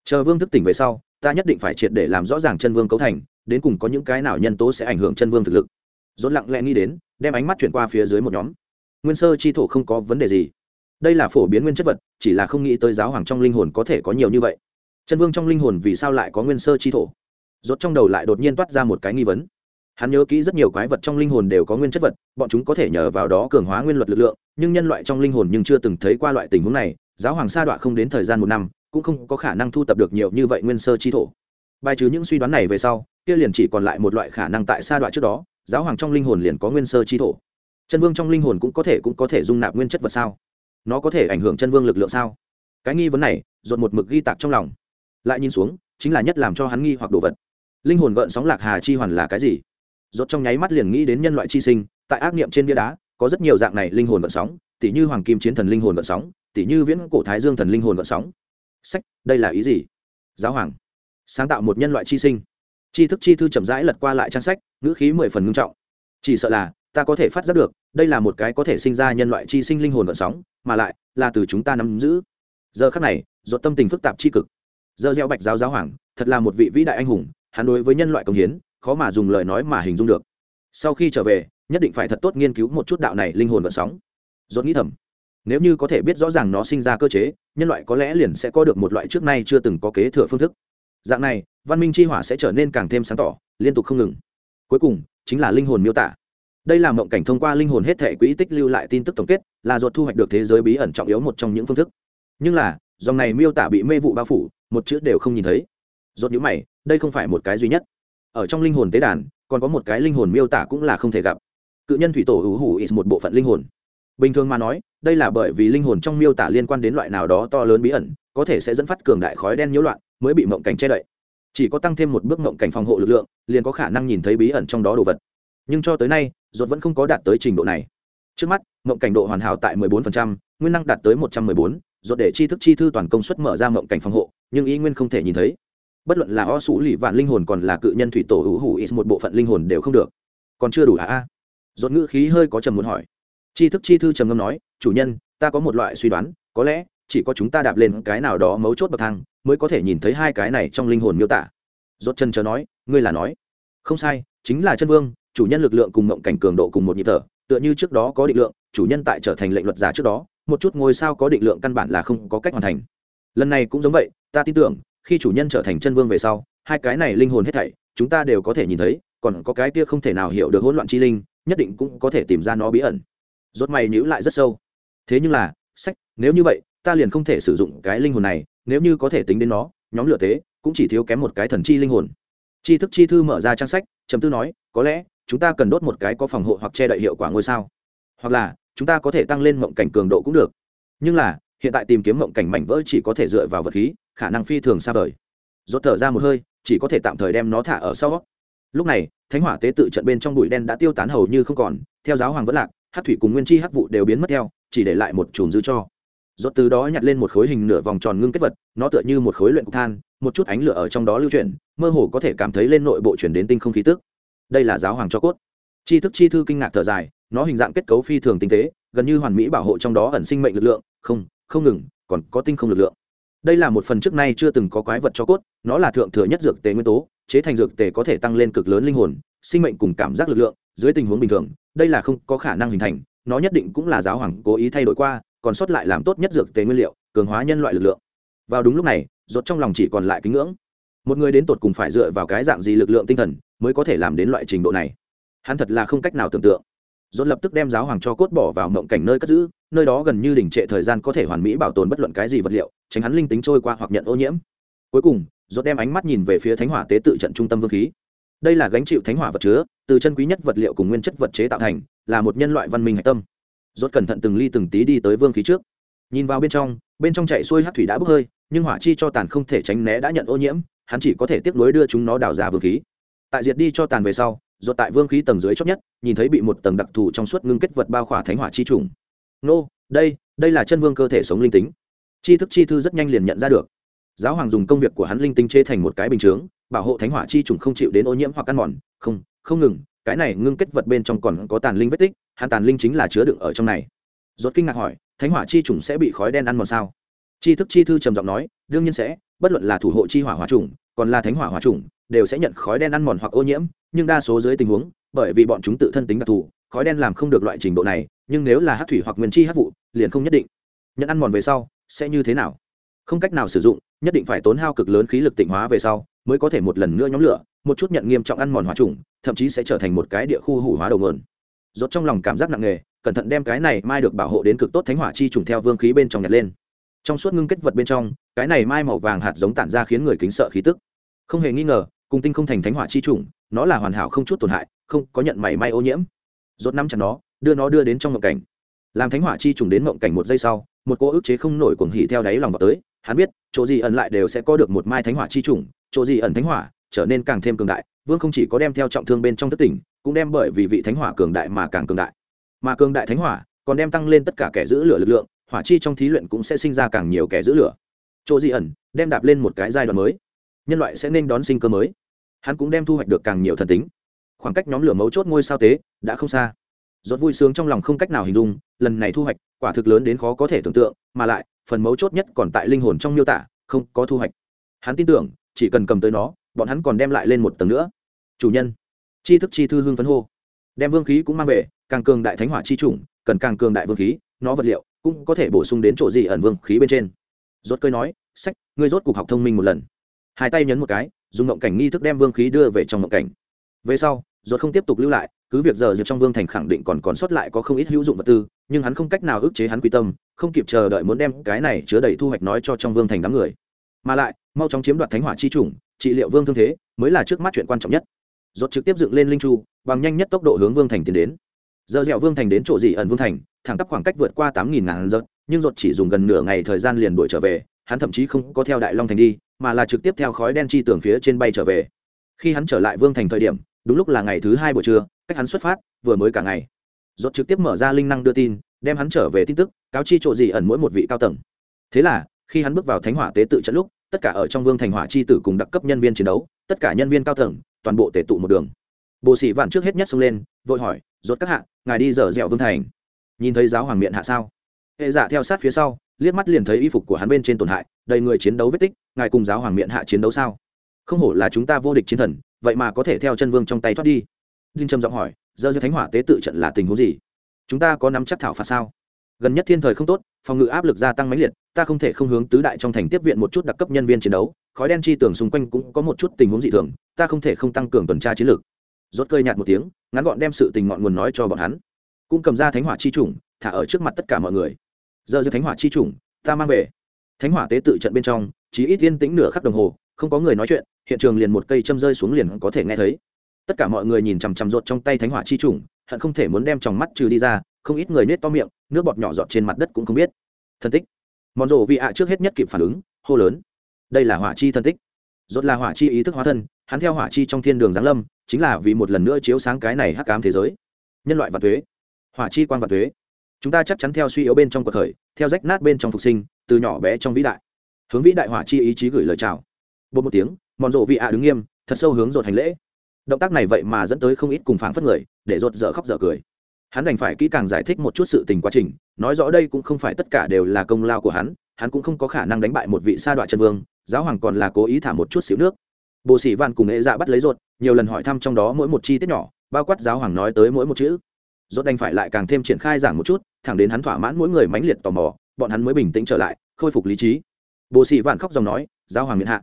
S1: Chờ vương thức tỉnh về sau, ta nhất định phải triệt để làm rõ ràng chân vương cấu thành, đến cùng có những cái nào nhân tố sẽ ảnh hưởng chân vương thực lực. Rốt lặng lẽ nghĩ đến, đem ánh mắt chuyển qua phía dưới một nhóm. Nguyên sơ chi thổ không có vấn đề gì. Đây là phổ biến nguyên chất vật, chỉ là không nghĩ tới giáo hoàng trong linh hồn có thể có nhiều như vậy. Chân vương trong linh hồn vì sao lại có nguyên sơ chi thổ? Rốt trong đầu lại đột nhiên toát ra một cái nghi vấn hắn nhớ kỹ rất nhiều quái vật trong linh hồn đều có nguyên chất vật, bọn chúng có thể nhờ vào đó cường hóa nguyên luật lực lượng, nhưng nhân loại trong linh hồn nhưng chưa từng thấy qua loại tình huống này, giáo hoàng sa đọa không đến thời gian một năm, cũng không có khả năng thu tập được nhiều như vậy nguyên sơ chi thổ. Bài trừ những suy đoán này về sau, kia liền chỉ còn lại một loại khả năng tại sa đọa trước đó, giáo hoàng trong linh hồn liền có nguyên sơ chi thổ. Chân vương trong linh hồn cũng có thể cũng có thể dung nạp nguyên chất vật sao? Nó có thể ảnh hưởng chân vương lực lượng sao? Cái nghi vấn này dồn một mực ghi tạc trong lòng. Lại nhìn xuống, chính là nhất làm cho hắn nghi hoặc đồ vật. Linh hồn gợn sóng lạc hà chi hoàn là cái gì? Rốt trong nháy mắt liền nghĩ đến nhân loại chi sinh, tại ác niệm trên bia đá, có rất nhiều dạng này linh hồn gợn sóng tỷ như hoàng kim chiến thần linh hồn gợn sóng tỷ như viễn cổ thái dương thần linh hồn gợn sóng. Sách, đây là ý gì? Giáo hoàng, sáng tạo một nhân loại chi sinh. Tri thức chi thư chậm rãi lật qua lại trang sách, ngữ khí mười phần nghiêm trọng. Chỉ sợ là, ta có thể phát giác được, đây là một cái có thể sinh ra nhân loại chi sinh linh hồn gợn sóng, mà lại, là từ chúng ta nắm giữ. Giờ khắc này, rốt tâm tình phức tạp chi cực. Giờ gieo bạch giáo giáo hoàng, thật là một vị vĩ đại anh hùng, hắn đối với nhân loại công hiến khó mà dùng lời nói mà hình dung được. Sau khi trở về, nhất định phải thật tốt nghiên cứu một chút đạo này linh hồn vận sóng. Dốt nghĩ thầm, nếu như có thể biết rõ ràng nó sinh ra cơ chế, nhân loại có lẽ liền sẽ có được một loại trước nay chưa từng có kế thừa phương thức. Dạng này, văn minh chi hỏa sẽ trở nên càng thêm sáng tỏ, liên tục không ngừng. Cuối cùng, chính là linh hồn miêu tả. Đây là mộng cảnh thông qua linh hồn hết thể quỹ tích lưu lại tin tức tổng kết, là ruột thu hoạch được thế giới bí ẩn trọng yếu một trong những phương thức. Nhưng là, dòng này miêu tả bị mê vụ bao phủ, một chữ đều không nhìn thấy. Ruột nhữ mày, đây không phải một cái duy nhất ở trong linh hồn tế đàn còn có một cái linh hồn miêu tả cũng là không thể gặp. Cự nhân thủy tổ hữu hủ ít một bộ phận linh hồn. Bình thường mà nói đây là bởi vì linh hồn trong miêu tả liên quan đến loại nào đó to lớn bí ẩn có thể sẽ dẫn phát cường đại khói đen nhiễu loạn mới bị mộng cảnh che đậy. Chỉ có tăng thêm một bước mộng cảnh phòng hộ lực lượng liền có khả năng nhìn thấy bí ẩn trong đó đồ vật. Nhưng cho tới nay dột vẫn không có đạt tới trình độ này. Trước mắt mộng cảnh độ hoàn hảo tại 14%, nguyên năng đạt tới 114, dột để chi thức chi thư toàn công suất mở ra mộng cảnh phòng hộ nhưng ý nguyên không thể nhìn thấy bất luận là o sủ lì vạn linh hồn còn là cự nhân thủy tổ hữu hủ ít một bộ phận linh hồn đều không được. Còn chưa đủ à a? Dột ngữ khí hơi có trầm muốn hỏi. Chi thức chi thư trầm ngâm nói, chủ nhân, ta có một loại suy đoán, có lẽ chỉ có chúng ta đạp lên cái nào đó mấu chốt bậc thang mới có thể nhìn thấy hai cái này trong linh hồn miêu tả. Dột chân chờ nói, ngươi là nói. Không sai, chính là chân vương, chủ nhân lực lượng cùng ngộng cảnh cường độ cùng một nhịp thở, tựa như trước đó có định lượng, chủ nhân tại trở thành lệnh luật giả trước đó, một chút ngôi sao có định lượng căn bản là không có cách hoàn thành. Lần này cũng giống vậy, ta tin tưởng khi chủ nhân trở thành chân vương về sau, hai cái này linh hồn hết thảy, chúng ta đều có thể nhìn thấy, còn có cái kia không thể nào hiểu được hỗn loạn chi linh, nhất định cũng có thể tìm ra nó bí ẩn. Rốt mày nhữ lại rất sâu. Thế nhưng là, sách, nếu như vậy, ta liền không thể sử dụng cái linh hồn này, nếu như có thể tính đến nó, nhóm lửa tế cũng chỉ thiếu kém một cái thần chi linh hồn. Chi thức chi thư mở ra trang sách chấm tư nói, có lẽ, chúng ta cần đốt một cái có phòng hộ hoặc che đậy hiệu quả ngôi sao. Hoặc là, chúng ta có thể tăng lên mộng cảnh cường độ cũng được. Nhưng là hiện tại tìm kiếm mộng cảnh mảnh vỡ chỉ có thể dựa vào vật khí, khả năng phi thường xa vời. Rốt thở ra một hơi, chỉ có thể tạm thời đem nó thả ở sau. Lúc này, thánh hỏa tế tự trận bên trong bụi đen đã tiêu tán hầu như không còn, theo giáo hoàng vẫn lạc hát thủy cùng nguyên chi hắc vụ đều biến mất theo, chỉ để lại một chùm dư cho. Rốt từ đó nhặt lên một khối hình nửa vòng tròn ngưng kết vật, nó tựa như một khối luyện cục than, một chút ánh lửa ở trong đó lưu chuyển, mơ hồ có thể cảm thấy lên nội bộ chuyển đến tinh không khí tức. Đây là giáo hoàng cho cốt. Chi thức chi thư kinh ngạc thở dài, nó hình dạng kết cấu phi thường tinh tế, gần như hoàn mỹ bảo hộ trong đó ẩn sinh mệnh lực lượng, không không ngừng, còn có tinh không lực lượng. Đây là một phần trước nay chưa từng có quái vật cho cốt, nó là thượng thừa nhất dược tề nguyên tố, chế thành dược tề có thể tăng lên cực lớn linh hồn, sinh mệnh cùng cảm giác lực lượng, dưới tình huống bình thường, đây là không có khả năng hình thành, nó nhất định cũng là giáo hoàng cố ý thay đổi qua, còn sót lại làm tốt nhất dược tề nguyên liệu, cường hóa nhân loại lực lượng. Vào đúng lúc này, rốt trong lòng chỉ còn lại kính ngưỡng. Một người đến tột cùng phải dựa vào cái dạng gì lực lượng tinh thần mới có thể làm đến loại trình độ này? Hắn thật là không cách nào tưởng tượng dồn lập tức đem giáo hoàng cho cốt bỏ vào mộng cảnh nơi cất giữ, nơi đó gần như đỉnh trệ thời gian có thể hoàn mỹ bảo tồn bất luận cái gì vật liệu, tránh hắn linh tính trôi qua hoặc nhận ô nhiễm. Cuối cùng dồn đem ánh mắt nhìn về phía thánh hỏa tế tự trận trung tâm vương khí. Đây là gánh chịu thánh hỏa vật chứa, từ chân quý nhất vật liệu cùng nguyên chất vật chế tạo thành, là một nhân loại văn minh hạch tâm. Dốt cẩn thận từng ly từng tí đi tới vương khí trước. Nhìn vào bên trong bên trong chạy xuôi hát thủy đã bốc hơi, nhưng hỏa chi cho tàn không thể tránh né đã nhận ô nhiễm, hắn chỉ có thể tiếp nối đưa chúng nó đào ra vương khí. Tại diệt đi cho tàn về sau Rốt tại vương khí tầng dưới chót nhất, nhìn thấy bị một tầng đặc thù trong suốt ngưng kết vật bao khỏa thánh hỏa chi trùng. Nô, đây đây là chân vương cơ thể sống linh tính. Chi thức chi thư rất nhanh liền nhận ra được. Giáo hoàng dùng công việc của hắn linh tinh chế thành một cái bình chướng, bảo hộ thánh hỏa chi trùng không chịu đến ô nhiễm hoặc ăn mòn. Không không ngừng, cái này ngưng kết vật bên trong còn có tàn linh vết tích, hắn tàn linh chính là chứa đựng ở trong này. Rốt kinh ngạc hỏi, thánh hỏa chi trùng sẽ bị khói đen ăn mòn sao? Chi thức chi thư trầm giọng nói, đương nhiên sẽ, bất luận là thủ hộ chi hỏa hỏa trùng, còn là thánh hỏa hỏa trùng đều sẽ nhận khói đen ăn mòn hoặc ô nhiễm, nhưng đa số dưới tình huống, bởi vì bọn chúng tự thân tính đặc thù, khói đen làm không được loại trình độ này, nhưng nếu là hát thủy hoặc nguyên chi hát vụ, liền không nhất định. Nhận ăn mòn về sau, sẽ như thế nào? Không cách nào sử dụng, nhất định phải tốn hao cực lớn khí lực tịnh hóa về sau, mới có thể một lần nữa nhóm lửa, một chút nhận nghiêm trọng ăn mòn hóa trùng, thậm chí sẽ trở thành một cái địa khu hủ hóa đầu mượn rốt trong lòng cảm giác nặng nề, cẩn thận đem cái này mai được bảo hộ đến cực tốt thánh hỏa chi trùng theo vương khí bên trong nhặt lên. Trong suốt ngưng kết vật bên trong, cái này mai màu vàng hạt giống tản ra khiến người kính sợ khí tức. Không hề nghi ngờ cùng tinh không thành thánh hỏa chi trùng nó là hoàn hảo không chút tổn hại, không có nhận mảy may ô nhiễm. Rốt nắm chặt nó, đưa nó đưa đến trong mộng cảnh. Làm thánh hỏa chi trùng đến mộng cảnh một giây sau, một cô ức chế không nổi cuồng hỉ theo đáy lòng vào tới, hắn biết, chỗ gì ẩn lại đều sẽ có được một mai thánh hỏa chi trùng chỗ gì ẩn thánh hỏa trở nên càng thêm cường đại, vương không chỉ có đem theo trọng thương bên trong thất tỉnh cũng đem bởi vì vị thánh hỏa cường đại mà càng cường đại. Mà cường đại thánh hỏa còn đem tăng lên tất cả kẻ giữ lửa lực lượng, hỏa chi trong thí luyện cũng sẽ sinh ra càng nhiều kẻ giữ lửa. Chỗ di ẩn, đem đạp lên một cái giai đoạn mới. Nhân loại sẽ nên đón sinh cơ mới hắn cũng đem thu hoạch được càng nhiều thần tính. Khoảng cách nhóm lửa mấu chốt ngôi sao tế đã không xa. Rốt vui sướng trong lòng không cách nào hình dung, lần này thu hoạch quả thực lớn đến khó có thể tưởng tượng, mà lại, phần mấu chốt nhất còn tại linh hồn trong miêu tả, không có thu hoạch. Hắn tin tưởng, chỉ cần cầm tới nó, bọn hắn còn đem lại lên một tầng nữa. Chủ nhân. Chi thức chi thư hương phấn hô. Đem vương khí cũng mang về, càng cường đại thánh hỏa chi chủng, cần càng cường đại vương khí, nó vật liệu cũng có thể bổ sung đến chỗ gì ẩn vương khí bên trên. Rốt cơi nói, sách, ngươi rốt cục học thông minh một lần hai tay nhấn một cái, dùng ngộng cảnh nghi thức đem vương khí đưa về trong ngộng cảnh. Về sau rốt không tiếp tục lưu lại, cứ việc giờ diệp trong vương thành khẳng định còn còn sót lại có không ít hữu dụng vật tư, nhưng hắn không cách nào ức chế hắn quy tâm, không kịp chờ đợi muốn đem cái này chứa đầy thu hoạch nói cho trong vương thành đám người. Mà lại, mau chóng chiếm đoạt thánh hỏa chi chủng, trị liệu vương thương thế, mới là trước mắt chuyện quan trọng nhất. Rốt trực tiếp dựng lên linh chu, bằng nhanh nhất tốc độ hướng vương thành tiến đến. Giờ dẻo vương thành đến chỗ gì ẩn vương thành, thẳng tắp khoảng cách vượt qua tám nghìn ngàn giật nhưng rốt chỉ dùng gần nửa ngày thời gian liền đuổi trở về, hắn thậm chí không có theo đại long thành đi mà là trực tiếp theo khói đen chi tường phía trên bay trở về. Khi hắn trở lại vương thành thời điểm, đúng lúc là ngày thứ hai buổi trưa, cách hắn xuất phát, vừa mới cả ngày. Rốt trực tiếp mở ra linh năng đưa tin, đem hắn trở về tin tức, cáo chi chỗ gì ẩn mỗi một vị cao tầng. Thế là, khi hắn bước vào thánh hỏa tế tự trận lúc, tất cả ở trong vương thành hỏa chi tử cùng đặc cấp nhân viên chiến đấu, tất cả nhân viên cao tầng, toàn bộ tể tụ một đường. Bộ sĩ vạn trước hết nhất xông lên, vội hỏi, rốt các hạ, ngài đi dở dẻo vương thành? Nhìn thấy giáo hoàng miệng hạ sao? Hệ giả theo sát phía sau liếc mắt liền thấy y phục của hắn bên trên tổn hại, đầy người chiến đấu vết tích, ngài cùng giáo hoàng miệng hạ chiến đấu sao? Không hổ là chúng ta vô địch chiến thần, vậy mà có thể theo chân vương trong tay thoát đi. Linh trầm giọng hỏi, giờ giữa thánh hỏa tế tự trận là tình huống gì? Chúng ta có nắm chắc thảo phạt sao? Gần nhất thiên thời không tốt, phòng ngự áp lực gia tăng mãnh liệt, ta không thể không hướng tứ đại trong thành tiếp viện một chút đặc cấp nhân viên chiến đấu, khói đen chi tường xung quanh cũng có một chút tình huống dị thường, ta không thể không tăng cường tuần tra chiến lược. Rốt cơi nhạt một tiếng, ngắn gọn đem sự tình ngọn nguồn nói cho bọn hắn. Cũng cầm ra thánh hỏa chi chủng, thả ở trước mặt tất cả mọi người giờ dơ thánh hỏa chi chủng ta mang về. Thánh hỏa tế tự trận bên trong chỉ ít yên tĩnh nửa khắc đồng hồ không có người nói chuyện hiện trường liền một cây châm rơi xuống liền có thể nghe thấy. Tất cả mọi người nhìn chằm chằm rột trong tay thánh hỏa chi chủng, hận không thể muốn đem tròng mắt trừ đi ra không ít người nết to miệng nước bọt nhỏ giọt trên mặt đất cũng không biết. Thân tích. Mòn rộ vị ạ trước hết nhất kịp phản ứng hô lớn. Đây là hỏa chi thân tích. Rốt là hỏa chi ý thức hóa thân hắn theo hỏa chi trong thiên đường giáng lâm chính là vì một lần nữa chiếu sáng cái này hắc ám thế giới. Nhân loại và thuế. Hỏa chi quan và thuế chúng ta chắc chắn theo suy yếu bên trong cuộc khởi, theo rách nát bên trong phục sinh, từ nhỏ bé trong vĩ đại. Hướng vĩ đại hỏa chi ý chí gửi lời chào. Bột một tiếng, mòn rộ vị ạ đứng nghiêm, thật sâu hướng rột hành lễ. Động tác này vậy mà dẫn tới không ít cùng phảng phất người, để rột dở khóc dở cười. Hắn đành phải kỹ càng giải thích một chút sự tình quá trình, nói rõ đây cũng không phải tất cả đều là công lao của hắn hắn cũng không có khả năng đánh bại một vị sa đoạn chân vương, giáo hoàng còn là cố ý thả một chút xíu nước. Bộ sĩ văn cùng nghệ dạ bắt lấy rột nhiều lần hỏi thăm trong đó mỗi một chi tiết nhỏ, bao quát giáo hoàng nói tới mỗi một chữ. Rốt đành phải lại càng thêm triển khai giảng một chút thẳng đến hắn thỏa mãn mỗi người mãnh liệt tò mò, bọn hắn mới bình tĩnh trở lại, khôi phục lý trí. Bồ sĩ vạn khóc dòng nói, giáo hoàng miễn hạ,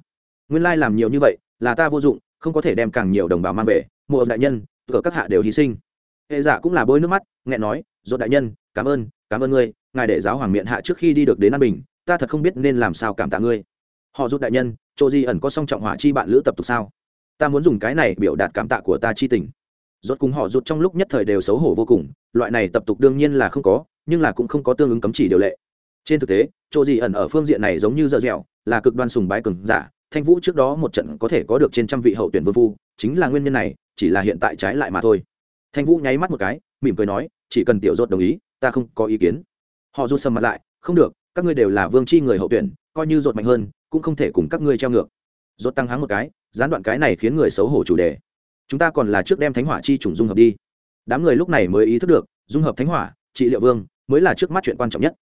S1: nguyên lai làm nhiều như vậy là ta vô dụng, không có thể đem càng nhiều đồng bào mang về, mùa đại nhân cờ các hạ đều hy sinh. Hệ giả cũng là bôi nước mắt, nghẹn nói dốt đại nhân, cảm ơn cảm ơn ngươi, ngài để giáo hoàng miệng hạ trước khi đi được đến an bình, ta thật không biết nên làm sao cảm tạ ngươi. Họ giúp đại nhân, chỗ gì ẩn có song trọng hỏa chi bạn lữ tập tục sao? Ta muốn dùng cái này biểu đạt cảm tạ của ta chi tình rốt cùng họ rụt trong lúc nhất thời đều xấu hổ vô cùng, loại này tập tục đương nhiên là không có, nhưng là cũng không có tương ứng cấm chỉ điều lệ. Trên thực tế, chỗ gì ẩn ở phương diện này giống như dở dẻo, là cực đoan sùng bái cường giả, thanh vũ trước đó một trận có thể có được trên trăm vị hậu tuyển vương phu, chính là nguyên nhân này, chỉ là hiện tại trái lại mà thôi. Thanh vũ nháy mắt một cái, mỉm cười nói, chỉ cần tiểu rốt đồng ý, ta không có ý kiến. Họ rụt sầm mặt lại, không được, các ngươi đều là vương chi người hậu tuyển, coi như rột mạnh hơn, cũng không thể cùng các ngươi treo ngược. Rốt tăng háng một cái, gián đoạn cái này khiến người xấu hổ chủ đề chúng ta còn là trước đem thánh hỏa chi trùng dung hợp đi. Đám người lúc này mới ý thức được, dung hợp thánh hỏa, trị liệu vương, mới là trước mắt chuyện quan trọng nhất.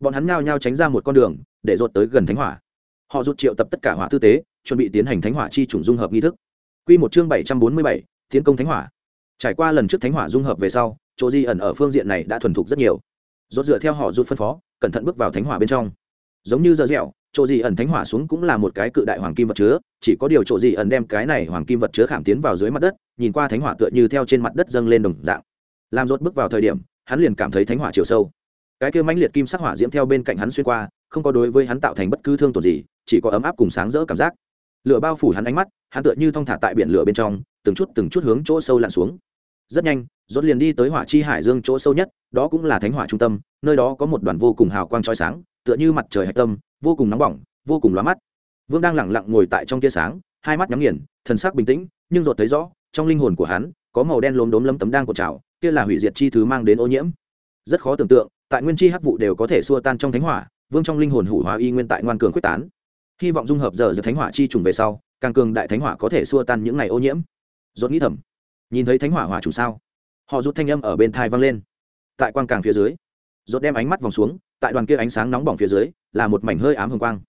S1: Bọn hắn nhao nhao tránh ra một con đường, để rột tới gần thánh hỏa. Họ rút triệu tập tất cả hỏa tư tế, chuẩn bị tiến hành thánh hỏa chi trùng dung hợp nghi thức. Quy một chương bảy trăm bốn mươi bảy, tiến công thánh hỏa. Trải qua lần trước thánh hỏa dung hợp về sau, chỗ di ẩn ở phương diện này đã thuần thục rất nhiều. Rốt dựa theo họ rút phân phó, cẩn thận bước vào thánh hỏa bên trong. Giống như giờ dẻo chỗ gì ẩn thánh hỏa xuống cũng là một cái cự đại hoàng kim vật chứa, chỉ có điều chỗ gì ẩn đem cái này hoàng kim vật chứa khảm tiến vào dưới mặt đất, nhìn qua thánh hỏa tựa như theo trên mặt đất dâng lên đồng dạng. Làm rốt bước vào thời điểm, hắn liền cảm thấy thánh hỏa chiều sâu. Cái kia mãnh liệt kim sắc hỏa diễm theo bên cạnh hắn xuyên qua, không có đối với hắn tạo thành bất cứ thương tổn gì, chỉ có ấm áp cùng sáng rỡ cảm giác. Lửa bao phủ hắn ánh mắt, hắn tựa như thong thả tại biển lửa bên trong, từng chút từng chút hướng chỗ sâu lặn xuống. Rất nhanh, rốt liền đi tới hỏa chi hải dương chỗ sâu nhất, đó cũng là thánh hỏa trung tâm, nơi đó có một đoàn vô cùng hào quang chói sáng, tựa như mặt trời hạch tâm vô cùng nóng bỏng, vô cùng lóa mắt. Vương đang lẳng lặng ngồi tại trong tia sáng, hai mắt nhắm nghiền, thần sắc bình tĩnh, nhưng ruột thấy rõ, trong linh hồn của hắn, có màu đen lốm đốm lấm tấm đang cột trào, kia là hủy diệt chi thứ mang đến ô nhiễm. Rất khó tưởng tượng, tại nguyên chi hắc vụ đều có thể xua tan trong thánh hỏa, vương trong linh hồn hủ hóa y nguyên tại ngoan cường quyết tán. Hy vọng dung hợp giờ giờ thánh hỏa chi trùng về sau, càng cường đại thánh hỏa có thể xua tan những ngày ô nhiễm. Rốt nghĩ thầm, nhìn thấy thánh hỏa hỏa chủ sao? Họ rút thanh âm ở bên thai vang lên. Tại quang càng phía dưới rốt đem ánh mắt vòng xuống, tại đoàn kia ánh sáng nóng bỏng phía dưới, là một mảnh hơi ám hồng quang.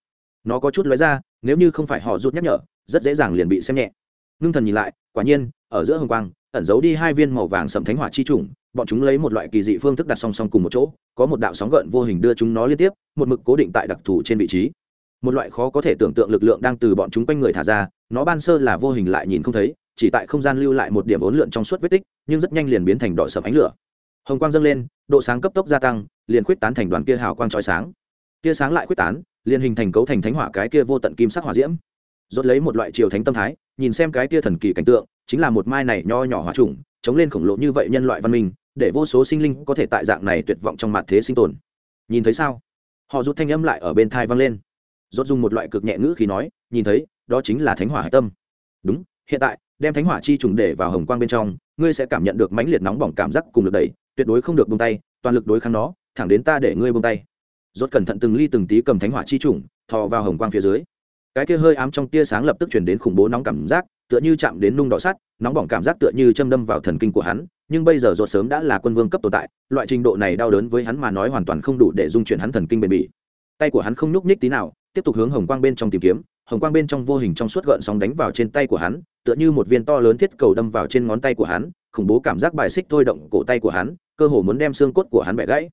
S1: Nó có chút lóe ra, nếu như không phải họ rút nhắc nhở, rất dễ dàng liền bị xem nhẹ. Ngưng thần nhìn lại, quả nhiên, ở giữa hồng quang, ẩn giấu đi hai viên màu vàng sầm thánh hỏa chi trùng, bọn chúng lấy một loại kỳ dị phương thức đặt song song cùng một chỗ, có một đạo sóng gợn vô hình đưa chúng nó liên tiếp, một mực cố định tại đặc thù trên vị trí. Một loại khó có thể tưởng tượng lực lượng đang từ bọn chúng quanh người thả ra, nó ban sơ là vô hình lại nhìn không thấy, chỉ tại không gian lưu lại một điểm ốn lượn trong suốt vết tích, nhưng rất nhanh liền biến thành đỏ sầm ánh lửa hồng quang dâng lên, độ sáng cấp tốc gia tăng, liền khuyết tán thành đoàn kia hào quang trói sáng. Tia sáng lại khuyết tán, liền hình thành cấu thành thánh hỏa cái kia vô tận kim sắc hỏa diễm. Rốt lấy một loại triều thánh tâm thái, nhìn xem cái kia thần kỳ cảnh tượng, chính là một mai này nho nhỏ hỏa trùng, chống lên khổng lồ như vậy nhân loại văn minh, để vô số sinh linh có thể tại dạng này tuyệt vọng trong mặt thế sinh tồn. Nhìn thấy sao? Họ rút thanh âm lại ở bên thai vang lên. Rốt dùng một loại cực nhẹ ngữ khi nói, nhìn thấy, đó chính là thánh hỏa hải tâm. Đúng, hiện tại, đem thánh hỏa chi trùng để vào hồng quang bên trong, ngươi sẽ cảm nhận được mãnh liệt nóng bỏng cảm giác cùng lực đẩy tuyệt đối không được buông tay, toàn lực đối kháng nó, thẳng đến ta để ngươi buông tay. Rốt cẩn thận từng ly từng tí cầm thánh hỏa chi trùng, thò vào hồng quang phía dưới. Cái kia hơi ám trong tia sáng lập tức truyền đến khủng bố nóng cảm giác, tựa như chạm đến nung đỏ sắt, nóng bỏng cảm giác tựa như châm đâm vào thần kinh của hắn, nhưng bây giờ rốt sớm đã là quân vương cấp tồn tại, loại trình độ này đau đớn với hắn mà nói hoàn toàn không đủ để dung chuyển hắn thần kinh bền bỉ. Tay của hắn không nhúc nhích tí nào, tiếp tục hướng hồng quang bên trong tìm kiếm, hồng quang bên trong vô hình trong suốt gợn sóng đánh vào trên tay của hắn, tựa như một viên to lớn thiết cầu đâm vào trên ngón tay của hắn, khủng bố cảm giác bài xích thôi động cổ tay của hắn cơ hồ muốn đem xương cốt của hắn bẻ gãy.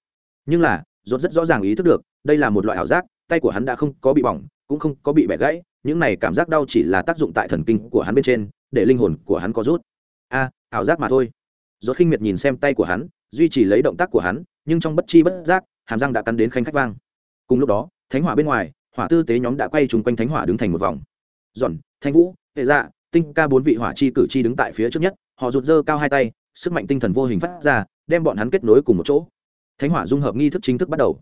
S1: Nhưng là, rốt rất rõ ràng ý thức được, đây là một loại ảo giác, tay của hắn đã không có bị bỏng, cũng không có bị bẻ gãy, những này cảm giác đau chỉ là tác dụng tại thần kinh của hắn bên trên, để linh hồn của hắn có rút. A à, ảo giác mà thôi. Rốt khinh miệt nhìn xem tay của hắn, duy trì lấy động tác của hắn, nhưng trong bất chi bất giác, hàm răng đã cắn đến khanh khách vang. Cùng lúc đó, thánh hỏa bên ngoài, hỏa tư tế nhóm đã quay chung quanh thánh hỏa đứng thành một vòng. Giòn, thanh vũ, hệ dạ tinh ca bốn vị hỏa chi cử chi đứng tại phía trước nhất, họ rụt dơ cao hai tay, sức mạnh tinh thần vô hình phát ra đem bọn hắn kết nối cùng một chỗ. Thánh hỏa dung hợp nghi thức chính thức bắt đầu.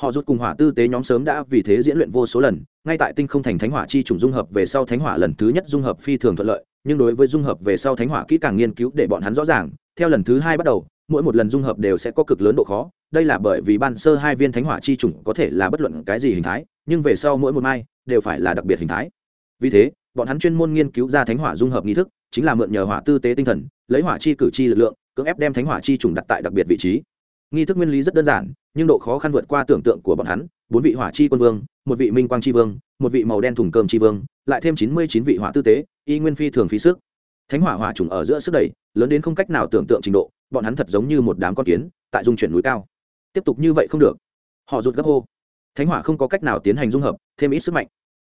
S1: Họ rút cùng hỏa tư tế nhóm sớm đã vì thế diễn luyện vô số lần, ngay tại tinh không thành thánh hỏa chi trùng dung hợp về sau thánh hỏa lần thứ nhất dung hợp phi thường thuận lợi, nhưng đối với dung hợp về sau thánh hỏa kỹ càng nghiên cứu để bọn hắn rõ ràng, theo lần thứ hai bắt đầu, mỗi một lần dung hợp đều sẽ có cực lớn độ khó, đây là bởi vì ban sơ hai viên thánh hỏa chi trùng có thể là bất luận cái gì hình thái, nhưng về sau mỗi một mai đều phải là đặc biệt hình thái. Vì thế, bọn hắn chuyên môn nghiên cứu ra thánh hỏa dung hợp nghi thức, chính là mượn nhờ hỏa tư tế tinh thần, lấy hỏa chi cử chi lực lượng cưỡng ép đem thánh hỏa chi trùng đặt tại đặc biệt vị trí. Nghi thức nguyên lý rất đơn giản, nhưng độ khó khăn vượt qua tưởng tượng của bọn hắn. Bốn vị hỏa chi quân vương, một vị minh quang chi vương, một vị màu đen thùng cơm chi vương, lại thêm chín mươi chín vị hỏa tư tế, y nguyên phi thường phí sức. Thánh hỏa hỏa trùng ở giữa sức đẩy, lớn đến không cách nào tưởng tượng trình độ, bọn hắn thật giống như một đám con kiến, tại dung chuyển núi cao. Tiếp tục như vậy không được. Họ rụt gấp hô. Thánh hỏa không có cách nào tiến hành dung hợp, thêm ít sức mạnh.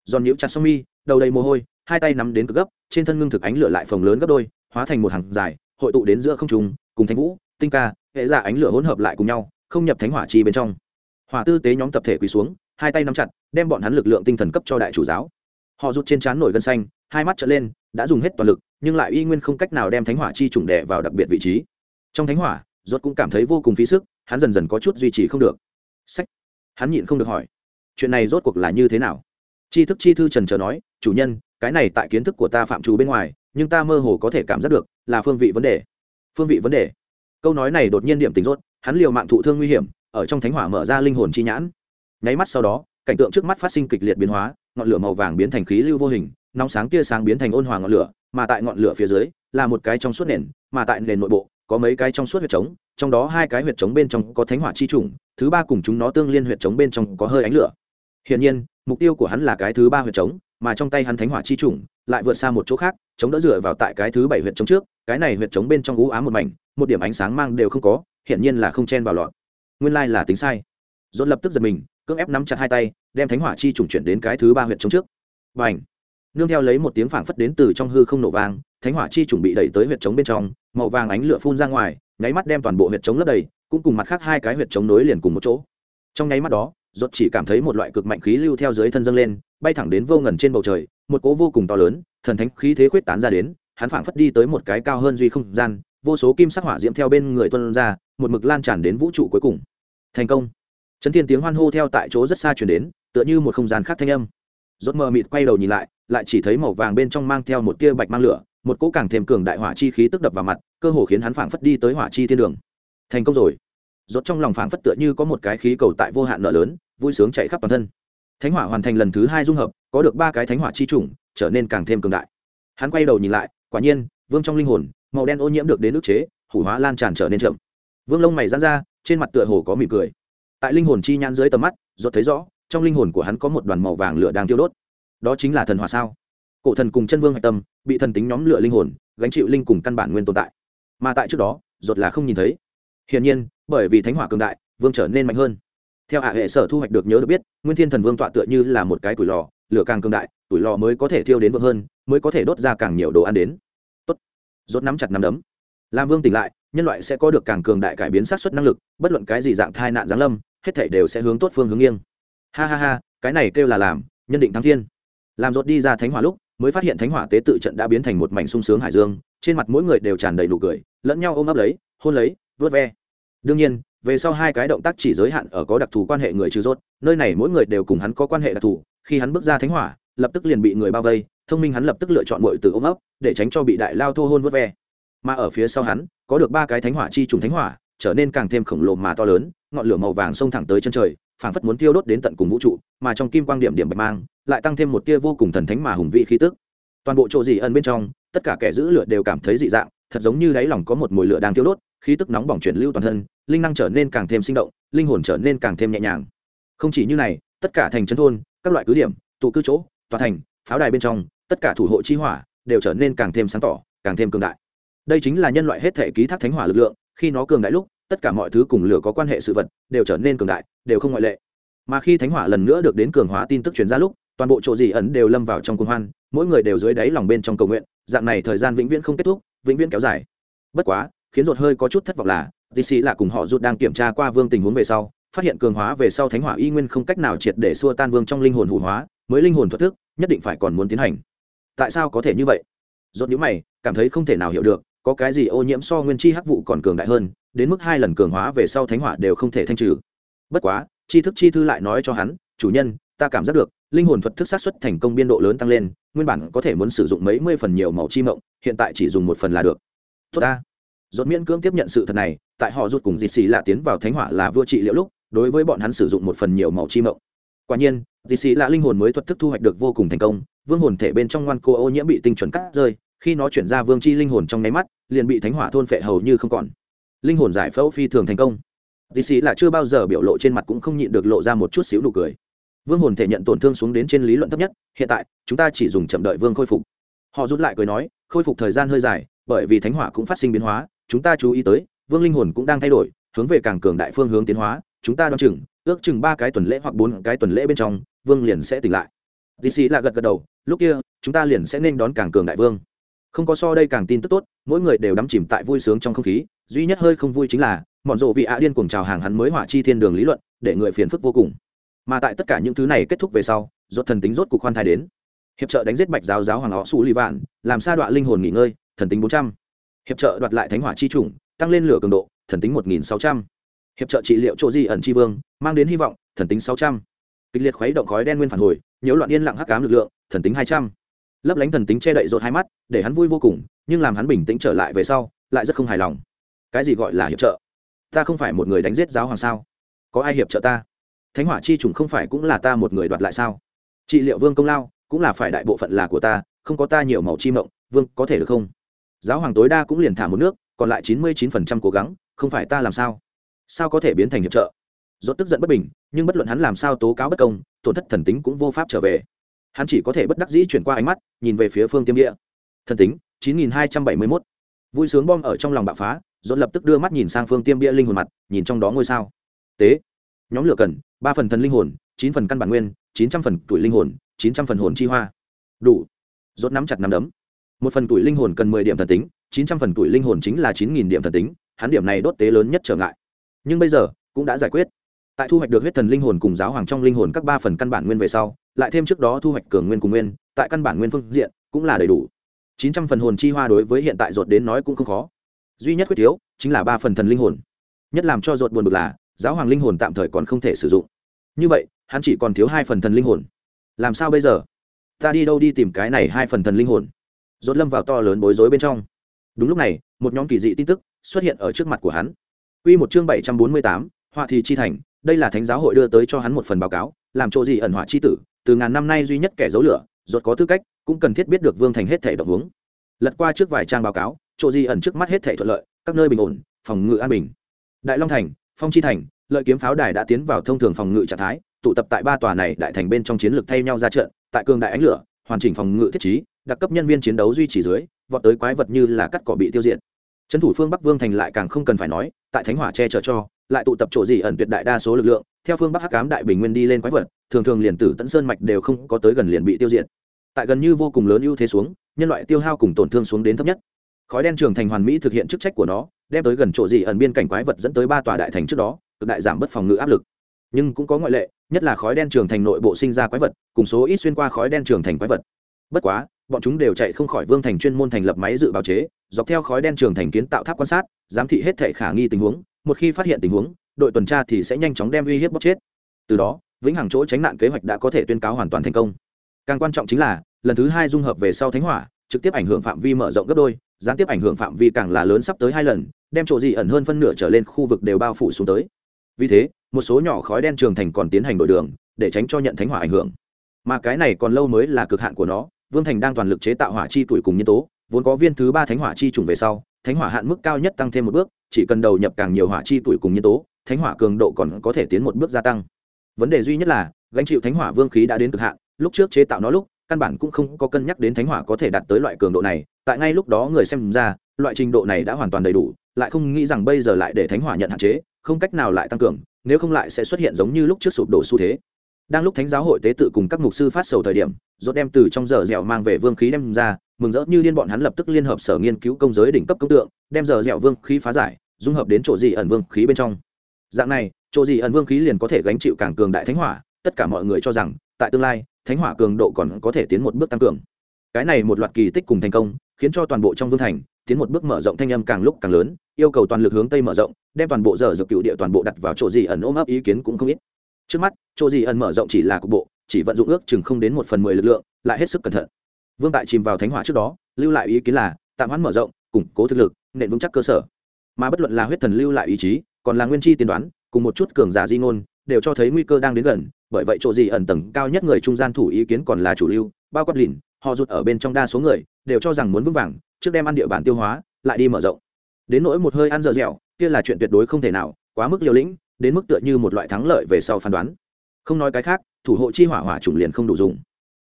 S1: Giòn nhiễu chặt song mi, đầu đầy mồ hôi, hai tay nắm đến cực gấp, trên thân ngưng thực ánh lửa lại phồng lớn gấp đôi, hóa thành một hàng dài hội tụ đến giữa không trung, cùng thanh vũ tinh ca hệ giả ánh lửa hỗn hợp lại cùng nhau không nhập thánh hỏa chi bên trong. Hỏa tư tế nhóm tập thể quỳ xuống hai tay nắm chặt đem bọn hắn lực lượng tinh thần cấp cho đại chủ giáo. Họ rút trên trán nổi gân xanh hai mắt trở lên đã dùng hết toàn lực nhưng lại y nguyên không cách nào đem thánh hỏa chi trùng đẻ vào đặc biệt vị trí. Trong thánh hỏa rốt cũng cảm thấy vô cùng phí sức hắn dần dần có chút duy trì không được. Sách. Hắn nhịn không được hỏi chuyện này rốt cuộc là như thế nào? Chi thức chi thư trần trờ nói chủ nhân cái này tại kiến thức của ta phạm trù bên ngoài nhưng ta mơ hồ có thể cảm giác được, là phương vị vấn đề. Phương vị vấn đề. Câu nói này đột nhiên điểm tính rốt, hắn liều mạng thụ thương nguy hiểm, ở trong thánh hỏa mở ra linh hồn chi nhãn. Nháy mắt sau đó, cảnh tượng trước mắt phát sinh kịch liệt biến hóa, ngọn lửa màu vàng biến thành khí lưu vô hình, nóng sáng tia sáng biến thành ôn hòa ngọn lửa, mà tại ngọn lửa phía dưới, là một cái trong suốt nền, mà tại nền nội bộ, có mấy cái trong suốt huyệt trống, trong đó hai cái huyệt trống bên trong có thánh hỏa chi trùng, thứ ba cùng chúng nó tương liên huyệt trống bên trong có hơi ánh lửa. Hiển nhiên mục tiêu của hắn là cái thứ ba huyệt trống, mà trong tay hắn thánh hỏa chi trùng lại vượt xa một chỗ khác, chống đỡ dựa vào tại cái thứ bảy huyệt trống trước, cái này huyệt trống bên trong ú ám một mảnh, một điểm ánh sáng mang đều không có, hiển nhiên là không chen vào lọt. Nguyên lai là tính sai. Dồn lập tức giật mình, cưỡng ép nắm chặt hai tay, đem thánh hỏa chi trùng chuyển đến cái thứ ba huyệt trống trước. Và ảnh nương theo lấy một tiếng phảng phất đến từ trong hư không nổ vang, thánh hỏa chi trùng bị đẩy tới huyệt trống bên trong, màu vàng ánh lửa phun ra ngoài, nháy mắt đem toàn bộ huyệt trống lấp đầy, cũng cùng mặt khác hai cái huyệt trống nối liền cùng một chỗ. Trong nháy mắt đó rốt chỉ cảm thấy một loại cực mạnh khí lưu theo dưới thân dâng lên, bay thẳng đến vô ngần trên bầu trời, một cỗ vô cùng to lớn, thần thánh khí thế khuyết tán ra đến, hắn phảng phất đi tới một cái cao hơn duy không gian, vô số kim sắc hỏa diễm theo bên người tuôn ra, một mực lan tràn đến vũ trụ cuối cùng. Thành công. Chấn thiên tiếng hoan hô theo tại chỗ rất xa truyền đến, tựa như một không gian khác thanh âm. Rốt mờ mịt quay đầu nhìn lại lại chỉ thấy màu vàng bên trong mang theo một tia bạch mang lửa, một cỗ càng thêm cường đại hỏa chi khí tức đập vào mặt, cơ hồ khiến hắn phảng phất đi tới hỏa chi thiên đường. Thành công rồi rốt trong lòng phảng phất tựa như có một cái khí cầu tại vô hạn nợ lớn, vui sướng chạy khắp toàn thân. Thánh hỏa hoàn thành lần thứ hai dung hợp, có được ba cái thánh hỏa chi chủng, trở nên càng thêm cường đại. Hắn quay đầu nhìn lại, quả nhiên, vương trong linh hồn, màu đen ô nhiễm được đến nước chế, hủ hóa lan tràn trở nên chậm. Vương lông mày giãn ra, trên mặt tựa hồ có mỉm cười. Tại linh hồn chi nhãn dưới tầm mắt, rốt thấy rõ, trong linh hồn của hắn có một đoàn màu vàng lửa đang thiêu đốt. Đó chính là thần hỏa sao? Cổ thần cùng chân vương hạch tâm, bị thần tính nhóm lửa linh hồn, gánh chịu linh cùng căn bản nguyên tồn tại. Mà tại trước đó, rốt là không nhìn thấy. Hiển nhiên bởi vì thánh hỏa cường đại, vương trở nên mạnh hơn. Theo hạ hệ sở thu hoạch được nhớ được biết, nguyên thiên thần vương tọa tựa như là một cái tuổi lò, lửa càng cường đại tuổi lò mới có thể thiêu đến vượng hơn, mới có thể đốt ra càng nhiều đồ ăn đến. Tốt. Rốt nắm chặt nắm đấm. Làm vương tỉnh lại, nhân loại sẽ có được càng cường đại cải biến sát xuất năng lực, bất luận cái gì dạng thai nạn giáng lâm, hết thảy đều sẽ hướng tốt phương hướng nghiêng. Ha ha ha, cái này kêu là làm, nhân định thắng thiên. Làm rốt đi ra thánh hỏa lúc, mới phát hiện thánh hỏa tế tự trận đã biến thành một mảnh sung sướng hải dương, trên mặt mỗi người đều tràn đầy nụ cười, lẫn nhau ôm ấp lấy, hôn lấy vớt ve đương nhiên, về sau hai cái động tác chỉ giới hạn ở có đặc thù quan hệ người trừ rốt, nơi này mỗi người đều cùng hắn có quan hệ đặc thù, khi hắn bước ra thánh hỏa, lập tức liền bị người bao vây, thông minh hắn lập tức lựa chọn mọi từ ôm ấp, để tránh cho bị đại lao thô hôn vớt ve. Mà ở phía sau hắn, có được ba cái thánh hỏa chi trùng thánh hỏa, trở nên càng thêm khổng lồ mà to lớn, ngọn lửa màu vàng xông thẳng tới chân trời, phảng phất muốn tiêu đốt đến tận cùng vũ trụ, mà trong kim quang điểm điểm bạch mang, lại tăng thêm một tia vô cùng thần thánh mà hùng vị khí tức. Toàn bộ chỗ gì ẩn bên trong, tất cả kẻ giữ lửa đều cảm thấy dị dạng, thật giống như đáy lòng có một mùi lửa đang tiêu đốt khí tức nóng bỏng chuyển lưu toàn thân, linh năng trở nên càng thêm sinh động, linh hồn trở nên càng thêm nhẹ nhàng. Không chỉ như này, tất cả thành trấn thôn, các loại cứ điểm, tụ cư chỗ, tòa thành, pháo đài bên trong, tất cả thủ hộ chi hỏa đều trở nên càng thêm sáng tỏ, càng thêm cường đại. Đây chính là nhân loại hết thể ký thác thánh hỏa lực lượng, khi nó cường đại lúc, tất cả mọi thứ cùng lửa có quan hệ sự vật đều trở nên cường đại, đều không ngoại lệ. Mà khi thánh hỏa lần nữa được đến cường hóa tin tức truyền ra lúc, toàn bộ chỗ dị ẩn đều lâm vào trong cuồng hoan, mỗi người đều dưới đáy lòng bên trong cầu nguyện, dạng này thời gian vĩnh viễn không kết thúc, vĩnh viễn kéo dài. Bất quá khiến ruột hơi có chút thất vọng là dc là cùng họ rút đang kiểm tra qua vương tình huống về sau, phát hiện cường hóa về sau thánh hỏa y nguyên không cách nào triệt để xua tan vương trong linh hồn hủ hóa, mới linh hồn thoát thức, nhất định phải còn muốn tiến hành. Tại sao có thể như vậy? Ruột nhíu mày, cảm thấy không thể nào hiểu được, có cái gì ô nhiễm so nguyên chi hắc vụ còn cường đại hơn, đến mức hai lần cường hóa về sau thánh hỏa đều không thể thanh trừ. Bất quá, chi thức chi thư lại nói cho hắn, chủ nhân, ta cảm giác được, linh hồn thuật thức sát xuất thành công biên độ lớn tăng lên, nguyên bản có thể muốn sử dụng mấy mươi phần nhiều màu chi mộng, hiện tại chỉ dùng một phần là được. Tốt ta rốt miễn cưỡng tiếp nhận sự thật này, tại họ rút cùng dịt xì lạ tiến vào thánh hỏa là vua trị liệu lúc, đối với bọn hắn sử dụng một phần nhiều màu chi mộng. Quả nhiên, dịt xì lạ linh hồn mới thuật thức thu hoạch được vô cùng thành công, vương hồn thể bên trong ngoan cô ô nhiễm bị tinh chuẩn cắt rơi, khi nó chuyển ra vương chi linh hồn trong nháy mắt, liền bị thánh hỏa thôn phệ hầu như không còn. Linh hồn giải phẫu phi thường thành công. Dì xì lạ chưa bao giờ biểu lộ trên mặt cũng không nhịn được lộ ra một chút xíu nụ cười. Vương hồn thể nhận tổn thương xuống đến trên lý luận thấp nhất, hiện tại, chúng ta chỉ dùng chậm đợi vương khôi phục. Họ rút lại cười nói, khôi phục thời gian hơi dài, bởi vì thánh hỏa cũng phát sinh biến hóa chúng ta chú ý tới, vương linh hồn cũng đang thay đổi, hướng về càng cường đại phương hướng tiến hóa, chúng ta đoán chừng, ước chừng ba cái tuần lễ hoặc bốn cái tuần lễ bên trong, vương liền sẽ tỉnh lại. Di xì là gật gật đầu, lúc kia, chúng ta liền sẽ nên đón càng cường đại vương. Không có so đây càng tin tức tốt, mỗi người đều đắm chìm tại vui sướng trong không khí, duy nhất hơi không vui chính là, mọn rộ vị ạ điên cuồng chào hàng hắn mới hỏa chi thiên đường lý luận, để người phiền phức vô cùng. Mà tại tất cả những thứ này kết thúc về sau, rốt thần tính rốt cục khoan thai đến. Hiệp trợ đánh giết bạch giáo giáo hoàng họ su li vạn, làm sa đoạn linh hồn nghỉ ngơi, thần tính bốn trăm hiệp trợ đoạt lại thánh hỏa chi chủng, tăng lên lửa cường độ, thần tính một nghìn sáu trăm. Hiệp trợ trị liệu chỗ di ẩn chi vương, mang đến hy vọng, thần tính sáu trăm. Kịch liệt khuấy động khói đen nguyên phản hồi, nhiễu loạn yên lặng hắc cám lực lượng, thần tính hai trăm. Lấp lánh thần tính che đậy rột hai mắt, để hắn vui vô cùng, nhưng làm hắn bình tĩnh trở lại về sau, lại rất không hài lòng. Cái gì gọi là hiệp trợ? Ta không phải một người đánh giết giáo hoàng sao? Có ai hiệp trợ ta? Thánh hỏa chi trùng không phải cũng là ta một người đoạt lại sao? Trị liệu vương công lao, cũng là phải đại bộ phận là của ta, không có ta nhiều màu chi mộng, vương có thể được không? Giáo hoàng tối đa cũng liền thả một nước, còn lại chín mươi chín phần trăm cố gắng, không phải ta làm sao? Sao có thể biến thành hiệp trợ? Dốt tức giận bất bình, nhưng bất luận hắn làm sao tố cáo bất công, tổn thất thần tính cũng vô pháp trở về. Hắn chỉ có thể bất đắc dĩ chuyển qua ánh mắt, nhìn về phía phương tiêm địa. Thần tính, chín nghìn hai trăm bảy mươi mốt. Vui sướng bom ở trong lòng bạo phá dốt lập tức đưa mắt nhìn sang phương tiêm bia linh hồn mặt, nhìn trong đó ngôi sao. Tế. Nhóm lửa cần, ba phần thần linh hồn, chín phần căn bản nguyên, chín trăm phần tuổi linh hồn, chín trăm phần hồn chi hoa. Đủ. Dốt nắm chặt nắm đấm một phần tuổi linh hồn cần mười điểm thần tính, chín trăm phần tuổi linh hồn chính là chín nghìn điểm thần tính, hắn điểm này đốt tế lớn nhất trở ngại. Nhưng bây giờ, cũng đã giải quyết. Tại thu hoạch được huyết thần linh hồn cùng giáo hoàng trong linh hồn các ba phần căn bản nguyên về sau, lại thêm trước đó thu hoạch cường nguyên cùng nguyên, tại căn bản nguyên phương diện, cũng là đầy đủ. Chín trăm phần hồn chi hoa đối với hiện tại ruột đến nói cũng không khó. Duy nhất quyết thiếu, chính là ba phần thần linh hồn. Nhất làm cho ruột buồn bực là, giáo hoàng linh hồn tạm thời còn không thể sử dụng. Như vậy, hắn chỉ còn thiếu hai phần thần linh hồn. Làm sao bây giờ? Ta đi đâu đi tìm cái này hai phần thần linh hồn? Rốt lâm vào to lớn bối rối bên trong đúng lúc này một nhóm kỳ dị tin tức xuất hiện ở trước mặt của hắn Quy một chương bảy trăm bốn mươi tám, Họa thì chi thành, đây là thánh giáo hội đưa tới cho hắn một phần báo cáo, làm chỗ gì ẩn họa chi tử, từ ngàn năm nay duy nhất kẻ giấu lửa, rốt có tư cách, cũng cần thiết biết được Vương Thành hết thảy động hướng. Lật qua trước vài trang báo cáo, chỗ gì ẩn trước mắt hết thảy thuận lợi, các nơi bình ổn, phòng ngự an bình. Đại Long thành, Phong chi thành, lợi kiếm pháo đài đã tiến vào thông thường phòng ngự trạng thái, tụ tập tại ba tòa này đại thành bên trong chiến lược thay nhau ra trận, tại cường đại ánh lửa, hoàn chỉnh phòng ngự thiết trí, đặc cấp nhân viên chiến đấu duy trì dưới, vọt tới quái vật như là cắt cỏ bị tiêu diệt. Trấn thủ phương bắc vương thành lại càng không cần phải nói tại thánh hỏa che chở cho lại tụ tập chỗ gì ẩn tuyệt đại đa số lực lượng theo phương bắc hắc cám đại bình nguyên đi lên quái vật thường thường liền tử tận sơn mạch đều không có tới gần liền bị tiêu diệt. Tại gần như vô cùng lớn ưu thế xuống nhân loại tiêu hao cùng tổn thương xuống đến thấp nhất. Khói đen trường thành hoàn mỹ thực hiện chức trách của nó đem tới gần chỗ gì ẩn biên cảnh quái vật dẫn tới ba tòa đại thành trước đó cực đại giảm bất phòng ngự áp lực. Nhưng cũng có ngoại lệ nhất là khói đen trường thành nội bộ sinh ra quái vật cùng số ít xuyên qua khói đen trường thành quái vật. Bất quá bọn chúng đều chạy không khỏi vương thành chuyên môn thành lập máy dự báo chế, dọc theo khói đen trường thành kiến tạo tháp quan sát, giám thị hết thể khả nghi tình huống, một khi phát hiện tình huống, đội tuần tra thì sẽ nhanh chóng đem uy hiếp bóc chết. Từ đó, vĩnh hằng chỗ tránh nạn kế hoạch đã có thể tuyên cáo hoàn toàn thành công. Càng quan trọng chính là, lần thứ hai dung hợp về sau thánh hỏa, trực tiếp ảnh hưởng phạm vi mở rộng gấp đôi, gián tiếp ảnh hưởng phạm vi càng là lớn sắp tới hai lần, đem chỗ gì ẩn hơn phân nửa trở lên khu vực đều bao phủ xuống tới. Vì thế, một số nhỏ khói đen trường thành còn tiến hành đổi đường, để tránh cho nhận thánh hỏa ảnh hưởng. Mà cái này còn lâu mới là cực hạn của nó vương thành đang toàn lực chế tạo hỏa chi tuổi cùng nhân tố, vốn có viên thứ ba thánh hỏa chi trùng về sau, thánh hỏa hạn mức cao nhất tăng thêm một bước, chỉ cần đầu nhập càng nhiều hỏa chi tuổi cùng nhân tố, thánh hỏa cường độ còn có thể tiến một bước gia tăng. Vấn đề duy nhất là, gánh chịu thánh hỏa vương khí đã đến cực hạn, lúc trước chế tạo nó lúc, căn bản cũng không có cân nhắc đến thánh hỏa có thể đạt tới loại cường độ này, tại ngay lúc đó người xem ra, loại trình độ này đã hoàn toàn đầy đủ, lại không nghĩ rằng bây giờ lại để thánh hỏa nhận hạn chế, không cách nào lại tăng cường, nếu không lại sẽ xuất hiện giống như lúc trước sụp đổ xu thế đang lúc thánh giáo hội tế tự cùng các mục sư phát sầu thời điểm, rốt đem từ trong giờ dẻo mang về vương khí đem ra, mừng rỡ như điên bọn hắn lập tức liên hợp sở nghiên cứu công giới đỉnh cấp công tượng, đem giờ dẻo vương khí phá giải, dung hợp đến chỗ gì ẩn vương khí bên trong. Dạng này, chỗ gì ẩn vương khí liền có thể gánh chịu càng cường đại thánh hỏa, tất cả mọi người cho rằng, tại tương lai, thánh hỏa cường độ còn có thể tiến một bước tăng cường. Cái này một loạt kỳ tích cùng thành công, khiến cho toàn bộ trong vương thành, tiến một bước mở rộng thanh âm càng lúc càng lớn, yêu cầu toàn lực hướng tây mở rộng, đem toàn bộ giờ dược cựu địa toàn bộ đặt vào chỗ gì ẩn ôm ấp ý kiến cũng không ít trước mắt, chỗ gì ẩn mở rộng chỉ là cục bộ, chỉ vận dụng ước chừng không đến một phần mười lực lượng, lại hết sức cẩn thận. Vương tại chìm vào thánh hỏa trước đó, lưu lại ý kiến là, tạm hoãn mở rộng, củng cố thực lực, nền vững chắc cơ sở. Mà bất luận là huyết thần lưu lại ý chí, còn là nguyên chi tiên đoán, cùng một chút cường giả di ngôn, đều cho thấy nguy cơ đang đến gần, bởi vậy chỗ gì ẩn tầng cao nhất người trung gian thủ ý kiến còn là chủ lưu, bao quát lìn, họ rụt ở bên trong đa số người, đều cho rằng muốn vững vàng, trước đem ăn địa bàn tiêu hóa, lại đi mở rộng. Đến nỗi một hơi ăn dở dẻo, kia là chuyện tuyệt đối không thể nào, quá mức liều lĩnh đến mức tựa như một loại thắng lợi về sau phán đoán. Không nói cái khác, thủ hộ chi hỏa hỏa chủng liền không đủ dùng.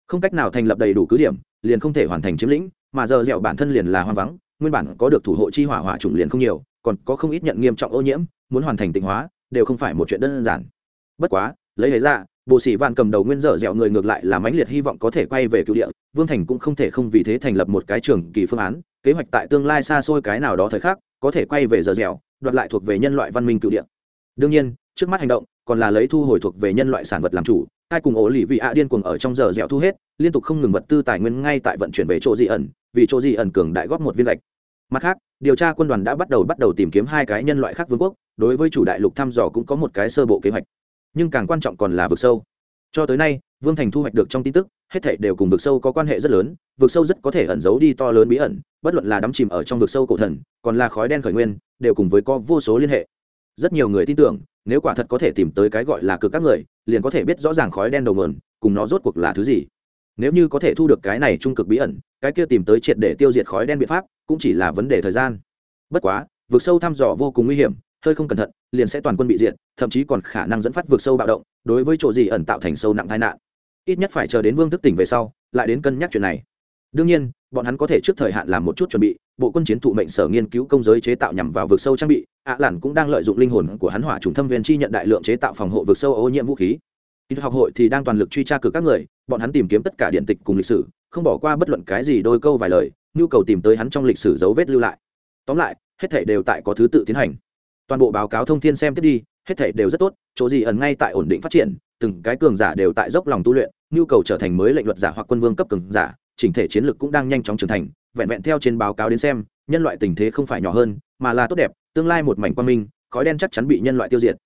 S1: Không cách nào thành lập đầy đủ cứ điểm, liền không thể hoàn thành chiếm lĩnh, mà giờ dẻo bản thân liền là hoang vắng, nguyên bản có được thủ hộ chi hỏa hỏa chủng liền không nhiều, còn có không ít nhận nghiêm trọng ô nhiễm, muốn hoàn thành tịnh hóa, đều không phải một chuyện đơn giản. Bất quá, lấy hế ra bộ sĩ vạn cầm đầu nguyên dở dẻo người ngược lại là mãnh liệt hy vọng có thể quay về cựu địa, vương thành cũng không thể không vì thế thành lập một cái trường kỳ phương án, kế hoạch tại tương lai xa xôi cái nào đó thời khắc, có thể quay về dở dẻo, đoạt lại thuộc về nhân loại văn minh cựu địa đương nhiên, trước mắt hành động còn là lấy thu hồi thuộc về nhân loại sản vật làm chủ hai cùng ổ lì vị ạ điên cuồng ở trong giờ dẻo thu hết, liên tục không ngừng vật tư tài nguyên ngay tại vận chuyển về chỗ dị ẩn, vì chỗ dị ẩn cường đại góp một viên lệch. Mặt khác, điều tra quân đoàn đã bắt đầu bắt đầu tìm kiếm hai cái nhân loại khác vương quốc, đối với chủ đại lục thăm dò cũng có một cái sơ bộ kế hoạch. Nhưng càng quan trọng còn là vực sâu. Cho tới nay, vương thành thu hoạch được trong tin tức, hết thảy đều cùng vực sâu có quan hệ rất lớn, vực sâu rất có thể ẩn giấu đi to lớn bí ẩn, bất luận là đắm chìm ở trong vực sâu cổ thần, còn là khói đen khởi nguyên, đều cùng với có vô số liên hệ rất nhiều người tin tưởng, nếu quả thật có thể tìm tới cái gọi là cực các người, liền có thể biết rõ ràng khói đen đầu mờn cùng nó rốt cuộc là thứ gì. Nếu như có thể thu được cái này trung cực bí ẩn, cái kia tìm tới triệt để tiêu diệt khói đen biện pháp, cũng chỉ là vấn đề thời gian. Bất quá, vực sâu thăm dò vô cùng nguy hiểm, hơi không cẩn thận, liền sẽ toàn quân bị diệt, thậm chí còn khả năng dẫn phát vực sâu bạo động, đối với chỗ gì ẩn tạo thành sâu nặng tai nạn. Ít nhất phải chờ đến vương thức tỉnh về sau, lại đến cân nhắc chuyện này. Đương nhiên, bọn hắn có thể trước thời hạn làm một chút chuẩn bị bộ quân chiến thụ mệnh sở nghiên cứu công giới chế tạo nhằm vào vực sâu trang bị, ạ à lản cũng đang lợi dụng linh hồn của hắn hỏa trùng thâm viên chi nhận đại lượng chế tạo phòng hộ vực sâu ô nhiễm vũ khí. Kỹ học hội thì đang toàn lực truy tra cử các người, bọn hắn tìm kiếm tất cả điện tịch cùng lịch sử, không bỏ qua bất luận cái gì đôi câu vài lời, nhu cầu tìm tới hắn trong lịch sử dấu vết lưu lại. Tóm lại, hết thể đều tại có thứ tự tiến hành. Toàn bộ báo cáo thông thiên xem tiếp đi, hết thể đều rất tốt, chỗ gì ẩn ngay tại ổn định phát triển, từng cái cường giả đều tại dốc lòng tu luyện, nhu cầu trở thành mới lệnh luật giả hoặc quân vương cấp cường giả, chỉnh thể chiến lược cũng đang nhanh chóng trưởng thành vẹn vẹn theo trên báo cáo đến xem, nhân loại tình thế không phải nhỏ hơn, mà là tốt đẹp, tương lai một mảnh quan minh, khói đen chắc chắn bị nhân loại tiêu diệt.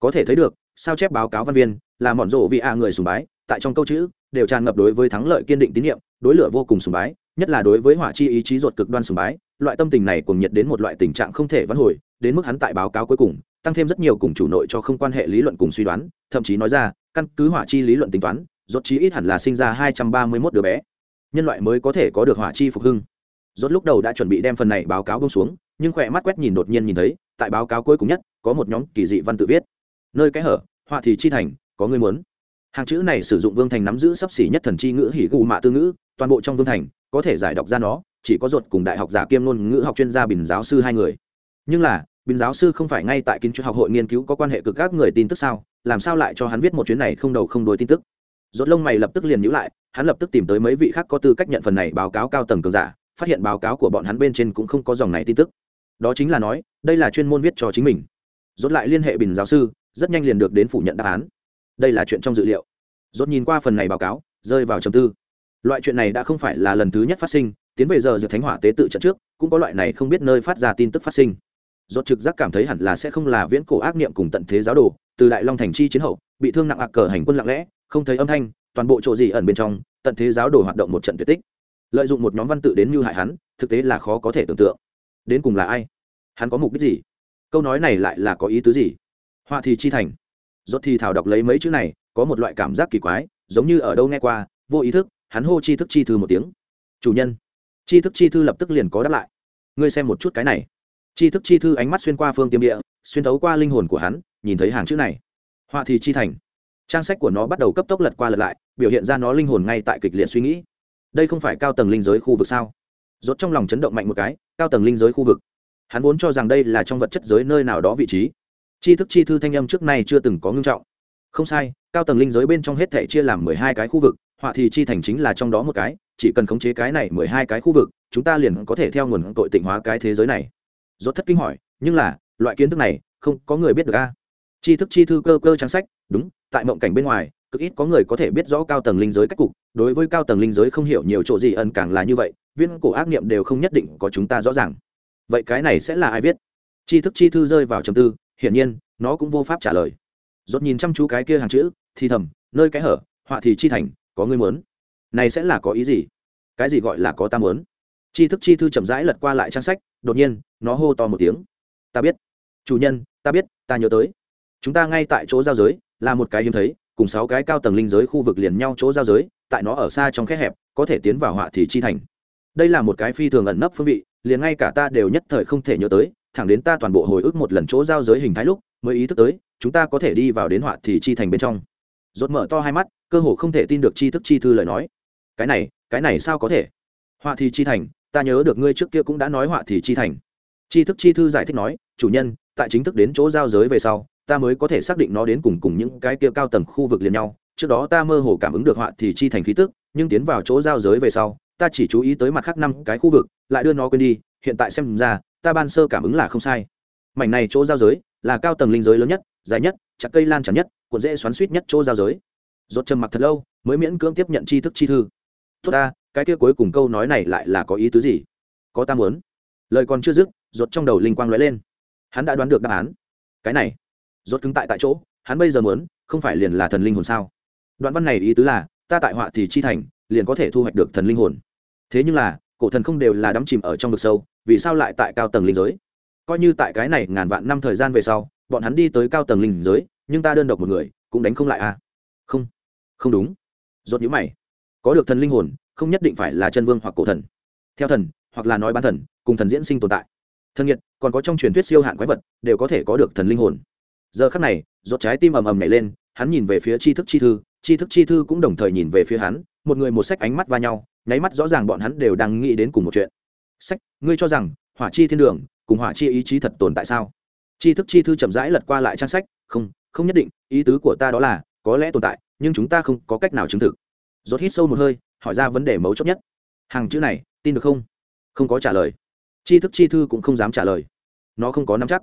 S1: Có thể thấy được, sao chép báo cáo văn viên là mọn rộ vị a người sùng bái, tại trong câu chữ đều tràn ngập đối với thắng lợi kiên định tín nhiệm, đối lửa vô cùng sùng bái, nhất là đối với hỏa chi ý chí ruột cực đoan sùng bái, loại tâm tình này cùng nhiệt đến một loại tình trạng không thể vãn hồi, đến mức hắn tại báo cáo cuối cùng, tăng thêm rất nhiều cùng chủ nội cho không quan hệ lý luận cùng suy đoán, thậm chí nói ra, căn cứ hỏa chi lý luận tính toán rốt chí ít hẳn là sinh ra hai trăm ba mươi 231 đứa bé. Nhân loại mới có thể có được hỏa chi phục hưng rốt lúc đầu đã chuẩn bị đem phần này báo cáo bông xuống, nhưng khỏe mắt quét nhìn đột nhiên nhìn thấy, tại báo cáo cuối cùng nhất, có một nhóm kỳ dị văn tự viết. Nơi cái hở, họa thì chi thành, có người muốn. Hàng chữ này sử dụng vương thành nắm giữ sắp xỉ nhất thần chi ngữ hỉ gù mạ tư ngữ, toàn bộ trong vương thành, có thể giải đọc ra nó, chỉ có ruột cùng đại học giả kiêm ngôn ngữ học chuyên gia bình giáo sư hai người. Nhưng là, bình giáo sư không phải ngay tại kiến trúc học hội nghiên cứu có quan hệ cực các người tin tức sao, làm sao lại cho hắn viết một chuyến này không đầu không đuôi tin tức? Rốt lông mày lập tức liền nhíu lại, hắn lập tức tìm tới mấy vị khác có tư cách nhận phần này báo cáo cao tầng cường giả phát hiện báo cáo của bọn hắn bên trên cũng không có dòng này tin tức. Đó chính là nói, đây là chuyên môn viết cho chính mình. Rốt lại liên hệ bình giáo sư, rất nhanh liền được đến phủ nhận đáp án. Đây là chuyện trong dự liệu. Rốt nhìn qua phần này báo cáo, rơi vào trầm tư. Loại chuyện này đã không phải là lần thứ nhất phát sinh, tiến về giờ dược thánh hỏa tế tự trận trước, cũng có loại này không biết nơi phát ra tin tức phát sinh. Rốt trực giác cảm thấy hẳn là sẽ không là viễn cổ ác niệm cùng tận thế giáo đồ, từ đại long thành chi chiến hậu, bị thương nặng ạc cờ hành quân lặng lẽ, không thấy âm thanh, toàn bộ chỗ gì ẩn bên trong, tận thế giáo đồ hoạt động một trận tuyệt tích lợi dụng một nhóm văn tự đến mưu hại hắn, thực tế là khó có thể tưởng tượng. Đến cùng là ai? Hắn có mục đích gì? Câu nói này lại là có ý tứ gì? Họa thì chi thành. Rốt thì thảo đọc lấy mấy chữ này, có một loại cảm giác kỳ quái, giống như ở đâu nghe qua, vô ý thức, hắn hô chi thức chi thư một tiếng. Chủ nhân, chi thức chi thư lập tức liền có đáp lại. Ngươi xem một chút cái này. Chi thức chi thư ánh mắt xuyên qua phương tiêm địa, xuyên thấu qua linh hồn của hắn, nhìn thấy hàng chữ này. Họa thì chi thành. Trang sách của nó bắt đầu cấp tốc lật qua lật lại, biểu hiện ra nó linh hồn ngay tại kịch liệt suy nghĩ đây không phải cao tầng linh giới khu vực sao? Rốt trong lòng chấn động mạnh một cái, cao tầng linh giới khu vực. Hắn vốn cho rằng đây là trong vật chất giới nơi nào đó vị trí. Chi thức chi thư thanh âm trước nay chưa từng có ngưng trọng. Không sai, cao tầng linh giới bên trong hết thể chia làm mười hai cái khu vực, họa thì chi thành chính là trong đó một cái, chỉ cần khống chế cái này mười hai cái khu vực, chúng ta liền có thể theo nguồn tội tịnh hóa cái thế giới này. Rốt thất kinh hỏi, nhưng là, loại kiến thức này, không có người biết được a. Chi thức chi thư cơ cơ trang sách, đúng, tại mộng cảnh bên ngoài cực ít có người có thể biết rõ cao tầng linh giới cách cục, đối với cao tầng linh giới không hiểu nhiều chỗ gì ẩn càng là như vậy, viên cổ ác niệm đều không nhất định có chúng ta rõ ràng. Vậy cái này sẽ là ai viết? Tri thức chi thư rơi vào trầm tư, hiển nhiên, nó cũng vô pháp trả lời. Rốt nhìn chăm chú cái kia hàng chữ, thì thầm, nơi cái hở, họa thì chi thành, có người muốn. Này sẽ là có ý gì? Cái gì gọi là có ta muốn? Tri thức chi thư chậm rãi lật qua lại trang sách, đột nhiên, nó hô to một tiếng. Ta biết. Chủ nhân, ta biết, ta nhớ tới. Chúng ta ngay tại chỗ giao giới, là một cái hiếm thấy cùng sáu cái cao tầng linh giới khu vực liền nhau chỗ giao giới, tại nó ở xa trong khe hẹp, có thể tiến vào họa thì chi thành. Đây là một cái phi thường ẩn nấp phương vị, liền ngay cả ta đều nhất thời không thể nhớ tới, thẳng đến ta toàn bộ hồi ức một lần chỗ giao giới hình thái lúc, mới ý thức tới, chúng ta có thể đi vào đến họa thì chi thành bên trong. Rốt mở to hai mắt, cơ hồ không thể tin được chi thức chi thư lời nói. Cái này cái này sao có thể? Họa thì chi thành, ta nhớ được ngươi trước kia cũng đã nói họa thì chi thành. Chi thức chi thư giải thích nói, chủ nhân, tại chính thức đến chỗ giao giới về sau ta mới có thể xác định nó đến cùng cùng những cái kia cao tầng khu vực liền nhau. Trước đó ta mơ hồ cảm ứng được họa thì chi thành khí tức, nhưng tiến vào chỗ giao giới về sau, ta chỉ chú ý tới mặt khác năm cái khu vực, lại đưa nó quên đi. Hiện tại xem ra, ta ban sơ cảm ứng là không sai. Mảnh này chỗ giao giới là cao tầng linh giới lớn nhất, dài nhất, chặt cây lan tràn nhất, cuộn dễ xoắn suýt nhất chỗ giao giới. Rốt trầm mặc thật lâu, mới miễn cưỡng tiếp nhận tri thức chi thư. Tốt ta, cái kia cuối cùng câu nói này lại là có ý tứ gì? Có ta muốn. Lời còn chưa dứt, rốt trong đầu linh quang lóe lên. Hắn đã đoán được đáp án. Cái này rốt cứng tại tại chỗ, hắn bây giờ muốn, không phải liền là thần linh hồn sao? Đoạn văn này ý tứ là, ta tại họa thì chi thành, liền có thể thu hoạch được thần linh hồn. Thế nhưng là, cổ thần không đều là đắm chìm ở trong vực sâu, vì sao lại tại cao tầng linh giới? Coi như tại cái này ngàn vạn năm thời gian về sau, bọn hắn đi tới cao tầng linh giới, nhưng ta đơn độc một người, cũng đánh không lại à? Không không đúng. Rốt nhíu mày. Có được thần linh hồn, không nhất định phải là chân vương hoặc cổ thần. Theo thần, hoặc là nói bán thần, cùng thần diễn sinh tồn tại. Thân nhiệt, còn có trong truyền thuyết siêu hạn quái vật, đều có thể có được thần linh hồn giờ khắc này, rốt trái tim ầm ầm nhảy lên, hắn nhìn về phía tri thức chi thư, tri thức chi thư cũng đồng thời nhìn về phía hắn, một người một sách ánh mắt va nhau, nháy mắt rõ ràng bọn hắn đều đang nghĩ đến cùng một chuyện. Sách, ngươi cho rằng hỏa chi thiên đường cùng hỏa chi ý chí thật tồn tại sao? Tri thức chi thư chậm rãi lật qua lại trang sách, không không nhất định, ý tứ của ta đó là có lẽ tồn tại, nhưng chúng ta không có cách nào chứng thực. Rốt hít sâu một hơi, hỏi ra vấn đề mấu chốt nhất. Hàng chữ này, tin được không? Không có trả lời. Tri thức chi thư cũng không dám trả lời. Nó không có nắm chắc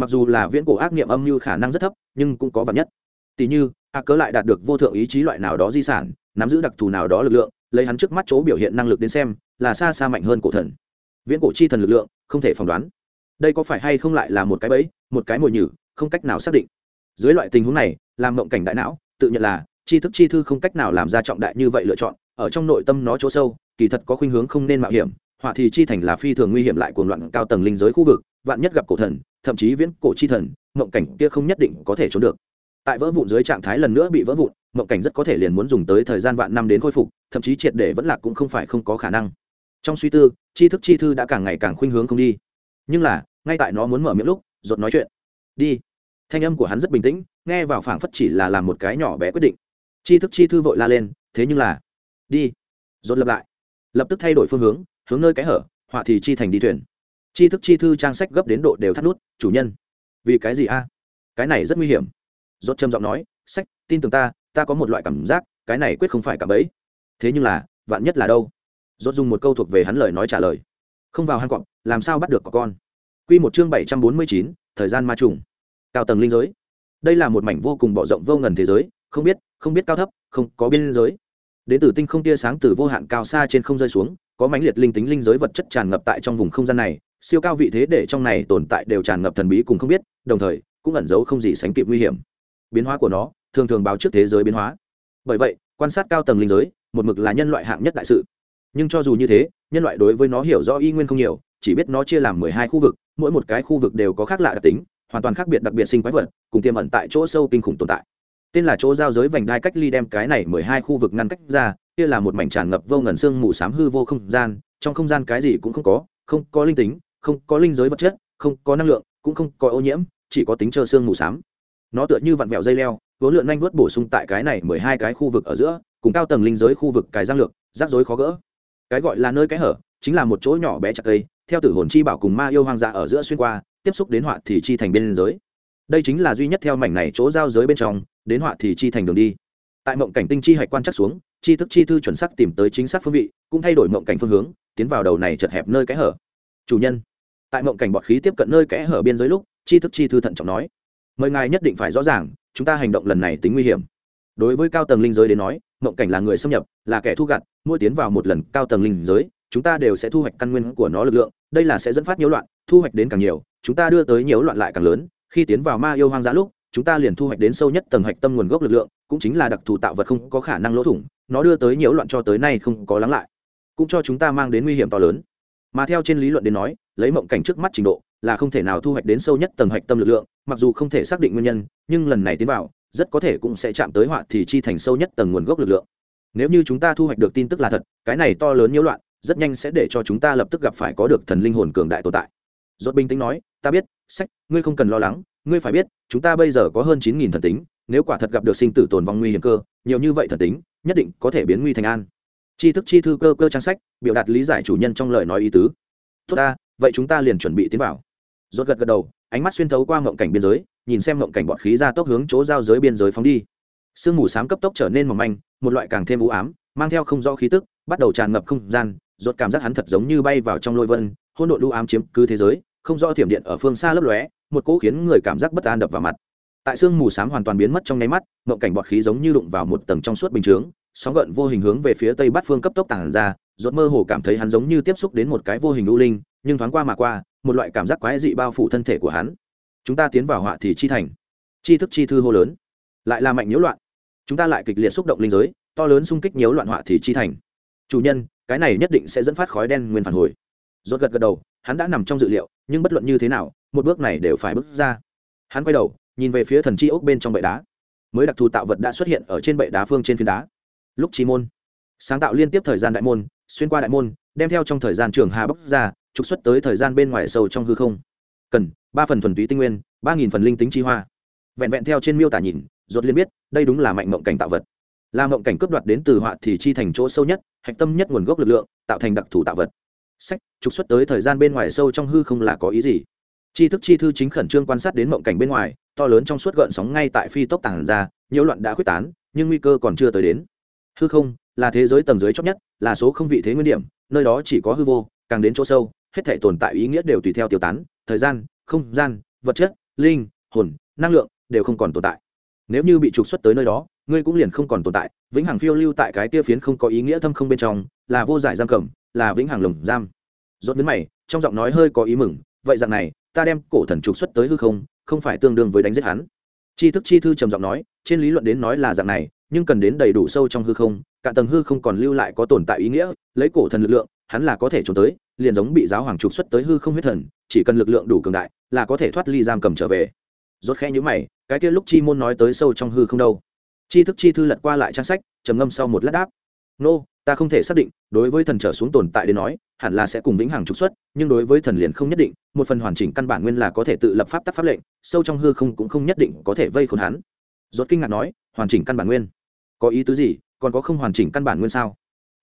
S1: mặc dù là viễn cổ ác niệm âm như khả năng rất thấp, nhưng cũng có vật nhất. Tỷ như, a cớ lại đạt được vô thượng ý chí loại nào đó di sản, nắm giữ đặc thù nào đó lực lượng, lấy hắn trước mắt chỗ biểu hiện năng lực đến xem, là xa xa mạnh hơn cổ thần. Viễn cổ chi thần lực lượng, không thể phỏng đoán. Đây có phải hay không lại là một cái bẫy, một cái mồi nhử, không cách nào xác định. Dưới loại tình huống này, làm mộng cảnh đại não, tự nhận là, tri thức chi thư không cách nào làm ra trọng đại như vậy lựa chọn, ở trong nội tâm nó chỗ sâu, kỳ thật có khuynh hướng không nên mạo hiểm, họa thì chi thành là phi thường nguy hiểm lại cuồng loạn cao tầng linh giới khu vực vạn nhất gặp cổ thần, thậm chí viễn cổ chi thần, mộng cảnh kia không nhất định có thể trốn được. Tại vỡ vụn dưới trạng thái lần nữa bị vỡ vụn, mộng cảnh rất có thể liền muốn dùng tới thời gian vạn năm đến khôi phục, thậm chí triệt để vẫn lạc cũng không phải không có khả năng. Trong suy tư, tri thức chi thư đã càng ngày càng khuynh hướng không đi. Nhưng là, ngay tại nó muốn mở miệng lúc dột nói chuyện. Đi. Thanh âm của hắn rất bình tĩnh, nghe vào phảng phất chỉ là làm một cái nhỏ bé quyết định. Tri thức chi thư vội la lên, thế nhưng là, đi. Dột lập lại. Lập tức thay đổi phương hướng hướng nơi cái hở, họa thì chi thành đi thuyền tri thức chi thư trang sách gấp đến độ đều thắt nút, chủ nhân, vì cái gì a? Cái này rất nguy hiểm. Dốt trầm giọng nói, sách, tin tưởng ta ta có một loại cảm giác, cái này quyết không phải cảm ấy thế nhưng là, vạn nhất là đâu? Dốt dùng một câu thuộc về hắn lời nói trả lời. Không vào hang cọp, làm sao bắt được có con? Quy một chương bảy trăm bốn mươi chín, thời gian ma trùng. Cao tầng linh giới. Đây là một mảnh vô cùng bỏ rộng vô ngần thế giới, không biết không biết cao thấp, không có biên giới. Đến từ tinh không tia sáng từ vô hạn cao xa trên không rơi xuống, có mãnh liệt linh tính linh giới vật chất tràn ngập tại trong vùng không gian này siêu cao vị thế để trong này tồn tại đều tràn ngập thần bí cùng không biết, đồng thời, cũng ẩn giấu không gì sánh kịp nguy hiểm. Biến hóa của nó, thường thường báo trước thế giới biến hóa. Bởi vậy, quan sát cao tầng linh giới, một mực là nhân loại hạng nhất đại sự. Nhưng cho dù như thế, nhân loại đối với nó hiểu rõ y nguyên không nhiều, chỉ biết nó chia làm mười hai khu vực, mỗi một cái khu vực đều có khác lạ đặc tính, hoàn toàn khác biệt đặc biệt sinh quái vật, cùng tiềm ẩn tại chỗ sâu kinh khủng tồn tại. Tên là chỗ giao giới vành đai cách ly đem cái này mười hai khu vực ngăn cách ra, kia là một mảnh tràn ngập vô ngần xương mù s hư vô không gian, trong không gian cái gì cũng không có không có linh tính không có linh giới vật chất, không có năng lượng, cũng không có ô nhiễm, chỉ có tính trơ xương mù s nó tựa như vặn vẹo dây leo, vốn lượn nhanh vớt bổ sung tại cái này mười hai cái khu vực ở giữa, cùng cao tầng linh giới khu vực cái giang lược, rắc rối khó gỡ. Cái gọi là nơi cái hở, chính là một chỗ nhỏ bé chặt cây, theo tử hồn chi bảo cùng ma yêu hoang dã ở giữa xuyên qua, tiếp xúc đến họa thì chi thành bên giới. Đây chính là duy nhất theo mảnh này chỗ giao giới bên trong, đến họa thì chi thành đường đi. Tại mộng cảnh tinh chi hạch quan chắc xuống, chi thức chi thư chuẩn xác tìm tới chính xác phương vị, cũng thay đổi mộng cảnh phương hướng, tiến vào đầu này chật hẹp nơi cái hở. Chủ nhân tại mộng cảnh bọt khí tiếp cận nơi kẽ hở biên giới lúc chi thức chi thư thận trọng nói, mời ngài nhất định phải rõ ràng, chúng ta hành động lần này tính nguy hiểm. Đối với cao tầng linh giới đến nói, mộng cảnh là người xâm nhập, là kẻ thu gặt, mỗi tiến vào một lần cao tầng linh giới, chúng ta đều sẽ thu hoạch căn nguyên của nó lực lượng, đây là sẽ dẫn phát nhiễu loạn, thu hoạch đến càng nhiều, chúng ta đưa tới nhiễu loạn lại càng lớn, khi tiến vào ma yêu hoang dã lúc, chúng ta liền thu hoạch đến sâu nhất tầng hạch tâm nguồn gốc lực lượng, cũng chính là đặc thù tạo vật không có khả năng lỗ thủng, nó đưa tới nhiễu loạn cho tới nay không có lắng lại, cũng cho chúng ta mang đến nguy hiểm to lớn. Mà theo trên lý luận đến nói lấy mộng cảnh trước mắt trình độ, là không thể nào thu hoạch đến sâu nhất tầng hạch tâm lực lượng, mặc dù không thể xác định nguyên nhân, nhưng lần này tiến vào, rất có thể cũng sẽ chạm tới họa thì chi thành sâu nhất tầng nguồn gốc lực lượng. Nếu như chúng ta thu hoạch được tin tức là thật, cái này to lớn nhiễu loạn, rất nhanh sẽ để cho chúng ta lập tức gặp phải có được thần linh hồn cường đại tồn tại. Dốt bình tĩnh nói, ta biết, sách, ngươi không cần lo lắng, ngươi phải biết, chúng ta bây giờ có hơn chín nghìn thần tính, nếu quả thật gặp được sinh tử tồn vong nguy hiểm cơ, nhiều như vậy thần tính, nhất định có thể biến nguy thành an. Tri thức chi thư cơ cơ trang sách, biểu đạt lý giải chủ nhân trong lời nói ý tứ. Tốt ta vậy chúng ta liền chuẩn bị tiến vào. Rốt gật gật đầu, ánh mắt xuyên thấu qua ngộng cảnh biên giới, nhìn xem ngộng cảnh bọt khí ra tốc hướng chỗ giao giới biên giới phóng đi. Sương mù sám cấp tốc trở nên mỏng manh, một loại càng thêm u ám, mang theo không rõ khí tức, bắt đầu tràn ngập không gian, rốt cảm giác hắn thật giống như bay vào trong lôi vân, hỗn độn u ám chiếm cứ thế giới, không rõ thiểm điện ở phương xa lấp lóe, một cỗ khiến người cảm giác bất an đập vào mặt. Tại sương mù sám hoàn toàn biến mất trong nháy mắt mộng cảnh bọt khí giống như đụng vào một tầng trong suốt bình chướng, sóng gợn vô hình hướng về phía tây bắc phương cấp tốc tản ra, rốt mơ hồ cảm thấy hắn giống như tiếp xúc đến một cái vô hình u linh nhưng thoáng qua mà qua, một loại cảm giác quái dị bao phủ thân thể của hắn. Chúng ta tiến vào họa thì chi thành. Chi thức chi thư hô lớn. Lại là mạnh nhiễu loạn. Chúng ta lại kịch liệt xúc động linh giới, to lớn xung kích nhiễu loạn họa thì chi thành. Chủ nhân, cái này nhất định sẽ dẫn phát khói đen nguyên phản hồi. Rốt gật gật đầu, hắn đã nằm trong dự liệu, nhưng bất luận như thế nào, một bước này đều phải bước ra. Hắn quay đầu, nhìn về phía thần chi ốc bên trong bệ đá. Mới đặc thù tạo vật đã xuất hiện ở trên bệ đá phương trên phiến đá. Lúc chi môn, sáng tạo liên tiếp thời gian đại môn, xuyên qua đại môn, đem theo trong thời gian trường hà bốc ra trục xuất tới thời gian bên ngoài sâu trong hư không. Cần, ba phần thuần túy tinh nguyên, ba nghìn phần linh tính chi hoa. Vẹn vẹn theo trên miêu tả nhìn dốt liên biết, đây đúng là mạnh mộng cảnh tạo vật. Là mộng cảnh cướp đoạt đến từ họa thì chi thành chỗ sâu nhất, hạch tâm nhất nguồn gốc lực lượng, tạo thành đặc thù tạo vật. Sách, trục xuất tới thời gian bên ngoài sâu trong hư không là có ý gì? Chi thức chi thư chính khẩn trương quan sát đến mộng cảnh bên ngoài, to lớn trong suốt gợn sóng ngay tại phi tốc tàng ra, nhiễu loạn đã quyết tán, nhưng nguy cơ còn chưa tới đến. Hư không, là thế giới tầng dưới chót nhất, là số không vị thế nguyên điểm, nơi đó chỉ có hư vô, càng đến chỗ sâu hết thể tồn tại ý nghĩa đều tùy theo tiêu tán, thời gian, không gian, vật chất, linh, hồn, năng lượng đều không còn tồn tại. Nếu như bị trục xuất tới nơi đó, ngươi cũng liền không còn tồn tại, vĩnh hằng phiêu lưu tại cái kia phiến không có ý nghĩa thâm không bên trong, là vô giải giam cầm, là vĩnh hằng lồng giam. Rốt đến mày, trong giọng nói hơi có ý mừng, vậy dạng này, ta đem cổ thần trục xuất tới hư không không phải tương đương với đánh giết hắn. Chi thức chi thư trầm giọng nói, trên lý luận đến nói là dạng này, nhưng cần đến đầy đủ sâu trong hư không, cả tầng hư không còn lưu lại có tồn tại ý nghĩa, lấy cổ thần lực lượng, hắn là có thể trốn tới liền giống bị giáo hoàng trục xuất tới hư không huyết thần, chỉ cần lực lượng đủ cường đại là có thể thoát ly giam cầm trở về. Rốt khẽ nhíu mày, cái kia lúc chi môn nói tới sâu trong hư không đâu. Chi thức chi thư lật qua lại trang sách, trầm ngâm sau một lát đáp. Nô, ta không thể xác định, đối với thần trở xuống tồn tại đến nói, hẳn là sẽ cùng vĩnh hằng trục xuất, nhưng đối với thần liền không nhất định, một phần hoàn chỉnh căn bản nguyên là có thể tự lập pháp tắc pháp lệnh, sâu trong hư không cũng không nhất định có thể vây khốn hắn. Rốt kinh ngạc nói, hoàn chỉnh căn bản nguyên? Có ý tứ gì? Còn có không hoàn chỉnh căn bản nguyên sao?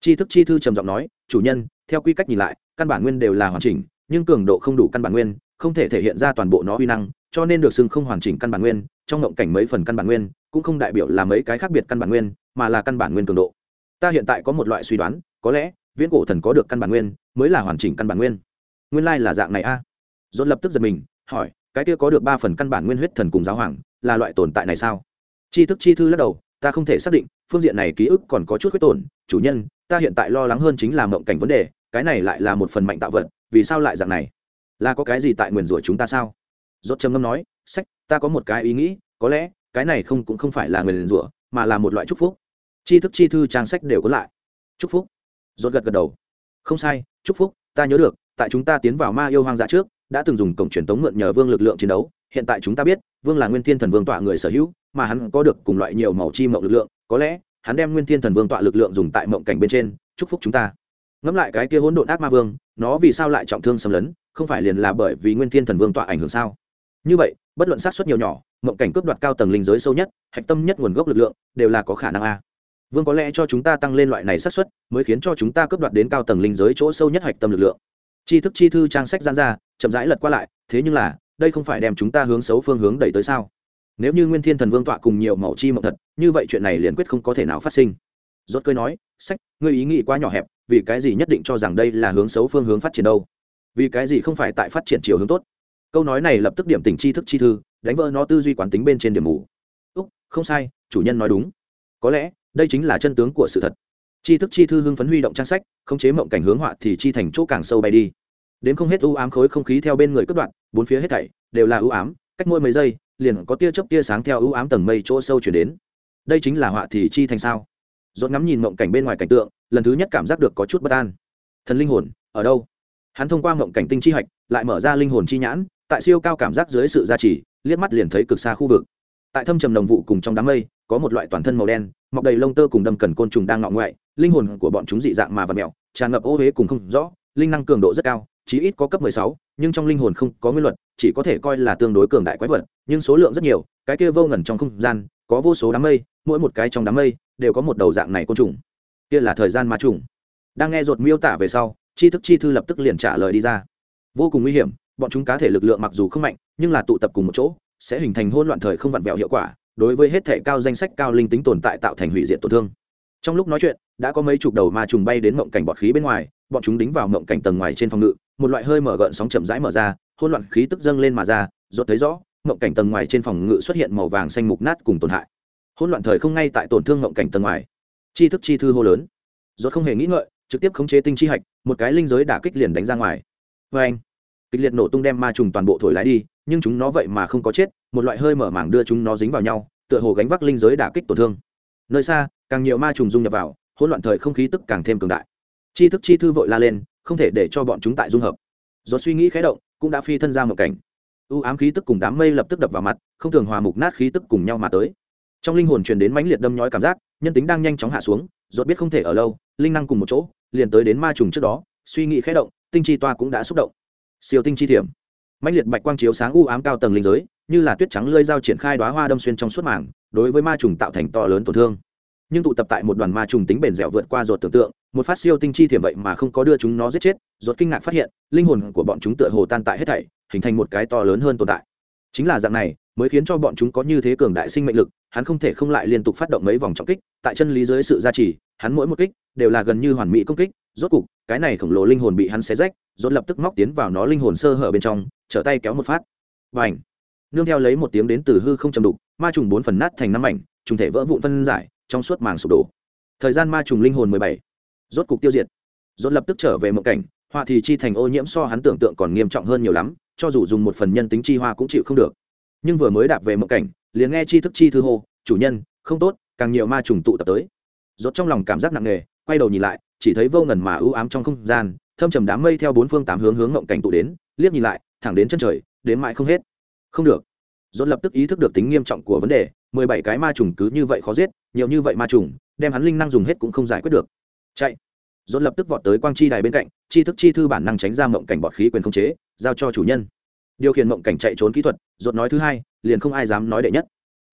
S1: Chi thức chi thư trầm giọng nói, chủ nhân, theo quy cách nhìn lại căn bản nguyên đều là hoàn chỉnh, nhưng cường độ không đủ căn bản nguyên, không thể thể hiện ra toàn bộ nó uy năng, cho nên được xưng không hoàn chỉnh căn bản nguyên, trong ngộng cảnh mấy phần căn bản nguyên, cũng không đại biểu là mấy cái khác biệt căn bản nguyên, mà là căn bản nguyên cường độ. Ta hiện tại có một loại suy đoán, có lẽ, viễn cổ thần có được căn bản nguyên, mới là hoàn chỉnh căn bản nguyên. Nguyên lai là dạng này a. À? dồn lập tức giật mình, hỏi, cái kia có được ba phần căn bản nguyên huyết thần cùng giáo hoàng, là loại tồn tại này sao? Chi thức chi thư lắc đầu, ta không thể xác định, phương diện này ký ức còn có chút khuyết tổn, chủ nhân, ta hiện tại lo lắng hơn chính là mộng cảnh vấn đề cái này lại là một phần mạnh tạo vật, vì sao lại dạng này? Là có cái gì tại nguyền rủa chúng ta sao? Dốt trầm ngâm nói, sách, ta có một cái ý nghĩ, có lẽ, cái này không cũng không phải là nguyền rủa, mà là một loại chúc phúc. Chi thức chi thư trang sách đều có lại. Chúc phúc? Dốt gật gật đầu. Không sai, chúc phúc, ta nhớ được, tại chúng ta tiến vào ma yêu hoang dã trước, đã từng dùng cổng truyền tống mượn nhờ vương lực lượng chiến đấu, hiện tại chúng ta biết, vương là nguyên thiên thần vương tọa người sở hữu, mà hắn có được cùng loại nhiều màu chi mộng lực lượng, có lẽ, hắn đem nguyên thiên thần vương tọa lực lượng dùng tại mộng cảnh bên trên, chúc phúc chúng ta ngẫm lại cái kia hỗn độn ác ma vương, nó vì sao lại trọng thương xâm lấn, không phải liền là bởi vì nguyên thiên thần vương tọa ảnh hưởng sao? Như vậy, bất luận sát xuất nhiều nhỏ, mộng cảnh cướp đoạt cao tầng linh giới sâu nhất, hạch tâm nhất nguồn gốc lực lượng, đều là có khả năng a. Vương có lẽ cho chúng ta tăng lên loại này sát xuất mới khiến cho chúng ta cướp đoạt đến cao tầng linh giới chỗ sâu nhất hạch tâm lực lượng. Tri thức chi thư trang sách gian ra, chậm rãi lật qua lại, thế nhưng là, đây không phải đem chúng ta hướng xấu phương hướng đẩy tới sao? Nếu như nguyên thiên thần vương tọa cùng nhiều màu chi mộng thật, như vậy chuyện này liền quyết không có thể nào phát sinh. Rốt cơi nói, sách, ngươi ý nghĩ quá nhỏ hẹp vì cái gì nhất định cho rằng đây là hướng xấu phương hướng phát triển đâu? Vì cái gì không phải tại phát triển chiều hướng tốt? Câu nói này lập tức điểm tình tri thức chi thư, đánh vỡ nó tư duy quán tính bên trên điểm mù. Úc, không sai, chủ nhân nói đúng. Có lẽ, đây chính là chân tướng của sự thật. Tri thức chi thư hưng phấn huy động trang sách, khống chế mộng cảnh hướng họa thì chi thành chỗ càng sâu bay đi. Đến không hết u ám khối không khí theo bên người cất đoạn, bốn phía hết thảy đều là ưu ám, cách mỗi mấy giây, liền có tia chớp tia sáng theo ưu ám tầng mây chỗ sâu chuyển đến. Đây chính là họa thì chi thành sao? Dốt ngắm nhìn mộng cảnh bên ngoài cảnh tượng lần thứ nhất cảm giác được có chút bất an. Thần linh hồn ở đâu? Hắn thông qua mộng cảnh tinh chi hạch lại mở ra linh hồn chi nhãn tại siêu cao cảm giác dưới sự gia trì liếc mắt liền thấy cực xa khu vực. Tại thâm trầm đồng vụ cùng trong đám mây có một loại toàn thân màu đen mọc đầy lông tơ cùng đâm cần côn trùng đang ngọ ngoại linh hồn của bọn chúng dị dạng mà và mẹo tràn ngập ô huế cùng không rõ linh năng cường độ rất cao chí ít có cấp 16, nhưng trong linh hồn không có nguyên luật, chỉ có thể coi là tương đối cường đại quái vật, nhưng số lượng rất nhiều, cái kia vô ngần trong không gian, có vô số đám mây, mỗi một cái trong đám mây đều có một đầu dạng này côn trùng. Kia là thời gian ma trùng. Đang nghe ruột miêu tả về sau, chi thức chi thư lập tức liền trả lời đi ra. Vô cùng nguy hiểm, bọn chúng cá thể lực lượng mặc dù không mạnh, nhưng là tụ tập cùng một chỗ, sẽ hình thành hỗn loạn thời không vặn vẹo hiệu quả, đối với hết thể cao danh sách cao linh tính tồn tại tạo thành hủy diệt tổn thương trong lúc nói chuyện đã có mấy chục đầu ma trùng bay đến mộng cảnh bọt khí bên ngoài bọn chúng đính vào mộng cảnh tầng ngoài trên phòng ngự một loại hơi mở gợn sóng chậm rãi mở ra hôn loạn khí tức dâng lên mà ra rốt thấy rõ mộng cảnh tầng ngoài trên phòng ngự xuất hiện màu vàng xanh mục nát cùng tổn hại hôn loạn thời không ngay tại tổn thương mộng cảnh tầng ngoài chi thức chi thư hô lớn. Rốt không hề nghĩ ngợi, trực tiếp khống chế tinh chi hạch, một cái linh giới đả kích liền đánh ra ngoài. Vê anh, kịch liệt nổ tung đem ma trùng toàn bộ thổi lái đi, nhưng chúng nó vậy mà không có chết, một loại hơi mở mảng đưa chúng nó dính vào nhau, tựa hồ gánh vác linh giới đả kích tổn thương. Nơi xa, càng nhiều ma trùng dung nhập vào, hỗn loạn thời không khí tức càng thêm cường đại. Chi thức chi thư vội la lên, không thể để cho bọn chúng tại dung hợp. Do suy nghĩ khé động, cũng đã phi thân ra một cảnh. U ám khí tức cùng đám mây lập tức đập vào mặt, không thường hòa mục nát khí tức cùng nhau mà tới trong linh hồn truyền đến mãnh liệt đâm nhói cảm giác, nhân tính đang nhanh chóng hạ xuống, rốt biết không thể ở lâu, linh năng cùng một chỗ, liền tới đến ma trùng trước đó, suy nghĩ khẽ động, tinh chi toa cũng đã xúc động. Siêu tinh chi thiểm. Mãnh liệt bạch quang chiếu sáng u ám cao tầng linh giới, như là tuyết trắng lơi dao triển khai đóa hoa đâm xuyên trong suốt mảng đối với ma trùng tạo thành to lớn tổn thương. Nhưng tụ tập tại một đoàn ma trùng tính bền dẻo vượt qua ruột tưởng tượng, một phát siêu tinh chi thiểm vậy mà không có đưa chúng nó giết chết ruột kinh ngạc phát hiện, linh hồn của bọn chúng tựa hồ tan tại hết thảy, hình thành một cái to lớn hơn tồn tại. Chính là dạng này, mới khiến cho bọn chúng có như thế cường đại sinh mệnh lực hắn không thể không lại liên tục phát động mấy vòng trọng kích, tại chân lý dưới sự gia trì, hắn mỗi một kích đều là gần như hoàn mỹ công kích, rốt cục, cái này khổng lồ linh hồn bị hắn xé rách, rốt lập tức móc tiến vào nó linh hồn sơ hở bên trong, trở tay kéo một phát. Và ảnh nương theo lấy một tiếng đến từ hư không chầm đục, ma trùng bốn phần nát thành năm mảnh, trùng thể vỡ vụn phân giải, trong suốt màng sụp đổ. Thời gian ma trùng linh hồn mười bảy. Rốt cục tiêu diệt. Rốt lập tức trở về mộng cảnh, họa thì chi thành ô nhiễm so hắn tưởng tượng còn nghiêm trọng hơn nhiều lắm, cho dù dùng một phần nhân tính chi hoa cũng chịu không được. Nhưng vừa mới đạp về mộng cảnh liền nghe chi thức chi thư hô, chủ nhân, không tốt, càng nhiều ma trùng tụ tập tới. Rốt trong lòng cảm giác nặng nề, quay đầu nhìn lại, chỉ thấy vô ngần mà ưu ám trong không gian, thâm trầm đám mây theo bốn phương tám hướng hướng mộng cảnh tụ đến, liếc nhìn lại, thẳng đến chân trời, đến mãi không hết. Không được. Dốt lập tức ý thức được tính nghiêm trọng của vấn đề, mười bảy cái ma trùng cứ như vậy khó giết, nhiều như vậy ma trùng, đem hắn linh năng dùng hết cũng không giải quyết được. Chạy. Dốt lập tức vọt tới quang chi đài bên cạnh chi thức chi thư bản năng tránh ra mộng cảnh bọt khí quyền không chế, giao cho chủ nhân. Điều khiển mộng cảnh chạy trốn kỹ thuật dốt nói thứ hai liền không ai dám nói đệ nhất.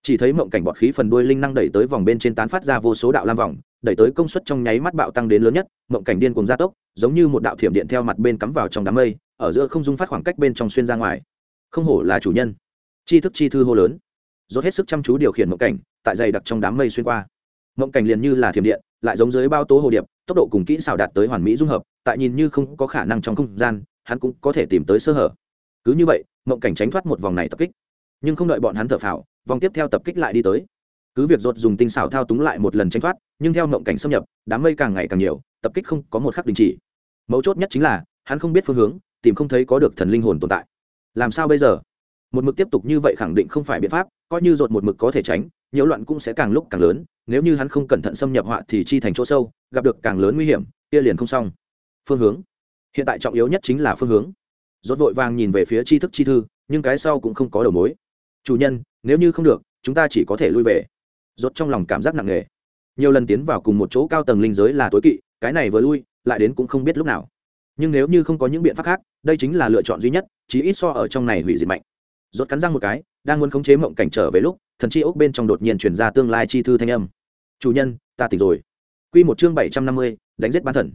S1: Chỉ thấy mộng cảnh bọt khí phần đuôi linh năng đẩy tới vòng bên trên tán phát ra vô số đạo lam vòng, đẩy tới công suất trong nháy mắt bạo tăng đến lớn nhất, mộng cảnh điên cuồng gia tốc, giống như một đạo thiểm điện theo mặt bên cắm vào trong đám mây, ở giữa không dung phát khoảng cách bên trong xuyên ra ngoài. Không hổ là chủ nhân. Chi thức chi thư hô lớn. Dốt hết sức chăm chú điều khiển mộng cảnh, tại dày đặc trong đám mây xuyên qua. Mộng cảnh liền như là thiểm điện, lại giống dưới bao tố hồ điệp, tốc độ cùng kỹ xảo đạt tới hoàn mỹ dung hợp, tại nhìn như không có khả năng trong không gian, hắn cũng có thể tìm tới sơ hở. Cứ như vậy, mộng cảnh tránh thoát một vòng này tập kích nhưng không đợi bọn hắn thở phào, vòng tiếp theo tập kích lại đi tới. Cứ việc rột dùng tinh xảo thao túng lại một lần tránh thoát, nhưng theo mộng cảnh xâm nhập, đám mây càng ngày càng nhiều, tập kích không có một khắc đình chỉ. Mấu chốt nhất chính là, hắn không biết phương hướng, tìm không thấy có được thần linh hồn tồn tại. Làm sao bây giờ? Một mực tiếp tục như vậy khẳng định không phải biện pháp, coi như rột một mực có thể tránh, nhiễu loạn cũng sẽ càng lúc càng lớn, nếu như hắn không cẩn thận xâm nhập họa thì chi thành chỗ sâu, gặp được càng lớn nguy hiểm, kia liền không xong. Phương hướng. Hiện tại trọng yếu nhất chính là phương hướng. Rốt vội vàng nhìn về phía tri thức chi thư, nhưng cái sau cũng không có đầu mối chủ nhân nếu như không được chúng ta chỉ có thể lui về. Rốt trong lòng cảm giác nặng nề. Nhiều lần tiến vào cùng một chỗ cao tầng linh giới là tối kỵ cái này vừa lui lại đến cũng không biết lúc nào. Nhưng nếu như không có những biện pháp khác đây chính là lựa chọn duy nhất chí ít so ở trong này hủy diệt mạnh. Rốt cắn răng một cái đang muốn khống chế mộng cảnh trở về lúc thần chi ốc bên trong đột nhiên truyền ra tương lai chi thư thanh âm. Chủ nhân ta tỉnh rồi. Quy một chương bảy trăm năm mươi, đánh giết bán thần.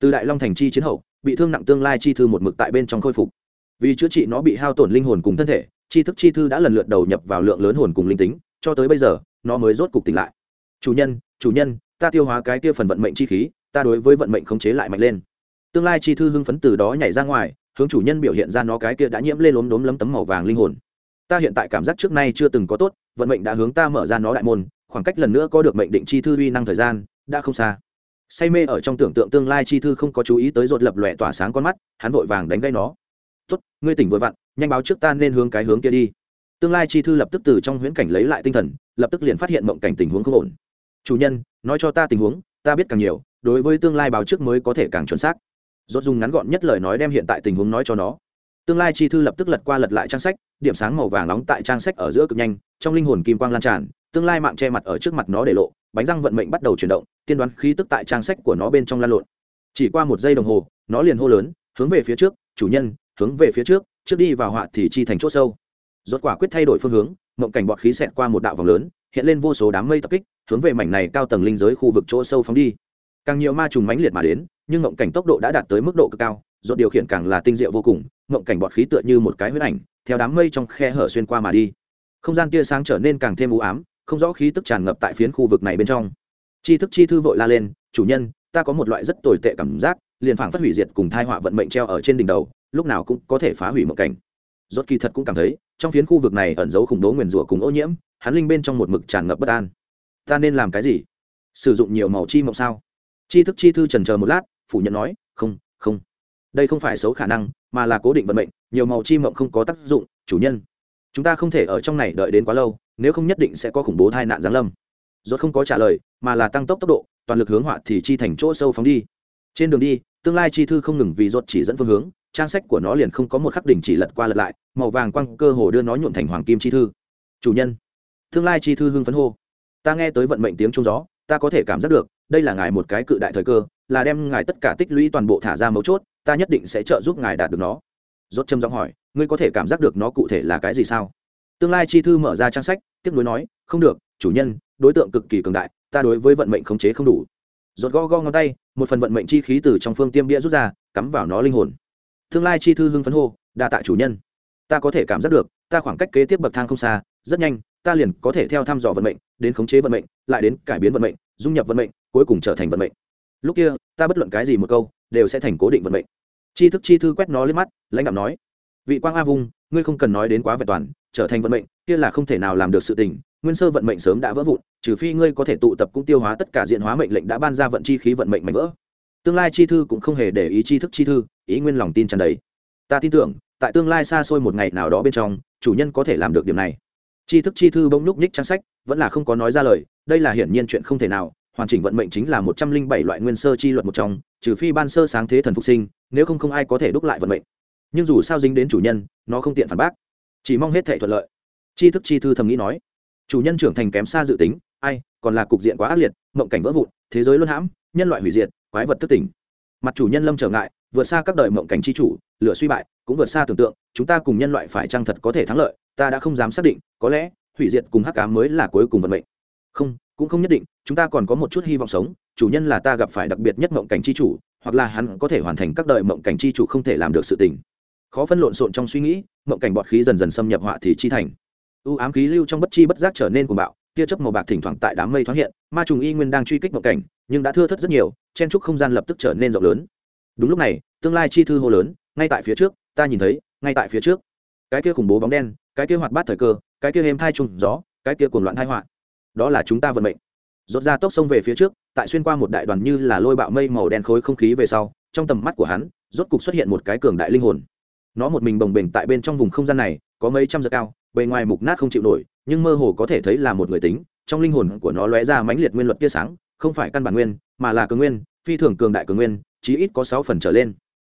S1: Từ đại long thành chi chiến hậu bị thương nặng tương lai chi thư một mực tại bên trong khôi phục. Vì chữa trị nó bị hao tổn linh hồn cùng thân thể Tri thức chi thư đã lần lượt đầu nhập vào lượng lớn hồn cùng linh tính, cho tới bây giờ, nó mới rốt cục tỉnh lại. Chủ nhân chủ nhân, ta tiêu hóa cái kia phần vận mệnh chi khí, ta đối với vận mệnh khống chế lại mạnh lên. Tương lai chi thư hưng phấn từ đó nhảy ra ngoài, hướng chủ nhân biểu hiện ra nó cái kia đã nhiễm lên lốm đốm lấm tấm màu vàng linh hồn. Ta hiện tại cảm giác trước nay chưa từng có tốt, vận mệnh đã hướng ta mở ra nó đại môn, khoảng cách lần nữa có được mệnh định chi thư uy năng thời gian, đã không xa. Say mê ở trong tưởng tượng tương lai chi thư không có chú ý tới rột lập lòe tỏa sáng con mắt, hắn vội vàng đánh gây nó. Tốt, ngươi tỉnh vội vặn nhanh báo trước ta nên hướng cái hướng kia đi. Tương lai chi thư lập tức từ trong huyễn cảnh lấy lại tinh thần, lập tức liền phát hiện mộng cảnh tình huống không ổn. Chủ nhân, nói cho ta tình huống, ta biết càng nhiều, đối với tương lai báo trước mới có thể càng chuẩn xác. Rốt dùng ngắn gọn nhất lời nói đem hiện tại tình huống nói cho nó. Tương lai chi thư lập tức lật qua lật lại trang sách, điểm sáng màu vàng nóng tại trang sách ở giữa cực nhanh, trong linh hồn kim quang lan tràn, tương lai mạng che mặt ở trước mặt nó để lộ, bánh răng vận mệnh bắt đầu chuyển động, tiên đoán khí tức tại trang sách của nó bên trong lan lộn. Chỉ qua một giây đồng hồ, nó liền hô lớn, hướng về phía trước, chủ nhân, hướng về phía trước trước đi vào họa thì chi thành chỗ sâu. Rốt quả quyết thay đổi phương hướng, mộng cảnh bọt khí xẹt qua một đạo vòng lớn, hiện lên vô số đám mây tập kích, hướng về mảnh này cao tầng linh giới khu vực chỗ sâu phóng đi. Càng nhiều ma trùng mãnh liệt mà đến, nhưng mộng cảnh tốc độ đã đạt tới mức độ cực cao, rốt điều khiển càng là tinh diệu vô cùng, mộng cảnh bọt khí tựa như một cái huyết ảnh, theo đám mây trong khe hở xuyên qua mà đi. Không gian tia sáng trở nên càng thêm u ám, không rõ khí tức tràn ngập tại phiến khu vực này bên trong. Chi thức chi thư vội la lên, chủ nhân, ta có một loại rất tồi tệ cảm giác liền phảng phất hủy diệt cùng thai họa vận mệnh treo ở trên đỉnh đầu, lúc nào cũng có thể phá hủy một cảnh. Rốt kỳ thật cũng cảm thấy, trong phiến khu vực này ẩn giấu khủng bố nguyền rủa cùng ô nhiễm, hắn linh bên trong một mực tràn ngập bất an. Ta nên làm cái gì? Sử dụng nhiều màu chi mộng sao? Chi thức chi thư trần chờ một lát, phủ nhận nói, không không. Đây không phải xấu khả năng, mà là cố định vận mệnh, nhiều màu chi mộng không có tác dụng, chủ nhân. Chúng ta không thể ở trong này đợi đến quá lâu, nếu không nhất định sẽ có khủng bố tai nạn giáng lâm. Rốt không có trả lời, mà là tăng tốc tốc độ, toàn lực hướng họa thì chi thành chỗ sâu phóng đi. Trên đường đi tương lai chi thư không ngừng vì rốt chỉ dẫn phương hướng, trang sách của nó liền không có một khắc đỉnh chỉ lật qua lật lại, màu vàng quang cơ hồ đưa nó nhuộm thành hoàng kim chi thư. Chủ nhân, tương lai chi thư hưng phấn hô. Ta nghe tới vận mệnh tiếng trung gió, ta có thể cảm giác được, đây là ngài một cái cự đại thời cơ, là đem ngài tất cả tích lũy toàn bộ thả ra mấu chốt, ta nhất định sẽ trợ giúp ngài đạt được nó. Rốt châm giọng hỏi, ngươi có thể cảm giác được nó cụ thể là cái gì sao? Tương lai chi thư mở ra trang sách tiếp nối nói, không được, chủ nhân, đối tượng cực kỳ cường đại, ta đối với vận mệnh khống chế không đủ. Rốt go go ngón tay một phần vận mệnh chi khí từ trong phương tiêm bia rút ra, cắm vào nó linh hồn. Tương lai chi thư hưng phấn hô, đa tạ chủ nhân. Ta có thể cảm giác được, ta khoảng cách kế tiếp bậc thang không xa, rất nhanh, ta liền có thể theo thăm dò vận mệnh, đến khống chế vận mệnh, lại đến cải biến vận mệnh, dung nhập vận mệnh, cuối cùng trở thành vận mệnh. Lúc kia, ta bất luận cái gì một câu, đều sẽ thành cố định vận mệnh. Chi thức chi thư quét nó lên mắt, lãnh đạo nói, vị quang a vung, ngươi không cần nói đến quá vẹn toàn, trở thành vận mệnh, kia là không thể nào làm được sự tình nguyên sơ vận mệnh sớm đã vỡ vụn, trừ phi ngươi có thể tụ tập cũng tiêu hóa tất cả diện hóa mệnh lệnh đã ban ra vận chi khí vận mệnh mạnh vỡ. Tương lai chi thư cũng không hề để ý chi thức chi thư, ý nguyên lòng tin tràn đầy. Ta tin tưởng, tại tương lai xa xôi một ngày nào đó bên trong, chủ nhân có thể làm được điểm này. Chi thức chi thư bỗng lúc nhích trang sách, vẫn là không có nói ra lời, đây là hiển nhiên chuyện không thể nào, hoàn chỉnh vận mệnh chính là một trăm linh bảy loại nguyên sơ chi luật một trong, trừ phi ban sơ sáng thế thần phục sinh, nếu không không ai có thể đúc lại vận mệnh. Nhưng dù sao dính đến chủ nhân, nó không tiện phản bác. Chỉ mong hết thệ thuận lợi. Chi thức chi thư thầm nghĩ nói chủ nhân trưởng thành kém xa dự tính, ai, còn là cục diện quá ác liệt, mộng cảnh vỡ vụn, thế giới luân hãm, nhân loại hủy diệt, quái vật thức tỉnh. Mặt chủ nhân lâm trở ngại, vượt xa các đời mộng cảnh chi chủ, lửa suy bại, cũng vượt xa tưởng tượng, chúng ta cùng nhân loại phải chăng thật có thể thắng lợi, ta đã không dám xác định, có lẽ, hủy diệt cùng hắc cám mới là cuối cùng vận mệnh. Không, cũng không nhất định, chúng ta còn có một chút hy vọng sống, chủ nhân là ta gặp phải đặc biệt nhất mộng cảnh chi chủ, hoặc là hắn có thể hoàn thành các đời mộng cảnh chi chủ không thể làm được sự tình. Khó phân lộn xộn trong suy nghĩ, mộng cảnh bọt khí dần dần xâm nhập họa thì chi thành u ám khí lưu trong bất chi bất giác trở nên cuồng bạo, tia chớp màu bạc thỉnh thoảng tại đám mây thoáng hiện, ma trùng y nguyên đang truy kích mộng cảnh, nhưng đã thưa thất rất nhiều, chen trúc không gian lập tức trở nên rộng lớn. Đúng lúc này, tương lai chi thư hô lớn, ngay tại phía trước, ta nhìn thấy, ngay tại phía trước. Cái kia khủng bố bóng đen, cái kia hoạt bát thời cơ, cái kia êm thai trùng gió, cái kia cuồng loạn thai họa. Đó là chúng ta vận mệnh. Rốt ra tốc sông về phía trước, tại xuyên qua một đại đoàn như là lôi bạo mây màu đen khối không khí về sau, trong tầm mắt của hắn, rốt cục xuất hiện một cái cường đại linh hồn. Nó một mình bồng bềnh tại bên trong vùng không gian này, có mấy trăm giờ cao bề ngoài mục nát không chịu nổi, nhưng mơ hồ có thể thấy là một người tính, trong linh hồn của nó lóe ra mãnh liệt nguyên luật tia sáng, không phải căn bản nguyên, mà là cường nguyên, phi thường cường đại cường nguyên, chí ít có sáu phần trở lên.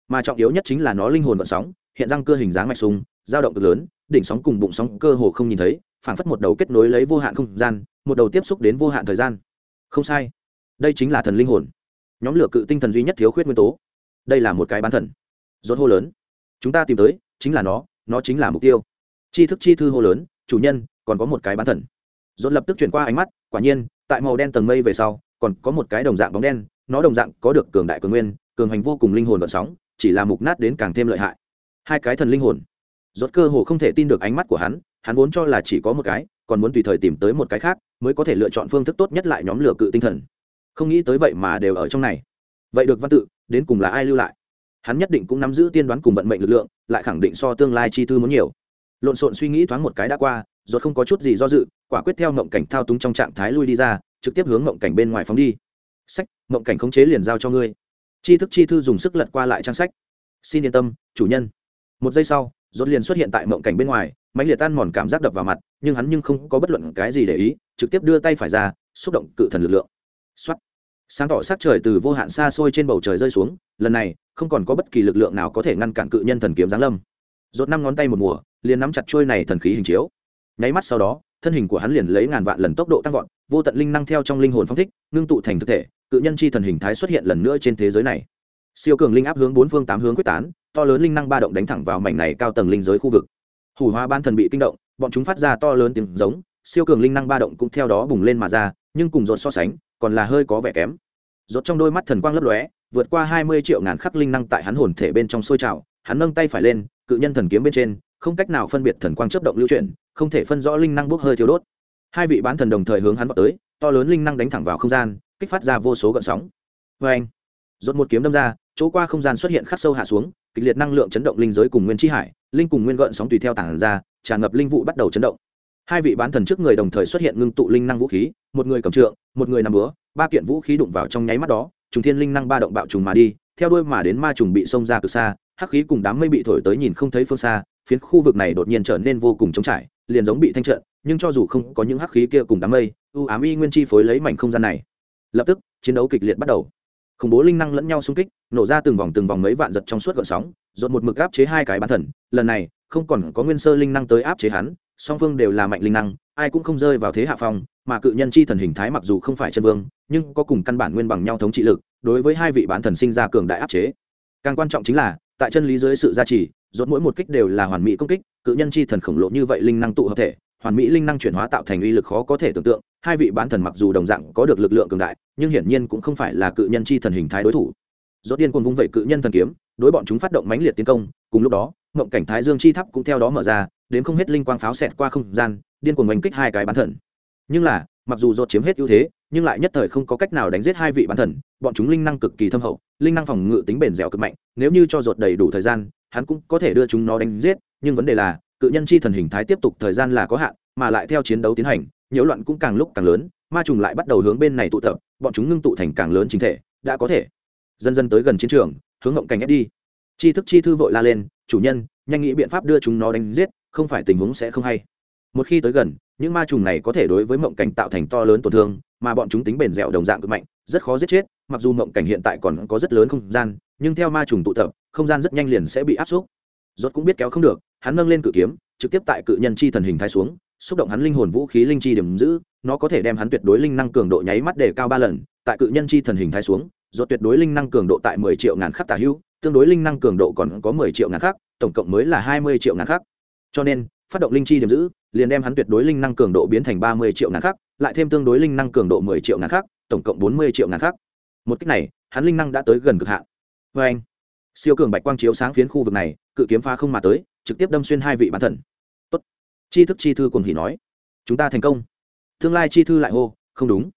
S1: Mà trọng yếu nhất chính là nó linh hồn vận sóng, hiện răng cơ hình dáng mạch sung, dao động cực lớn, đỉnh sóng cùng bụng sóng cơ hồ không nhìn thấy, phảng phất một đầu kết nối lấy vô hạn không gian, một đầu tiếp xúc đến vô hạn thời gian. Không sai. Đây chính là thần linh hồn. Nhóm lửa cự tinh thần duy nhất thiếu khuyết nguyên tố. Đây là một cái bán thần. Rốt hô lớn. Chúng ta tìm tới, chính là nó nó chính là mục tiêu chi thức chi thư hô lớn, chủ nhân, còn có một cái bán thần. Rốt lập tức chuyển qua ánh mắt, quả nhiên, tại màu đen tầng mây về sau, còn có một cái đồng dạng bóng đen, nó đồng dạng có được cường đại cường nguyên, cường hành vô cùng linh hồn vận sóng, chỉ là mục nát đến càng thêm lợi hại. Hai cái thần linh hồn. Rốt cơ hồ không thể tin được ánh mắt của hắn hắn vốn cho là chỉ có một cái, còn muốn tùy thời tìm tới một cái khác, mới có thể lựa chọn phương thức tốt nhất lại nhóm lửa cự tinh thần. Không nghĩ tới vậy mà đều ở trong này. Vậy được văn tự, đến cùng là ai lưu lại? Hắn nhất định cũng nắm giữ tiên đoán cùng vận mệnh lực lượng, lại khẳng định so tương lai chi thư muốn nhiều lộn xộn suy nghĩ thoáng một cái đã qua rồi không có chút gì do dự, quả quyết theo mộng cảnh thao túng trong trạng thái lui đi ra, trực tiếp hướng mộng cảnh bên ngoài phóng đi. Sách, mộng cảnh khống chế liền giao cho ngươi. Chi thức chi thư dùng sức lật qua lại trang sách. Xin yên tâm, chủ nhân. Một giây sau, rốt liền xuất hiện tại mộng cảnh bên ngoài, mãnh liệt tan mòn cảm giác đập vào mặt, nhưng hắn nhưng không có bất luận cái gì để ý, trực tiếp đưa tay phải ra, xúc động cự thần lực lượng. Soát. sáng tỏ sát trời từ vô hạn xa xôi trên bầu trời rơi xuống, lần này, không còn có bất kỳ lực lượng nào có thể ngăn cản cự nhân thần kiếm giáng lâm rốt năm ngón tay một mùa, liền nắm chặt chuôi này thần khí hình chiếu. Nháy mắt sau đó, thân hình của hắn liền lấy ngàn vạn lần tốc độ tăng vọt, vô tận linh năng theo trong linh hồn phong thích, ngưng tụ thành thực thể, cự nhân chi thần hình thái xuất hiện lần nữa trên thế giới này. Siêu cường linh áp hướng bốn phương tám hướng quyết tán, to lớn linh năng ba động đánh thẳng vào mảnh này cao tầng linh giới khu vực. Hủ Hoa ban thần bị kinh động, bọn chúng phát ra to lớn tiếng giống, siêu cường linh năng ba động cũng theo đó bùng lên mà ra, nhưng cùng dột so sánh, còn là hơi có vẻ kém. Rốt trong đôi mắt thần quang lấp lóe, vượt qua hai mươi triệu ngàn khắc linh năng tại hắn hồn thể bên trong sôi trào, hắn nâng tay phải lên cự nhân thần kiếm bên trên, không cách nào phân biệt thần quang chấp động lưu chuyển, không thể phân rõ linh năng bốc hơi thiếu đốt. Hai vị bán thần đồng thời hướng hắn vào tới, to lớn linh năng đánh thẳng vào không gian, kích phát ra vô số gợn sóng. Vê anh dột một kiếm đâm ra, chỗ qua không gian xuất hiện khắc sâu hạ xuống, kịch liệt năng lượng chấn động linh giới cùng nguyên chi hải, linh cùng nguyên gợn sóng tùy theo tảng ra, tràn ngập linh vụ bắt đầu chấn động. Hai vị bán thần trước người đồng thời xuất hiện ngưng tụ linh năng vũ khí, một người cầm trượng, một người nằm búa, ba kiện vũ khí đụng vào trong nháy mắt đó, trùng thiên linh năng ba động bạo trùng mà đi, theo đuôi mà đến ma trùng bị xông ra từ xa hắc khí cùng đám mây bị thổi tới nhìn không thấy phương xa, phiến khu vực này đột nhiên trở nên vô cùng trống trải, liền giống bị thanh trận nhưng cho dù không có những hắc khí kia cùng đám mây, u ám y nguyên chi phối lấy mảnh không gian này. Lập tức, chiến đấu kịch liệt bắt đầu. Khủng bố linh năng lẫn nhau xung kích, nổ ra từng vòng từng vòng mấy vạn giật trong suốt gợn sóng dột một mực áp chế hai cái bán thần, lần này, không còn có nguyên sơ linh năng tới áp chế hắn, song phương đều là mạnh linh năng, ai cũng không rơi vào thế hạ phong, mà cự nhân chi thần hình thái mặc dù không phải chân vương, nhưng có cùng căn bản nguyên bằng nhau thống trị lực, đối với hai vị bán thần sinh ra cường đại áp chế. Càng quan trọng chính là tại chân lý dưới sự gia trì, rốt mỗi một kích đều là hoàn mỹ công kích, cự nhân chi thần khổng lồ như vậy linh năng tụ hợp thể, hoàn mỹ linh năng chuyển hóa tạo thành uy lực khó có thể tưởng tượng, hai vị bán thần mặc dù đồng dạng có được lực lượng cường đại, nhưng hiển nhiên cũng không phải là cự nhân chi thần hình thái đối thủ. Rốt điên cuồng vung vẩy cự nhân thần kiếm, đối bọn chúng phát động mãnh liệt tiến công, cùng lúc đó, ngộng cảnh thái dương chi tháp cũng theo đó mở ra, đến không hết linh quang pháo xẹt qua không gian, điên cuồng oanh kích hai cái bán thần. Nhưng là mặc dù dột chiếm hết ưu thế, nhưng lại nhất thời không có cách nào đánh giết hai vị bán thần, bọn chúng linh năng cực kỳ thâm hậu, linh năng phòng ngự tính bền dẻo cực mạnh, nếu như cho dột đầy đủ thời gian, hắn cũng có thể đưa chúng nó đánh giết, nhưng vấn đề là, cự nhân chi thần hình thái tiếp tục thời gian là có hạn, mà lại theo chiến đấu tiến hành, nhiễu loạn cũng càng lúc càng lớn, ma trùng lại bắt đầu hướng bên này tụ tập, bọn chúng ngưng tụ thành càng lớn chính thể, đã có thể dần dần tới gần chiến trường, hướng ngộng cảnh ép đi. Chi thức chi thư vội la lên, chủ nhân, nhanh nghĩ biện pháp đưa chúng nó đánh giết, không phải tình huống sẽ không hay. Một khi tới gần những ma trùng này có thể đối với mộng cảnh tạo thành to lớn tổn thương, mà bọn chúng tính bền dẻo đồng dạng cực mạnh, rất khó giết chết, mặc dù mộng cảnh hiện tại còn có rất lớn không gian, nhưng theo ma trùng tụ tập, không gian rất nhanh liền sẽ bị áp suất rốt cũng biết kéo không được, hắn nâng lên cự kiếm, trực tiếp tại cự nhân chi thần hình thái xuống, xúc động hắn linh hồn vũ khí linh chi điểm giữ, nó có thể đem hắn tuyệt đối linh năng cường độ nháy mắt đề cao ba lần, tại cự nhân chi thần hình thái xuống, rốt tuyệt đối linh năng cường độ tại mười triệu ngàn khắc tả hữu, tương đối linh năng cường độ còn có mười triệu ngàn khắc, tổng cộng mới là hai mươi triệu ngàn khắc. Cho nên phát động linh chi điểm giữ, liền đem hắn tuyệt đối linh năng cường độ biến thành ba mươi triệu ngàn khắc, lại thêm tương đối linh năng cường độ mười triệu ngàn khắc, tổng cộng bốn mươi triệu ngàn khắc. Một cách này, hắn linh năng đã tới gần cực hạn. Vê anh, siêu cường bạch quang chiếu sáng phiến khu vực này, cự kiếm phá không mà tới, trực tiếp đâm xuyên hai vị bán thần. Tốt. Chi thức chi thư cùng hỉ nói. Chúng ta thành công. Tương lai chi thư lại hô, không đúng.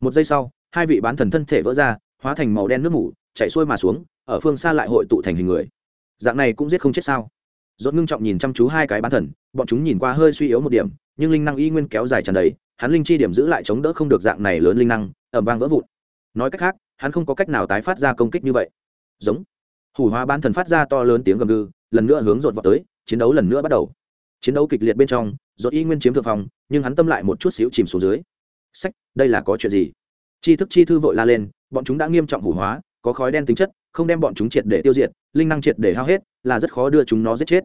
S1: Một giây sau, hai vị bán thần thân thể vỡ ra, hóa thành màu đen nước mủ chạy xuôi mà xuống, ở phương xa lại hội tụ thành hình người. Dạng này cũng giết không chết sao? Rốt ngưng trọng nhìn chăm chú hai cái bán thần, bọn chúng nhìn qua hơi suy yếu một điểm, nhưng linh năng y nguyên kéo dài tràn đầy, hắn linh chi điểm giữ lại chống đỡ không được dạng này lớn linh năng ẩm vang vỡ vụn. Nói cách khác, hắn không có cách nào tái phát ra công kích như vậy. Giống. Hủ hóa bán thần phát ra to lớn tiếng gầm gừ, lần nữa hướng dột vào tới, chiến đấu lần nữa bắt đầu. Chiến đấu kịch liệt bên trong dột y nguyên chiếm thượng phòng nhưng hắn tâm lại một chút xíu chìm xuống dưới. Sách, đây là có chuyện gì? Chi thức chi thư vội la lên, bọn chúng đã nghiêm trọng hủ hóa, có khói đen tính chất, không đem bọn chúng triệt để tiêu diệt linh năng triệt để hao hết, là rất khó đưa chúng nó giết chết.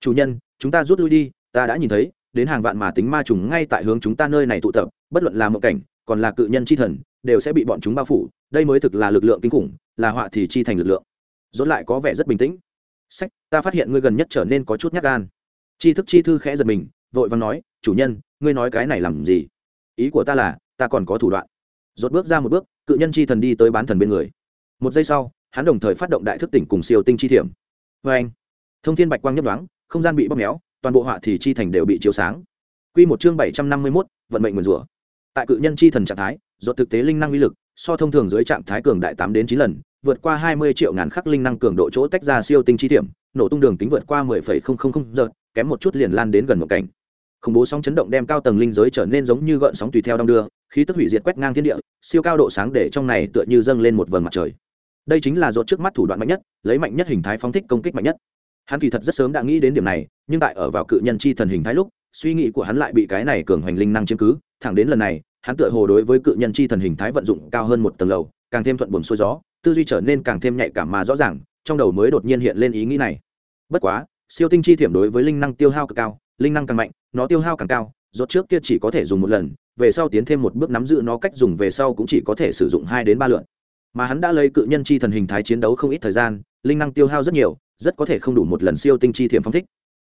S1: Chủ nhân, chúng ta rút lui đi, ta đã nhìn thấy, đến hàng vạn mà tính ma trùng ngay tại hướng chúng ta nơi này tụ tập, bất luận là một cảnh, còn là cự nhân chi thần, đều sẽ bị bọn chúng bao phủ, đây mới thực là lực lượng kinh khủng, là họa thì chi thành lực lượng. Dốt lại có vẻ rất bình tĩnh. Sách, ta phát hiện ngươi gần nhất trở nên có chút nhát gan. Chi thức chi thư khẽ giật mình, vội vàng nói, chủ nhân, ngươi nói cái này làm gì? Ý của ta là, ta còn có thủ đoạn. Dốt bước ra một bước, cự nhân chi thần đi tới bán thần bên người. Một giây sau hắn đồng thời phát động đại thức tỉnh cùng siêu tinh chi thiểm vê anh thông thiên bạch quang nhấp đoán không gian bị bóp méo toàn bộ họa thì chi thành đều bị chiếu sáng Quy một chương bảy trăm năm mươi 751, vận mệnh nguồn rủa. Tại cự nhân chi thần trạng thái, rốt thực tế linh năng uy lực, so thông thường dưới trạng thái cường đại tám đến chín lần, vượt qua hai mươi triệu ngàn khắc linh năng cường độ chỗ tách ra siêu tinh chi điểm, nổ tung đường kính vượt qua mười phẩy không không không giờ, kém một chút liền lan đến gần một cảnh. Khủng bố sóng chấn động đem cao tầng linh giới trở nên giống như gợn sóng tùy theo đông đưa, khí tức hủy diệt quét ngang thiên địa, siêu cao độ sáng để trong này tựa như dâng lên một vầng mặt trời. Đây chính là rốt trước mắt thủ đoạn mạnh nhất, lấy mạnh nhất hình thái phóng thích công kích mạnh nhất. Hắn kỳ thật rất sớm đã nghĩ đến điểm này nhưng tại ở vào cự nhân chi thần hình thái lúc suy nghĩ của hắn lại bị cái này cường hoành linh năng chiếm cứ. Thẳng đến lần này hắn tựa hồ đối với cự nhân chi thần hình thái vận dụng cao hơn một tầng lầu càng thêm thuận buồm xuôi gió tư duy trở nên càng thêm nhạy cảm mà rõ ràng trong đầu mới đột nhiên hiện lên ý nghĩ này. Bất quá siêu tinh chi thiểm đối với linh năng tiêu hao cực cao linh năng càng mạnh nó tiêu hao càng cao rốt trước kia chỉ có thể dùng một lần về sau tiến thêm một bước nắm giữ nó cách dùng về sau cũng chỉ có thể sử dụng hai đến ba lượt mà hắn đã lấy cự nhân chi thần hình thái chiến đấu không ít thời gian, linh năng tiêu hao rất nhiều, rất có thể không đủ một lần siêu tinh chi thiểm phong thích.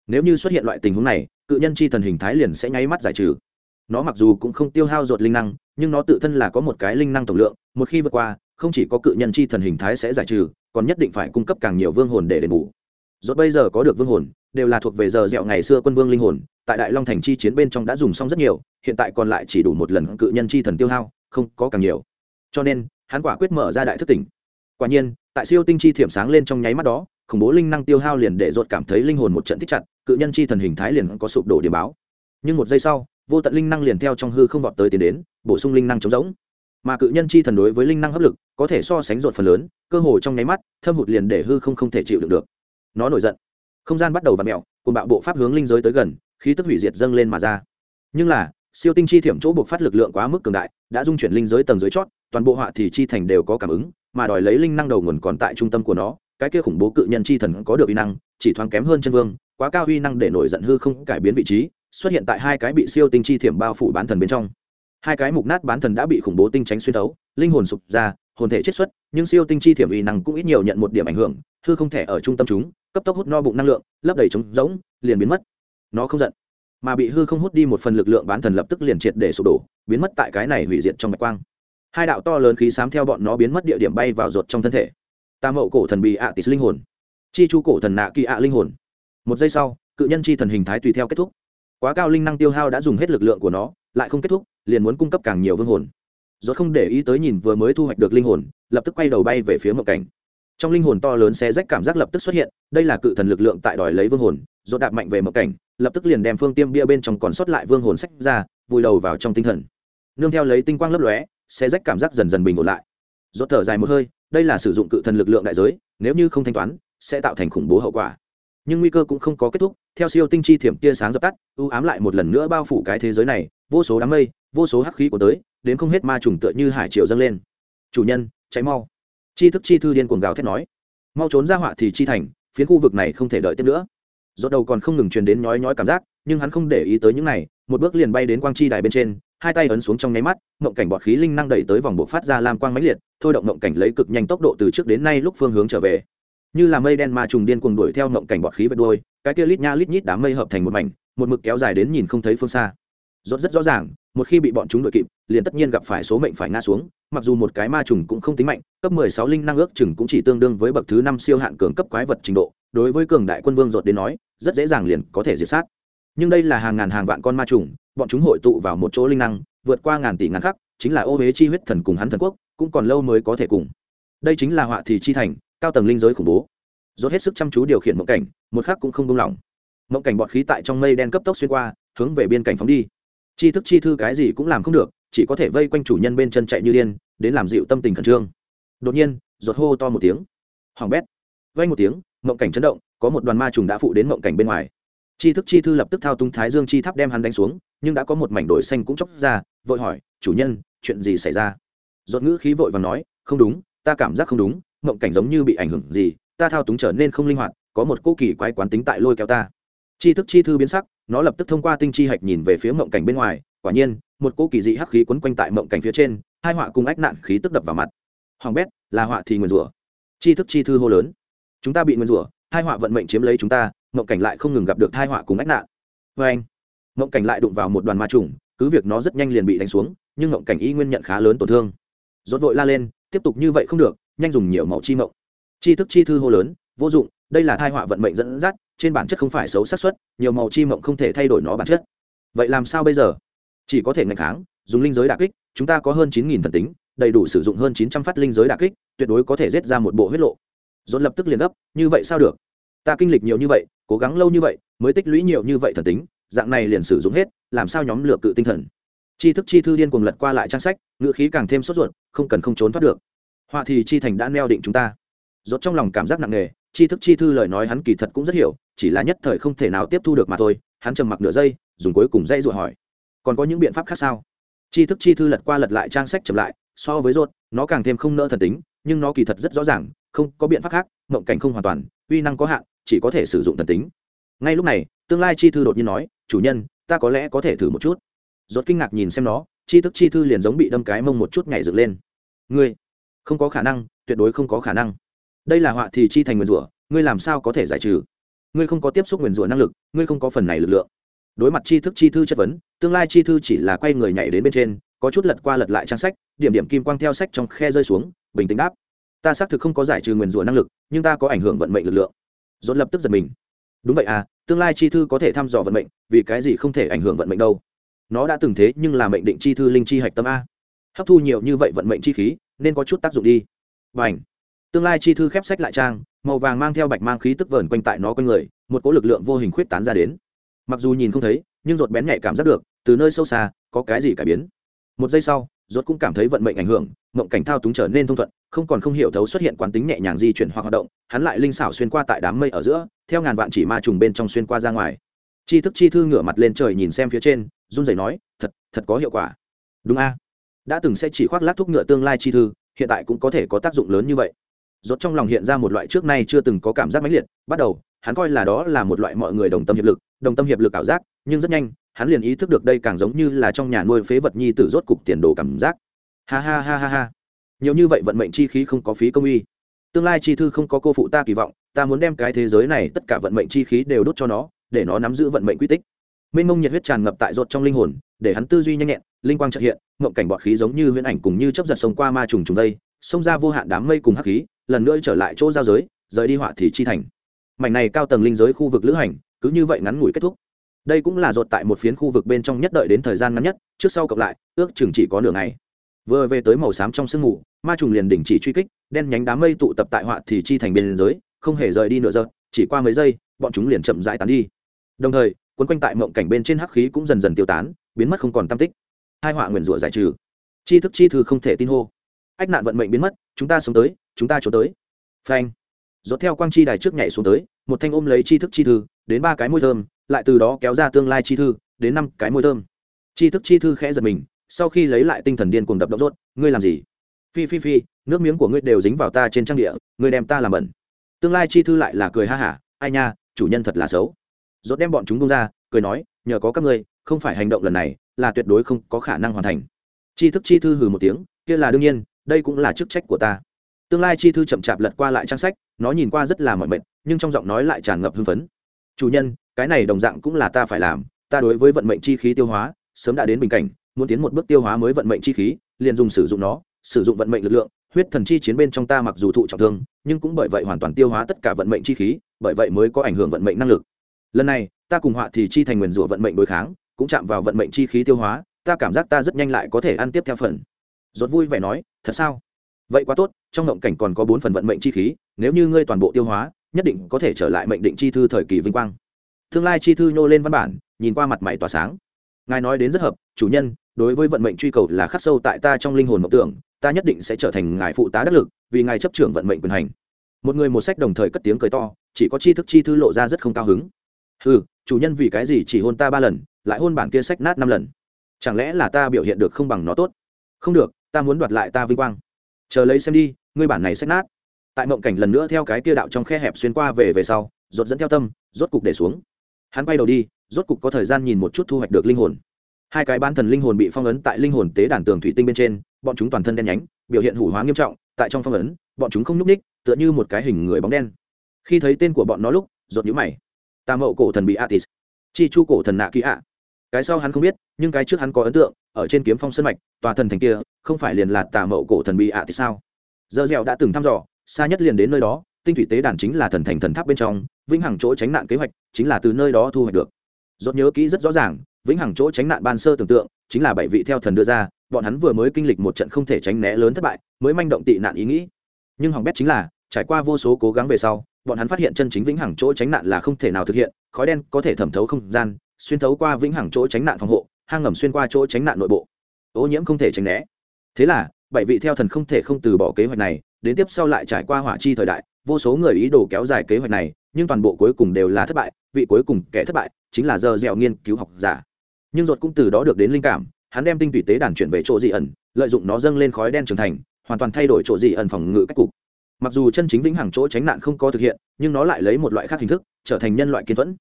S1: Nếu như xuất hiện loại tình huống này, cự nhân chi thần hình thái liền sẽ nháy mắt giải trừ. Nó mặc dù cũng không tiêu hao ruột linh năng, nhưng nó tự thân là có một cái linh năng tổng lượng, một khi vượt qua, không chỉ có cự nhân chi thần hình thái sẽ giải trừ, còn nhất định phải cung cấp càng nhiều vương hồn để đền bù. Rốt bây giờ có được vương hồn, đều là thuộc về giờ dẹo ngày xưa quân vương linh hồn, tại đại long thành chi chiến bên trong đã dùng xong rất nhiều, hiện tại còn lại chỉ đủ một lần cự nhân chi thần tiêu hao, không có càng nhiều. Cho nên hắn quả quyết mở ra đại thức tỉnh. Quả nhiên, tại siêu tinh chi thiểm sáng lên trong nháy mắt đó, khủng bố linh năng tiêu hao liền để ruột cảm thấy linh hồn một trận thích chặt, cự nhân chi thần hình thái liền có sụp đổ điểm báo. Nhưng một giây sau, vô tận linh năng liền theo trong hư không vọt tới tiến đến, bổ sung linh năng chống rỗng. Mà cự nhân chi thần đối với linh năng hấp lực, có thể so sánh ruột phần lớn, cơ hồ trong nháy mắt, thâm hụt liền để hư không không thể chịu được được. Nó nổi giận. Không gian bắt đầu v ặ mẹo cùng bạo bộ pháp hướng linh giới tới gần, khí tức hủy diệt dâng lên mà ra. Nhưng là, siêu tinh chi thiểm chỗ buộc phát lực lượng quá mức cường đại, đã dung chuyển linh giới tầng dưới chót toàn bộ họa thì chi thành đều có cảm ứng, mà đòi lấy linh năng đầu nguồn còn tại trung tâm của nó, cái kia khủng bố cự nhân chi thần có được uy năng, chỉ thoáng kém hơn chân vương, quá cao uy năng để nổi giận hư không cải biến vị trí, xuất hiện tại hai cái bị siêu tinh chi thiểm bao phủ bán thần bên trong. Hai cái mục nát bán thần đã bị khủng bố tinh tránh xuyên thấu, linh hồn sụp ra, hồn thể chết xuất, nhưng siêu tinh chi thiểm uy năng cũng ít nhiều nhận một điểm ảnh hưởng, hư không thể ở trung tâm chúng, cấp tốc hút no bụng năng lượng, lấp đầy trống rỗng, liền biến mất. Nó không giận, mà bị hư không hút đi một phần lực lượng bán thần lập tức liền triệt để sụp đổ, biến mất tại cái này hủy diệt trong bạch quang hai đạo to lớn khí xám theo bọn nó biến mất địa điểm bay vào ruột trong thân thể. Tam mậu cổ thần bị ạ tịt linh hồn. Chi chu cổ thần nạ kỳ ạ linh hồn. Một giây sau, cự nhân chi thần hình thái tùy theo kết thúc. Quá cao linh năng tiêu hao đã dùng hết lực lượng của nó, lại không kết thúc, liền muốn cung cấp càng nhiều vương hồn. Rốt không để ý tới nhìn vừa mới thu hoạch được linh hồn, lập tức quay đầu bay về phía mộng cảnh. Trong linh hồn to lớn xé rách cảm giác lập tức xuất hiện, đây là cự thần lực lượng tại đòi lấy vương hồn, rốt đạp mạnh về mộng cảnh, lập tức liền đem phương tiêm bia bên trong còn sót lại vương hồn sách ra, vùi đầu vào trong tinh thần. Nương theo lấy tinh quang lấp lóe sẽ rách cảm giác dần dần bình ổn lại. Rốt thở dài một hơi, đây là sử dụng cự thần lực lượng đại giới, nếu như không thanh toán, sẽ tạo thành khủng bố hậu quả. Nhưng nguy cơ cũng không có kết thúc, theo siêu tinh chi thiểm tia sáng dập tắt, u ám lại một lần nữa bao phủ cái thế giới này, vô số đám mây, vô số hắc khí của tới, đến không hết ma trùng tựa như hải triều dâng lên. Chủ nhân, cháy mau. Chi thức chi thư điên cuồng gào thét nói. Mau trốn ra họa thì chi thành, phiến khu vực này không thể đợi tiếp nữa. Rốt đầu còn không ngừng truyền đến nhói nhói cảm giác, nhưng hắn không để ý tới những này một bước liền bay đến quang chi đài bên trên, hai tay ấn xuống trong nháy mắt, ngộng cảnh bọt khí linh năng đẩy tới vòng bộ phát ra lam quang mãnh liệt, thôi động ngộng cảnh lấy cực nhanh tốc độ từ trước đến nay lúc phương hướng trở về. Như là mây đen ma trùng điên cuồng đuổi theo ngộng cảnh bọt khí vật đuôi, cái kia lít nha lít nhít đám mây hợp thành một mảnh, một mực kéo dài đến nhìn không thấy phương xa. Rốt rất rõ ràng, một khi bị bọn chúng đuổi kịp, liền tất nhiên gặp phải số mệnh phải ngã xuống, mặc dù một cái ma trùng cũng không tính mạnh, cấp 16 linh năng ước chừng cũng chỉ tương đương với bậc thứ năm siêu hạn cường cấp quái vật trình độ, đối với cường đại quân vương rốt đến nói, rất dễ dàng liền có thể diệt sát nhưng đây là hàng ngàn hàng vạn con ma trùng, bọn chúng hội tụ vào một chỗ linh năng, vượt qua ngàn tỷ ngàn khắc, chính là ô huế chi huyết thần cùng hắn thần quốc, cũng còn lâu mới có thể cùng. Đây chính là họa thì chi thành, cao tầng linh giới khủng bố. Dốt hết sức chăm chú điều khiển mộng cảnh, một khắc cũng không buông lỏng. Mộng cảnh bọt khí tại trong mây đen cấp tốc xuyên qua, hướng về biên cảnh phóng đi. Chi thức chi thư cái gì cũng làm không được, chỉ có thể vây quanh chủ nhân bên chân chạy như điên, đến làm dịu tâm tình khẩn trương. Đột nhiên giọt hô to một tiếng. Hoàng bét. Vây một tiếng, mộng cảnh chấn động, có một đoàn ma trùng đã phụ đến mộng cảnh bên ngoài chi thức chi thư lập tức thao tung thái dương chi tháp đem hắn đánh xuống, nhưng đã có một mảnh đổi xanh cũng chóc ra, vội hỏi, chủ nhân, chuyện gì xảy ra? Giọt ngữ khí vội và nói, không đúng, ta cảm giác không đúng, mộng cảnh giống như bị ảnh hưởng gì, ta thao túng trở nên không linh hoạt, có một cô kỳ quái quán tính tại lôi kéo ta. Chi thức chi thư biến sắc, nó lập tức thông qua tinh chi hạch nhìn về phía mộng cảnh bên ngoài, quả nhiên, một cô kỳ dị hắc khí quấn quanh tại mộng cảnh phía trên, hai họa cùng ách nạn khí tức đập vào mặt. Hoàng bét, là họa thì nguyền rủa. Chi thức chi thư hô lớn, chúng ta bị nguyền rủa, hai họa vận mệnh chiếm lấy chúng ta mộng cảnh lại không ngừng gặp được thai họa cùng ách nạn. Vê anh, mộng cảnh lại đụng vào một đoàn ma trùng, cứ việc nó rất nhanh liền bị đánh xuống, nhưng mộng cảnh y nguyên nhận khá lớn tổn thương. Rốt vội la lên, tiếp tục như vậy không được, nhanh dùng nhiều màu chi mộng. Chi thức chi thư hô lớn, vô dụng, đây là thai họa vận mệnh dẫn dắt, trên bản chất không phải xấu xác suất, nhiều màu chi mộng không thể thay đổi nó bản chất. Vậy làm sao bây giờ? Chỉ có thể ngày kháng, dùng linh giới đà kích, chúng ta có hơn chín nghìn thần tính, đầy đủ sử dụng hơn chín trăm phát linh giới đà kích, tuyệt đối có thể giết ra một bộ huyết lộ. Dồn lập tức liền gấp, như vậy sao được? Ta kinh lịch nhiều như vậy, cố gắng lâu như vậy, mới tích lũy nhiều như vậy thần tính, dạng này liền sử dụng hết, làm sao nhóm lựa cự tinh thần. Chi thức chi thư điên cuồng lật qua lại trang sách ngựa khí càng thêm sốt ruột, không cần không trốn thoát được. Họa thì chi thành đã neo định chúng ta. Rốt trong lòng cảm giác nặng nề, chi thức chi thư lời nói hắn kỳ thật cũng rất hiểu, chỉ là nhất thời không thể nào tiếp thu được mà thôi, hắn trầm mặc nửa giây, dùng cuối cùng dây dội hỏi. Còn có những biện pháp khác sao? Chi thức chi thư lật qua lật lại trang sách chậm lại, so với rốt, nó càng thêm không nỡ thần tính, nhưng nó kỳ thật rất rõ ràng, không có biện pháp khác, mộng cảnh không hoàn toàn, uy năng có hạn chỉ có thể sử dụng thần tính. Ngay lúc này, tương lai chi thư đột nhiên nói, chủ nhân, ta có lẽ có thể thử một chút. Rốt kinh ngạc nhìn xem nó, chi thức chi thư liền giống bị đâm cái mông một chút nhảy dựng lên. Ngươi, không có khả năng, tuyệt đối không có khả năng. Đây là họa thì chi thành nguyền rủa, ngươi làm sao có thể giải trừ? Ngươi không có tiếp xúc nguyền rủa năng lực, ngươi không có phần này lực lượng. Đối mặt chi thức chi thư chất vấn, tương lai chi thư chỉ là quay người nhảy đến bên trên, có chút lật qua lật lại trang sách, điểm điểm kim quang theo sách trong khe rơi xuống, bình tĩnh đáp, ta xác thực không có giải trừ nguyền rủa năng lực, nhưng ta có ảnh hưởng vận mệnh lực lượng dồn lập tức giật mình. Đúng vậy à tương lai chi thư có thể thăm dò vận mệnh, vì cái gì không thể ảnh hưởng vận mệnh đâu? Nó đã từng thế nhưng là mệnh định chi thư linh chi hạch tâm a. Hấp thu nhiều như vậy vận mệnh chi khí, nên có chút tác dụng đi. Và ảnh tương lai chi thư khép sách lại trang, màu vàng mang theo bạch mang khí tức vờn quanh tại nó quanh người, một cỗ lực lượng vô hình khuyết tán ra đến. Mặc dù nhìn không thấy, nhưng rột bén nhạy cảm giác được, từ nơi sâu xa, có cái gì cải biến? Một giây sau Rốt cũng cảm thấy vận mệnh ảnh hưởng, mộng cảnh thao túng trở nên thông thuận, không còn không hiểu thấu xuất hiện quán tính nhẹ nhàng di chuyển hoặc hoạt động, hắn lại linh xảo xuyên qua tại đám mây ở giữa, theo ngàn vạn chỉ ma trùng bên trong xuyên qua ra ngoài. Chi thức chi thư ngửa mặt lên trời nhìn xem phía trên, run rẩy nói, thật thật có hiệu quả. Đúng a. Đã từng sẽ chỉ khoác lác thuốc ngựa tương lai chi thư, hiện tại cũng có thể có tác dụng lớn như vậy. Rốt trong lòng hiện ra một loại trước nay chưa từng có cảm giác mãnh liệt, bắt đầu, hắn coi là đó là một loại mọi người đồng tâm hiệp lực, đồng tâm hiệp lực ảo giác, nhưng rất nhanh hắn liền ý thức được đây càng giống như là trong nhà nuôi phế vật nhi tử rốt cục tiền đồ cảm giác. Ha ha ha ha ha. Nhiều như vậy vận mệnh chi khí không có phí công uy. Tương lai chi thư không có cô phụ ta kỳ vọng, ta muốn đem cái thế giới này tất cả vận mệnh chi khí đều đốt cho nó, để nó nắm giữ vận mệnh quy tích. Mênh mông nhiệt huyết tràn ngập tại ruột trong linh hồn, để hắn tư duy nhanh nhẹn, linh quang chợt hiện, ngộng cảnh bọt khí giống như huyễn ảnh cùng như chấp giật sông qua ma trùng trùng đây, xông ra vô hạn đám mây cùng hắc khí, lần nữa trở lại chỗ giao giới, rời đi họa thì chi thành. Mảnh này cao tầng linh giới khu vực lữ hành, cứ như vậy ngắn ngủi kết thúc đây cũng là rột tại một phiến khu vực bên trong nhất đợi đến thời gian ngắn nhất, trước sau cộng lại, ước chừng chỉ có nửa ngày. Vừa về tới màu xám trong sương mù, ma trùng liền đình chỉ truy kích, đen nhánh đám mây tụ tập tại họa thì chi thành bên giới không hề rời đi nửa giờ, chỉ qua mấy giây, bọn chúng liền chậm rãi tán đi. Đồng thời, quấn quanh tại mộng cảnh bên trên hắc khí cũng dần dần tiêu tán, biến mất không còn tam tích. Hai họa nguyền rủa giải trừ. Chi thức chi thư không thể tin hô. Ách nạn vận mệnh biến mất, chúng ta sống tới, chúng ta trốn tới. Phanh. Dốt theo quang chi đài trước nhảy xuống tới, một thanh ôm lấy chi thức chi thư, đến ba cái môi thơm lại từ đó kéo ra tương lai chi thư, đến năm cái môi thơm. Chi thức chi thư khẽ giật mình, sau khi lấy lại tinh thần điên cuồng đập động rốt, ngươi làm gì? Phi phi phi, nước miếng của ngươi đều dính vào ta trên trang địa, ngươi đem ta làm bẩn. Tương lai chi thư lại là cười ha hả, ai nha, chủ nhân thật là xấu. Rốt đem bọn chúng tung ra, cười nói, nhờ có các ngươi, không phải hành động lần này là tuyệt đối không có khả năng hoàn thành. Chi thức chi thư hừ một tiếng, kia là đương nhiên, đây cũng là chức trách của ta. Tương lai chi thư chậm chạp lật qua lại trang sách, nó nhìn qua rất là mỏi mệt, nhưng trong giọng nói lại tràn ngập hưng phấn. Chủ nhân cái này đồng dạng cũng là ta phải làm, ta đối với vận mệnh chi khí tiêu hóa, sớm đã đến bình cảnh, muốn tiến một bước tiêu hóa mới vận mệnh chi khí, liền dùng sử dụng nó, sử dụng vận mệnh lực lượng, huyết thần chi chiến bên trong ta mặc dù thụ trọng thương, nhưng cũng bởi vậy hoàn toàn tiêu hóa tất cả vận mệnh chi khí, bởi vậy mới có ảnh hưởng vận mệnh năng lực. Lần này, ta cùng họa thì chi thành nguyền rủa vận mệnh đối kháng, cũng chạm vào vận mệnh chi khí tiêu hóa, ta cảm giác ta rất nhanh lại có thể ăn tiếp theo phần. Rốt vui vẻ nói, thật sao? Vậy quá tốt, trong ngộng cảnh còn có bốn phần vận mệnh chi khí, nếu như ngươi toàn bộ tiêu hóa, nhất định có thể trở lại mệnh định chi thư thời kỳ vinh quang tương lai chi thư nhô lên văn bản, nhìn qua mặt mày tỏa sáng. Ngài nói đến rất hợp, chủ nhân, đối với vận mệnh truy cầu là khắc sâu tại ta trong linh hồn mộng tưởng, ta nhất định sẽ trở thành ngài phụ tá đắc lực, vì ngài chấp trưởng vận mệnh quyền hành. Một người một sách đồng thời cất tiếng cười to, chỉ có chi thức chi thư lộ ra rất không cao hứng. Ừ chủ nhân vì cái gì chỉ hôn ta ba lần, lại hôn bản kia sách nát năm lần? Chẳng lẽ là ta biểu hiện được không bằng nó tốt? Không được, ta muốn đoạt lại ta vinh quang. Chờ lấy xem đi, ngươi bản này sách nát. Tại mộng cảnh lần nữa theo cái kia đạo trong khe hẹp xuyên qua về về sau rột dẫn theo tâm, rốt cục để xuống hắn quay đầu đi, rốt cục có thời gian nhìn một chút thu hoạch được linh hồn. Hai cái bán thần linh hồn bị phong ấn tại linh hồn tế đàn tường thủy tinh bên trên, bọn chúng toàn thân đen nhánh, biểu hiện hủ hóa nghiêm trọng, tại trong phong ấn, bọn chúng không nhúc ních tựa như một cái hình người bóng đen. Khi thấy tên của bọn nó lúc rột nhũ mày. Tà mậu cổ thần bị atis. Chi chu cổ thần nạ kỹ ạ. Cái sau hắn không biết, nhưng cái trước hắn có ấn tượng, ở trên kiếm phong sân mạch, tòa thần thành kia, không phải liền là tà mậu cổ thần bị atis sao? Giờ dẻo đã từng thăm dò, xa nhất liền đến nơi đó tinh thủy tế đàn chính là thần thành thần tháp bên trong, vĩnh hằng chỗ tránh nạn kế hoạch chính là từ nơi đó thu hoạch được. Dốt nhớ kỹ rất rõ ràng, vĩnh hằng chỗ tránh nạn ban sơ tưởng tượng, chính là bảy vị theo thần đưa ra, bọn hắn vừa mới kinh lịch một trận không thể tránh né lớn thất bại, mới manh động tị nạn ý nghĩ. Nhưng hỏng bét chính là, trải qua vô số cố gắng về sau, bọn hắn phát hiện chân chính vĩnh hằng chỗ tránh nạn là không thể nào thực hiện, khói đen có thể thẩm thấu không gian, xuyên thấu qua vĩnh hằng chỗ tránh nạn phòng hộ, hang ngầm xuyên qua chỗ tránh nạn nội bộ. Ô nhiễm không thể tránh né. Thế là, bảy vị theo thần không thể không từ bỏ kế hoạch này, đến tiếp sau lại trải qua hỏa chi thời đại vô số người ý đồ kéo dài kế hoạch này, nhưng toàn bộ cuối cùng đều là thất bại, vị cuối cùng kẻ thất bại chính là giờ dẻo nghiên cứu học giả. Nhưng ruột cũng từ đó được đến linh cảm, hắn đem tinh tủy tế đàn chuyển về chỗ dị ẩn, lợi dụng nó dâng lên khói đen trưởng thành, hoàn toàn thay đổi chỗ dị ẩn phòng ngự cách cục. Mặc dù chân chính vĩnh hằng chỗ tránh nạn không có thực hiện, nhưng nó lại lấy một loại khác hình thức, trở thành nhân loại kiên thuẫn.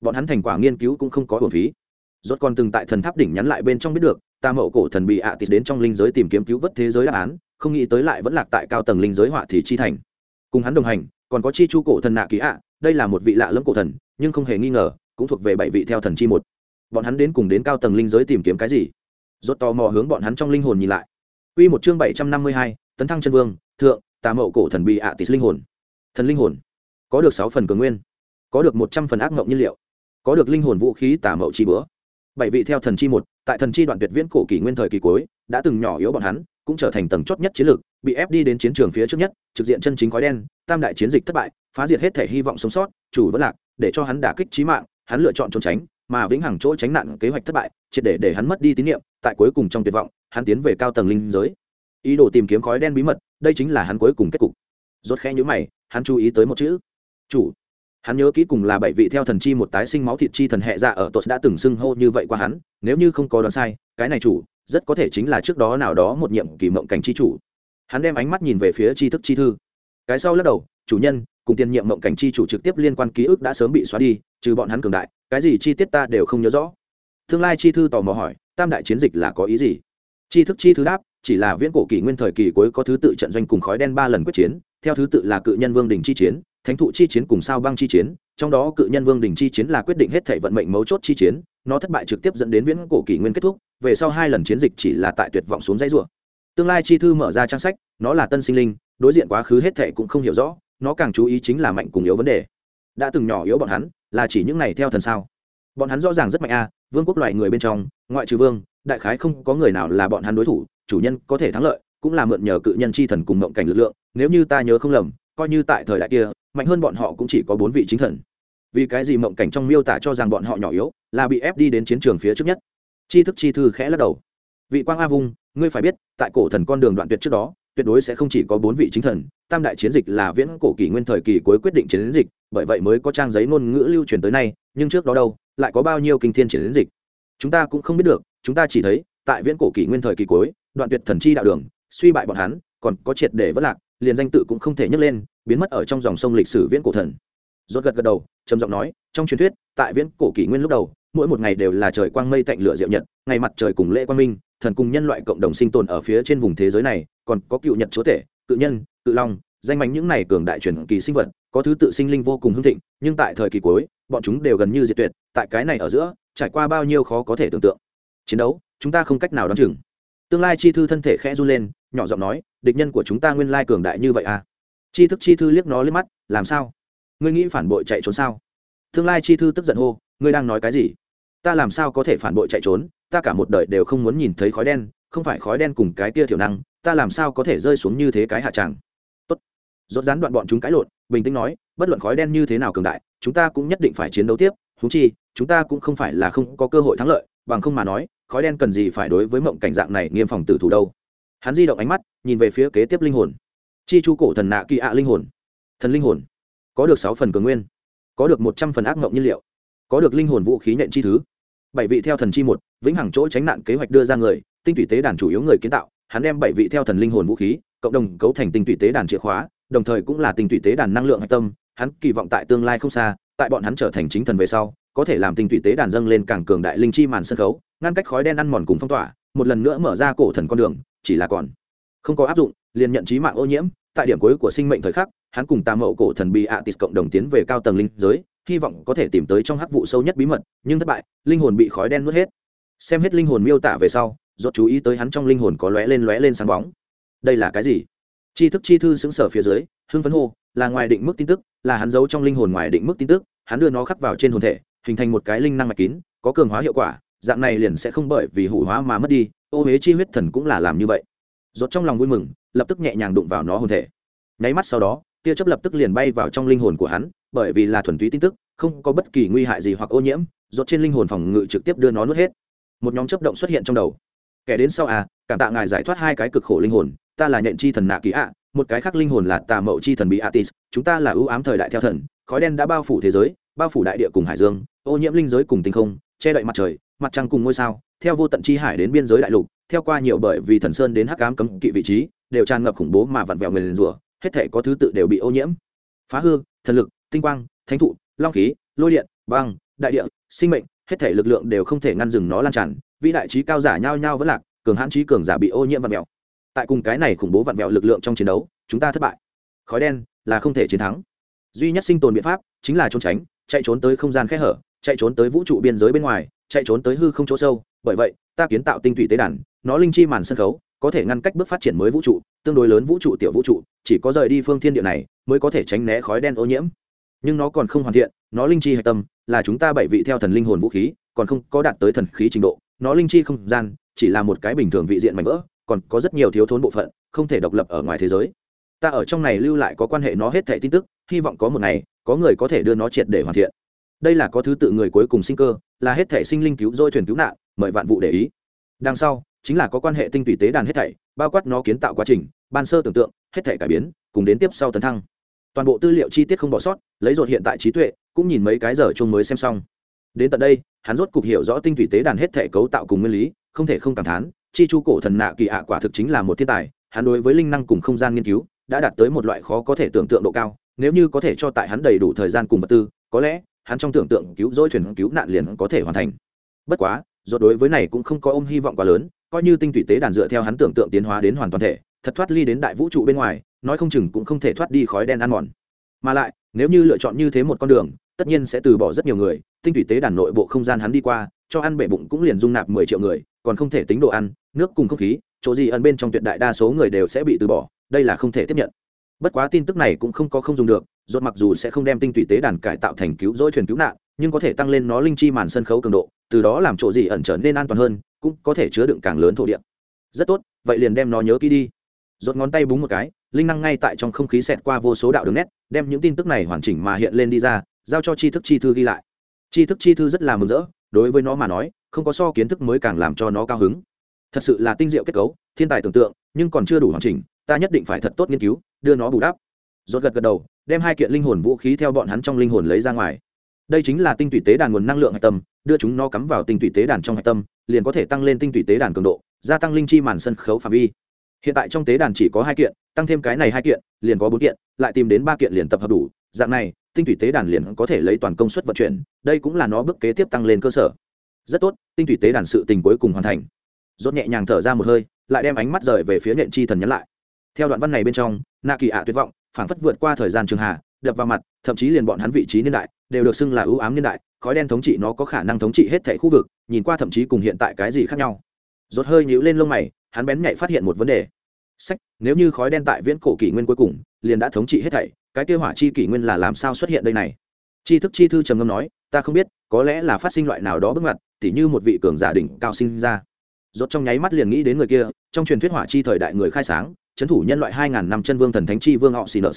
S1: Bọn hắn thành quả nghiên cứu cũng không có hồn phí. Rốt còn từng tại thần tháp đỉnh nhắn lại bên trong biết được, ta mậu cổ thần bị ạ à tịt đến trong linh giới tìm kiếm cứu vớt thế giới đáp án, không nghĩ tới lại vẫn lạc tại cao tầng linh giới họa thì chi thành cùng hắn đồng hành còn có chi chu cổ thần nạ ký ạ đây là một vị lạ lẫm cổ thần nhưng không hề nghi ngờ cũng thuộc về bảy vị theo thần chi một. Bọn hắn đến cùng đến cao tầng linh giới tìm kiếm cái gì? Rốt tò mò hướng bọn hắn trong linh hồn nhìn lại. Quy một chương bảy trăm năm mươi hai, tấn thăng chân vương, thượng, tà mậu cổ thần bị ạ à tịt linh hồn. Thần linh hồn, có được sáu phần cường nguyên, có được một trăm phần ác ngộng nhiên liệu, có được linh hồn vũ khí tà mậu chi bữa. Bảy vị theo thần chi một tại thần chi đoạn tuyệt viễn cổ kỷ nguyên thời kỳ cuối đã từng nhỏ yếu bọn hắn cũng trở thành tầng chót nhất chiến lược, bị ép đi đến chiến trường phía trước nhất, trực diện chân chính khói đen, tam đại chiến dịch thất bại, phá diệt hết thể hy vọng sống sót, chủ vẫn lạc, để cho hắn đả kích trí mạng, hắn lựa chọn trốn tránh, mà vĩnh hằng chỗ tránh nạn kế hoạch thất bại, triệt để để hắn mất đi tín nhiệm, tại cuối cùng trong tuyệt vọng, hắn tiến về cao tầng linh giới. Ý đồ tìm kiếm khói đen bí mật, đây chính là hắn cuối cùng kết cục. Rốt khẽ nhíu mày, hắn chú ý tới một chữ, chủ. Hắn nhớ kỹ cùng là bảy vị theo thần chi một tái sinh máu thịt chi thần hệ dạ ở tuột đã từng xưng hô như vậy qua hắn, nếu như không có đoán sai, cái này chủ rất có thể chính là trước đó nào đó một nhiệm kỳ mộng cảnh chi chủ. Hắn đem ánh mắt nhìn về phía tri thức chi thư. Cái sau lắc đầu, chủ nhân, cùng tiền nhiệm mộng cảnh chi chủ trực tiếp liên quan ký ức đã sớm bị xóa đi, trừ bọn hắn cường đại, cái gì chi tiết ta đều không nhớ rõ. Tương lai chi thư tò mò hỏi, tam đại chiến dịch là có ý gì? Chi thức chi thư đáp, chỉ là viễn cổ kỷ nguyên thời kỳ cuối có thứ tự trận doanh cùng khói đen ba lần quyết chiến, theo thứ tự là cự nhân vương đình chi chiến, thánh thụ chi chiến cùng sao băng chi chiến, trong đó cự nhân vương đình chi chiến là quyết định hết thể vận mệnh mấu chốt chi chiến nó thất bại trực tiếp dẫn đến viễn cổ kỷ nguyên kết thúc, về sau hai lần chiến dịch chỉ là tại tuyệt vọng xuống dãy rủa. Tương lai chi thư mở ra trang sách, nó là tân sinh linh, đối diện quá khứ hết thệ cũng không hiểu rõ, nó càng chú ý chính là mạnh cùng yếu vấn đề. Đã từng nhỏ yếu bọn hắn, là chỉ những này theo thần sao? Bọn hắn rõ ràng rất mạnh a, vương quốc loại người bên trong, ngoại trừ vương, đại khái không có người nào là bọn hắn đối thủ, chủ nhân có thể thắng lợi, cũng là mượn nhờ cự nhân chi thần cùng mộng cảnh lực lượng, nếu như ta nhớ không lầm, coi như tại thời đại kia, mạnh hơn bọn họ cũng chỉ có bốn vị chính thần vì cái gì mộng cảnh trong miêu tả cho rằng bọn họ nhỏ yếu, là bị ép đi đến chiến trường phía trước nhất. Chi thức chi thư khẽ lắc đầu. Vị quang a vung, ngươi phải biết, tại cổ thần con đường đoạn tuyệt trước đó, tuyệt đối sẽ không chỉ có bốn vị chính thần, tam đại chiến dịch là viễn cổ kỷ nguyên thời kỳ cuối quyết định chiến dịch, bởi vậy mới có trang giấy ngôn ngữ lưu truyền tới nay, nhưng trước đó đâu, lại có bao nhiêu kinh thiên chiến dịch? Chúng ta cũng không biết được, chúng ta chỉ thấy, tại viễn cổ kỷ nguyên thời kỳ cuối, đoạn tuyệt thần chi đạo đường, suy bại bọn hắn, còn có triệt để vất lạc, liền danh tự cũng không thể nhấc lên, biến mất ở trong dòng sông lịch sử viễn cổ thần rốt gật gật đầu, trầm giọng nói, trong truyền thuyết, tại viễn cổ kỷ nguyên lúc đầu, mỗi một ngày đều là trời quang mây tạnh lửa diệu nhật, ngày mặt trời cùng lễ quang minh, thần cùng nhân loại cộng đồng sinh tồn ở phía trên vùng thế giới này, còn có cựu nhật chúa tể, cự nhân, cự long, danh mạnh những này cường đại truyền kỳ sinh vật, có thứ tự sinh linh vô cùng hưng thịnh, nhưng tại thời kỳ cuối, bọn chúng đều gần như diệt tuyệt, tại cái này ở giữa, trải qua bao nhiêu khó có thể tưởng tượng. Chiến đấu, chúng ta không cách nào đoán chừng. Tương lai chi thư thân thể khẽ run lên, nhỏ giọng nói, địch nhân của chúng ta nguyên lai cường đại như vậy à? Chi thức chi thư liếc nó lên mắt, làm sao? Ngươi nghĩ phản bội chạy trốn sao? Tương lai chi thư tức giận hô, ngươi đang nói cái gì? Ta làm sao có thể phản bội chạy trốn? Ta cả một đời đều không muốn nhìn thấy khói đen, không phải khói đen cùng cái kia thiểu năng, ta làm sao có thể rơi xuống như thế cái hạ tràng? Tốt. Rốt rán đoạn bọn chúng cãi lộn, bình tĩnh nói, bất luận khói đen như thế nào cường đại, chúng ta cũng nhất định phải chiến đấu tiếp thú chi, chúng ta cũng không phải là không có cơ hội thắng lợi, bằng không mà nói, khói đen cần gì phải đối với mộng cảnh dạng này nghiêm phòng tử thủ đâu? Hắn di động ánh mắt, nhìn về phía kế tiếp linh hồn. Chi chu cổ thần nạ kỳ ạ linh hồn. Thần linh hồn có được sáu phần cường nguyên, có được một trăm phần ác mộng nhiên liệu, có được linh hồn vũ khí nhện chi thứ. Bảy vị theo thần chi một, vĩnh hằng chỗ tránh nạn kế hoạch đưa ra người, tinh thủy tế đàn chủ yếu người kiến tạo, hắn đem bảy vị theo thần linh hồn vũ khí, cộng đồng cấu thành tinh thủy tế đàn chìa khóa, đồng thời cũng là tinh thủy tế đàn năng lượng hạch tâm. Hắn kỳ vọng tại tương lai không xa, tại bọn hắn trở thành chính thần về sau, có thể làm tinh thủy tế đàn dâng lên càng cường đại linh chi màn sân khấu, ngăn cách khói đen ăn mòn cùng phong tỏa, một lần nữa mở ra cổ thần con đường, chỉ là còn không có áp dụng, liền nhận trí mạng ô nhiễm tại điểm cuối của sinh mệnh thời khắc, hắn cùng tà mậu cổ thần bị ạ tịt cộng đồng tiến về cao tầng linh giới, hy vọng có thể tìm tới trong hắc vụ sâu nhất bí mật, nhưng thất bại, linh hồn bị khói đen nuốt hết. Xem hết linh hồn miêu tả về sau, rốt chú ý tới hắn trong linh hồn có lóe lên lóe lên sáng bóng. Đây là cái gì? Chi thức chi thư xứng sở phía dưới, hưng phấn hô, là ngoài định mức tin tức, là hắn giấu trong linh hồn ngoài định mức tin tức, hắn đưa nó khắc vào trên hồn thể, hình thành một cái linh năng mạch kín, có cường hóa hiệu quả, dạng này liền sẽ không bởi vì hủ hóa mà mất đi, ô huế chi huyết thần cũng là làm như vậy rốt trong lòng vui mừng, lập tức nhẹ nhàng đụng vào nó hồn thể. Nháy mắt sau đó, tia chớp lập tức liền bay vào trong linh hồn của hắn, bởi vì là thuần túy tin tức, không có bất kỳ nguy hại gì hoặc ô nhiễm, rốt trên linh hồn phòng ngự trực tiếp đưa nó nuốt hết. Một nhóm chớp động xuất hiện trong đầu. Kẻ đến sau à cảm tạ ngài giải thoát hai cái cực khổ linh hồn, ta là nhện chi thần nạ kỳ ạ, một cái khác linh hồn là tà mậu chi thần bị atis, chúng ta là ưu ám thời đại theo thần, khói đen đã bao phủ thế giới, bao phủ đại địa cùng hải dương, ô nhiễm linh giới cùng tinh không, che đậy mặt trời, mặt trăng cùng ngôi sao, theo vô tận chi hải đến biên giới đại lục theo qua nhiều bởi vì thần sơn đến hắc ám cấm kỵ vị trí, đều tràn ngập khủng bố mà vặn vẹo người liền rủa hết thể có thứ tự đều bị ô nhiễm. Phá hư, thần lực, tinh quang, thánh thụ, long khí, lôi điện, băng, đại địa, sinh mệnh, hết thể lực lượng đều không thể ngăn dừng nó lan tràn. Vĩ đại trí cao giả nhao nhao vẫn lạc, cường hãn trí cường giả bị ô nhiễm vặn vẹo. Tại cùng cái này khủng bố vặn vẹo lực lượng trong chiến đấu, chúng ta thất bại. Khói đen là không thể chiến thắng. Duy nhất sinh tồn biện pháp chính là trốn tránh, chạy trốn tới không gian khe hở, chạy trốn tới vũ trụ biên giới bên ngoài, chạy trốn tới hư không chỗ sâu. Bởi vậy, ta kiến tạo tinh thủy tế đàn nó linh chi màn sân khấu, có thể ngăn cách bước phát triển mới vũ trụ, tương đối lớn vũ trụ tiểu vũ trụ, chỉ có rời đi phương thiên địa này mới có thể tránh né khói đen ô nhiễm. Nhưng nó còn không hoàn thiện, nó linh chi hạch tâm là chúng ta bảy vị theo thần linh hồn vũ khí, còn không có đạt tới thần khí trình độ, nó linh chi không gian chỉ là một cái bình thường vị diện mảnh vỡ, còn có rất nhiều thiếu thốn bộ phận, không thể độc lập ở ngoài thế giới. Ta ở trong này lưu lại có quan hệ nó hết thẻ tin tức, hy vọng có một ngày, có người có thể đưa nó triệt để hoàn thiện. Đây là có thứ tự người cuối cùng sinh cơ, là hết thẻ sinh linh cứu dôi thuyền cứu nạn, mời vạn vụ để ý. Đằng sau chính là có quan hệ tinh tùy tế đàn hết thảy, bao quát nó kiến tạo quá trình, ban sơ tưởng tượng, hết thảy cải biến, cùng đến tiếp sau tấn thăng. Toàn bộ tư liệu chi tiết không bỏ sót, lấy dột hiện tại trí tuệ, cũng nhìn mấy cái giờ chung mới xem xong. Đến tận đây, hắn rốt cục hiểu rõ tinh thủy tế đàn hết thể cấu tạo cùng nguyên lý, không thể không cảm thán, chi chu cổ thần nạ kỳ ạ quả thực chính là một thiên tài, hắn đối với linh năng cùng không gian nghiên cứu, đã đạt tới một loại khó có thể tưởng tượng độ cao, nếu như có thể cho tại hắn đầy đủ thời gian cùng vật tư, có lẽ, hắn trong tưởng tượng cứu rỗi thuyền cứu nạn liền có thể hoàn thành. Bất quá do đối với này cũng không có ôm hy vọng quá lớn coi như tinh thủy tế đàn dựa theo hắn tưởng tượng tiến hóa đến hoàn toàn thể, thật thoát ly đến đại vũ trụ bên ngoài, nói không chừng cũng không thể thoát đi khói đen ăn mòn. Mà lại, nếu như lựa chọn như thế một con đường, tất nhiên sẽ từ bỏ rất nhiều người, tinh thủy tế đàn nội bộ không gian hắn đi qua, cho ăn bể bụng cũng liền dung nạp mười triệu người, còn không thể tính đồ ăn, nước cùng không khí, chỗ gì ẩn bên trong tuyệt đại đa số người đều sẽ bị từ bỏ, đây là không thể tiếp nhận. Bất quá tin tức này cũng không có không dùng được, rốt mặc dù sẽ không đem tinh thủy tế đàn cải tạo thành cứu rỗi thuyền cứu nạn, nhưng có thể tăng lên nó linh chi màn sân khấu cường độ, từ đó làm chỗ gì ẩn trở nên an toàn hơn cũng có thể chứa đựng càng lớn thổ địa. Rất tốt, vậy liền đem nó nhớ kỹ đi. Rốt ngón tay búng một cái, linh năng ngay tại trong không khí xẹt qua vô số đạo đường nét, đem những tin tức này hoàn chỉnh mà hiện lên đi ra, giao cho tri thức chi thư ghi lại. Tri thức chi thư rất là mừng rỡ, đối với nó mà nói, không có so kiến thức mới càng làm cho nó cao hứng. Thật sự là tinh diệu kết cấu, thiên tài tưởng tượng, nhưng còn chưa đủ hoàn chỉnh, ta nhất định phải thật tốt nghiên cứu, đưa nó bù đắp. Rốt gật gật đầu, đem hai kiện linh hồn vũ khí theo bọn hắn trong linh hồn lấy ra ngoài đây chính là tinh tủy tế đàn nguồn năng lượng hạch tâm, đưa chúng nó cắm vào tinh tủy tế đàn trong hạch tâm, liền có thể tăng lên tinh tủy tế đàn cường độ, gia tăng linh chi màn sân khấu phạm vi. Hiện tại trong tế đàn chỉ có hai kiện, tăng thêm cái này hai kiện, liền có bốn kiện, lại tìm đến ba kiện liền tập hợp đủ. Dạng này, tinh thủy tế đàn liền có thể lấy toàn công suất vận chuyển, đây cũng là nó bước kế tiếp tăng lên cơ sở. Rất tốt, tinh thủy tế đàn sự tình cuối cùng hoàn thành. Rốt nhẹ nhàng thở ra một hơi, lại đem ánh mắt rời về phía nện chi thần nhắn lại. Theo đoạn văn này bên trong nạ kỳ ạ tuyệt vọng, phảng phất vượt qua thời gian trường hà đập vào mặt, thậm chí liền bọn hắn vị trí niên đại đều được xưng là ưu ám niên đại, khói đen thống trị nó có khả năng thống trị hết thảy khu vực, nhìn qua thậm chí cùng hiện tại cái gì khác nhau. Rốt hơi nhíu lên lông mày, hắn bén nhạy phát hiện một vấn đề. Sách, nếu như khói đen tại viễn cổ kỷ nguyên cuối cùng, liền đã thống trị hết thảy, cái kêu hỏa chi kỷ nguyên là làm sao xuất hiện đây này? Chi thức chi thư trầm ngâm nói, ta không biết, có lẽ là phát sinh loại nào đó bước ngoặt, tỉ như một vị cường giả đỉnh cao sinh ra. Rốt trong nháy mắt liền nghĩ đến người kia, trong truyền thuyết hỏa chi thời đại người khai sáng, chấn thủ nhân loại hai ngàn năm chân vương thần thánh chi vương họ sinus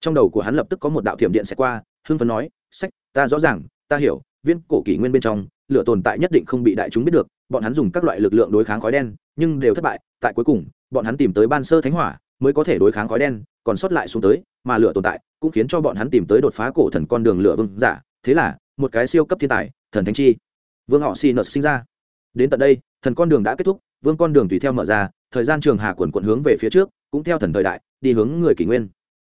S1: trong đầu của hắn lập tức có một đạo thiểm điện sẽ qua hưng phấn nói, sách, ta rõ ràng, ta hiểu, viễn cổ kỷ nguyên bên trong, lửa tồn tại nhất định không bị đại chúng biết được, bọn hắn dùng các loại lực lượng đối kháng khói đen, nhưng đều thất bại, tại cuối cùng, bọn hắn tìm tới ban sơ thánh hỏa mới có thể đối kháng khói đen, còn sót lại xuống tới, mà lửa tồn tại cũng khiến cho bọn hắn tìm tới đột phá cổ thần con đường lửa vương giả, thế là, một cái siêu cấp thiên tài, thần thánh chi, vương họ xì nợ sinh ra. Đến tận đây, thần con đường đã kết thúc, vương con đường tùy theo mở ra, thời gian trường hà quần quận hướng về phía trước, cũng theo thần thời đại, đi hướng người kỷ nguyên.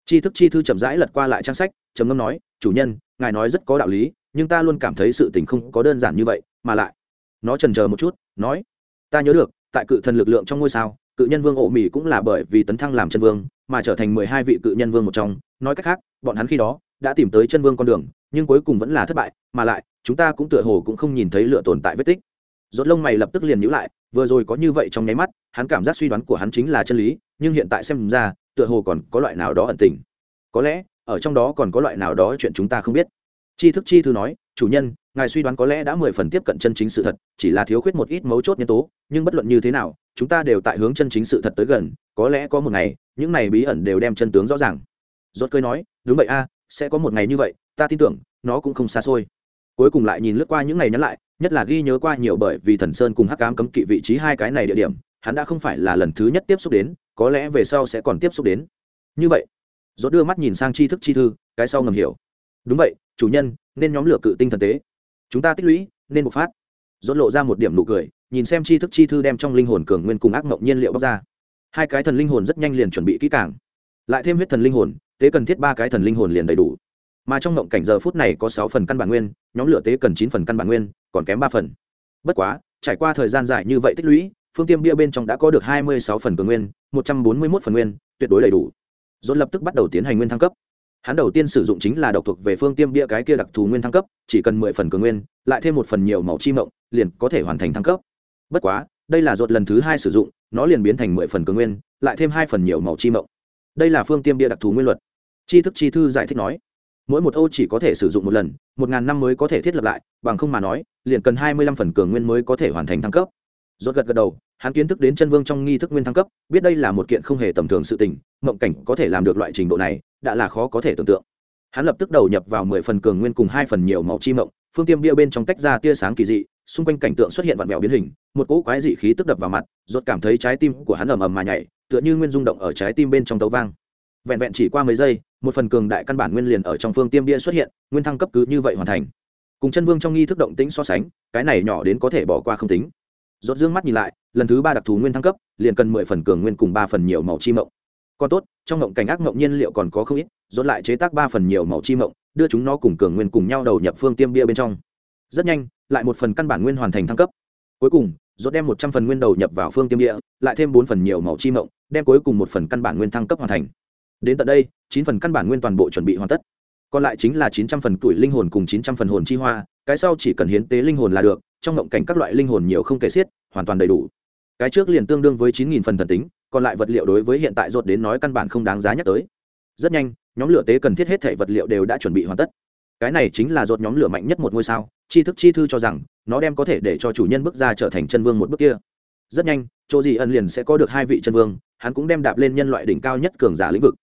S1: Tri thức chi thư chậm rãi lật qua lại trang sách, trầm ngâm nói, chủ nhân, ngài nói rất có đạo lý, nhưng ta luôn cảm thấy sự tình không có đơn giản như vậy, mà lại. Nó trần chờ một chút, nói, ta nhớ được, tại cự thần lực lượng trong ngôi sao, cự nhân vương ổ mỹ cũng là bởi vì tấn thăng làm chân vương, mà trở thành mười hai vị cự nhân vương một trong. Nói cách khác, bọn hắn khi đó đã tìm tới chân vương con đường, nhưng cuối cùng vẫn là thất bại, mà lại, chúng ta cũng tựa hồ cũng không nhìn thấy lựa tồn tại vết tích. Rốt lông mày lập tức liền nhíu lại, vừa rồi có như vậy trong nháy mắt, hắn cảm giác suy đoán của hắn chính là chân lý, nhưng hiện tại xem ra tựa hồ còn có loại nào đó ẩn tình. Có lẽ, ở trong đó còn có loại nào đó chuyện chúng ta không biết. Chi thức chi thư nói, chủ nhân, ngài suy đoán có lẽ đã mười phần tiếp cận chân chính sự thật, chỉ là thiếu khuyết một ít mấu chốt nhân tố, nhưng bất luận như thế nào, chúng ta đều tại hướng chân chính sự thật tới gần, có lẽ có một ngày, những này bí ẩn đều đem chân tướng rõ ràng. Rốt cười nói, đúng vậy a, sẽ có một ngày như vậy, ta tin tưởng, nó cũng không xa xôi. Cuối cùng lại nhìn lướt qua những ngày nhắn lại, nhất là ghi nhớ qua nhiều bởi vì thần sơn cùng hắc ám cấm kỵ vị trí hai cái này địa điểm, hắn đã không phải là lần thứ nhất tiếp xúc đến có lẽ về sau sẽ còn tiếp xúc đến. Như vậy, rốt đưa mắt nhìn sang tri thức chi thư, cái sau ngầm hiểu. Đúng vậy, chủ nhân, nên nhóm lửa cự tinh thần tế. Chúng ta tích lũy, nên bộc phát. Rốt lộ ra một điểm nụ cười, nhìn xem tri thức chi thư đem trong linh hồn cường nguyên cùng ác mộng nhiên liệu bóc ra. Hai cái thần linh hồn rất nhanh liền chuẩn bị kỹ càng. Lại thêm huyết thần linh hồn, tế cần thiết ba cái thần linh hồn liền đầy đủ. Mà trong mộng cảnh giờ phút này có sáu phần căn bản nguyên, nhóm lửa tế cần chín phần căn bản nguyên, còn kém ba phần. Bất quá, trải qua thời gian dài như vậy tích lũy phương tiêm bia bên trong đã có được hai mươi sáu phần cường nguyên, một trăm bốn mươi một phần nguyên, tuyệt đối đầy đủ. Dồn lập tức bắt đầu tiến hành nguyên thăng cấp. Hắn đầu tiên sử dụng chính là độc thuộc về phương tiêm bia cái kia đặc thù nguyên thăng cấp, chỉ cần mười phần cường nguyên, lại thêm một phần nhiều màu chi mộng, liền có thể hoàn thành thăng cấp. Bất quá, đây là dột lần thứ hai sử dụng, nó liền biến thành mười phần cường nguyên, lại thêm hai phần nhiều màu chi mộng. Đây là phương tiêm bia đặc thù nguyên luật. Chi thức chi thư giải thích nói, mỗi một ô chỉ có thể sử dụng một lần, một ngàn năm mới có thể thiết lập lại, bằng không mà nói, liền cần hai mươi lăm phần cường nguyên mới có thể hoàn thành thăng cấp rốt gật gật đầu, hắn kiến thức đến chân vương trong nghi thức nguyên thăng cấp, biết đây là một kiện không hề tầm thường sự tình, mộng cảnh có thể làm được loại trình độ này, đã là khó có thể tưởng tượng. Hắn lập tức đầu nhập vào mười phần cường nguyên cùng hai phần nhiều màu chi mộng, phương tiêm bia bên trong tách ra tia sáng kỳ dị, xung quanh cảnh tượng xuất hiện vặn vẹo biến hình, một cỗ quái dị khí tức đập vào mặt, rốt cảm thấy trái tim của hắn ầm ầm mà nhảy, tựa như nguyên rung động ở trái tim bên trong tấu vang. Vẹn vẹn chỉ qua mấy giây, một phần cường đại căn bản nguyên liền ở trong phương tiêm bia xuất hiện, nguyên thăng cấp cứ như vậy hoàn thành. Cùng chân vương trong nghi thức động tĩnh so sánh, cái này nhỏ đến có thể bỏ qua không tính rốt dương mắt nhìn lại, lần thứ ba đặc thù nguyên thăng cấp, liền cần mười phần cường nguyên cùng ba phần nhiều màu chi mộng. Còn tốt, trong mộng cảnh ác mộng nhiên liệu còn có không ít, rốt lại chế tác ba phần nhiều màu chi mộng, đưa chúng nó cùng cường nguyên cùng nhau đầu nhập phương tiêm bia bên trong. Rất nhanh, lại một phần căn bản nguyên hoàn thành thăng cấp. Cuối cùng, rốt đem một trăm phần nguyên đầu nhập vào phương tiêm bia, lại thêm bốn phần nhiều màu chi mộng, đem cuối cùng một phần căn bản nguyên thăng cấp hoàn thành. Đến tận đây, chín phần căn bản nguyên toàn bộ chuẩn bị hoàn tất. Còn lại chính là chín trăm phần tuổi linh hồn cùng chín trăm phần hồn chi hoa, cái sau chỉ cần hiến tế linh hồn là được trong ngộng cảnh các loại linh hồn nhiều không kể xiết, hoàn toàn đầy đủ. Cái trước liền tương đương với chín nghìn phần thần tính, còn lại vật liệu đối với hiện tại rột đến nói căn bản không đáng giá nhắc tới. Rất nhanh, nhóm lửa tế cần thiết hết thể vật liệu đều đã chuẩn bị hoàn tất. Cái này chính là rột nhóm lửa mạnh nhất một ngôi sao chi thức chi thư cho rằng, nó đem có thể để cho chủ nhân bước ra trở thành chân vương một bước kia. Rất nhanh, chỗ gì ẩn liền sẽ có được hai vị chân vương, hắn cũng đem đạp lên nhân loại đỉnh cao nhất cường giả lĩnh vực.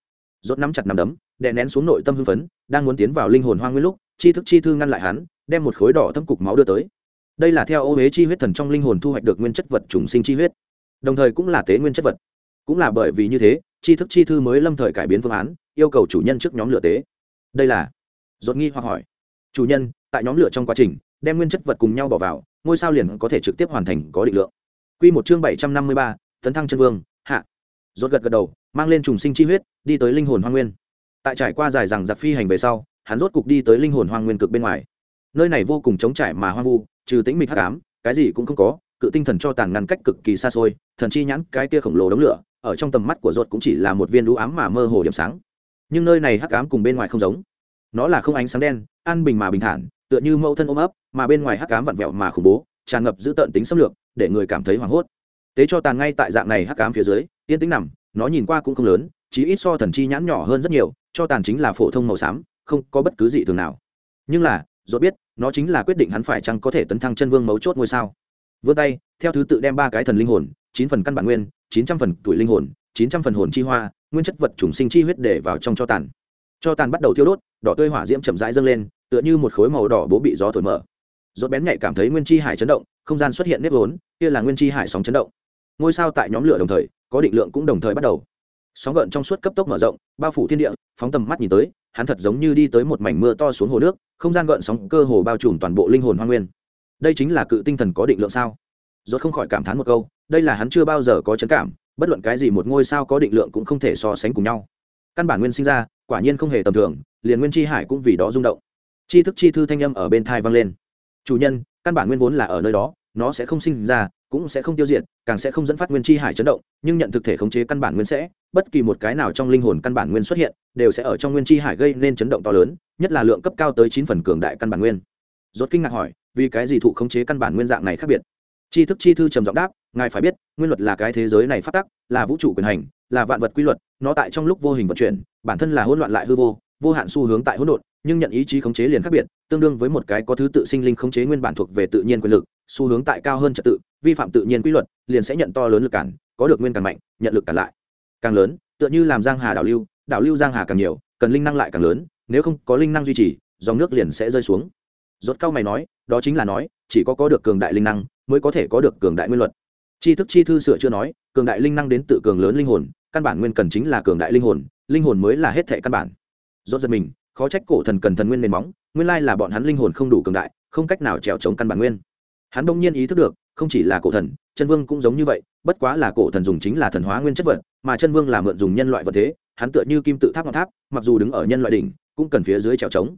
S1: Rốt nắm chặt nắm đấm, đè nén xuống nội tâm hưng phấn, đang muốn tiến vào linh hồn hoang nguyên lúc chi thức chi thư ngăn lại hắn, đem một khối đỏ thâm cục máu đưa tới đây là theo ô huế chi huyết thần trong linh hồn thu hoạch được nguyên chất vật trùng sinh chi huyết đồng thời cũng là tế nguyên chất vật cũng là bởi vì như thế chi thức chi thư mới lâm thời cải biến phương án yêu cầu chủ nhân trước nhóm lửa tế đây là dột nghi hoặc hỏi chủ nhân tại nhóm lửa trong quá trình đem nguyên chất vật cùng nhau bỏ vào ngôi sao liền có thể trực tiếp hoàn thành có định lượng Quy một chương bảy trăm năm mươi ba, tấn thăng chân vương, hạ. Rốt gật gật đầu, mang lên trùng sinh chi huyết, đi tới linh hồn hoang nguyên. Tại trải qua dài rằng giặc phi hành về sau, hắn rốt cục đi tới linh hồn hoang nguyên cực bên ngoài. Nơi này vô cùng trống trải mà hoang vu, trừ tĩnh mịch hắc ám, cái gì cũng không có, cự tinh thần cho tàn ngăn cách cực kỳ xa xôi, thần chi nhãn cái kia khổng lồ đống lửa, ở trong tầm mắt của ruột cũng chỉ là một viên đũ ám mà mơ hồ điểm sáng. Nhưng nơi này hắc ám cùng bên ngoài không giống. Nó là không ánh sáng đen, an bình mà bình thản, tựa như mẫu thân ôm ấp, mà bên ngoài hắc ám vặn vẹo mà khủng bố, tràn ngập giữ tận tính xâm lược, để người cảm thấy hoảng hốt tế cho tàn ngay tại dạng này hắc ám phía dưới yên tĩnh nằm nó nhìn qua cũng không lớn chỉ ít so thần chi nhãn nhỏ hơn rất nhiều cho tàn chính là phổ thông màu xám không có bất cứ gì thường nào nhưng là rốt biết, nó chính là quyết định hắn phải chăng có thể tấn thăng chân vương mấu chốt ngôi sao. Vươn tay, theo thứ tự đem ba cái thần linh hồn, chín phần căn bản nguyên, chín trăm phần tuổi linh hồn, chín trăm phần hồn chi hoa, nguyên chất vật chủng sinh chi huyết để vào trong cho tàn. Cho tàn bắt đầu thiêu đốt, đỏ tươi hỏa diễm chậm rãi dâng lên, tựa như một khối màu đỏ bố bị gió thổi mở. Rốt bén nhạy cảm thấy nguyên chi hải chấn động, không gian xuất hiện nếp vốn, kia là nguyên chi hải sóng chấn động. Ngôi sao tại nhóm lửa đồng thời, có định lượng cũng đồng thời bắt đầu. Sóng gợn trong suốt cấp tốc mở rộng, bao phủ thiên địa, phóng tầm mắt nhìn tới hắn thật giống như đi tới một mảnh mưa to xuống hồ nước, không gian gợn sóng cơ hồ bao trùm toàn bộ linh hồn hoa nguyên. Đây chính là cự tinh thần có định lượng sao? Rốt không khỏi cảm thán một câu, đây là hắn chưa bao giờ có chấn cảm, bất luận cái gì một ngôi sao có định lượng cũng không thể so sánh cùng nhau. Căn bản nguyên sinh ra, quả nhiên không hề tầm thường, liền nguyên chi hải cũng vì đó rung động. Chi thức chi thư thanh âm ở bên thai vang lên. Chủ nhân, căn bản nguyên vốn là ở nơi đó, nó sẽ không sinh ra, cũng sẽ không tiêu diệt, càng sẽ không dẫn phát nguyên chi hải chấn động, nhưng nhận thực thể khống chế căn bản nguyên sẽ bất kỳ một cái nào trong linh hồn căn bản nguyên xuất hiện, đều sẽ ở trong nguyên chi hải gây nên chấn động to lớn, nhất là lượng cấp cao tới chín phần cường đại căn bản nguyên. Rốt kinh ngạc hỏi, vì cái gì thụ khống chế căn bản nguyên dạng này khác biệt? Tri thức chi thư trầm giọng đáp, ngài phải biết, nguyên luật là cái thế giới này phát tắc, là vũ trụ quyền hành, là vạn vật quy luật, nó tại trong lúc vô hình vận chuyển, bản thân là hỗn loạn lại hư vô vô hạn xu hướng tại hỗn độn, nhưng nhận ý chí khống chế liền khác biệt, tương đương với một cái có thứ tự sinh linh khống chế nguyên bản thuộc về tự nhiên quyền lực, xu hướng tại cao hơn trật tự, vi phạm tự nhiên quy luật, liền sẽ nhận to lớn lực cản, có được nguyên càng mạnh, nhận lực cản lại càng lớn, tựa như làm giang hà đảo lưu đảo lưu giang hà càng nhiều, cần linh năng lại càng lớn, nếu không có linh năng duy trì, dòng nước liền sẽ rơi xuống. Rốt cao mày nói, đó chính là nói, chỉ có có được cường đại linh năng, mới có thể có được cường đại nguyên luật. Tri thức chi thư sửa chưa nói, cường đại linh năng đến tự cường lớn linh hồn, căn bản nguyên cần chính là cường đại linh hồn linh hồn mới là hết thể căn bản. Rốt giật mình, khó trách cổ thần cần thần nguyên nền móng, nguyên lai là bọn hắn linh hồn không đủ cường đại, không cách nào trèo chống căn bản nguyên. Hắn đông nhiên ý thức được, không chỉ là cổ thần, chân vương cũng giống như vậy bất quá là cổ thần dùng chính là thần hóa nguyên chất vật, mà chân vương là mượn dùng nhân loại vật thế, hắn tựa như kim tự tháp ngọn tháp, mặc dù đứng ở nhân loại đỉnh, cũng cần phía dưới trèo trống.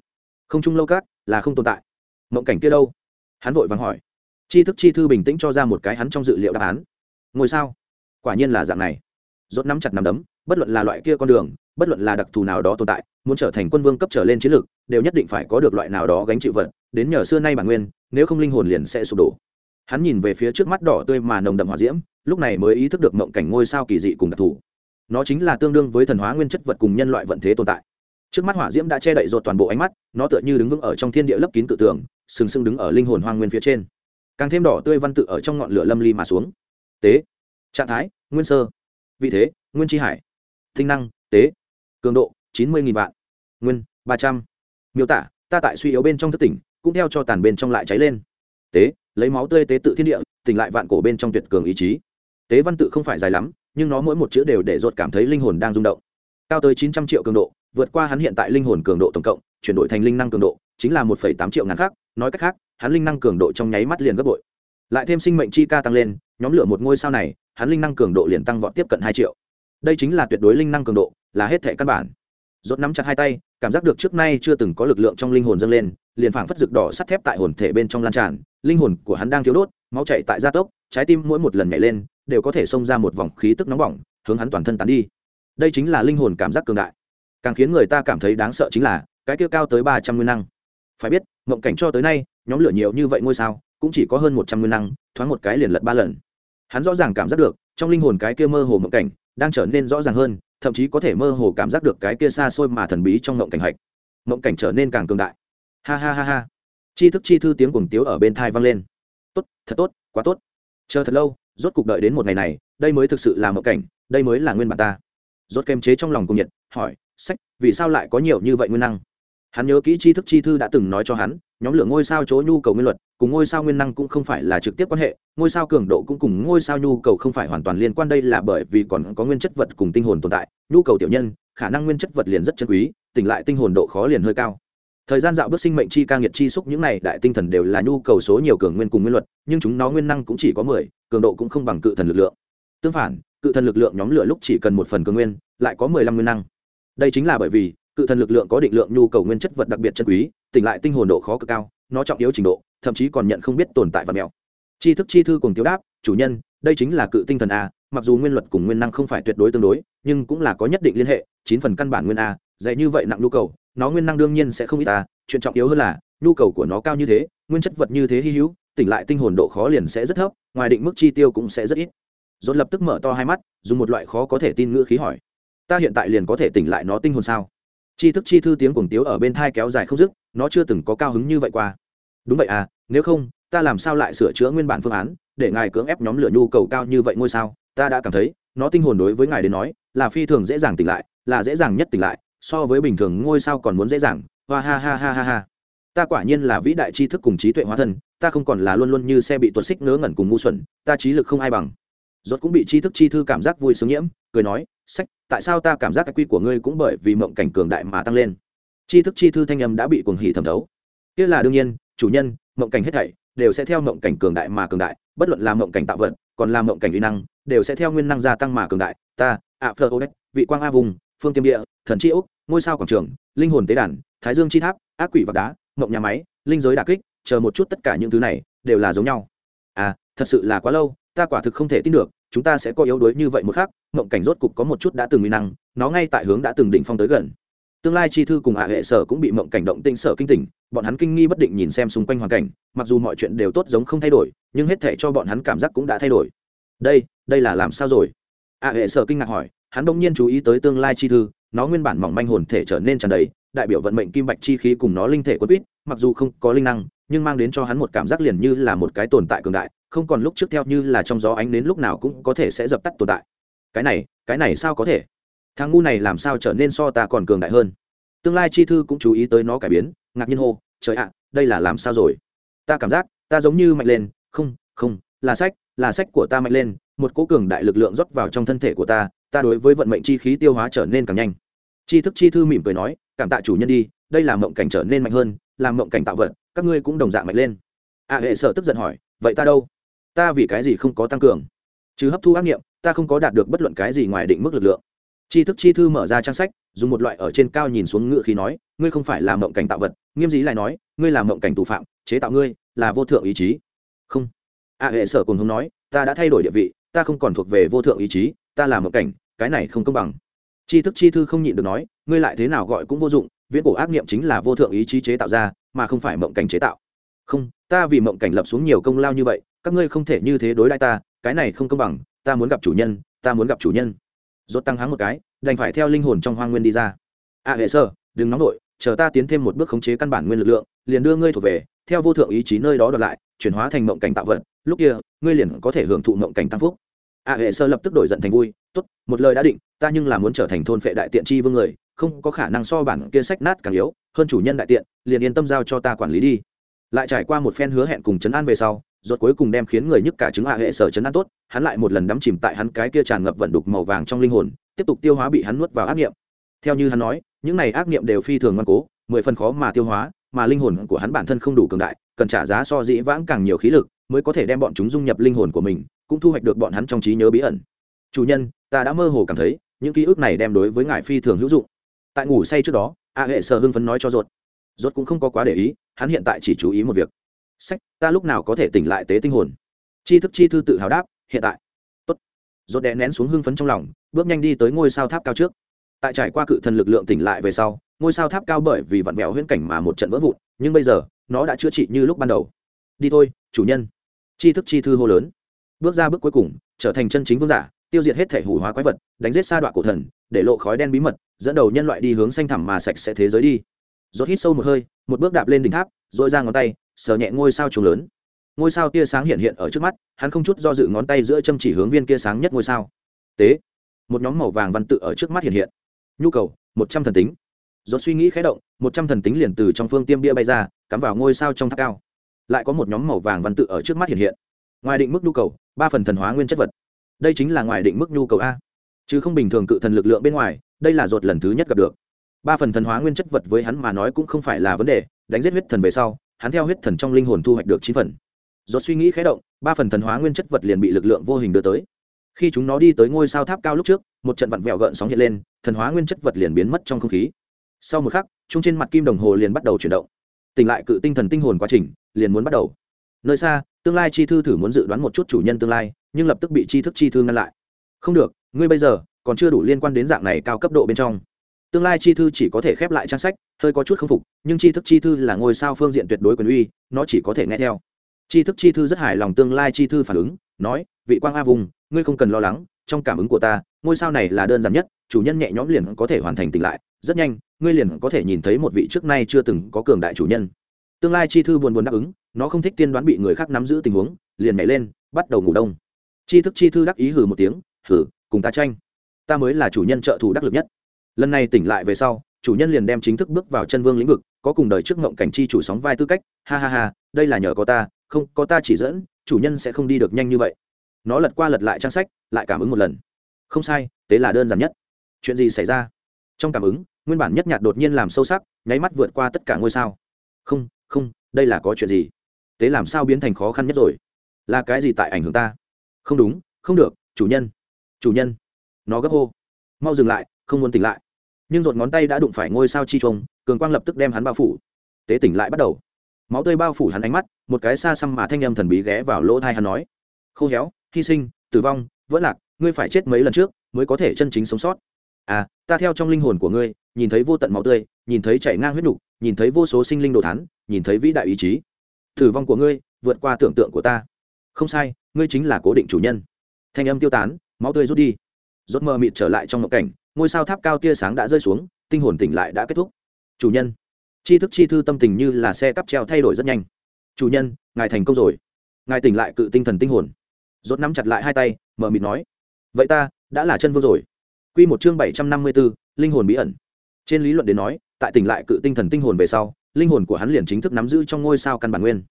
S1: Không trung lâu cát là không tồn tại. Mộng cảnh kia đâu? Hắn vội vàng hỏi. Chi thức chi thư bình tĩnh cho ra một cái hắn trong dự liệu đáp án. Ngồi sao? Quả nhiên là dạng này. Rốt nắm chặt nắm đấm, bất luận là loại kia con đường, bất luận là đặc thù nào đó tồn tại, muốn trở thành quân vương cấp trở lên chiến lược, đều nhất định phải có được loại nào đó gánh chịu vật, đến nhờ xưa nay bản nguyên, nếu không linh hồn liền sẽ sụp đổ. Hắn nhìn về phía trước mắt đỏ tươi mà nồng đậm hỏa diễm lúc này mới ý thức được mộng cảnh ngôi sao kỳ dị cùng đặc thù. Nó chính là tương đương với thần hóa nguyên chất vật cùng nhân loại vận thế tồn tại. Trước mắt hỏa diễm đã che đậy rột toàn bộ ánh mắt, nó tựa như đứng vững ở trong thiên địa lấp kín tự tường, sừng sững đứng ở linh hồn hoang nguyên phía trên. Càng thêm đỏ tươi văn tự ở trong ngọn lửa lâm ly mà xuống. Tế. Trạng thái, nguyên sơ. Vị thế, nguyên tri hải. Tinh năng, tế. Cường độ, chín mươi vạn. Nguyên, ba trăm. Miêu tả, ta tại suy yếu bên trong thất tỉnh, cũng theo cho tàn bên trong lại cháy lên. Tế, lấy máu tươi tế tự thiên địa, tỉnh lại vạn cổ bên trong tuyệt cường ý chí tế văn tự không phải dài lắm, nhưng nó mỗi một chữ đều để ruột cảm thấy linh hồn đang rung động. Cao tới chín trăm triệu cường độ, vượt qua hắn hiện tại linh hồn cường độ tổng cộng, chuyển đổi thành linh năng cường độ, chính là một phẩy tám triệu ngàn khác. Nói cách khác, hắn linh năng cường độ trong nháy mắt liền gấp bội. Lại thêm sinh mệnh chi ca tăng lên, nhóm lửa một ngôi sao này, hắn linh năng cường độ liền tăng vọt tiếp cận hai triệu. Đây chính là tuyệt đối linh năng cường độ, là hết thể căn bản. Rốt nắm chặt hai tay, cảm giác được trước nay chưa từng có lực lượng trong linh hồn dâng lên, liền phảng phất rực đỏ sắt thép tại hồn thể bên trong lan tràn, linh hồn của hắn đang thiếu đốt, máu chảy tại gia tốc, trái tim mỗi một lần nhảy lên đều có thể xông ra một vòng khí tức nóng bỏng, hướng hắn toàn thân tán đi. Đây chính là linh hồn cảm giác cường đại. Càng khiến người ta cảm thấy đáng sợ chính là, cái kia cao tới ba trăm nguyên năng. Phải biết, mộng cảnh cho tới nay, nhóm lửa nhiều như vậy ngôi sao, cũng chỉ có hơn một trăm nguyên năng, thoáng một cái liền lật ba lần. Hắn rõ ràng cảm giác được, trong linh hồn cái kia mơ hồ mộng cảnh, đang trở nên rõ ràng hơn, thậm chí có thể mơ hồ cảm giác được cái kia xa xôi mà thần bí trong mộng cảnh hạch. Mộng cảnh trở nên càng cường đại. Ha ha ha ha. Chi thức chi thư tiếng cuồng tiếu ở bên thai vang lên. Tốt, thật tốt, quá tốt. Chờ thật lâu rốt cục đợi đến một ngày này, đây mới thực sự là mộng cảnh, đây mới là nguyên bản ta. Rốt kềm chế trong lòng cùng nhiệt, hỏi, sách, vì sao lại có nhiều như vậy nguyên năng? Hắn nhớ kỹ tri thức chi thư đã từng nói cho hắn, nhóm lửa ngôi sao chỗ nhu cầu nguyên luật, cùng ngôi sao nguyên năng cũng không phải là trực tiếp quan hệ, ngôi sao cường độ cũng cùng ngôi sao nhu cầu không phải hoàn toàn liên quan, đây là bởi vì còn có nguyên chất vật cùng tinh hồn tồn tại, nhu cầu tiểu nhân, khả năng nguyên chất vật liền rất chân quý, tỉnh lại tinh hồn độ khó liền hơi cao thời gian dạo bước sinh mệnh chi ca nghiệt chi xúc, những này đại tinh thần đều là nhu cầu số nhiều cường nguyên cùng nguyên luật, nhưng chúng nó nguyên năng cũng chỉ có mười, cường độ cũng không bằng cự thần lực lượng. Tương phản, cự thần lực lượng nhóm lửa lúc chỉ cần một phần cường nguyên, lại có mười lăm nguyên năng. Đây chính là bởi vì, cự thần lực lượng có định lượng nhu cầu nguyên chất vật đặc biệt chân quý, tỉnh lại tinh hồn độ khó cực cao, nó trọng yếu trình độ, thậm chí còn nhận không biết tồn tại và mèo. Chi thức chi thư cùng tiêu đáp, chủ nhân, đây chính là cự tinh thần a, mặc dù nguyên luật cùng nguyên năng không phải tuyệt đối tương đối, nhưng cũng là có nhất định liên hệ, chín phần căn bản nguyên a, dạy như vậy nặng nhu cầu nó nguyên năng đương nhiên sẽ không ít ta, chuyện trọng yếu hơn là, nhu cầu của nó cao như thế, nguyên chất vật như thế hy hữu, tỉnh lại tinh hồn độ khó liền sẽ rất thấp, ngoài định mức chi tiêu cũng sẽ rất ít. Dồn lập tức mở to hai mắt, dùng một loại khó có thể tin ngữ khí hỏi. Ta hiện tại liền có thể tỉnh lại nó tinh hồn sao? Chi thức chi thư tiếng cuồng tiếu ở bên thai kéo dài không dứt, nó chưa từng có cao hứng như vậy qua. Đúng vậy à nếu không, ta làm sao lại sửa chữa nguyên bản phương án, để ngài cưỡng ép nhóm lửa nhu cầu cao như vậy ngôi sao? Ta đã cảm thấy, nó tinh hồn đối với ngài đến nói, là phi thường dễ dàng tỉnh lại, là dễ dàng nhất tỉnh lại so với bình thường ngôi sao còn muốn dễ dàng. Hoa ha ha ha ha ha. Ta quả nhiên là vĩ đại tri thức cùng trí tuệ hóa thân, ta không còn là luôn luôn như xe bị tuột xích ngớ ngẩn cùng ngu xuẩn, ta trí lực không ai bằng. Rốt cũng bị tri thức chi thư cảm giác vui sướng nhiễm, cười nói, sách, tại sao ta cảm giác cái quy của ngươi cũng bởi vì mộng cảnh cường đại mà tăng lên? Tri thức chi thư thanh âm đã bị cuồng hỉ thẩm thấu. Kia là đương nhiên, chủ nhân, mộng cảnh hết thảy đều sẽ theo mộng cảnh cường đại mà cường đại, bất luận là mộng cảnh tạo vật, còn là mộng cảnh uy năng, đều sẽ theo nguyên năng gia tăng mà cường đại. Ta ạ phơ ô đếch vị quang a vùng, phương tiêm địa, thần tri úc ngôi sao quảng trường, linh hồn tế đàn, thái dương chi tháp, ác quỷ vạc đá, mộng nhà máy, linh giới đà kích, chờ một chút tất cả những thứ này đều là giống nhau. À thật sự là quá lâu, ta quả thực không thể tin được, chúng ta sẽ có yếu đuối như vậy một khác mộng cảnh rốt cục có một chút đã từng nguy năng, nó ngay tại hướng đã từng đỉnh phong tới gần. Tương lai chi thư cùng ạ hệ sở cũng bị mộng cảnh động tinh sở kinh tỉnh, bọn hắn kinh nghi bất định nhìn xem xung quanh hoàn cảnh, mặc dù mọi chuyện đều tốt giống không thay đổi, nhưng hết thể cho bọn hắn cảm giác cũng đã thay đổi. Đây đây là làm sao rồi? ạ hệ sở kinh ngạc hỏi hắn đông nhiên chú ý tới tương lai chi thư, nó nguyên bản mỏng manh hồn thể trở nên tràn đầy, đại biểu vận mệnh kim bạch chi khí cùng nó linh thể quân quýt, mặc dù không có linh năng, nhưng mang đến cho hắn một cảm giác liền như là một cái tồn tại cường đại, không còn lúc trước theo như là trong gió ánh đến lúc nào cũng có thể sẽ dập tắt tồn tại. Cái này cái này sao có thể? Thằng ngu này làm sao trở nên so ta còn cường đại hơn? Tương lai chi thư cũng chú ý tới nó cải biến, ngạc nhiên hô, trời ạ, đây là làm sao rồi? Ta cảm giác, ta giống như mạnh lên, không không, là sách là sách của ta mạnh lên, một cố cường đại lực lượng rót vào trong thân thể của ta ta đối với vận mệnh chi khí tiêu hóa trở nên càng nhanh. Chi thức chi thư mỉm cười nói, cảm tạ chủ nhân đi, đây là mộng cảnh trở nên mạnh hơn làm mộng cảnh tạo vật, các ngươi cũng đồng dạng mạnh lên. A hệ sở tức giận hỏi, vậy ta đâu? Ta vì cái gì không có tăng cường? Chứ hấp thu ác nghiệm, ta không có đạt được bất luận cái gì ngoài định mức lực lượng. Chi thức chi thư mở ra trang sách, dùng một loại ở trên cao nhìn xuống ngựa khí nói, ngươi không phải là mộng cảnh tạo vật, nghiêm dí lại nói, ngươi là mộng cảnh tù phạm, chế tạo ngươi là vô thượng ý chí. Không. A hệ sở cùng hông nói, ta đã thay đổi địa vị, ta không còn thuộc về vô thượng ý chí, ta là mộng cảnh cái này không công bằng. Tri thức chi thư không nhịn được nói ngươi lại thế nào gọi cũng vô dụng viễn cổ ác niệm chính là vô thượng ý chí chế tạo ra mà không phải mộng cảnh chế tạo. Không ta vì mộng cảnh lập xuống nhiều công lao như vậy các ngươi không thể như thế đối đãi ta cái này không công bằng ta muốn gặp chủ nhân ta muốn gặp chủ nhân. Rốt tăng háng một cái đành phải theo linh hồn trong hoang nguyên đi ra. A à, hệ sơ đừng nóng nổi chờ ta tiến thêm một bước khống chế căn bản nguyên lực lượng liền đưa ngươi thuộc về theo vô thượng ý chí nơi đó đoạt lại chuyển hóa thành mộng cảnh tạo vật lúc kia ngươi liền có thể hưởng thụ mộng cảnh tăng phúc. A hệ sơ lập tức đổi giận thành vui tốt, một lời đã định, ta nhưng là muốn trở thành thôn phệ đại tiện chi vương người, không có khả năng so bản kia sách nát càng yếu, hơn chủ nhân đại tiện, liền yên tâm giao cho ta quản lý đi. Lại trải qua một phen hứa hẹn cùng chấn an về sau, rốt cuối cùng đem khiến người nhức cả chứng hạ hệ sở chấn an tốt, hắn lại một lần đắm chìm tại hắn cái kia tràn ngập vận đục màu vàng trong linh hồn, tiếp tục tiêu hóa bị hắn nuốt vào ác niệm. Theo như hắn nói, những này ác niệm đều phi thường ngoan cố, mười phần khó mà tiêu hóa, mà linh hồn của hắn bản thân không đủ cường đại, cần trả giá so dĩ vãng càng nhiều khí lực, mới có thể đem bọn chúng dung nhập linh hồn của mình, cũng thu hoạch được bọn hắn trong trí nhớ bí ẩn. Chủ nhân ta đã mơ hồ cảm thấy, những ký ức này đem đối với ngài phi thường hữu dụng. Tại ngủ say trước đó, a hệ sở hưng phấn nói cho ruột. Ruột cũng không có quá để ý, hắn hiện tại chỉ chú ý một việc. Sách, ta lúc nào có thể tỉnh lại tế tinh hồn? Chi thức chi thư tự hào đáp, hiện tại. Tốt. Ruột đè nén xuống hưng phấn trong lòng, bước nhanh đi tới ngôi sao tháp cao trước. Tại trải qua cự thần lực lượng tỉnh lại về sau, ngôi sao tháp cao bởi vì vặn vẹo huyễn cảnh mà một trận vỡ vụn, nhưng bây giờ, nó đã chữa trị như lúc ban đầu. Đi thôi, chủ nhân. Chi thức chi thư hô lớn. Bước ra bước cuối cùng, trở thành chân chính vương giả tiêu diệt hết thể hủ hóa quái vật, đánh giết sa đoạn cổ thần, để lộ khói đen bí mật, dẫn đầu nhân loại đi hướng xanh thẳm mà sạch sẽ thế giới đi. Rốt hít sâu một hơi, một bước đạp lên đỉnh tháp dội ra ngón tay, sờ nhẹ ngôi sao trùng lớn. Ngôi sao tia sáng hiện hiện ở trước mắt, hắn không chút do dự ngón tay giữa châm chỉ hướng viên kia sáng nhất ngôi sao. Tế. Một nhóm màu vàng văn tự ở trước mắt hiện hiện. Nhu cầu, một trăm thần tính. Do suy nghĩ khé động, một trăm thần tính liền từ trong phương tiêm bia bay ra, cắm vào ngôi sao trong tháp cao. Lại có một nhóm màu vàng văn tự ở trước mắt hiện hiện. Ngoài định mức nhu cầu, ba phần thần hóa nguyên chất vật đây chính là ngoài định mức nhu cầu a. Chứ không bình thường cự thần lực lượng bên ngoài, đây là ruột lần thứ nhất gặp được. Ba phần thần hóa nguyên chất vật với hắn mà nói cũng không phải là vấn đề, đánh giết huyết thần về sau, hắn theo huyết thần trong linh hồn thu hoạch được chín phần. Do suy nghĩ khé động, ba phần thần hóa nguyên chất vật liền bị lực lượng vô hình đưa tới. Khi chúng nó đi tới ngôi sao tháp cao lúc trước, một trận vặn vẹo gợn sóng hiện lên, thần hóa nguyên chất vật liền biến mất trong không khí. Sau một khắc, chung trên mặt kim đồng hồ liền bắt đầu chuyển động. Tỉnh lại cự tinh thần tinh hồn quá trình, liền muốn bắt đầu. Nơi xa, tương lai chi thư thử muốn dự đoán một chút chủ nhân tương lai nhưng lập tức bị chi thức chi thư ngăn lại. Không được, ngươi bây giờ còn chưa đủ liên quan đến dạng này cao cấp độ bên trong. Tương lai chi thư chỉ có thể khép lại trang sách, hơi có chút k phục, nhưng chi thức chi thư là ngôi sao phương diện tuyệt đối quyền uy, nó chỉ có thể nghe theo. Chi thức chi thư rất hài lòng tương lai chi thư phản ứng, nói, vị quang a vùng, ngươi không cần lo lắng, trong cảm ứng của ta, ngôi sao này là đơn giản nhất, chủ nhân nhẹ nhõm liền có thể hoàn thành tỉnh lại, rất nhanh, ngươi liền có thể nhìn thấy một vị trước nay chưa từng có cường đại chủ nhân. Tương lai chi thư buồn buồn đáp ứng, nó không thích tiên đoán bị người khác nắm giữ tình huống, liền nhảy lên, bắt đầu ngủ đông chi thức chi thư đắc ý hử một tiếng hử cùng ta tranh. Ta mới là chủ nhân trợ thủ đắc lực nhất. Lần này tỉnh lại về sau, chủ nhân liền đem chính thức bước vào chân vương lĩnh vực, có cùng đời trước ngộng cảnh chi chủ sóng vai tư cách. Ha ha ha, đây là nhờ có ta, không, có ta chỉ dẫn, chủ nhân sẽ không đi được nhanh như vậy. Nó lật qua lật lại trang sách, lại cảm ứng một lần. Không sai, tế là đơn giản nhất. Chuyện gì xảy ra? Trong cảm ứng, nguyên bản nhất nhạt đột nhiên làm sâu sắc, nháy mắt vượt qua tất cả ngôi sao. Không không, đây là có chuyện gì? Tế làm sao biến thành khó khăn nhất rồi? Là cái gì tại ảnh hưởng ta? Không đúng, không được, chủ nhân. Chủ nhân. Nó gấp hô. Mau dừng lại, không muốn tỉnh lại. Nhưng rột ngón tay đã đụng phải ngôi sao chi trông cường quang lập tức đem hắn bao phủ. Tế tỉnh lại bắt đầu. Máu tươi bao phủ hắn ánh mắt, một cái xa xăm mà thanh âm thần bí ghé vào lỗ thai hắn nói. Khô héo, hy sinh, tử vong vỡ lạc, ngươi phải chết mấy lần trước mới có thể chân chính sống sót. À ta theo trong linh hồn của ngươi, nhìn thấy vô tận máu tươi, nhìn thấy chảy ngang huyết nục, nhìn thấy vô số sinh linh đồ thắn nhìn thấy vĩ đại ý chí. Tử vong của ngươi, vượt qua tưởng tượng của ta không sai ngươi chính là cố định chủ nhân. Thanh âm tiêu tán máu tươi rút đi. Rốt mơ mịt trở lại trong ngộ cảnh ngôi sao tháp cao tia sáng đã rơi xuống tinh hồn tỉnh lại đã kết thúc. Chủ nhân. Chi thức chi thư tâm tình như là xe cắp treo thay đổi rất nhanh. Chủ nhân ngài thành công rồi. Ngài tỉnh lại cự tinh thần tinh hồn. Rốt nắm chặt lại hai tay mờ mịt nói. Vậy ta đã là chân vương rồi. Quy một chương bảy trăm năm mươi 754, linh hồn bí ẩn. Trên lý luận đến nói tại tỉnh lại cự tinh thần tinh hồn về sau linh hồn của hắn liền chính thức nắm giữ trong ngôi sao căn bản nguyên.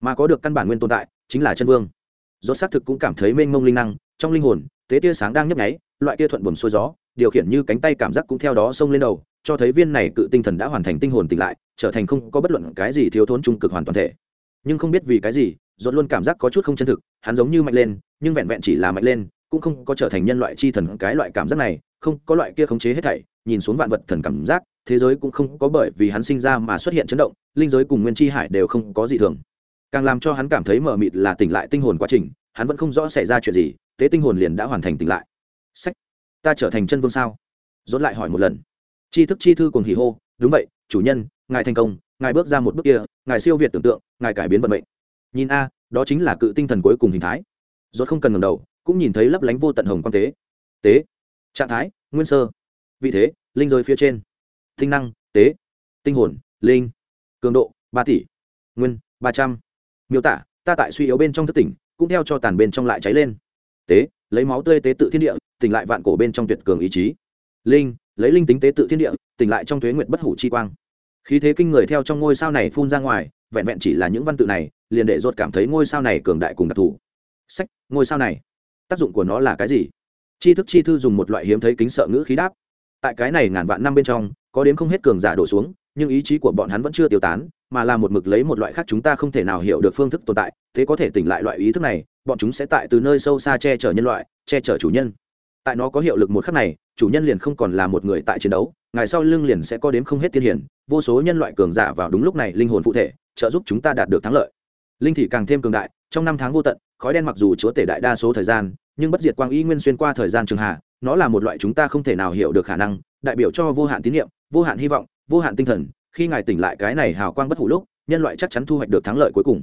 S1: Mà có được căn bản nguyên tồn tại chính là chân vương. Rốt xác thực cũng cảm thấy mênh mông linh năng, trong linh hồn, tế tia sáng đang nhấp nháy, loại tia thuận buồm xuôi gió, điều khiển như cánh tay cảm giác cũng theo đó xông lên đầu, cho thấy viên này cự tinh thần đã hoàn thành tinh hồn tỉnh lại, trở thành không có bất luận cái gì thiếu thốn trung cực hoàn toàn thể. Nhưng không biết vì cái gì dốt luôn cảm giác có chút không chân thực, hắn giống như mạnh lên, nhưng vẹn vẹn chỉ là mạnh lên, cũng không có trở thành nhân loại chi thần, cái loại cảm giác này, không, có loại kia khống chế hết thảy, nhìn xuống vạn vật thần cảm giác, thế giới cũng không có bởi vì hắn sinh ra mà xuất hiện chấn động, linh giới cùng nguyên chi hải đều không có gì thường càng làm cho hắn cảm thấy mờ mịt là tỉnh lại tinh hồn quá trình, hắn vẫn không rõ xảy ra chuyện gì, tế tinh hồn liền đã hoàn thành tỉnh lại. Sách. Ta trở thành chân vương sao? Dốt lại hỏi một lần. Chi thức chi thư cùng hì hô, đúng vậy, chủ nhân, ngài thành công, ngài bước ra một bước kia, ngài siêu việt tưởng tượng, ngài cải biến vận mệnh. Nhìn a, đó chính là cự tinh thần cuối cùng hình thái. Dốt không cần ngầm đầu, cũng nhìn thấy lấp lánh vô tận hồng quang tế. Tế. Trạng thái, nguyên sơ. Vị thế, linh rơi phía trên. Tinh năng tế tế. Tinh hồn, linh. Cường độ, ba tỷ. Nguyên, ba trăm miêu tả, ta tại suy yếu bên trong thất tỉnh, cũng theo cho tàn bên trong lại cháy lên. Tế, lấy máu tươi tế tự thiên địa, tỉnh lại vạn cổ bên trong tuyệt cường ý chí. Linh, lấy linh tính tế tự thiên địa, tỉnh lại trong thuế nguyện bất hủ chi quang. Khí thế kinh người theo trong ngôi sao này phun ra ngoài, vẹn vẹn chỉ là những văn tự này, liền để ruột cảm thấy ngôi sao này cường đại cùng đặc thù. Sách, ngôi sao này. Tác dụng của nó là cái gì? Chi thức chi thư dùng một loại hiếm thấy kính sợ ngữ khí đáp. Tại cái này ngàn vạn năm bên trong, có đến không hết cường giả đổ xuống, nhưng ý chí của bọn hắn vẫn chưa tiêu tán mà là một mực lấy một loại khác chúng ta không thể nào hiểu được phương thức tồn tại, thế có thể tỉnh lại loại ý thức này, bọn chúng sẽ tại từ nơi sâu xa che chở nhân loại, che chở chủ nhân. Tại nó có hiệu lực một khắc này, chủ nhân liền không còn là một người tại chiến đấu, ngày sau lưng liền sẽ có đến không hết tiên hiển, vô số nhân loại cường giả vào đúng lúc này linh hồn phụ thể, trợ giúp chúng ta đạt được thắng lợi. Linh thị càng thêm cường đại, trong năm tháng vô tận, khói đen mặc dù chúa tể đại đa số thời gian, nhưng bất diệt quang y nguyên xuyên qua thời gian trường hạ, nó là một loại chúng ta không thể nào hiểu được khả năng, đại biểu cho vô hạn tín nhiệm vô hạn hy vọng, vô hạn tinh thần khi ngài tỉnh lại cái này hào quang bất hủ lúc, nhân loại chắc chắn thu hoạch được thắng lợi cuối cùng.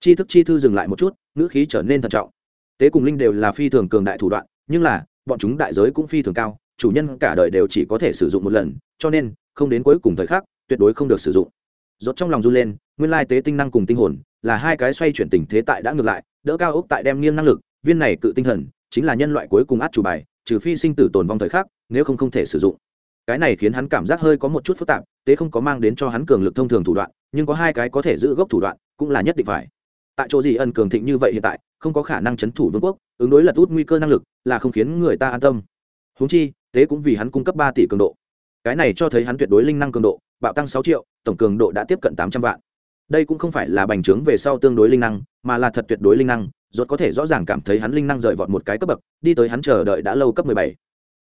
S1: Chi thức chi thư dừng lại một chút, ngữ khí trở nên thận trọng. Tế cùng linh đều là phi thường cường đại thủ đoạn, nhưng là, bọn chúng đại giới cũng phi thường cao, chủ nhân cả đời đều chỉ có thể sử dụng một lần, cho nên, không đến cuối cùng thời khắc, tuyệt đối không được sử dụng. Rốt trong lòng run lên, nguyên lai tế tinh năng cùng tinh hồn, là hai cái xoay chuyển tình thế tại đã ngược lại, đỡ cao ốc tại đem nghiêng năng lực, viên này cự tinh thần, chính là nhân loại cuối cùng át chủ bài, trừ phi sinh tử tồn vong thời khắc, nếu không không thể sử dụng cái này khiến hắn cảm giác hơi có một chút phức tạp tế không có mang đến cho hắn cường lực thông thường thủ đoạn, nhưng có hai cái có thể giữ gốc thủ đoạn, cũng là nhất định phải. Tại chỗ gì ân cường thịnh như vậy hiện tại, không có khả năng chấn thủ vương quốc, ứng đối lật út nguy cơ năng lực, là không khiến người ta an tâm. Húng chi tế cũng vì hắn cung cấp ba tỷ cường độ. Cái này cho thấy hắn tuyệt đối linh năng cường độ, bạo tăng sáu triệu, tổng cường độ đã tiếp cận tám trăm vạn. Đây cũng không phải là bành trướng về sau tương đối linh năng, mà là thật tuyệt đối linh năng, rốt có thể rõ ràng cảm thấy hắn linh năng rời vọt một cái cấp bậc, đi tới hắn chờ đợi đã lâu cấp mười bảy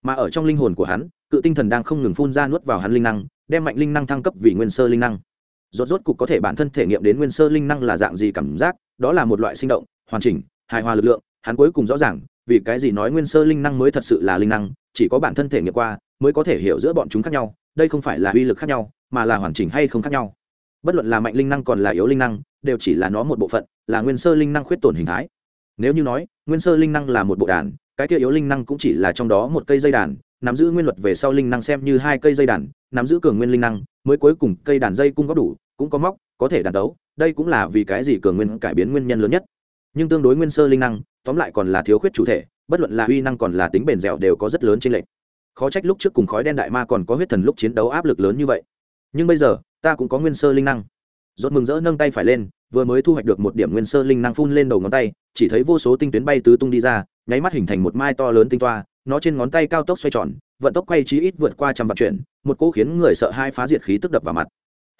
S1: mà ở trong linh hồn của hắn, cự tinh thần đang không ngừng phun ra nuốt vào hắn linh năng, đem mạnh linh năng thăng cấp vì nguyên sơ linh năng. Rốt rốt cục có thể bản thân thể nghiệm đến nguyên sơ linh năng là dạng gì cảm giác, đó là một loại sinh động, hoàn chỉnh, hài hòa lực lượng, hắn cuối cùng rõ ràng, vì cái gì nói nguyên sơ linh năng mới thật sự là linh năng, chỉ có bản thân thể nghiệm qua, mới có thể hiểu giữa bọn chúng khác nhau, đây không phải là uy lực khác nhau, mà là hoàn chỉnh hay không khác nhau. Bất luận là mạnh linh năng còn là yếu linh năng, đều chỉ là nó một bộ phận, là nguyên sơ linh năng khuyết tổn hình thái. Nếu như nói, nguyên sơ linh năng là một bộ đàn cái kia yếu linh năng cũng chỉ là trong đó một cây dây đàn, nắm giữ nguyên luật về sau linh năng xem như hai cây dây đàn, nắm giữ cường nguyên linh năng, mới cuối cùng cây đàn dây cung có đủ, cũng có móc, có thể đàn đấu, đây cũng là vì cái gì cường nguyên cải biến nguyên nhân lớn nhất. Nhưng tương đối nguyên sơ linh năng, tóm lại còn là thiếu khuyết chủ thể, bất luận là uy năng còn là tính bền dẻo đều có rất lớn trên lệnh khó trách lúc trước cùng khói đen đại ma còn có huyết thần lúc chiến đấu áp lực lớn như vậy. Nhưng bây giờ, ta cũng có nguyên sơ linh năng. Rốt mừng rỡ nâng tay phải lên vừa mới thu hoạch được một điểm nguyên sơ linh năng phun lên đầu ngón tay, chỉ thấy vô số tinh tuyến bay tứ tung đi ra, nháy mắt hình thành một mai to lớn tinh toa, nó trên ngón tay cao tốc xoay tròn, vận tốc quay chí ít vượt qua trăm vạn chuyển, một cỗ khiến người sợ hai phá diệt khí tức đập vào mặt.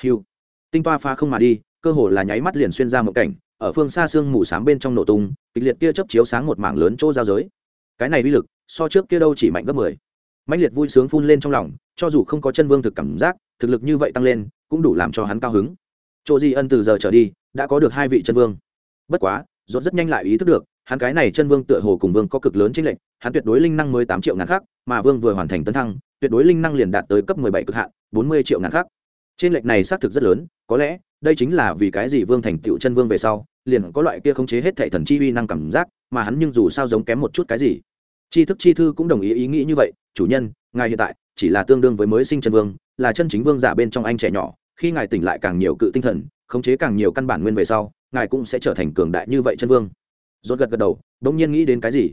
S1: Hiu! Tinh toa pha không mà đi, cơ hồ là nháy mắt liền xuyên ra một cảnh, ở phương xa xương mù sám bên trong nổ tung, kịch liệt kia chớp chiếu sáng một mảng lớn chỗ giao giới. Cái này uy lực, so trước kia đâu chỉ mạnh gấp mười. Mãnh liệt vui sướng phun lên trong lòng, cho dù không có chân vương thực cảm giác, thực lực như vậy tăng lên, cũng đủ làm cho hắn cao hứng chỗ di ân từ giờ trở đi, đã có được hai vị chân vương. Bất quá dốt rất nhanh lại ý thức được, hắn cái này chân vương tựa hồ cùng vương có cực lớn trên lệnh hắn tuyệt đối linh năng mới tám triệu ngàn khác mà vương vừa hoàn thành tấn thăng, tuyệt đối linh năng liền đạt tới cấp mười bảy cực hạn, bốn mươi triệu ngàn khác trên lệnh này xác thực rất lớn, có lẽ, đây chính là vì cái gì vương thành tựu chân vương về sau, liền có loại kia khống chế hết thệ thần chi uy năng cảm giác, mà hắn nhưng dù sao giống kém một chút cái gì. Tri thức chi thư cũng đồng ý ý nghĩ như vậy, chủ nhân, ngài hiện tại chỉ là tương đương với mới sinh chân vương, là chân chính vương giả bên trong anh trẻ nhỏ khi ngài tỉnh lại càng nhiều cự tinh thần, khống chế càng nhiều căn bản nguyên về sau, ngài cũng sẽ trở thành cường đại như vậy chân vương. Rốt gật gật đầu, bỗng nhiên nghĩ đến cái gì?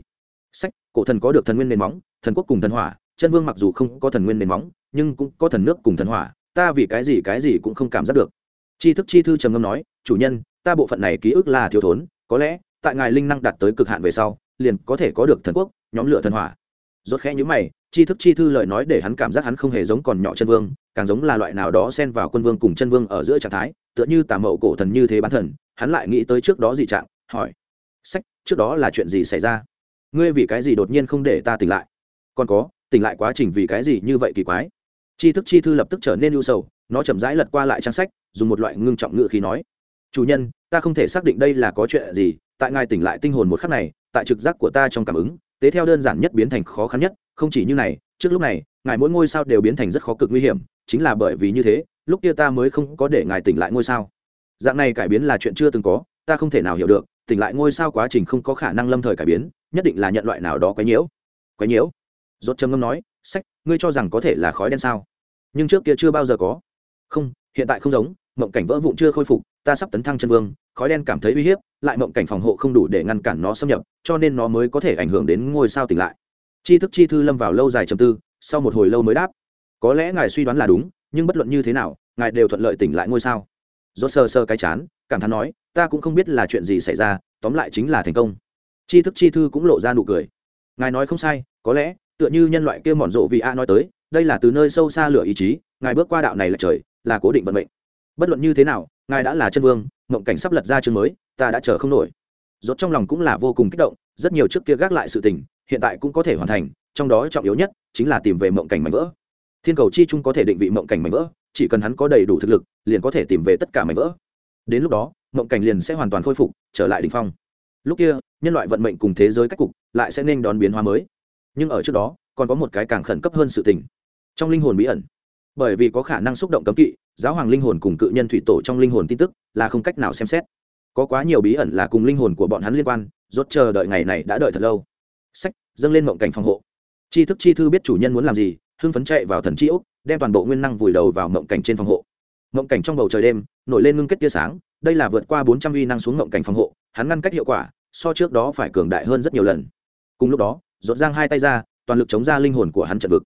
S1: Sách, cổ thần có được thần nguyên nền móng, thần quốc cùng thần hỏa, chân vương mặc dù không có thần nguyên nền móng, nhưng cũng có thần nước cùng thần hỏa, ta vì cái gì cái gì cũng không cảm giác được. Tri thức chi thư trầm ngâm nói, chủ nhân, ta bộ phận này ký ức là thiếu thốn, có lẽ, tại ngài linh năng đạt tới cực hạn về sau, liền có thể có được thần quốc, nhóm lửa thần hỏa. Rốt khẽ nhíu mày tri thức chi thư lời nói để hắn cảm giác hắn không hề giống còn nhỏ chân vương càng giống là loại nào đó xen vào quân vương cùng chân vương ở giữa trạng thái, tựa như tà mậu cổ thần như thế bán thần, hắn lại nghĩ tới trước đó gì trạng, hỏi, sách, trước đó là chuyện gì xảy ra? Ngươi vì cái gì đột nhiên không để ta tỉnh lại? Còn có, tỉnh lại quá trình vì cái gì như vậy kỳ quái? Tri thức chi thư lập tức trở nên ưu sầu, nó chậm rãi lật qua lại trang sách, dùng một loại ngưng trọng ngự khí nói, chủ nhân, ta không thể xác định đây là có chuyện gì, tại ngài tỉnh lại tinh hồn một khắc này, tại trực giác của ta trong cảm ứng, tế theo đơn giản nhất biến thành khó khăn nhất, không chỉ như này, trước lúc này, ngài mỗi ngôi sao đều biến thành rất khó cực nguy hiểm chính là bởi vì như thế, lúc kia ta mới không có để ngài tỉnh lại ngôi sao. Dạng này cải biến là chuyện chưa từng có, ta không thể nào hiểu được, tỉnh lại ngôi sao quá trình không có khả năng lâm thời cải biến, nhất định là nhận loại nào đó quấy nhiễu. Quấy nhiễu? Dốt trầm ngâm nói, sách, ngươi cho rằng có thể là khói đen sao? Nhưng trước kia chưa bao giờ có. Không, hiện tại không giống, mộng cảnh vỡ vụn chưa khôi phục, ta sắp tấn thăng chân vương, khói đen cảm thấy uy hiếp, lại mộng cảnh phòng hộ không đủ để ngăn cản nó xâm nhập, cho nên nó mới có thể ảnh hưởng đến ngôi sao tỉnh lại. Chi thức chi thư lâm vào lâu dài trầm tư, sau một hồi lâu mới đáp có lẽ ngài suy đoán là đúng, nhưng bất luận như thế nào, ngài đều thuận lợi tỉnh lại ngôi sao. Do sơ sơ cái chán, cảm thán nói, ta cũng không biết là chuyện gì xảy ra, tóm lại chính là thành công. Tri thức chi thư cũng lộ ra nụ cười. Ngài nói không sai, có lẽ, tựa như nhân loại kia mòn rộ vì a nói tới, đây là từ nơi sâu xa lửa ý chí, ngài bước qua đạo này là trời, là cố định vận mệnh. Bất luận như thế nào, ngài đã là chân vương, mộng cảnh sắp lật ra chương mới, ta đã chờ không nổi. Rốt trong lòng cũng là vô cùng kích động, rất nhiều trước kia gác lại sự tình, hiện tại cũng có thể hoàn thành, trong đó trọng yếu nhất chính là tìm về mộng cảnh mảnh vỡ thiên cầu chi trung có thể định vị mộng cảnh mảnh vỡ, chỉ cần hắn có đầy đủ thực lực, liền có thể tìm về tất cả mảnh vỡ. Đến lúc đó, mộng cảnh liền sẽ hoàn toàn khôi phục, trở lại đỉnh phong. Lúc kia, nhân loại vận mệnh cùng thế giới cách cục lại sẽ nên đón biến hóa mới. Nhưng ở trước đó, còn có một cái càng khẩn cấp hơn sự tình. Trong linh hồn bí ẩn. Bởi vì có khả năng xúc động cấm kỵ, giáo hoàng linh hồn cùng cự nhân thủy tổ trong linh hồn tin tức là không cách nào xem xét. Có quá nhiều bí ẩn là cùng linh hồn của bọn hắn liên quan, rốt chờ đợi ngày này đã đợi thật lâu. Sách, dâng lên mộng cảnh phòng hộ. Chi thức chi thư biết chủ nhân muốn làm gì hưng phấn chạy vào thần chi đem toàn bộ nguyên năng vùi đầu vào mộng cảnh trên phòng hộ. Mộng cảnh trong bầu trời đêm, nổi lên ngưng kết tia sáng, đây là vượt qua bốn trăm uy năng xuống mộng cảnh phòng hộ, hắn ngăn cách hiệu quả, so trước đó phải cường đại hơn rất nhiều lần. Cùng lúc đó rộn giang hai tay ra, toàn lực chống ra linh hồn của hắn trận vực.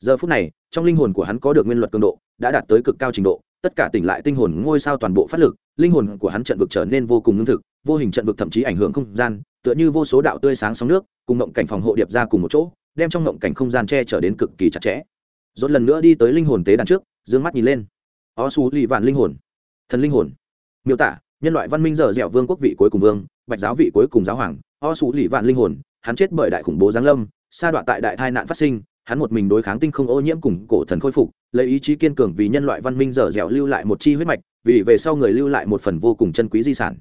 S1: Giờ phút này, trong linh hồn của hắn có được nguyên luật cường độ, đã đạt tới cực cao trình độ, tất cả tỉnh lại tinh hồn ngôi sao toàn bộ phát lực, linh hồn của hắn trận vực trở nên vô cùng ngưng thực, vô hình trận vực thậm chí ảnh hưởng không gian, tựa như vô số đạo tươi sáng sóng nước, cùng mộng cảnh phòng hộ điệp ra cùng một chỗ đem trong ngộng cảnh không gian che trở đến cực kỳ chặt chẽ. Rốt lần nữa đi tới linh hồn tế đàn trước, dương mắt nhìn lên. Ó xù lì vạn linh hồn. Thần linh hồn. Miêu tả, nhân loại văn minh dở dẻo vương quốc vị cuối cùng vương, bạch giáo vị cuối cùng giáo hoàng, ó xù lì vạn linh hồn, hắn chết bởi đại khủng bố giáng lâm, sa đoạn tại đại tai nạn phát sinh, hắn một mình đối kháng tinh không ô nhiễm cùng cổ thần khôi phục, lấy ý chí kiên cường vì nhân loại văn minh dở dẻo lưu lại một chi huyết mạch, vì về sau người lưu lại một phần vô cùng chân quý di sản.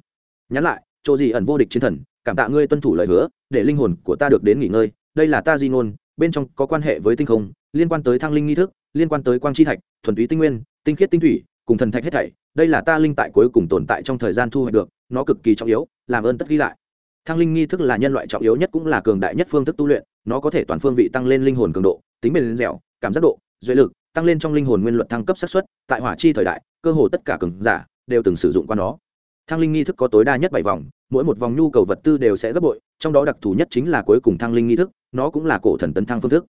S1: Nhắn lại, chỗ gì ẩn vô địch chiến thần, cảm tạ ngươi tuân thủ lời hứa, để linh hồn của ta được đến nghỉ ngơi đây là ta di ngôn, bên trong có quan hệ với tinh không, liên quan tới thăng linh nghi thức, liên quan tới quang chi thạch, thuần túy tinh nguyên, tinh khiết tinh thủy, cùng thần thạch hết thảy. Đây là ta linh tại cuối cùng tồn tại trong thời gian thu hoạch được, nó cực kỳ trọng yếu, làm ơn tất ghi lại. Thăng linh nghi thức là nhân loại trọng yếu nhất cũng là cường đại nhất phương thức tu luyện, nó có thể toàn phương vị tăng lên linh hồn cường độ, tính bền dẻo, cảm giác độ, duy lực, tăng lên trong linh hồn nguyên luật thăng cấp xác suất, tại hỏa chi thời đại, cơ hồ tất cả cường giả đều từng sử dụng qua nó. Thăng linh nghi thức có tối đa nhất bảy vòng mỗi một vòng nhu cầu vật tư đều sẽ gấp bội, trong đó đặc thù nhất chính là cuối cùng thăng linh nghi thức, nó cũng là cổ thần tấn thăng phương thức.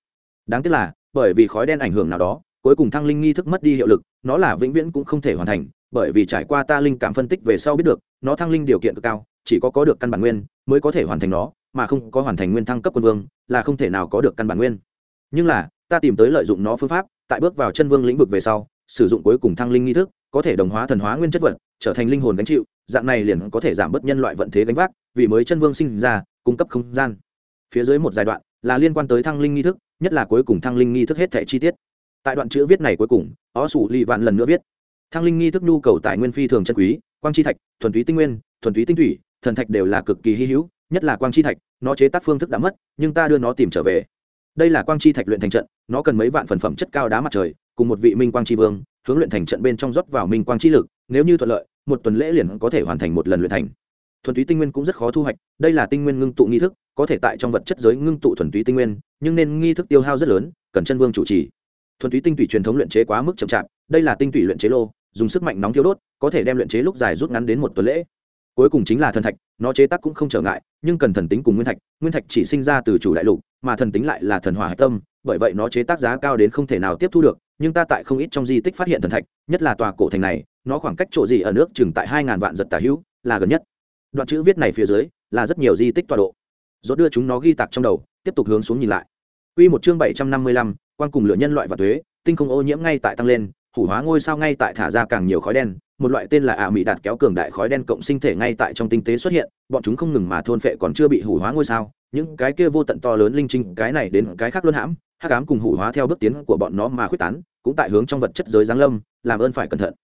S1: Đáng tiếc là, bởi vì khói đen ảnh hưởng nào đó, cuối cùng thăng linh nghi thức mất đi hiệu lực, nó là vĩnh viễn cũng không thể hoàn thành, bởi vì trải qua ta linh cảm phân tích về sau biết được, nó thăng linh điều kiện cực cao, chỉ có có được căn bản nguyên, mới có thể hoàn thành nó, mà không có hoàn thành nguyên thăng cấp quân vương, là không thể nào có được căn bản nguyên. Nhưng là, ta tìm tới lợi dụng nó phương pháp, tại bước vào chân vương lĩnh vực về sau, sử dụng cuối cùng thăng linh nghi thức, có thể đồng hóa thần hóa nguyên chất vật, trở thành linh hồn gánh chịu dạng này liền có thể giảm bớt nhân loại vận thế gánh vác, vì mới chân vương sinh ra, cung cấp không gian. Phía dưới một giai đoạn là liên quan tới thăng linh nghi thức, nhất là cuối cùng thăng linh nghi thức hết thẻ chi tiết. Tại đoạn chữ viết này cuối cùng, ó sủ lì vạn lần nữa viết. Thăng linh nghi thức nhu cầu tài nguyên phi thường chân quý, quang chi thạch, thuần túy tinh nguyên, thuần túy tinh thủy, thần thạch đều là cực kỳ hy hữu, nhất là quang chi thạch, nó chế tác phương thức đã mất, nhưng ta đưa nó tìm trở về. Đây là quang chi thạch luyện thành trận, nó cần mấy vạn phần phẩm chất cao đá mặt trời, cùng một vị minh quang chi vương, hướng luyện thành trận bên trong rót vào minh quang chi lực, nếu như thuận lợi một tuần lễ liền có thể hoàn thành một lần luyện thành. Thuần túy tinh nguyên cũng rất khó thu hoạch, đây là tinh nguyên ngưng tụ nghi thức, có thể tại trong vật chất giới ngưng tụ thuần túy tinh nguyên, nhưng nên nghi thức tiêu hao rất lớn, cần chân vương chủ trì. Thuần túy tinh tủy truyền thống luyện chế quá mức chậm chạp, đây là tinh tủy luyện chế lô, dùng sức mạnh nóng thiêu đốt, có thể đem luyện chế lúc dài rút ngắn đến một tuần lễ. Cuối cùng chính là thần thạch, nó chế tác cũng không trở ngại, nhưng cần thần tính cùng nguyên thạch nguyên thạch chỉ sinh ra từ chủ đại lục, mà thần tính lại là thần hỏa hạch tâm, bởi vậy nó chế tác giá cao đến không thể nào tiếp thu được, nhưng ta tại không ít trong di tích phát hiện thần thạch, nhất là tòa cổ thành này nó khoảng cách chỗ gì ở nước chừng tại hai ngàn vạn giật tả hữu là gần nhất. Đoạn chữ viết này phía dưới là rất nhiều di tích tọa độ. Dốt đưa chúng nó ghi tạc trong đầu tiếp tục hướng xuống nhìn lại. Quy một chương bảy trăm năm mươi lăm, quan cùng lửa nhân loại và thuế, tinh không ô nhiễm ngay tại tăng lên, hủ hóa ngôi sao ngay tại thả ra càng nhiều khói đen, một loại tên là ả mỹ đạt kéo cường đại khói đen cộng sinh thể ngay tại trong tinh tế xuất hiện, bọn chúng không ngừng mà thôn phệ còn chưa bị hủ hóa ngôi sao, những cái kia vô tận to lớn linh trinh, cái này đến cái khác luôn hãm, hắc ám cùng hủ hóa theo bước tiến của bọn nó mà khuếch tán, cũng tại hướng trong vật chất giới giáng lâm, làm ơn phải cẩn thận.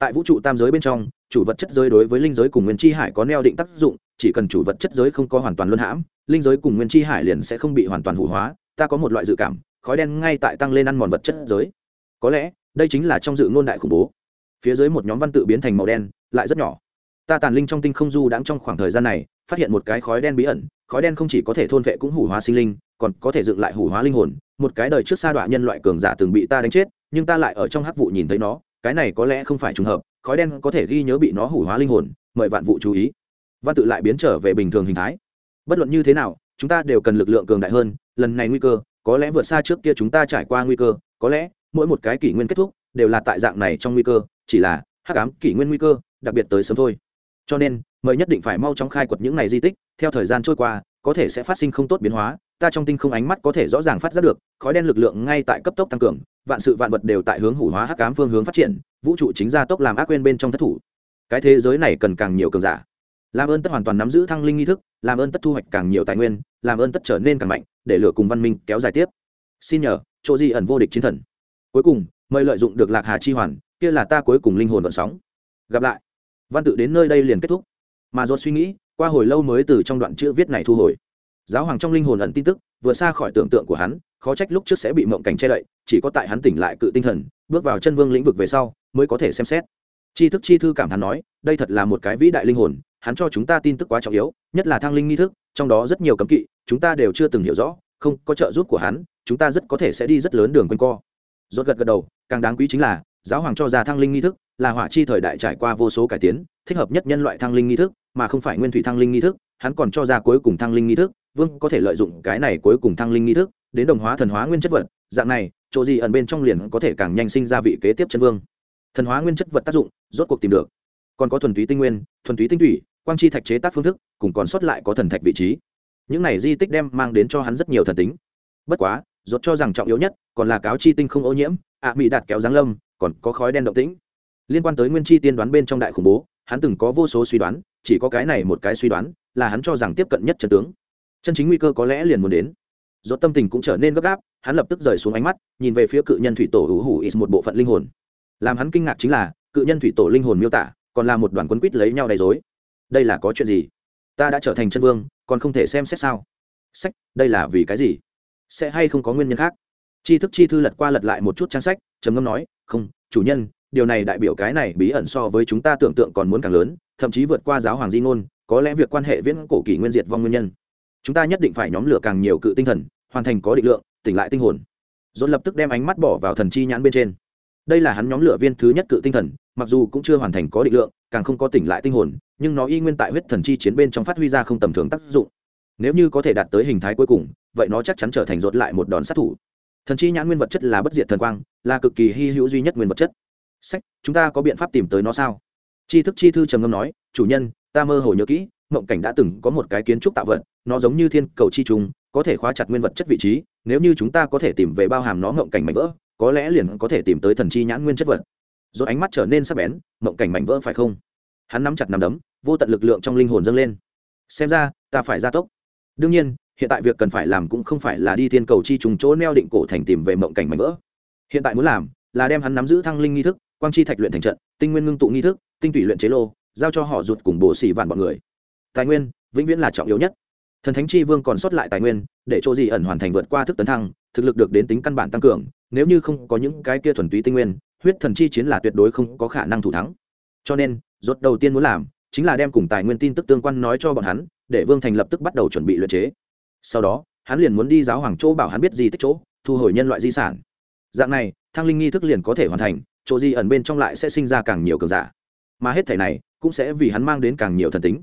S1: Tại vũ trụ tam giới bên trong, chủ vật chất giới đối với linh giới cùng nguyên chi hải có neo định tác dụng, chỉ cần chủ vật chất giới không có hoàn toàn luân hãm, linh giới cùng nguyên chi hải liền sẽ không bị hoàn toàn hủ hóa, ta có một loại dự cảm khói đen ngay tại tăng lên ăn mòn vật chất giới. Có lẽ đây chính là trong dự ngôn đại khủng bố. Phía dưới một nhóm văn tự biến thành màu đen lại rất nhỏ. Ta tàn linh trong tinh không du đãng trong khoảng thời gian này phát hiện một cái khói đen bí ẩn khói đen không chỉ có thể thôn vệ cũng hủ hóa sinh linh còn có thể dựng lại hủ hóa linh hồn. Một cái đời trước sa đọa nhân loại cường giả từng bị ta đánh chết nhưng ta lại ở trong hắc vụ nhìn thấy nó cái này có lẽ không phải trùng hợp, khói đen có thể ghi nhớ bị nó hủ hóa linh hồn, mời vạn vụ chú ý. Văn tự lại biến trở về bình thường hình thái. Bất luận như thế nào, chúng ta đều cần lực lượng cường đại hơn, lần này nguy cơ, có lẽ vượt xa trước kia chúng ta trải qua nguy cơ, có lẽ, mỗi một cái kỷ nguyên kết thúc, đều là tại dạng này trong nguy cơ, chỉ là, hắc ám kỷ nguyên nguy cơ, đặc biệt tới sớm thôi. Cho nên, mời nhất định phải mau chóng khai quật những này di tích, theo thời gian trôi qua, có thể sẽ phát sinh không tốt biến hóa, ta trong tinh không ánh mắt có thể rõ ràng phát giác được, khói đen lực lượng ngay tại cấp tốc tăng cường vạn sự vạn vật đều tại hướng hủ hóa hắc ám phương hướng phát triển, vũ trụ chính gia tốc làm ác quên bên trong thất thủ. Cái thế giới này cần càng nhiều cường giả. Làm ơn tất hoàn toàn nắm giữ thăng linh nghi thức, làm ơn tất thu hoạch càng nhiều tài nguyên, làm ơn tất trở nên càng mạnh, để lửa cùng văn minh kéo dài tiếp. Xin nhờ, chỗ di ẩn vô địch chiến thần. Cuối cùng, mời lợi dụng được lạc hà chi hoàn, kia là ta cuối cùng linh hồn vận sóng. Gặp lại. Văn tự đến nơi đây liền kết thúc. Mà do suy nghĩ, qua hồi lâu mới từ trong đoạn chữ viết này thu hồi. Giáo hoàng trong linh hồn ẩn tin tức vừa xa khỏi tưởng tượng của hắn khó trách lúc trước sẽ bị mộng cảnh che đậy, chỉ có tại hắn tỉnh lại cự tinh thần, bước vào chân vương lĩnh vực về sau, mới có thể xem xét. Tri thức chi thư cảm thán nói, đây thật là một cái vĩ đại linh hồn, hắn cho chúng ta tin tức quá trọng yếu, nhất là thang linh nghi thức, trong đó rất nhiều cấm kỵ, chúng ta đều chưa từng hiểu rõ, không có trợ giúp của hắn, chúng ta rất có thể sẽ đi rất lớn đường quanh co. Rốt gật gật đầu, càng đáng quý chính là, giáo hoàng cho ra thăng linh nghi thức, là hỏa chi thời đại trải qua vô số cải tiến, thích hợp nhất nhân loại thăng linh nghi thức, mà không phải nguyên thủy thăng linh nghi thức, hắn còn cho ra cuối cùng thăng linh nghi thức, vương có thể lợi dụng cái này cuối cùng thăng linh nghi thức đến đồng hóa thần hóa nguyên chất vật, dạng này, chỗ gì ẩn bên trong liền có thể càng nhanh sinh ra vị kế tiếp chân vương. Thần hóa nguyên chất vật tác dụng, rốt cuộc tìm được. Còn có thuần túy tinh nguyên, thuần túy tinh thủy, quang chi thạch chế tác phương thức, cùng còn sót lại có thần thạch vị trí. Những này di tích đem mang đến cho hắn rất nhiều thần tính. Bất quá, rốt cho rằng trọng yếu nhất, còn là cáo chi tinh không ô nhiễm, ạ mỹ đạt kéo giáng lâm, còn có khói đen động tĩnh. Liên quan tới nguyên chi tiên đoán bên trong đại khủng bố, hắn từng có vô số suy đoán, chỉ có cái này một cái suy đoán, là hắn cho rằng tiếp cận nhất chân tướng. Chân chính nguy cơ có lẽ liền muốn đến dốt tâm tình cũng trở nên gấp gáp, hắn lập tức rời xuống ánh mắt, nhìn về phía cự nhân thủy tổ hữu hủ ít một bộ phận linh hồn. Làm hắn kinh ngạc chính là, cự nhân thủy tổ linh hồn miêu tả, còn là một đoàn quấn quýt lấy nhau đầy dối đây là có chuyện gì? Ta đã trở thành chân vương, còn không thể xem xét sao? Sách, đây là vì cái gì? Sẽ hay không có nguyên nhân khác? Tri thức chi thư lật qua lật lại một chút trang sách, trầm ngâm nói, không, chủ nhân, điều này đại biểu cái này bí ẩn so với chúng ta tưởng tượng còn muốn càng lớn, thậm chí vượt qua giáo hoàng di ngôn, có lẽ việc quan hệ viễn cổ kỷ nguyên diệt vong nguyên nhân chúng ta nhất định phải nhóm lửa càng nhiều cự tinh thần, hoàn thành có định lượng, tỉnh lại tinh hồn. Dồn lập tức đem ánh mắt bỏ vào thần chi nhãn bên trên. Đây là hắn nhóm lửa viên thứ nhất cự tinh thần, mặc dù cũng chưa hoàn thành có định lượng, càng không có tỉnh lại tinh hồn, nhưng nó y nguyên tại huyết thần chi chiến bên trong phát huy ra không tầm thường tác dụng. Nếu như có thể đạt tới hình thái cuối cùng, vậy nó chắc chắn trở thành rột lại một đòn sát thủ. Thần chi nhãn nguyên vật chất là bất diệt thần quang, là cực kỳ hy hữu duy nhất nguyên vật chất. Sách, chúng ta có biện pháp tìm tới nó sao? Chi thức chi thư trầm ngâm nói, chủ nhân, ta mơ hồ nhớ kỹ mộng cảnh đã từng có một cái kiến trúc tạo vật, nó giống như thiên cầu chi trùng, có thể khóa chặt nguyên vật chất vị trí, nếu như chúng ta có thể tìm về bao hàm nó, mộng cảnh mảnh vỡ, có lẽ liền có thể tìm tới thần chi nhãn nguyên chất vật. Rồi ánh mắt trở nên sắc bén, mộng cảnh mảnh vỡ phải không? Hắn nắm chặt nắm đấm, vô tận lực lượng trong linh hồn dâng lên. Xem ra, ta phải gia tốc. Đương nhiên, hiện tại việc cần phải làm cũng không phải là đi thiên cầu chi trùng chỗ neo định cổ thành tìm về mộng cảnh mảnh vỡ. Hiện tại muốn làm là đem hắn nắm giữ thăng linh nghi thức, quang chi thạch luyện thành trận, tinh nguyên ngưng tụ nghi thức, tinh tủy luyện chế lô, giao cho họ rụt cùng bổ xỉ vạn bọn người tài nguyên, vĩnh viễn là trọng yếu nhất. Thần thánh chi vương còn sót lại tài nguyên, để chỗ gì ẩn hoàn thành vượt qua thức tấn thăng, thực lực được đến tính căn bản tăng cường, nếu như không có những cái kia thuần túy tinh nguyên, huyết thần chi chiến là tuyệt đối không có khả năng thủ thắng. Cho nên, rốt đầu tiên muốn làm, chính là đem cùng tài nguyên tin tức tương quan nói cho bọn hắn, để vương thành lập tức bắt đầu chuẩn bị luyện chế. Sau đó, hắn liền muốn đi giáo hoàng chỗ bảo hắn biết gì tích chỗ, thu hồi nhân loại di sản. Dạng này, thăng linh nghi thức liền có thể hoàn thành, chỗ di ẩn bên trong lại sẽ sinh ra càng nhiều cường giả. Mà hết thể này, cũng sẽ vì hắn mang đến càng nhiều thần tính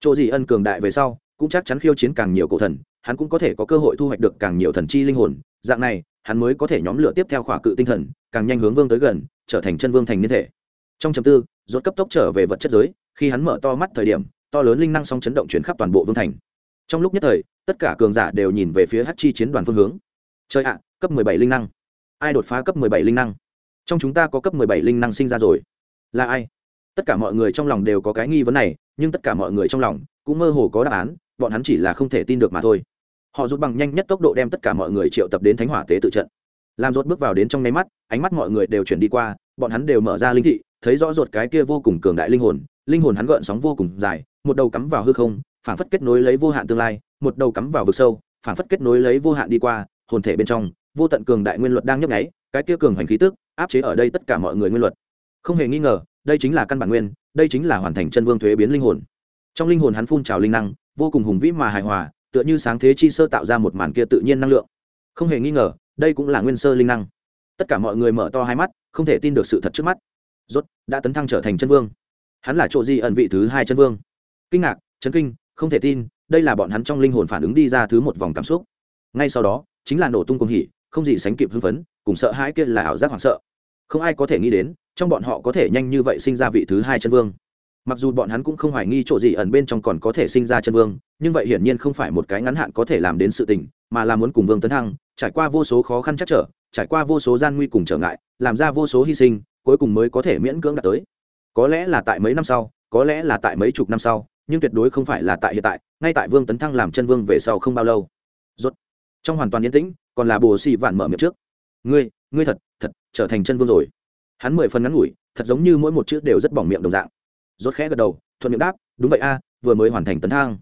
S1: chỗ gì ân cường đại về sau, cũng chắc chắn khiêu chiến càng nhiều cổ thần, hắn cũng có thể có cơ hội thu hoạch được càng nhiều thần chi linh hồn. Dạng này, hắn mới có thể nhóm lửa tiếp theo khỏa cự tinh thần, càng nhanh hướng vương tới gần, trở thành chân vương thành niên thể. Trong chầm tư, rốt cấp tốc trở về vật chất giới, khi hắn mở to mắt thời điểm, to lớn linh năng song chấn động chuyển khắp toàn bộ vương thành. Trong lúc nhất thời, tất cả cường giả đều nhìn về phía hát chi chiến đoàn phương hướng. Chơi ạ, cấp mười bảy linh năng. Ai đột phá cấp mười bảy linh năng? Trong chúng ta có cấp mười bảy linh năng sinh ra rồi. Là ai? Tất cả mọi người trong lòng đều có cái nghi vấn này, nhưng tất cả mọi người trong lòng cũng mơ hồ có đáp án, bọn hắn chỉ là không thể tin được mà thôi. Họ rút bằng nhanh nhất tốc độ đem tất cả mọi người triệu tập đến thánh hỏa tế tự trận. Làm rốt bước vào đến trong nháy mắt, ánh mắt mọi người đều chuyển đi qua, bọn hắn đều mở ra linh thị, thấy rõ rột cái kia vô cùng cường đại linh hồn linh hồn hắn gợn sóng vô cùng dài, một đầu cắm vào hư không, phản phất kết nối lấy vô hạn tương lai, một đầu cắm vào vực sâu, phản phất kết nối lấy vô hạn đi qua, hồn thể bên trong, vô tận cường đại nguyên luật đang nhấp nháy, cái kia cường hành khí tức, áp chế ở đây tất cả mọi người nguyên luật. Không hề nghi ngờ đây chính là căn bản nguyên, đây chính là hoàn thành chân vương thuế biến linh hồn. Trong linh hồn hắn phun trào linh năng, vô cùng hùng vĩ mà hài hòa, tựa như sáng thế chi sơ tạo ra một màn kia tự nhiên năng lượng. Không hề nghi ngờ, đây cũng là nguyên sơ linh năng. Tất cả mọi người mở to hai mắt, không thể tin được sự thật trước mắt. Rốt, đã tấn thăng trở thành chân vương. Hắn là chỗ gì ẩn vị thứ hai chân vương. Kinh ngạc, chấn kinh, không thể tin, đây là bọn hắn trong linh hồn phản ứng đi ra thứ một vòng cảm xúc. Ngay sau đó, chính là nổ tung cùng hỉ, không gì sánh kịp hưng phấn, cùng sợ hãi kia là ảo giác hoảng sợ không ai có thể nghĩ đến, trong bọn họ có thể nhanh như vậy sinh ra vị thứ hai chân vương. Mặc dù bọn hắn cũng không hoài nghi chỗ gì ẩn bên trong còn có thể sinh ra chân vương, nhưng vậy hiển nhiên không phải một cái ngắn hạn có thể làm đến sự tình, mà là muốn cùng vương tấn thăng trải qua vô số khó khăn chắc trở, trải qua vô số gian nguy cùng trở ngại, làm ra vô số hy sinh, cuối cùng mới có thể miễn cưỡng đạt tới. Có lẽ là tại mấy năm sau, có lẽ là tại mấy chục năm sau, nhưng tuyệt đối không phải là tại hiện tại, ngay tại vương tấn thăng làm chân vương về sau không bao lâu. Rốt. Trong hoàn toàn yên tĩnh, còn là bồ xì vạn mở miệng trước. Ngươi ngươi thật thật trở thành chân vương rồi. Hắn mười phần ngắn ngủi, thật giống như mỗi một chữ đều rất bỏng miệng đồng dạng. Rốt khẽ gật đầu, thuận miệng đáp, đúng vậy a, vừa mới hoàn thành tấn thang.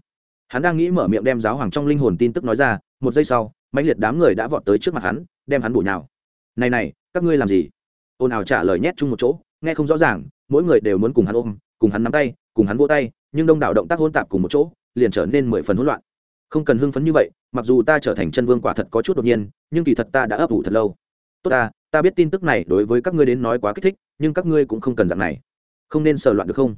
S1: Hắn đang nghĩ mở miệng đem giáo hoàng trong linh hồn tin tức nói ra, một giây sau, mãnh liệt đám người đã vọt tới trước mặt hắn, đem hắn bổ nhào. Này này, các ngươi làm gì? Ồn ào trả lời nhét chung một chỗ, nghe không rõ ràng, mỗi người đều muốn cùng hắn ôm, cùng hắn nắm tay, cùng hắn vỗ tay, nhưng đông đảo động tác hôn tạp cùng một chỗ, liền trở nên mười phần hỗn loạn. Không cần hưng phấn như vậy, mặc dù ta trở thành chân vương quả thật có chút đột nhiên, nhưng kỳ thật ta đã ấp ủ thật lâu tốt ta ta biết tin tức này đối với các ngươi đến nói quá kích thích, nhưng các ngươi cũng không cần dạng này. Không nên sờ loạn được không?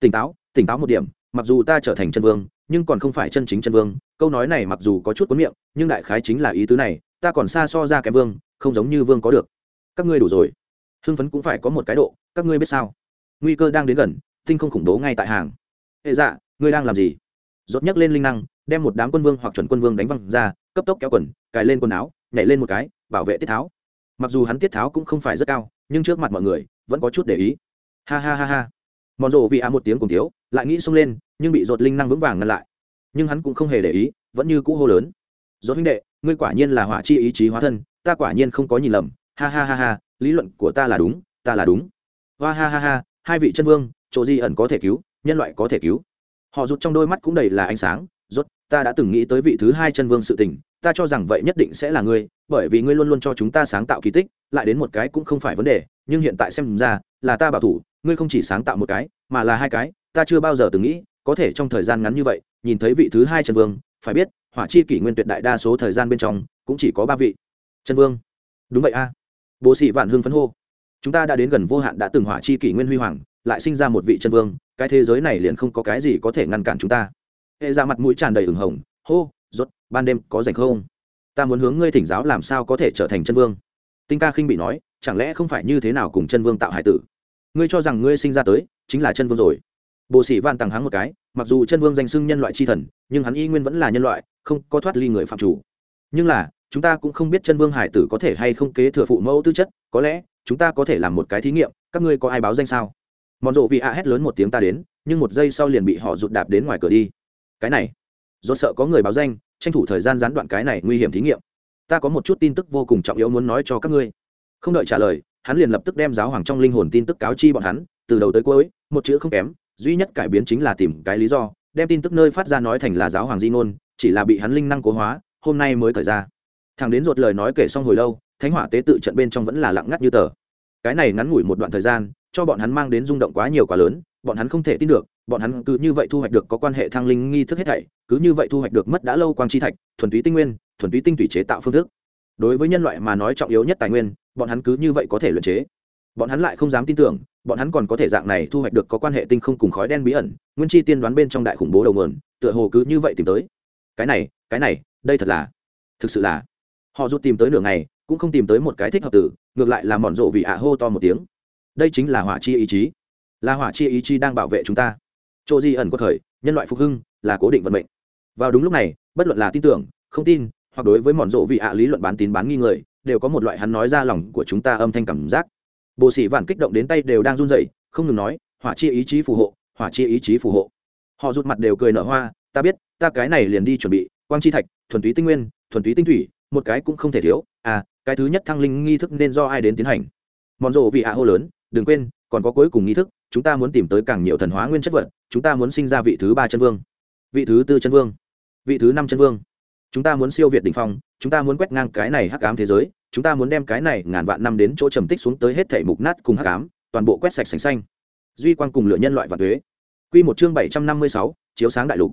S1: Tỉnh táo tỉnh táo một điểm, mặc dù ta trở thành chân vương, nhưng còn không phải chân chính chân vương. Câu nói này mặc dù có chút cuốn miệng, nhưng đại khái chính là ý tứ này, ta còn xa so ra cái vương, không giống như vương có được. Các ngươi đủ rồi. Hưng phấn cũng phải có một cái độ, các ngươi biết sao? Nguy cơ đang đến gần, tinh không khủng bố ngay tại hàng. Hệ dạ ngươi đang làm gì? Rốt nhấc lên linh năng, đem một đám quân vương hoặc chuẩn quân vương đánh văng ra, cấp tốc kéo quần, cài lên quần áo, nhảy lên một cái, bảo vệ tiết tháo mặc dù hắn tiết tháo cũng không phải rất cao, nhưng trước mặt mọi người vẫn có chút để ý. Ha ha ha ha. Mòn rộ vì á một tiếng cùng thiếu, lại nghĩ xông lên, nhưng bị rột linh năng vững vàng ngăn lại. Nhưng hắn cũng không hề để ý, vẫn như cũ hô lớn. Rốt huynh đệ, ngươi quả nhiên là hỏa chi ý chí hóa thân, ta quả nhiên không có nhìn lầm. Ha ha ha ha, lý luận của ta là đúng, ta là đúng. Hoa ha ha ha, hai vị chân vương, chỗ di ẩn có thể cứu, nhân loại có thể cứu. Họ rụt trong đôi mắt cũng đầy là ánh sáng. Rốt ta đã từng nghĩ tới vị thứ hai chân vương sự tình ta cho rằng vậy nhất định sẽ là ngươi, bởi vì ngươi luôn luôn cho chúng ta sáng tạo kỳ tích, lại đến một cái cũng không phải vấn đề, nhưng hiện tại xem ra, là ta bảo thủ, ngươi không chỉ sáng tạo một cái, mà là hai cái, ta chưa bao giờ từng nghĩ, có thể trong thời gian ngắn như vậy, nhìn thấy vị thứ hai chân vương, phải biết, hỏa chi kỷ nguyên tuyệt đại đa số thời gian bên trong, cũng chỉ có ba vị. Chân vương. Đúng vậy a. À. bố sĩ vạn hương phấn hô. Chúng ta đã đến gần vô hạn đã từng hỏa chi kỷ nguyên huy hoàng, lại sinh ra một vị chân vương, cái thế giới này liền không có cái gì có thể ngăn cản chúng ta. Hệ ra mặt mũi tràn đầy ửng hồng, hô rốt, ban đêm có rảnh không? Ta muốn hướng ngươi thỉnh giáo làm sao có thể trở thành chân vương. Tinh ca khinh bị nói, chẳng lẽ không phải như thế nào cùng chân vương tạo hải tử? Ngươi cho rằng ngươi sinh ra tới, chính là chân vương rồi. Bộ sĩ van tàng hắng một cái, mặc dù chân vương danh xưng nhân loại c h i thần, nhưng hắn y nguyên vẫn là nhân loại, không có thoát ly người phạm chủ. Nhưng là, chúng ta cũng không biết chân vương hải tử có thể hay không kế thừa phụ mẫu tư chất, có lẽ, chúng ta có thể làm một cái thí nghiệm, các ngươi có ai báo danh sao? Mòn rộ vị a hét lớn một tiếng ta đến, nhưng một giây sau liền bị họ rụt đạp đến ngoài cửa đi. Cái này do sợ có người báo danh, tranh thủ thời gian gián đoạn cái này nguy hiểm thí nghiệm. Ta có một chút tin tức vô cùng trọng yếu muốn nói cho các ngươi. Không đợi trả lời, hắn liền lập tức đem giáo hoàng trong linh hồn tin tức cáo chi bọn hắn, từ đầu tới cuối, một chữ không kém, duy nhất cải biến chính là tìm cái lý do, đem tin tức nơi phát ra nói thành là giáo hoàng di ngôn, chỉ là bị hắn linh năng cố hóa, hôm nay mới thời ra. Thằng đến ruột lời nói kể xong hồi lâu, thánh hỏa tế tự trận bên trong vẫn là lặng ngắt như tờ. Cái này ngắn ngủi một đoạn thời gian, cho bọn hắn mang đến rung động quá nhiều quá lớn, bọn hắn không thể tin được bọn hắn cứ như vậy thu hoạch được có quan hệ thăng linh nghi thức hết thảy, cứ như vậy thu hoạch được mất đã lâu quang chi thạch, thuần túy tinh nguyên, thuần túy tinh thủy chế tạo phương thức. Đối với nhân loại mà nói trọng yếu nhất tài nguyên, bọn hắn cứ như vậy có thể luyện chế. Bọn hắn lại không dám tin tưởng, bọn hắn còn có thể dạng này thu hoạch được có quan hệ tinh không cùng khói đen bí ẩn, nguyên chi tiên đoán bên trong đại khủng bố đầu nguồn, tựa hồ cứ như vậy tìm tới. Cái này cái này, đây thật là, thực sự là. Họ rút tìm tới nửa ngày, cũng không tìm tới một cái thích hợp tử ngược lại là mòn rộ vì ạ hô to một tiếng. Đây chính là hỏa chi ý chí. Là hỏa chi ý chí đang bảo vệ chúng ta chỗ di ẩn quật thời, nhân loại phục hưng là cố định vận mệnh. Vào đúng lúc này, bất luận là tin tưởng, không tin, hoặc đối với mòn rộ vị ạ lý luận bán tín bán nghi người, đều có một loại hắn nói ra lòng của chúng ta âm thanh cảm giác. Bộ sĩ vạn kích động đến tay đều đang run rẩy, không ngừng nói, hỏa chi ý chí phù hộ, hỏa chi ý chí phù hộ. Họ rụt mặt đều cười nở hoa, ta biết, ta cái này liền đi chuẩn bị, quang chi thạch, thuần túy tinh nguyên, thuần túy tinh thủy, một cái cũng không thể thiếu à cái thứ nhất thăng linh nghi thức nên do ai đến tiến hành? Mòn rộ vị ạ hô lớn, đừng quên, còn có cuối cùng nghi thức, chúng ta muốn tìm tới càng nhiều thần hóa nguyên chất vật chúng ta muốn sinh ra vị thứ ba chân vương, vị thứ tư chân vương, vị thứ năm chân vương. Chúng ta muốn siêu việt đỉnh phong, chúng ta muốn quét ngang cái này hắc ám thế giới, chúng ta muốn đem cái này ngàn vạn năm đến chỗ trầm tích xuống tới hết thể mục nát cùng hắc ám, toàn bộ quét sạch sành xanh. Duy quang cùng lửa nhân loại và thuế. Quy một chương bảy trăm năm mươi sáu, chiếu sáng đại lục.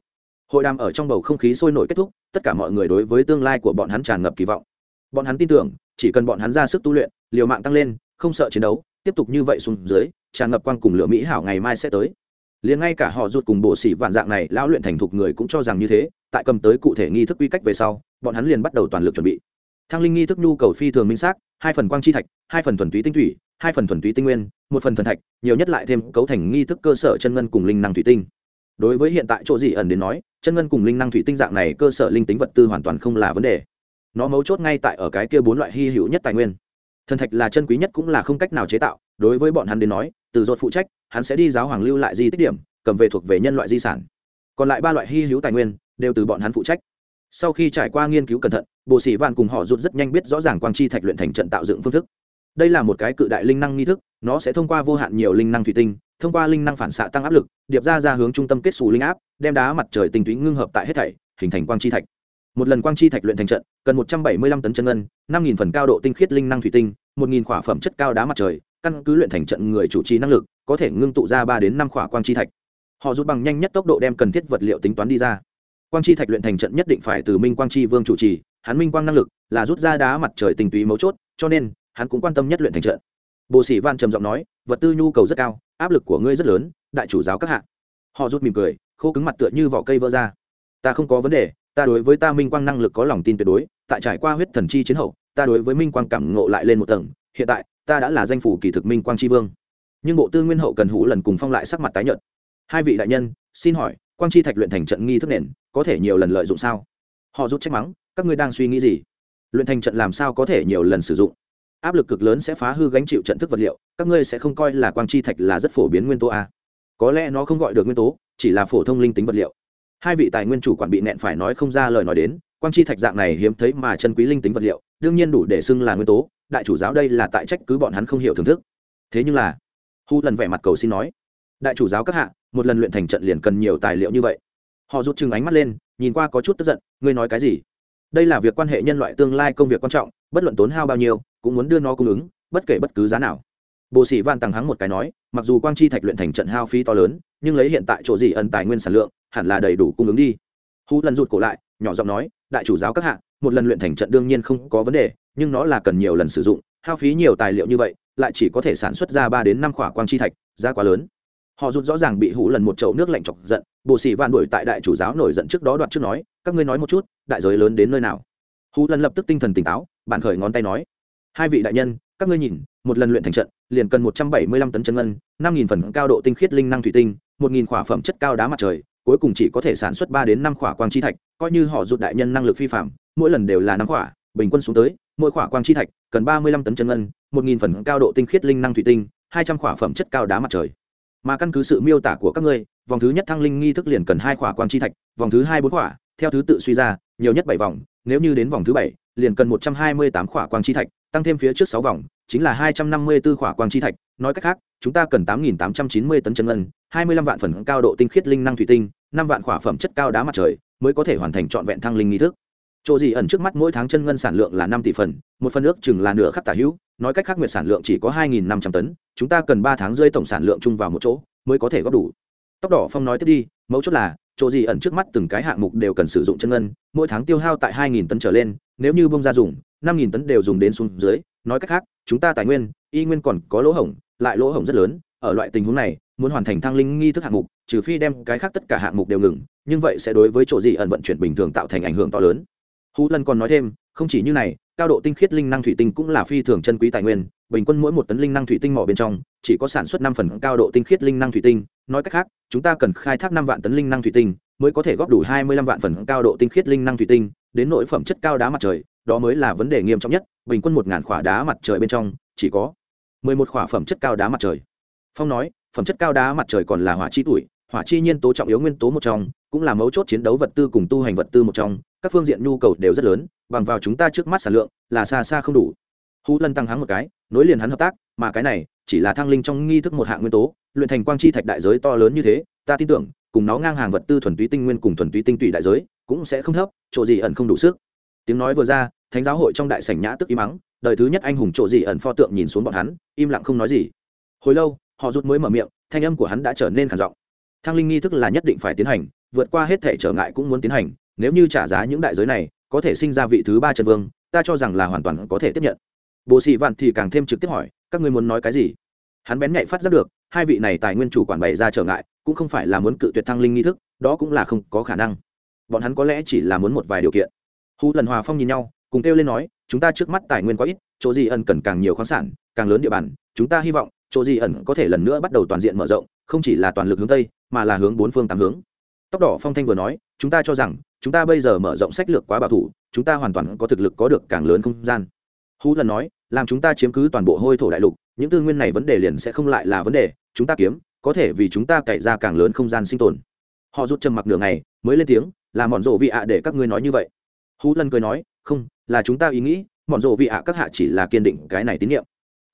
S1: Hội đàm ở trong bầu không khí sôi nổi kết thúc, tất cả mọi người đối với tương lai của bọn hắn tràn ngập kỳ vọng. Bọn hắn tin tưởng, chỉ cần bọn hắn ra sức tu luyện, liều mạng tăng lên, không sợ chiến đấu, tiếp tục như vậy xuống dưới, tràn ngập quang cùng lửa mỹ hảo ngày mai sẽ tới liền ngay cả họ rụt cùng bộ sĩ vạn dạng này, lão luyện thành thục người cũng cho rằng như thế, tại cầm tới cụ thể nghi thức quy cách về sau, bọn hắn liền bắt đầu toàn lực chuẩn bị. Thăng linh nghi thức nhu cầu phi thường minh xác, hai phần quang chi thạch, hai phần thuần túy tinh thủy, hai phần thuần túy tinh nguyên, một phần thần thạch, nhiều nhất lại thêm cấu thành nghi thức cơ sở chân ngân cùng linh năng thủy tinh. Đối với hiện tại chỗ gì ẩn đến nói, chân ngân cùng linh năng thủy tinh dạng này cơ sở linh tính vật tư hoàn toàn không là vấn đề. Nó mấu chốt ngay tại ở cái kia bốn loại hy hữu nhất tài nguyên. Thần thạch là chân quý nhất cũng là không cách nào chế tạo, đối với bọn hắn đến nói từ dột phụ trách, hắn sẽ đi giáo hoàng lưu lại di tích điểm, cầm về thuộc về nhân loại di sản. Còn lại ba loại hy hữu tài nguyên, đều từ bọn hắn phụ trách. Sau khi trải qua nghiên cứu cẩn thận bộ sĩ vạn cùng họ rút rất nhanh biết rõ ràng quang chi thạch luyện thành trận tạo dựng phương thức. Đây là một cái cự đại linh năng nghi thức, nó sẽ thông qua vô hạn nhiều linh năng thủy tinh, thông qua linh năng phản xạ tăng áp lực, điệp ra ra hướng trung tâm kết xù linh áp, đem đá mặt trời tinh túy ngưng hợp tại hết thảy, hình thành quang chi thạch. Một lần quang chi thạch luyện thành trận, cần một trăm bảy mươi lăm tấn chân ngân, năm nghìn phần cao độ tinh khiết linh năng thủy tinh một nghìn khỏa phẩm chất cao đá mặt trời, căn cứ luyện thành trận người chủ trì năng lực, có thể ngưng tụ ra ba đến năm khỏa quang chi thạch. Họ rút bằng nhanh nhất tốc độ đem cần thiết vật liệu tính toán đi ra. Quang chi thạch luyện thành trận nhất định phải từ minh quang chi vương chủ trì, hắn minh quang năng lực là rút ra đá mặt trời tình túy mấu chốt, cho nên, hắn cũng quan tâm nhất luyện thành trận. Bộ sĩ văn trầm giọng nói, vật tư nhu cầu rất cao, áp lực của ngươi rất lớn, đại chủ giáo các hạ. Họ rút mỉm cười, khô cứng mặt tựa như vỏ cây vỡ ra. Ta không có vấn đề, ta đối với ta minh quang năng lực có lòng tin tuyệt đối, tại trải qua huyết thần chi chiến hậu ta đối với minh quang cảm ngộ lại lên một tầng, hiện tại, ta đã là danh phủ kỳ thực minh quang tri vương. Nhưng bộ tư nguyên hậu cần hủ lần cùng phong lại sắc mặt tái nhợt. Hai vị đại nhân, xin hỏi, quang chi thạch luyện thành trận nghi thức nền, có thể nhiều lần lợi dụng sao? Họ rút trách mắng, các ngươi đang suy nghĩ gì? Luyện thành trận làm sao có thể nhiều lần sử dụng? Áp lực cực lớn sẽ phá hư gánh chịu trận thức vật liệu, các ngươi sẽ không coi là quang chi thạch là rất phổ biến nguyên tố a có lẽ nó không gọi được nguyên tố, chỉ là phổ thông linh tính vật liệu. Hai vị tài nguyên chủ quản bị nẹn phải nói không ra lời nói đến, quang chi thạch dạng này hiếm thấy mà chân quý linh tính vật liệu đương nhiên đủ để xưng là nguyên tố, đại chủ giáo đây là tại trách cứ bọn hắn không hiểu thưởng thức. Thế nhưng là, hu lần vẻ mặt cầu xin nói, đại chủ giáo các hạ, một lần luyện thành trận liền cần nhiều tài liệu như vậy. Họ rút chừng ánh mắt lên, nhìn qua có chút tức giận, ngươi nói cái gì? Đây là việc quan hệ nhân loại tương lai công việc quan trọng, bất luận tốn hao bao nhiêu, cũng muốn đưa nó cung ứng, bất kể bất cứ giá nào. Bộ sĩ van tăng hắng một cái nói, mặc dù quang chi thạch luyện thành trận hao phí to lớn, nhưng lấy hiện tại chỗ gì ẩn tài nguyên sản lượng, hẳn là đầy đủ cung ứng đi. Hu lần rụt cổ lại nhỏ giọng nói, đại chủ giáo các hạ, một lần luyện thành trận đương nhiên không có vấn đề, nhưng nó là cần nhiều lần sử dụng, hao phí nhiều tài liệu như vậy, lại chỉ có thể sản xuất ra ba đến năm khỏa quang chi thạch, giá quá lớn. Họ rụt rõ ràng bị hủ lần một chậu nước lạnh chọc giận bộ sĩ van đuổi tại đại chủ giáo nổi giận trước đó đoạt trước nói, các ngươi nói một chút, đại giới lớn đến nơi nào? Hủ lần lập tức tinh thần tỉnh táo bản khởi ngón tay nói, hai vị đại nhân, các ngươi nhìn, một lần luyện thành trận, liền cần một trăm bảy mươi lăm tấn chân ngân, năm nghìn phần cao độ tinh khiết linh năng thủy tinh, một nghìn khỏa phẩm chất cao đá mặt trời cuối cùng chỉ có thể sản xuất ba đến năm khỏa quang chi thạch, coi như họ rụt đại nhân năng lực phi phạm, mỗi lần đều là năm khỏa, bình quân xuống tới, mỗi khỏa quang chi thạch cần ba mươi lăm tấn chân ngân, một nghìn phần cao độ tinh khiết linh năng thủy tinh, hai trăm khỏa phẩm chất cao đá mặt trời. Mà căn cứ sự miêu tả của các ngươi, vòng thứ nhất thăng linh nghi thức liền cần hai khỏa quang chi thạch, vòng thứ hai bốn khỏa, theo thứ tự suy ra, nhiều nhất bảy vòng, nếu như đến vòng thứ bảy, liền cần một trăm hai mươi tám khỏa quang chi thạch, tăng thêm phía trước sáu vòng, chính là hai trăm năm mươi 254 khỏa quang chi thạch. Nói cách khác, chúng ta cần tám nghìn tám trăm chín mươi tấn chân ngân hai mươi lăm vạn phần cao độ tinh khiết linh năng thủy tinh, năm vạn khỏa phẩm chất cao đá mặt trời mới có thể hoàn thành trọn vẹn thăng linh nghi thức. Chỗ gì ẩn trước mắt mỗi tháng chân ngân sản lượng là năm tỷ phần, một phần ước chừng là nửa khắc tả hữu, nói cách khác nguyệt sản lượng chỉ có hai nghìn năm trăm tấn, chúng ta cần ba tháng rơi tổng sản lượng chung vào một chỗ mới có thể góp đủ. Tốc độ phong nói tiếp đi, mấu chốt là, chỗ gì ẩn trước mắt từng cái hạng mục đều cần sử dụng chân ngân, mỗi tháng tiêu hao tại hai nghìn tấn trở lên, nếu như bông ra dùng, năm nghìn tấn đều dùng đến xuống dưới, nói cách khác, chúng ta tài nguyên, y nguyên còn có lỗ hổng, lại lỗ hổng rất lớn, ở loại tình huống này muốn hoàn thành thăng linh nghi thức hạng mục, trừ phi đem cái khác tất cả hạng mục đều ngừng, nhưng vậy sẽ đối với chỗ gì ẩn vận chuyển bình thường tạo thành ảnh hưởng to lớn. Hú lần còn nói thêm, không chỉ như này, cao độ tinh khiết linh năng thủy tinh cũng là phi thường chân quý tài nguyên, bình quân mỗi một tấn linh năng thủy tinh mỏ bên trong, chỉ có sản xuất năm phần cao độ tinh khiết linh năng thủy tinh. Nói cách khác, chúng ta cần khai thác năm vạn tấn linh năng thủy tinh, mới có thể góp đủ hai mươi lăm vạn phần cao độ tinh khiết linh năng thủy tinh, đến nội phẩm chất cao đá mặt trời, đó mới là vấn đề nghiêm trọng nhất, bình quân một ngàn khỏa đá mặt trời bên trong, chỉ có mười một khỏa phẩm chất cao đá mặt trời. Phong nói phẩm chất cao đá mặt trời còn là hỏa chi tuổi, hỏa chi nhiên tố trọng yếu nguyên tố một trong, cũng là mấu chốt chiến đấu vật tư cùng tu hành vật tư một trong, các phương diện nhu cầu đều rất lớn, bằng vào chúng ta trước mắt sản lượng là xa xa không đủ. Hú lân tăng hắng một cái, nối liền hắn hợp tác, mà cái này chỉ là thăng linh trong nghi thức một hạng nguyên tố, luyện thành quang chi thạch đại giới to lớn như thế, ta tin tưởng, cùng nó ngang hàng vật tư thuần túy tinh nguyên cùng thuần túy tinh tụy đại giới cũng sẽ không thấp, chỗ gì ẩn không đủ sức. Tiếng nói vừa ra, thánh giáo hội trong đại sảnh nhã tức im mắng, đời thứ nhất anh hùng chỗ gì ẩn pho tượng nhìn xuống bọn hắn, im lặng không nói gì. Hồi lâu họ rút mới mở miệng, thanh âm của hắn đã trở nên khản giọng. Thăng linh nghi thức là nhất định phải tiến hành, vượt qua hết thể trở ngại cũng muốn tiến hành, nếu như trả giá những đại giới này, có thể sinh ra vị thứ ba trần vương, ta cho rằng là hoàn toàn có thể tiếp nhận. Bộ sĩ vạn thì càng thêm trực tiếp hỏi, các ngươi muốn nói cái gì? Hắn bén nhạy phát giác được, hai vị này tài nguyên chủ quản bày ra trở ngại, cũng không phải là muốn cự tuyệt thăng linh nghi thức, đó cũng là không có khả năng. Bọn hắn có lẽ chỉ là muốn một vài điều kiện. Hù lần hòa phong nhìn nhau, cùng kêu lên nói, chúng ta trước mắt tài nguyên quá ít, chỗ gì ân cần càng nhiều khoáng sản, càng lớn địa bàn, chúng ta hy vọng chỗ gì ẩn có thể lần nữa bắt đầu toàn diện mở rộng, không chỉ là toàn lực hướng tây, mà là hướng bốn phương tám hướng. Tóc đỏ phong thanh vừa nói, chúng ta cho rằng, chúng ta bây giờ mở rộng sách lược quá bảo thủ, chúng ta hoàn toàn có thực lực có được càng lớn không gian. Hú lần nói, làm chúng ta chiếm cứ toàn bộ hôi thổ đại lục, những tư nguyên này vấn đề liền sẽ không lại là vấn đề, chúng ta kiếm, có thể vì chúng ta cày ra càng lớn không gian sinh tồn. Họ rút trầm mặc nửa ngày, mới lên tiếng, là bọn rộ vị ạ để các ngươi nói như vậy. Hú lần cười nói, không, là chúng ta ý nghĩ bọn rộ vị ạ các hạ chỉ là kiên định cái này tín nhiệm.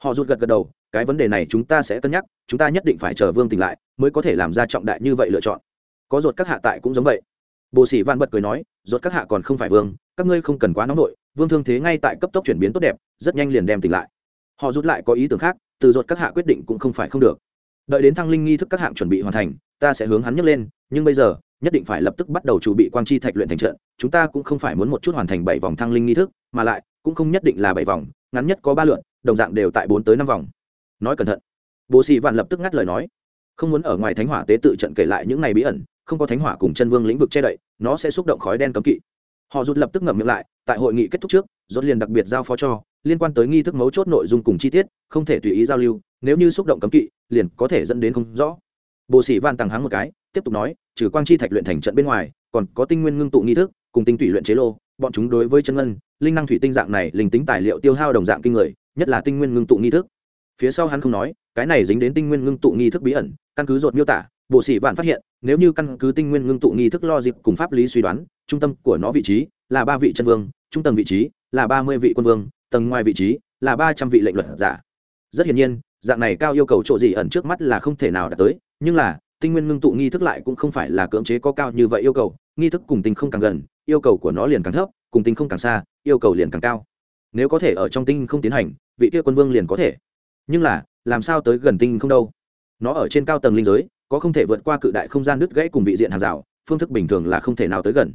S1: Họ rút gật gật đầu cái vấn đề này chúng ta sẽ cân nhắc, chúng ta nhất định phải chờ vương tỉnh lại mới có thể làm ra trọng đại như vậy lựa chọn. Có ruột các hạ tại cũng giống vậy. Bồ sĩ văn bật cười nói, ruột các hạ còn không phải vương, các ngươi không cần quá nóng nổi vương thương thế ngay tại cấp tốc chuyển biến tốt đẹp, rất nhanh liền đem tỉnh lại. Họ rút lại có ý tưởng khác, từ ruột các hạ quyết định cũng không phải không được. Đợi đến thăng linh nghi thức các hạng chuẩn bị hoàn thành, ta sẽ hướng hắn nhấc lên, nhưng bây giờ, nhất định phải lập tức bắt đầu chuẩn bị quang chi thạch luyện thành trận, chúng ta cũng không phải muốn một chút hoàn thành bảy vòng thăng linh nghi thức, mà lại, cũng không nhất định là bảy vòng, ngắn nhất có ba lượn đồng dạng đều tại bốn tới năm vòng nói cẩn thận. Bồ sĩ vạn lập tức ngắt lời nói. Không muốn ở ngoài thánh hỏa tế tự trận kể lại những này bí ẩn, không có thánh hỏa cùng chân vương lĩnh vực che đậy, nó sẽ xúc động khói đen cấm kỵ. Họ rút lập tức ngậm miệng lại, tại hội nghị kết thúc trước, rốt liền đặc biệt giao phó cho, liên quan tới nghi thức mấu chốt nội dung cùng chi tiết, không thể tùy ý giao lưu, nếu như xúc động cấm kỵ, liền có thể dẫn đến không rõ. Bộ sĩ van tăng háng một cái, tiếp tục nói, trừ quang chi thạch luyện thành trận bên ngoài, còn có tinh nguyên ngưng tụ nghi thức, cùng tinh thủy luyện chế lô, bọn chúng đối với chân ngân, linh năng thủy tinh dạng này linh tính tài liệu tiêu hao đồng dạng kinh người, nhất là tinh nguyên ngưng tụ nghi thức phía sau hắn không nói, cái này dính đến tinh nguyên ngưng tụ nghi thức bí ẩn, căn cứ dột miêu tả bộ sĩ vạn phát hiện, nếu như căn cứ tinh nguyên ngưng tụ nghi thức lo dịp cùng pháp lý suy đoán, trung tâm của nó vị trí là ba vị chân vương, trung tầng vị trí là ba mươi vị quân vương, tầng ngoài vị trí là ba trăm vị lệnh luật giả. Rất hiển nhiên, dạng này cao yêu cầu chỗ gì ẩn trước mắt là không thể nào đạt tới, nhưng là, tinh nguyên ngưng tụ nghi thức lại cũng không phải là cưỡng chế có cao như vậy yêu cầu, nghi thức cùng tinh không càng gần, yêu cầu của nó liền càng thấp, cùng tinh không càng xa, yêu cầu liền càng cao. Nếu có thể ở trong tinh không tiến hành, vị kia quân vương liền có thể nhưng là, làm sao tới gần tinh không đâu? Nó ở trên cao tầng linh giới, có không thể vượt qua cự đại không gian đứt gãy cùng vị diện hàng rào, phương thức bình thường là không thể nào tới gần.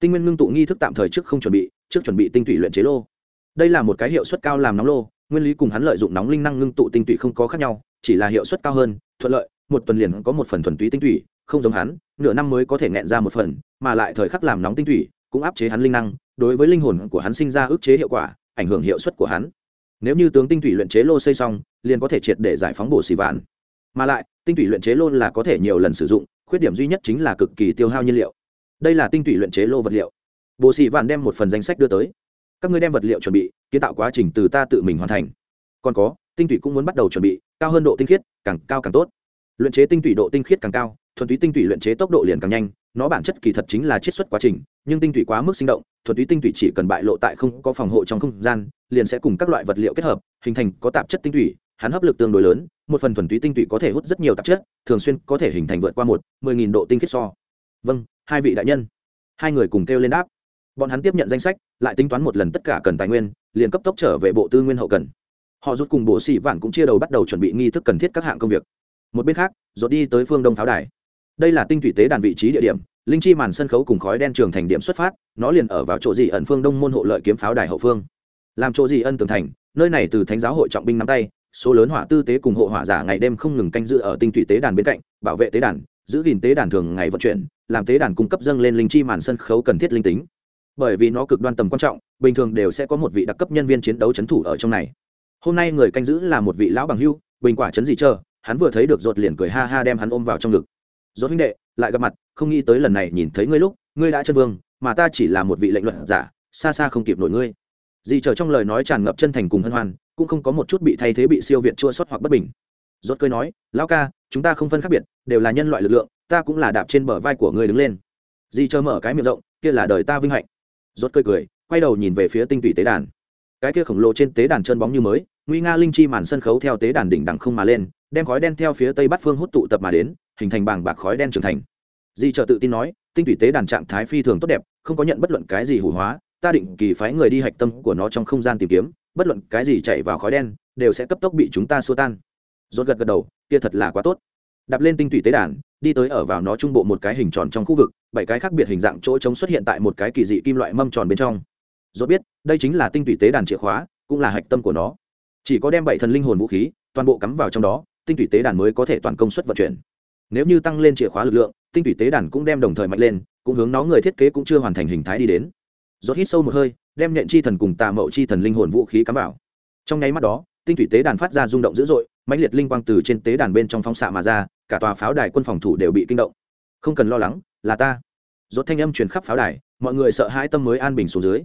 S1: Tinh nguyên ngưng tụ nghi thức tạm thời trước không chuẩn bị, trước chuẩn bị tinh thủy luyện chế lô. Đây là một cái hiệu suất cao làm nóng lô, nguyên lý cùng hắn lợi dụng nóng linh năng ngưng tụ tinh thủy không có khác nhau, chỉ là hiệu suất cao hơn, thuận lợi, một tuần liền có một phần thuần túy tinh thủy không giống hắn, nửa năm mới có thể nghẹn ra một phần, mà lại thời khắc làm nóng tinh thủy cũng áp chế hắn linh năng, đối với linh hồn của hắn sinh ra ức chế hiệu quả, ảnh hưởng hiệu suất của hắn nếu như tướng tinh thủy luyện chế lô xây xong, liền có thể triệt để giải phóng bổ xì vạn. Mà lại, tinh thủy luyện chế lô là có thể nhiều lần sử dụng, khuyết điểm duy nhất chính là cực kỳ tiêu hao nhiên liệu. Đây là tinh thủy luyện chế lô vật liệu. Bồ sĩ vạn đem một phần danh sách đưa tới. Các ngươi đem vật liệu chuẩn bị, kiến tạo quá trình từ ta tự mình hoàn thành. Còn có, tinh thủy cũng muốn bắt đầu chuẩn bị, cao hơn độ tinh khiết, càng cao càng tốt. Luyện chế tinh thủy độ tinh khiết càng cao, thuần túy tinh thủy luyện chế tốc độ liền càng nhanh, nó bản chất kỳ thật chính là chiết xuất quá trình nhưng tinh thủy quá mức sinh động thuật túy tinh thủy chỉ cần bại lộ tại không có phòng hộ trong không gian, liền sẽ cùng các loại vật liệu kết hợp, hình thành có tạp chất tinh thủy, hắn hấp lực tương đối lớn, một phần thuần túy tinh thủy có thể hút rất nhiều tạp chất, thường xuyên có thể hình thành vượt qua một, mười nghìn độ tinh khiết so. Vâng hai vị đại nhân. Hai người cùng kêu lên đáp. Bọn hắn tiếp nhận danh sách, lại tính toán một lần tất cả cần tài nguyên, liền cấp tốc trở về bộ tư nguyên hậu cần. Họ rút cùng bộ sĩ vạn cũng chia đầu bắt đầu chuẩn bị nghi thức cần thiết các hạng công việc. Một bên khác, rốt đi tới phương đông pháo đài. Đây là tinh thủy tế đàn vị trí địa điểm linh chi màn sân khấu cùng khói đen trường thành điểm xuất phát, nó liền ở vào chỗ gì ẩn phương đông môn hộ lợi kiếm pháo đài hậu phương. Làm chỗ gì ân tường thành, nơi này từ thánh giáo hội trọng binh nắm tay, số lớn hỏa tư tế cùng hộ hỏa giả ngày đêm không ngừng canh giữ ở tinh thủy tế đàn bên cạnh, bảo vệ tế đàn, giữ gìn tế đàn thường ngày vận chuyển, làm tế đàn cung cấp dâng lên linh chi màn sân khấu cần thiết linh tính. Bởi vì nó cực đoan tầm quan trọng, bình thường đều sẽ có một vị đặc cấp nhân viên chiến đấu c h ấ n thủ ở trong này. Hôm nay người canh giữ là một vị lão bằng hưu, bình quả chấn gì chờ, hắn vừa thấy được ruột liền cười ha ha đem hắn ôm vào trong ngực. Rốt huynh đệ, lại gặp mặt không nghĩ tới lần này nhìn thấy ngươi lúc, ngươi đã chân vương, mà ta chỉ là một vị lệnh luận giả, xa xa không kịp nổi ngươi. Dì chờ trong lời nói tràn ngập chân thành cùng hân hoan, cũng không có một chút bị thay thế bị siêu việt chua sót hoặc bất bình. Rốt cười nói, lão ca, chúng ta không phân khác biệt, đều là nhân loại lực lượng, ta cũng là đạp trên bờ vai của ngươi đứng lên. Dì chờ mở cái miệng rộng, kia là đời ta vinh hạnh. Rốt cười cười, quay đầu nhìn về phía tinh tủy tế đàn. Cái kia khổng lồ trên tế đàn chân bóng như mới, nguy nga linh chi màn sân khấu theo tế đàn đỉnh đằng không mà lên, đem khói đen theo phía tây bắc phương hút tụ tập mà đến, hình thành bảng bạc khói đen trưởng thành di trợ tự tin nói, tinh thủy tế đàn trạng thái phi thường tốt đẹp, không có nhận bất luận cái gì hủ hóa, ta định kỳ phái người đi hạch tâm của nó trong không gian tìm kiếm, bất luận cái gì chạy vào khói đen, đều sẽ cấp tốc bị chúng ta xua tan. Rốt gật gật đầu, kia thật là quá tốt. Đạp lên tinh thủy tế đàn, đi tới ở vào nó trung bộ một cái hình tròn trong khu vực, bảy cái khác biệt hình dạng chỗ trống xuất hiện tại một cái kỳ dị kim loại mâm tròn bên trong. Rốt biết, đây chính là tinh thủy tế đàn chìa khóa, cũng là hạch tâm của nó. Chỉ có đem bảy thần linh hồn vũ khí, toàn bộ cắm vào trong đó, tinh thủy tế đàn mới có thể toàn công suất vận chuyển nếu như tăng lên chìa khóa lực lượng, tinh thủy tế đàn cũng đem đồng thời mạnh lên, cũng hướng nó người thiết kế cũng chưa hoàn thành hình thái đi đến. Rốt hít sâu một hơi, đem nhện chi thần cùng tà mậu chi thần linh hồn vũ khí cắm vào. Trong nháy mắt đó, tinh thủy tế đàn phát ra rung động dữ dội, mãnh liệt linh quang từ trên tế đàn bên trong phóng xạ mà ra, cả tòa pháo đài quân phòng thủ đều bị kinh động. Không cần lo lắng, là ta. Rốt thanh âm truyền khắp pháo đài, mọi người sợ hãi tâm mới an bình xuống dưới.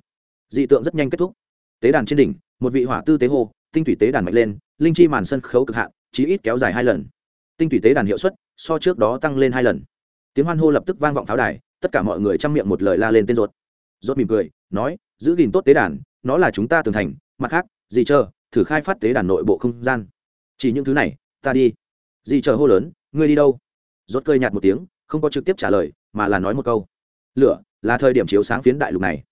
S1: Dị tượng rất nhanh kết thúc. Tế đàn trên đỉnh, một vị hỏa tư tế hồ tinh thủy tế đàn mạnh lên, linh chi màn sân khấu cực hạn, chí ít kéo dài hai lần tinh thủy tế đàn hiệu suất so trước đó tăng lên hai lần. Tiếng hoan hô lập tức vang vọng pháo đài tất cả mọi người chăm miệng một lời la lên tên ruột. Ruột mỉm cười nói giữ gìn tốt tế đàn nó là chúng ta tường thành mặt khác gì chờ thử khai phát tế đàn nội bộ không gian. Chỉ những thứ này ta đi. Gì chờ hô lớn ngươi đi đâu? Ruột cười nhạt một tiếng không có trực tiếp trả lời mà là nói một câu. Lửa là thời điểm chiếu sáng phiến đại lục này.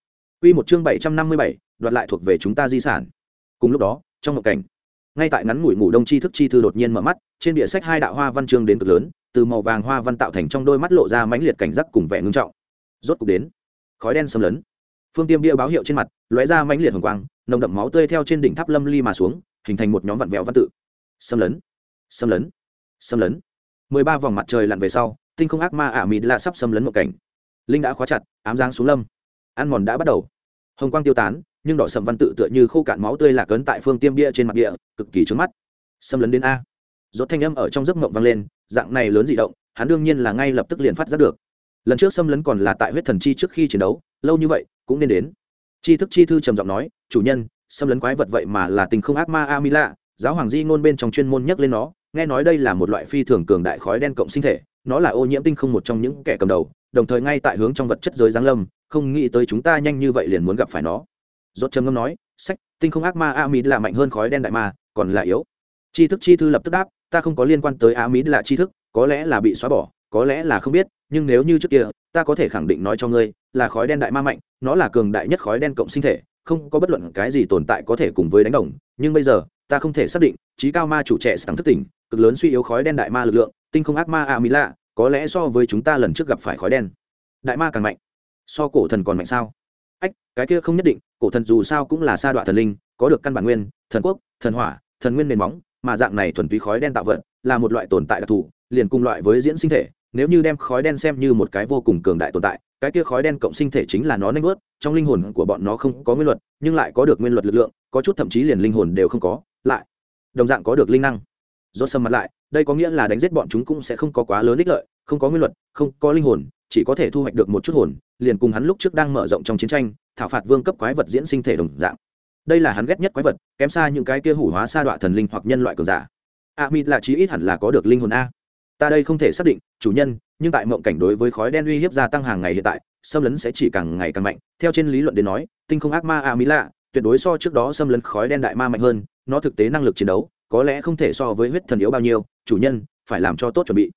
S1: Quy một chương bảy trăm năm mươi bảy, đoạt lại thuộc về chúng ta di sản. Cùng lúc đó trong một cảnh ngay tại ngắn ngủi ngủ đông chi thức chi thư đột nhiên mở mắt, trên địa sách hai đạo hoa văn chương đến cực lớn, từ màu vàng hoa văn tạo thành trong đôi mắt lộ ra mãnh liệt cảnh giác cùng vẻ ngưng trọng. Rốt cục đến, khói đen xâm lấn. Phương tiêm bia báo hiệu trên mặt, lóe ra mãnh liệt hồng quang, nồng đậm máu tươi theo trên đỉnh tháp lâm ly mà xuống, hình thành một nhóm vặn vẹo văn tự. Xâm lấn xâm lấn xâm lấn. Mười ba vòng mặt trời lặn về sau, tinh không ác ma ả mịt là sắp xâm lấn một cảnh. Linh đã khóa chặt, ám giáng xuống lâm. Ăn mòn đã bắt đầu. Hồng quang tiêu tán nhưng đỏ sầm văn tự tựa như khô cạn máu tươi lạc ấn tại phương tiêm bia trên mặt địa, cực kỳ trướng mắt. Xâm lấn đến a. Rốt thanh âm ở trong giấc mộng vang lên, dạng này lớn dị động, hắn đương nhiên là ngay lập tức liền phát giác được. Lần trước xâm lấn còn là tại huyết thần chi trước khi chiến đấu, lâu như vậy, cũng nên đến. Chi thức chi thư trầm giọng nói, chủ nhân, xâm lấn quái vật vậy mà là tình không ác ma amila giáo hoàng di ngôn bên trong chuyên môn nhắc lên nó, nghe nói đây là một loại phi thường cường đại khói đen cộng sinh thể, nó là ô nhiễm tinh không một trong những kẻ cầm đầu, đồng thời ngay tại hướng trong vật chất giới giáng lâm, không nghĩ tới chúng ta nhanh như vậy liền muốn gặp phải nó rốt trầm ngâm nói, sách, tinh không ác ma a mỹ là mạnh hơn khói đen đại ma, còn là yếu. Tri thức chi thư lập tức đáp, ta không có liên quan tới a mỹ là tri thức, có lẽ là bị xóa bỏ, có lẽ là không biết, nhưng nếu như trước kia, ta có thể khẳng định nói cho ngươi, là khói đen đại ma mạnh, nó là cường đại nhất khói đen cộng sinh thể, không có bất luận cái gì tồn tại có thể cùng với đánh đồng, nhưng bây giờ, ta không thể xác định, trí cao ma chủ trẻ sáng thức tỉnh cực lớn suy yếu khói đen đại ma lực lượng, tinh không ác ma a mỹ lạ có lẽ so với chúng ta lần trước gặp phải khói đen, đại ma càng mạnh. So cổ thần còn mạnh sao? Ách, cái kia không nhất định cổ thần dù sao cũng là sa đoạn thần linh có được căn bản nguyên thần quốc thần hỏa thần nguyên nền móng mà dạng này thuần túy khói đen tạo vật, là một loại tồn tại đặc thù liền cùng loại với diễn sinh thể nếu như đem khói đen xem như một cái vô cùng cường đại tồn tại cái kia khói đen cộng sinh thể chính là nó nanh vớt trong linh hồn của bọn nó không có nguyên luật nhưng lại có được nguyên luật lực lượng có chút thậm chí liền linh hồn đều không có lại đồng dạng có được linh năng. Do sầm mặt lại đây có nghĩa là đánh giết bọn chúng cũng sẽ không có quá lớn ích lợi không có nguyên luật không có linh hồn chỉ có thể thu hoạch được một chút hồn liền cùng hắn lúc trước đang mở rộng trong chiến tranh thảo phạt vương cấp quái vật diễn sinh thể đồng dạng. Đây là hắn ghét nhất quái vật, kém xa những cái kia hủ hóa sa đọa thần linh hoặc nhân loại cường giả. A mịt là chí ít hẳn là có được linh hồn a. Ta đây không thể xác định, chủ nhân, nhưng tại mộng cảnh đối với khói đen uy hiếp gia tăng hàng ngày hiện tại, xâm lấn sẽ chỉ càng ngày càng mạnh. Theo trên lý luận đến nói, tinh không ác ma a mỹ lạ, tuyệt đối so trước đó xâm lấn khói đen đại ma mạnh hơn, nó thực tế năng lực chiến đấu, có lẽ không thể so với huyết thần yếu bao nhiêu, chủ nhân, phải làm cho tốt chuẩn bị.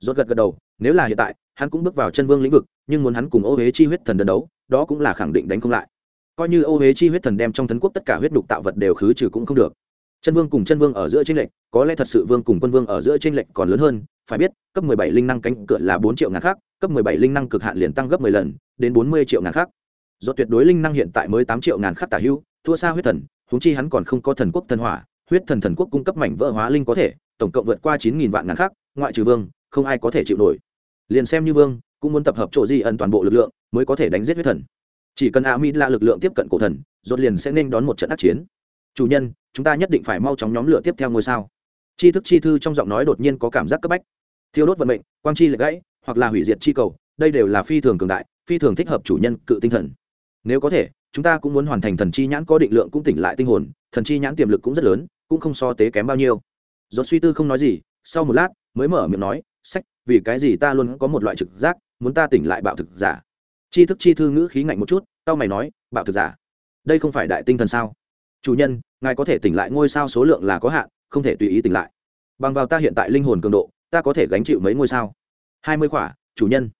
S1: Rốt gật gật đầu, nếu là hiện tại, hắn cũng bước vào chân vương lĩnh vực, nhưng muốn hắn cùng ô huế chi huyết thần đơn đấu đó cũng là khẳng định đánh không lại. Coi như ô huế chi huyết thần đem trong thần quốc tất cả huyết đục tạo vật đều khứ trừ cũng không được. Chân vương cùng chân vương ở giữa tranh lệch, có lẽ thật sự vương cùng quân vương ở giữa tranh lệch còn lớn hơn, phải biết, cấp 17 linh năng cánh cửa là 4 triệu ngàn khác cấp 17 linh năng cực hạn liền tăng gấp 10 lần, đến 40 triệu ngàn khác do tuyệt đối linh năng hiện tại mới 8 triệu ngàn khác tả hữu, thua xa huyết thần, huống chi hắn còn không có thần quốc thần hỏa, huyết thần thần quốc cung cấp mảnh vỡ hóa linh có thể, tổng cộng vượt qua 9000 vạn ngàn khác ngoại trừ vương, không ai có thể chịu nổi. Liền xem như vương cũng muốn tập hợp chỗ di ẩn toàn bộ lực lượng, mới có thể đánh giết huyết thần. Chỉ cần a mi là lực lượng tiếp cận cổ thần, rốt liền sẽ nên đón một trận ác chiến. Chủ nhân, chúng ta nhất định phải mau chóng nhóm lửa tiếp theo ngôi sao. Chi thức chi thư trong giọng nói đột nhiên có cảm giác cấp bách. Thiêu đốt vận mệnh, quang chi lệch gãy, hoặc là hủy diệt chi cầu, đây đều là phi thường cường đại, phi thường thích hợp chủ nhân cự tinh thần. Nếu có thể, chúng ta cũng muốn hoàn thành thần chi nhãn có định lượng cũng tỉnh lại tinh hồn, thần chi nhãn tiềm lực cũng rất lớn, cũng không so tế kém bao nhiêu. Do suy tư không nói gì, sau một lát, mới mở miệng nói, sách, vì cái gì ta luôn có một loại trực giác muốn ta tỉnh lại bạo thực giả. Chi thức chi thư ngữ khí ngạnh một chút tao mày nói, bạo thực giả? Đây không phải đại tinh thần sao? Chủ nhân, ngài có thể tỉnh lại ngôi sao số lượng là có hạn, không thể tùy ý tỉnh lại. Bằng vào ta hiện tại linh hồn cường độ, ta có thể gánh chịu mấy ngôi sao? Hai mươi khỏa, chủ nhân.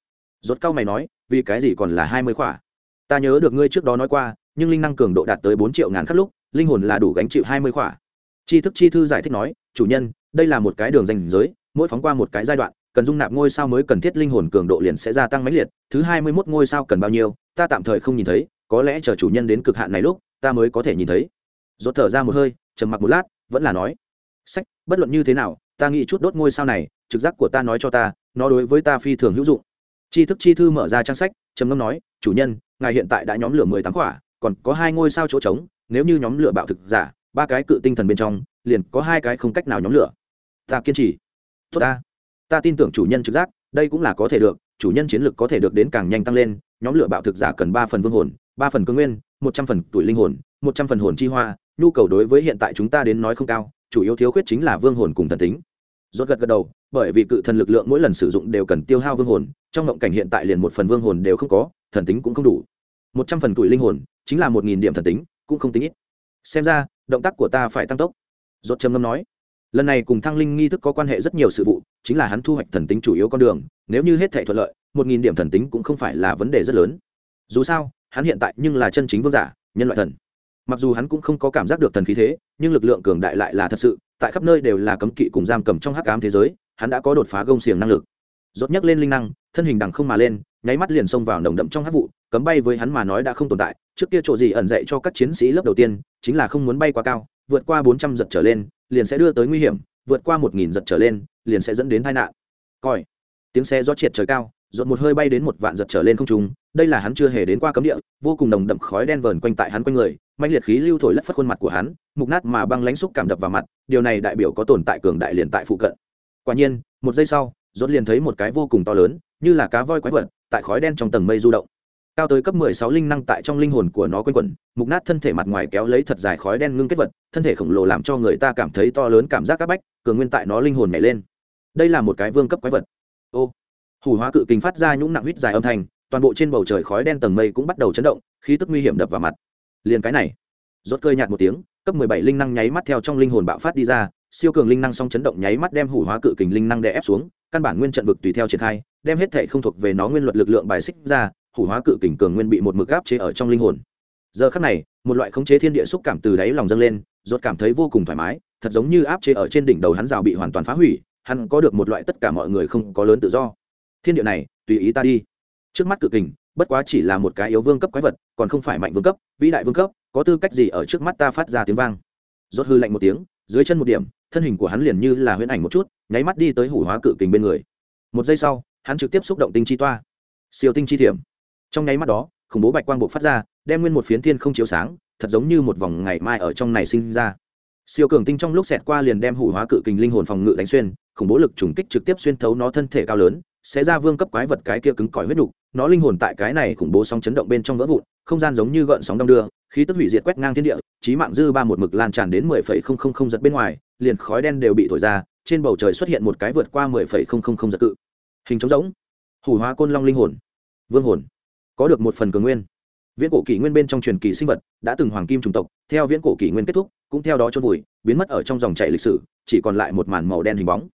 S1: Rốt cao mày nói, vì cái gì còn là hai mươi khỏa? Ta nhớ được ngươi trước đó nói qua, nhưng linh năng cường độ đạt tới bốn triệu ngàn khắc lúc, linh hồn là đủ gánh chịu hai mươi khỏa. Chi thức chi thư giải thích nói, chủ nhân, đây là một cái đường danh giới, mỗi phóng qua một cái giai đoạn cần dung nạp ngôi sao mới cần thiết linh hồn cường độ liền sẽ gia tăng mãnh liệt, thứ hai mươi mốt ngôi sao cần bao nhiêu, ta tạm thời không nhìn thấy, có lẽ chờ chủ nhân đến cực hạn này lúc, ta mới có thể nhìn thấy. Rốt thở ra một hơi, trầm mặc một lát, vẫn là nói, sách, bất luận như thế nào, ta nghĩ chút đốt ngôi sao này, trực giác của ta nói cho ta, nó đối với ta phi thường hữu dụng. Tri thức chi thư mở ra trang sách, trầm ngâm nói, chủ nhân, ngài hiện tại đã nhóm lửa mười tám quả còn có hai ngôi sao chỗ trống, nếu như nhóm lửa bạo thực giả, ba cái cự tinh thần bên trong, liền có hai cái không cách nào nhóm lửa. Ta kiên trì. Tốt ta ta tin tưởng chủ nhân trực giác, đây cũng là có thể được, chủ nhân chiến lược có thể được đến càng nhanh tăng lên, nhóm lửa bạo thực giả cần ba phần vương hồn, ba phần cơ nguyên, một trăm phần tuổi linh hồn, một trăm phần hồn chi hoa, nhu cầu đối với hiện tại chúng ta đến nói không cao, chủ yếu thiếu khuyết chính là vương hồn cùng thần tính. Rốt gật gật đầu, bởi vì cự thần lực lượng mỗi lần sử dụng đều cần tiêu hao vương hồn, trong ngộng cảnh hiện tại liền một phần vương hồn đều không có, thần tính cũng không đủ. Một trăm phần tuổi linh hồn, chính là một nghìn điểm thần tính, cũng không tính ít. Xem ra, động tác của ta phải tăng tốc. Rốt trầm ngâm nói lần này cùng thăng linh nghi thức có quan hệ rất nhiều sự vụ, chính là hắn thu hoạch thần tính chủ yếu con đường, nếu như hết thể thuận lợi, một nghìn điểm thần tính cũng không phải là vấn đề rất lớn. Dù sao, hắn hiện tại nhưng là chân chính vương giả, nhân loại thần. Mặc dù hắn cũng không có cảm giác được thần khí thế, nhưng lực lượng cường đại lại là thật sự, tại khắp nơi đều là cấm kỵ cùng giam cầm trong hắc ám thế giới, hắn đã có đột phá gông xiềng năng lực. Rốt nhấc lên linh năng, thân hình đằng không mà lên, nháy mắt liền xông vào nồng đậm trong hắc vụ, cấm bay với hắn mà nói đã không tồn tại, trước kia chỗ gì ẩn dạy cho các chiến sĩ lớp đầu tiên, chính là không muốn bay quá cao, vượt qua bốn trăm giật trở lên liền sẽ đưa tới nguy hiểm, vượt qua một nghìn giật trở lên, liền sẽ dẫn đến tai nạn. Coi tiếng xe gió triệt trời cao dột một hơi bay đến một vạn giật trở lên không trung, đây là hắn chưa hề đến qua cấm địa, vô cùng nồng đậm khói đen vờn quanh tại hắn quanh người mạnh liệt khí lưu thổi lất phất khuôn mặt của hắn, mục nát mà băng lãnh xúc cảm đập vào mặt, điều này đại biểu có tồn tại cường đại liền tại phụ cận. Quả nhiên, một giây sau dột liền thấy một cái vô cùng to lớn, như là cá voi quái vật, tại khói đen trong tầng mây du động cao tới cấp 16 linh năng tại trong linh hồn của nó quanh quẩn, mục nát thân thể mặt ngoài kéo lấy thật dài khói đen ngưng kết vật, thân thể khổng lồ làm cho người ta cảm thấy to lớn cảm giác các bách, cường nguyên tại nó linh hồn nhảy lên. Đây là một cái vương cấp quái vật. Ô, hủ hóa cự kình phát ra nhũng nặng huyết dài âm thanh, toàn bộ trên bầu trời khói đen tầng mây cũng bắt đầu chấn động, khí tức nguy hiểm đập vào mặt. Liền cái này, rốt cơi nhạt một tiếng, cấp 17 linh năng nháy mắt theo trong linh hồn bạo phát đi ra, siêu cường linh năng song chấn động nháy mắt đem hủ hóa cự kình linh năng đè ép xuống, căn bản nguyên trận vực tùy theo triển khai, đem hết thể không thuộc về nó nguyên luật lực lượng bài xích ra hủ hóa cự kình cường nguyên bị một mực áp chế ở trong linh hồn. Giờ khắc này, một loại khống chế thiên địa xúc cảm từ đáy lòng dâng lên, rốt cảm thấy vô cùng thoải mái, thật giống như áp chế ở trên đỉnh đầu hắn rào bị hoàn toàn phá hủy, hắn có được một loại tất cả mọi người không có lớn tự do. Thiên địa này, tùy ý ta đi. Trước mắt cự kình, bất quá chỉ là một cái yếu vương cấp quái vật, còn không phải mạnh vương cấp, vĩ đại vương cấp, có tư cách gì ở trước mắt ta phát ra tiếng vang? Rốt hư lạnh một tiếng, dưới chân một điểm, thân hình của hắn liền như là huyễn ảnh một chút, nháy mắt đi tới hủ hóa cự kình bên người. Một giây sau, hắn trực tiếp xúc động tinh chi toa. Siêu tinh chi thiểm trong nháy mắt đó khủng bố bạch quang buộc phát ra đem nguyên một phiến thiên không chiếu sáng thật giống như một vòng ngày mai ở trong này sinh ra. Siêu cường tinh trong lúc xẹt qua liền đem hủ hóa cự kình linh hồn phòng ngự đánh xuyên khủng bố lực trùng kích trực tiếp xuyên thấu nó thân thể cao lớn sẽ ra vương cấp quái vật cái kia cứng cỏi huyết đục nó linh hồn tại cái này khủng bố sóng chấn động bên trong vỡ vụn không gian giống như gợn sóng đông đưa khí tức hủy diệt quét ngang thiên địa trí mạng dư ba một mực lan tràn đến mười phẩy không không không giật bên ngoài liền khói đen đều bị thổi ra trên bầu trời xuất hiện một cái vượt qua mười phẩy không không không giật cự. Hình trống giống, hủ hóa côn long linh hồn. Vương hồn có được một phần cường nguyên. Viễn cổ kỷ nguyên bên trong truyền kỳ sinh vật đã từng hoàng kim chủng tộc, theo viễn cổ kỷ nguyên kết thúc, cũng theo đó chôn vùi, biến mất ở trong dòng chảy lịch sử, chỉ còn lại một màn màu đen hình bóng.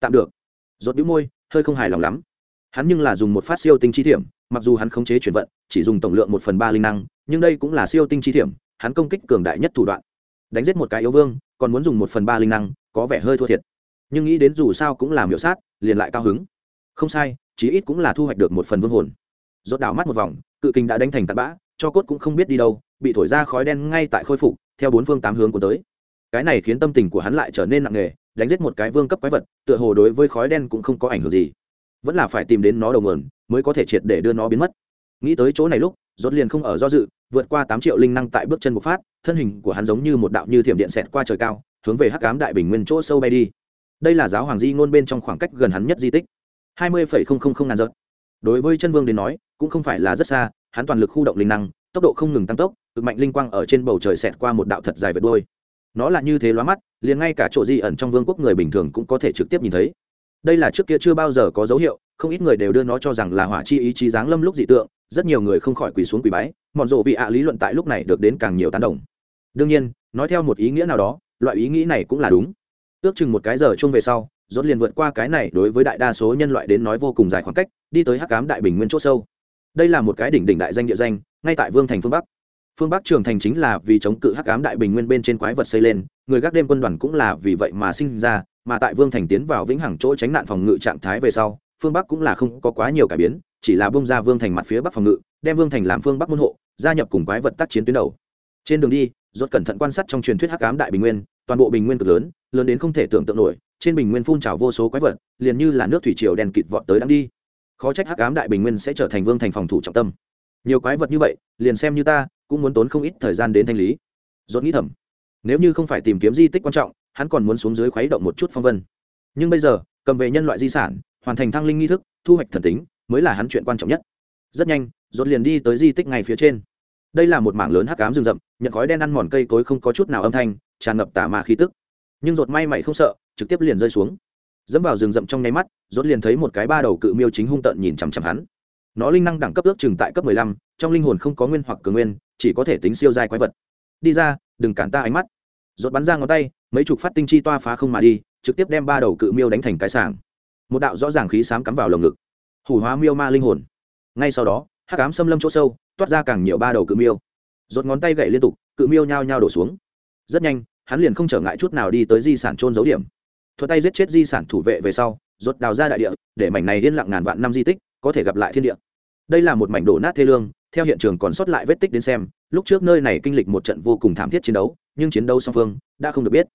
S1: Tạm được. Rốt bĩu môi, hơi không hài lòng lắm. Hắn nhưng là dùng một phát siêu tinh chi thiểm, mặc dù hắn khống chế chuyển vận, chỉ dùng tổng lượng một phần ba linh năng, nhưng đây cũng là siêu tinh chi thiểm, hắn công kích cường đại nhất thủ đoạn. Đánh giết một cái yếu vương, còn muốn dùng một phần ba linh năng, có vẻ hơi thua thiệt. Nhưng nghĩ đến dù sao cũng làm hiệu sát, liền lại cao hứng. Không sai, chí ít cũng là thu hoạch được một phần vương hồn rốt đảo mắt một vòng, cự kinh đã đánh thành tạt bã, cho cốt cũng không biết đi đâu, bị thổi ra khói đen ngay tại khôi phục, theo bốn phương tám hướng của tới. Cái này khiến tâm tình của hắn lại trở nên nặng nề, đánh giết một cái vương cấp quái vật, tựa hồ đối với khói đen cũng không có ảnh hưởng gì. Vẫn là phải tìm đến nó đầu nguồn, mới có thể triệt để đưa nó biến mất. Nghĩ tới chỗ này lúc, rốt liền không ở do dự, vượt qua tám triệu linh năng tại bước chân bộc phát, thân hình của hắn giống như một đạo như thiểm điện xẹt qua trời cao, hướng về hắc ám đại bình nguyên chỗ sâu bay đi. Đây là giáo hoàng di ngôn bên trong khoảng cách gần hắn nhất di tích. Hai mươi ngàn giật đối với chân vương đến nói cũng không phải là rất xa, hắn toàn lực khu động linh năng, tốc độ không ngừng tăng tốc, cực mạnh linh quang ở trên bầu trời xẹt qua một đạo thật dài vệt đôi nó là như thế lóa mắt, liền ngay cả chỗ di ẩn trong vương quốc người bình thường cũng có thể trực tiếp nhìn thấy. Đây là trước kia chưa bao giờ có dấu hiệu, không ít người đều đưa nó cho rằng là hỏa chi ý chí giáng lâm lúc dị tượng, rất nhiều người không khỏi quỳ xuống quỳ bái, mọn rộ vị ạ lý luận tại lúc này được đến càng nhiều tán đồng. Đương nhiên, nói theo một ý nghĩa nào đó, loại ý nghĩ này cũng là đúng. Ước chừng một cái giờ chung về sau, rốt liền vượt qua cái này đối với đại đa số nhân loại đến nói vô cùng dài khoảng cách, đi tới hắc cám đại bình nguyên c h ỗ sâu đây là một cái đỉnh đỉnh đại danh địa danh, ngay tại vương thành phương bắc. Phương bắc trường thành chính là vì chống cự hắc ám đại bình nguyên bên trên quái vật xây lên, người gác đêm quân đoàn cũng là vì vậy mà sinh ra, mà tại vương thành tiến vào vĩnh hằng chỗ tránh nạn phòng ngự trạng thái về sau, phương bắc cũng là không có quá nhiều cải biến, chỉ là bông ra vương thành mặt phía bắc phòng ngự, đem vương thành làm phương bắc môn hộ, gia nhập cùng quái vật tác chiến tuyến đầu. Trên đường đi, rốt cẩn thận quan sát trong truyền thuyết hắc ám đại bình nguyên, toàn bộ bình nguyên cực lớn lớn đến không thể tưởng tượng nổi, trên bình nguyên phun trào vô số quái vật, liền như là nước thủy triều đèn kịt vọt tới đang đi khó trách hắc ám đại bình nguyên sẽ trở thành vương thành phòng thủ trọng tâm. Nhiều quái vật như vậy, liền xem như ta, cũng muốn tốn không ít thời gian đến thanh lý. Dốt nghĩ thầm, nếu như không phải tìm kiếm di tích quan trọng, hắn còn muốn xuống dưới khuấy động một chút phong vân. Nhưng bây giờ, cầm về nhân loại di sản, hoàn thành thăng linh nghi thức, thu hoạch thần tính, mới là hắn chuyện quan trọng nhất. Rất nhanh dốt liền đi tới di tích ngay phía trên. Đây là một mảng lớn hắc ám rừng rậm, nhận khói đen ăn mòn cây cối không có chút nào âm thanh, tràn ngập tả mạ khí tức. Nhưng dột may mày không sợ, trực tiếp liền rơi xuống. Dẫm vào rừng rậm trong nháy mắt Rốt liền thấy một cái ba đầu cự miêu chính hung tợn nhìn chằm chằm hắn. Nó linh năng đẳng cấp ước chừng tại cấp mười lăm, trong linh hồn không có nguyên hoặc cường nguyên, chỉ có thể tính siêu dài quái vật. Đi ra, đừng cản ta ánh mắt. Rốt bắn ra ngón tay, mấy chục phát tinh chi toa phá không mà đi, trực tiếp đem ba đầu cự miêu đánh thành cái sàng một đạo rõ ràng khí sám cắm vào lồng ngực. Hủ hóa miêu ma linh hồn. Ngay sau đó, hắc ám xâm lâm chỗ sâu, toát ra càng nhiều ba đầu cự miêu. Rột ngón tay gậy liên tục, cự miêu nhao nhao đổ xuống. Rất nhanh, hắn liền không trở ngại chút nào đi tới di sản trôn dấu điểm. Thuật tay giết chết di sản thủ vệ về sau rốt đào ra đại địa, để mảnh này yên lặng ngàn vạn năm di tích có thể gặp lại thiên địa. Đây là một mảnh đổ nát thê lương, theo hiện trường còn sót lại vết tích đến xem, lúc trước nơi này kinh lịch một trận vô cùng thảm thiết chiến đấu, nhưng chiến đấu song phương đã không được biết.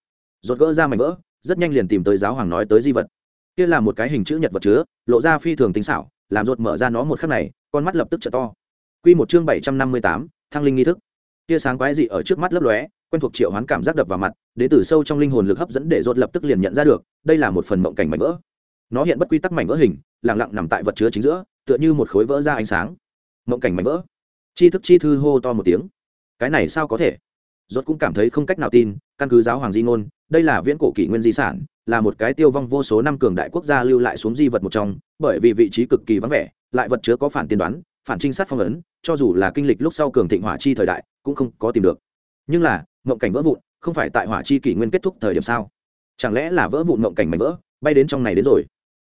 S1: Rốt gỡ ra mảnh vỡ, rất nhanh liền tìm tới giáo hoàng nói tới di vật. Kia là một cái hình chữ nhật vật chứa, lộ ra phi thường tinh xảo, làm rốt mở ra nó một khắc này, con mắt lập tức trở to. Quy một chương bảy trăm năm mươi tám, thăng linh nghi thức. Tia sáng quái dị ở trước mắt lấp lóe, quen thuộc triệu hoán cảm giác đập vào mặt, đến từ sâu trong linh hồn lực hấp dẫn để rốt lập tức liền nhận ra được, đây là một phần mộng cảnh mảnh vỡ nó hiện bất quy tắc mảnh vỡ hình lẳng lặng nằm tại vật chứa chính giữa, tựa như một khối vỡ ra ánh sáng. Mộng cảnh mảnh vỡ. Chi thức chi thư hô to một tiếng. Cái này sao có thể? Rốt cũng cảm thấy không cách nào tin, căn cứ giáo hoàng di ngôn, đây là viễn cổ kỷ nguyên di sản, là một cái tiêu vong vô số năm cường đại quốc gia lưu lại xuống di vật một trong, bởi vì vị trí cực kỳ vắng vẻ, lại vật chứa có phản tiên đoán, phản trinh sát phong ấn, cho dù là kinh lịch lúc sau cường thịnh hỏa chi thời đại, cũng không có tìm được. Nhưng là, mộng cảnh vỡ vụn, không phải tại hỏa chi kỷ nguyên kết thúc thời điểm sao? Chẳng lẽ là vỡ vụn mộng cảnh mảnh vỡ, bay đến trong này đến rồi?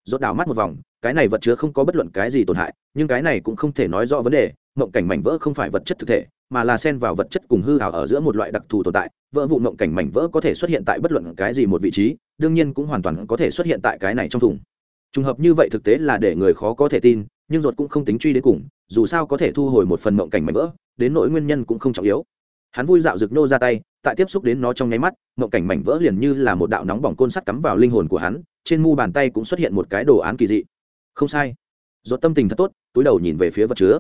S1: Rốt đảo mắt một vòng, cái này vật chứa không có bất luận cái gì tổn hại, nhưng cái này cũng không thể nói rõ vấn đề, mộng cảnh mảnh vỡ không phải vật chất thực thể, mà là xen vào vật chất cùng hư ảo ở giữa một loại đặc thù tồn tại, vỡ vụ mộng cảnh mảnh vỡ có thể xuất hiện tại bất luận cái gì một vị trí, đương nhiên cũng hoàn toàn có thể xuất hiện tại cái này trong thùng. Trùng hợp như vậy thực tế là để người khó có thể tin, nhưng ruột cũng không tính truy đến cùng, dù sao có thể thu hồi một phần mộng cảnh mảnh vỡ, đến nỗi nguyên nhân cũng không trọng yếu. Hắn vui dạo rực nô ra tay tại tiếp xúc đến nó trong nháy mắt, mộng cảnh mảnh vỡ liền như là một đạo nóng bỏng côn sắt cắm vào linh hồn của hắn, trên mu bàn tay cũng xuất hiện một cái đồ án kỳ dị. Không sai. Ruột tâm tình thật tốt, túi đầu nhìn về phía vật chứa.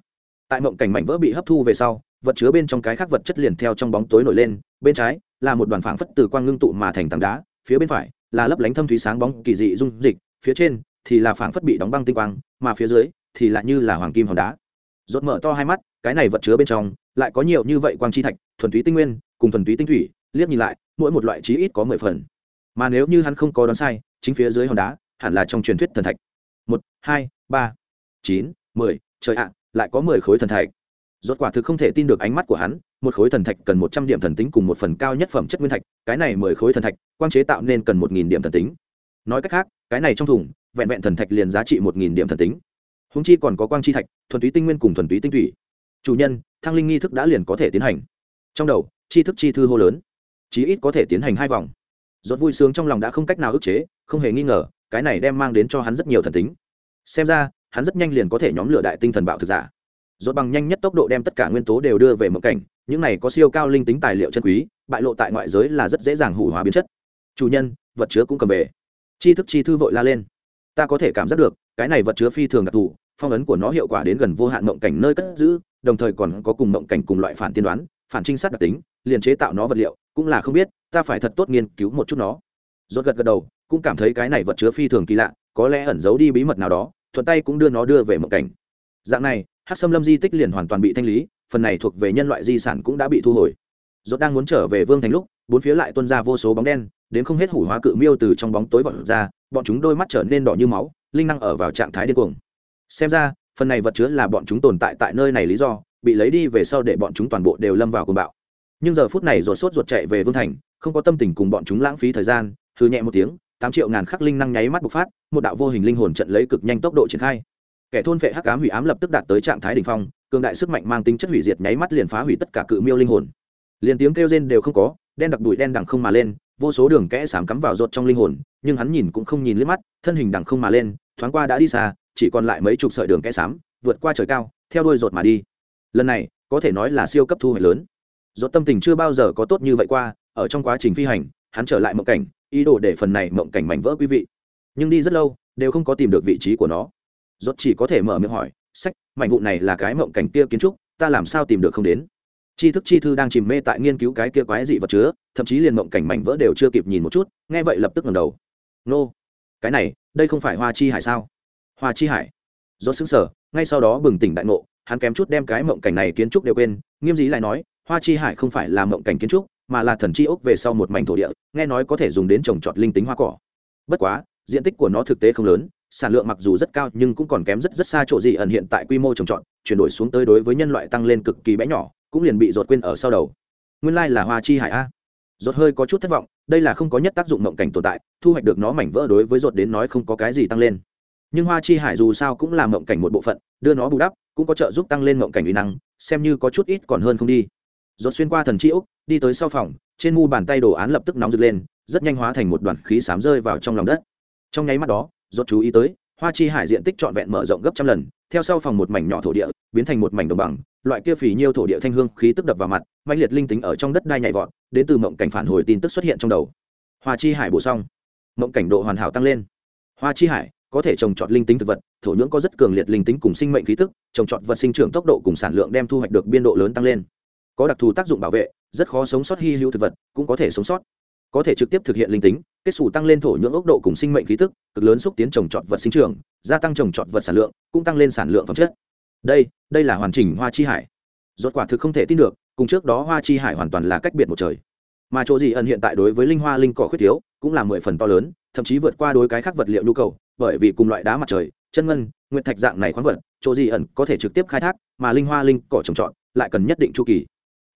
S1: Tại mộng cảnh mảnh vỡ bị hấp thu về sau, vật chứa bên trong cái khác vật chất liền theo trong bóng tối nổi lên, bên trái là một đoàn phảng phất từ quang ngưng tụ mà thành tảng đá, phía bên phải là lấp lánh thâm thúy sáng bóng kỳ dị dung dịch, phía trên thì là phảng phất bị đóng băng tinh quang, mà phía dưới thì lại như là hoàng kim hòn đá. Rốt mở to hai mắt, cái này vật chứa bên trong lại có nhiều như vậy quang chi thạch, thuần túy tinh nguyên cùng thuần túy tinh thủy, liếc nhìn lại, mỗi một loại chí ít có mười phần. Mà nếu như hắn không có đoán sai, chính phía dưới hòn đá, hẳn là trong truyền thuyết thần thạch. Một, hai, ba, chín, mười, trời ạ, lại có mười khối thần thạch. Rốt quả thực không thể tin được ánh mắt của hắn, một khối thần thạch cần một trăm điểm thần tính cùng một phần cao nhất phẩm chất nguyên thạch, cái này mười khối thần thạch, quang chế tạo nên cần một nghìn điểm thần tính. Nói cách khác, cái này trong thùng, vẹn vẹn thần thạch liền giá trị một nghìn điểm thần tính. Húng chi còn có quang chi thạch, thuần túy tinh nguyên cùng thuần túy tinh thủy. Chủ nhân, thăng linh nghi thức đã liền có thể tiến hành. Trong đầu chi thức chi thư hô lớn. Chí ít có thể tiến hành hai vòng. Rốt vui sướng trong lòng đã không cách nào ức chế, không hề nghi ngờ, cái này đem mang đến cho hắn rất nhiều thần tính. Xem ra, hắn rất nhanh liền có thể nhóm lửa đại tinh thần bạo thực giả. Rốt bằng nhanh nhất tốc độ đem tất cả nguyên tố đều đưa về mộng cảnh, những này có siêu cao linh tính tài liệu chân quý, bại lộ tại ngoại giới là rất dễ dàng hủ hóa biến chất. Chủ nhân, vật chứa cũng cầm về. Chi thức chi thư vội la lên. Ta có thể cảm giác được, cái này vật chứa phi thường đặc thù, phong ấn của nó hiệu quả đến gần vô hạn mộng cảnh nơi cất giữ, đồng thời còn có cùng mộng cảnh cùng loại phản tiên đoán phản trinh sát đặc tính, liền chế tạo nó vật liệu, cũng là không biết, ta phải thật tốt nghiên cứu một chút nó. Rốt gật gật đầu, cũng cảm thấy cái này vật chứa phi thường kỳ lạ, có lẽ ẩn giấu đi bí mật nào đó, thuận tay cũng đưa nó đưa về mộng cảnh. Dạng này hát xâm lâm di tích liền hoàn toàn bị thanh lý, phần này thuộc về nhân loại di sản cũng đã bị thu hồi. Rốt đang muốn trở về vương thành lúc, bốn phía lại tuân ra vô số bóng đen, đến không hết hủ hóa cự miêu từ trong bóng tối vọt ra, bọn chúng đôi mắt trở nên đỏ như máu, linh năng ở vào trạng thái điên cuồng. Xem ra, phần này vật chứa là bọn chúng tồn tại tại nơi này lý do bị lấy đi về sau để bọn chúng toàn bộ đều lâm vào cuồng bạo. Nhưng giờ phút này ruột sốt ruột chạy về vương thành, không có tâm tình cùng bọn chúng lãng phí thời gian hư nhẹ một tiếng, tám triệu ngàn khắc linh năng nháy mắt bộc phát, một đạo vô hình linh hồn trận lấy cực nhanh tốc độ triển khai. Kẻ thôn vệ hắc ám hủy ám lập tức đạt tới trạng thái đỉnh phong, cường đại sức mạnh mang tính chất hủy diệt nháy mắt liền phá hủy tất cả cự miêu linh hồn. Liền tiếng kêu rên đều không có, đen đặc đùi đen đằng không mà lên, vô số đường kẽ sám cắm vào rột trong linh hồn, nhưng hắn nhìn cũng không nhìn liếc mắt, thân hình đằng không mà lên, thoáng qua đã đi xa, chỉ còn lại mấy chục sợi đường kẽ sám vượt qua trời cao, theo đuôi rột mà đi lần này có thể nói là siêu cấp thu hoạch lớn. Rột tâm tình chưa bao giờ có tốt như vậy qua, ở trong quá trình phi hành, hắn trở lại mộng cảnh, ý đồ để phần này mộng cảnh mảnh vỡ quý vị. Nhưng đi rất lâu, đều không có tìm được vị trí của nó. Rốt chỉ có thể mở miệng hỏi, sách, mảnh vụ này là cái mộng cảnh kia kiến trúc, ta làm sao tìm được không đến? Tri thức chi thư đang chìm mê tại nghiên cứu cái kia quái dị vật chứa, thậm chí liền mộng cảnh mảnh vỡ đều chưa kịp nhìn một chút, nghe vậy lập tức ngẩng đầu. Nô, cái này, đây không phải hoa chi hải sao? Hoa chi hải. Rốt sững sờ, ngay sau đó bừng tỉnh đại ngộ hắn kém chút đem cái mộng cảnh này kiến trúc đều quên, nghiêm dí lại nói, hoa chi hải không phải là mộng cảnh kiến trúc, mà là thần chi ốc về sau một mảnh thổ địa, nghe nói có thể dùng đến trồng trọt linh tính hoa cỏ. Bất quá, diện tích của nó thực tế không lớn, sản lượng mặc dù rất cao nhưng cũng còn kém rất rất xa chỗ gì ẩn hiện tại quy mô trồng trọt, chuyển đổi xuống tới đối với nhân loại tăng lên cực kỳ bé nhỏ, cũng liền bị rột quên ở sau đầu. Nguyên lai là hoa chi hải a. Rột hơi có chút thất vọng, đây là không có nhất tác dụng mộng cảnh tồn tại, thu hoạch được nó mảnh vỡ đối với rột đến nói không có cái gì tăng lên. Nhưng hoa chi hải dù sao cũng là mộng cảnh một bộ phận, đưa nó bù đắp cũng có trợ giúp tăng lên mộng cảnh uy năng, xem như có chút ít còn hơn không đi. Rốt xuyên qua thần chi úc đi tới sau phòng, trên mu bàn tay đồ án lập tức nóng rực lên, rất nhanh hóa thành một đoàn khí xám rơi vào trong lòng đất. Trong nháy mắt đó, rốt chú ý tới, hoa chi hải diện tích trọn vẹn mở rộng gấp trăm lần, theo sau phòng một mảnh nhỏ thổ địa, biến thành một mảnh đồng bằng, loại kia phì nhiêu thổ địa thanh hương khí tức đập vào mặt mạnh liệt linh tính ở trong đất đai nhảy vọt, đến từ mộng cảnh phản hồi tin tức xuất hiện trong đầu. Hoa chi hải bổ xong. Mộng cảnh độ hoàn hảo tăng lên. Hoa chi hải có thể trồng trọt linh tính thực vật, thổ nhưỡng có rất cường liệt linh tính cùng sinh mệnh khí tức, trồng trọt vật sinh trưởng tốc độ cùng sản lượng đem thu hoạch được biên độ lớn tăng lên. Có đặc thù tác dụng bảo vệ, rất khó sống sót hy hữu thực vật, cũng có thể sống sót. Có thể trực tiếp thực hiện linh tính, kết xù tăng lên thổ nhưỡng ốc độ cùng sinh mệnh khí tức, cực lớn xúc tiến trồng trọt vật sinh trưởng, gia tăng trồng trọt vật sản lượng, cũng tăng lên sản lượng phẩm chất. Đây đây là hoàn chỉnh hoa chi hải. Rốt quả thực không thể tin được, cùng trước đó hoa chi hải hoàn toàn là cách biệt một trời. Mà chỗ gì ẩn hiện tại đối với linh hoa linh cỏ khuyết thiếu, cũng là mười phần to lớn, thậm chí vượt qua đối cái khác vật liệu nhu cầu bởi vì cùng loại đá mặt trời, chân ngân nguyện thạch dạng này khoáng vật, chỗ gì ẩn có thể trực tiếp khai thác, mà linh hoa linh cỏ trồng trọt lại cần nhất định chu kỳ.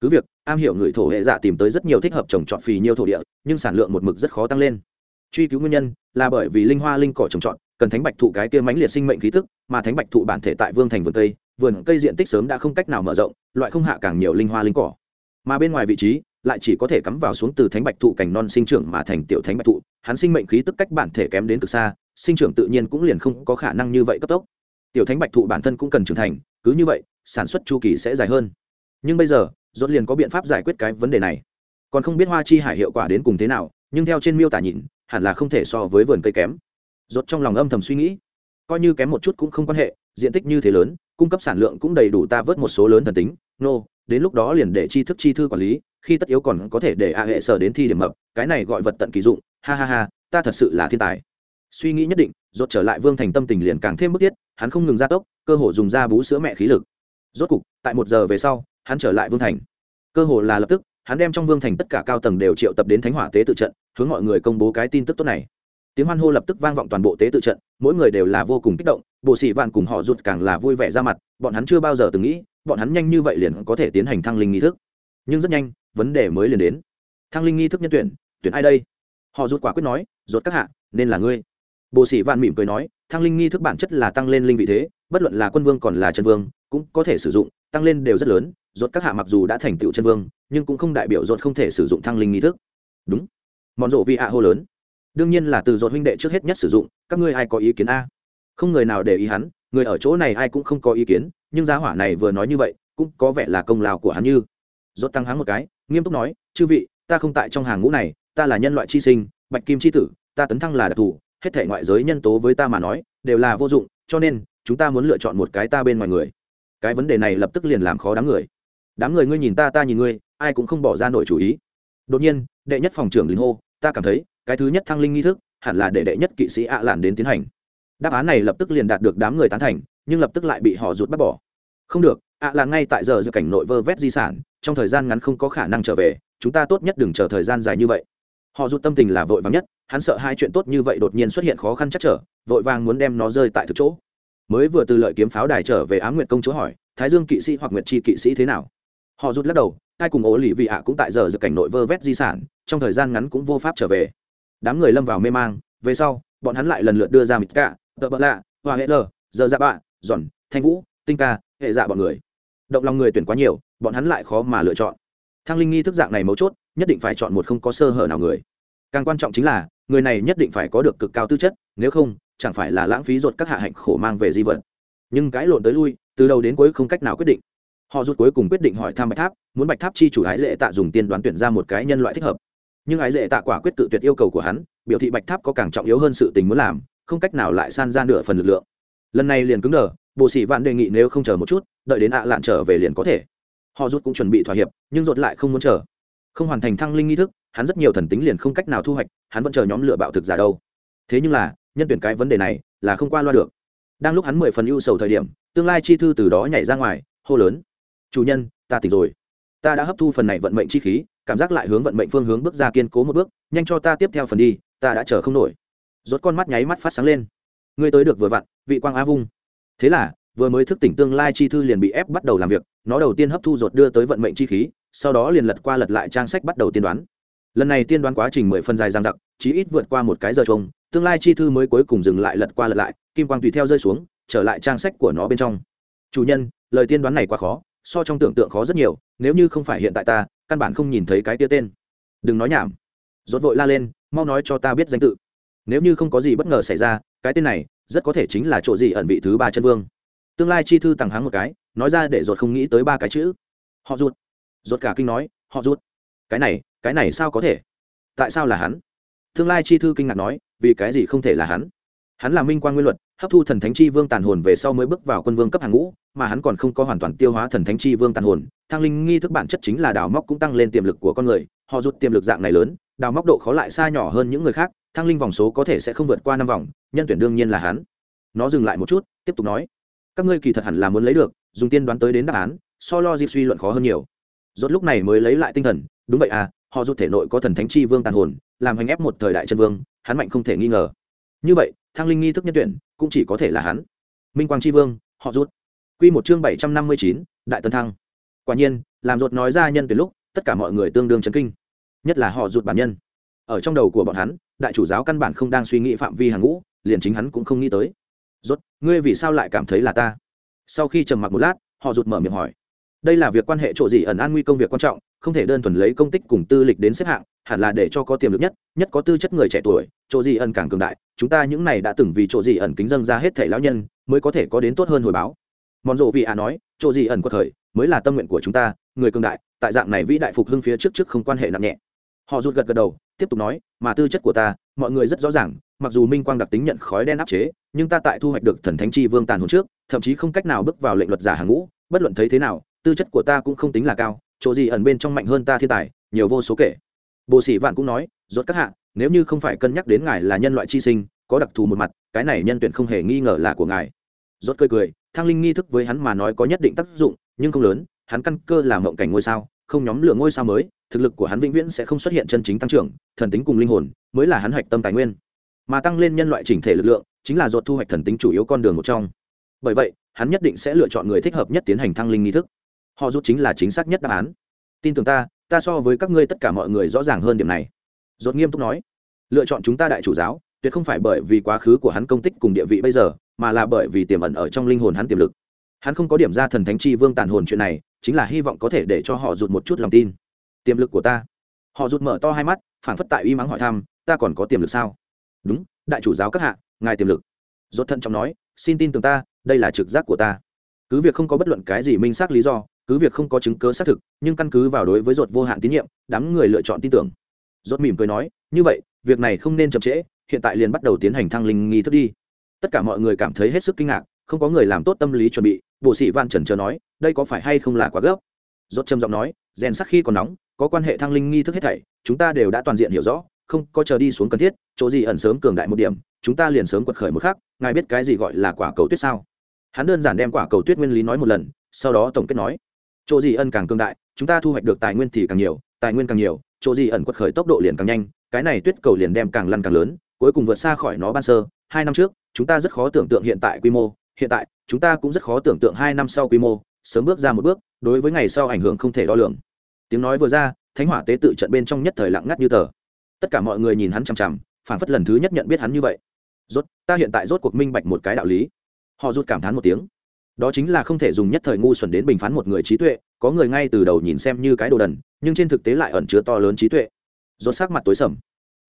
S1: Cứ việc, am hiểu người thổ hệ giả tìm tới rất nhiều thích hợp trồng trọt phì nhiều thổ địa, nhưng sản lượng một mực rất khó tăng lên. Truy cứu nguyên nhân là bởi vì linh hoa linh cỏ trồng trọt, cần thánh bạch thụ cái kia mãnh liệt sinh mệnh khí tức, mà thánh bạch thụ bản thể tại vương thành vườn cây vườn cây diện tích sớm đã không cách nào mở rộng, loại không hạ càng nhiều linh hoa linh cỏ. Mà bên ngoài vị trí, lại chỉ có thể cắm vào xuống từ thánh bạch thụ cành non sinh trưởng mà thành tiểu thánh bạch thụ, hắn sinh mệnh khí tức cách bản thể kém đến từ xa sinh trưởng tự nhiên cũng liền không có khả năng như vậy cấp tốc. Tiểu thánh bạch thụ bản thân cũng cần trưởng thành cứ như vậy sản xuất chu kỳ sẽ dài hơn. Nhưng bây giờ rốt liền có biện pháp giải quyết cái vấn đề này. Còn không biết hoa chi hải hiệu quả đến cùng thế nào nhưng theo trên miêu tả nhìn hẳn là không thể so với vườn cây kém. Rốt trong lòng âm thầm suy nghĩ. Coi như kém một chút cũng không quan hệ diện tích như thế lớn cung cấp sản lượng cũng đầy đủ ta vớt một số lớn thần tính nô、no, đến lúc đó liền để chi thức chi thư quản lý khi tất yếu còn có thể để a hệ sở đến thi điểm mập cái này gọi vật tận kỳ dụng ha ha ha ta thật sự là thiên tài suy nghĩ nhất định, rốt trở lại vương thành tâm tình liền càng thêm bức thiết, hắn không ngừng gia tốc, cơ hồ dùng ra bú sữa mẹ khí lực. Rốt cục, tại một giờ về sau, hắn trở lại vương thành. Cơ hồ là lập tức, hắn đem trong vương thành tất cả cao tầng đều triệu tập đến thánh hỏa tế tự trận, hướng mọi người công bố cái tin tức tốt này. Tiếng hoan hô lập tức vang vọng toàn bộ tế tự trận, mỗi người đều là vô cùng kích động bộ sĩ vạn cùng họ rụt càng là vui vẻ ra mặt, bọn hắn chưa bao giờ từng nghĩ, bọn hắn nhanh như vậy liền có thể tiến hành thăng linh nghi thức. Nhưng rất nhanh, vấn đề mới liền đến. Thăng linh nghi thức nhân tuyển tuyển ai đây? Họ rụt quả quyết nói, rốt các hạ, nên là ngươi bộ sĩ vạn mỉm cười nói, thăng linh nghi thức bản chất là tăng lên linh vị thế, bất luận là quân vương còn là chân vương, cũng có thể sử dụng, tăng lên đều rất lớn rốt các hạ mặc dù đã thành tựu chân vương, nhưng cũng không đại biểu rốt không thể sử dụng thăng linh nghi thức. Đúng. Mòn rộ vì ạ hô lớn. Đương nhiên là từ rốt huynh đệ trước hết nhất sử dụng, các ngươi ai có ý kiến a? Không người nào để ý hắn, người ở chỗ này ai cũng không có ý kiến, nhưng giá hỏa này vừa nói như vậy, cũng có vẻ là công lao của hắn như. Rốt tăng háng một cái, nghiêm túc nói, chư vị, ta không tại trong hàng ngũ này, ta là nhân loại chi sinh, bạch kim chi tử, ta tấn thăng là đặc thù hết thể ngoại giới nhân tố với ta mà nói, đều là vô dụng, cho nên, chúng ta muốn lựa chọn một cái ta bên ngoài người. Cái vấn đề này lập tức liền làm khó đám người. Đám người ngươi nhìn ta ta nhìn ngươi, ai cũng không bỏ ra nổi chủ ý. Đột nhiên, đệ nhất phòng trưởng lính hô, ta cảm thấy, cái thứ nhất thăng linh nghi thức, hẳn là để đệ nhất kỵ sĩ ạ à đến tiến hành. Đáp án này lập tức liền đạt được đám người tán thành, nhưng lập tức lại bị họ rụt bắt bỏ. Không được ạ à ngay tại giờ giữa cảnh nội vơ vét di sản, trong thời gian ngắn không có khả năng trở về, chúng ta tốt nhất đừng chờ thời gian dài như vậy. Họ rụt tâm tình là vội vàng nhất hắn sợ hai chuyện tốt như vậy đột nhiên xuất hiện khó khăn chắc trở, vội vàng muốn đem nó rơi tại thực chỗ. Mới vừa từ lợi kiếm pháo đài trở về ám nguyệt công chúa hỏi, thái dương kỵ sĩ hoặc nguyệt chi kỵ sĩ thế nào? Họ rút lắc đầu hai cùng ố lì vị ạ cũng tại giờ giữa cảnh nội vơ vét di sản, trong thời gian ngắn cũng vô pháp trở về. Đám người lâm vào mê mang, về sau, bọn hắn lại lần lượt đưa ra mịt cả tợ bợ lạ hoa hệ lờ, giờ dạ bạ, giòn, thanh vũ, tinh ca, hệ dạ bọn người. Động lòng người tuyển quá nhiều, bọn hắn lại khó mà lựa chọn. Thăng linh nghi thức dạng này mấu chốt, nhất định phải chọn một không có sơ hở nào người càng quan trọng chính là, người này nhất định phải có được cực cao tư chất, nếu không, chẳng phải là lãng phí ruột các hạ hạnh khổ mang về di vật. Nhưng cãi lộn tới lui, từ đầu đến cuối không cách nào quyết định. Họ rút cuối cùng quyết định hỏi thăm bạch tháp, muốn bạch tháp chi chủ ái dễ tạ dùng tiên đoán tuyển ra một cái nhân loại thích hợp. Nhưng ái dễ tạ quả quyết tự tuyệt yêu cầu của hắn, biểu thị bạch tháp có càng trọng yếu hơn sự tình muốn làm, không cách nào lại san ra nửa phần lực lượng. Lần này liền cứng đờ bộ sĩ vạn đề nghị nếu không chờ một chút, đợi đến ạ lạn trở về liền có thể. Họ rút cũng chuẩn bị thỏa hiệp, nhưng rột lại không muốn chờ. Không hoàn thành thăng linh nghi thức hắn rất nhiều thần tính liền không cách nào thu hoạch, hắn vẫn chờ nhóm lựa bạo thực giả đâu. Thế nhưng là, nhân tuyển cái vấn đề này là không qua loa được. Đang lúc hắn mười phần ưu sầu thời điểm, tương lai chi thư từ đó nhảy ra ngoài, hô lớn. Chủ nhân, ta tỉnh rồi. Ta đã hấp thu phần này vận mệnh chi khí, cảm giác lại hướng vận mệnh phương hướng bước ra kiên cố một bước, nhanh cho ta tiếp theo phần đi, ta đã chờ không nổi. Rốt con mắt nháy mắt phát sáng lên. Ngươi tới được vừa vặn, vị quang á vung. Thế là, vừa mới thức tỉnh tương lai chi thư liền bị ép bắt đầu làm việc, nó đầu tiên hấp thu rột đưa tới vận mệnh chi khí, sau đó liền lật qua lật lại trang sách bắt đầu tiên đoán lần này tiên đoán quá trình mười phần dài dằng dặc chí ít vượt qua một cái giờ trông tương lai chi thư mới cuối cùng dừng lại lật qua lật lại kim quang tùy theo rơi xuống trở lại trang sách của nó bên trong. Chủ nhân lời tiên đoán này quá khó so trong tưởng tượng khó rất nhiều nếu như không phải hiện tại ta căn bản không nhìn thấy cái tia tên. Đừng nói nhảm. Rốt vội la lên mau nói cho ta biết danh tự. Nếu như không có gì bất ngờ xảy ra cái tên này rất có thể chính là chỗ gì ẩn vị thứ ba chân vương. Tương lai chi thư tặng háng một cái nói ra để rốt không nghĩ tới ba cái chữ. Họ ruột, rốt cả kinh nói họ ruột cái này cái này sao có thể? Tại sao là hắn? Tương lai chi thư kinh ngạc nói, vì cái gì không thể là hắn? Hắn là minh quan nguyên luật, hấp thu thần thánh chi vương tàn hồn về sau mới bước vào quân vương cấp hàng ngũ, mà hắn còn không có hoàn toàn tiêu hóa thần thánh chi vương tàn hồn. Thăng linh nghi thức bản chất chính là đào móc cũng tăng lên tiềm lực của con người, họ rút tiềm lực dạng này lớn, đào móc độ khó lại xa nhỏ hơn những người khác thăng linh vòng số có thể sẽ không vượt qua năm vòng, nhân tuyển đương nhiên là hắn. Nó dừng lại một chút, tiếp tục nói, các ngươi kỳ thật hẳn là muốn lấy được, dùng tiên đoán tới đến đáp án, so lo di suy luận khó hơn nhiều rốt lúc này mới lấy lại tinh thần, đúng vậy à họ rút thể nội có thần thánh chi vương tàn hồn, làm hành ép một thời đại chân vương, hắn mạnh không thể nghi ngờ. Như vậy Thang linh nghi thức nhân tuyển, cũng chỉ có thể là hắn. Minh quang chi vương, họ rút. Quy một chương bảy trăm năm mươi chín, đại tân thăng. Quả nhiên, làm rốt nói ra nhân tuyển lúc, tất cả mọi người tương đương chấn kinh. Nhất là họ rút bản nhân. Ở trong đầu của bọn hắn, đại chủ giáo căn bản không đang suy nghĩ phạm vi hàng ngũ, liền chính hắn cũng không nghĩ tới. Rốt, ngươi vì sao lại cảm thấy là ta? Sau khi trầm mặc một lát, họ rụt mở miệng hỏi đây là việc quan hệ chỗ gì ẩn an nguy công việc quan trọng, không thể đơn thuần lấy công tích cùng tư lịch đến xếp hạng, hẳn là để cho có tiềm lực nhất nhất có tư chất người trẻ tuổi, chỗ gì ẩn càng cường đại, chúng ta những này đã từng vì chỗ gì ẩn kính dân ra hết thể lão nhân, mới có thể có đến tốt hơn hồi báo. Mòn rộ vị à nói, chỗ gì ẩn có thời, mới là tâm nguyện của chúng ta, người cường đại, tại dạng này vĩ đại phục hưng phía trước trước không quan hệ nặng nhẹ. Họ rụt gật gật đầu, tiếp tục nói, mà tư chất của ta, mọi người rất rõ ràng, mặc dù minh quang đặc tính nhận khói đen áp chế, nhưng ta tại thu hoạch được thần thánh chi vương tàn hồn trước, thậm chí không cách nào bước vào lệnh luật giả hàng ngũ, bất luận thấy thế nào tư chất của ta cũng không tính là cao, chỗ gì ẩn bên trong mạnh hơn ta thiên tài, nhiều vô số kể. Bồ sĩ vạn cũng nói, rốt các hạ, nếu như không phải cân nhắc đến ngài là nhân loại chi sinh, có đặc thù một mặt, cái này nhân tuyển không hề nghi ngờ là của ngài. Rốt cười cười, thăng linh nghi thức với hắn mà nói có nhất định tác dụng, nhưng không lớn, hắn căn cơ là mộng cảnh ngôi sao, không nhóm lửa ngôi sao mới, thực lực của hắn vĩnh viễn sẽ không xuất hiện chân chính tăng trưởng, thần tính cùng linh hồn mới là hắn hạch tâm tài nguyên. Mà tăng lên nhân loại chỉnh thể lực lượng, chính là ruột thu hoạch thần tính chủ yếu con đường một trong. Bởi vậy, hắn nhất định sẽ lựa chọn người thích hợp nhất tiến hành thăng linh nghi thức họ rút chính là chính xác nhất đáp án. Tin tưởng ta ta so với các ngươi tất cả mọi người rõ ràng hơn điểm này. Dột nghiêm túc nói, lựa chọn chúng ta đại chủ giáo, tuyệt không phải bởi vì quá khứ của hắn công tích cùng địa vị bây giờ, mà là bởi vì tiềm ẩn ở trong linh hồn hắn tiềm lực. Hắn không có điểm ra thần thánh chi vương tàn hồn chuyện này, chính là hy vọng có thể để cho họ rụt một chút lòng tin. Tiềm lực của ta. Họ rụt mở to hai mắt phản phất tại uy mắng hỏi thăm, ta còn có tiềm lực sao? Đúng, đại chủ giáo các hạ, ngài tiềm lực. Rốt thận trọng nói, xin tin tưởng ta, đây là trực giác của ta. Cứ việc không có bất luận cái gì minh xác lý do cứ việc không có chứng cứ xác thực, nhưng căn cứ vào đối với ruột vô hạn tín nhiệm, đám người lựa chọn tin tưởng. Ruột mỉm cười nói, như vậy, việc này không nên chậm trễ, hiện tại liền bắt đầu tiến hành thăng linh nghi thức đi. Tất cả mọi người cảm thấy hết sức kinh ngạc, không có người làm tốt tâm lý chuẩn bị bộ sĩ van trần chờ nói, đây có phải hay không là quá gấp? Dốt trầm giọng nói, rèn sắc khi còn nóng, có quan hệ thăng linh nghi thức hết thảy, chúng ta đều đã toàn diện hiểu rõ, không có chờ đi xuống cần thiết, chỗ gì ẩn sớm cường đại một điểm, chúng ta liền sớm quật khởi một khắc, ngài biết cái gì gọi là quả cầu tuyết sao? Hắn đơn giản đem quả cầu tuyết nguyên lý nói một lần, sau đó tổng kết nói chỗ gì ẩn càng cường đại, chúng ta thu hoạch được tài nguyên thì càng nhiều, tài nguyên càng nhiều, chỗ gì ẩn quật khởi tốc độ liền càng nhanh, cái này tuyết cầu liền đem càng lăn càng lớn, cuối cùng vượt xa khỏi nó ban sơ, hai năm trước, chúng ta rất khó tưởng tượng hiện tại quy mô, hiện tại, chúng ta cũng rất khó tưởng tượng hai năm sau quy mô, sớm bước ra một bước, đối với ngày sau ảnh hưởng không thể đo lường. Tiếng nói vừa ra, thánh hỏa tế tự trận bên trong nhất thời lặng ngắt như tờ. Tất cả mọi người nhìn hắn chằm chằm phản phất lần thứ nhất nhận biết hắn như vậy. Rốt, ta hiện tại rốt cuộc minh bạch một cái đạo lý. Họ rút cảm thán một tiếng đó chính là không thể dùng nhất thời ngu xuẩn đến bình phán một người trí tuệ, có người ngay từ đầu nhìn xem như cái đồ đần, nhưng trên thực tế lại ẩn chứa to lớn trí tuệ. Rốt sắc mặt tối sầm.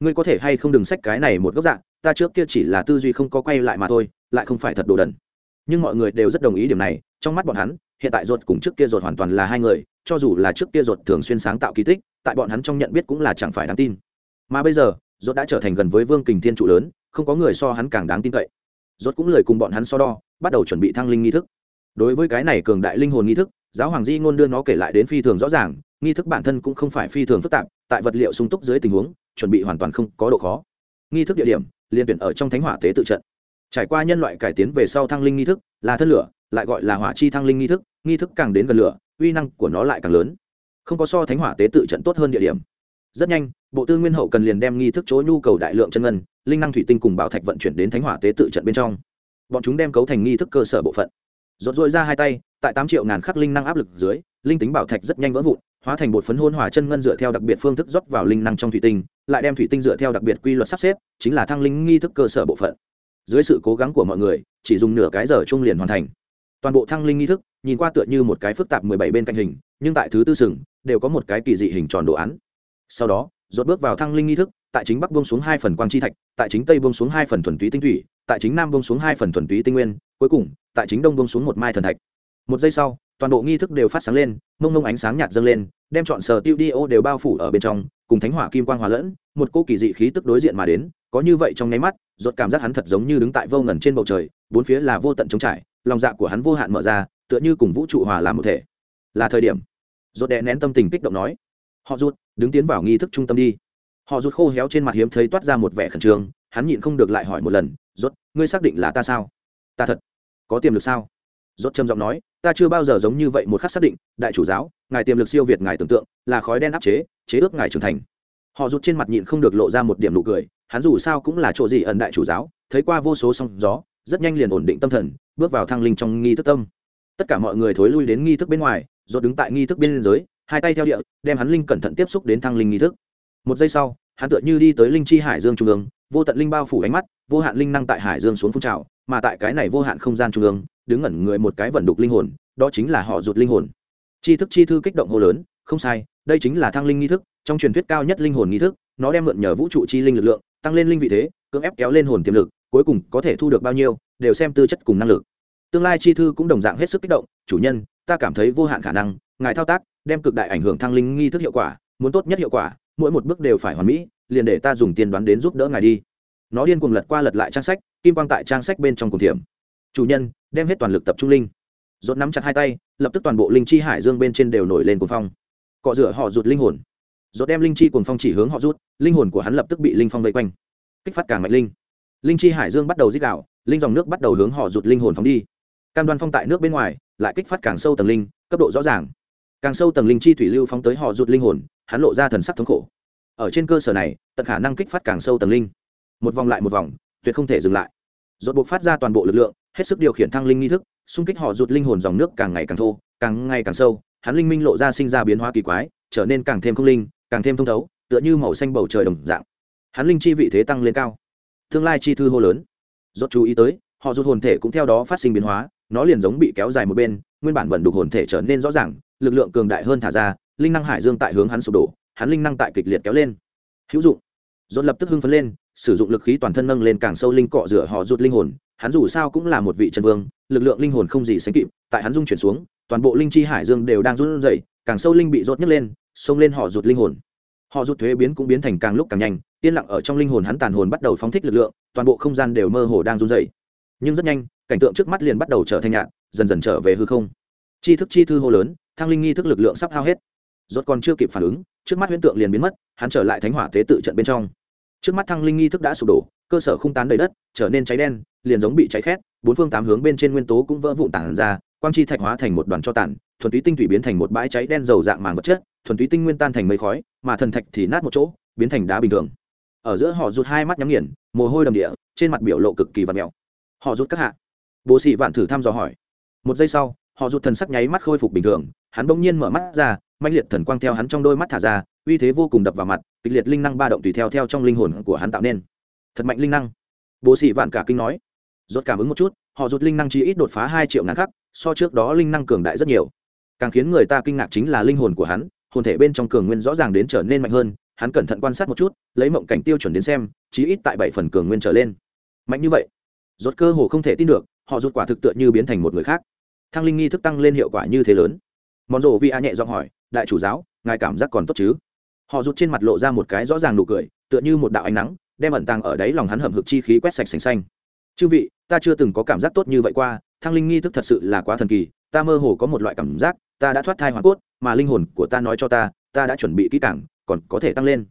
S1: Ngươi có thể hay không đừng sách cái này một góc dạng, ta trước kia chỉ là tư duy không có quay lại mà thôi, lại không phải thật đồ đần. Nhưng mọi người đều rất đồng ý điểm này, trong mắt bọn hắn, hiện tại ruột cùng trước kia ruột hoàn toàn là hai người, cho dù là trước kia ruột thường xuyên sáng tạo kỳ tích, tại bọn hắn trong nhận biết cũng là chẳng phải đáng tin. Mà bây giờ, rốt đã trở thành gần với vương kình thiên trụ lớn, không có người so hắn càng đáng tin cậy. Rốt cũng lời cùng bọn hắn so đo, bắt đầu chuẩn bị thăng linh nghi thức đối với cái này cường đại linh hồn nghi thức, giáo hoàng di ngôn đưa nó kể lại đến phi thường rõ ràng, nghi thức bản thân cũng không phải phi thường phức tạp, tại vật liệu sung túc dưới tình huống, chuẩn bị hoàn toàn không có độ khó. Nghi thức địa điểm, liên tuyển ở trong thánh hỏa tế tự trận. Trải qua nhân loại cải tiến về sau thăng linh nghi thức, là thân lửa, lại gọi là hỏa chi thăng linh nghi thức nghi thức càng đến gần lửa, uy năng của nó lại càng lớn. Không có so thánh hỏa tế tự trận tốt hơn địa điểm. Rất nhanh, bộ tư nguyên hậu cần liền đem nghi thức chỗ nhu cầu đại lượng chân ngân, linh năng thủy tinh cùng bảo thạch vận chuyển đến thánh hỏa tế tự trận bên trong. Bọn chúng đem cấu thành nghi thức cơ sở bộ phận rột rội ra hai tay, tại tám triệu ngàn khắc linh năng áp lực dưới, linh tính bảo thạch rất nhanh vỡ vụn, hóa thành bột phấn hôn hòa chân ngân dựa theo đặc biệt phương thức rót vào linh năng trong thủy tinh, lại đem thủy tinh dựa theo đặc biệt quy luật sắp xếp, chính là thăng linh nghi thức cơ sở bộ phận. Dưới sự cố gắng của mọi người, chỉ dùng nửa cái giờ chung liền hoàn thành. Toàn bộ thăng linh nghi thức, nhìn qua tựa như một cái phức tạp mười bảy bên cạnh hình, nhưng tại thứ tư sừng, đều có một cái kỳ dị hình tròn đồ án. Sau đó rột bước vào thăng linh nghi thức, tại chính bắc buông xuống hai phần quang chi thạch, tại chính tây buông xuống hai phần thuần túy tinh thủy tại chính nam bông xuống hai phần thuần túy tinh nguyên, cuối cùng, tại chính đông bông xuống một mai thần thạch. Một giây sau, toàn bộ nghi thức đều phát sáng lên, mông mông ánh sáng nhạt dâng lên, đem chọn sờ tiêu đi ô đều bao phủ ở bên trong, cùng thánh hỏa kim quang hòa lẫn, một cô kỳ dị khí tức đối diện mà đến, có như vậy trong nháy mắt, rốt cảm giác hắn thật giống như đứng tại vô ngần trên bầu trời, bốn phía là vô tận trống trải, lòng dạ của hắn vô hạn mở ra, tựa như cùng vũ trụ hòa làm một thể. Là thời điểm. Rốt đè nén tâm tình kích động nói, họ rút đứng tiến vào nghi thức trung tâm đi. Họ rút khô héo trên mặt hiếm thấy toát ra một vẻ khẩn trương, hắn nhịn không được lại hỏi một lần ngươi xác định là ta sao? Ta thật có tiềm lực sao? Rốt trầm giọng nói, ta chưa bao giờ giống như vậy một khắc xác định, đại chủ giáo, ngài tiềm lực siêu việt ngài tưởng tượng, là khói đen áp chế chế ước ngài trưởng thành. Họ rút trên mặt nhịn không được lộ ra một điểm nụ cười, hắn dù sao cũng là chỗ gì ẩn đại chủ giáo, thấy qua vô số sóng gió, rất nhanh liền ổn định tâm thần, bước vào thang linh trong nghi thức tâm. Tất cả mọi người thối lui đến nghi thức bên ngoài, rốt đứng tại nghi thức bên dưới hai tay theo địa, đem hắn linh cẩn thận tiếp xúc đến thang linh nghi thức. Một giây sau hắn tựa như đi tới linh chi hải dương trung ương, vô tận linh bao phủ ánh mắt, vô hạn linh năng tại hải dương xuống phun trào, mà tại cái này vô hạn không gian trung ương, đứng ngẩn người một cái vận đục linh hồn, đó chính là họ rụt linh hồn. Chi thức chi thư kích động hô lớn, không sai, đây chính là thăng linh nghi thức, trong truyền thuyết cao nhất linh hồn nghi thức, nó đem mượn nhờ vũ trụ chi linh lực lượng, tăng lên linh vị thế, cưỡng ép kéo lên hồn tiềm lực, cuối cùng có thể thu được bao nhiêu, đều xem tư chất cùng năng lực. Tương lai chi thư cũng đồng dạng hết sức kích động, chủ nhân, ta cảm thấy vô hạn khả năng, ngài thao tác, đem cực đại ảnh hưởng thăng linh nghi thức hiệu quả, muốn tốt nhất hiệu quả mỗi một bước đều phải hoàn mỹ, liền để ta dùng tiền đoán đến giúp đỡ ngài đi. Nó điên cuồng lật qua lật lại trang sách, kim quang tại trang sách bên trong cùng thiểm. Chủ nhân, đem hết toàn lực tập trung linh. Rốt nắm chặt hai tay, lập tức toàn bộ linh chi hải dương bên trên đều nổi lên cuồng phong. Cọ rửa họ rụt linh hồn. Rốt đem linh chi cuồng phong chỉ hướng họ rút linh hồn của hắn lập tức bị linh phong vây quanh. Kích phát càng mạnh linh. Linh chi hải dương bắt đầu dích đạo linh dòng nước bắt đầu hướng họ rụt linh hồn phóng đi. Cam đoan phong tại nước bên ngoài, lại kích phát càng sâu tầng linh, cấp độ rõ ràng càng sâu tầng linh chi thủy lưu phóng tới họ rụt linh hồn, hắn lộ ra thần sắc thống khổ. Ở trên cơ sở này, tận khả năng kích phát càng sâu tầng linh. Một vòng lại một vòng, tuyệt không thể dừng lại. Rốt buộc phát ra toàn bộ lực lượng, hết sức điều khiển thăng linh nghi thức, xung kích họ rụt linh hồn dòng nước càng ngày càng thô, càng ngày càng sâu, hắn linh minh lộ ra sinh ra biến hóa kỳ quái, trở nên càng thêm không linh, càng thêm thông thấu, tựa như màu xanh bầu trời đồng dạng. Hắn linh chi vị thế tăng lên cao. Tương lai chi thư hô lớn. Rốt chú ý tới, họ rụt hồn thể cũng theo đó phát sinh biến hóa, nó liền giống bị kéo dài một bên, nguyên bản vận đục hồn thể trở nên rõ ràng lực lượng cường đại hơn thả ra, linh năng hải dương tại hướng hắn sụp đổ, hắn linh năng tại kịch liệt kéo lên. Hữu dụng. Rốt lập tức hưng phấn lên, sử dụng lực khí toàn thân nâng lên càng sâu linh cọ rửa họ rụt linh hồn, hắn dù sao cũng là một vị chân vương, lực lượng linh hồn không gì sánh kịp, tại hắn dung chuyển xuống, toàn bộ linh chi hải dương đều đang run rẩy, càng sâu linh bị rốt nhấc lên, xông lên họ rụt linh hồn. Họ rụt thuế biến cũng biến thành càng lúc càng nhanh, yên lặng ở trong linh hồn hắn tàn hồn bắt đầu phóng thích lực lượng, toàn bộ không gian đều mơ hồ đang run rẩy. Nhưng rất nhanh, cảnh tượng trước mắt liền bắt đầu trở thành nhạt, dần dần trở về hư không. Chi thức chi thư hô lớn thăng linh nghi thức lực lượng sắp hao hết. Rốt còn chưa kịp phản ứng, trước mắt huyễn tượng liền biến mất, hắn trở lại thánh hỏa tế tự trận bên trong. Trước mắt thăng linh nghi thức đã sụp đổ, cơ sở không tán đầy đất, trở nên cháy đen, liền giống bị cháy khét, bốn phương tám hướng bên trên nguyên tố cũng vỡ vụn tản ra, quang chi thạch hóa thành một đoàn cho tàn, thuần túy tinh thủy biến thành một bãi cháy đen dầu dạng màng vật chất, thuần túy tinh nguyên tan thành mây khói, mà thần thạch thì nát một chỗ, biến thành đá bình thường. Ở giữa họ rụt hai mắt nhắm nghiền, mồ hôi đầm địa, trên mặt biểu lộ cực kỳ và mèo họ rụt các hạ. Bố sĩ vạn thử thăm dò hỏi. Một giây sau họ rụt thần sắc nháy mắt khôi phục bình thường, hắn bỗng nhiên mở mắt ra mạnh liệt thần quang theo hắn trong đôi mắt thả ra, uy thế vô cùng đập vào mặt, kịch liệt linh năng ba động tùy theo theo trong linh hồn của hắn tạo nên. Thật mạnh linh năng. Bố sĩ vạn cả kinh nói. Rốt cảm ứng một chút, họ rụt linh năng chỉ ít đột phá hai triệu ngàn khắc, so trước đó linh năng cường đại rất nhiều. Càng khiến người ta kinh ngạc chính là linh hồn của hắn, hồn thể bên trong cường nguyên rõ ràng đến trở nên mạnh hơn, hắn cẩn thận quan sát một chút, lấy mộng cảnh tiêu chuẩn đến xem chí ít tại bảy phần cường nguyên trở lên. Mạnh như vậy. Rốt cơ hồ không thể tin được, họ rụt quả thực tựa như biến thành một người khác thăng linh nghi thức tăng lên hiệu quả như thế lớn. Món rộ vi a nhẹ giọng hỏi, đại chủ giáo, ngài cảm giác còn tốt chứ? Họ rút trên mặt lộ ra một cái rõ ràng nụ cười, tựa như một đạo ánh nắng, đem ẩn tàng ở đáy lòng hắn hầm hực chi khí quét sạch sành xanh. Chư vị, ta chưa từng có cảm giác tốt như vậy qua, thăng linh nghi thức thật sự là quá thần kỳ, ta mơ hồ có một loại cảm giác, ta đã thoát thai hoàn cốt, mà linh hồn của ta nói cho ta ta đã chuẩn bị kỹ càng, còn có thể tăng lên.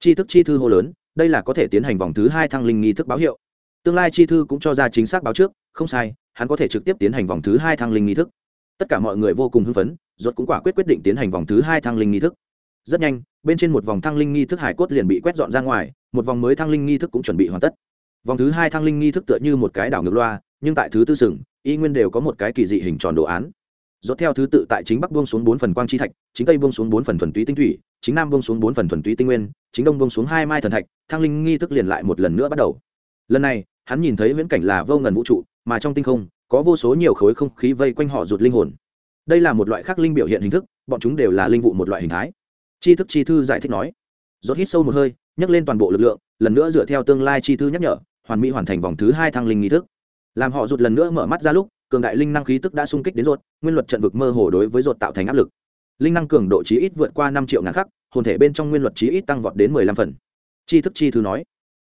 S1: Chi thức chi thư hô lớn, đây là có thể tiến hành vòng thứ hai thăng linh nghi thức báo hiệu. Tương lai chi thư cũng cho ra chính xác báo trước, không sai hắn có thể trực tiếp tiến hành vòng thứ hai thăng linh nghi thức. Tất cả mọi người vô cùng hưng phấn, rốt cũng quả quyết quyết định tiến hành vòng thứ hai thăng linh nghi thức. Rất nhanh, bên trên một vòng thăng linh nghi thức hải cốt liền bị quét dọn ra ngoài, một vòng mới thăng linh nghi thức cũng chuẩn bị hoàn tất. Vòng thứ hai thăng linh nghi thức tựa như một cái đảo ngược loa, nhưng tại thứ tư sừng, y nguyên đều có một cái kỳ dị hình tròn đồ án. Rốt theo thứ tự tại chính bắc buông xuống bốn phần quang chi thạch, chính tây buông xuống bốn phần thuần túy tinh thủy, chính nam buông xuống bốn phần thuần túy tinh nguyên, chính đông buông xuống hai mai thần thạch, thăng linh nghi thức liền lại một lần nữa bắt đầu. Lần này, hắn nhìn thấy viễn cảnh là vô ngần vũ trụ mà trong tinh không, có vô số nhiều khối không khí vây quanh họ rụt linh hồn. Đây là một loại khác linh biểu hiện hình thức, bọn chúng đều là linh vụ một loại hình thái. Tri thức chi thư giải thích nói, rốt hít sâu một hơi, nhấc lên toàn bộ lực lượng, lần nữa dựa theo tương lai chi thư nhắc nhở, hoàn mỹ hoàn thành vòng thứ hai thăng linh nghi thức. Làm họ rụt lần nữa mở mắt ra lúc, cường đại linh năng khí tức đã xung kích đến rốt, nguyên luật trận vực mơ hồ đối với rốt tạo thành áp lực. Linh năng cường độ chí ít vượt qua năm triệu ngàn khắc, hồn thể bên trong nguyên luật chí ít tăng vọt đến mười lăm phần. Chi thức chi thư nói,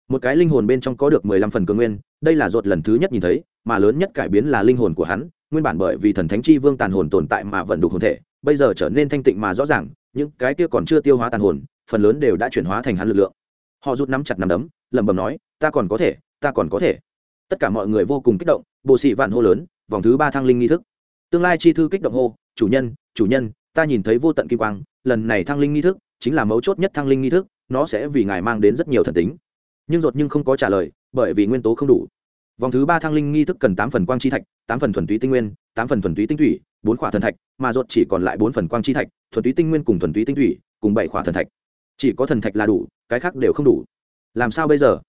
S1: một cái linh hồn bên trong có được mười lăm phần cường nguyên, đây là rốt lần thứ nhất nhìn thấy mà lớn nhất cải biến là linh hồn của hắn, nguyên bản bởi vì thần thánh chi vương tàn hồn tồn tại mà vận đục hồn thể, bây giờ trở nên thanh tịnh mà rõ ràng, những cái kia còn chưa tiêu hóa tàn hồn, phần lớn đều đã chuyển hóa thành hắn lực lượng. Họ rút nắm chặt nắm đấm, lẩm bẩm nói, ta còn có thể, ta còn có thể. Tất cả mọi người vô cùng kích động bộ sĩ vạn hô lớn, vòng thứ ba thăng linh nghi thức. Tương lai chi thư kích động hô, chủ nhân chủ nhân, ta nhìn thấy vô tận kim quang, lần này thăng linh nghi thức chính là mấu chốt nhất thăng linh nghi thức, nó sẽ vì ngài mang đến rất nhiều thần tính. Nhưng rột nhưng không có trả lời, bởi vì nguyên tố không đủ vòng thứ ba thăng linh nghi thức cần tám phần quang chi thạch, tám phần thuần túy tinh nguyên, tám phần thuần túy tinh thủy, bốn khỏa thần thạch, mà ruột chỉ còn lại bốn phần quang chi thạch, thuần túy tinh nguyên cùng thuần túy tinh thủy, cùng bảy khỏa thần thạch. Chỉ có thần thạch là đủ, cái khác đều không đủ. Làm sao bây giờ?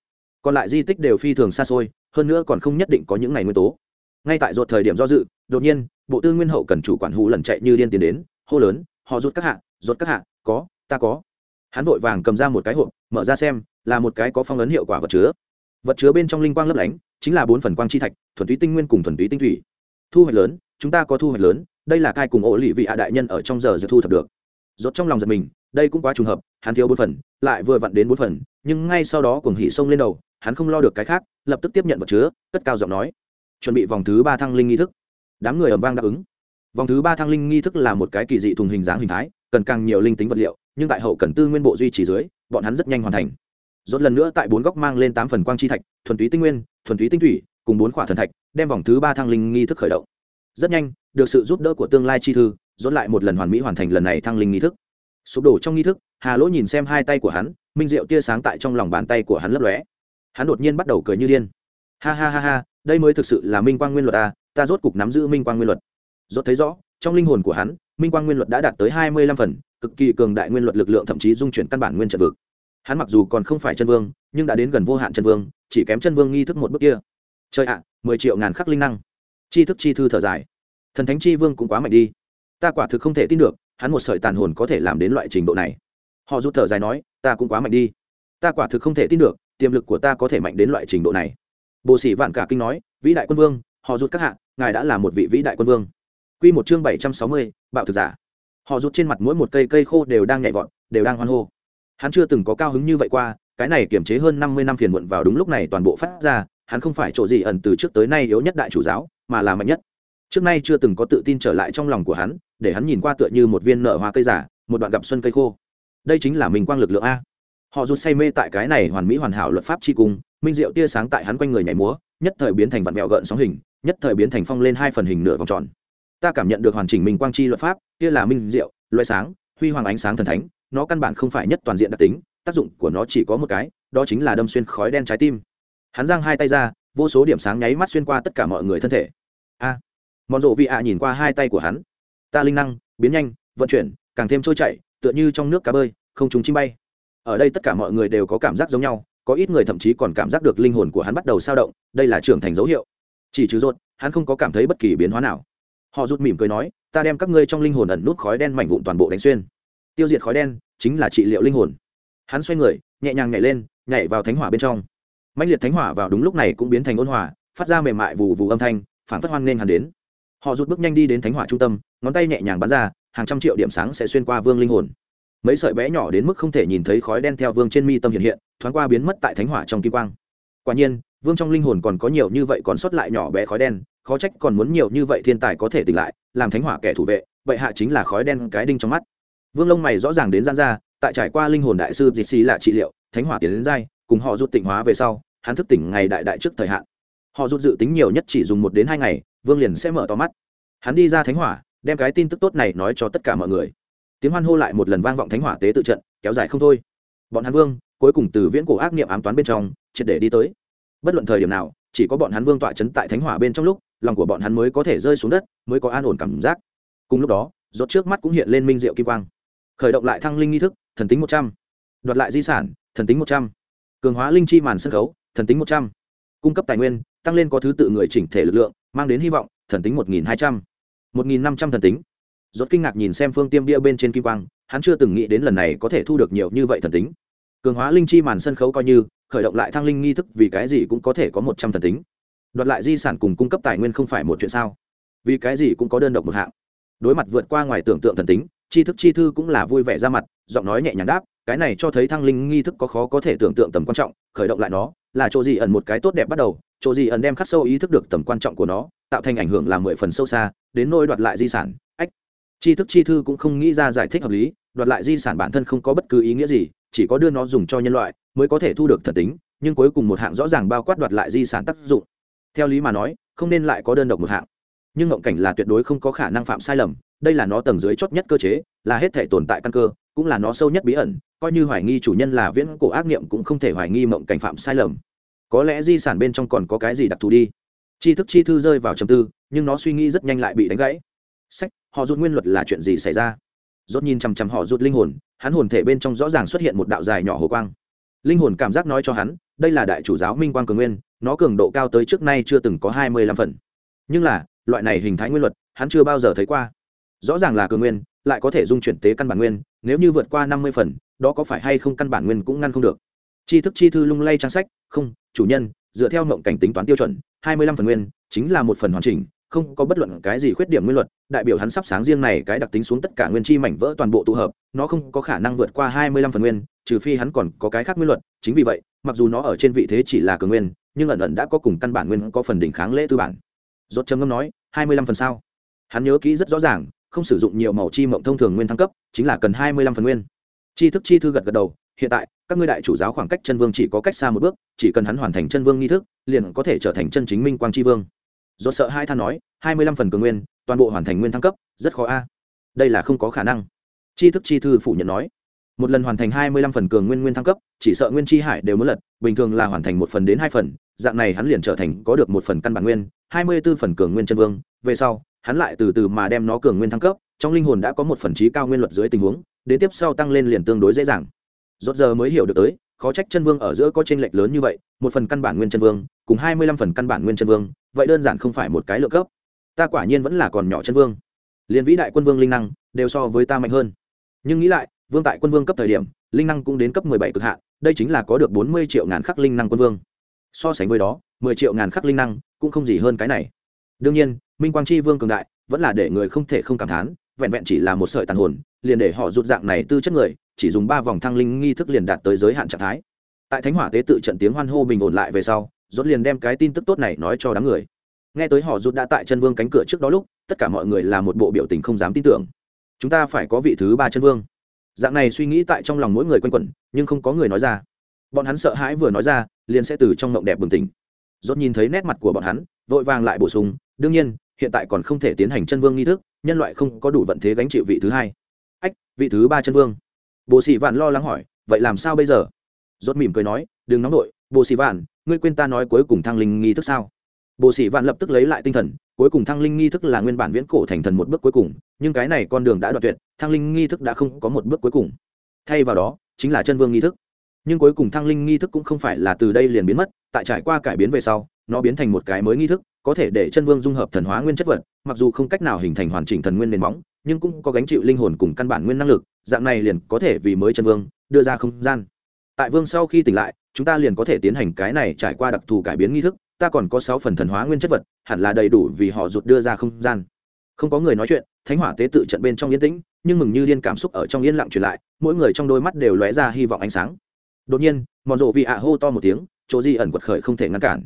S1: Còn lại di tích đều phi thường xa xôi, hơn nữa còn không nhất định có những ngày nguyên tố. Ngay tại ruột thời điểm do dự, đột nhiên, bộ tư nguyên hậu cần chủ quản hụ lần chạy như điên tiến đến, hô lớn, họ rút các hạ rút các hạ, có, ta có. Hắn vội vàng cầm ra một cái hộp, mở ra xem, là một cái có phong ấn hiệu quả vật chứa vật chứa bên trong linh quang lấp lánh, chính là bốn phần quang chi thạch, thuần túy tinh nguyên cùng thuần túy tinh thủy. Thu hoạch lớn, chúng ta có thu hoạch lớn, đây là cai cùng ổ lì vị hạ đại nhân ở trong giờ giờ thu thập được. Rốt trong lòng giật mình, đây cũng quá trùng hợp, hắn thiếu bốn phần, lại vừa vặn đến bốn phần, nhưng ngay sau đó cuồng hỉ sông lên đầu, hắn không lo được cái khác, lập tức tiếp nhận vật chứa, cất cao giọng nói, chuẩn bị vòng thứ ba thăng linh nghi thức. Đám người ầm vang đáp ứng. Vòng thứ ba thăng linh nghi thức là một cái kỳ dị thùng hình dáng hình thái, cần càng nhiều linh tính vật liệu, nhưng tại hậu cần tư nguyên bộ duy trì dưới, bọn hắn rất nhanh hoàn thành rốt lần nữa tại bốn góc mang lên tám phần quang chi thạch, thuần túy tinh nguyên, thuần túy tinh thủy, cùng bốn khỏa thần thạch, đem vòng thứ ba thăng linh nghi thức khởi động. Rất nhanh, được sự giúp đỡ của tương lai chi thư, rốt lại một lần hoàn mỹ hoàn thành lần này thăng linh nghi thức. Sụp đổ trong nghi thức, hà lỗ nhìn xem hai tay của hắn, minh diệu tia sáng tại trong lòng bàn tay của hắn lấp lóe. Hắn đột nhiên bắt đầu cười như điên. Ha ha ha ha, đây mới thực sự là minh quang nguyên luật ta ta rốt cục nắm giữ minh quang nguyên luật. Rốt thấy rõ, trong linh hồn của hắn, minh quang nguyên luật đã đạt tới hai mươi lăm phần, cực kỳ cường đại nguyên luật lực lượng thậm chí dung chuyển căn bản nguyên trận vực hắn mặc dù còn không phải chân vương, nhưng đã đến gần vô hạn chân vương, chỉ kém chân vương nghi thức một bước kia. Trời ạ, mười triệu ngàn khắc linh năng. Chi thức chi thư thở dài. Thần thánh chi vương cũng quá mạnh đi. Ta quả thực không thể tin được, hắn một sợi tàn hồn có thể làm đến loại trình độ này. Họ rút thở dài nói, ta cũng quá mạnh đi. Ta quả thực không thể tin được, tiềm lực của ta có thể mạnh đến loại trình độ này. Bộ sĩ vạn cả kinh nói, vĩ đại quân vương, họ rút các hạ, ngài đã là một vị vĩ đại quân vương. Q một chương bảy trăm sáu mươi, bạo thực giả. Họ rút trên mặt mỗi một cây cây khô đều đang nhảy vọt, đều đang hoan hô hắn chưa từng có cao hứng như vậy qua, cái này kiềm chế hơn năm mươi năm phiền muộn vào đúng lúc này toàn bộ phát ra, hắn không phải chỗ gì ẩn từ trước tới nay yếu nhất đại chủ giáo, mà là mạnh nhất. Trước nay chưa từng có tự tin trở lại trong lòng của hắn, để hắn nhìn qua tựa như một viên nợ hoa cây giả, một đoạn gặp xuân cây khô. Đây chính là mình quang lực lượng a. Họ rút say mê tại cái này hoàn mỹ hoàn hảo luật pháp chi cung, minh diệu tia sáng tại hắn quanh người nhảy múa, nhất thời biến thành vặn vẹo gợn sóng hình, nhất thời biến thành phong lên hai phần hình nửa vòng tròn. Ta cảm nhận được hoàn chỉnh minh quang chi luật pháp, kia là minh diệu, loại sáng, huy hoàng ánh sáng thần thánh nó căn bản không phải nhất toàn diện đặc tính tác dụng của nó chỉ có một cái đó chính là đâm xuyên khói đen trái tim. Hắn giang hai tay ra vô số điểm sáng nháy mắt xuyên qua tất cả mọi người thân thể. A! À, mòn rộ vị ạ nhìn qua hai tay của hắn. Ta linh năng biến nhanh vận chuyển càng thêm trôi chảy tựa như trong nước cá bơi không trùng chim bay. Ở đây tất cả mọi người đều có cảm giác giống nhau có ít người thậm chí còn cảm giác được linh hồn của hắn bắt đầu sao động đây là trưởng thành dấu hiệu. Chỉ trừ rốt hắn không có cảm thấy bất kỳ biến hóa nào. Họ rút mỉm cười nói ta đem các ngươi trong linh hồn ẩn nút khói đen mảnh vụn toàn bộ đánh xuyên tiêu diệt khói đen chính là trị liệu linh hồn. Hắn xoay người, nhẹ nhàng nhảy lên, nhảy vào thánh hỏa bên trong. Mạnh liệt thánh hỏa vào đúng lúc này cũng biến thành ôn hòa, phát ra mềm mại vù vù âm thanh, phản phất hoan nên hắn đến. Họ rút bước nhanh đi đến thánh hỏa trung tâm, ngón tay nhẹ nhàng bắn ra, hàng trăm triệu điểm sáng sẽ xuyên qua vương linh hồn. Mấy sợi bé nhỏ đến mức không thể nhìn thấy khói đen theo vương trên mi tâm hiện hiện, thoáng qua biến mất tại thánh hỏa trong kim quang. Quả nhiên, vương trong linh hồn còn có nhiều như vậy còn sót lại nhỏ bé khói đen, khó trách còn muốn nhiều như vậy thiên tài có thể tỉnh lại, làm thánh hỏa kẻ thủ vệ vậy hạ chính là khói đen cái đinh trong mắt vương lông mày rõ ràng đến gian ra, tại trải qua linh hồn đại sư dịch xì là trị liệu, thánh hỏa tiến đến dai cùng họ rút tịnh hóa về sau, hắn thức tỉnh ngày đại đại trước thời hạn. Họ rút dự tính nhiều nhất chỉ dùng một đến hai ngày, vương liền sẽ mở to mắt. Hắn đi ra thánh hỏa, đem cái tin tức tốt này nói cho tất cả mọi người. Tiếng hoan hô lại một lần vang vọng thánh hỏa tế tự trận, kéo dài không thôi. Bọn hắn vương, cuối cùng từ viễn cổ ác niệm ám toán bên trong, triệt để đi tới. Bất luận thời điểm nào, chỉ có bọn hắn vương tọa chấn tại thánh hỏa bên trong lúc, lòng của bọn hắn mới có thể rơi xuống đất, mới có an ổn cảm giác. Cùng lúc đó, rốt trước mắt cũng hiện lên minh diệu kim quang khởi động lại thăng linh nghi thức, thần tính một trăm. Đoạt lại di sản, thần tính một trăm. Cường hóa linh chi màn sân khấu, thần tính một trăm. Cung cấp tài nguyên, tăng lên có thứ tự người chỉnh thể lực lượng, mang đến hy vọng, thần tính một nghìn hai trăm. một nghìn năm trăm thần tính. Rốt kinh ngạc nhìn xem phương tiêm bia bên trên kim quang, hắn chưa từng nghĩ đến lần này có thể thu được nhiều như vậy thần tính. Cường hóa linh chi màn sân khấu coi như, khởi động lại thăng linh nghi thức vì cái gì cũng có thể có một trăm thần tính. Đoạt lại di sản cùng cung cấp tài nguyên không phải một chuyện sao? Vì cái gì cũng có đơn độc một hạng. Đối mặt vượt qua ngoài tưởng tượng thần tính tri thức chi thư cũng là vui vẻ ra mặt, giọng nói nhẹ nhàng đáp, cái này cho thấy thăng linh nghi thức có khó có thể tưởng tượng tầm quan trọng, khởi động lại nó, là chỗ gì ẩn một cái tốt đẹp bắt đầu, chỗ gì ẩn đem khắc sâu ý thức được tầm quan trọng của nó, tạo thành ảnh hưởng làm mười phần sâu xa, đến nôi đoạt lại di sản, ách. Tri thức chi thư cũng không nghĩ ra giải thích hợp lý, đoạt lại di sản bản thân không có bất cứ ý nghĩa gì, chỉ có đưa nó dùng cho nhân loại, mới có thể thu được thần tính, nhưng cuối cùng một hạng rõ ràng bao quát đoạt lại di sản tác dụng. Theo lý mà nói, không nên lại có đơn độc một hạng. Nhưng ngộng cảnh là tuyệt đối không có khả năng phạm sai lầm đây là nó tầng dưới chót nhất cơ chế, là hết thể tồn tại căn cơ, cũng là nó sâu nhất bí ẩn, coi như hoài nghi chủ nhân là viễn cổ ác niệm cũng không thể hoài nghi mộng cảnh phạm sai lầm. Có lẽ di sản bên trong còn có cái gì đặc thù đi. Tri thức chi thư rơi vào trầm tư, nhưng nó suy nghĩ rất nhanh lại bị đánh gãy. Sách, họ rút nguyên luật là chuyện gì xảy ra? Rốt nhìn chằm chằm họ rút linh hồn, hắn hồn thể bên trong rõ ràng xuất hiện một đạo dài nhỏ hồ quang. Linh hồn cảm giác nói cho hắn, đây là đại chủ giáo minh quang cường nguyên, nó cường độ cao tới trước nay chưa từng có hai mươi lăm phần. Nhưng là, loại này hình thái nguyên luật, hắn chưa bao giờ thấy qua rõ ràng là cường nguyên, lại có thể dung chuyển tế căn bản nguyên, nếu như vượt qua năm mươi phần, đó có phải hay không căn bản nguyên cũng ngăn không được. Tri thức chi thư lung lay trang sách, không, chủ nhân, dựa theo mộng cảnh tính toán tiêu chuẩn, hai mươi lăm phần nguyên, chính là một phần hoàn chỉnh, không có bất luận cái gì khuyết điểm nguyên luật, đại biểu hắn sắp sáng riêng này cái đặc tính xuống tất cả nguyên chi mảnh vỡ toàn bộ tụ hợp, nó không có khả năng vượt qua hai mươi lăm phần nguyên, trừ phi hắn còn có cái khác nguyên luật, chính vì vậy, mặc dù nó ở trên vị thế chỉ là cường nguyên, nhưng ẩn ẩn đã có cùng căn bản nguyên có phần đỉnh kháng lễ tư bản. Rốt trầm ngâm nói, hai mươi lăm phần sao? Hắn nhớ kỹ rất rõ ràng không sử dụng nhiều màu chi mộng thông thường nguyên thăng cấp, chính là cần hai mươi lăm phần nguyên. Chi thức chi thư gật gật đầu, hiện tại, các ngươi đại chủ giáo khoảng cách chân vương chỉ có cách xa một bước, chỉ cần hắn hoàn thành chân vương nghi thức, liền có thể trở thành chân chính minh quang chi vương. Do sợ hai than nói, hai mươi lăm phần cường nguyên, toàn bộ hoàn thành nguyên thăng cấp, rất khó a. Đây là không có khả năng. Chi thức chi thư phủ nhận nói, một lần hoàn thành hai mươi lăm phần cường nguyên nguyên thăng cấp, chỉ sợ nguyên chi hải đều muốn lật, bình thường là hoàn thành một phần đến hai phần, dạng này hắn liền trở thành có được một phần căn bản nguyên, hai mươi b ố phần cường nguyên chân vương, về sau hắn lại từ từ mà đem nó cường nguyên thăng cấp, trong linh hồn đã có một phần trí cao nguyên luật dưới tình huống, đến tiếp sau tăng lên liền tương đối dễ dàng. Rốt giờ mới hiểu được tới, khó trách chân vương ở giữa có tranh lệch lớn như vậy, một phần căn bản nguyên chân vương, cùng hai mươi lăm phần căn bản nguyên chân vương, vậy đơn giản không phải một cái lượng cấp. Ta quả nhiên vẫn là còn nhỏ chân vương. Liền vĩ đại quân vương linh năng đều so với ta mạnh hơn. Nhưng nghĩ lại, vương tại quân vương cấp thời điểm, linh năng cũng đến cấp mười bảy cực hạn, đây chính là có được bốn mươi triệu ngàn khắc linh năng quân vương. So sánh với đó, mười triệu ngàn khắc linh năng cũng không gì hơn cái này. Đương nhiên minh quang chi vương cường đại, vẫn là để người không thể không cảm thán, vẹn vẹn chỉ là một sợi tàn hồn, liền để họ rụt dạng này tư chất người, chỉ dùng ba vòng thăng linh nghi thức liền đạt tới giới hạn trạng thái. Tại thánh hỏa tế tự trận tiếng hoan hô bình ổn lại về sau, rốt liền đem cái tin tức tốt này nói cho đám người. Nghe tới họ rụt đã tại chân vương cánh cửa trước đó lúc, tất cả mọi người là một bộ biểu tình không dám tin tưởng. Chúng ta phải có vị thứ ba chân vương. Dạng này suy nghĩ tại trong lòng mỗi người quanh quẩn, nhưng không có người nói ra. Bọn hắn sợ hãi vừa nói ra, liền sẽ từ trong ngộng đẹp bừng tỉnh. Rốt nhìn thấy nét mặt của bọn hắn, vội vàng lại bổ sung, đương nhiên hiện tại còn không thể tiến hành chân vương nghi thức, nhân loại không có đủ vận thế gánh chịu vị thứ hai. Ách, vị thứ ba chân vương. Bồ sĩ vạn lo lắng hỏi, vậy làm sao bây giờ? Rốt mỉm cười nói, đừng nóng nổi bồ sĩ vạn, ngươi quên ta nói cuối cùng thăng linh nghi thức sao? Bồ sĩ vạn lập tức lấy lại tinh thần, cuối cùng thăng linh nghi thức là nguyên bản viễn cổ thành thần một bước cuối cùng, nhưng cái này con đường đã đoạn tuyệt, thăng linh nghi thức đã không có một bước cuối cùng. Thay vào đó, chính là chân vương nghi thức. Nhưng cuối cùng thăng linh nghi thức cũng không phải là từ đây liền biến mất, tại trải qua cải biến về sau, nó biến thành một cái mới nghi thức có thể để chân vương dung hợp thần hóa nguyên chất vật, mặc dù không cách nào hình thành hoàn chỉnh thần nguyên nền móng, nhưng cũng có gánh chịu linh hồn cùng căn bản nguyên năng lực, dạng này liền có thể vì mới chân vương đưa ra không gian. Tại vương sau khi tỉnh lại, chúng ta liền có thể tiến hành cái này trải qua đặc thù cải biến nghi thức, ta còn có sáu phần thần hóa nguyên chất vật, hẳn là đầy đủ vì họ rụt đưa ra không gian. Không có người nói chuyện, thánh hỏa tế tự trận bên trong yên tĩnh, nhưng mừng như điên cảm xúc ở trong yên lặng truyền lại, mỗi người trong đôi mắt đều lóe ra hy vọng ánh sáng. Đột nhiên mòn rộ vị ạ hô to một tiếng, chỗ di ẩn quật khởi không thể ngăn cản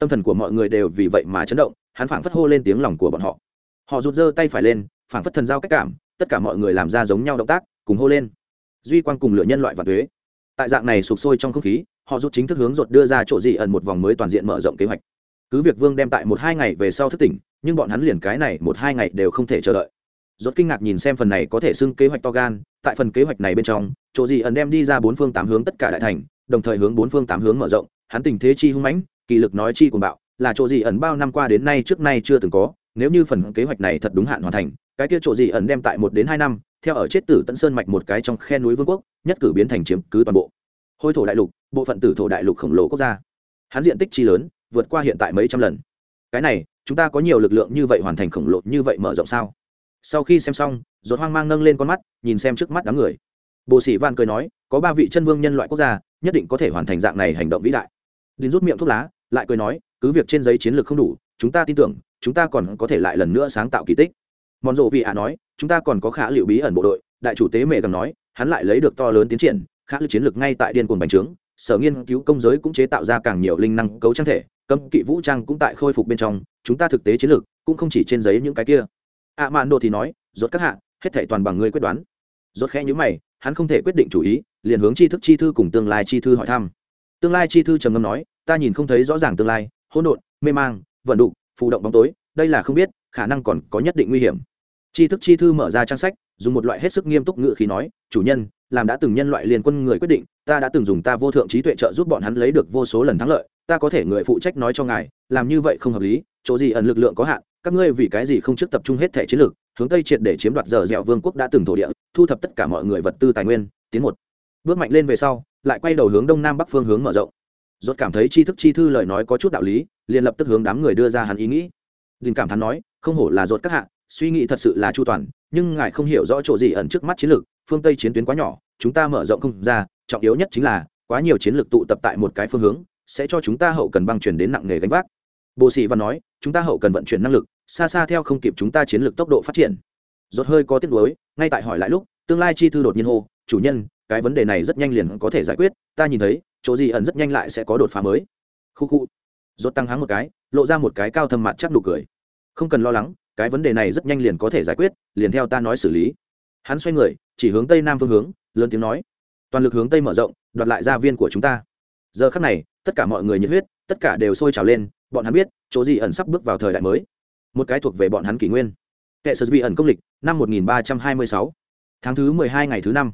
S1: tâm thần của mọi người đều vì vậy mà chấn động, hắn phảng phất hô lên tiếng lòng của bọn họ. Họ rụt giơ tay phải lên, phảng phất thần giao cách cảm, tất cả mọi người làm ra giống nhau động tác, cùng hô lên. Duy quang cùng lửa nhân loại và thuế tại dạng này sụp sôi trong không khí, họ rút chính thức hướng rột đưa ra chỗ dị ẩn một vòng mới toàn diện mở rộng kế hoạch. Cứ việc vương đem tại một hai ngày về sau thức tỉnh, nhưng bọn hắn liền cái này một hai ngày đều không thể chờ đợi. Rốt kinh ngạc nhìn xem phần này có thể xưng kế hoạch to gan, tại phần kế hoạch này bên trong, chỗ dị ẩn đem đi ra bốn phương tám hướng tất cả đại thành, đồng thời hướng bốn phương tám hướng mở rộng, hắn tình thế chi hung mãnh kỳ lực nói chi cùng bạo, là chỗ gì ẩn bao năm qua đến nay trước nay chưa từng có, nếu như phần kế hoạch này thật đúng hạn hoàn thành, cái kia chỗ gì ẩn đem tại một đến hai năm, theo ở chết tử tận sơn mạch một cái trong khe núi vương quốc, nhất cử biến thành chiếm cứ toàn bộ. Hôi thổ đại lục, bộ phận tử thổ đại lục khổng lồ quốc gia. Hắn diện tích chi lớn, vượt qua hiện tại mấy trăm lần. Cái này, chúng ta có nhiều lực lượng như vậy hoàn thành khổng lồ như vậy mở rộng sao? Sau khi xem xong dốt hoang mang nâng lên con mắt, nhìn xem trước mắt đám người. Bồ sĩ van cười nói, có ba vị chân vương nhân loại quốc gia, nhất định có thể hoàn thành dạng này hành động vĩ đại. Đến rút miệng thuốc lá lại cười nói, cứ việc trên giấy chiến lược không đủ, chúng ta tin tưởng, chúng ta còn có thể lại lần nữa sáng tạo kỳ tích. Mòn rộ vị ạ nói, chúng ta còn có khả liệu bí ẩn bộ đội, đại chủ tế mẹ cầm nói, hắn lại lấy được to lớn tiến triển, khả liệu chiến lược ngay tại điên cuồng bành trướng, sở nghiên cứu công giới cũng chế tạo ra càng nhiều linh năng cấu trang thể, cấm kỵ vũ trang cũng tại khôi phục bên trong, chúng ta thực tế chiến lược cũng không chỉ trên giấy những cái kia. Ạ mạn đồ thì nói, rốt các hạ, hết thảy toàn bằng ngươi quyết đoán. Rốt khẽ nhíu mày, hắn không thể quyết định chủ ý, liền hướng tri thức chi thư cùng tương lai chi thư hỏi thăm. Tương lai chi thư trầm ngâm nói ta nhìn không thấy rõ ràng tương lai, hỗn độn, mê mang, vận đục phụ động bóng tối, đây là không biết, khả năng còn có nhất định nguy hiểm. Tri thức chi thư mở ra trang sách, dùng một loại hết sức nghiêm túc ngự khí nói, chủ nhân, làm đã từng nhân loại liên quân người quyết định, ta đã từng dùng ta vô thượng trí tuệ trợ giúp bọn hắn lấy được vô số lần thắng lợi, ta có thể người phụ trách nói cho ngài, làm như vậy không hợp lý, chỗ gì ẩn lực lượng có hạn, các ngươi vì cái gì không trước tập trung hết thể chiến lược, hướng tây triệt để chiếm đoạt giờ dẻo vương quốc đã từng thổ địa, thu thập tất cả mọi người vật tư tài nguyên. Tiến một. Bước mạnh lên về sau, lại quay đầu hướng đông nam bắc phương hướng mở rộng rốt cảm thấy tri thức chi thư lời nói có chút đạo lý, liền lập tức hướng đám người đưa ra hắn ý nghĩ. Đình cảm thán nói, không hổ là rốt các hạ, suy nghĩ thật sự là chu toàn, nhưng ngài không hiểu rõ chỗ gì ẩn trước mắt chiến lược, phương tây chiến tuyến quá nhỏ, chúng ta mở rộng không ra, trọng yếu nhất chính là, quá nhiều chiến lược tụ tập tại một cái phương hướng, sẽ cho chúng ta hậu cần băng chuyển đến nặng nghề gánh vác. Bồ sĩ văn nói, chúng ta hậu cần vận chuyển năng lực, xa xa theo không kịp chúng ta chiến lược tốc độ phát triển. Rốt hơi có tiếc nuối, ngay tại hỏi lại lúc, tương lai chi thư đột nhiên hô, chủ nhân cái vấn đề này rất nhanh liền có thể giải quyết, ta nhìn thấy, chỗ gì ẩn rất nhanh lại sẽ có đột phá mới. Khu khu. Rốt tăng háng một cái, lộ ra một cái cao thâm mặt chắc nụ cười. Không cần lo lắng, cái vấn đề này rất nhanh liền có thể giải quyết, liền theo ta nói xử lý. Hắn xoay người, chỉ hướng tây nam phương hướng, lớn tiếng nói. Toàn lực hướng tây mở rộng, đoạt lại gia viên của chúng ta. Giờ khắc này, tất cả mọi người nhiệt huyết, tất cả đều sôi trào lên, bọn hắn biết, chỗ gì ẩn sắp bước vào thời đại mới. Một cái thuộc về bọn hắn kỷ nguyên. Kệ sở vi ẩn công lịch, năm 1326. tháng thứ 12 ngày thứ năm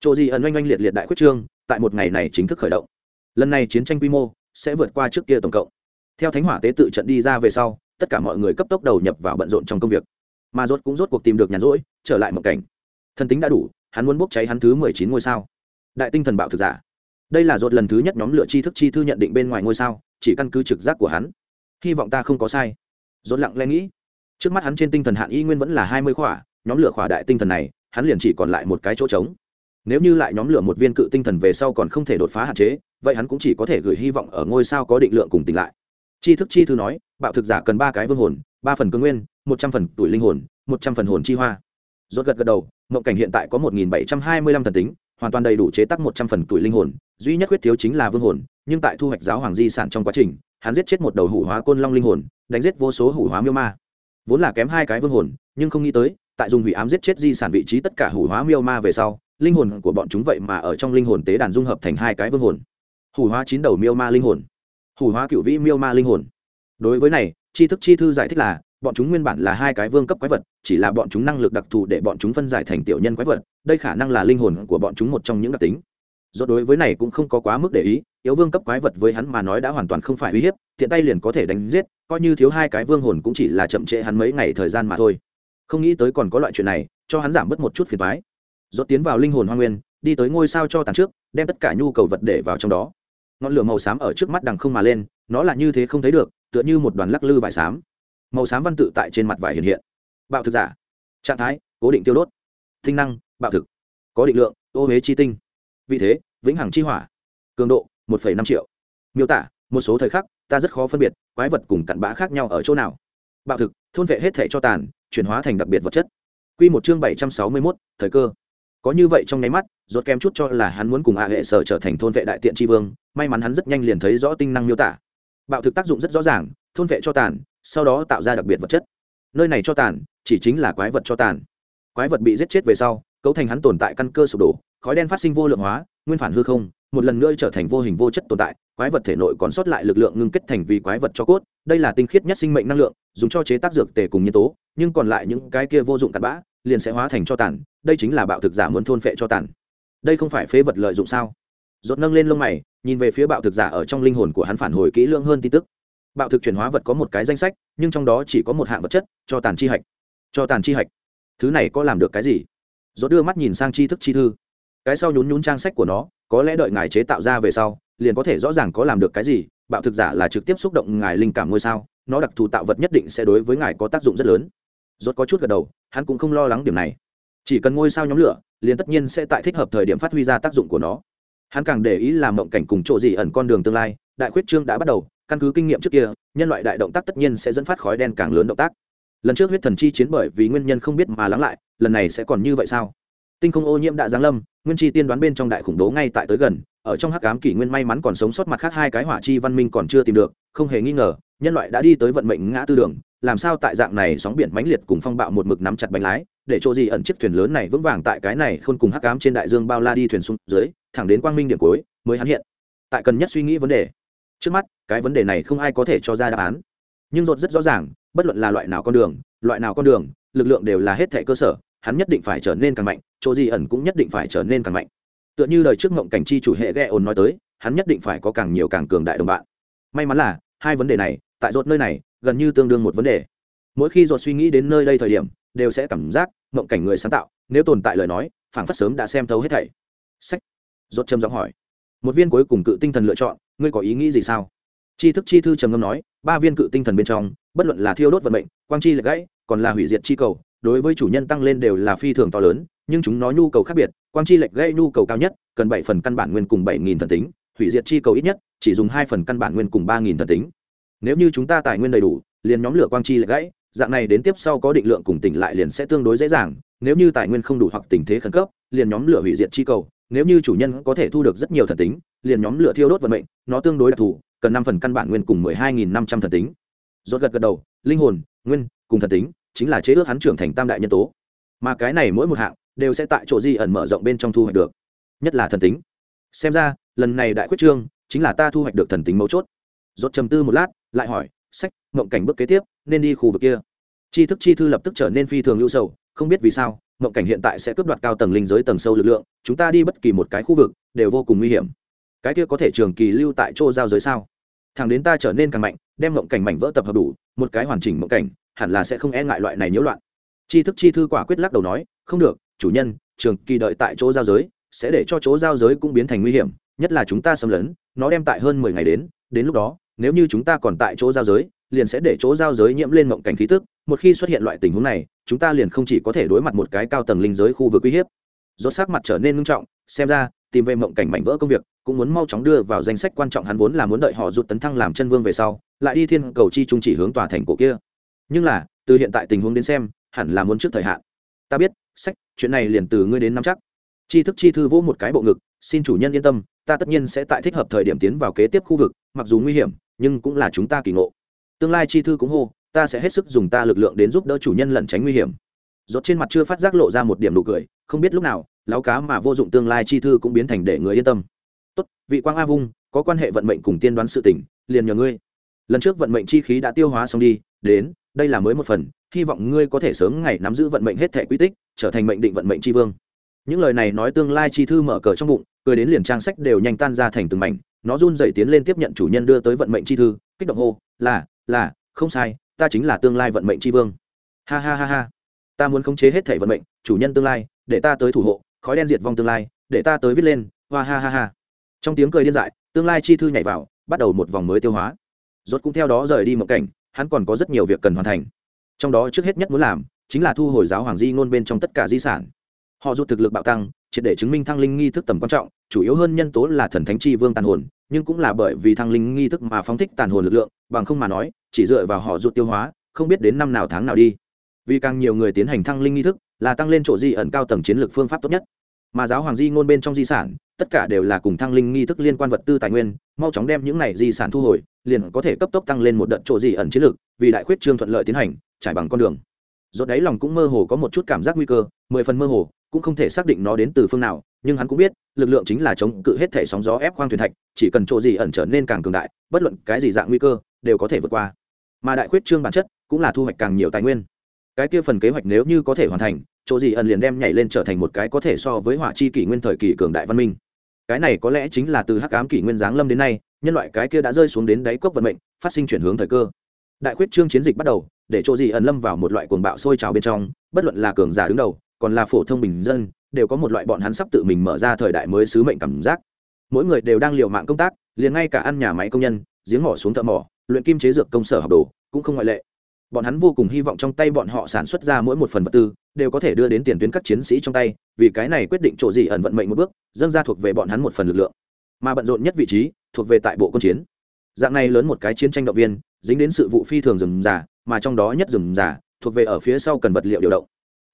S1: chỗ gì ẩn oanh oanh liệt liệt đại quyết trương, tại một ngày này chính thức khởi động. Lần này chiến tranh quy mô sẽ vượt qua trước kia tổng cộng. Theo thánh hỏa tế tự trận đi ra về sau, tất cả mọi người cấp tốc đầu nhập vào bận rộn trong công việc. Mà rốt cũng rốt cuộc tìm được nhàn rỗi, trở lại một cảnh. Thần tính đã đủ, hắn muốn bốc cháy hắn thứ mười chín ngôi sao. Đại tinh thần bạo thực giả. Đây là rốt lần thứ nhất nhóm lựa tri thức chi thư nhận định bên ngoài ngôi sao, chỉ căn cứ trực giác của hắn. Hy vọng ta không có sai. Rốt lặng lẽ nghĩ. Trước mắt hắn trên tinh thần hạn y nguyên vẫn là hai mươi khỏa, nhóm lửa khỏa đại tinh thần này, hắn liền chỉ còn lại một cái chỗ trống nếu như lại nhóm lửa một viên cự tinh thần về sau còn không thể đột phá hạn chế, vậy hắn cũng chỉ có thể gửi hy vọng ở ngôi sao có định lượng cùng tỉnh lại. Chi thức chi thư nói, bạo thực giả cần ba cái vương hồn, ba phần cương nguyên, một trăm phần tuổi linh hồn, một trăm phần hồn chi hoa. Rốt gật gật đầu, mộng cảnh hiện tại có một nghìn bảy trăm hai mươi lăm thần tính, hoàn toàn đầy đủ chế tác một trăm phần tuổi linh hồn, duy nhất khuyết thiếu chính là vương hồn, nhưng tại thu hoạch giáo hoàng di sản trong quá trình, hắn giết chết một đầu hủ hóa côn long linh hồn, đánh giết vô số hủ hóa miêu ma. Vốn là kém hai cái vương hồn, nhưng không nghĩ tới, tại dùng hủy ám giết chết di sản vị trí tất cả hủ hóa miêu ma về sau linh hồn của bọn chúng vậy mà ở trong linh hồn tế đàn dung hợp thành hai cái vương hồn. Hủ hóa chín đầu miêu ma linh hồn. Hủ hóa cựu vĩ miêu ma linh hồn. Đối với này, tri thức chi thư giải thích là, bọn chúng nguyên bản là hai cái vương cấp quái vật, chỉ là bọn chúng năng lực đặc thù để bọn chúng phân giải thành tiểu nhân quái vật, đây khả năng là linh hồn của bọn chúng một trong những đặc tính. Do đối với này cũng không có quá mức để ý, yếu vương cấp quái vật với hắn mà nói đã hoàn toàn không phải uy hiếp, tiện tay liền có thể đánh giết, coi như thiếu hai cái vương hồn cũng chỉ là chậm trễ hắn mấy ngày thời gian mà thôi. Không nghĩ tới còn có loại chuyện này, cho hắn giảm bớt một chút phiền toái rốt tiến vào linh hồn hoa nguyên đi tới ngôi sao cho tàn trước đem tất cả nhu cầu vật để vào trong đó. Ngọn lửa màu xám ở trước mắt đằng không mà lên nó là như thế không thấy được tựa như một đoàn lắc lư vải xám. Màu xám văn tự tại trên mặt vải hiện hiện. Bạo thực giả. Trạng thái cố định tiêu đốt. Tinh năng bạo thực. Có định lượng ô huế chi tinh. Vị thế vĩnh hằng chi hỏa. Cường độ một năm triệu. Miêu tả một số thời khắc ta rất khó phân biệt quái vật cùng cặn bã khác nhau ở chỗ nào. Bạo thực thôn vệ hết thể cho tàn chuyển hóa thành đặc biệt vật chất. Quy một chương bảy trăm sáu mươi 761, thời cơ. Có như vậy trong nháy mắt, rốt kém chút cho là hắn muốn cùng A hệ sở trở thành thôn vệ đại tiện tri vương, may mắn hắn rất nhanh liền thấy rõ tinh năng miêu tả. Bạo thực tác dụng rất rõ ràng, thôn vệ cho tàn, sau đó tạo ra đặc biệt vật chất. Nơi này cho tàn, chỉ chính là quái vật cho tàn. Quái vật bị giết chết về sau, cấu thành hắn tồn tại căn cơ sụp đổ, khói đen phát sinh vô lượng hóa, nguyên phản hư không, một lần nữa trở thành vô hình vô chất tồn tại quái vật thể nội còn sót lại lực lượng ngưng kết thành vì quái vật cho cốt đây là tinh khiết nhất sinh mệnh năng lượng dùng cho chế tác dược tề cùng nhân tố nhưng còn lại những cái kia vô dụng cặn bã liền sẽ hóa thành cho tàn, đây chính là bạo thực giả muốn thôn phệ cho tàn. Đây không phải phế vật lợi dụng sao? Dốt nâng lên lông mày, nhìn về phía bạo thực giả ở trong linh hồn của hắn phản hồi kỹ lưỡng hơn tin tức. Bạo thực chuyển hóa vật có một cái danh sách, nhưng trong đó chỉ có một hạng vật chất, cho tàn chi hạch. Cho tàn chi hạch. Thứ này có làm được cái gì? Dốt đưa mắt nhìn sang chi thức chi thư. Cái sau nhún nhún trang sách của nó, có lẽ đợi ngài chế tạo ra về sau, liền có thể rõ ràng có làm được cái gì, bạo thực giả là trực tiếp xúc động ngài linh cảm ngôi sao, nó đặc thù tạo vật nhất định sẽ đối với ngài có tác dụng rất lớn. Rốt có chút gật đầu hắn cũng không lo lắng điểm này. Chỉ cần ngôi sao nhóm lửa, liền tất nhiên sẽ tại thích hợp thời điểm phát huy ra tác dụng của nó. Hắn càng để ý làm mộng cảnh cùng chỗ gì ẩn con đường tương lai, đại khuyết trương đã bắt đầu, căn cứ kinh nghiệm trước kia, nhân loại đại động tác tất nhiên sẽ dẫn phát khói đen càng lớn động tác. Lần trước huyết thần chi chiến bởi vì nguyên nhân không biết mà lắng lại, lần này sẽ còn như vậy sao? Tinh không ô nhiễm đã giáng lâm, nguyên chi tiên đoán bên trong đại khủng bố ngay tại tới gần, ở trong hắc cám kỷ nguyên may mắn còn sống sót mặt khác hai cái hỏa chi văn minh còn chưa tìm được, không hề nghi ngờ, nhân loại đã đi tới vận mệnh ngã tư đường làm sao tại dạng này sóng biển mãnh liệt cùng phong bạo một mực nắm chặt bánh lái, để chỗ gì ẩn chiếc thuyền lớn này vững vàng tại cái này khôn cùng hắc ám trên đại dương bao la đi thuyền xuống dưới, thẳng đến quang minh điểm cuối mới hắn hiện. Tại cần nhất suy nghĩ vấn đề. Trước mắt, cái vấn đề này không ai có thể cho ra đáp án. Nhưng rốt rất rõ ràng, bất luận là loại nào con đường, loại nào con đường, lực lượng đều là hết thể cơ sở, hắn nhất định phải trở nên càng mạnh, chỗ gì ẩn cũng nhất định phải trở nên càng mạnh. Tựa như lời trước ngộng cảnh chi chủ hệ ghe ồn nói tới, hắn nhất định phải có càng nhiều càng cường đại đồng bạn. May mắn là, hai vấn đề này tại rột nơi này, gần như tương đương một vấn đề. Mỗi khi rột suy nghĩ đến nơi đây thời điểm, đều sẽ cảm giác mộng cảnh người sáng tạo, nếu tồn tại lời nói, phảng phất sớm đã xem thấu hết thảy. Sách. Rột trầm giọng hỏi. Một viên cuối cùng cự tinh thần lựa chọn, ngươi có ý nghĩ gì sao? Chi thức chi thư trầm ngâm nói, ba viên cự tinh thần bên trong, bất luận là thiêu đốt vận mệnh, quang chi lệ gãy, còn là hủy diệt chi cầu, đối với chủ nhân tăng lên đều là phi thường to lớn, nhưng chúng nó nhu cầu khác biệt, quang chi lệch gây nhu cầu cao nhất, cần bảy phần căn bản nguyên cùng bảy nghìn thần tính, hủy diệt chi cầu ít nhất, chỉ dùng hai phần căn bản nguyên cùng ba nghìn thần tính nếu như chúng ta tài nguyên đầy đủ, liền nhóm lửa quang chi lại gãy, dạng này đến tiếp sau có định lượng cùng tỉnh lại liền sẽ tương đối dễ dàng. Nếu như tài nguyên không đủ hoặc tình thế khẩn cấp, liền nhóm lửa hủy diệt chi cầu. Nếu như chủ nhân có thể thu được rất nhiều thần tính, liền nhóm lửa thiêu đốt vận mệnh, nó tương đối đặc thù, cần năm phần căn bản nguyên cùng mười hai nghìn năm trăm thần tính. Rốt gật gật đầu, linh hồn, nguyên, cùng thần tính, chính là chế ước hắn trưởng thành tam đại nhân tố. Mà cái này mỗi một hạng, đều sẽ tại chỗ di ẩn mở rộng bên trong thu hoạch được. Nhất là thần tính. Xem ra, lần này đại quyết trương, chính là ta thu hoạch được thần tính mấu chốt. Rốt trầm tư một lát lại hỏi, sách, mộng cảnh bước kế tiếp, nên đi khu vực kia. Chi thức chi thư lập tức trở nên phi thường lưu sầu, không biết vì sao, mộng cảnh hiện tại sẽ cướp đoạt cao tầng linh giới tầng sâu lực lượng, chúng ta đi bất kỳ một cái khu vực, đều vô cùng nguy hiểm. Cái kia có thể trường kỳ lưu tại chỗ giao giới sao? Thằng đến ta trở nên càng mạnh, đem mộng cảnh mảnh vỡ tập hợp đủ, một cái hoàn chỉnh mộng cảnh, hẳn là sẽ không e ngại loại này nhiễu loạn. Tri thức chi thư quả quyết lắc đầu nói, không được, chủ nhân, trường kỳ đợi tại chỗ giao giới, sẽ để cho chỗ giao giới cũng biến thành nguy hiểm, nhất là chúng ta xâm lấn, nó đem tại hơn mười ngày đến đến lúc đó nếu như chúng ta còn tại chỗ giao giới, liền sẽ để chỗ giao giới nhiễm lên mộng cảnh khí tức, một khi xuất hiện loại tình huống này, chúng ta liền không chỉ có thể đối mặt một cái cao tầng linh giới khu vực uy hiếp. Do sắc mặt trở nên nghiêm trọng, xem ra, tìm về mộng cảnh mảnh vỡ công việc, cũng muốn mau chóng đưa vào danh sách quan trọng hắn vốn là muốn đợi họ rút tấn thăng làm chân vương về sau, lại đi thiên cầu chi trung chỉ hướng tòa thành cổ kia. Nhưng là, từ hiện tại tình huống đến xem, hẳn là muốn trước thời hạn. Ta biết, sách, chuyện này liền từ ngươi đến năm chắc. Chi thức chi thư vỗ một cái bộ ngực, xin chủ nhân yên tâm, ta tất nhiên sẽ tại thích hợp thời điểm tiến vào kế tiếp khu vực, mặc dù nguy hiểm nhưng cũng là chúng ta kỳ ngộ. Tương lai chi thư cũng hô, ta sẽ hết sức dùng ta lực lượng đến giúp đỡ chủ nhân lẩn tránh nguy hiểm. Rốt trên mặt chưa phát giác lộ ra một điểm nụ cười, không biết lúc nào, lão cá mà vô dụng tương lai chi thư cũng biến thành để người yên tâm. Tốt, vị quang a vung, có quan hệ vận mệnh cùng tiên đoán sự tình, liền nhờ ngươi. Lần trước vận mệnh chi khí đã tiêu hóa xong đi, đến, đây là mới một phần, hy vọng ngươi có thể sớm ngày nắm giữ vận mệnh hết thể quy tích, trở thành mệnh định vận mệnh chi vương. Những lời này nói tương lai chi thư mở cờ trong bụng, cười đến liền trang sách đều nhanh tan ra thành từng mảnh nó run dậy tiến lên tiếp nhận chủ nhân đưa tới vận mệnh chi thư, kích động hô, là là, không sai, ta chính là tương lai vận mệnh chi vương. Ha ha ha ha. Ta muốn khống chế hết thể vận mệnh, chủ nhân tương lai, để ta tới thủ hộ, khói đen diệt vong tương lai, để ta tới viết lên. Hoa ha ha ha. Trong tiếng cười điên dại, tương lai chi thư nhảy vào, bắt đầu một vòng mới tiêu hóa. Rốt cũng theo đó rời đi một cảnh, hắn còn có rất nhiều việc cần hoàn thành. Trong đó trước hết nhất muốn làm, chính là thu hồi giáo hoàng di ngôn bên trong tất cả di sản. Họ rút thực lực bạo tăng, triệt để chứng minh thăng linh nghi thức tầm quan trọng chủ yếu hơn nhân tố là thần thánh chi vương tàn hồn, nhưng cũng là bởi vì thăng linh nghi thức mà phóng thích tàn hồn lực lượng, bằng không mà nói, chỉ dựa vào họ rụt tiêu hóa, không biết đến năm nào tháng nào đi. Vì càng nhiều người tiến hành thăng linh nghi thức, là tăng lên chỗ di ẩn cao tầng chiến lược phương pháp tốt nhất. Mà giáo hoàng di ngôn bên trong di sản, tất cả đều là cùng thăng linh nghi thức liên quan vật tư tài nguyên, mau chóng đem những này di sản thu hồi, liền có thể cấp tốc tăng lên một đợt chỗ di ẩn chiến lược, vì đại khuyết trương thuận lợi tiến hành, trải bằng con đường. Rốt đáy lòng cũng mơ hồ có một chút cảm giác nguy cơ, mười phần mơ hồ cũng không thể xác định nó đến từ phương nào, nhưng hắn cũng biết, lực lượng chính là chống cự hết thể sóng gió ép khoang thuyền thạch, chỉ cần chỗ gì ẩn trở nên càng cường đại, bất luận cái gì dạng nguy cơ, đều có thể vượt qua. Mà đại khuyết trương bản chất cũng là thu hoạch càng nhiều tài nguyên. Cái kia phần kế hoạch nếu như có thể hoàn thành, chỗ gì ẩn liền đem nhảy lên trở thành một cái có thể so với hỏa chi kỷ nguyên thời kỳ cường đại văn minh. Cái này có lẽ chính là từ hắc ám kỷ nguyên giáng lâm đến nay, nhân loại cái kia đã rơi xuống đến đáy cốc vận mệnh, phát sinh chuyển hướng thời cơ. Đại khuyết trương chiến dịch bắt đầu, để chỗ gì ẩn lâm vào một loại cuồng bạo sôi trào bên trong, bất luận là cường giả đứng đầu còn là phổ thông bình dân, đều có một loại bọn hắn sắp tự mình mở ra thời đại mới sứ mệnh cảm giác. Mỗi người đều đang liều mạng công tác, liền ngay cả ăn nhà máy công nhân, giếng mỏ xuống thợ mỏ, luyện kim chế dược công sở học đồ, cũng không ngoại lệ. Bọn hắn vô cùng hy vọng trong tay bọn họ sản xuất ra mỗi một phần vật tư, đều có thể đưa đến tiền tuyến các chiến sĩ trong tay, vì cái này quyết định chỗ gì ẩn vận mệnh một bước, dâng ra thuộc về bọn hắn một phần lực lượng. Mà bận rộn nhất vị trí, thuộc về tại bộ quân chiến. Dạng này lớn một cái chiến tranh động viên, dính đến sự vụ phi thường rừng giả mà trong đó nhất rừng giả thuộc về ở phía sau cần vật liệu điều động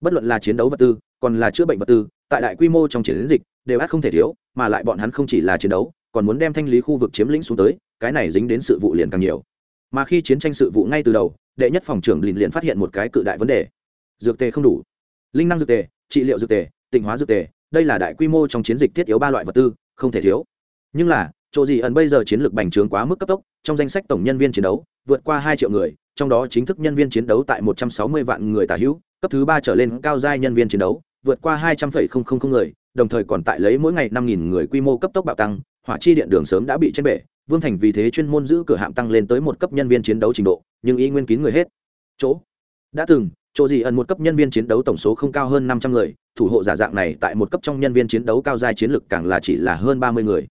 S1: bất luận là chiến đấu vật tư, còn là chữa bệnh vật tư, tại đại quy mô trong chiến dịch, đều ác không thể thiếu, mà lại bọn hắn không chỉ là chiến đấu, còn muốn đem thanh lý khu vực chiếm lĩnh xuống tới, cái này dính đến sự vụ liền càng nhiều. Mà khi chiến tranh sự vụ ngay từ đầu, đệ nhất phòng trưởng liền liền phát hiện một cái cự đại vấn đề. Dược tề không đủ. Linh năng dược tề, trị liệu dược tề, tịnh hóa dược tề, đây là đại quy mô trong chiến dịch thiết yếu ba loại vật tư, không thể thiếu. Nhưng là, chỗ gì ẩn bây giờ chiến lược bành trướng quá mức cấp tốc, trong danh sách tổng nhân viên chiến đấu, vượt qua hai triệu người trong đó chính thức nhân viên chiến đấu tại một trăm sáu mươi vạn người tả hữu, cấp thứ ba trở lên cao giai nhân viên chiến đấu, vượt qua hai trăm phẩy không không không người, đồng thời còn tại lấy mỗi ngày năm nghìn người quy mô cấp tốc bạo tăng, hỏa chi điện đường sớm đã bị trên bể, vương thành vì thế chuyên môn giữ cửa hạm tăng lên tới một cấp nhân viên chiến đấu trình độ, nhưng y nguyên kín người hết. Chỗ đã từng, chỗ gì ẩn một cấp nhân viên chiến đấu tổng số không cao hơn năm trăm người, thủ hộ giả dạng này tại một cấp trong nhân viên chiến đấu cao giai chiến lực càng là chỉ là hơn ba mươi người.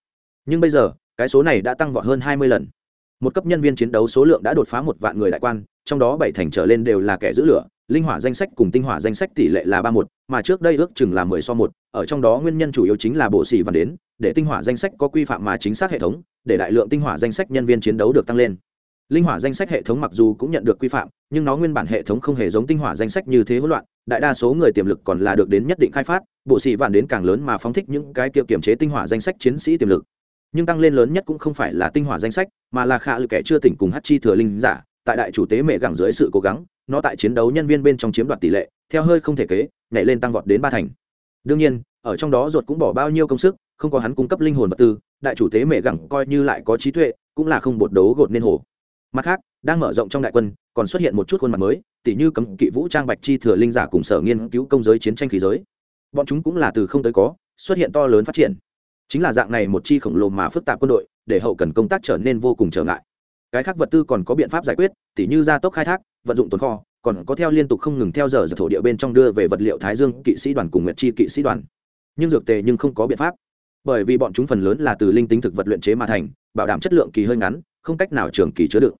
S1: Nhưng bây giờ, cái số này đã tăng vọt hơn hai mươi lần một cấp nhân viên chiến đấu số lượng đã đột phá một vạn người đại quan, trong đó bảy thành trở lên đều là kẻ giữ lửa, linh hỏa danh sách cùng tinh hỏa danh sách tỷ lệ là ba một, mà trước đây ước chừng là mười so một, ở trong đó nguyên nhân chủ yếu chính là bộ xỉ văn đến, để tinh hỏa danh sách có quy phạm mà chính xác hệ thống, để đại lượng tinh hỏa danh sách nhân viên chiến đấu được tăng lên. Linh hỏa danh sách hệ thống mặc dù cũng nhận được quy phạm, nhưng nó nguyên bản hệ thống không hề giống tinh hỏa danh sách như thế hỗn loạn, đại đa số người tiềm lực còn là được đến nhất định khai phát, bộ sĩ vạn đến càng lớn mà phóng thích những cái kiệu kiểm chế tinh hỏa danh sách chiến sĩ tiềm lực nhưng tăng lên lớn nhất cũng không phải là tinh hỏa danh sách, mà là khả lực kẻ chưa tỉnh cùng hát chi thừa linh giả, tại đại chủ tế mẹ gẳng dưới sự cố gắng, nó tại chiến đấu nhân viên bên trong chiếm đoạt tỷ lệ, theo hơi không thể kế, nhảy lên tăng vọt đến ba thành. Đương nhiên, ở trong đó ruột cũng bỏ bao nhiêu công sức, không có hắn cung cấp linh hồn vật tư, đại chủ tế mẹ gẳng coi như lại có trí tuệ, cũng là không bột đấu gột nên hồ. Mặt khác, đang mở rộng trong đại quân, còn xuất hiện một chút khuôn mặt mới, tỉ như cấm kỵ vũ trang bạch chi thừa linh giả cùng sở nghiên cứu công giới chiến tranh khí giới. Bọn chúng cũng là từ không tới có, xuất hiện to lớn phát triển chính là dạng này một chi khổng lồ mà phức tạp quân đội, để hậu cần công tác trở nên vô cùng trở ngại. Cái khác vật tư còn có biện pháp giải quyết, tỉ như gia tốc khai thác, vận dụng tồn kho, còn có theo liên tục không ngừng theo giờ giờ thổ địa bên trong đưa về vật liệu thái dương kỵ sĩ đoàn cùng nguyệt chi kỵ sĩ đoàn. Nhưng dược tề nhưng không có biện pháp, bởi vì bọn chúng phần lớn là từ linh tính thực vật luyện chế mà thành, bảo đảm chất lượng kỳ hơi ngắn, không cách nào trường kỳ chứa đựng.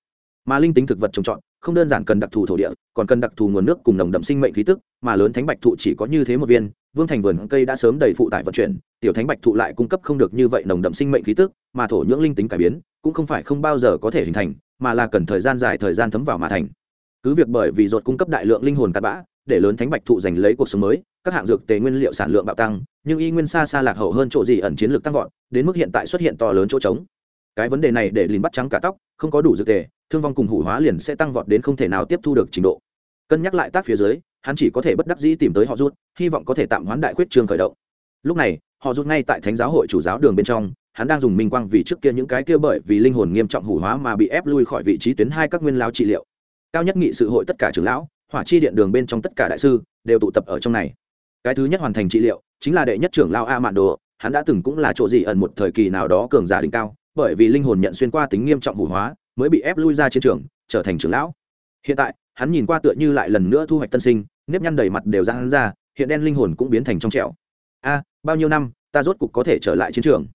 S1: Mà linh tính thực vật trồng trọt không đơn giản cần đặc thù thổ địa, còn cần đặc thù nguồn nước cùng nồng đậm sinh mệnh khí tức, mà lớn thánh bạch thụ chỉ có như thế một viên, vương thành vườn cây đã sớm đầy phụ tải vận chuyển, tiểu thánh bạch thụ lại cung cấp không được như vậy nồng đậm sinh mệnh khí tức, mà thổ nhưỡng linh tính cải biến, cũng không phải không bao giờ có thể hình thành, mà là cần thời gian dài thời gian thấm vào mà thành. Cứ việc bởi vì ruột cung cấp đại lượng linh hồn cát bã, để lớn thánh bạch thụ giành lấy cuộc sống mới, các hạng dược tề nguyên liệu sản lượng bạo tăng, nhưng y nguyên xa xa lạc hậu hơn chỗ gì ẩn chiến lược tăng vọt, đến mức hiện tại xuất hiện to lớn chỗ trống cái vấn đề này để lìn bắt trắng cả tóc, không có đủ dược tề, thương vong cùng hủ hóa liền sẽ tăng vọt đến không thể nào tiếp thu được trình độ. Cân nhắc lại tác phía dưới, hắn chỉ có thể bất đắc dĩ tìm tới họ rút hy vọng có thể tạm hoán đại khuyết trường khởi động. Lúc này, họ rút ngay tại thánh giáo hội chủ giáo đường bên trong, hắn đang dùng minh quang vì trước kia những cái kia bởi vì linh hồn nghiêm trọng hủ hóa mà bị ép lui khỏi vị trí tuyến hai các nguyên lao trị liệu. Cao nhất nghị sự hội tất cả trưởng lão, hỏa chi điện đường bên trong tất cả đại sư, đều tụ tập ở trong này. Cái thứ nhất hoàn thành trị liệu, chính là đệ nhất trưởng lao a mạn đồ hắn đã từng cũng là chỗ gì ẩn một thời kỳ nào đó cường giả đỉnh cao bởi vì linh hồn nhận xuyên qua tính nghiêm trọng hủ hóa, mới bị ép lui ra chiến trường, trở thành trưởng lão. Hiện tại, hắn nhìn qua tựa như lại lần nữa thu hoạch tân sinh, nếp nhăn đầy mặt đều ra hắn ra, hiện đen linh hồn cũng biến thành trong trẻo. A, bao nhiêu năm, ta rốt cục có thể trở lại chiến trường?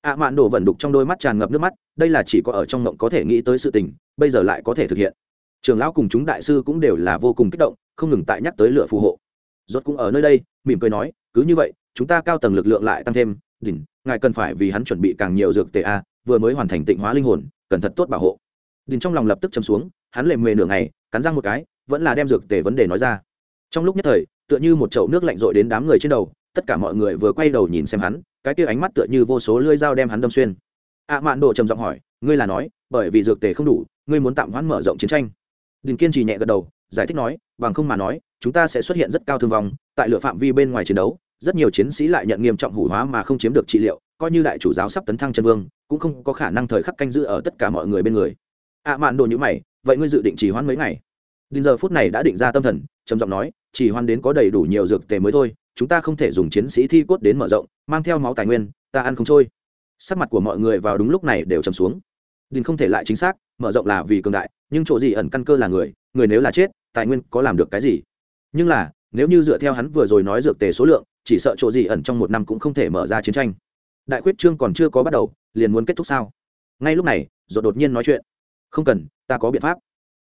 S1: Ạ mạn đổ vẩn đục trong đôi mắt tràn ngập nước mắt, đây là chỉ có ở trong ngộng có thể nghĩ tới sự tình, bây giờ lại có thể thực hiện. Trường lão cùng chúng đại sư cũng đều là vô cùng kích động, không ngừng tại nhắc tới lửa phù hộ. Rốt cũng ở nơi đây, mỉm cười nói, cứ như vậy, chúng ta cao tầng lực lượng lại tăng thêm, đỉnh, ngài cần phải vì hắn chuẩn bị càng nhiều dược tề a vừa mới hoàn thành tịnh hóa linh hồn cẩn thận tốt bảo hộ. Đình trong lòng lập tức chấm xuống, hắn lề mề nửa ngày, cắn răng một cái, vẫn là đem dược tề vấn đề nói ra. Trong lúc nhất thời, tựa như một chậu nước lạnh rội đến đám người trên đầu, tất cả mọi người vừa quay đầu nhìn xem hắn, cái kia ánh mắt tựa như vô số lưỡi dao đem hắn đâm xuyên. Ạ mạn đồ trầm giọng hỏi, ngươi là nói, bởi vì dược tề không đủ, ngươi muốn tạm hoãn mở rộng chiến tranh? Đình kiên trì nhẹ gật đầu, giải thích nói, bằng không mà nói, chúng ta sẽ xuất hiện rất cao thương vong, tại lựa phạm vi bên ngoài chiến đấu, rất nhiều chiến sĩ lại nhận nghiêm trọng hủ hóa mà không chiếm được trị liệu coi như đại chủ giáo sắp tấn thăng chân vương, cũng không có khả năng thời khắc canh giữ ở tất cả mọi người bên người. Ạ mạn đồ như mày, vậy ngươi dự định chỉ hoãn mấy ngày? Đến giờ phút này đã định ra tâm thần, trầm giọng nói, chỉ hoan đến có đầy đủ nhiều dược tề mới thôi, chúng ta không thể dùng chiến sĩ thi cốt đến mở rộng, mang theo máu tài nguyên, ta ăn không trôi. Sắc mặt của mọi người vào đúng lúc này đều trầm xuống. Đình không thể lại chính xác, mở rộng là vì cường đại, nhưng chỗ gì ẩn căn cơ là người người nếu là chết, tài nguyên có làm được cái gì? Nhưng là, nếu như dựa theo hắn vừa rồi nói dược tề số lượng, chỉ sợ chỗ gì ẩn trong một năm cũng không thể mở ra chiến tranh đại khuyết trương còn chưa có bắt đầu, liền muốn kết thúc sao? Ngay lúc này rồi đột nhiên nói chuyện. Không cần, ta có biện pháp.